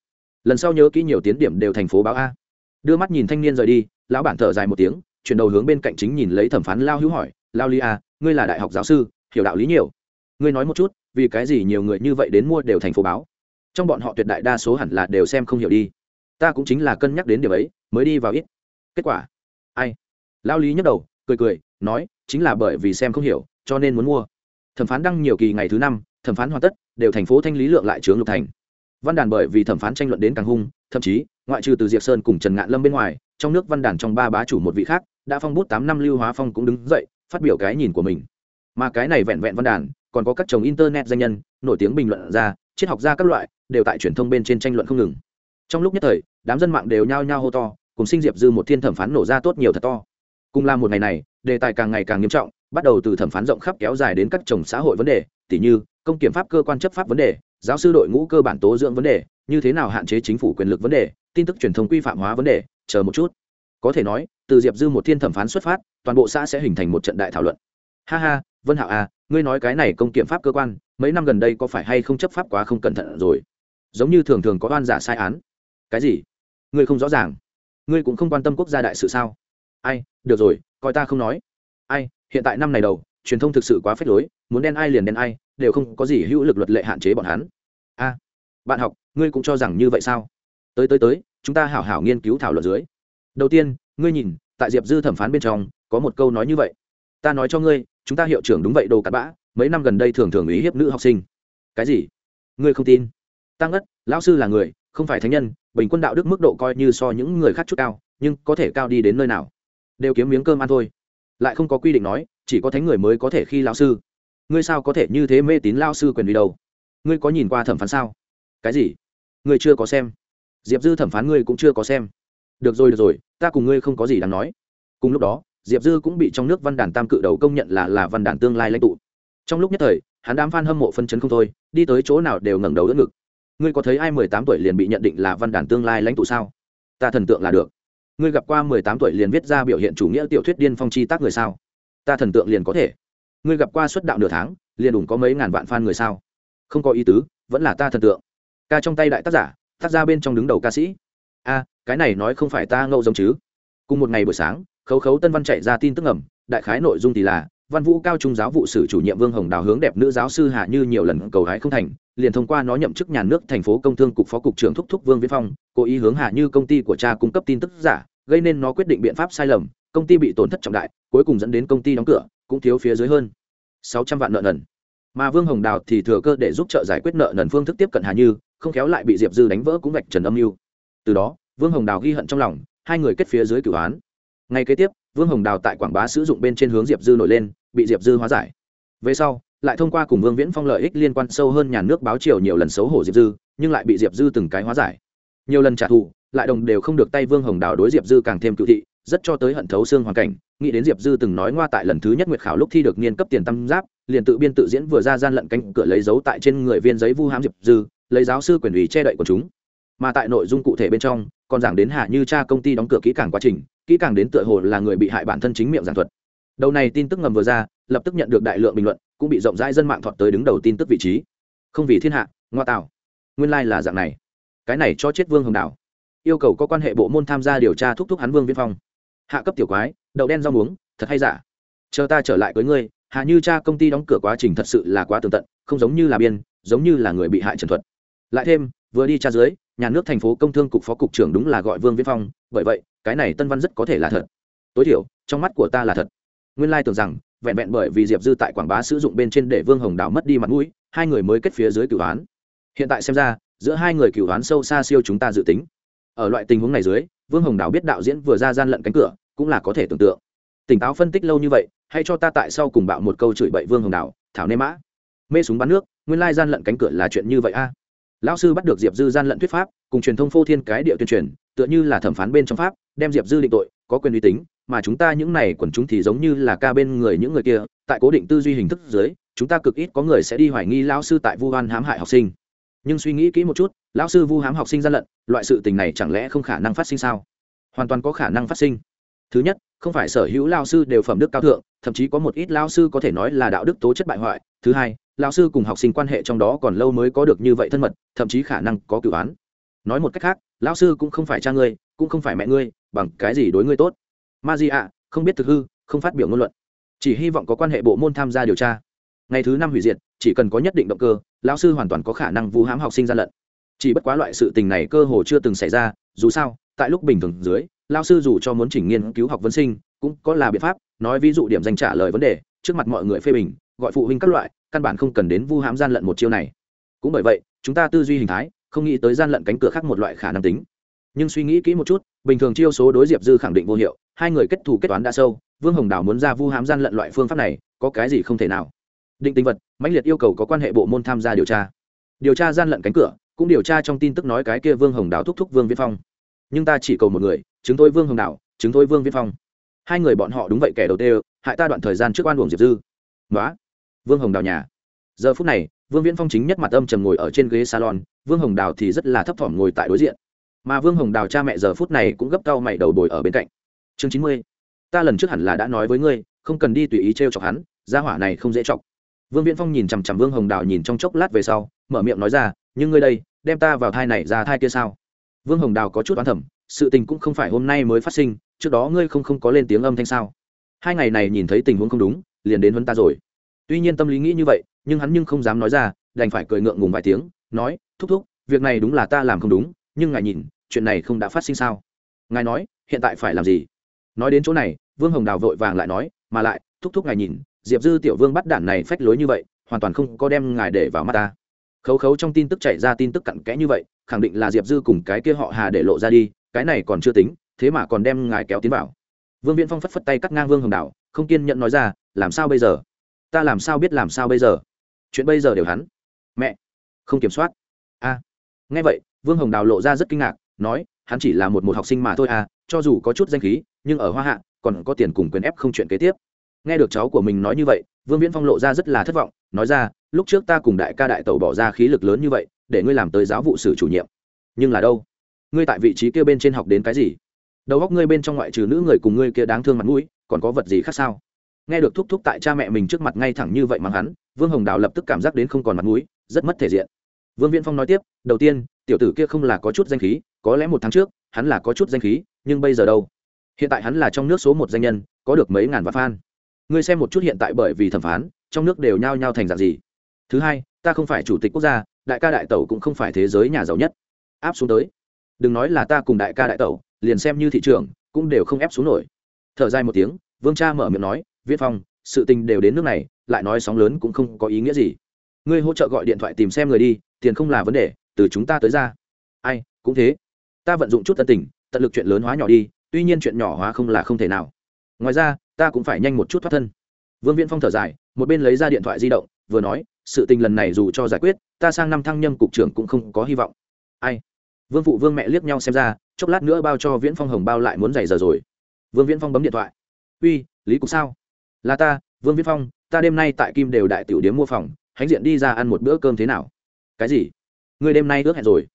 Lần sau nhớ kỹ nhiều tiến điểm đều thành phố báo a. Đưa mắt nhìn thanh niên rời đi, lão bản thở dài một tiếng, chuyển đầu hướng bên cạnh chính nhìn lấy thẩm phán lao hữu hỏi, lao lý a, ngươi là đại học giáo sư, hiểu đạo lý nhiều. Ngươi nói một chút vì cái gì nhiều người như vậy đến mua đều thành phố báo? Trong bọn họ tuyệt đại đa số hẳn là đều xem không hiểu đi. Ta cũng chính là cân nhắc đến điều ấy, mới đi vào ít. Kết quả? Ai? Lao lý nhắc đầu, cười cười, nói, chính là bởi vì xem không hiểu, cho nên muốn mua. Thẩm phán đăng nhiều kỳ ngày thứ năm, thẩm phán hoàn tất, đều thành phố thanh lý lượng lại trướng lục thành. Văn đàn bởi vì thẩm phán tranh luận đến càng hung, thậm chí, ngoại trừ từ diệp sơn cùng trần ngạn lâm bên ngoài, trong nước văn đàn trong ba bá chủ một vị khác, đã phong bút tám năm lưu hóa phong cũng đứng dậy, phát biểu cái nhìn của mình. Mà cái này vẹn vẹn văn đàn còn có các chồng internet danh nhân, nổi tiếng bình luận ra, triết học gia các loại, đều tại truyền thông bên trên tranh luận không ngừng. Trong lúc nhất thời, đám dân mạng đều nhao nhao hô to, cùng sinh diệp dư một thiên thẩm phán nổ ra tốt nhiều thật to. Cùng làm một ngày này, đề tài càng ngày càng nghiêm trọng, bắt đầu từ thẩm phán rộng khắp kéo dài đến các chồng xã hội vấn đề, tỉ như, công kiểm pháp cơ quan chấp pháp vấn đề, giáo sư đội ngũ cơ bản tố dưỡng vấn đề, như thế nào hạn chế chính phủ quyền lực vấn đề, tin tức truyền thông quy phạm hóa vấn đề, chờ một chút. Có thể nói, từ diệp dư một thiên thẩm phán xuất phát, toàn bộ xã sẽ hình thành một trận đại thảo luận. Ha ha, vân hạo à ngươi nói cái này công kiểm pháp cơ quan, mấy năm gần đây có phải hay không chấp pháp quá không cẩn thận rồi? Giống như thường thường có oan giả sai án. Cái gì? Ngươi không rõ ràng. Ngươi cũng không quan tâm quốc gia đại sự sao? Ai, được rồi, coi ta không nói. Ai, hiện tại năm này đầu, truyền thông thực sự quá phết lối, muốn đen ai liền đen ai, đều không có gì hữu lực luật lệ hạn chế bọn hắn. A, bạn học, ngươi cũng cho rằng như vậy sao? Tới tới tới, chúng ta hảo hảo nghiên cứu thảo luận dưới. Đầu tiên, ngươi nhìn, tại diệp dư thẩm phán bên trong, có một câu nói như vậy. Ta nói cho ngươi chúng ta hiệu trưởng đúng vậy đồ cặn bã, mấy năm gần đây thường thường ý hiếp nữ học sinh. Cái gì? Ngươi không tin? Tăng ất lão sư là người, không phải thánh nhân, bình quân đạo đức mức độ coi như so những người khác chút cao, nhưng có thể cao đi đến nơi nào? Đều kiếm miếng cơm ăn thôi. Lại không có quy định nói, chỉ có thánh người mới có thể khi lão sư. Ngươi sao có thể như thế mê tín lao sư quyền đi đâu? Ngươi có nhìn qua thẩm phán sao? Cái gì? Ngươi chưa có xem. Diệp dư thẩm phán ngươi cũng chưa có xem. Được rồi được rồi, ta cùng ngươi không có gì đáng nói. Cùng lúc đó diệp dư cũng bị trong nước văn đàn tam cự đầu công nhận là là văn đàn tương lai lãnh tụ. Trong lúc nhất thời, hắn đám f a n hâm mộ phân chấn không thôi, đi tới chỗ nào đều ngẩng đầu đỡ ngực. Ngươi có thấy ai mười tám tuổi liền bị nhận định là văn đàn tương lai lãnh tụ sao? Ta thần tượng là được. Ngươi gặp qua mười tám tuổi liền viết ra biểu hiện chủ nghĩa tiểu thuyết điên phong chi tác người sao? Ta thần tượng liền có thể. Ngươi gặp qua xuất đạo nửa tháng, liền đủ có mấy ngàn vạn fan người sao? Không có ý tứ, vẫn là ta thần tượng. Ca trong tay đại tác giả, tác gia bên trong đứng đầu ca sĩ. A, cái này nói không phải ta ngâu giống chứ. Cùng một ngày buổi sáng khấu khấu tân văn chạy ra tin tức ẩm đại khái nội dung thì là, văn vũ cao trung giáo vụ sử chủ nhiệm vương hồng đào hướng đẹp nữ giáo sư hạ như nhiều lần cầu hái không thành, liền thông qua nó nhậm chức nhà nước thành phố công thương cục phó cục trưởng thúc thúc vương viễn phong, cố ý hướng hạ như công ty của cha cung cấp tin tức giả, gây nên nó quyết định biện pháp sai lầm, công ty bị tổn thất trọng đại, cuối cùng dẫn đến công ty đóng cửa, cũng thiếu phía dưới hơn sáu trăm vạn nợ nần. Mà vương hồng đào thì thừa cơ để giúp trợ giải quyết nợ nần phương thức tiếp cận hà như, không khéo lại bị diệp dư đánh vỡ cũng vạch trần âm mưu. Từ đó, vương hồng đào ghi hận trong lòng, hai người kết phía dưới cửu án ngay kế tiếp, vương hồng đào tại quảng bá sử dụng bên trên hướng diệp dư nổi lên, bị diệp dư hóa giải. Về sau, lại thông qua cùng vương viễn phong lợi ích liên quan sâu hơn nhà nước báo triều nhiều lần xấu hổ diệp dư, nhưng lại bị diệp dư từng cái hóa giải. Nhiều lần trả thù, lại đồng đều không được tay vương hồng đào đối diệp dư càng thêm cựu thị, rất cho tới hận thấu xương hoàn cảnh, nghĩ đến diệp dư từng nói ngoa tại lần thứ nhất nguyệt khảo lúc thi được niên cấp tiền tâm giáp, liền tự biên tự diễn vừa ra gian lận cánh cửa lấy dấu tại trên người viên giấy vu hãm diệp dư, lấy giáo sư quyền ủy che đậy của chúng. Mà tại nội dung cụ thể bên trong, còn giảng đến hạ như cha công ty đóng cửa kỹ càng quá trình kỹ càng đến tựa hồ là người bị hại bản thân chính miệng giảng thuật. Đầu này tin tức ngầm vừa ra, lập tức nhận được đại lượng bình luận, cũng bị rộng rãi dân mạng thọt tới đứng đầu tin tức vị trí. Không vì thiên hạ, ngoa tạo. Nguyên lai、like、là dạng này. Cái này cho chết vương hồng đảo. Yêu cầu có quan hệ bộ môn tham gia điều tra thúc thúc hắn vương viễn phong. Hạ cấp tiểu quái, đậu đen rau muống, thật hay giả? Chờ ta trở lại với ngươi, hạ như cha công ty đóng cửa quá trình thật sự là quá tường tận, không giống như là biên, giống như là người bị hại trần thuật. Lại thêm, vừa đi tra dưới nhà nước thành phố công thương cục phó cục trưởng đúng là gọi vương viễn phong bởi vậy cái này tân văn rất có thể là thật tối thiểu trong mắt của ta là thật nguyên lai tưởng rằng vẹn vẹn bởi vì diệp dư tại quảng bá sử dụng bên trên để vương hồng đào mất đi mặt mũi hai người mới kết phía dưới cửu án hiện tại xem ra giữa hai người cửu án sâu xa siêu chúng ta dự tính ở loại tình huống này dưới vương hồng đào biết đạo diễn vừa ra gian lận cánh cửa cũng là có thể tưởng tượng tỉnh táo phân tích lâu như vậy hay cho ta tại sau cùng bạo một câu chửi bậy vương hồng đào thảo nê mã mê súng bắn nước nguyên lai gian lận cánh cửa là chuyện như vậy a lão sư bắt được diệp dư gian lận thuyết pháp, cùng truyền thông phô thiên cái địa tuyên truyền, tựa như là thẩm phán bên trong pháp, đem diệp dư định tội, có quyền uy tín, mà chúng ta những này quần chúng thì giống như là ca bên người những người kia, tại cố định tư duy hình thức dưới, chúng ta cực ít có người sẽ đi hoài nghi lão sư tại vu hoan hãm hại học sinh. Nhưng suy nghĩ kỹ một chút, lão sư vu hãm học sinh gian lận, loại sự tình này chẳng lẽ không khả năng phát sinh sao? Hoàn toàn có khả năng phát sinh. Thứ nhất, không phải sở hữu lao sư đều phẩm đức cao thượng thậm chí có một ít lao sư có thể nói là đạo đức tố chất bại hoại. Thứ hai lao sư cùng học sinh quan hệ trong đó còn lâu mới có được như vậy thân mật, thậm chí khả năng có cử án. Nói một cách khác lao sư cũng không phải cha ngươi, cũng không phải mẹ ngươi, bằng cái gì đối ngươi tốt. Ma di ạ không biết thực hư, không phát biểu ngôn luận. Chỉ hy vọng có quan hệ bộ môn tham gia điều tra. Ngày thứ năm hủy diệt, chỉ cần có nhất định động cơ, lão sư hoàn toàn có khả năng vu hãm học sinh gian lận. Chỉ bất quá loại sự tình này cơ hồ chưa từng xảy ra, dù sao, tại lúc bình thường dưới lao sư dù cho muốn chỉnh nghiên cứu học vấn sinh, cũng có là biện pháp nói ví dụ điểm danh trả lời vấn đề, trước mặt mọi người phê bình, gọi phụ huynh các loại, căn bản không cần đến vu hãm gian lận một chiêu này. Cũng bởi vậy, chúng ta tư duy hình thái, không nghĩ tới gian lận cánh cửa khác một loại khả năng tính. Nhưng suy nghĩ kỹ một chút, bình thường chiêu số đối diệp dư khẳng định vô hiệu, hai người kết thù kết toán đã sâu, vương hồng đào muốn ra vu hám gian lận loại phương pháp này, có cái gì không thể nào. Định tinh vật, mãnh liệt yêu cầu có quan hệ bộ môn tham gia điều tra. Điều tra gian lận cánh cửa, cũng điều tra trong tin tức nói cái kia vương hồng đào thúc thúc vương viễn phong. Nhưng ta chỉ cầu một người, chứng tôi vương hồng đào, chứng tôi vương viễn phong hai người bọn họ đúng vậy kẻ đầu tiên hại ta đoạn thời gian trước oan uổng diệp dư. Nói vương hồng đào nhà. Giờ phút này, vương viễn phong chính nhất mặt âm trầm ngồi ở trên ghế salon, vương hồng đào thì rất là thấp thỏm ngồi tại đối diện. Mà vương hồng đào cha mẹ giờ phút này cũng gấp cao mày đầu bồi ở bên cạnh. Chương chín mươi, ta lần trước hẳn là đã nói với ngươi, không cần đi tùy ý t r e o chọc hắn, gia hỏa này không dễ chọc. Vương viễn phong nhìn chằm chằm vương hồng đào nhìn trong chốc lát về sau, mở miệng nói ra, nhưng ngươi đây, đem ta vào thai này ra thai kia sao? Vương hồng đào có chút oán thẩm sự tình cũng không phải hôm nay mới phát sinh, trước đó ngươi không không có lên tiếng âm thanh sao? Hai ngày này nhìn thấy tình huống không đúng, liền đến huấn ta rồi. Tuy nhiên tâm lý nghĩ như vậy, nhưng hắn nhưng không dám nói ra, đành phải cười ngượng ngùng vài tiếng, nói, thúc thúc, việc này đúng là ta làm không đúng, nhưng ngài nhìn, chuyện này không đã phát sinh sao? Ngài nói, hiện tại phải làm gì? Nói đến chỗ này, vương hồng đào vội vàng lại nói, mà lại, thúc thúc ngài nhìn, diệp dư tiểu vương bắt đản này phách lối như vậy, hoàn toàn không có đem ngài để vào mắt ta khấu khấu trong tin tức chạy ra tin tức cặn kẽ như vậy, khẳng định là diệp dư cùng cái kia họ hà để lộ ra đi, cái này còn chưa tính, thế mà còn đem ngài kéo tiến vào. Vương viễn phong phất phất tay cắt ngang vương hồng Đạo không kiên nhẫn nói ra, làm sao bây giờ? Ta làm sao biết làm sao bây giờ? Chuyện bây giờ đều hắn. Mẹ, không kiểm soát. A. Nghe vậy, vương hồng đào lộ ra rất kinh ngạc, nói, hắn chỉ là một một học sinh mà thôi à cho dù có chút danh khí, nhưng ở hoa hạ, còn có tiền cùng quyền ép không chuyện kế tiếp. Nghe được cháu của mình nói như vậy, vương viễn phong lộ ra rất là thất vọng, nói ra lúc trước ta cùng đại ca đại tẩu bỏ ra khí lực lớn như vậy, để ngươi làm tới giáo vụ sử chủ nhiệm. Nhưng là đâu? Ngươi tại vị trí kia bên trên học đến cái gì? Đầu góc ngươi bên trong ngoại trừ nữ người cùng ngươi kia đáng thương mặt mũi, còn có vật gì khác sao? Nghe được thúc thúc tại cha mẹ mình trước mặt ngay thẳng như vậy mà hắn, vương hồng đào lập tức cảm giác đến không còn mặt mũi, rất mất thể diện. Vương viễn phong nói tiếp, đầu tiên, tiểu tử kia không là có chút danh khí, có lẽ một tháng trước, hắn là có chút danh khí, nhưng bây giờ đâu? Hiện tại hắn là trong nước số một danh nhân, có được mấy ngàn vạn fan. Ngươi xem một chút hiện tại bởi vì thẩm phán, trong nước đều nhao nhao thành dạng gì? Thứ hai, ta không phải chủ tịch quốc gia, đại ca đại tẩu cũng không phải thế giới nhà giàu nhất. Áp xuống tới. Đừng nói là ta cùng đại ca đại tẩu, liền xem như thị trường, cũng đều không ép xuống nổi. Thở dài một tiếng, vương cha mở miệng nói viết phong, sự tình đều đến nước này, lại nói sóng lớn cũng không có ý nghĩa gì. Ngươi hỗ trợ gọi điện thoại tìm xem người đi, tiền không là vấn đề, từ chúng ta tới ra. Ai, cũng thế. Ta vận dụng chút tân tình, tận lực chuyện lớn hóa nhỏ đi, tuy nhiên chuyện nhỏ hóa không là không thể nào. Ngoài ra, ta cũng phải nhanh một chút thoát thân. Vương viễn phong thở dài, một bên lấy ra điện thoại di động, vừa nói sự tình lần này dù cho giải quyết, ta sang năm thăng nhâm cục trưởng cũng không có hy vọng. Ai? Vương phụ vương mẹ liếc nhau xem ra, chốc lát nữa bao cho viễn phong hồng bao lại muốn dày giờ rồi. Vương viễn phong bấm điện thoại. Uy, lý cục sao? Là ta, vương viễn phong, ta đêm nay tại kim đều đại tiểu điếm mua phòng, hãnh diện đi ra ăn một bữa cơm thế nào? Cái gì? Người đêm nay ước hẹn rồi.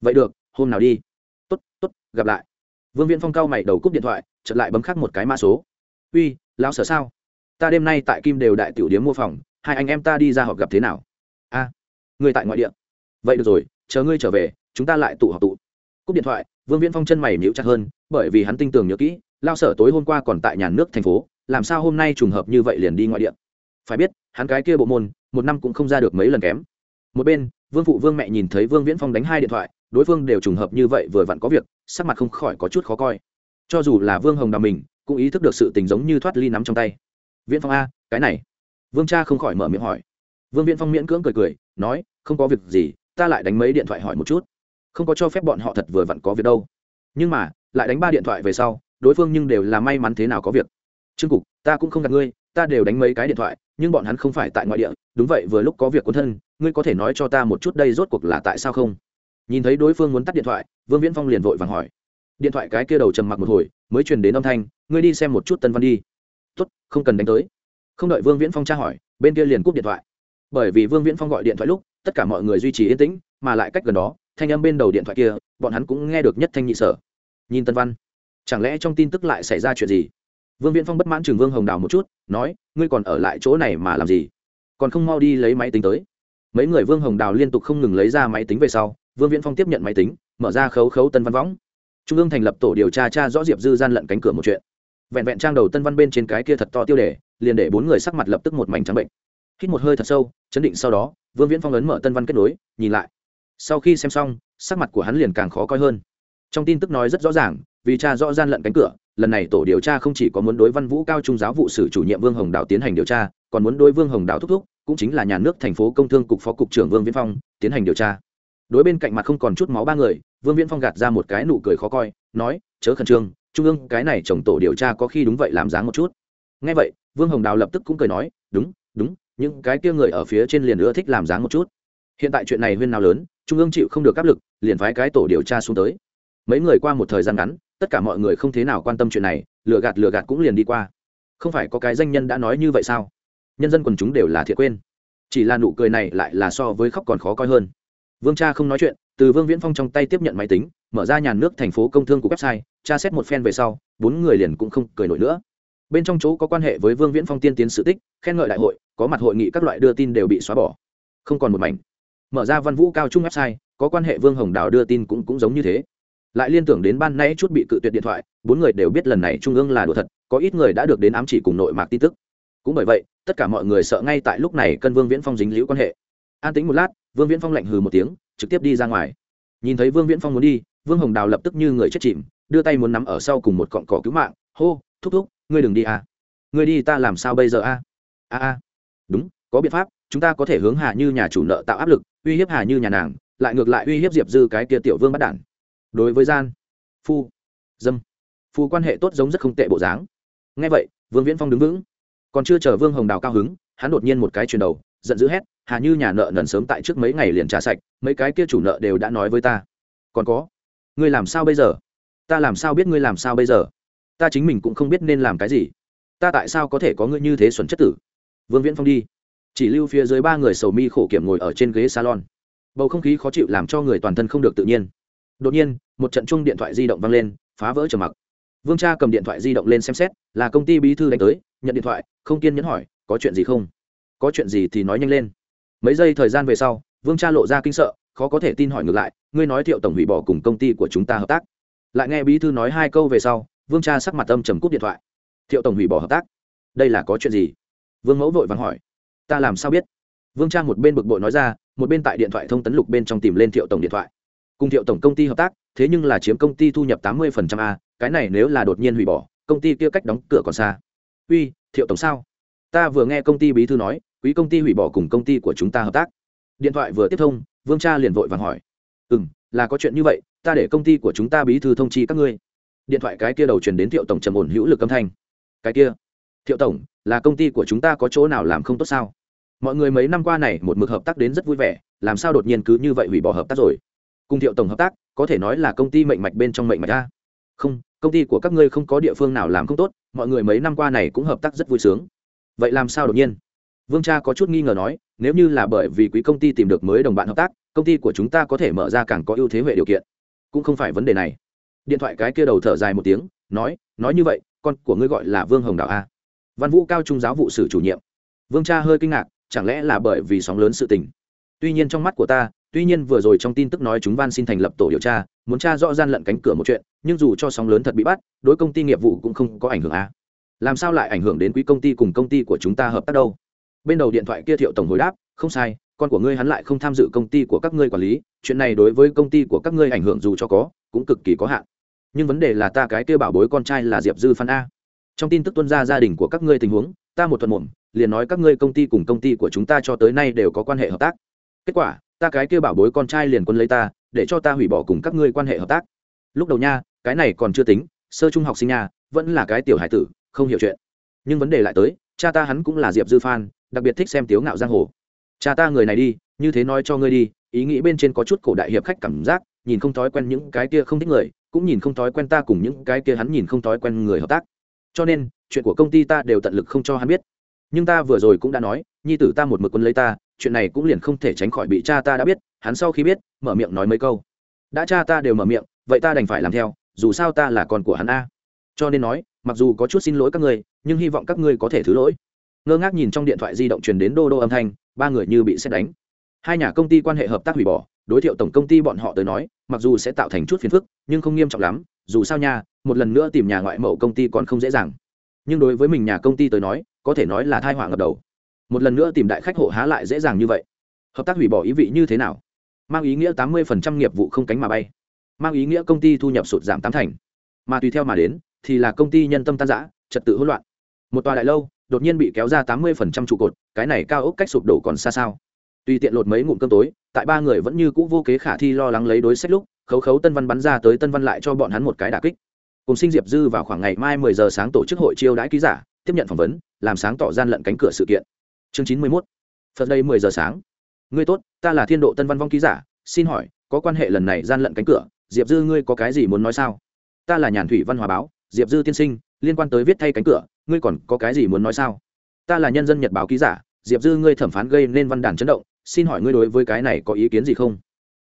Vậy được, hôm nào đi. Tốt tốt, gặp lại. Vương viễn phong cao mày đầu cúp điện thoại chật lại bấm khắc một cái mã số. Uy, lão sở sao? Ta đêm nay tại kim đều đại tiểu điếm mua phòng hai anh em ta đi ra họp gặp thế nào? A à, người tại ngoại địa. Vậy được rồi chờ ngươi trở về chúng ta lại tụ họp tụ. Cúp điện thoại vương viễn phong chân mày níu chặt hơn bởi vì hắn tin tưởng nhớ kỹ lao sở tối hôm qua còn tại nhà nước thành phố làm sao hôm nay trùng hợp như vậy liền đi ngoại địa? Phải biết hắn cái kia bộ môn một năm cũng không ra được mấy lần kém. Một bên vương phụ vương mẹ nhìn thấy vương viễn phong đánh hai điện thoại đối phương đều trùng hợp như vậy vừa vặn có việc sắc mặt không khỏi có chút khó coi. Cho dù là vương hồng đào mình cũng ý thức được sự tình giống như thoát ly nắm trong tay. Viễn phong a cái này vương cha không khỏi mở miệng hỏi. Vương viễn phong miễn cưỡng cười cười, nói, không có việc gì, ta lại đánh mấy điện thoại hỏi một chút. Không có cho phép bọn họ thật vừa vặn có việc đâu. Nhưng mà, lại đánh ba điện thoại về sau, đối phương nhưng đều là may mắn thế nào có việc. Trương cục, ta cũng không gặp ngươi, ta đều đánh mấy cái điện thoại, nhưng bọn hắn không phải tại ngoại địa, đúng vậy vừa lúc có việc quân thân, ngươi có thể nói cho ta một chút đây rốt cuộc là tại sao không? Nhìn thấy đối phương muốn tắt điện thoại, vương viễn phong liền vội vàng hỏi. Điện thoại cái kia đầu trầm mặc một hồi, mới truyền đến âm thanh, ngươi đi xem một chút tân văn đi. Tốt, không cần đánh tới không đợi vương viễn phong tra hỏi, bên kia liền cúp điện thoại. Bởi vì vương viễn phong gọi điện thoại lúc, tất cả mọi người duy trì yên tĩnh, mà lại cách gần đó, thanh âm bên đầu điện thoại kia, bọn hắn cũng nghe được nhất thanh nhị sở. Nhìn tân văn, chẳng lẽ trong tin tức lại xảy ra chuyện gì? Vương viễn phong bất mãn chừng vương hồng đào một chút, nói, ngươi còn ở lại chỗ này mà làm gì? Còn không mau đi lấy máy tính tới. Mấy người vương hồng đào liên tục không ngừng lấy ra máy tính về sau, vương viễn phong tiếp nhận máy tính, mở ra khấu khấu tân văn võng. Trung ương thành lập tổ điều tra tra rõ diệp dư gian lận cánh cửa một chuyện. Vẹn vẹn trang đầu tân văn bên trên cái kia thật to tiêu đề liền để bốn người sắc mặt lập tức một mảnh trắng bệnh. Hít một hơi thật sâu, chấn định sau đó, vương viễn phong ấn mở tân văn kết nối, nhìn lại. Sau khi xem xong, sắc mặt của hắn liền càng khó coi hơn. Trong tin tức nói rất rõ ràng, vì cha rõ gian lận cánh cửa, lần này tổ điều tra không chỉ có muốn đối văn vũ cao trung giáo vụ sử chủ nhiệm vương hồng đào tiến hành điều tra, còn muốn đối vương hồng đào thúc thúc, cũng chính là nhà nước thành phố công thương cục phó cục trưởng vương viễn phong, tiến hành điều tra. Đối bên cạnh mặt không còn chút máu ba người, vương viễn phong gạt ra một cái nụ cười khó coi, nói, chớ khẩn trương, trung ương cái này chồng tổ điều tra có khi đúng vậy làm dáng một chút. Ngay vậy vương hồng đào lập tức cũng cười nói, đúng đúng, những cái kia người ở phía trên liền ưa thích làm dáng một chút. Hiện tại chuyện này huyên nào lớn, trung ương chịu không được áp lực, liền phái cái tổ điều tra xuống tới. Mấy người qua một thời gian ngắn, tất cả mọi người không thế nào quan tâm chuyện này, lừa gạt lừa gạt cũng liền đi qua. Không phải có cái danh nhân đã nói như vậy sao? Nhân dân quần chúng đều là thiệt quên. Chỉ là nụ cười này lại là so với khóc còn khó coi hơn. Vương cha không nói chuyện, từ vương viễn phong trong tay tiếp nhận máy tính, mở ra nhà nước thành phố công thương của website, tra xét một phen về sau, bốn người liền cũng không cười nổi nữa bên trong chỗ có quan hệ với vương viễn phong tiên tiến sự tích, khen ngợi đại hội, có mặt hội nghị các loại đưa tin đều bị xóa bỏ. Không còn một mảnh. Mở ra văn vũ cao trung website, có quan hệ vương hồng đào đưa tin cũng cũng giống như thế. Lại liên tưởng đến ban nãy chút bị cự tuyệt điện thoại, bốn người đều biết lần này trung ương là đùa thật, có ít người đã được đến ám chỉ cùng nội mạc tin tức. Cũng bởi vậy, tất cả mọi người sợ ngay tại lúc này cân vương viễn phong dính liễu quan hệ. An tính một lát, vương viễn phong lạnh hừ một tiếng, trực tiếp đi ra ngoài. Nhìn thấy vương viễn phong muốn đi, vương hồng đào lập tức như người chết chìm, đưa tay muốn nắm ở sau cùng một cọn cỏ cứu mạng, hô, thúc thúc ngươi đừng đi à. Ngươi đi ta làm sao bây giờ a à? a a đúng, có biện pháp, chúng ta có thể hướng hà như nhà chủ nợ tạo áp lực, uy hiếp hà như nhà nàng, lại ngược lại uy hiếp diệp dư cái kia tiểu vương bắt đản. Đối với gian, phu, dâm, phu quan hệ tốt giống rất không tệ bộ dáng. Ngay vậy, vương viễn phong đứng vững. Còn chưa chờ vương hồng đào cao hứng, hắn đột nhiên một cái chuyển đầu, giận dữ hét, hà như nhà nợ nần sớm tại trước mấy ngày liền trả sạch, mấy cái kia chủ nợ đều đã nói với ta. Còn có, ngươi làm sao bây giờ? Ta làm sao biết ngươi làm sao bây giờ? Ta chính mình cũng không biết nên làm cái gì. Ta tại sao có thể có ngươi như thế xuẩn chất tử? Vương viễn phong đi. Chỉ lưu phía dưới ba người sầu mi khổ kiểm ngồi ở trên ghế salon. Bầu không khí khó chịu làm cho người toàn thân không được tự nhiên. Đột nhiên, một trận chung điện thoại di động vang lên, phá vỡ trầm mặc. Vương cha cầm điện thoại di động lên xem xét, là công ty bí thư đánh tới, nhận điện thoại, không kiên nhẫn hỏi, có chuyện gì không? Có chuyện gì thì nói nhanh lên. Mấy giây thời gian về sau, vương cha lộ ra kinh sợ, khó có thể tin hỏi ngược lại, ngươi nói thiệu tổng hủy bỏ cùng công ty của chúng ta hợp tác. Lại nghe bí thư nói hai câu về sau vương cha sắc mặt âm trầm cúp điện thoại. Thiệu tổng hủy bỏ hợp tác. Đây là có chuyện gì? Vương mẫu vội vàng hỏi. Ta làm sao biết? Vương cha một bên bực bội nói ra, một bên tại điện thoại thông tấn lục bên trong tìm lên thiệu tổng điện thoại. Cùng thiệu tổng công ty hợp tác, thế nhưng là chiếm công ty thu nhập tám mươi a, cái này nếu là đột nhiên hủy bỏ, công ty kia cách đóng cửa còn xa. Uy, thiệu tổng sao? Ta vừa nghe công ty bí thư nói, quý công ty hủy bỏ cùng công ty của chúng ta hợp tác. Điện thoại vừa tiếp thông, vương cha liền vội vàng hỏi. Ừ m là có chuyện như vậy, ta để công ty của chúng ta bí thư thông chi các ngươi điện thoại cái kia đầu truyền đến thiệu tổng trầm ổn hữu lực âm thanh. Cái kia? Thiệu tổng, là công ty của chúng ta có chỗ nào làm không tốt sao? Mọi người mấy năm qua này một mực hợp tác đến rất vui vẻ, làm sao đột nhiên cứ như vậy hủy bỏ hợp tác rồi? Cùng thiệu tổng hợp tác, có thể nói là công ty mệnh mạch bên trong mệnh mạch ta không, công ty của các ngươi không có địa phương nào làm không tốt, mọi người mấy năm qua này cũng hợp tác rất vui sướng. Vậy làm sao đột nhiên? Vương cha có chút nghi ngờ nói, nếu như là bởi vì quý công ty tìm được mới đồng bạn hợp tác, công ty của chúng ta có thể mở ra càng có ưu thế huệ điều kiện. Cũng không phải vấn đề này điện thoại cái kia đầu thở dài một tiếng, nói nói như vậy, con của ngươi gọi là vương hồng đạo a. Văn vũ cao trung giáo vụ sử chủ nhiệm. Vương cha hơi kinh ngạc, chẳng lẽ là bởi vì sóng lớn sự tình? Tuy nhiên trong mắt của ta, tuy nhiên vừa rồi trong tin tức nói chúng van xin thành lập tổ điều tra, muốn tra rõ gian lận cánh cửa một chuyện, nhưng dù cho sóng lớn thật bị bắt, đối công ty nghiệp vụ cũng không có ảnh hưởng a. Làm sao lại ảnh hưởng đến quỹ công ty cùng công ty của chúng ta hợp tác đâu? Bên đầu điện thoại kia thiệu tổng hồi đáp, không sai, con của ngươi hắn lại không tham dự công ty của các ngươi quản lý, chuyện này đối với công ty của các ngươi ảnh hưởng dù cho có, cũng cực kỳ có hạn nhưng vấn đề là ta cái kia bảo bối con trai là diệp dư phan a trong tin tức tuân ra gia đình của các ngươi tình huống ta một thuận mồm liền nói các ngươi công ty cùng công ty của chúng ta cho tới nay đều có quan hệ hợp tác kết quả ta cái kia bảo bối con trai liền quân lấy ta để cho ta hủy bỏ cùng các ngươi quan hệ hợp tác lúc đầu nha cái này còn chưa tính sơ trung học sinh nha vẫn là cái tiểu hải tử không hiểu chuyện nhưng vấn đề lại tới cha ta hắn cũng là diệp dư phan đặc biệt thích xem tiếu ngạo giang hồ cha ta người này đi như thế nói cho ngươi đi ý nghĩ bên trên có chút cổ đại hiệp khách cảm giác nhìn không thói quen những cái kia không thích người cũng nhìn không thói quen ta cùng những cái kia hắn nhìn không thói quen người hợp tác. Cho nên, chuyện của công ty ta đều tận lực không cho hắn biết. Nhưng ta vừa rồi cũng đã nói, nhi tử ta một mực quân lấy ta, chuyện này cũng liền không thể tránh khỏi bị cha ta đã biết, hắn sau khi biết, mở miệng nói mấy câu. Đã cha ta đều mở miệng, vậy ta đành phải làm theo, dù sao ta là con của hắn a. Cho nên nói, mặc dù có chút xin lỗi các ngươi, nhưng hy vọng các ngươi có thể thứ lỗi. Ngơ ngác nhìn trong điện thoại di động truyền đến đô đô âm thanh, ba người như bị xét đánh. Hai nhà công ty quan hệ hợp tác hủy bỏ đối thiệu tổng công ty bọn họ tới nói, mặc dù sẽ tạo thành chút phiền phức, nhưng không nghiêm trọng lắm, dù sao nha, một lần nữa tìm nhà ngoại mậu công ty còn không dễ dàng. Nhưng đối với mình nhà công ty tới nói, có thể nói là thai họa ngập đầu. Một lần nữa tìm đại khách hộ há lại dễ dàng như vậy. Hợp tác hủy bỏ ý vị như thế nào? Mang ý nghĩa tám mươi nghiệp vụ không cánh mà bay. Mang ý nghĩa công ty thu nhập sụt giảm tám thành. Mà tùy theo mà đến, thì là công ty nhân tâm tan giã trật tự hỗn loạn. Một tòa đại lâu, đột nhiên bị kéo ra tám mươi trụ cột, cái này cao ốc cách sụp đổ còn xa sao? Tùy tiện lột mấy ngụm cơm tối, tại ba người vẫn như cũ vô kế khả thi lo lắng lấy đối sách lúc, khấu khấu tân văn bắn ra tới tân văn lại cho bọn hắn một cái đà kích. Cùng sinh diệp dư vào khoảng ngày mai mười giờ sáng tổ chức hội chiêu đãi ký giả, tiếp nhận phỏng vấn, làm sáng tỏ gian lận cánh cửa sự kiện. Chương chín mươi mốt. Phật đây mười giờ sáng. Ngươi tốt, ta là thiên độ tân văn vong ký giả, xin hỏi, có quan hệ lần này gian lận cánh cửa, diệp dư ngươi có cái gì muốn nói sao? Ta là nhàn thủy văn hòa báo, diệp dư tiên sinh, liên quan tới viết thay cánh cửa, ngươi còn có cái gì muốn nói sao? Ta là nhân dân nhật báo ký giả, diệp dư ngươi thẩm phán gây nên văn đàn chấn động xin hỏi ngươi đối với cái này có ý kiến gì không?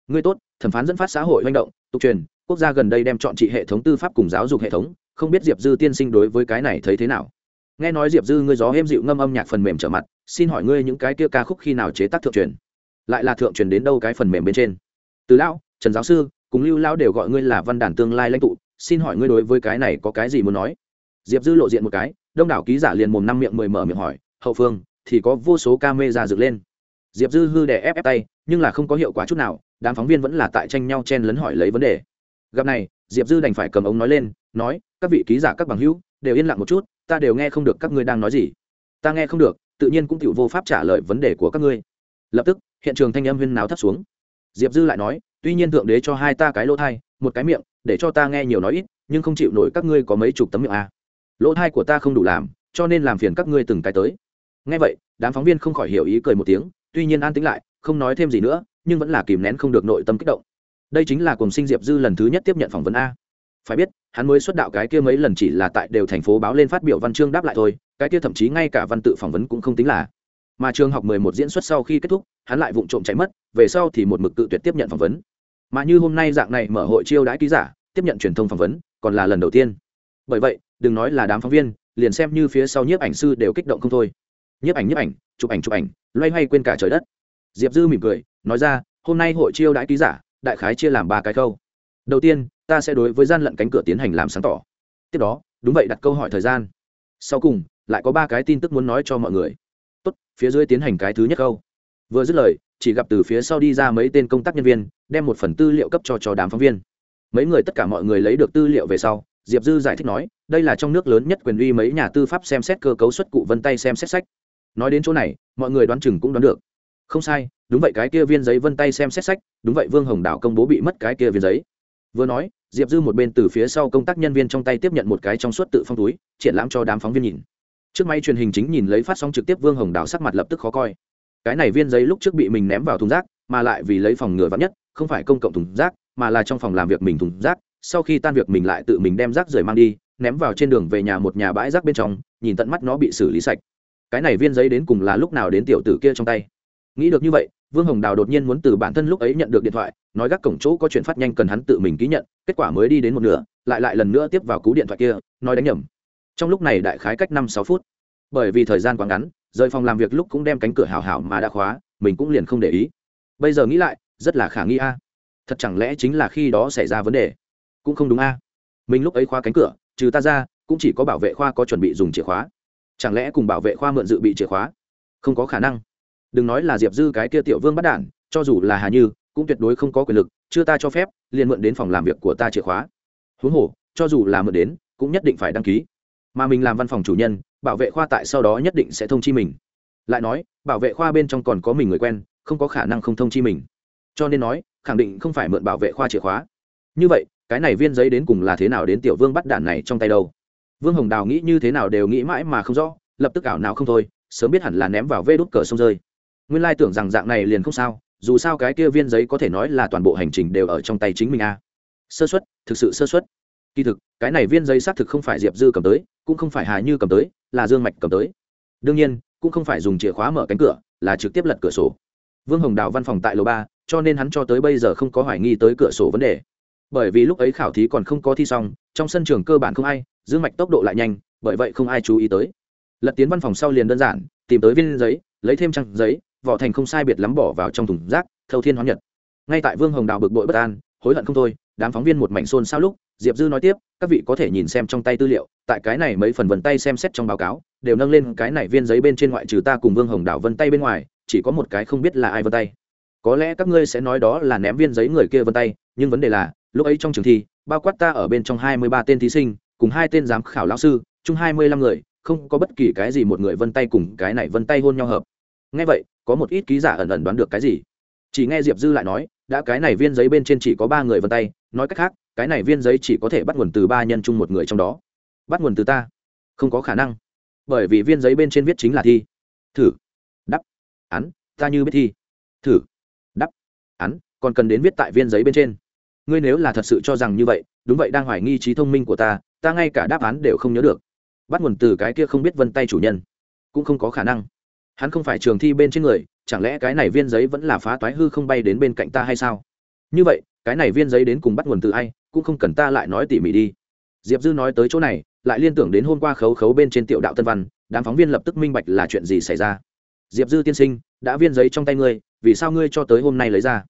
Ngươi tốt, thẩm phán dẫn phát xã hội manh động, tục truyền, quốc gia gần đây đem chọn trị hệ thống tư pháp cùng giáo dục hệ thống, không biết diệp dư tiên sinh đối với cái này thấy thế nào? Nghe nói diệp dư ngươi gió êm dịu ngâm âm nhạc phần mềm trở mặt, xin hỏi ngươi những cái kia ca khúc khi nào chế tác thượng truyền? Lại là thượng truyền đến đâu cái phần mềm bên trên? Từ lão, trần giáo sư, cùng lưu lão đều gọi ngươi là văn đàn tương lai lãnh tụ, xin hỏi ngươi đối với cái này có cái gì muốn nói? Diệp dư lộ diện một cái, đông đảo ký giả liền mồm năm miệng mười mở miệng hỏi, hậu phương, thì có vô số ca mê ra dựng lên diệp dư hư đè ép ép tay, nhưng là không có hiệu quả chút nào, đám phóng viên vẫn là tại tranh nhau chen lấn hỏi lấy vấn đề. Gặp này, diệp dư đành phải cầm ống nói lên, nói, các vị ký giả các bằng hữu, đều yên lặng một chút, ta đều nghe không được các ngươi đang nói gì. Ta nghe không được, tự nhiên cũng chịu vô pháp trả lời vấn đề của các ngươi. Lập tức, hiện trường thanh âm huyên náo thấp xuống. Diệp dư lại nói, tuy nhiên thượng đế cho hai ta cái lỗ thai, một cái miệng, để cho ta nghe nhiều nói ít, nhưng không chịu nổi các ngươi có mấy chục tấm miệng à. lỗ thai của ta không đủ làm, cho nên làm phiền các ngươi từng cái tới. Nghe vậy, đám phóng viên không khỏi hiểu ý cười một tiếng tuy nhiên an tĩnh lại, không nói thêm gì nữa, nhưng vẫn là kìm nén không được nội tâm kích động. Đây chính là cùng sinh diệp dư lần thứ nhất tiếp nhận phỏng vấn a. Phải biết, hắn mới xuất đạo cái kia mấy lần chỉ là tại đều thành phố báo lên phát biểu văn chương đáp lại thôi, cái kia thậm chí ngay cả văn tự phỏng vấn cũng không tính là. Mà trường học mười một diễn xuất sau khi kết thúc, hắn lại vụng trộm chạy mất, về sau thì một mực tự tuyệt tiếp nhận phỏng vấn. Mà như hôm nay dạng này mở hội chiêu đãi ký giả, tiếp nhận truyền thông phỏng vấn, còn là lần đầu tiên. Bởi vậy, đừng nói là đám phóng viên, liền xem như phía sau nhiếp ảnh sư đều kích động không thôi nhiếp ảnh nhiếp ảnh, chụp ảnh chụp ảnh, loay hoay quên cả trời đất. Diệp dư mỉm cười, nói ra, hôm nay hội chiêu đãi ký giả, đại khái chia làm ba cái câu đầu tiên, ta sẽ đối với gian lận cánh cửa tiến hành làm sáng tỏ. Tiếp đó, đúng vậy đặt câu hỏi thời gian. Sau cùng, lại có ba cái tin tức muốn nói cho mọi người. Tốt, phía dưới tiến hành cái thứ nhất câu vừa dứt lời, chỉ gặp từ phía sau đi ra mấy tên công tác nhân viên, đem một phần tư liệu cấp cho cho đám phóng viên. Mấy người tất cả mọi người lấy được tư liệu về sau, diệp dư giải thích nói, đây là trong nước lớn nhất quyền uy mấy nhà tư pháp xem xét cơ cấu xuất cụ vân tay xem xét sách nói đến chỗ này, mọi người đoán chừng cũng đoán được. Không sai, đúng vậy, cái kia viên giấy vân tay xem xét sách, đúng vậy, vương hồng đảo công bố bị mất cái kia viên giấy. Vừa nói, diệp dư một bên từ phía sau công tác nhân viên trong tay tiếp nhận một cái trong suốt tự phong túi, triển lãm cho đám phóng viên nhìn. Trước máy truyền hình chính nhìn lấy phát sóng trực tiếp, vương hồng Đạo sắc mặt lập tức khó coi. Cái này viên giấy lúc trước bị mình ném vào thùng rác, mà lại vì lấy phòng ngừa vắn nhất, không phải công cộng thùng rác, mà là trong phòng làm việc mình thùng rác, sau khi tan việc mình lại tự mình đem rác rời mang đi, ném vào trên đường về nhà một nhà bãi rác bên trong, nhìn tận mắt nó bị xử lý sạch cái này viên giấy đến cùng là lúc nào đến tiểu tử kia trong tay? Nghĩ được như vậy, vương hồng đào đột nhiên muốn từ bản thân lúc ấy nhận được điện thoại, nói gác cổng chỗ có chuyện phát nhanh cần hắn tự mình ký nhận, kết quả mới đi đến một nửa, lại lại lần nữa tiếp vào cú điện thoại kia, nói đánh nhầm. Trong lúc này đại khái cách năm sáu phút. Bởi vì thời gian quá ngắn, rời phòng làm việc lúc cũng đem cánh cửa hào hảo mà đã khóa, mình cũng liền không để ý. Bây giờ nghĩ lại, rất là khả nghi a. Thật chẳng lẽ chính là khi đó xảy ra vấn đề? Cũng không đúng a. Mình lúc ấy khóa cánh cửa, trừ ta ra, cũng chỉ có bảo vệ khoa có chuẩn bị dùng chìa khóa chẳng lẽ cùng bảo vệ khoa mượn dự bị chìa khóa? Không có khả năng. Đừng nói là diệp dư cái kia tiểu vương bắt đản, cho dù là hà như, cũng tuyệt đối không có quyền lực, chưa ta cho phép, liền mượn đến phòng làm việc của ta chìa khóa. Huống hồ, cho dù là mượn đến, cũng nhất định phải đăng ký. Mà mình làm văn phòng chủ nhân, bảo vệ khoa tại sau đó nhất định sẽ thông chi mình. Lại nói, bảo vệ khoa bên trong còn có mình người quen, không có khả năng không thông chi mình. Cho nên nói, khẳng định không phải mượn bảo vệ khoa chìa khóa. Như vậy, cái này viên giấy đến cùng là thế nào đến tiểu vương bắt đản này trong tay đâu? Vương hồng đào nghĩ như thế nào đều nghĩ mãi mà không rõ, lập tức ảo nào không thôi, sớm biết hẳn là ném vào vê đốt cờ sông rơi. Nguyên lai tưởng rằng dạng này liền không sao, dù sao cái kia viên giấy có thể nói là toàn bộ hành trình đều ở trong tay chính mình a sơ xuất thực sự sơ xuất kỳ thực, cái này viên giấy xác thực không phải diệp dư cầm tới, cũng không phải hà như cầm tới, là dương mạch cầm tới. Đương nhiên, cũng không phải dùng chìa khóa mở cánh cửa, là trực tiếp lật cửa sổ. Vương hồng đào văn phòng tại lầu ba, cho nên hắn cho tới bây giờ không có hoài nghi tới cửa sổ vấn đề. Bởi vì lúc ấy khảo thí còn không có thi xong, trong sân trường cơ bản không ai dương mạch tốc độ lại nhanh, bởi vậy không ai chú ý tới. Lật tiến văn phòng sau liền đơn giản, tìm tới viên giấy, lấy thêm trang giấy, vỏ thành không sai biệt lắm bỏ vào trong thùng rác, thâu thiên hóa nhật. Ngay tại vương hồng đào bực bội bất an, hối hận không thôi, đám phóng viên một mảnh xôn sao lúc, diệp dư nói tiếp, các vị có thể nhìn xem trong tay tư liệu, tại cái này mấy phần vân tay xem xét trong báo cáo, đều nâng lên cái này viên giấy bên trên ngoại trừ ta cùng vương hồng đào vân tay bên ngoài, chỉ có một cái không biết là ai vân tay. Có lẽ các ngươi sẽ nói đó là ném viên giấy người kia vân tay, nhưng vấn đề là, lúc ấy trong trường thi, bao quát ta ở bên trong hai mươi ba tên thí sinh cùng hai tên giám khảo lão sư, chung hai mươi lăm người, không có bất kỳ cái gì một người vân tay cùng cái này vân tay hôn nhau hợp. Ngay vậy, có một ít ký giả ẩn ẩn đoán được cái gì. Chỉ nghe diệp dư lại nói, đã cái này viên giấy bên trên chỉ có ba người vân tay, nói cách khác, cái này viên giấy chỉ có thể bắt nguồn từ ba nhân chung một người trong đó. Bắt nguồn từ ta? Không có khả năng. Bởi vì viên giấy bên trên viết chính là thi. Thử. Đắp. Án. Ta như biết thi. Thử. Đắp. Án. Còn cần đến viết tại viên giấy bên trên. Ngươi nếu là thật sự cho rằng như vậy, đúng vậy đang hoài nghi trí thông minh của ta ta ngay cả đáp án đều không nhớ được. Bắt nguồn từ cái kia không biết vân tay chủ nhân. Cũng không có khả năng. Hắn không phải trường thi bên trên người, chẳng lẽ cái này viên giấy vẫn là phá toái hư không bay đến bên cạnh ta hay sao? Như vậy, cái này viên giấy đến cùng bắt nguồn từ ai, cũng không cần ta lại nói tỉ mỉ đi. Diệp dư nói tới chỗ này, lại liên tưởng đến hôm qua khấu khấu bên trên tiểu đạo tân văn, đám phóng viên lập tức minh bạch là chuyện gì xảy ra. Diệp dư tiên sinh, đã viên giấy trong tay ngươi, vì sao ngươi cho tới hôm nay lấy ra?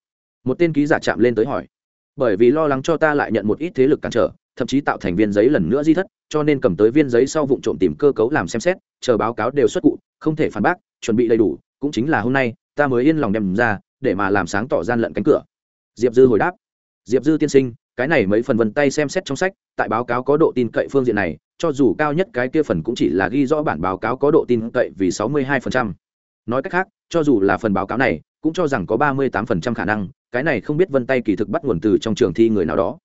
Một tên ký giả chạm lên tới hỏi. Bởi vì lo lắng cho ta lại nhận một ít thế lực cản trở thậm chí tạo thành viên giấy lần nữa di thất, cho nên cầm tới viên giấy sau vụ trộm tìm cơ cấu làm xem xét, chờ báo cáo đều xuất cụ, không thể phản bác, chuẩn bị đầy đủ, cũng chính là hôm nay, ta mới yên lòng đem ra, để mà làm sáng tỏ gian lận cánh cửa. Diệp dư hồi đáp. Diệp dư tiên sinh, cái này mấy phần vân tay xem xét trong sách, tại báo cáo có độ tin cậy phương diện này, cho dù cao nhất cái kia phần cũng chỉ là ghi rõ bản báo cáo có độ tin cậy vì sáu mươi 62%. nói cách khác, cho dù là phần báo cáo này, cũng cho rằng có ba mươi 38% khả năng, cái này không biết vân tay kỳ thực bắt nguồn từ trong trường thi người nào đó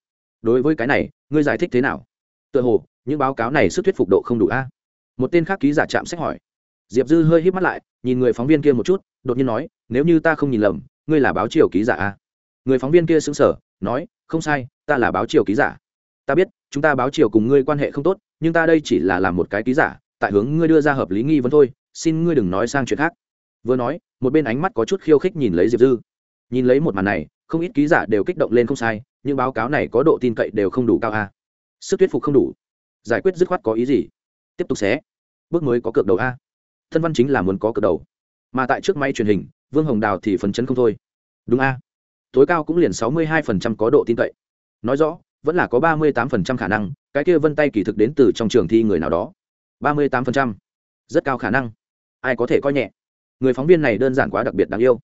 đối với cái này, ngươi giải thích thế nào? Tựa hồ, những báo cáo này sức thuyết phục độ không đủ a. Một tên khác ký giả chạm sách hỏi. Diệp dư hơi hít mắt lại, nhìn người phóng viên kia một chút, đột nhiên nói, nếu như ta không nhìn lầm, ngươi là báo triều ký giả a? Người phóng viên kia xứng sở nói, không sai, ta là báo triều ký giả. Ta biết, chúng ta báo triều cùng ngươi quan hệ không tốt, nhưng ta đây chỉ là làm một cái ký giả, tại hướng ngươi đưa ra hợp lý nghi vấn thôi, xin ngươi đừng nói sang chuyện khác. Vừa nói, một bên ánh mắt có chút khiêu khích nhìn lấy diệp dư. Nhìn lấy một màn này không ít ký giả đều kích động lên không sai, nhưng báo cáo này có độ tin cậy đều không đủ cao a. Sức thuyết phục không đủ. Giải quyết dứt khoát có ý gì? Tiếp tục xé. Bước mới có cược đầu a. Thân văn chính là muốn có cược đầu. Mà tại trước máy truyền hình, vương hồng đào thì phấn chấn không thôi. Đúng a. Tối cao cũng liền sáu mươi hai phần trăm có độ tin cậy. Nói rõ, vẫn là có ba mươi tám phần trăm khả năng, cái kia vân tay kỳ thực đến từ trong trường thi người nào đó. ba mươi tám phần trăm. Rất cao khả năng. Ai có thể coi nhẹ. Người phóng viên này đơn giản quá đặc biệt đáng yêu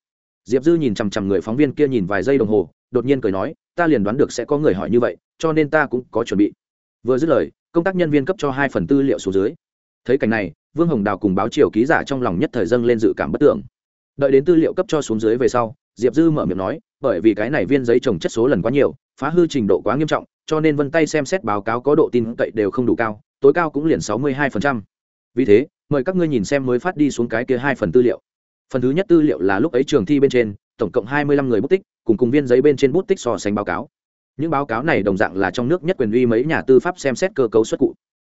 diệp dư nhìn chằm chằm người phóng viên kia nhìn vài giây đồng hồ, đột nhiên cười nói, ta liền đoán được sẽ có người hỏi như vậy, cho nên ta cũng có chuẩn bị. Vừa dứt lời, công tác nhân viên cấp cho hai phần tư liệu số dưới. Thấy cảnh này, vương hồng đào cùng báo triều ký giả trong lòng nhất thời dâng lên dự cảm bất tưởng. Đợi đến tư liệu cấp cho xuống dưới về sau, diệp dư mở miệng nói, bởi vì cái này viên giấy trồng chất số lần quá nhiều, phá hư trình độ quá nghiêm trọng, cho nên vân tay xem xét báo cáo có độ tin cậy đều không đủ cao, tối cao cũng liền sáu mươi hai vì thế, mời các ngươi nhìn xem mới phát đi xuống cái kia hai phần tư liệu phần thứ nhất tư liệu là lúc ấy trường thi bên trên, tổng cộng hai mươi lăm người bút tích, cùng cùng viên giấy bên trên bút tích so sánh báo cáo. Những báo cáo này đồng dạng là trong nước nhất quyền uy mấy nhà tư pháp xem xét cơ cấu xuất cụ.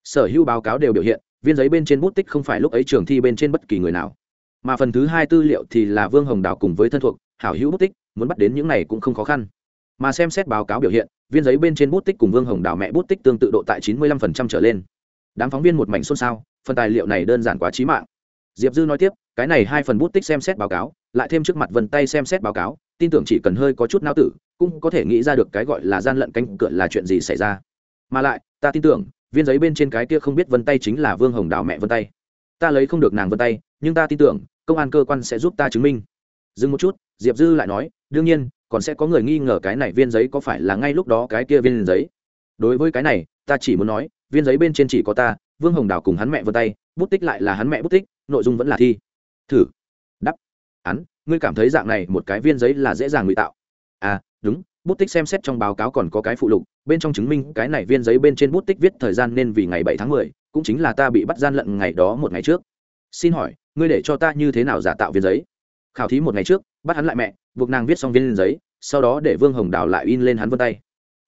Sở hữu báo cáo đều biểu hiện, viên giấy bên trên bút tích không phải lúc ấy trường thi bên trên bất kỳ người nào. Mà phần thứ hai tư liệu thì là vương hồng đào cùng với thân thuộc, hảo hữu bút tích, muốn bắt đến những này cũng không khó khăn. Mà xem xét báo cáo biểu hiện, viên giấy bên trên bút tích cùng vương hồng đào mẹ bút tích tương tự độ tại chín mươi lăm phần trăm trở lên. Đám phóng viên một mảnh xôn xao, phần tài liệu này đơn giản quá trí mạng. Diệp dư nói tiếp cái này hai phần bút tích xem xét báo cáo, lại thêm trước mặt vân tay xem xét báo cáo, tin tưởng chỉ cần hơi có chút não tử, cũng có thể nghĩ ra được cái gọi là gian lận canh cửa là chuyện gì xảy ra. Mà lại, ta tin tưởng, viên giấy bên trên cái kia không biết vân tay chính là vương hồng đào mẹ vân tay. Ta lấy không được nàng vân tay, nhưng ta tin tưởng, công an cơ quan sẽ giúp ta chứng minh. Dừng một chút, diệp dư lại nói, đương nhiên, còn sẽ có người nghi ngờ cái này viên giấy có phải là ngay lúc đó cái kia viên giấy. Đối với cái này, ta chỉ muốn nói, viên giấy bên trên chỉ có ta, vương hồng đào cùng hắn mẹ vân tay, bút tích lại là hắn mẹ bút tích, nội dung vẫn là thi thử. Đắp. Hắn, ngươi cảm thấy dạng này một cái viên giấy là dễ dàng ngụy tạo. À đúng, bút tích xem xét trong báo cáo còn có cái phụ lục, bên trong chứng minh cái này viên giấy bên trên bút tích viết thời gian nên vì ngày bảy tháng mười, cũng chính là ta bị bắt gian lận ngày đó một ngày trước. Xin hỏi, ngươi để cho ta như thế nào giả tạo viên giấy? Khảo thí một ngày trước, bắt hắn lại mẹ, buộc nàng viết xong viên giấy, sau đó để vương hồng đào lại in lên hắn vân tay.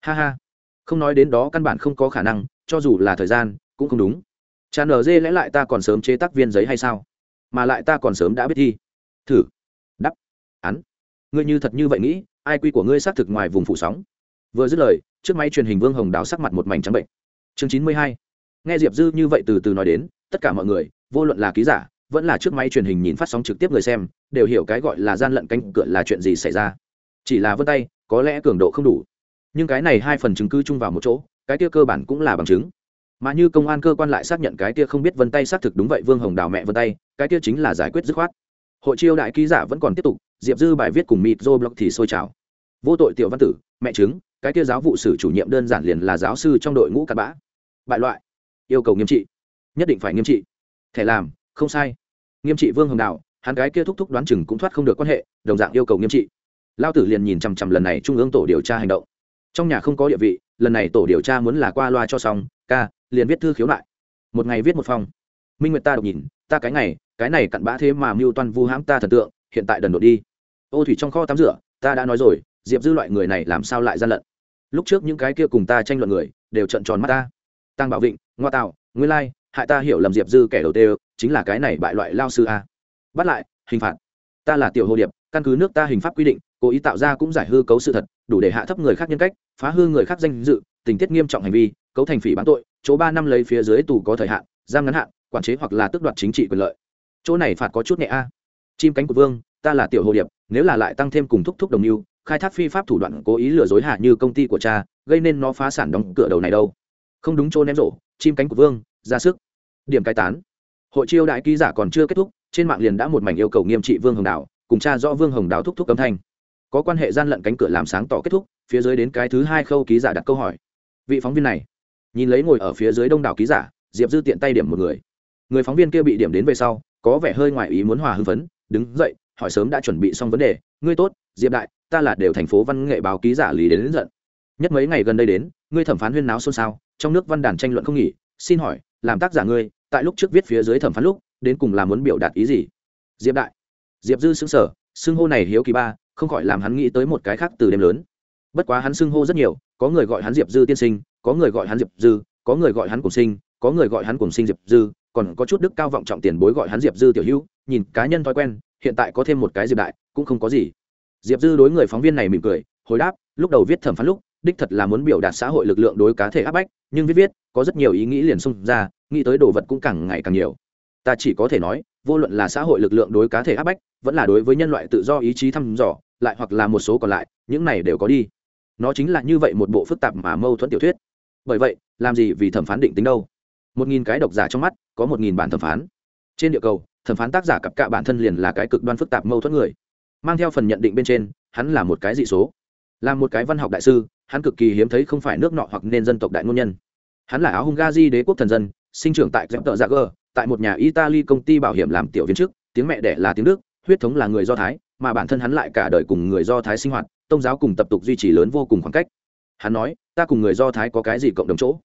Ha ha. Không nói đến đó căn bản không có khả năng, cho dù là thời gian, cũng không đúng. Tràn ở dê lẽ lại ta còn sớm chế tác viên giấy hay sao? Mà lại ta còn sớm đã biết thi. Thử. Đắp. Án. Ngươi như thật như vậy nghĩ, ai quy của ngươi xác thực ngoài vùng phủ sóng? Vừa dứt lời, trước máy truyền hình vương hồng đào sắc mặt một mảnh trắng bệnh. Chương chín mươi hai. Nghe diệp dư như vậy từ từ nói đến, tất cả mọi người, vô luận là ký giả, vẫn là trước máy truyền hình nhìn phát sóng trực tiếp người xem, đều hiểu cái gọi là gian lận cánh cửa là chuyện gì xảy ra. Chỉ là vân tay, có lẽ cường độ không đủ. Nhưng cái này hai phần chứng cứ chung vào một chỗ, cái kia cơ bản cũng là bằng chứng mà như công an cơ quan lại xác nhận cái kia không biết vân tay xác thực đúng vậy vương hồng đào mẹ vân tay, cái kia chính là giải quyết dứt khoát. Hội chiêu đại ký giả vẫn còn tiếp tục, diệp dư bài viết cùng mịt dô blog thì sôi trào. Vô tội tiểu văn tử, mẹ chứng cái kia giáo vụ sử chủ nhiệm đơn giản liền là giáo sư trong đội ngũ cặn bã. Bại loại. Yêu cầu nghiêm trị. Nhất định phải nghiêm trị. Thẻ làm, không sai. Nghiêm trị vương hồng đào, hắn cái kia thúc thúc đoán chừng cũng thoát không được quan hệ, đồng dạng yêu cầu nghiêm trị. Lao tử liền nhìn chằm chằm lần này trung ương tổ điều tra hành động. Trong nhà không có địa vị, lần này tổ điều tra muốn là qua loa cho xong, ca liền viết thư khiếu nại. Một ngày viết một phòng minh nguyệt ta đọc nhìn, ta cái ngày cái này cặn bã thế mà mưu toan vu hãm ta thần tượng, hiện tại đần độn đi. Ô thủy trong kho tắm rửa, ta đã nói rồi, diệp dư loại người này làm sao lại gian lận? Lúc trước những cái kia cùng ta tranh luận người, đều trận tròn mắt ta. Tăng bảo vịnh, ngoa tạo nguyên lai, hại ta hiểu lầm diệp dư kẻ đầu tiên chính là cái này bại loại lao sư a. Bắt lại, hình phạt. Ta là tiểu hồ điệp, căn cứ nước ta hình pháp quy định, cố ý tạo ra cũng giải hư cấu sự thật, đủ để hạ thấp người khác nhân cách, phá hư người khác danh dự tình tiết nghiêm trọng hành vi, cấu thành phỉ bán tội, chỗ ba năm lấy phía dưới tù có thời hạn, giam ngắn hạn, quản chế hoặc là tước đoạt chính trị quyền lợi. Chỗ này phạt có chút nhẹ a. Chim cánh của vương, ta là tiểu hồ điệp, nếu là lại tăng thêm cùng thúc thúc đồng mưu, khai thác phi pháp thủ đoạn cố ý lừa dối hạ như công ty của cha, gây nên nó phá sản đóng cửa đầu này đâu. Không đúng chỗ ném rổ, chim cánh của vương, ra sức. Điểm cai tán. Hội chiêu đại ký giả còn chưa kết thúc, trên mạng liền đã một mảnh yêu cầu nghiêm trị vương hồng đào cùng cha do vương hồng đào thúc thúc cấm thanh. Có quan hệ gian lận cánh cửa làm sáng tỏ kết thúc, phía dưới đến cái thứ hai khâu ký giả đặt câu hỏi vị phóng viên này. Nhìn lấy ngồi ở phía dưới đông đảo ký giả diệp dư tiện tay điểm một người. Người phóng viên kia bị điểm đến về sau có vẻ hơi ngoài ý muốn hòa hưng phấn đứng dậy hỏi sớm đã chuẩn bị xong vấn đề ngươi tốt diệp đại ta là đều thành phố văn nghệ báo ký giả lý đến, đến giận. Nhất mấy ngày gần đây đến ngươi thẩm phán huyên náo xôn xao trong nước văn đàn tranh luận không nghỉ xin hỏi làm tác giả ngươi tại lúc trước viết phía dưới thẩm phán lúc đến cùng là muốn biểu đạt ý gì? Diệp đại. Diệp dư xứng sở xưng hô này hiếu kỳ ba không khỏi làm hắn nghĩ tới một cái khác từ đêm lớn bất quá hắn xưng hô rất nhiều, có người gọi hắn diệp dư tiên sinh, có người gọi hắn diệp dư, có người gọi hắn cùng sinh, có người gọi hắn cùng sinh diệp dư, còn có chút đức cao vọng trọng tiền bối gọi hắn diệp dư tiểu hữu, nhìn cá nhân thói quen, hiện tại có thêm một cái diệp đại, cũng không có gì. Diệp dư đối người phóng viên này mỉm cười, hồi đáp, lúc đầu viết thẩm phán lúc, đích thật là muốn biểu đạt xã hội lực lượng đối cá thể áp bách, nhưng viết viết, có rất nhiều ý nghĩ liền xung ra, nghĩ tới đồ vật cũng càng ngày càng nhiều. Ta chỉ có thể nói, vô luận là xã hội lực lượng đối cá thể áp bách, vẫn là đối với nhân loại tự do ý chí thăm dò, lại hoặc là một số còn lại, những này đều có đi nó chính là như vậy một bộ phức tạp mà mâu thuẫn tiểu thuyết. Bởi vậy, làm gì vì thẩm phán định tính đâu? Một nghìn cái độc giả trong mắt, có một nghìn bản thẩm phán. Trên địa cầu, thẩm phán tác giả cặp cạ bản thân liền là cái cực đoan phức tạp mâu thuẫn người. Mang theo phần nhận định bên trên, hắn là một cái dị số. Là một cái văn học đại sư, hắn cực kỳ hiếm thấy không phải nước nọ hoặc nên dân tộc đại ngôn nhân. Hắn là áo hung gazi đế quốc thần dân, sinh trưởng tại dẹp tợ dạ gờ tại một nhà italy công ty bảo hiểm làm tiểu viên chức, tiếng mẹ đẻ là tiếng đức, huyết thống là người do thái, mà bản thân hắn lại cả đời cùng người do thái sinh hoạt tôn giáo cùng tập tục duy trì lớn vô cùng khoảng cách. Hắn nói, ta cùng người do thái có cái gì cộng đồng chỗ?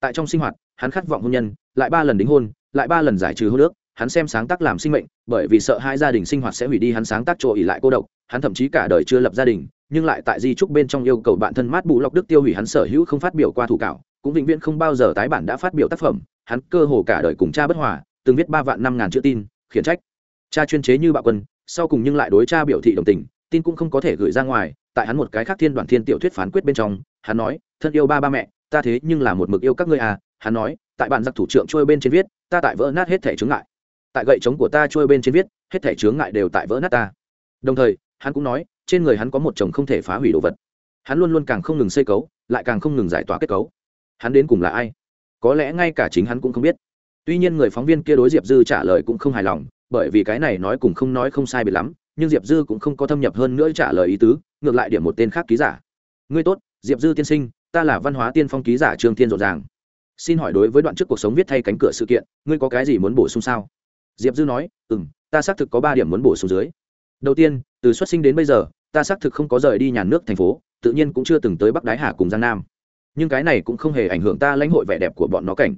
Tại trong sinh hoạt, hắn khát vọng hôn nhân, lại ba lần đính hôn, lại ba lần giải trừ hôn nước hắn xem sáng tác làm sinh mệnh, bởi vì sợ hai gia đình sinh hoạt sẽ hủy đi hắn sáng tác chỗ ỉ lại cô độc, hắn thậm chí cả đời chưa lập gia đình, nhưng lại tại di trúc bên trong yêu cầu bạn thân mát bù lọc đức tiêu hủy hắn sở hữu không phát biểu qua thủ cạo, cũng vĩnh viễn không bao giờ tái bản đã phát biểu tác phẩm, hắn cơ hồ cả đời cùng cha bất hòa, từng viết ba vạn năm ngàn chữ tin, khiển trách. Cha chuyên chế như bạo quân, sau cùng nhưng lại đối cha biểu thị đồng tình, tin cũng không có thể gửi ra ngoài tại hắn một cái khác thiên đoàn thiên tiểu thuyết phán quyết bên trong, hắn nói, thân yêu ba ba mẹ, ta thế nhưng là một mực yêu các ngươi à. Hắn nói, tại bản giặc thủ trưởng trôi bên trên viết, ta tại vỡ nát hết thể chướng ngại. Tại gậy trống của ta trôi bên trên viết, hết thể chướng ngại đều tại vỡ nát ta. Đồng thời, hắn cũng nói, trên người hắn có một chồng không thể phá hủy đồ vật. Hắn luôn luôn càng không ngừng xây cấu, lại càng không ngừng giải tỏa kết cấu. Hắn đến cùng là ai? Có lẽ ngay cả chính hắn cũng không biết. Tuy nhiên người phóng viên kia đối diệp dư trả lời cũng không hài lòng, bởi vì cái này nói cùng không nói không sai biệt lắm nhưng diệp dư cũng không có thâm nhập hơn nữa trả lời ý tứ, ngược lại điểm một tên khác ký giả. Ngươi tốt, diệp dư tiên sinh, ta là văn hóa tiên phong ký giả trương thiên rộn ràng xin hỏi đối với đoạn trước cuộc sống viết thay cánh cửa sự kiện, ngươi có cái gì muốn bổ sung sao? Diệp dư nói ừ m ta xác thực có ba điểm muốn bổ sung dưới. Đầu tiên, từ xuất sinh đến bây giờ, ta xác thực không có rời đi nhà nước thành phố, tự nhiên cũng chưa từng tới bắc đái hà cùng giang nam. Nhưng cái này cũng không hề ảnh hưởng ta lãnh hội vẻ đẹp của bọn nó cảnh.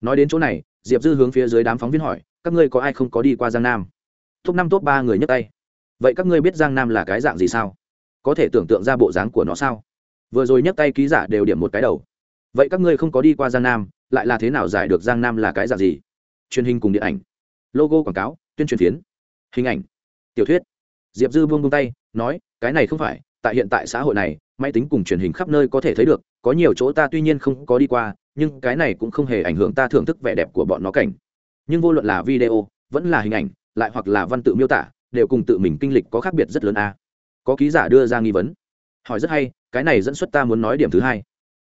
Nói đến chỗ này, diệp dư hướng phía dưới đám phóng viên hỏi, các ngươi có ai không có đi qua giang nam? Top năm, top ba người nhấc tay vậy các ngươi biết giang nam là cái dạng gì sao? Có thể tưởng tượng ra bộ dáng của nó sao? Vừa rồi nhấc tay ký giả đều điểm một cái đầu. Vậy các ngươi không có đi qua giang nam, lại là thế nào giải được giang nam là cái dạng gì? Truyền hình cùng điện ảnh, logo quảng cáo, tuyên truyền phiến, hình ảnh, tiểu thuyết. Diệp dư buông buông tay, nói, cái này không phải, tại hiện tại xã hội này, máy tính cùng truyền hình khắp nơi có thể thấy được, có nhiều chỗ ta tuy nhiên không có đi qua, nhưng cái này cũng không hề ảnh hưởng ta thưởng thức vẻ đẹp của bọn nó cảnh. Nhưng vô luận là video, vẫn là hình ảnh, lại hoặc là văn tự miêu tả đều cùng tự mình kinh lịch có khác biệt rất lớn a. Có ký giả đưa ra nghi vấn. Hỏi rất hay, cái này dẫn xuất ta muốn nói điểm thứ hai.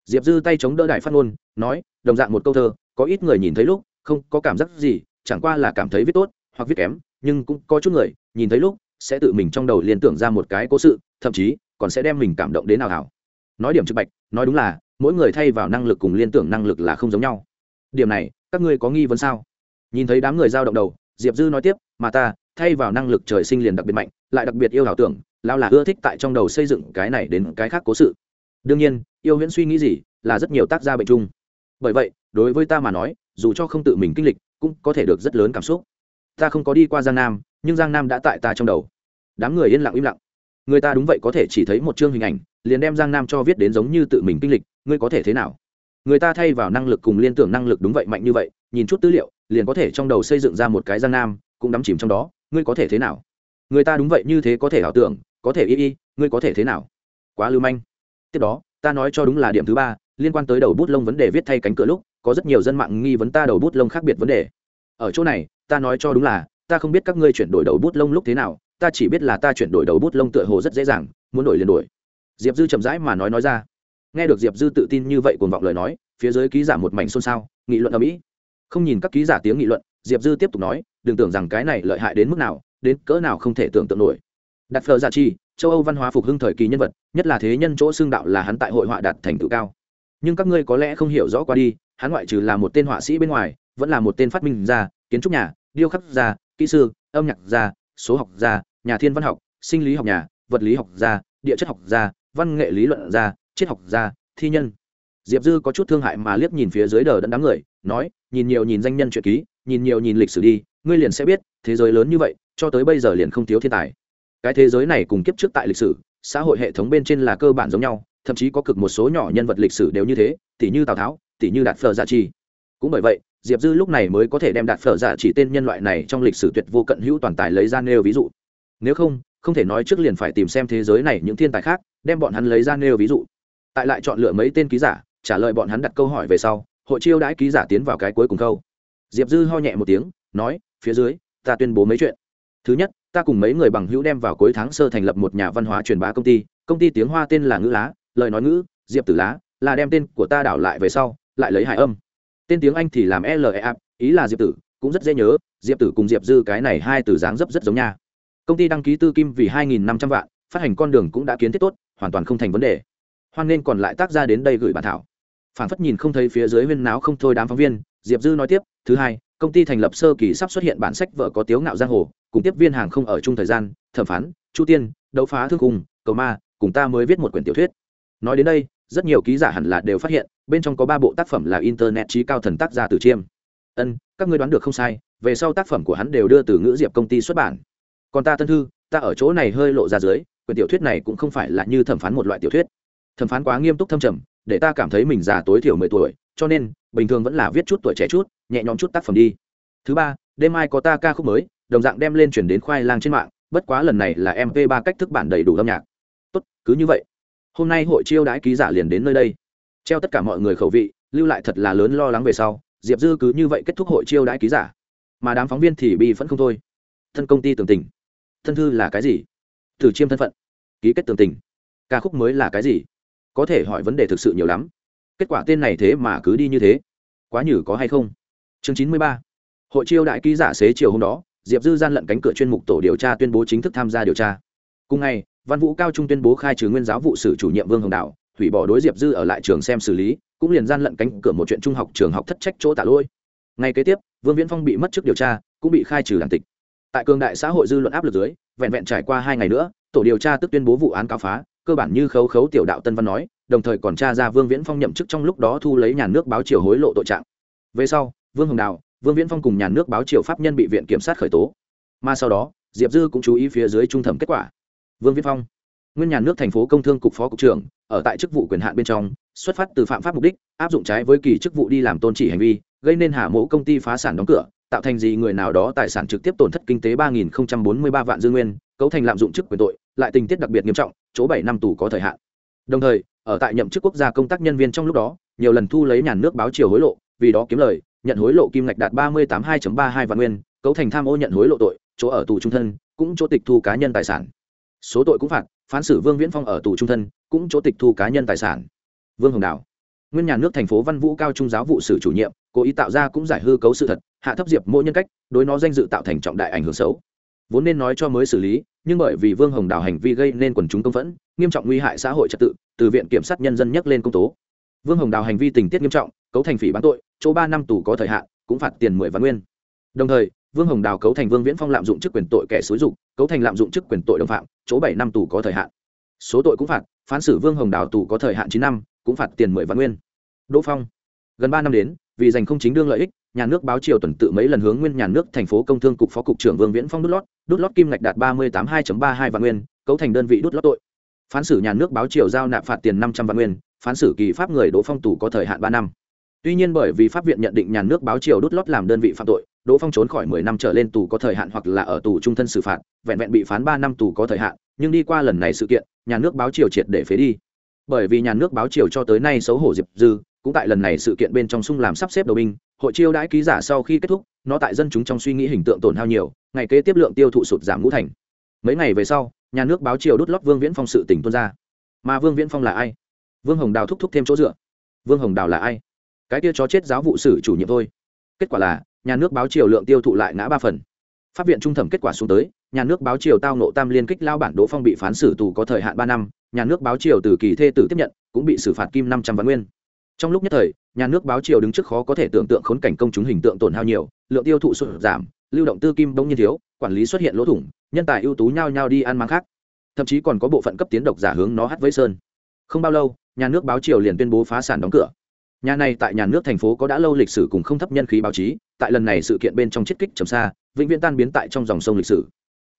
Diệp dư tay chống đỡ đại phát ngôn, nói, đồng dạng một câu thơ, có ít người nhìn thấy lúc, không có cảm giác gì, chẳng qua là cảm thấy viết tốt, hoặc viết kém, nhưng cũng có chút người, nhìn thấy lúc, sẽ tự mình trong đầu liên tưởng ra một cái cố sự, thậm chí, còn sẽ đem mình cảm động đến nào hảo. Nói điểm trực bạch, nói đúng là, mỗi người thay vào năng lực cùng liên tưởng năng lực là không giống nhau. Điểm này, các ngươi có nghi vấn sao? Nhìn thấy đám người giao động đầu, diệp dư nói tiếp, mà ta thay vào năng lực trời sinh liền đặc biệt mạnh, lại đặc biệt yêu ảo tưởng lao là ưa thích tại trong đầu xây dựng cái này đến cái khác cố sự. Đương nhiên, yêu huyễn suy nghĩ gì là rất nhiều tác gia bệnh chung. Bởi vậy, đối với ta mà nói, dù cho không tự mình kinh lịch, cũng có thể được rất lớn cảm xúc. Ta không có đi qua giang nam, nhưng giang nam đã tại ta trong đầu. Đám người yên lặng im lặng. Người ta đúng vậy có thể chỉ thấy một chương hình ảnh, liền đem giang nam cho viết đến giống như tự mình kinh lịch, ngươi có thể thế nào? Người ta thay vào năng lực cùng liên tưởng năng lực đúng vậy mạnh như vậy, nhìn chút tư liệu, liền có thể trong đầu xây dựng ra một cái giang nam, cũng đắm chìm trong đó ngươi có thể thế nào? Người ta đúng vậy như thế có thể ảo tưởng, có thể y y, ngươi có thể thế nào? Quá lưu manh. Tiếp đó, ta nói cho đúng là điểm thứ ba, liên quan tới đầu bút lông vấn đề viết thay cánh cửa lúc, có rất nhiều dân mạng nghi vấn ta đầu bút lông khác biệt vấn đề. Ở chỗ này, ta nói cho đúng là, ta không biết các ngươi chuyển đổi đầu bút lông lúc thế nào, ta chỉ biết là ta chuyển đổi đầu bút lông tựa hồ rất dễ dàng, muốn đổi liền đổi. Diệp dư chậm rãi mà nói nói ra. Nghe được diệp dư tự tin như vậy cuồng vọng lời nói, phía dưới ký giả một mảnh xôn xao, nghị luận ở mỹ không nhìn các ký giả tiếng nghị luận, diệp dư tiếp tục nói đừng tưởng rằng cái này lợi hại đến mức nào, đến cỡ nào không thể tưởng tượng nổi. Đặt phờ giả dạ chi, châu âu văn hóa phục hưng thời kỳ nhân vật, nhất là thế nhân chỗ xương đạo là hắn tại hội họa đạt thành tựu cao. Nhưng các ngươi có lẽ không hiểu rõ qua đi, hắn ngoại trừ là một tên họa sĩ bên ngoài, vẫn là một tên phát minh gia, kiến trúc nhà, điêu khắc gia, kỹ sư, âm nhạc gia, số học gia, nhà thiên văn học, sinh lý học nhà, vật lý học gia, địa chất học gia, văn nghệ lý luận gia, triết học gia, thi nhân. Diệp dư có chút thương hại mà liếc nhìn phía dưới đờ đẫn đám người, nói, nhìn nhiều nhìn danh nhân truyện ký, nhìn nhiều nhìn lịch sử đi ngươi liền sẽ biết, thế giới lớn như vậy, cho tới bây giờ liền không thiếu thiên tài. Cái thế giới này cùng kiếp trước tại lịch sử, xã hội hệ thống bên trên là cơ bản giống nhau, thậm chí có cực một số nhỏ nhân vật lịch sử đều như thế, tỷ như tào tháo, tỷ như đạt phở dạ giả chi cũng bởi vậy, diệp dư lúc này mới có thể đem đạt phở dạ giả chỉ tên nhân loại này trong lịch sử tuyệt vô cận hữu toàn tài lấy ra nêu ví dụ. Nếu không không thể nói trước liền phải tìm xem thế giới này những thiên tài khác, đem bọn hắn lấy ra nêu ví dụ. Tại lại chọn lựa mấy tên ký giả, trả lời bọn hắn đặt câu hỏi về sau, hội chiêu đãi ký giả tiến vào cái cuối cùng câu. Diệp dư ho nhẹ một tiếng, nói phía dưới, ta tuyên bố mấy chuyện. Thứ nhất, ta cùng mấy người bằng hữu đem vào cuối tháng sơ thành lập một nhà văn hóa truyền bá công ty. Công ty tiếng hoa tên là ngữ lá, lời nói ngữ, diệp tử lá, là đem tên của ta đảo lại về sau, lại lấy hải âm. Tên tiếng anh thì làm lea ý là diệp tử, cũng rất dễ nhớ. Diệp tử cùng diệp dư cái này hai từ dáng dấp rất giống nha. Công ty đăng ký tư kim vì hai nghìn năm trăm vạn, phát hành con đường cũng đã kiến thiết tốt, hoàn toàn không thành vấn đề. Hoan nên còn lại tác ra đến đây gửi bản thảo. Phản phất nhìn không thấy phía dưới huyên náo không thôi đám phóng viên, diệp dư nói tiếp, thứ hai công ty thành lập sơ kỳ sắp xuất hiện bản sách vợ có tiếu ngạo giang hồ, cùng tiếp viên hàng không ở chung thời gian, thẩm phán, chu tiên, đấu phá thương cùng cầu ma, cùng ta mới viết một quyển tiểu thuyết. Nói đến đây, rất nhiều ký giả hẳn là đều phát hiện, bên trong có ba bộ tác phẩm là internet trí cao thần tác gia từ chiêm. Ân, các ngươi đoán được không sai, về sau tác phẩm của hắn đều đưa từ ngữ diệp công ty xuất bản. Còn ta tân thư, ta ở chỗ này hơi lộ ra dưới, quyển tiểu thuyết này cũng không phải là như thẩm phán một loại tiểu thuyết. Thẩm phán quá nghiêm túc thâm trầm, để ta cảm thấy mình già tối thiểu mười tuổi cho nên, bình thường vẫn là viết chút tuổi trẻ chút, nhẹ nhõm chút tác phẩm đi. Thứ ba, đêm mai có ta ca khúc mới, đồng dạng đem lên chuyển đến khoai lang trên mạng, bất quá lần này là mp ba cách thức bản đầy đủ âm nhạc. Tốt, cứ như vậy. Hôm nay hội chiêu đãi ký giả liền đến nơi đây. Treo tất cả mọi người khẩu vị, lưu lại thật là lớn lo lắng về sau, diệp dư cứ như vậy kết thúc hội chiêu đãi ký giả. Mà đám phóng viên thì bị phẫn không thôi. Thân công ty tường tình. Thân thư là cái gì? Thử chiêm thân phận. Ký kết tường tình. Ca khúc mới là cái gì? Có thể hỏi vấn đề thực sự nhiều lắm kết quả tên này thế mà cứ đi như thế. Quá nhử có hay không? Chương chín mươi ba. Hội chiêu đại ký giả xế chiều hôm đó, diệp dư gian lận cánh cửa chuyên mục tổ điều tra tuyên bố chính thức tham gia điều tra. Cùng ngày, văn vũ cao trung tuyên bố khai trừ nguyên giáo vụ sử chủ nhiệm vương hồng đạo, hủy bỏ đối diệp dư ở lại trường xem xử lý, cũng liền gian lận cánh cửa một chuyện trung học trường học thất trách chỗ tạ lôi ngay kế tiếp, vương viễn phong bị mất chức điều tra, cũng bị khai trừ đảng tịch. Tại cường đại xã hội dư luận áp lực dưới, vẹn vẹn trải qua hai ngày nữa, tổ điều tra tức tuyên bố vụ án cáo phá, cơ bản như khấu khấu tiểu đạo tân văn nói đồng thời còn tra ra vương viễn phong nhậm chức trong lúc đó thu lấy nhà nước báo chiều hối lộ tội trạng. Về sau, vương hồng đào, vương viễn phong cùng nhà nước báo chiều pháp nhân bị viện kiểm sát khởi tố. Mà sau đó, diệp dư cũng chú ý phía dưới trung thẩm kết quả. Vương viễn phong, nguyên nhà nước thành phố công thương cục phó cục trưởng, ở tại chức vụ quyền hạn bên trong, xuất phát từ phạm pháp mục đích, áp dụng trái với kỳ chức vụ đi làm tôn chỉ hành vi, gây nên hạ mẫu công ty phá sản đóng cửa, tạo thành gì người nào đó tài sản trực tiếp tổn thất kinh tế ba nghìn bốn mươi ba vạn dư nguyên, cấu thành lạm dụng chức quyền tội, lại tình tiết đặc biệt nghiêm trọng, chỗ bảy năm tù có thời hạn. Đồng thời ở tại nhậm chức quốc gia công tác nhân viên trong lúc đó, nhiều lần thu lấy nhà nước báo chiều hối lộ, vì đó kiếm lời, nhận hối lộ kim ngạch đạt ba mươi tám hai ba hai vạn nguyên, cấu thành tham ô nhận hối lộ tội, chỗ ở tù trung thân, cũng chỗ tịch thu cá nhân tài sản. Số tội cũng phạt, phán xử vương viễn phong ở tù trung thân, cũng chỗ tịch thu cá nhân tài sản. Vương hồng đào, nguyên nhà nước thành phố văn vũ cao trung giáo vụ sử chủ nhiệm, cố ý tạo ra cũng giải hư cấu sự thật, hạ thấp diệp mỗi nhân cách, đối nó danh dự tạo thành trọng đại ảnh hưởng xấu. Vốn nên nói cho mới xử lý nhưng bởi vì vương hồng đào hành vi gây nên quần chúng công phẫn, nghiêm trọng nguy hại xã hội trật tự, từ viện kiểm sát nhân dân nhắc lên công tố. Vương hồng đào hành vi tình tiết nghiêm trọng, cấu thành phỉ bán tội, chỗ ba năm tù có thời hạn, cũng phạt tiền mười vạn nguyên. Đồng thời, vương hồng đào cấu thành vương viễn phong lạm dụng chức quyền tội kẻ xúi dục, cấu thành lạm dụng chức quyền tội đồng phạm, chỗ bảy năm tù có thời hạn. Số tội cũng phạt, phán xử vương hồng đào tù có thời hạn chín năm, cũng phạt tiền mười vạn nguyên. Đỗ phong. Gần ba năm đến, vì giành không chính đương lợi ích nhà nước báo triều tuần tự mấy lần hướng nguyên nhà nước thành phố công thương cục phó cục trưởng vương viễn phong đút lót đút lót kim ngạch đạt ba mươi tám hai ba hai vạn nguyên, cấu thành đơn vị đút lót tội. Phán xử nhà nước báo triều giao nạp phạt tiền năm trăm vạn nguyên, phán xử kỳ pháp người đỗ phong tù có thời hạn ba năm. Tuy nhiên bởi vì pháp viện nhận định nhà nước báo triều đút lót làm đơn vị phạm tội, đỗ phong trốn khỏi mười năm trở lên tù có thời hạn hoặc là ở tù trung thân xử phạt, vẹn vẹn bị phán ba năm tù có thời hạn, nhưng đi qua lần này sự kiện, nhà nước báo triều triệt để phế đi. Bởi vì nhà nước báo triều cho tới nay xấu hổ diệp dư cũng tại lần này sự kiện bên trong sung làm sắp xếp đầu binh, hội chiêu đãi ký giả sau khi kết thúc, nó tại dân chúng trong suy nghĩ hình tượng tổn hao nhiều, ngày kế tiếp lượng tiêu thụ sụt giảm ngũ thành. Mấy ngày về sau, nhà nước báo triều đút lót vương viễn phong sự tỉnh tuôn ra. Mà vương viễn phong là ai? Vương hồng đào thúc thúc thêm chỗ dựa. Vương hồng đào là ai? Cái kia chó chết giáo vụ sử chủ nhiệm thôi. Kết quả là, nhà nước báo triều lượng tiêu thụ lại ngã ba phần. Pháp viện trung thẩm kết quả xuống tới, nhà nước báo triều tao nộ tam liên kích lao bản đỗ phong bị phán xử tù có thời hạn ba năm, nhà nước báo triều từ kỳ thê tử tiếp nhận, cũng bị xử phạt kim năm trăm vạn nguyên trong lúc nhất thời, nhà nước báo triều đứng trước khó có thể tưởng tượng khốn cảnh công chúng hình tượng tổn hao nhiều, lượng tiêu thụ sụt giảm, lưu động tư kim bỗng nhiên thiếu, quản lý xuất hiện lỗ thủng, nhân tài ưu tú nhao nhao đi ăn mang khác. Thậm chí còn có bộ phận cấp tiến độc giả hướng nó hát với sơn. Không bao lâu, nhà nước báo triều liền tuyên bố phá sản đóng cửa. Nhà này tại nhà nước thành phố có đã lâu lịch sử cùng không thấp nhân khí báo chí, tại lần này sự kiện bên trong chiết kích trầm xa, vĩnh viễn tan biến tại trong dòng sông lịch sử.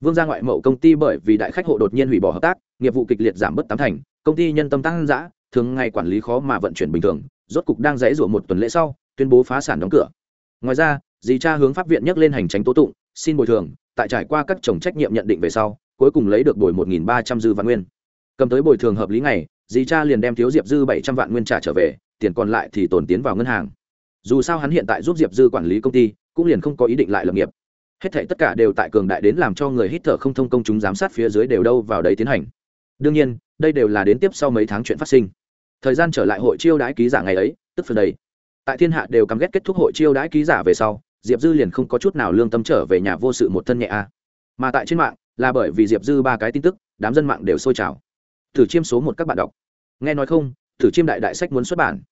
Vương gia ngoại mậu công ty bởi vì đại khách hộ đột nhiên hủy bỏ hợp tác, nghiệp vụ kịch liệt giảm bớt tám thành, công ty nhân tâm tăng giã thường ngày quản lý khó mà vận chuyển bình thường, rốt cục đang dãy rủa một tuần lễ sau, tuyên bố phá sản đóng cửa. Ngoài ra, dì cha hướng pháp viện nhắc lên hành tránh tố tụng, xin bồi thường, tại trải qua các chồng trách nhiệm nhận định về sau, cuối cùng lấy được bồi một nghìn ba trăm dư vạn nguyên. Cầm tới bồi thường hợp lý này dì cha liền đem thiếu diệp dư bảy trăm vạn nguyên trả trở về, tiền còn lại thì tồn tiến vào ngân hàng. Dù sao hắn hiện tại giúp diệp dư quản lý công ty, cũng liền không có ý định lại lập nghiệp. Hết thảy tất cả đều tại cường đại đến làm cho người hít thở không thông công chúng giám sát phía dưới đều đâu vào đấy tiến hành. Đương nhiên, đây đều là đến tiếp sau mấy tháng chuyện phát sinh thời gian trở lại hội chiêu đãi ký giả ngày ấy, tức phần đấy tại thiên hạ đều căm ghét kết thúc hội chiêu đãi ký giả về sau, diệp dư liền không có chút nào lương tâm trở về nhà vô sự một thân nhẹ a. Mà tại trên mạng, là bởi vì diệp dư ba cái tin tức, đám dân mạng đều sôi trào. Thử chiêm số một các bạn đọc. Nghe nói không, thử chiêm đại đại sách muốn xuất bản.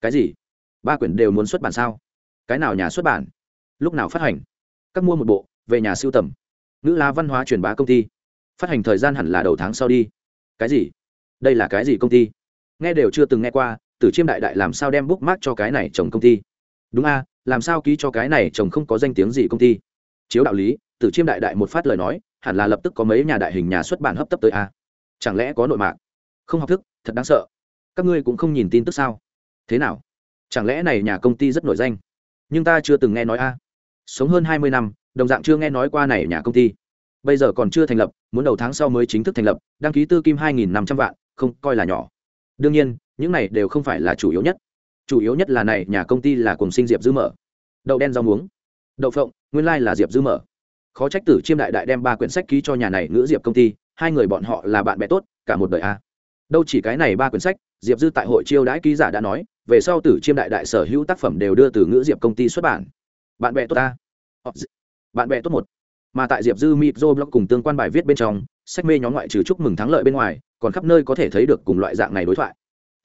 Cái gì? Ba quyển đều muốn xuất bản sao? Cái nào nhà xuất bản? Lúc nào phát hành? Các mua một bộ, về nhà siêu tầm. Ngữ la văn hóa truyền bá công ty. Phát hành thời gian hẳn là đầu tháng sau đi. Cái gì? Đây là cái gì công ty? Nghe đều chưa từng nghe qua, tử chiêm đại đại làm sao đem bút mát cho cái này chồng công ty? Đúng a, làm sao ký cho cái này chồng không có danh tiếng gì công ty? Chiếu đạo lý, tử chiêm đại đại một phát lời nói, hẳn là lập tức có mấy nhà đại hình nhà xuất bản hấp tấp tới a. Chẳng lẽ có nội mạng không học thức, thật đáng sợ. Các ngươi cũng không nhìn tin tức sao? Thế nào? Chẳng lẽ này nhà công ty rất nổi danh? Nhưng ta chưa từng nghe nói a. Sống hơn hai mươi năm, đồng dạng chưa nghe nói qua này nhà công ty. Bây giờ còn chưa thành lập, muốn đầu tháng sau mới chính thức thành lập, đăng ký tư kim hai nghìn năm trăm vạn, không, coi là nhỏ đương nhiên, những này đều không phải là chủ yếu nhất. Chủ yếu nhất là này, nhà công ty là cùng sinh diệp dư mở. Đậu đen rau muống. Đậu phộng, nguyên lai là diệp dư mở. Khó trách tử chiêm đại đại đem ba quyển sách ký cho nhà này ngữ diệp công ty, hai người bọn họ là bạn bè tốt, cả một đời a. Đâu chỉ cái này ba quyển sách, diệp dư tại hội chiêu đãi ký giả đã nói, về sau tử chiêm đại đại sở hữu tác phẩm đều đưa từ ngữ diệp công ty xuất bản. Bạn bè tốt ta. Bạn bè tốt một. Mà tại diệp dư mịp dô blog cùng tương quan bài viết bên trong, sách mê nhóm ngoại trừ chúc mừng thắng lợi bên ngoài còn khắp nơi có thể thấy được cùng loại dạng này đối thoại.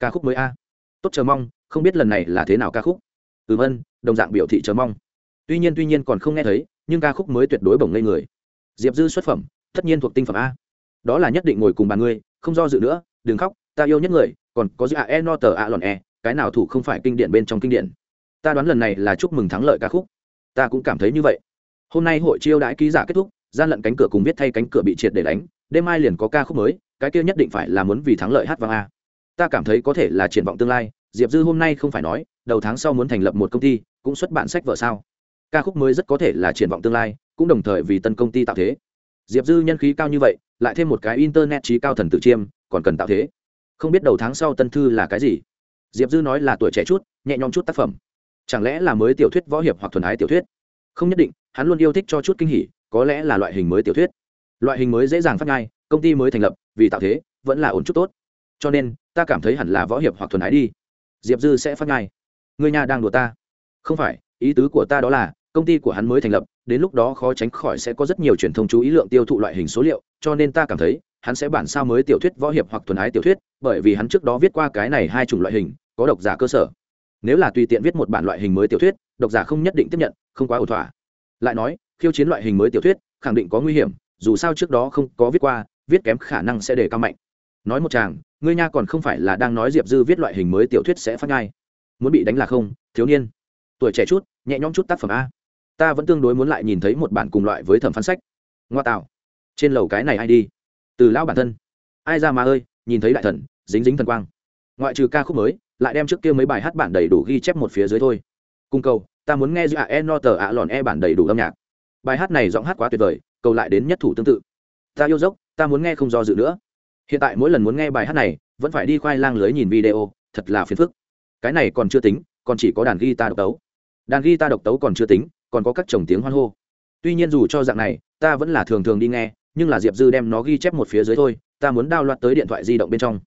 Ca khúc mới a. Tốt chờ mong, không biết lần này là thế nào ca khúc. Ừm ân đồng dạng biểu thị chờ mong. Tuy nhiên tuy nhiên còn không nghe thấy, nhưng ca khúc mới tuyệt đối bổng ngây người. Diệp dư xuất phẩm, tất nhiên thuộc tinh phẩm a. Đó là nhất định ngồi cùng bàn ngươi, không do dự nữa, đừng khóc, ta yêu nhất người, còn có gì e no tờ a lòn e cái nào thủ không phải kinh điển bên trong kinh điển. Ta đoán lần này là chúc mừng thắng lợi ca khúc. Ta cũng cảm thấy như vậy. Hôm nay hội chiêu đãi ký giả kết thúc, gian lận cánh cửa cùng biết thay cánh cửa bị triệt để đánh, đêm mai liền có ca khúc mới cái kia nhất định phải là muốn vì thắng lợi hát vang a. Ta cảm thấy có thể là triển vọng tương lai, diệp dư hôm nay không phải nói, đầu tháng sau muốn thành lập một công ty, cũng xuất bản sách vợ sao? Ca khúc mới rất có thể là triển vọng tương lai, cũng đồng thời vì tân công ty tạo thế. Diệp dư nhân khí cao như vậy, lại thêm một cái internet trí cao thần tự chiêm, còn cần tạo thế. Không biết đầu tháng sau tân thư là cái gì? Diệp dư nói là tuổi trẻ chút, nhẹ nhõm chút tác phẩm. Chẳng lẽ là mới tiểu thuyết võ hiệp hoặc thuần ái tiểu thuyết? Không nhất định, hắn luôn yêu thích cho chút kinh hỉ, có lẽ là loại hình mới tiểu thuyết. Loại hình mới dễ dàng phát ngay công ty mới thành lập, vì tạo thế, vẫn là ổn chút tốt. Cho nên, ta cảm thấy hẳn là võ hiệp hoặc thuần ái đi. Diệp dư sẽ phát ngay. Người nhà đang đùa ta. Không phải, ý tứ của ta đó là, công ty của hắn mới thành lập, đến lúc đó khó tránh khỏi sẽ có rất nhiều truyền thông chú ý lượng tiêu thụ loại hình số liệu, cho nên ta cảm thấy, hắn sẽ bản sao mới tiểu thuyết võ hiệp hoặc thuần ái tiểu thuyết, bởi vì hắn trước đó viết qua cái này hai chủng loại hình, có độc giả cơ sở. Nếu là tùy tiện viết một bản loại hình mới tiểu thuyết, độc giả không nhất định tiếp nhận, không quá ổn thỏa. Lại nói, khiêu chiến loại hình mới tiểu thuyết, khẳng định có nguy hiểm, dù sao trước đó không có viết qua viết kém khả năng sẽ đề cao mạnh. Nói một chàng, ngươi nha còn không phải là đang nói diệp dư viết loại hình mới tiểu thuyết sẽ phát ngay muốn bị đánh là không, thiếu niên. Tuổi trẻ chút, nhẹ nhõm chút tác phẩm a. Ta vẫn tương đối muốn lại nhìn thấy một bản cùng loại với thẩm phán sách. Ngoa tạo. Trên lầu cái này ai đi? Từ lão bản thân. Ai ra mà ơi, nhìn thấy đại thần, dính dính thần quang. Ngoại trừ ca khúc mới, lại đem trước kia mấy bài hát bản đầy đủ ghi chép một phía dưới thôi. Cung cầu, ta muốn nghe giữa e no tờ ạ lòn e bản đầy đủ âm nhạc. Bài hát này giọng hát quá tuyệt vời, cầu lại đến nhất thủ tương tự. Ta yêu dốc ta muốn nghe không do dự nữa. Hiện tại mỗi lần muốn nghe bài hát này, vẫn phải đi khoai lang lưới nhìn video, thật là phiền phức. Cái này còn chưa tính, còn chỉ có đàn guitar độc tấu. Đàn guitar độc tấu còn chưa tính, còn có các chồng tiếng hoan hô. Tuy nhiên dù cho dạng này, ta vẫn là thường thường đi nghe, nhưng là diệp dư đem nó ghi chép một phía dưới thôi, ta muốn đao loạt tới điện thoại di động bên trong.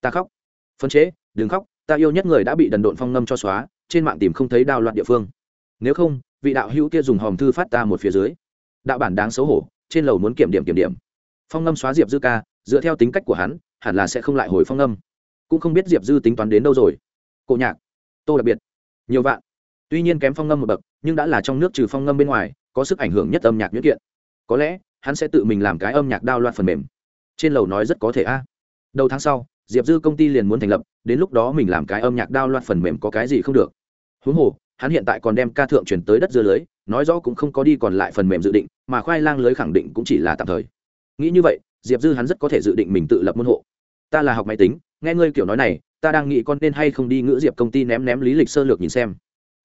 Ta khóc. Phân chế, đừng khóc, ta yêu nhất người đã bị đần độn phong ngâm cho xóa, trên mạng tìm không thấy đao loạt địa phương. Nếu không, vị đạo hữu kia dùng hòm thư phát ta một phía dưới. Đạo bản đáng xấu hổ, trên lầu muốn kiểm điểm kiểm điểm phong ngâm xóa diệp dư ca dựa theo tính cách của hắn hẳn là sẽ không lại hồi phong ngâm cũng không biết diệp dư tính toán đến đâu rồi cổ nhạc tô đặc biệt nhiều vạn tuy nhiên kém phong ngâm một bậc nhưng đã là trong nước trừ phong ngâm bên ngoài có sức ảnh hưởng nhất âm nhạc nhuyễn kiện có lẽ hắn sẽ tự mình làm cái âm nhạc đao loạt phần mềm trên lầu nói rất có thể a à. đầu tháng sau diệp dư công ty liền muốn thành lập đến lúc đó mình làm cái âm nhạc đao loạt phần mềm có cái gì không được huống hồ hắn hiện tại còn đem ca thượng chuyển tới đất dưa lưới nói rõ cũng không có đi còn lại phần mềm dự định mà khoai lang lưới khẳng định cũng chỉ là tạm thời nghĩ như vậy, diệp dư hắn rất có thể dự định mình tự lập môn hộ. Ta là học máy tính, nghe ngươi kiểu nói này, ta đang nghĩ con nên hay không đi ngữ diệp công ty ném ném lý lịch sơ lược nhìn xem.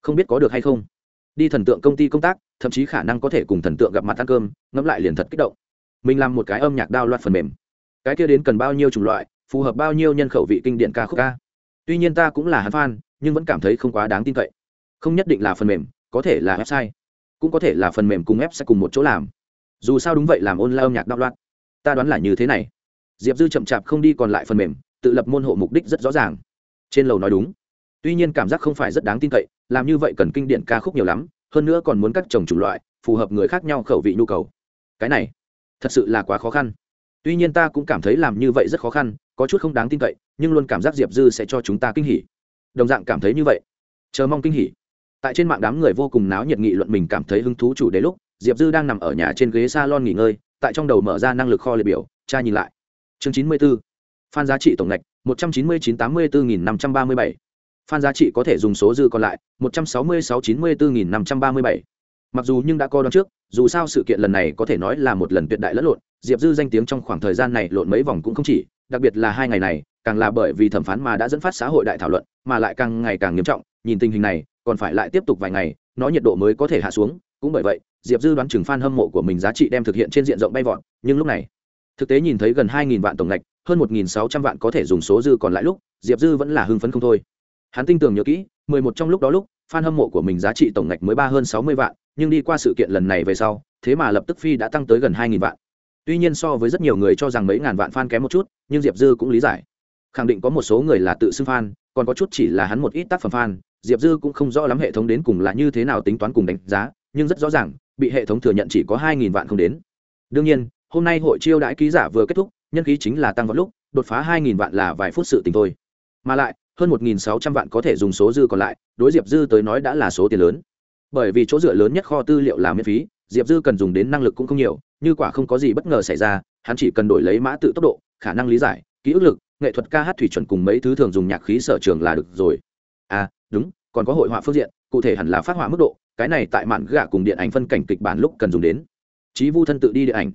Không biết có được hay không. Đi thần tượng công ty công tác, thậm chí khả năng có thể cùng thần tượng gặp mặt ăn cơm, ngẫm lại liền thật kích động. Mình làm một cái âm nhạc đao loạt phần mềm. Cái kia đến cần bao nhiêu chủng loại, phù hợp bao nhiêu nhân khẩu vị kinh điển ca khúc ca. Tuy nhiên ta cũng là hắn fan, nhưng vẫn cảm thấy không quá đáng tin cậy. Không nhất định là phần mềm, có thể là website. Cũng có thể là phần mềm cùng website cùng một chỗ làm dù sao đúng vậy làm online âm nhạc đạo loạn. Ta đoán là như thế này. Diệp dư chậm chạp không đi còn lại phần mềm, tự lập môn hộ mục đích rất rõ ràng. Trên lầu nói đúng. Tuy nhiên cảm giác không phải rất đáng tin cậy, làm như vậy cần kinh điển ca khúc nhiều lắm, hơn nữa còn muốn các chồng chủng loại, phù hợp người khác nhau khẩu vị nhu cầu. Cái này, thật sự là quá khó khăn. Tuy nhiên ta cũng cảm thấy làm như vậy rất khó khăn, có chút không đáng tin cậy, nhưng luôn cảm giác diệp dư sẽ cho chúng ta kinh hỉ. Đồng dạng cảm thấy như vậy. Chờ mong kinh hỉ. Tại trên mạng đám người vô cùng náo nhiệt nghị luận mình cảm thấy hứng thú chủ đề lúc diệp dư đang nằm ở nhà trên ghế s a lon nghỉ ngơi, tại trong đầu mở ra năng lực kho liệt biểu, cha nhìn lại. Chương chín mươi b ố phan giá trị tổng ngạch một trăm chín mươi chín tám mươi bốn nghìn năm trăm ba mươi bảy. Phan giá trị có thể dùng số dư còn lại, một trăm sáu mươi sáu chín mươi bốn nghìn năm trăm ba mươi bảy. Mặc dù nhưng đã co đón trước, dù sao sự kiện lần này có thể nói là một lần tuyệt đại lẫn lộn, diệp dư danh tiếng trong khoảng thời gian này lộn mấy vòng cũng không chỉ, đặc biệt là hai ngày này, càng là bởi vì thẩm phán mà đã dẫn phát xã hội đại thảo luận, mà lại càng ngày càng nghiêm trọng, nhìn tình hình này, còn phải lại tiếp tục vài ngày, nó nhiệt độ mới có thể hạ xuống, cũng bởi vậy diệp dư đoán chừng f a n hâm mộ của mình giá trị đem thực hiện trên diện rộng bay vọt, nhưng lúc này, thực tế nhìn thấy gần hai vạn tổng ngạch hơn một sáu trăm vạn có thể dùng số dư còn lại lúc, diệp dư vẫn là hưng phấn không thôi. Hắn tin tưởng nhớ kỹ, mười một trong lúc đó lúc f a n hâm mộ của mình giá trị tổng ngạch mới ba hơn sáu mươi vạn, nhưng đi qua sự kiện lần này về sau, thế mà lập tức phi đã tăng tới gần hai vạn. Tuy nhiên so với rất nhiều người cho rằng mấy ngàn vạn f a n kém một chút, nhưng diệp dư cũng lý giải. Khẳng định có một số người là tự xưng f a n còn có chút chỉ là hắn một ít tác phẩm f a n diệp dư cũng không rõ lắm hệ thống đến cùng là như thế nào tính toán cùng đánh giá, nhưng rất rõ ràng bị hệ thống thừa nhận chỉ có hai nghìn vạn không đến. Đương nhiên, hôm nay hội chiêu đãi ký giả vừa kết thúc, nhân khí chính là tăng vào lúc, đột phá hai nghìn vạn là vài phút sự tình thôi. Mà lại, hơn một nghìn sáu trăm vạn có thể dùng số dư còn lại, đối diệp dư tới nói đã là số tiền lớn. Bởi vì chỗ dựa lớn nhất kho tư liệu là miễn phí, diệp dư cần dùng đến năng lực cũng không nhiều, như quả không có gì bất ngờ xảy ra, hắn chỉ cần đổi lấy mã tự tốc độ, khả năng lý giải, ký ức lực, nghệ thuật ca hát thủy chuẩn cùng mấy thứ thường dùng nhạc khí sở trường là được rồi. À đúng, còn có hội họa phương diện, cụ thể hẳn là phát họa mức độ cái này tại mạn gạ cùng điện ảnh phân cảnh kịch bản lúc cần dùng đến. Chí vu thân tự đi điện ảnh.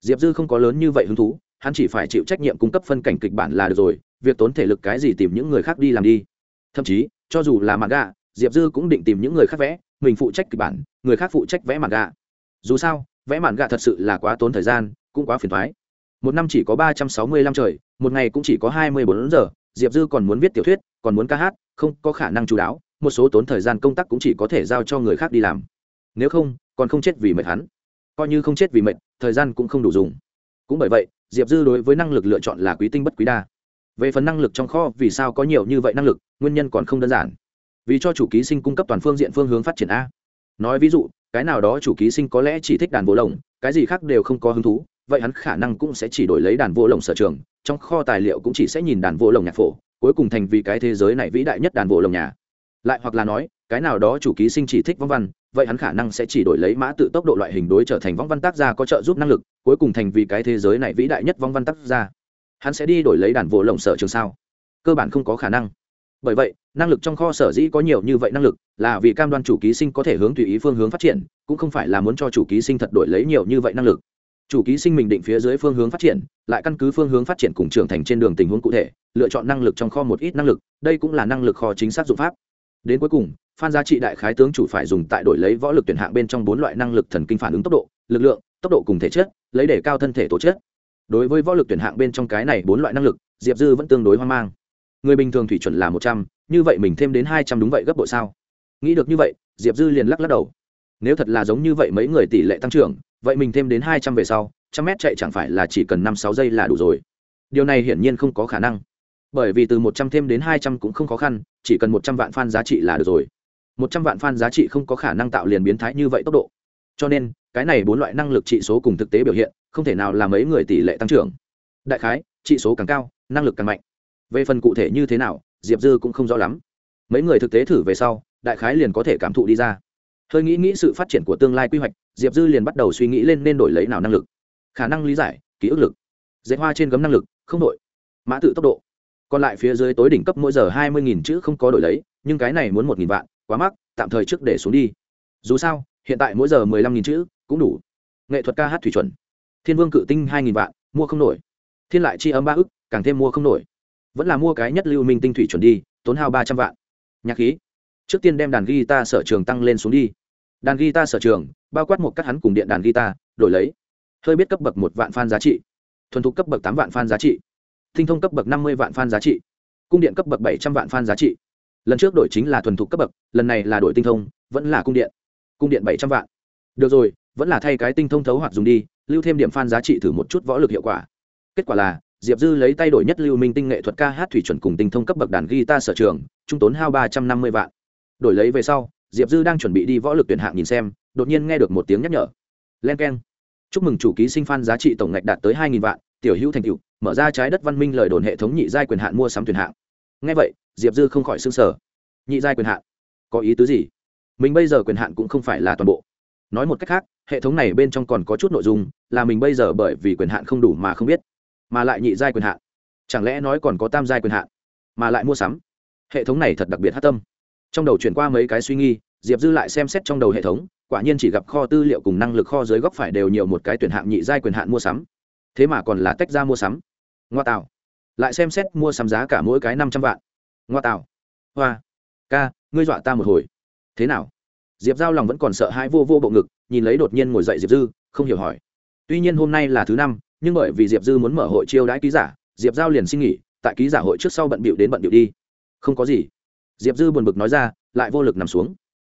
Diệp dư không có lớn như vậy hứng thú, hắn chỉ phải chịu trách nhiệm cung cấp phân cảnh kịch bản là được rồi, việc tốn thể lực cái gì tìm những người khác đi làm đi. Thậm chí, cho dù là mạn gạ, diệp dư cũng định tìm những người khác vẽ, mình phụ trách kịch bản, người khác phụ trách vẽ mạn gạ. Dù sao, vẽ mạn gạ thật sự là quá tốn thời gian, cũng quá phiền thoái một năm chỉ có ba trăm sáu mươi lăm trời, một ngày cũng chỉ có hai mươi bốn giờ, diệp dư còn muốn viết tiểu thuyết, còn muốn ca hát, không có khả năng chú đáo một số tốn thời gian công tác cũng chỉ có thể giao cho người khác đi làm. Nếu không, còn không chết vì mệt hắn. Coi như không chết vì mệt, thời gian cũng không đủ dùng. Cũng bởi vậy, diệp dư đối với năng lực lựa chọn là quý tinh bất quý đa. Về phần năng lực trong kho, vì sao có nhiều như vậy năng lực, nguyên nhân còn không đơn giản. Vì cho chủ ký sinh cung cấp toàn phương diện phương hướng phát triển a. Nói ví dụ, cái nào đó chủ ký sinh có lẽ chỉ thích đàn vô lồng, cái gì khác đều không có hứng thú, vậy hắn khả năng cũng sẽ chỉ đổi lấy đàn vô lồng sở trường, trong kho tài liệu cũng chỉ sẽ nhìn đàn vô lồng nhạc phổ, cuối cùng thành vì cái thế giới này vĩ đại nhất đàn vô lồng nhà lại hoặc là nói, cái nào đó chủ ký sinh chỉ thích vong văn, vậy hắn khả năng sẽ chỉ đổi lấy mã tự tốc độ loại hình đối trở thành vong văn tác gia có trợ giúp năng lực, cuối cùng thành vì cái thế giới này vĩ đại nhất vong văn tác gia. Hắn sẽ đi đổi lấy đàn vỗ lồng sở trường sao? Cơ bản không có khả năng. Bởi vậy, năng lực trong kho sở dĩ có nhiều như vậy năng lực là vì cam đoan chủ ký sinh có thể hướng tùy ý phương hướng phát triển, cũng không phải là muốn cho chủ ký sinh thật đổi lấy nhiều như vậy năng lực. Chủ ký sinh mình định phía dưới phương hướng phát triển, lại căn cứ phương hướng phát triển cùng trưởng thành trên đường tình huống cụ thể, lựa chọn năng lực trong kho một ít năng lực, đây cũng là năng lực kho chính xác dụng pháp đến cuối cùng, phan giá trị đại khái tướng chủ phải dùng tại đổi lấy võ lực tuyển hạng bên trong bốn loại năng lực thần kinh phản ứng tốc độ, lực lượng, tốc độ cùng thể chất, lấy để cao thân thể tổ chức. đối với võ lực tuyển hạng bên trong cái này bốn loại năng lực, diệp dư vẫn tương đối hoang mang. Người bình thường thủy chuẩn là một trăm, như vậy mình thêm đến hai trăm đúng vậy gấp bội sao? Nghĩ được như vậy, diệp dư liền lắc lắc đầu. Nếu thật là giống như vậy mấy người tỷ lệ tăng trưởng, vậy mình thêm đến hai trăm về sau, trăm mét chạy chẳng phải là chỉ cần năm sáu giây là đủ rồi. Điều này hiển nhiên không có khả năng. Bởi vì từ một trăm thêm đến hai trăm cũng không khó khăn chỉ cần một trăm vạn fan giá trị là được rồi. Một trăm vạn fan giá trị không có khả năng tạo liền biến thái như vậy tốc độ. Cho nên, cái này bốn loại năng lực trị số cùng thực tế biểu hiện, không thể nào làm mấy người tỷ lệ tăng trưởng. Đại khái, trị số càng cao, năng lực càng mạnh. Về phần cụ thể như thế nào, diệp dư cũng không rõ lắm. Mấy người thực tế thử về sau, đại khái liền có thể cảm thụ đi ra. Hơi nghĩ nghĩ sự phát triển của tương lai quy hoạch, diệp dư liền bắt đầu suy nghĩ lên nên đổi lấy nào năng lực. Khả năng lý giải, ký ức lực. Dạy hoa trên gấm năng lực, không đổi. Mã tự tốc độ còn lại phía dưới tối đỉnh cấp mỗi giờ hai mươi nghìn chữ không có đổi lấy, nhưng cái này muốn một nghìn vạn, quá mắc, tạm thời trước để xuống đi. Dù sao, hiện tại mỗi giờ mười lăm nghìn chữ, cũng đủ. Nghệ thuật ca hát thủy chuẩn. Thiên vương cự tinh hai nghìn vạn, mua không nổi. Thiên lại chi âm ba ức, càng thêm mua không nổi. Vẫn là mua cái nhất lưu minh tinh thủy chuẩn đi, tốn hao ba trăm vạn. Nhạc khí. Trước tiên đem đàn guitar sở trường tăng lên xuống đi. Đàn guitar sở trường, bao quát một cắt hắn cùng điện đàn guitar, đổi lấy. Hơi biết cấp bậc một vạn fan giá trị. Thuần thục cấp bậc tám vạn fan giá trị tinh thông cấp bậc năm mươi vạn fan giá trị. Cung điện cấp bậc bảy trăm vạn fan giá trị. Lần trước đổi chính là thuần thục cấp bậc, lần này là đổi tinh thông, vẫn là cung điện. Cung điện bảy trăm vạn. Được rồi, vẫn là thay cái tinh thông thấu hoặc dùng đi, lưu thêm điểm fan giá trị thử một chút võ lực hiệu quả. Kết quả là, diệp dư lấy tay đổi nhất lưu minh tinh nghệ thuật ca hát thủy chuẩn cùng tinh thông cấp bậc đàn guitar sở trường, trung tốn hao ba trăm năm mươi vạn. Đổi lấy về sau, diệp dư đang chuẩn bị đi võ lực tuyển hạng nhìn xem, đột nhiên nghe được một tiếng nhắc nhở. Len k e n chúc mừng chủ ký sinh f giá trị tổng ngạch đạt tới hai nghìn vạn tiểu hữu thành tựu, mở ra trái đất văn minh lời đồn hệ thống nhị giai quyền hạn mua sắm tuyển hạng. Ngay vậy, diệp dư không khỏi s sở nhị giai quyền hạn, có ý tứ gì? Mình bây giờ quyền hạn cũng không phải là toàn bộ. Nói một cách khác, hệ thống này bên trong còn có chút nội dung là mình bây giờ bởi vì quyền hạn không đủ mà không biết, mà lại nhị giai quyền hạn. Chẳng lẽ nói còn có tam giai quyền hạn, mà lại mua sắm? Hệ thống này thật đặc biệt hát tâm. Trong đầu chuyển qua mấy cái suy nghi, diệp dư lại xem xét trong đầu hệ thống, quả nhiên chỉ gặp kho tư liệu cùng năng lực kho dưới góc phải đều nhiều một cái tuyển hạng nhị giai quyền hạn mua sắm thế mà còn là tách ra mua sắm. Ngoa tạo lại xem xét mua sắm giá cả mỗi cái năm trăm vạn. Ngoa tạo hoa. Ca, ngươi dọa ta một hồi. Thế nào? Diệp giao lòng vẫn còn sợ hãi vô vô bộ ngực, nhìn lấy đột nhiên ngồi dậy diệp dư, không hiểu hỏi. Tuy nhiên hôm nay là thứ năm, nhưng bởi vì diệp dư muốn mở hội chiêu đãi ký giả, diệp giao liền xin nghỉ, tại ký giả hội trước sau bận bịu đến bận bịu đi. Không có gì. Diệp dư buồn bực nói ra, lại vô lực nằm xuống.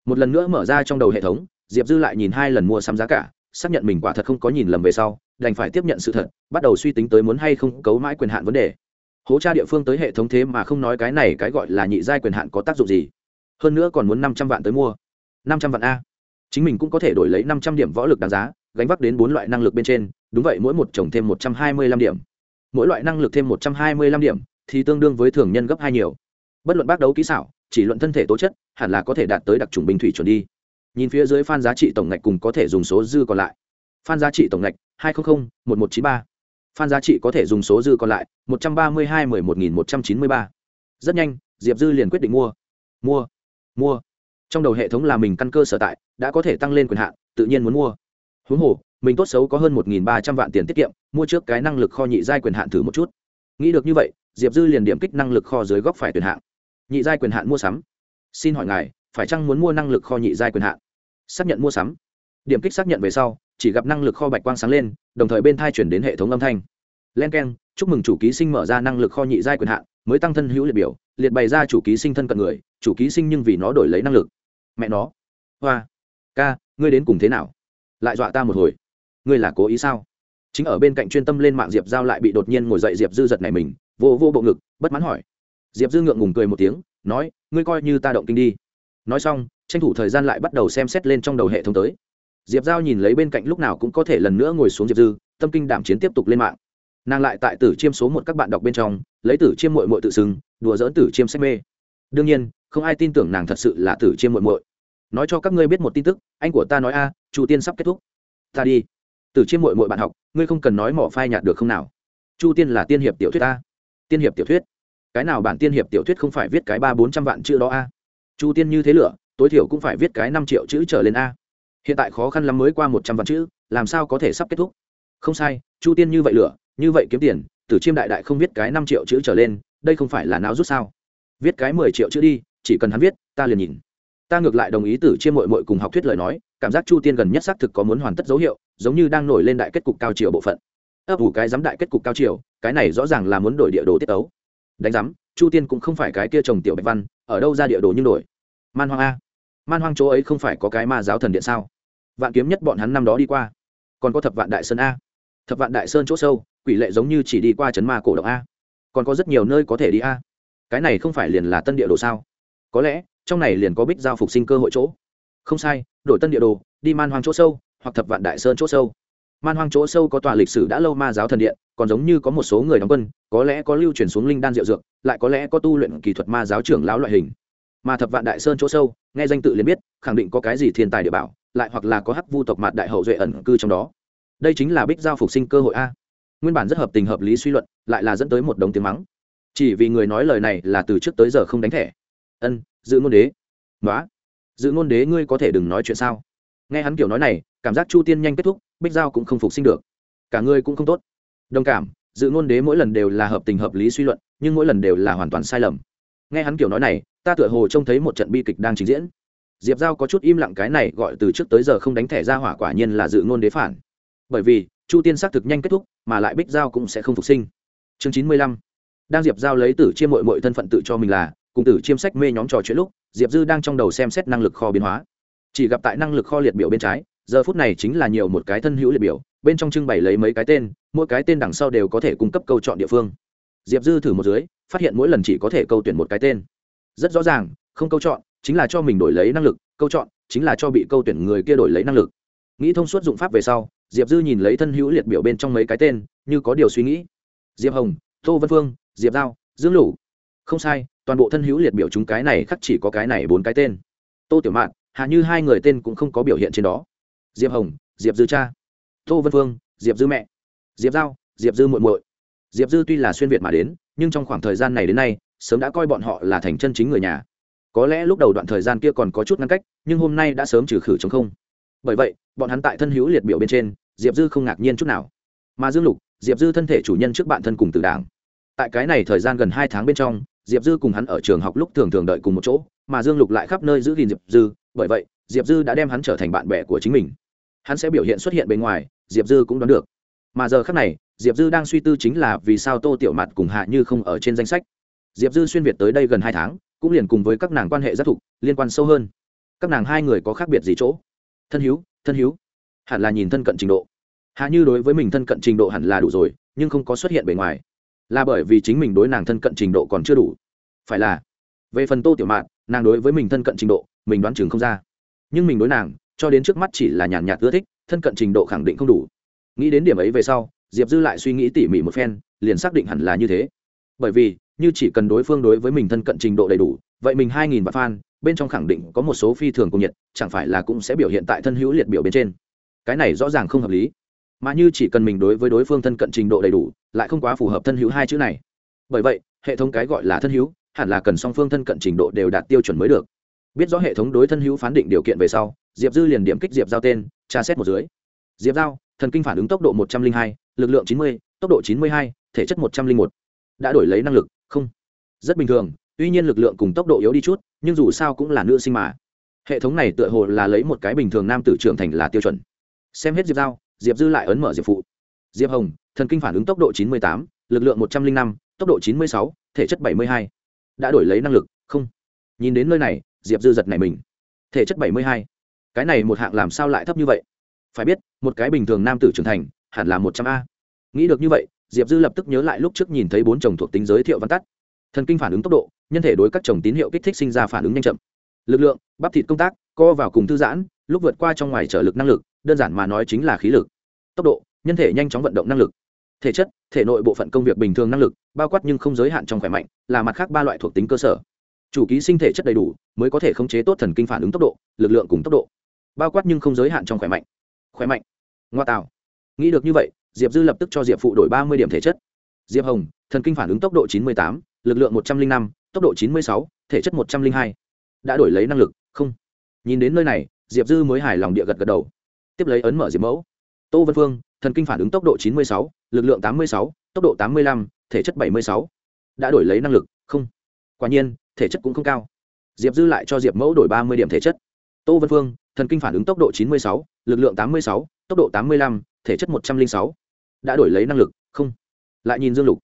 Một lần nữa mở ra trong đầu hệ thống, diệp dư lại nhìn hai lần mua sắm giá cả xác nhận mình quả thật không có nhìn lầm về sau, đành phải tiếp nhận sự thật, bắt đầu suy tính tới muốn hay không cấu mãi quyền hạn vấn đề. Hố tra địa phương tới hệ thống thế mà không nói cái này cái gọi là nhị giai quyền hạn có tác dụng gì. Hơn nữa còn muốn năm trăm vạn tới mua. Năm trăm vạn a. Chính mình cũng có thể đổi lấy năm trăm điểm võ lực đáng giá, gánh vác đến bốn loại năng lực bên trên, đúng vậy, mỗi một chồng thêm một trăm hai mươi lăm điểm. Mỗi loại năng lực thêm một trăm hai mươi lăm điểm, thì tương đương với thường nhân gấp hai nhiều. Bất luận bác đấu kỹ xảo, chỉ luận thân thể tố chất, hẳn là có thể đạt tới đặc trùng bình thủy chuẩn đi nhìn phía dưới fan giá trị tổng ngạch cùng có thể dùng số dư còn lại. Fan giá trị tổng ngạch, hai trăm linh một một chín ba. Fan giá trị có thể dùng số dư còn lại, một trăm ba mươi hai mười một nghìn một trăm chín mươi ba. Rất nhanh, diệp dư liền quyết định mua. Mua mua. Trong đầu hệ thống là mình căn cơ sở tại, đã có thể tăng lên quyền hạn, tự nhiên muốn mua. Huống hồ, mình tốt xấu có hơn một nghìn ba trăm vạn tiền tiết kiệm, mua trước cái năng lực kho nhị giai quyền hạn thử một chút. Nghĩ được như vậy, diệp dư liền điểm kích năng lực kho dưới góc phải tuyển hạng. Nhị giai quyền hạn mua sắm. Xin hỏi ngài, phải chăng muốn mua năng lực kho nhị giai quyền hạn? Xác nhận mua sắm. Điểm kích xác nhận về sau, chỉ gặp năng lực kho bạch quang sáng lên, đồng thời bên thai chuyển đến hệ thống âm thanh. Len k e n chúc mừng chủ ký sinh mở ra năng lực kho nhị giai quyền hạn, mới tăng thân hữu liệt biểu, liệt bày ra chủ ký sinh thân cận người, chủ ký sinh nhưng vì nó đổi lấy năng lực. Mẹ nó. Hoa. Ca, ngươi đến cùng thế nào? Lại dọa ta một hồi. Ngươi là cố ý sao? Chính ở bên cạnh chuyên tâm lên mạng diệp giao lại bị đột nhiên ngồi dậy diệp dư giật này mình, vô vô bộ ngực, bất mãn hỏi. Diệp dư ngượng ngùng cười một tiếng, nói, ngươi coi như ta động kinh đi. Nói xong tranh thủ thời gian lại bắt đầu xem xét lên trong đầu hệ thống tới. Diệp giao nhìn lấy bên cạnh lúc nào cũng có thể lần nữa ngồi xuống diệp dư, tâm kinh đảm chiến tiếp tục lên mạng. Nàng lại tại tử chiêm số một các bạn đọc bên trong, lấy tử chiêm mội mội tự xưng, đùa dỡn tử chiêm sách mê. Đương nhiên, không ai tin tưởng nàng thật sự là tử chiêm mội mội nói cho các ngươi biết một tin tức, anh của ta nói a, chu tiên sắp kết thúc. Ta đi. Tử chiêm mội mội bạn học, ngươi không cần nói mỏ phai nhạt được không nào? Chu tiên là tiên hiệp tiểu thuyết ta tiên hiệp tiểu thuyết. Cái nào bản tiên hiệp tiểu thuyết không phải viết cái ba bốn trăm vạn chữ đó a? Chu tiên như thế lửa tối thiểu cũng phải viết cái năm triệu chữ trở lên a. Hiện tại khó khăn lắm mới qua một trăm vạn chữ, làm sao có thể sắp kết thúc? Không sai, chu tiên như vậy lửa như vậy kiếm tiền, tử chiêm đại đại không viết cái năm triệu chữ trở lên, đây không phải là não rút sao? Viết cái mười triệu chữ đi, chỉ cần hắn viết, ta liền nhìn. Ta ngược lại đồng ý tử chiêm mội mội cùng học thuyết lời nói, cảm giác chu tiên gần nhất xác thực có muốn hoàn tất dấu hiệu, giống như đang nổi lên đại kết cục cao chiều bộ phận. Ấp ủ cái giám đại kết cục cao chiều, cái này rõ ràng là muốn đổi địa đồ tiết tấu. Đánh giám, chu tiên cũng không phải cái kia trồng tiểu bạch văn, ở đâu ra địa đồ nhưng đổi? Man hoang a man hoang chỗ ấy không phải có cái ma giáo thần điện sao? Vạn kiếm nhất bọn hắn năm đó đi qua. Còn có thập vạn đại sơn a. Thập vạn đại sơn chỗ sâu, quỷ lệ giống như chỉ đi qua trấn ma cổ động a. Còn có rất nhiều nơi có thể đi a. Cái này không phải liền là tân địa đồ sao? Có lẽ, trong này liền có bích giao phục sinh cơ hội chỗ. Không sai, đổi tân địa đồ, đi man hoang chỗ sâu, hoặc thập vạn đại sơn chỗ sâu. Man hoang chỗ sâu có tòa lịch sử đã lâu ma giáo thần điện, còn giống như có một số người đóng quân, có lẽ có lưu truyền xuống linh đan diệu dược, lại có lẽ có tu luyện kỹ thuật ma giáo trưởng lão loại hình mà thập vạn đại sơn chỗ sâu, nghe danh tự liền biết, khẳng định có cái gì thiên tài địa bảo, lại hoặc là có hắc vu tộc mạt đại hậu duệ ẩn cư trong đó. Đây chính là bích giao phục sinh cơ hội a. Nguyên bản rất hợp tình hợp lý suy luận, lại là dẫn tới một đống tiếng mắng. Chỉ vì người nói lời này là từ trước tới giờ không đánh thẻ. Ân, dự ngôn đế. Nói dự ngôn đế, ngươi có thể đừng nói chuyện sao? Nghe hắn kiểu nói này, cảm giác chu tiên nhanh kết thúc, bích giao cũng không phục sinh được. Cả ngươi cũng không tốt. Đồng cảm, dự ngôn đế mỗi lần đều là hợp tình hợp lý suy luận, nhưng mỗi lần đều là hoàn toàn sai lầm nghe hắn kiểu nói này, ta tựa hồ trông thấy một trận bi kịch đang trình diễn. Diệp giao có chút im lặng cái này gọi từ trước tới giờ không đánh thẻ ra hỏa quả nhiên là dự ngôn đế phản. Bởi vì, chu tiên xác thực nhanh kết thúc, mà lại bích giao cũng sẽ không phục sinh. Chương chín mươi lăm. Đang diệp giao lấy tử chiêm mội mội thân phận tự cho mình là, cùng tử chiêm sách mê nhóm trò chuyện lúc, diệp dư đang trong đầu xem xét năng lực kho biến hóa. Chỉ gặp tại năng lực kho liệt biểu bên trái, giờ phút này chính là nhiều một cái thân hữu liệt biểu, bên trong trưng bày lấy mấy cái tên, mỗi cái tên đằng sau đều có thể cung cấp câu chọn địa phương. Diệp dư thử một dưới phát hiện mỗi lần chỉ có thể câu tuyển một cái tên. Rất rõ ràng, không câu chọn, chính là cho mình đổi lấy năng lực, câu chọn, chính là cho bị câu tuyển người kia đổi lấy năng lực. Nghĩ thông suốt dụng pháp về sau, diệp dư nhìn lấy thân hữu liệt biểu bên trong mấy cái tên, như có điều suy nghĩ. Diệp hồng, tô vân phương, diệp giao, dương lũ. Không sai, toàn bộ thân hữu liệt biểu chúng cái này khắc chỉ có cái này bốn cái tên. Tô tiểu mạn, hạ như hai người tên cũng không có biểu hiện trên đó. Diệp hồng, diệp dư cha. Tô vân phương, diệp dư mẹ. Diệp giao, diệp dư muội muội. Diệp dư tuy là xuyên việt mà đến nhưng trong khoảng thời gian này đến nay, sớm đã coi bọn họ là thành chân chính người nhà. Có lẽ lúc đầu đoạn thời gian kia còn có chút ngăn cách, nhưng hôm nay đã sớm trừ khử chống không. Bởi vậy, bọn hắn tại thân hữu liệt biểu bên trên, diệp dư không ngạc nhiên chút nào. Mà dương lục, diệp dư thân thể chủ nhân trước bạn thân cùng tử đảng. Tại cái này thời gian gần hai tháng bên trong, diệp dư cùng hắn ở trường học lúc thường thường đợi cùng một chỗ, mà dương lục lại khắp nơi giữ gìn diệp dư, bởi vậy, diệp dư đã đem hắn trở thành bạn bè của chính mình. Hắn sẽ biểu hiện xuất hiện bên ngoài, diệp dư cũng đoán được mà giờ khác này, diệp dư đang suy tư chính là vì sao tô tiểu mặt cùng hạ như không ở trên danh sách. Diệp dư xuyên việt tới đây gần hai tháng, cũng liền cùng với các nàng quan hệ giác thục, liên quan sâu hơn. Các nàng hai người có khác biệt gì chỗ? Thân hiếu thân hiếu. Hẳn là nhìn thân cận trình độ. Hạ như đối với mình thân cận trình độ hẳn là đủ rồi, nhưng không có xuất hiện bề ngoài. Là bởi vì chính mình đối nàng thân cận trình độ còn chưa đủ. Phải là, về phần tô tiểu mạn nàng đối với mình thân cận trình độ, mình đoán chừng không ra. Nhưng mình đối nàng, cho đến trước mắt chỉ là nhàn nhạt ưa thích, thân cận trình độ khẳng định không đủ nghĩ đến điểm ấy về sau, diệp dư lại suy nghĩ tỉ mỉ một phen, liền xác định hẳn là như thế. Bởi vì, như chỉ cần đối phương đối với mình thân cận trình độ đầy đủ, vậy mình hai nghìn vạn fan, bên trong khẳng định có một số phi thường công nhiệt, chẳng phải là cũng sẽ biểu hiện tại thân hữu liệt biểu bên trên. Cái này rõ ràng không hợp lý. Mà như chỉ cần mình đối với đối phương thân cận trình độ đầy đủ, lại không quá phù hợp thân hữu hai chữ này. Bởi vậy, hệ thống cái gọi là thân hữu, hẳn là cần song phương thân cận trình độ đều đạt tiêu chuẩn mới được. Biết rõ hệ thống đối thân hữu phán định điều kiện về sau, diệp dư liền điểm kích diệp giao tên, tra xét một dưới. Diệp giao thần kinh phản ứng tốc độ một trăm linh hai, lực lượng chín mươi, tốc độ chín mươi hai, thể chất một trăm linh một. Đã đổi lấy năng lực, không. Rất bình thường, tuy nhiên lực lượng cùng tốc độ yếu đi chút, nhưng dù sao cũng là nữ sinh mà. Hệ thống này tựa hồ là lấy một cái bình thường nam tử trưởng thành là tiêu chuẩn. Xem hết diệp giao, diệp dư lại ấn mở diệp phụ. Diệp hồng, thần kinh phản ứng tốc độ chín mươi tám, lực lượng một trăm linh năm, tốc độ chín mươi sáu, thể chất bảy mươi hai. Đã đổi lấy năng lực, không. Nhìn đến nơi này, diệp dư giật này mình. Thể chất bảy mươi hai. Cái này một hạng làm sao lại thấp như vậy? Phải biết, một cái bình thường nam tử trưởng thành, hẳn là một trăm a. Nghĩ được như vậy, diệp dư lập tức nhớ lại lúc trước nhìn thấy bốn chồng thuộc tính giới thiệu văn tắt. Thần kinh phản ứng tốc độ, nhân thể đối các chồng tín hiệu kích thích sinh ra phản ứng nhanh chậm. Lực lượng, bắp thịt công tác, co vào cùng thư giãn, lúc vượt qua trong ngoài trở lực năng lực, đơn giản mà nói chính là khí lực. Tốc độ, nhân thể nhanh chóng vận động năng lực. Thể chất, thể nội bộ phận công việc bình thường năng lực, bao quát nhưng không giới hạn trong khỏe mạnh, là mặt khác ba loại thuộc tính cơ sở. Chủ ký sinh thể chất đầy đủ, mới có thể khống chế tốt thần kinh phản ứng tốc độ, lực lượng cùng tốc độ. Bao quát nhưng không giới hạn trong khỏe mạnh khỏe mạnh. Ngoa tạo nghĩ được như vậy, diệp dư lập tức cho diệp phụ đổi ba mươi điểm thể chất. Diệp hồng, thần kinh phản ứng tốc độ chín mươi tám, lực lượng một trăm linh năm, tốc độ chín mươi sáu, thể chất một trăm linh hai. Đã đổi lấy năng lực, không. Nhìn đến nơi này, diệp dư mới hài lòng địa gật gật đầu. Tiếp lấy ấn mở diệp mẫu. Tô vân phương, thần kinh phản ứng tốc độ chín mươi sáu, lực lượng tám mươi sáu, tốc độ tám mươi lăm, thể chất bảy mươi sáu. Đã đổi lấy năng lực, không. Quả nhiên, thể chất cũng không cao. Diệp dư lại cho diệp mẫu đổi ba mươi điểm thể chất. Tô vân phương thần kinh phản ứng tốc độ chín mươi sáu lực lượng tám mươi sáu tốc độ tám mươi lăm thể chất một trăm linh sáu. Đã đổi lấy năng lực không. Lại nhìn dương lục.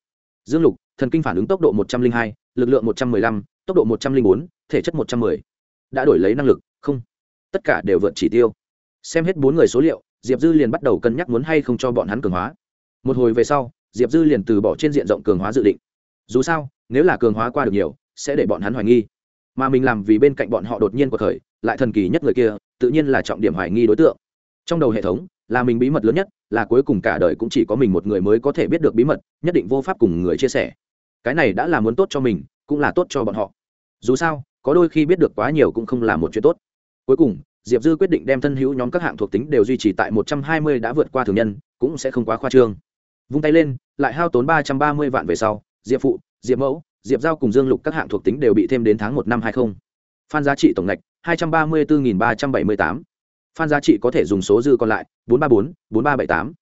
Dương lục thần kinh phản ứng tốc độ một trăm linh hai lực lượng một trăm m ư ơ i năm tốc độ một trăm linh bốn thể chất một trăm m ư ơ i đã đổi lấy năng lực không. Tất cả đều vượt chỉ tiêu. Xem hết bốn người số liệu diệp dư liền bắt đầu cân nhắc muốn hay không cho bọn hắn cường hóa. Một hồi về sau diệp dư liền từ bỏ trên diện rộng cường hóa dự định. Dù sao nếu là cường hóa qua được nhiều sẽ để bọn hắn hoài nghi. Mà mình làm vì bên cạnh bọn họ đột nhiên quật khởi, lại thần kỳ nhất người kia tự nhiên là trọng điểm hoài nghi đối tượng. Trong đầu hệ thống, là mình bí mật lớn nhất, là cuối cùng cả đời cũng chỉ có mình một người mới có thể biết được bí mật, nhất định vô pháp cùng người chia sẻ. Cái này đã là muốn tốt cho mình, cũng là tốt cho bọn họ. Dù sao, có đôi khi biết được quá nhiều cũng không là một chuyện tốt. Cuối cùng, diệp dư quyết định đem thân hữu nhóm các hạng thuộc tính đều duy trì tại một trăm hai mươi đã vượt qua thường nhân, cũng sẽ không quá khoa trương. Vung tay lên, lại hao tốn ba trăm ba mươi vạn về sau, diệp phụ, diệp mẫu, diệp giao cùng dương lục các hạng thuộc tính đều bị thêm đến tháng một năm hai mươi phan giá trị tổng ngạch 234.378. Phan giá trị có thể dùng số dư còn lại 434-4378.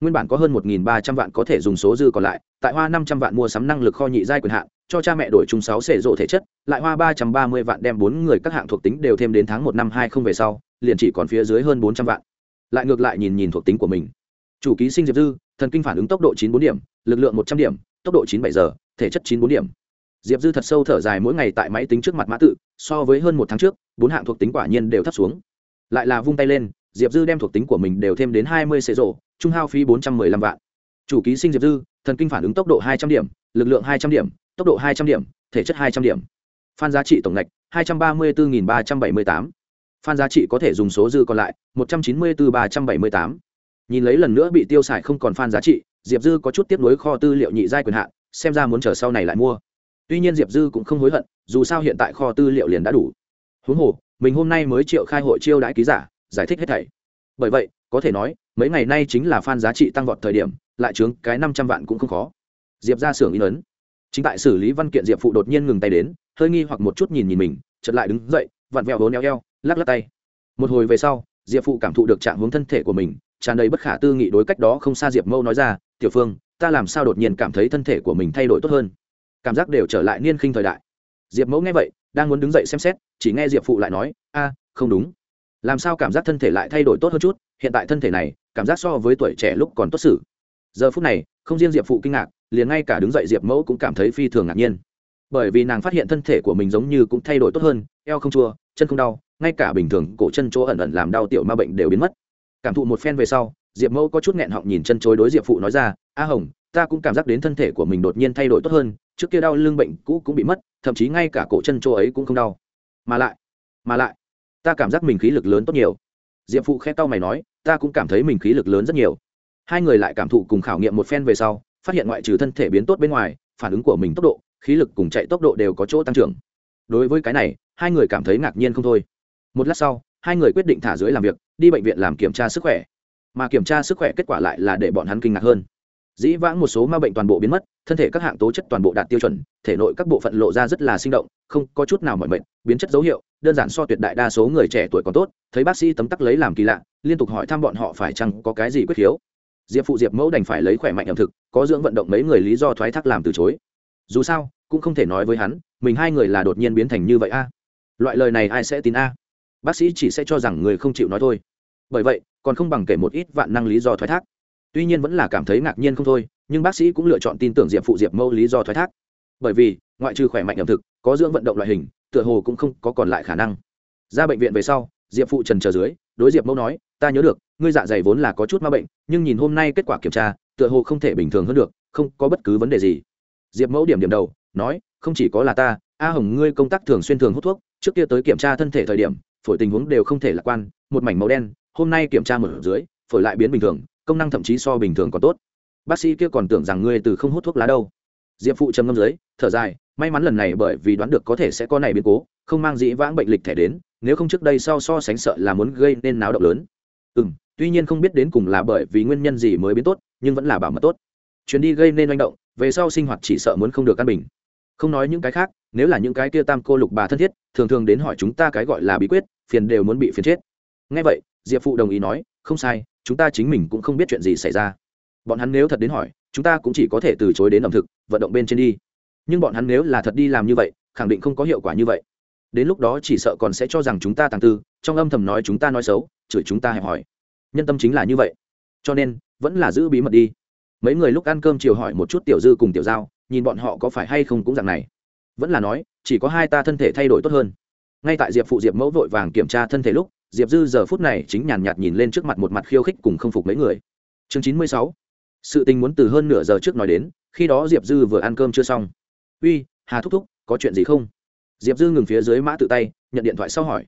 Nguyên bản có hơn 1.300 vạn có thể dùng số dư còn lại, tại hoa 500 vạn mua sắm năng lực kho nhị giai quyền hạn, cho cha mẹ đổi chung 6 sể rộ thể chất, lại hoa 330 vạn đem 4 người các hạng thuộc tính đều thêm đến tháng 1 năm 20 về sau, liền chỉ còn phía dưới hơn 400 vạn. Lại ngược lại nhìn nhìn thuộc tính của mình. Chủ ký sinh diệp dư, thần kinh phản ứng tốc độ 94 điểm, lực lượng 100 điểm, tốc độ 97 giờ, thể chất 94 điểm. Diệp Dư thật sâu thở dài mỗi ngày tại máy tính trước mặt mã tự, so với hơn một tháng trước, bốn hạng thuộc tính quả nhiên đều thấp xuống. Lại là vung tay lên, diệp dư đem thuộc tính của mình đều thêm đến hai mươi xế rộ, trung hao phí bốn trăm m ư ơ i năm vạn. Chủ ký sinh diệp dư, thần kinh phản ứng tốc độ hai trăm điểm, lực lượng hai trăm điểm, tốc độ hai trăm điểm, thể chất hai trăm điểm. Phan giá trị tổng ngạch hai trăm ba mươi bốn ba trăm bảy mươi tám. Phan giá trị có thể dùng số dư còn lại, một trăm chín mươi bốn ba trăm bảy mươi tám. Nhìn lấy lần nữa bị tiêu xài không còn phan giá trị, diệp dư có chút tiếp nối kho tư liệu nhị giai quyền hạn, xem ra muốn chờ sau này lại mua tuy nhiên diệp dư cũng không hối hận, dù sao hiện tại kho tư liệu liền đã đủ. Huống hồ, mình hôm nay mới triệu khai hội chiêu đãi ký giả, giải thích hết thảy. Bởi vậy, có thể nói, mấy ngày nay chính là phan giá trị tăng vọt thời điểm, lại chướng cái năm trăm vạn cũng không khó. Diệp ra xưởng in ấn. Chính tại xử lý văn kiện, diệp phụ đột nhiên ngừng tay đến, hơi nghi hoặc một chút nhìn nhìn mình chật lại đứng dậy, vặn vẹo vốn neo eo, lắc lắc tay. Một hồi về sau, diệp phụ cảm thụ được trạng hướng thân thể của mình, tràn đầy bất khả tư nghị đối cách đó không xa diệp mâu nói ra, tiểu phương, ta làm sao đột nhiên cảm thấy thân thể của mình thay đổi tốt hơn? Cảm giác đều trở lại niên khinh thời đại. Diệp mẫu nghe vậy, đang muốn đứng dậy xem xét, chỉ nghe diệp phụ lại nói, a, không đúng. Làm sao cảm giác thân thể lại thay đổi tốt hơn chút? Hiện tại thân thể này, cảm giác so với tuổi trẻ lúc còn tốt xử. Giờ phút này, không riêng diệp phụ kinh ngạc, liền ngay cả đứng dậy diệp mẫu cũng cảm thấy phi thường ngạc nhiên. Bởi vì nàng phát hiện thân thể của mình giống như cũng thay đổi tốt hơn, eo không chua, chân không đau, ngay cả bình thường cổ chân chỗ ẩn ẩn làm đau tiểu ma bệnh đều biến mất. Cảm thụ một phen về sau, diệp mẫu có chút nghẹn họng nhìn chân chối đối diệp phụ nói ra, a hồng ta cũng cảm giác đến thân thể của mình đột nhiên thay đổi tốt hơn, trước kia đau lưng bệnh cũ cũng bị mất, thậm chí ngay cả cổ chân chỗ ấy cũng không đau. Mà lại mà lại, ta cảm giác mình khí lực lớn tốt nhiều. Diệp phụ khe tao mày nói, ta cũng cảm thấy mình khí lực lớn rất nhiều. Hai người lại cảm thụ cùng khảo nghiệm một phen về sau, phát hiện ngoại trừ thân thể biến tốt bên ngoài, phản ứng của mình tốc độ, khí lực cùng chạy tốc độ đều có chỗ tăng trưởng. Đối với cái này, hai người cảm thấy ngạc nhiên không thôi. Một lát sau, hai người quyết định thả dưới làm việc, đi bệnh viện làm kiểm tra sức khỏe. Mà kiểm tra sức khỏe kết quả lại là để bọn hắn kinh ngạc hơn dĩ vãng một số ma bệnh toàn bộ biến mất, thân thể các hạng tố chất toàn bộ đạt tiêu chuẩn, thể nội các bộ phận lộ ra rất là sinh động, không có chút nào mọi bệnh biến chất dấu hiệu, đơn giản so tuyệt đại đa số người trẻ tuổi còn tốt, thấy bác sĩ tấm tắc lấy làm kỳ lạ, liên tục hỏi thăm bọn họ phải chăng có cái gì quyết khiếu diệp phụ diệp mẫu đành phải lấy khỏe mạnh ẩm thực, có dưỡng vận động mấy người lý do thoái thác làm từ chối. Dù sao, cũng không thể nói với hắn, mình hai người là đột nhiên biến thành như vậy a. Loại lời này ai sẽ tin a? Bác sĩ chỉ sẽ cho rằng người không chịu nói thôi. Bởi vậy, còn không bằng kể một ít vạn năng lý do thoái thác tuy nhiên vẫn là cảm thấy ngạc nhiên không thôi, nhưng bác sĩ cũng lựa chọn tin tưởng diệp phụ diệp mâu lý do thoái thác. Bởi vì, ngoại trừ khỏe mạnh ẩm thực, có dưỡng vận động loại hình, tựa hồ cũng không có còn lại khả năng. Ra bệnh viện về sau, diệp phụ trần chờ dưới, đối diệp mâu nói, ta nhớ được, ngươi dạ dày vốn là có chút ma bệnh, nhưng nhìn hôm nay kết quả kiểm tra, tựa hồ không thể bình thường hơn được, không có bất cứ vấn đề gì. Diệp mẫu điểm điểm đầu, nói, không chỉ có là ta, a hồng ngươi công tác thường xuyên thường hút thuốc, trước kia tới kiểm tra thân thể thời điểm, phổi tình huống đều không thể lạc quan, một mảnh màu đen, hôm nay kiểm tra một dưới, phổi lại biến bình thường công năng thậm chí so bình thường còn tốt. Bác sĩ kia còn tưởng rằng ngươi từ không hút thuốc lá đâu. Diệp phụ trầm ngâm dưới, thở dài, may mắn lần này bởi vì đoán được có thể sẽ có này biến cố, không mang dĩ vãng bệnh lịch thẻ đến, nếu không trước đây sau so sánh sợ là muốn gây nên náo động lớn. Ừ m tuy nhiên không biết đến cùng là bởi vì nguyên nhân gì mới biến tốt, nhưng vẫn là bảo mật tốt. Chuyến đi gây nên manh động, về sau sinh hoạt chỉ sợ muốn không được căn bình. Không nói những cái khác, nếu là những cái kia tam cô lục bà thân thiết, thường thường đến hỏi chúng ta cái gọi là bí quyết, phiền đều muốn bị phiền chết. Ngay vậy, diệp phụ đồng ý nói, không sai chúng ta chính mình cũng không biết chuyện gì xảy ra. Bọn hắn nếu thật đến hỏi, chúng ta cũng chỉ có thể từ chối đến ẩm thực, vận động bên trên đi. Nhưng bọn hắn nếu là thật đi làm như vậy, khẳng định không có hiệu quả như vậy. Đến lúc đó chỉ sợ còn sẽ cho rằng chúng ta tàng tư, trong âm thầm nói chúng ta nói xấu, chửi chúng ta hẹp hỏi nhân tâm chính là như vậy. Cho nên, vẫn là giữ bí mật đi. Mấy người lúc ăn cơm chiều hỏi một chút tiểu dư cùng tiểu giao, nhìn bọn họ có phải hay không cũng dạng này. Vẫn là nói, chỉ có hai ta thân thể thay đổi tốt hơn. Ngay tại diệp phụ diệp mẫu vội vàng kiểm tra thân thể lúc diệp dư giờ phút này chính nhàn nhạt nhìn lên trước mặt một mặt khiêu khích cùng không phục mấy người. Chương chín mươi sáu. Sự tình muốn từ hơn nửa giờ trước nói đến, khi đó diệp dư vừa ăn cơm chưa xong. Uy, hà thúc thúc, có chuyện gì không? Diệp dư ngừng phía dưới mã tự tay, nhận điện thoại sau hỏi.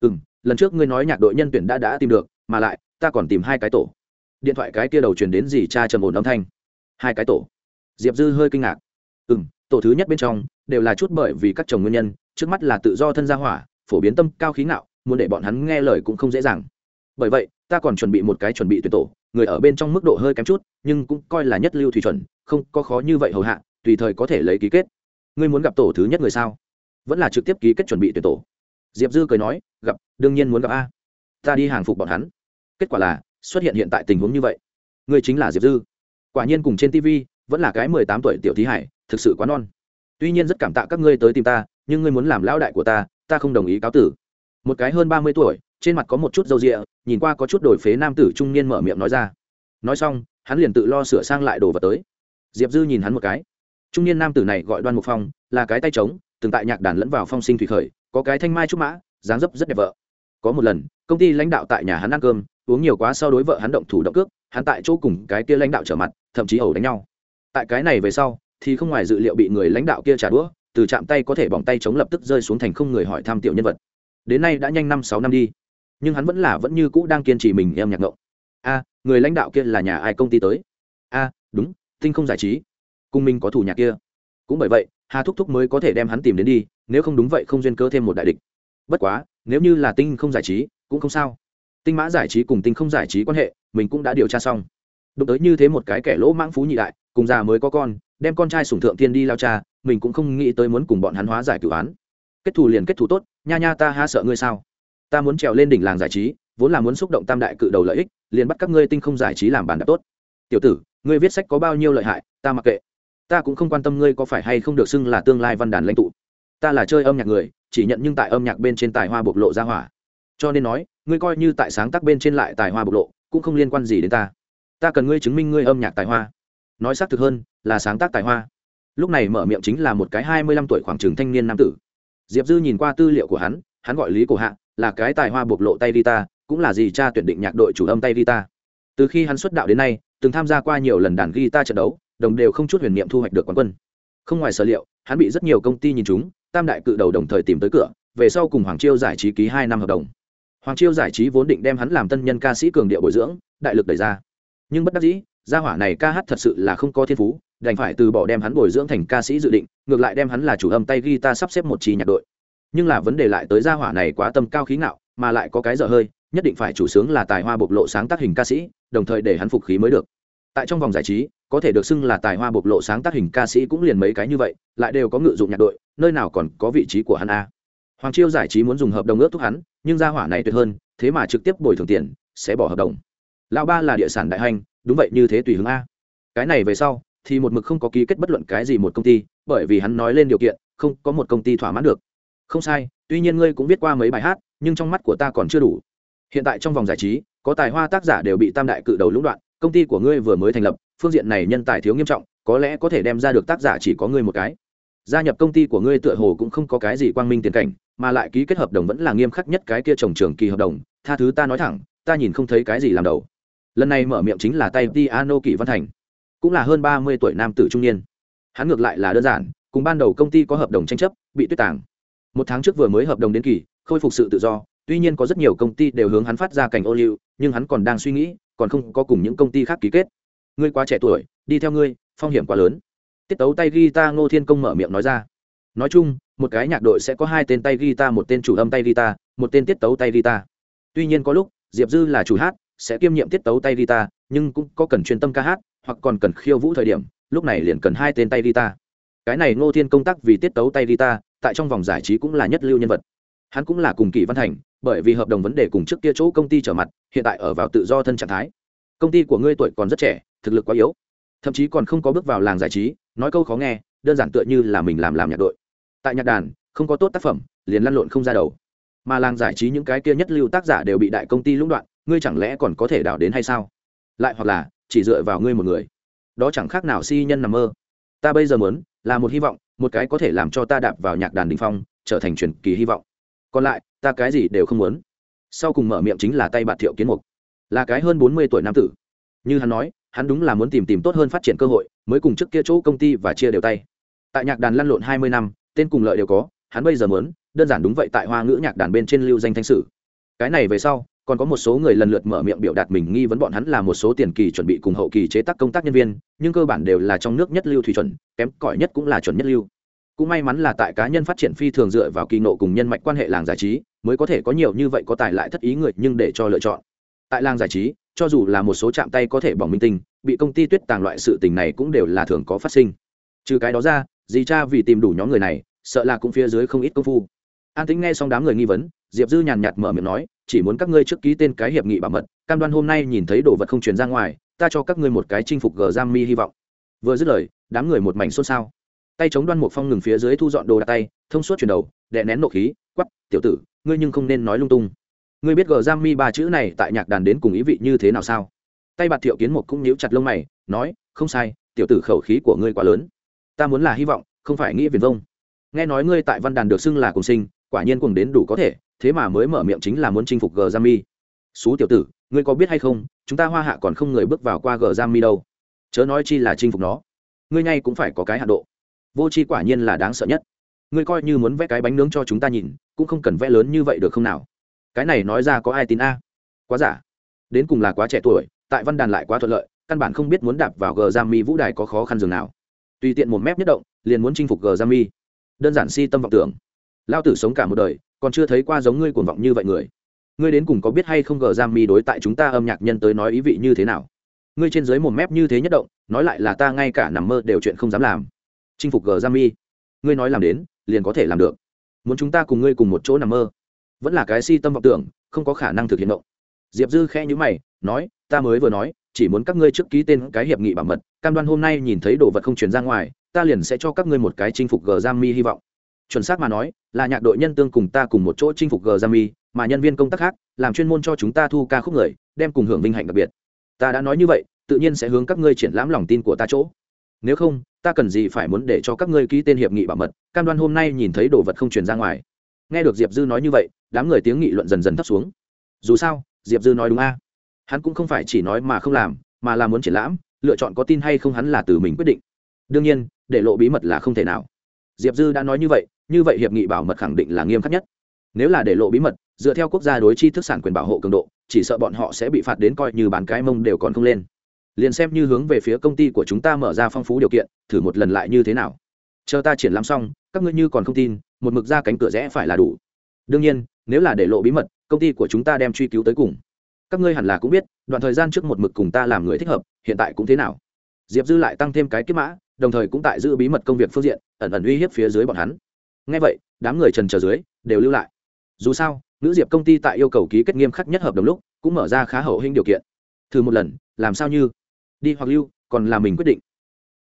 Ừ m lần trước ngươi nói nhạc đội nhân tuyển đã đã tìm được, mà lại, ta còn tìm hai cái tổ. Điện thoại cái kia đầu chuyển đến gì cha trầm ổn âm thanh. Hai cái tổ. Diệp dư hơi kinh ngạc. Ừ m tổ thứ nhất bên trong, đều là chút bởi vì các chồng nguyên nhân, trước mắt là tự do thân gia hỏa, phổ biến tâm, cao khí ngạo muốn để bọn hắn nghe lời cũng không dễ dàng. Bởi vậy, ta còn chuẩn bị một cái chuẩn bị tuyển tổ, người ở bên trong mức độ hơi kém chút, nhưng cũng coi là nhất lưu thủy chuẩn, không có khó như vậy hầu hạ, tùy thời có thể lấy ký kết. Ngươi muốn gặp tổ thứ nhất người sao? Vẫn là trực tiếp ký kết chuẩn bị tuyển tổ. Diệp dư cười nói, gặp, đương nhiên muốn gặp a. Ta đi hàng phục bọn hắn. Kết quả là, xuất hiện hiện tại tình huống như vậy. Ngươi chính là diệp dư. Quả nhiên cùng trên tv vẫn là cái mười tám tuổi tiểu thí hải, thực sự quá non. Tuy nhiên rất cảm tạ các ngươi tới tìm ta, nhưng ngươi muốn làm lão đại của ta ta không đồng ý cáo tử một cái hơn ba mươi tuổi, trên mặt có một chút râu rịa, nhìn qua có chút đổi phế nam tử trung niên mở miệng nói ra. Nói xong, hắn liền tự lo sửa sang lại đồ vật tới. Diệp dư nhìn hắn một cái. Trung niên nam tử này gọi đoan mục phong, là cái tay trống, từng tại nhạc đàn lẫn vào phong sinh thủy khởi, có cái thanh mai trúc mã, dáng dấp rất đẹp vợ. Có một lần, công ty lãnh đạo tại nhà hắn ăn cơm, uống nhiều quá sau đối vợ hắn động thủ động cước, hắn tại chỗ cùng cái kia lãnh đạo trở mặt, thậm chí ẩu đánh nhau. Tại cái này về sau, thì không ngoài dự liệu bị người lãnh đạo kia trả đũa, từ chạm tay có thể bỏng tay chống lập tức rơi xuống thành không người hỏi thăm tiểu nhân vật đến nay đã nhanh năm sáu năm đi, nhưng hắn vẫn là vẫn như cũ đang kiên trì mình em nhạc ngộng. A, người lãnh đạo kia là nhà ai công ty tới? A, đúng, tinh không giải trí. Cùng mình có thủ nhạc kia. Cũng bởi vậy, hà thúc thúc mới có thể đem hắn tìm đến đi, nếu không đúng vậy không duyên cơ thêm một đại địch. Bất quá, nếu như là tinh không giải trí, cũng không sao. Tinh mã giải trí cùng tinh không giải trí quan hệ, mình cũng đã điều tra xong. Đụng tới như thế một cái kẻ lỗ mãng phú nhị đại, cùng già mới có con, đem con trai sủng thượng tiên đi lao cha, mình cũng không nghĩ tới muốn cùng bọn hắn hóa giải cửu án kết thù liền kết thù tốt, nha nha ta ha sợ ngươi sao? Ta muốn trèo lên đỉnh làng giải trí, vốn là muốn xúc động tam đại cự đầu lợi ích, liền bắt các ngươi tinh không giải trí làm bàn đạp tốt. Tiểu tử, ngươi viết sách có bao nhiêu lợi hại, ta mặc kệ. Ta cũng không quan tâm ngươi có phải hay không được xưng là tương lai văn đàn lãnh tụ. Ta là chơi âm nhạc người, chỉ nhận nhưng tại âm nhạc bên trên tài hoa bộc lộ ra hỏa. Cho nên nói, ngươi coi như tại sáng tác bên trên lại tài hoa bộc lộ, cũng không liên quan gì đến ta. Ta cần ngươi chứng minh ngươi âm nhạc tài hoa. Nói xác thực hơn, là sáng tác tài hoa. Lúc này mở miệng chính là một cái hai mươi lăm tuổi khoảng trường thanh niên nam tử diệp dư nhìn qua tư liệu của hắn hắn gọi lý cổ hạ, là cái tài hoa bộc lộ tay guitar cũng là gì cha tuyển định nhạc đội chủ âm tay guitar từ khi hắn xuất đạo đến nay, từng tham gia qua nhiều lần đàn guitar trận đấu, đồng đều không chút huyền niệm thu hoạch được quán quân. Không ngoài sở liệu, hắn bị rất nhiều công ty nhìn chúng, tam đại cự đầu đồng thời tìm tới cửa, về sau cùng hoàng chiêu giải trí ký hai năm hợp đồng. Hoàng chiêu giải trí vốn định đem hắn làm tân nhân ca sĩ cường điệu bồi dưỡng, đại lực đẩy ra. Nhưng bất đắc dĩ gia hỏa này ca hát thật sự là không có thiên phú, đành phải từ bỏ đem hắn bồi dưỡng thành ca sĩ dự định, ngược lại đem hắn là chủ âm tay guitar sắp xếp một chi nhạc đội. Nhưng là vấn đề lại tới gia hỏa này quá tâm cao khí ngạo, mà lại có cái dở hơi, nhất định phải chủ sướng là tài hoa bộc lộ sáng tác hình ca sĩ, đồng thời để hắn phục khí mới được. Tại trong vòng giải trí, có thể được xưng là tài hoa bộc lộ sáng tác hình ca sĩ cũng liền mấy cái như vậy, lại đều có ngự dụng nhạc đội, nơi nào còn có vị trí của hắn a? Hoàng chiêu giải trí muốn dùng hợp đồng ước thúc hắn, nhưng gia hỏa này tuyệt hơn, thế mà trực tiếp bồi thường tiền, sẽ bỏ hợp đồng. Lão ba là địa sản đại hành đúng vậy, như thế tùy hướng a. Cái này về sau, thì một mực không có ký kết bất luận cái gì một công ty, bởi vì hắn nói lên điều kiện, không có một công ty thỏa mãn được. Không sai, tuy nhiên ngươi cũng viết qua mấy bài hát, nhưng trong mắt của ta còn chưa đủ. Hiện tại trong vòng giải trí, có tài hoa tác giả đều bị tam đại cự đầu lũng đoạn, công ty của ngươi vừa mới thành lập, phương diện này nhân tài thiếu nghiêm trọng, có lẽ có thể đem ra được tác giả chỉ có ngươi một cái. Gia nhập công ty của ngươi tựa hồ cũng không có cái gì quang minh tiền cảnh, mà lại ký kết hợp đồng vẫn là nghiêm khắc nhất cái kia trồng trường kỳ hợp đồng, tha thứ ta nói thẳng, ta nhìn không thấy cái gì làm đầu lần này mở miệng chính là tay piano kỷ văn thành, cũng là hơn ba mươi tuổi nam tử trung niên. Hắn ngược lại là đơn giản, cùng ban đầu công ty có hợp đồng tranh chấp, bị tuyết tàng. Một tháng trước vừa mới hợp đồng đến kỳ, khôi phục sự tự do, tuy nhiên có rất nhiều công ty đều hướng hắn phát ra cảnh ô liu, nhưng hắn còn đang suy nghĩ, còn không có cùng những công ty khác ký kết. Ngươi quá trẻ tuổi, đi theo ngươi, phong hiểm quá lớn. Tiết tấu tay guitar ngô thiên công mở miệng nói ra. Nói chung, một cái nhạc đội sẽ có hai tên tay guitar, một tên chủ âm tay guitar, một tên tiết tấu tay guitar. Tuy nhiên có lúc, diệp dư là chủ hát sẽ kiêm nhiệm tiết tấu tay guitar, nhưng cũng có cần chuyên tâm ca hát, hoặc còn cần khiêu vũ thời điểm, lúc này liền cần hai tên tay guitar. Cái này ngô thiên công tác vì tiết tấu tay guitar, tại trong vòng giải trí cũng là nhất lưu nhân vật. Hắn cũng là cùng kỳ văn thành, bởi vì hợp đồng vấn đề cùng trước kia chỗ công ty trở mặt, hiện tại ở vào tự do thân trạng thái. Công ty của ngươi tuổi còn rất trẻ, thực lực quá yếu. Thậm chí còn không có bước vào làng giải trí, nói câu khó nghe, đơn giản tựa như là mình làm làm nhạc đội. Tại nhạc đàn, không có tốt tác phẩm, liền lăn lộn không ra đầu. Mà làng giải trí những cái kia nhất lưu tác giả đều bị đại công ty lũng đoạn ngươi chẳng lẽ còn có thể đảo đến hay sao? Lại hoặc là, chỉ dựa vào ngươi một người. Đó chẳng khác nào si nhân nằm mơ. Ta bây giờ muốn, là một hy vọng, một cái có thể làm cho ta đạp vào nhạc đàn đình phong, trở thành truyền kỳ hy vọng. Còn lại, ta cái gì đều không muốn. Sau cùng mở miệng chính là tay bạn thiệu kiến mục. Là cái hơn bốn mươi tuổi nam tử. Như hắn nói, hắn đúng là muốn tìm tìm tốt hơn phát triển cơ hội, mới cùng trước kia chỗ công ty và chia đều tay. Tại nhạc đàn lăn lộn hai mươi năm, tên cùng lợi đều có, hắn bây giờ muốn, đơn giản đúng vậy tại hoa ngữ nhạc đàn bên trên lưu danh thanh sử. Cái này về sau còn có một số người lần lượt mở miệng biểu đạt mình nghi vấn bọn hắn là một số tiền kỳ chuẩn bị cùng hậu kỳ chế tác công tác nhân viên, nhưng cơ bản đều là trong nước nhất lưu thủy chuẩn, kém cỏi nhất cũng là chuẩn nhất lưu. Cũng may mắn là tại cá nhân phát triển phi thường dựa vào kỳ nộ cùng nhân mạch quan hệ làng giải trí, mới có thể có nhiều như vậy có tài lại thất ý người nhưng để cho lựa chọn. Tại làng giải trí, cho dù là một số chạm tay có thể bỏng minh tinh, bị công ty tuyết tàng loại sự tình này cũng đều là thường có phát sinh. Trừ cái đó ra, dì cha vì tìm đủ nhóm người này, sợ là cũng phía dưới không ít công phu. An tính nghe xong đám người nghi vấn, diệp dư nhàn nhạt mở miệng nói chỉ muốn các ngươi trước ký tên cái hiệp nghị bảo mật, cam đoan hôm nay nhìn thấy đồ vật không truyền ra ngoài, ta cho các ngươi một cái chinh phục gờ giam mi hy vọng. Vừa dứt lời, đám người một mảnh xôn xao. Tay chống đoan một phong ngừng phía dưới thu dọn đồ đặt tay, thông suốt chuyển đầu, đè nén nộ khí quắp tiểu tử, ngươi nhưng không nên nói lung tung. Ngươi biết gờ giam mi ba chữ này tại nhạc đàn đến cùng ý vị như thế nào sao? Tay bạt thiệu kiến một cũng nhíu chặt lông mày, nói, không sai, tiểu tử khẩu khí của ngươi quá lớn. Ta muốn là hy vọng, không phải nghĩ viền vông. Nghe nói ngươi tại văn đàn được xưng là cùng sinh, quả nhiên cùng đến đủ có thể thế mà mới mở miệng chính là muốn chinh phục G giam mi. Xú tiểu tử, ngươi có biết hay không, chúng ta hoa hạ còn không người bước vào qua G giam đâu. Chớ nói chi là chinh phục nó. Ngươi ngay cũng phải có cái hạ độ. Vô c h i quả nhiên là đáng sợ nhất. Ngươi coi như muốn vẽ cái bánh nướng cho chúng ta nhìn, cũng không cần vẽ lớn như vậy được không nào? Cái này nói ra có ai tin a? Quá giả. Đến cùng là quá trẻ tuổi, tại văn đàn lại quá thuận lợi, căn bản không biết muốn đạp vào gờ giam mi vũ đài có khó khăn dường nào. Tùy tiện một mép nhất động, liền muốn chinh phục gờ giam mi. Đơn giản si tâm vọng tưởng. Lao tử sống cả một đời còn chưa thấy qua giống ngươi cuồng vọng như vậy người. Ngươi đến cùng có biết hay không gờ giam mi đối tại chúng ta âm nhạc nhân tới nói ý vị như thế nào? Ngươi trên dưới một mép như thế nhất động, nói lại là ta ngay cả nằm mơ đều chuyện không dám làm. Chinh phục gờ giam mi. Ngươi nói làm đến, liền có thể làm được. Muốn chúng ta cùng ngươi cùng một chỗ nằm mơ, vẫn là cái si tâm vọng tưởng, không có khả năng thực hiện động diệp dư khẽ nhữ mày, nói, ta mới vừa nói, chỉ muốn các ngươi trước ký tên cái hiệp nghị bảo mật, cam đoan hôm nay nhìn thấy đồ vật không chuyển ra ngoài, ta liền sẽ cho các ngươi một cái chinh phục gờ giam mi hy vọng chuẩn xác mà nói, là nhạc đội nhân tương cùng ta cùng một chỗ chinh phục g giam mi mà nhân viên công tác khác, làm chuyên môn cho chúng ta thu ca khúc người, đem cùng hưởng vinh hạnh đặc biệt. Ta đã nói như vậy, tự nhiên sẽ hướng các ngươi triển lãm lòng tin của ta chỗ. Nếu không, ta cần gì phải muốn để cho các ngươi ký tên hiệp nghị bảo mật, cam đoan hôm nay nhìn thấy đồ vật không truyền ra ngoài. Nghe được diệp dư nói như vậy, đám người tiếng nghị luận dần dần thấp xuống. Dù sao, diệp dư nói đúng a. Hắn cũng không phải chỉ nói mà không làm, mà là muốn triển lãm, lựa chọn có tin hay không hắn là từ mình quyết định. Đương nhiên, để lộ bí mật là không thể nào diệp dư đã nói như vậy như vậy hiệp nghị bảo mật khẳng định là nghiêm khắc nhất. Nếu là để lộ bí mật, dựa theo quốc gia đối chi thức sản quyền bảo hộ cường độ, chỉ sợ bọn họ sẽ bị phạt đến coi như bán cái mông đều còn không lên. Liền xem như hướng về phía công ty của chúng ta mở ra phong phú điều kiện, thử một lần lại như thế nào. Chờ ta triển lãm xong, các ngươi như còn không tin, một mực ra cánh cửa rẽ phải là đủ. Đương nhiên, nếu là để lộ bí mật, công ty của chúng ta đem truy cứu tới cùng. Các ngươi hẳn là cũng biết, đoạn thời gian trước một mực cùng ta làm người thích hợp, hiện tại cũng thế nào. Diệp dư lại tăng thêm cái kiếp mã đồng thời cũng tại giữ bí mật công việc phương diện, ẩn ẩn uy hiếp phía dưới bọn hắn. Ngay vậy, đám người trần chờ dưới, đều lưu lại. Dù sao, nữ diệp công ty tại yêu cầu ký kết nghiêm khắc nhất hợp đồng lúc, cũng mở ra khá hậu hình điều kiện. Thử một lần, làm sao như? Đi hoặc lưu, còn là mình quyết định.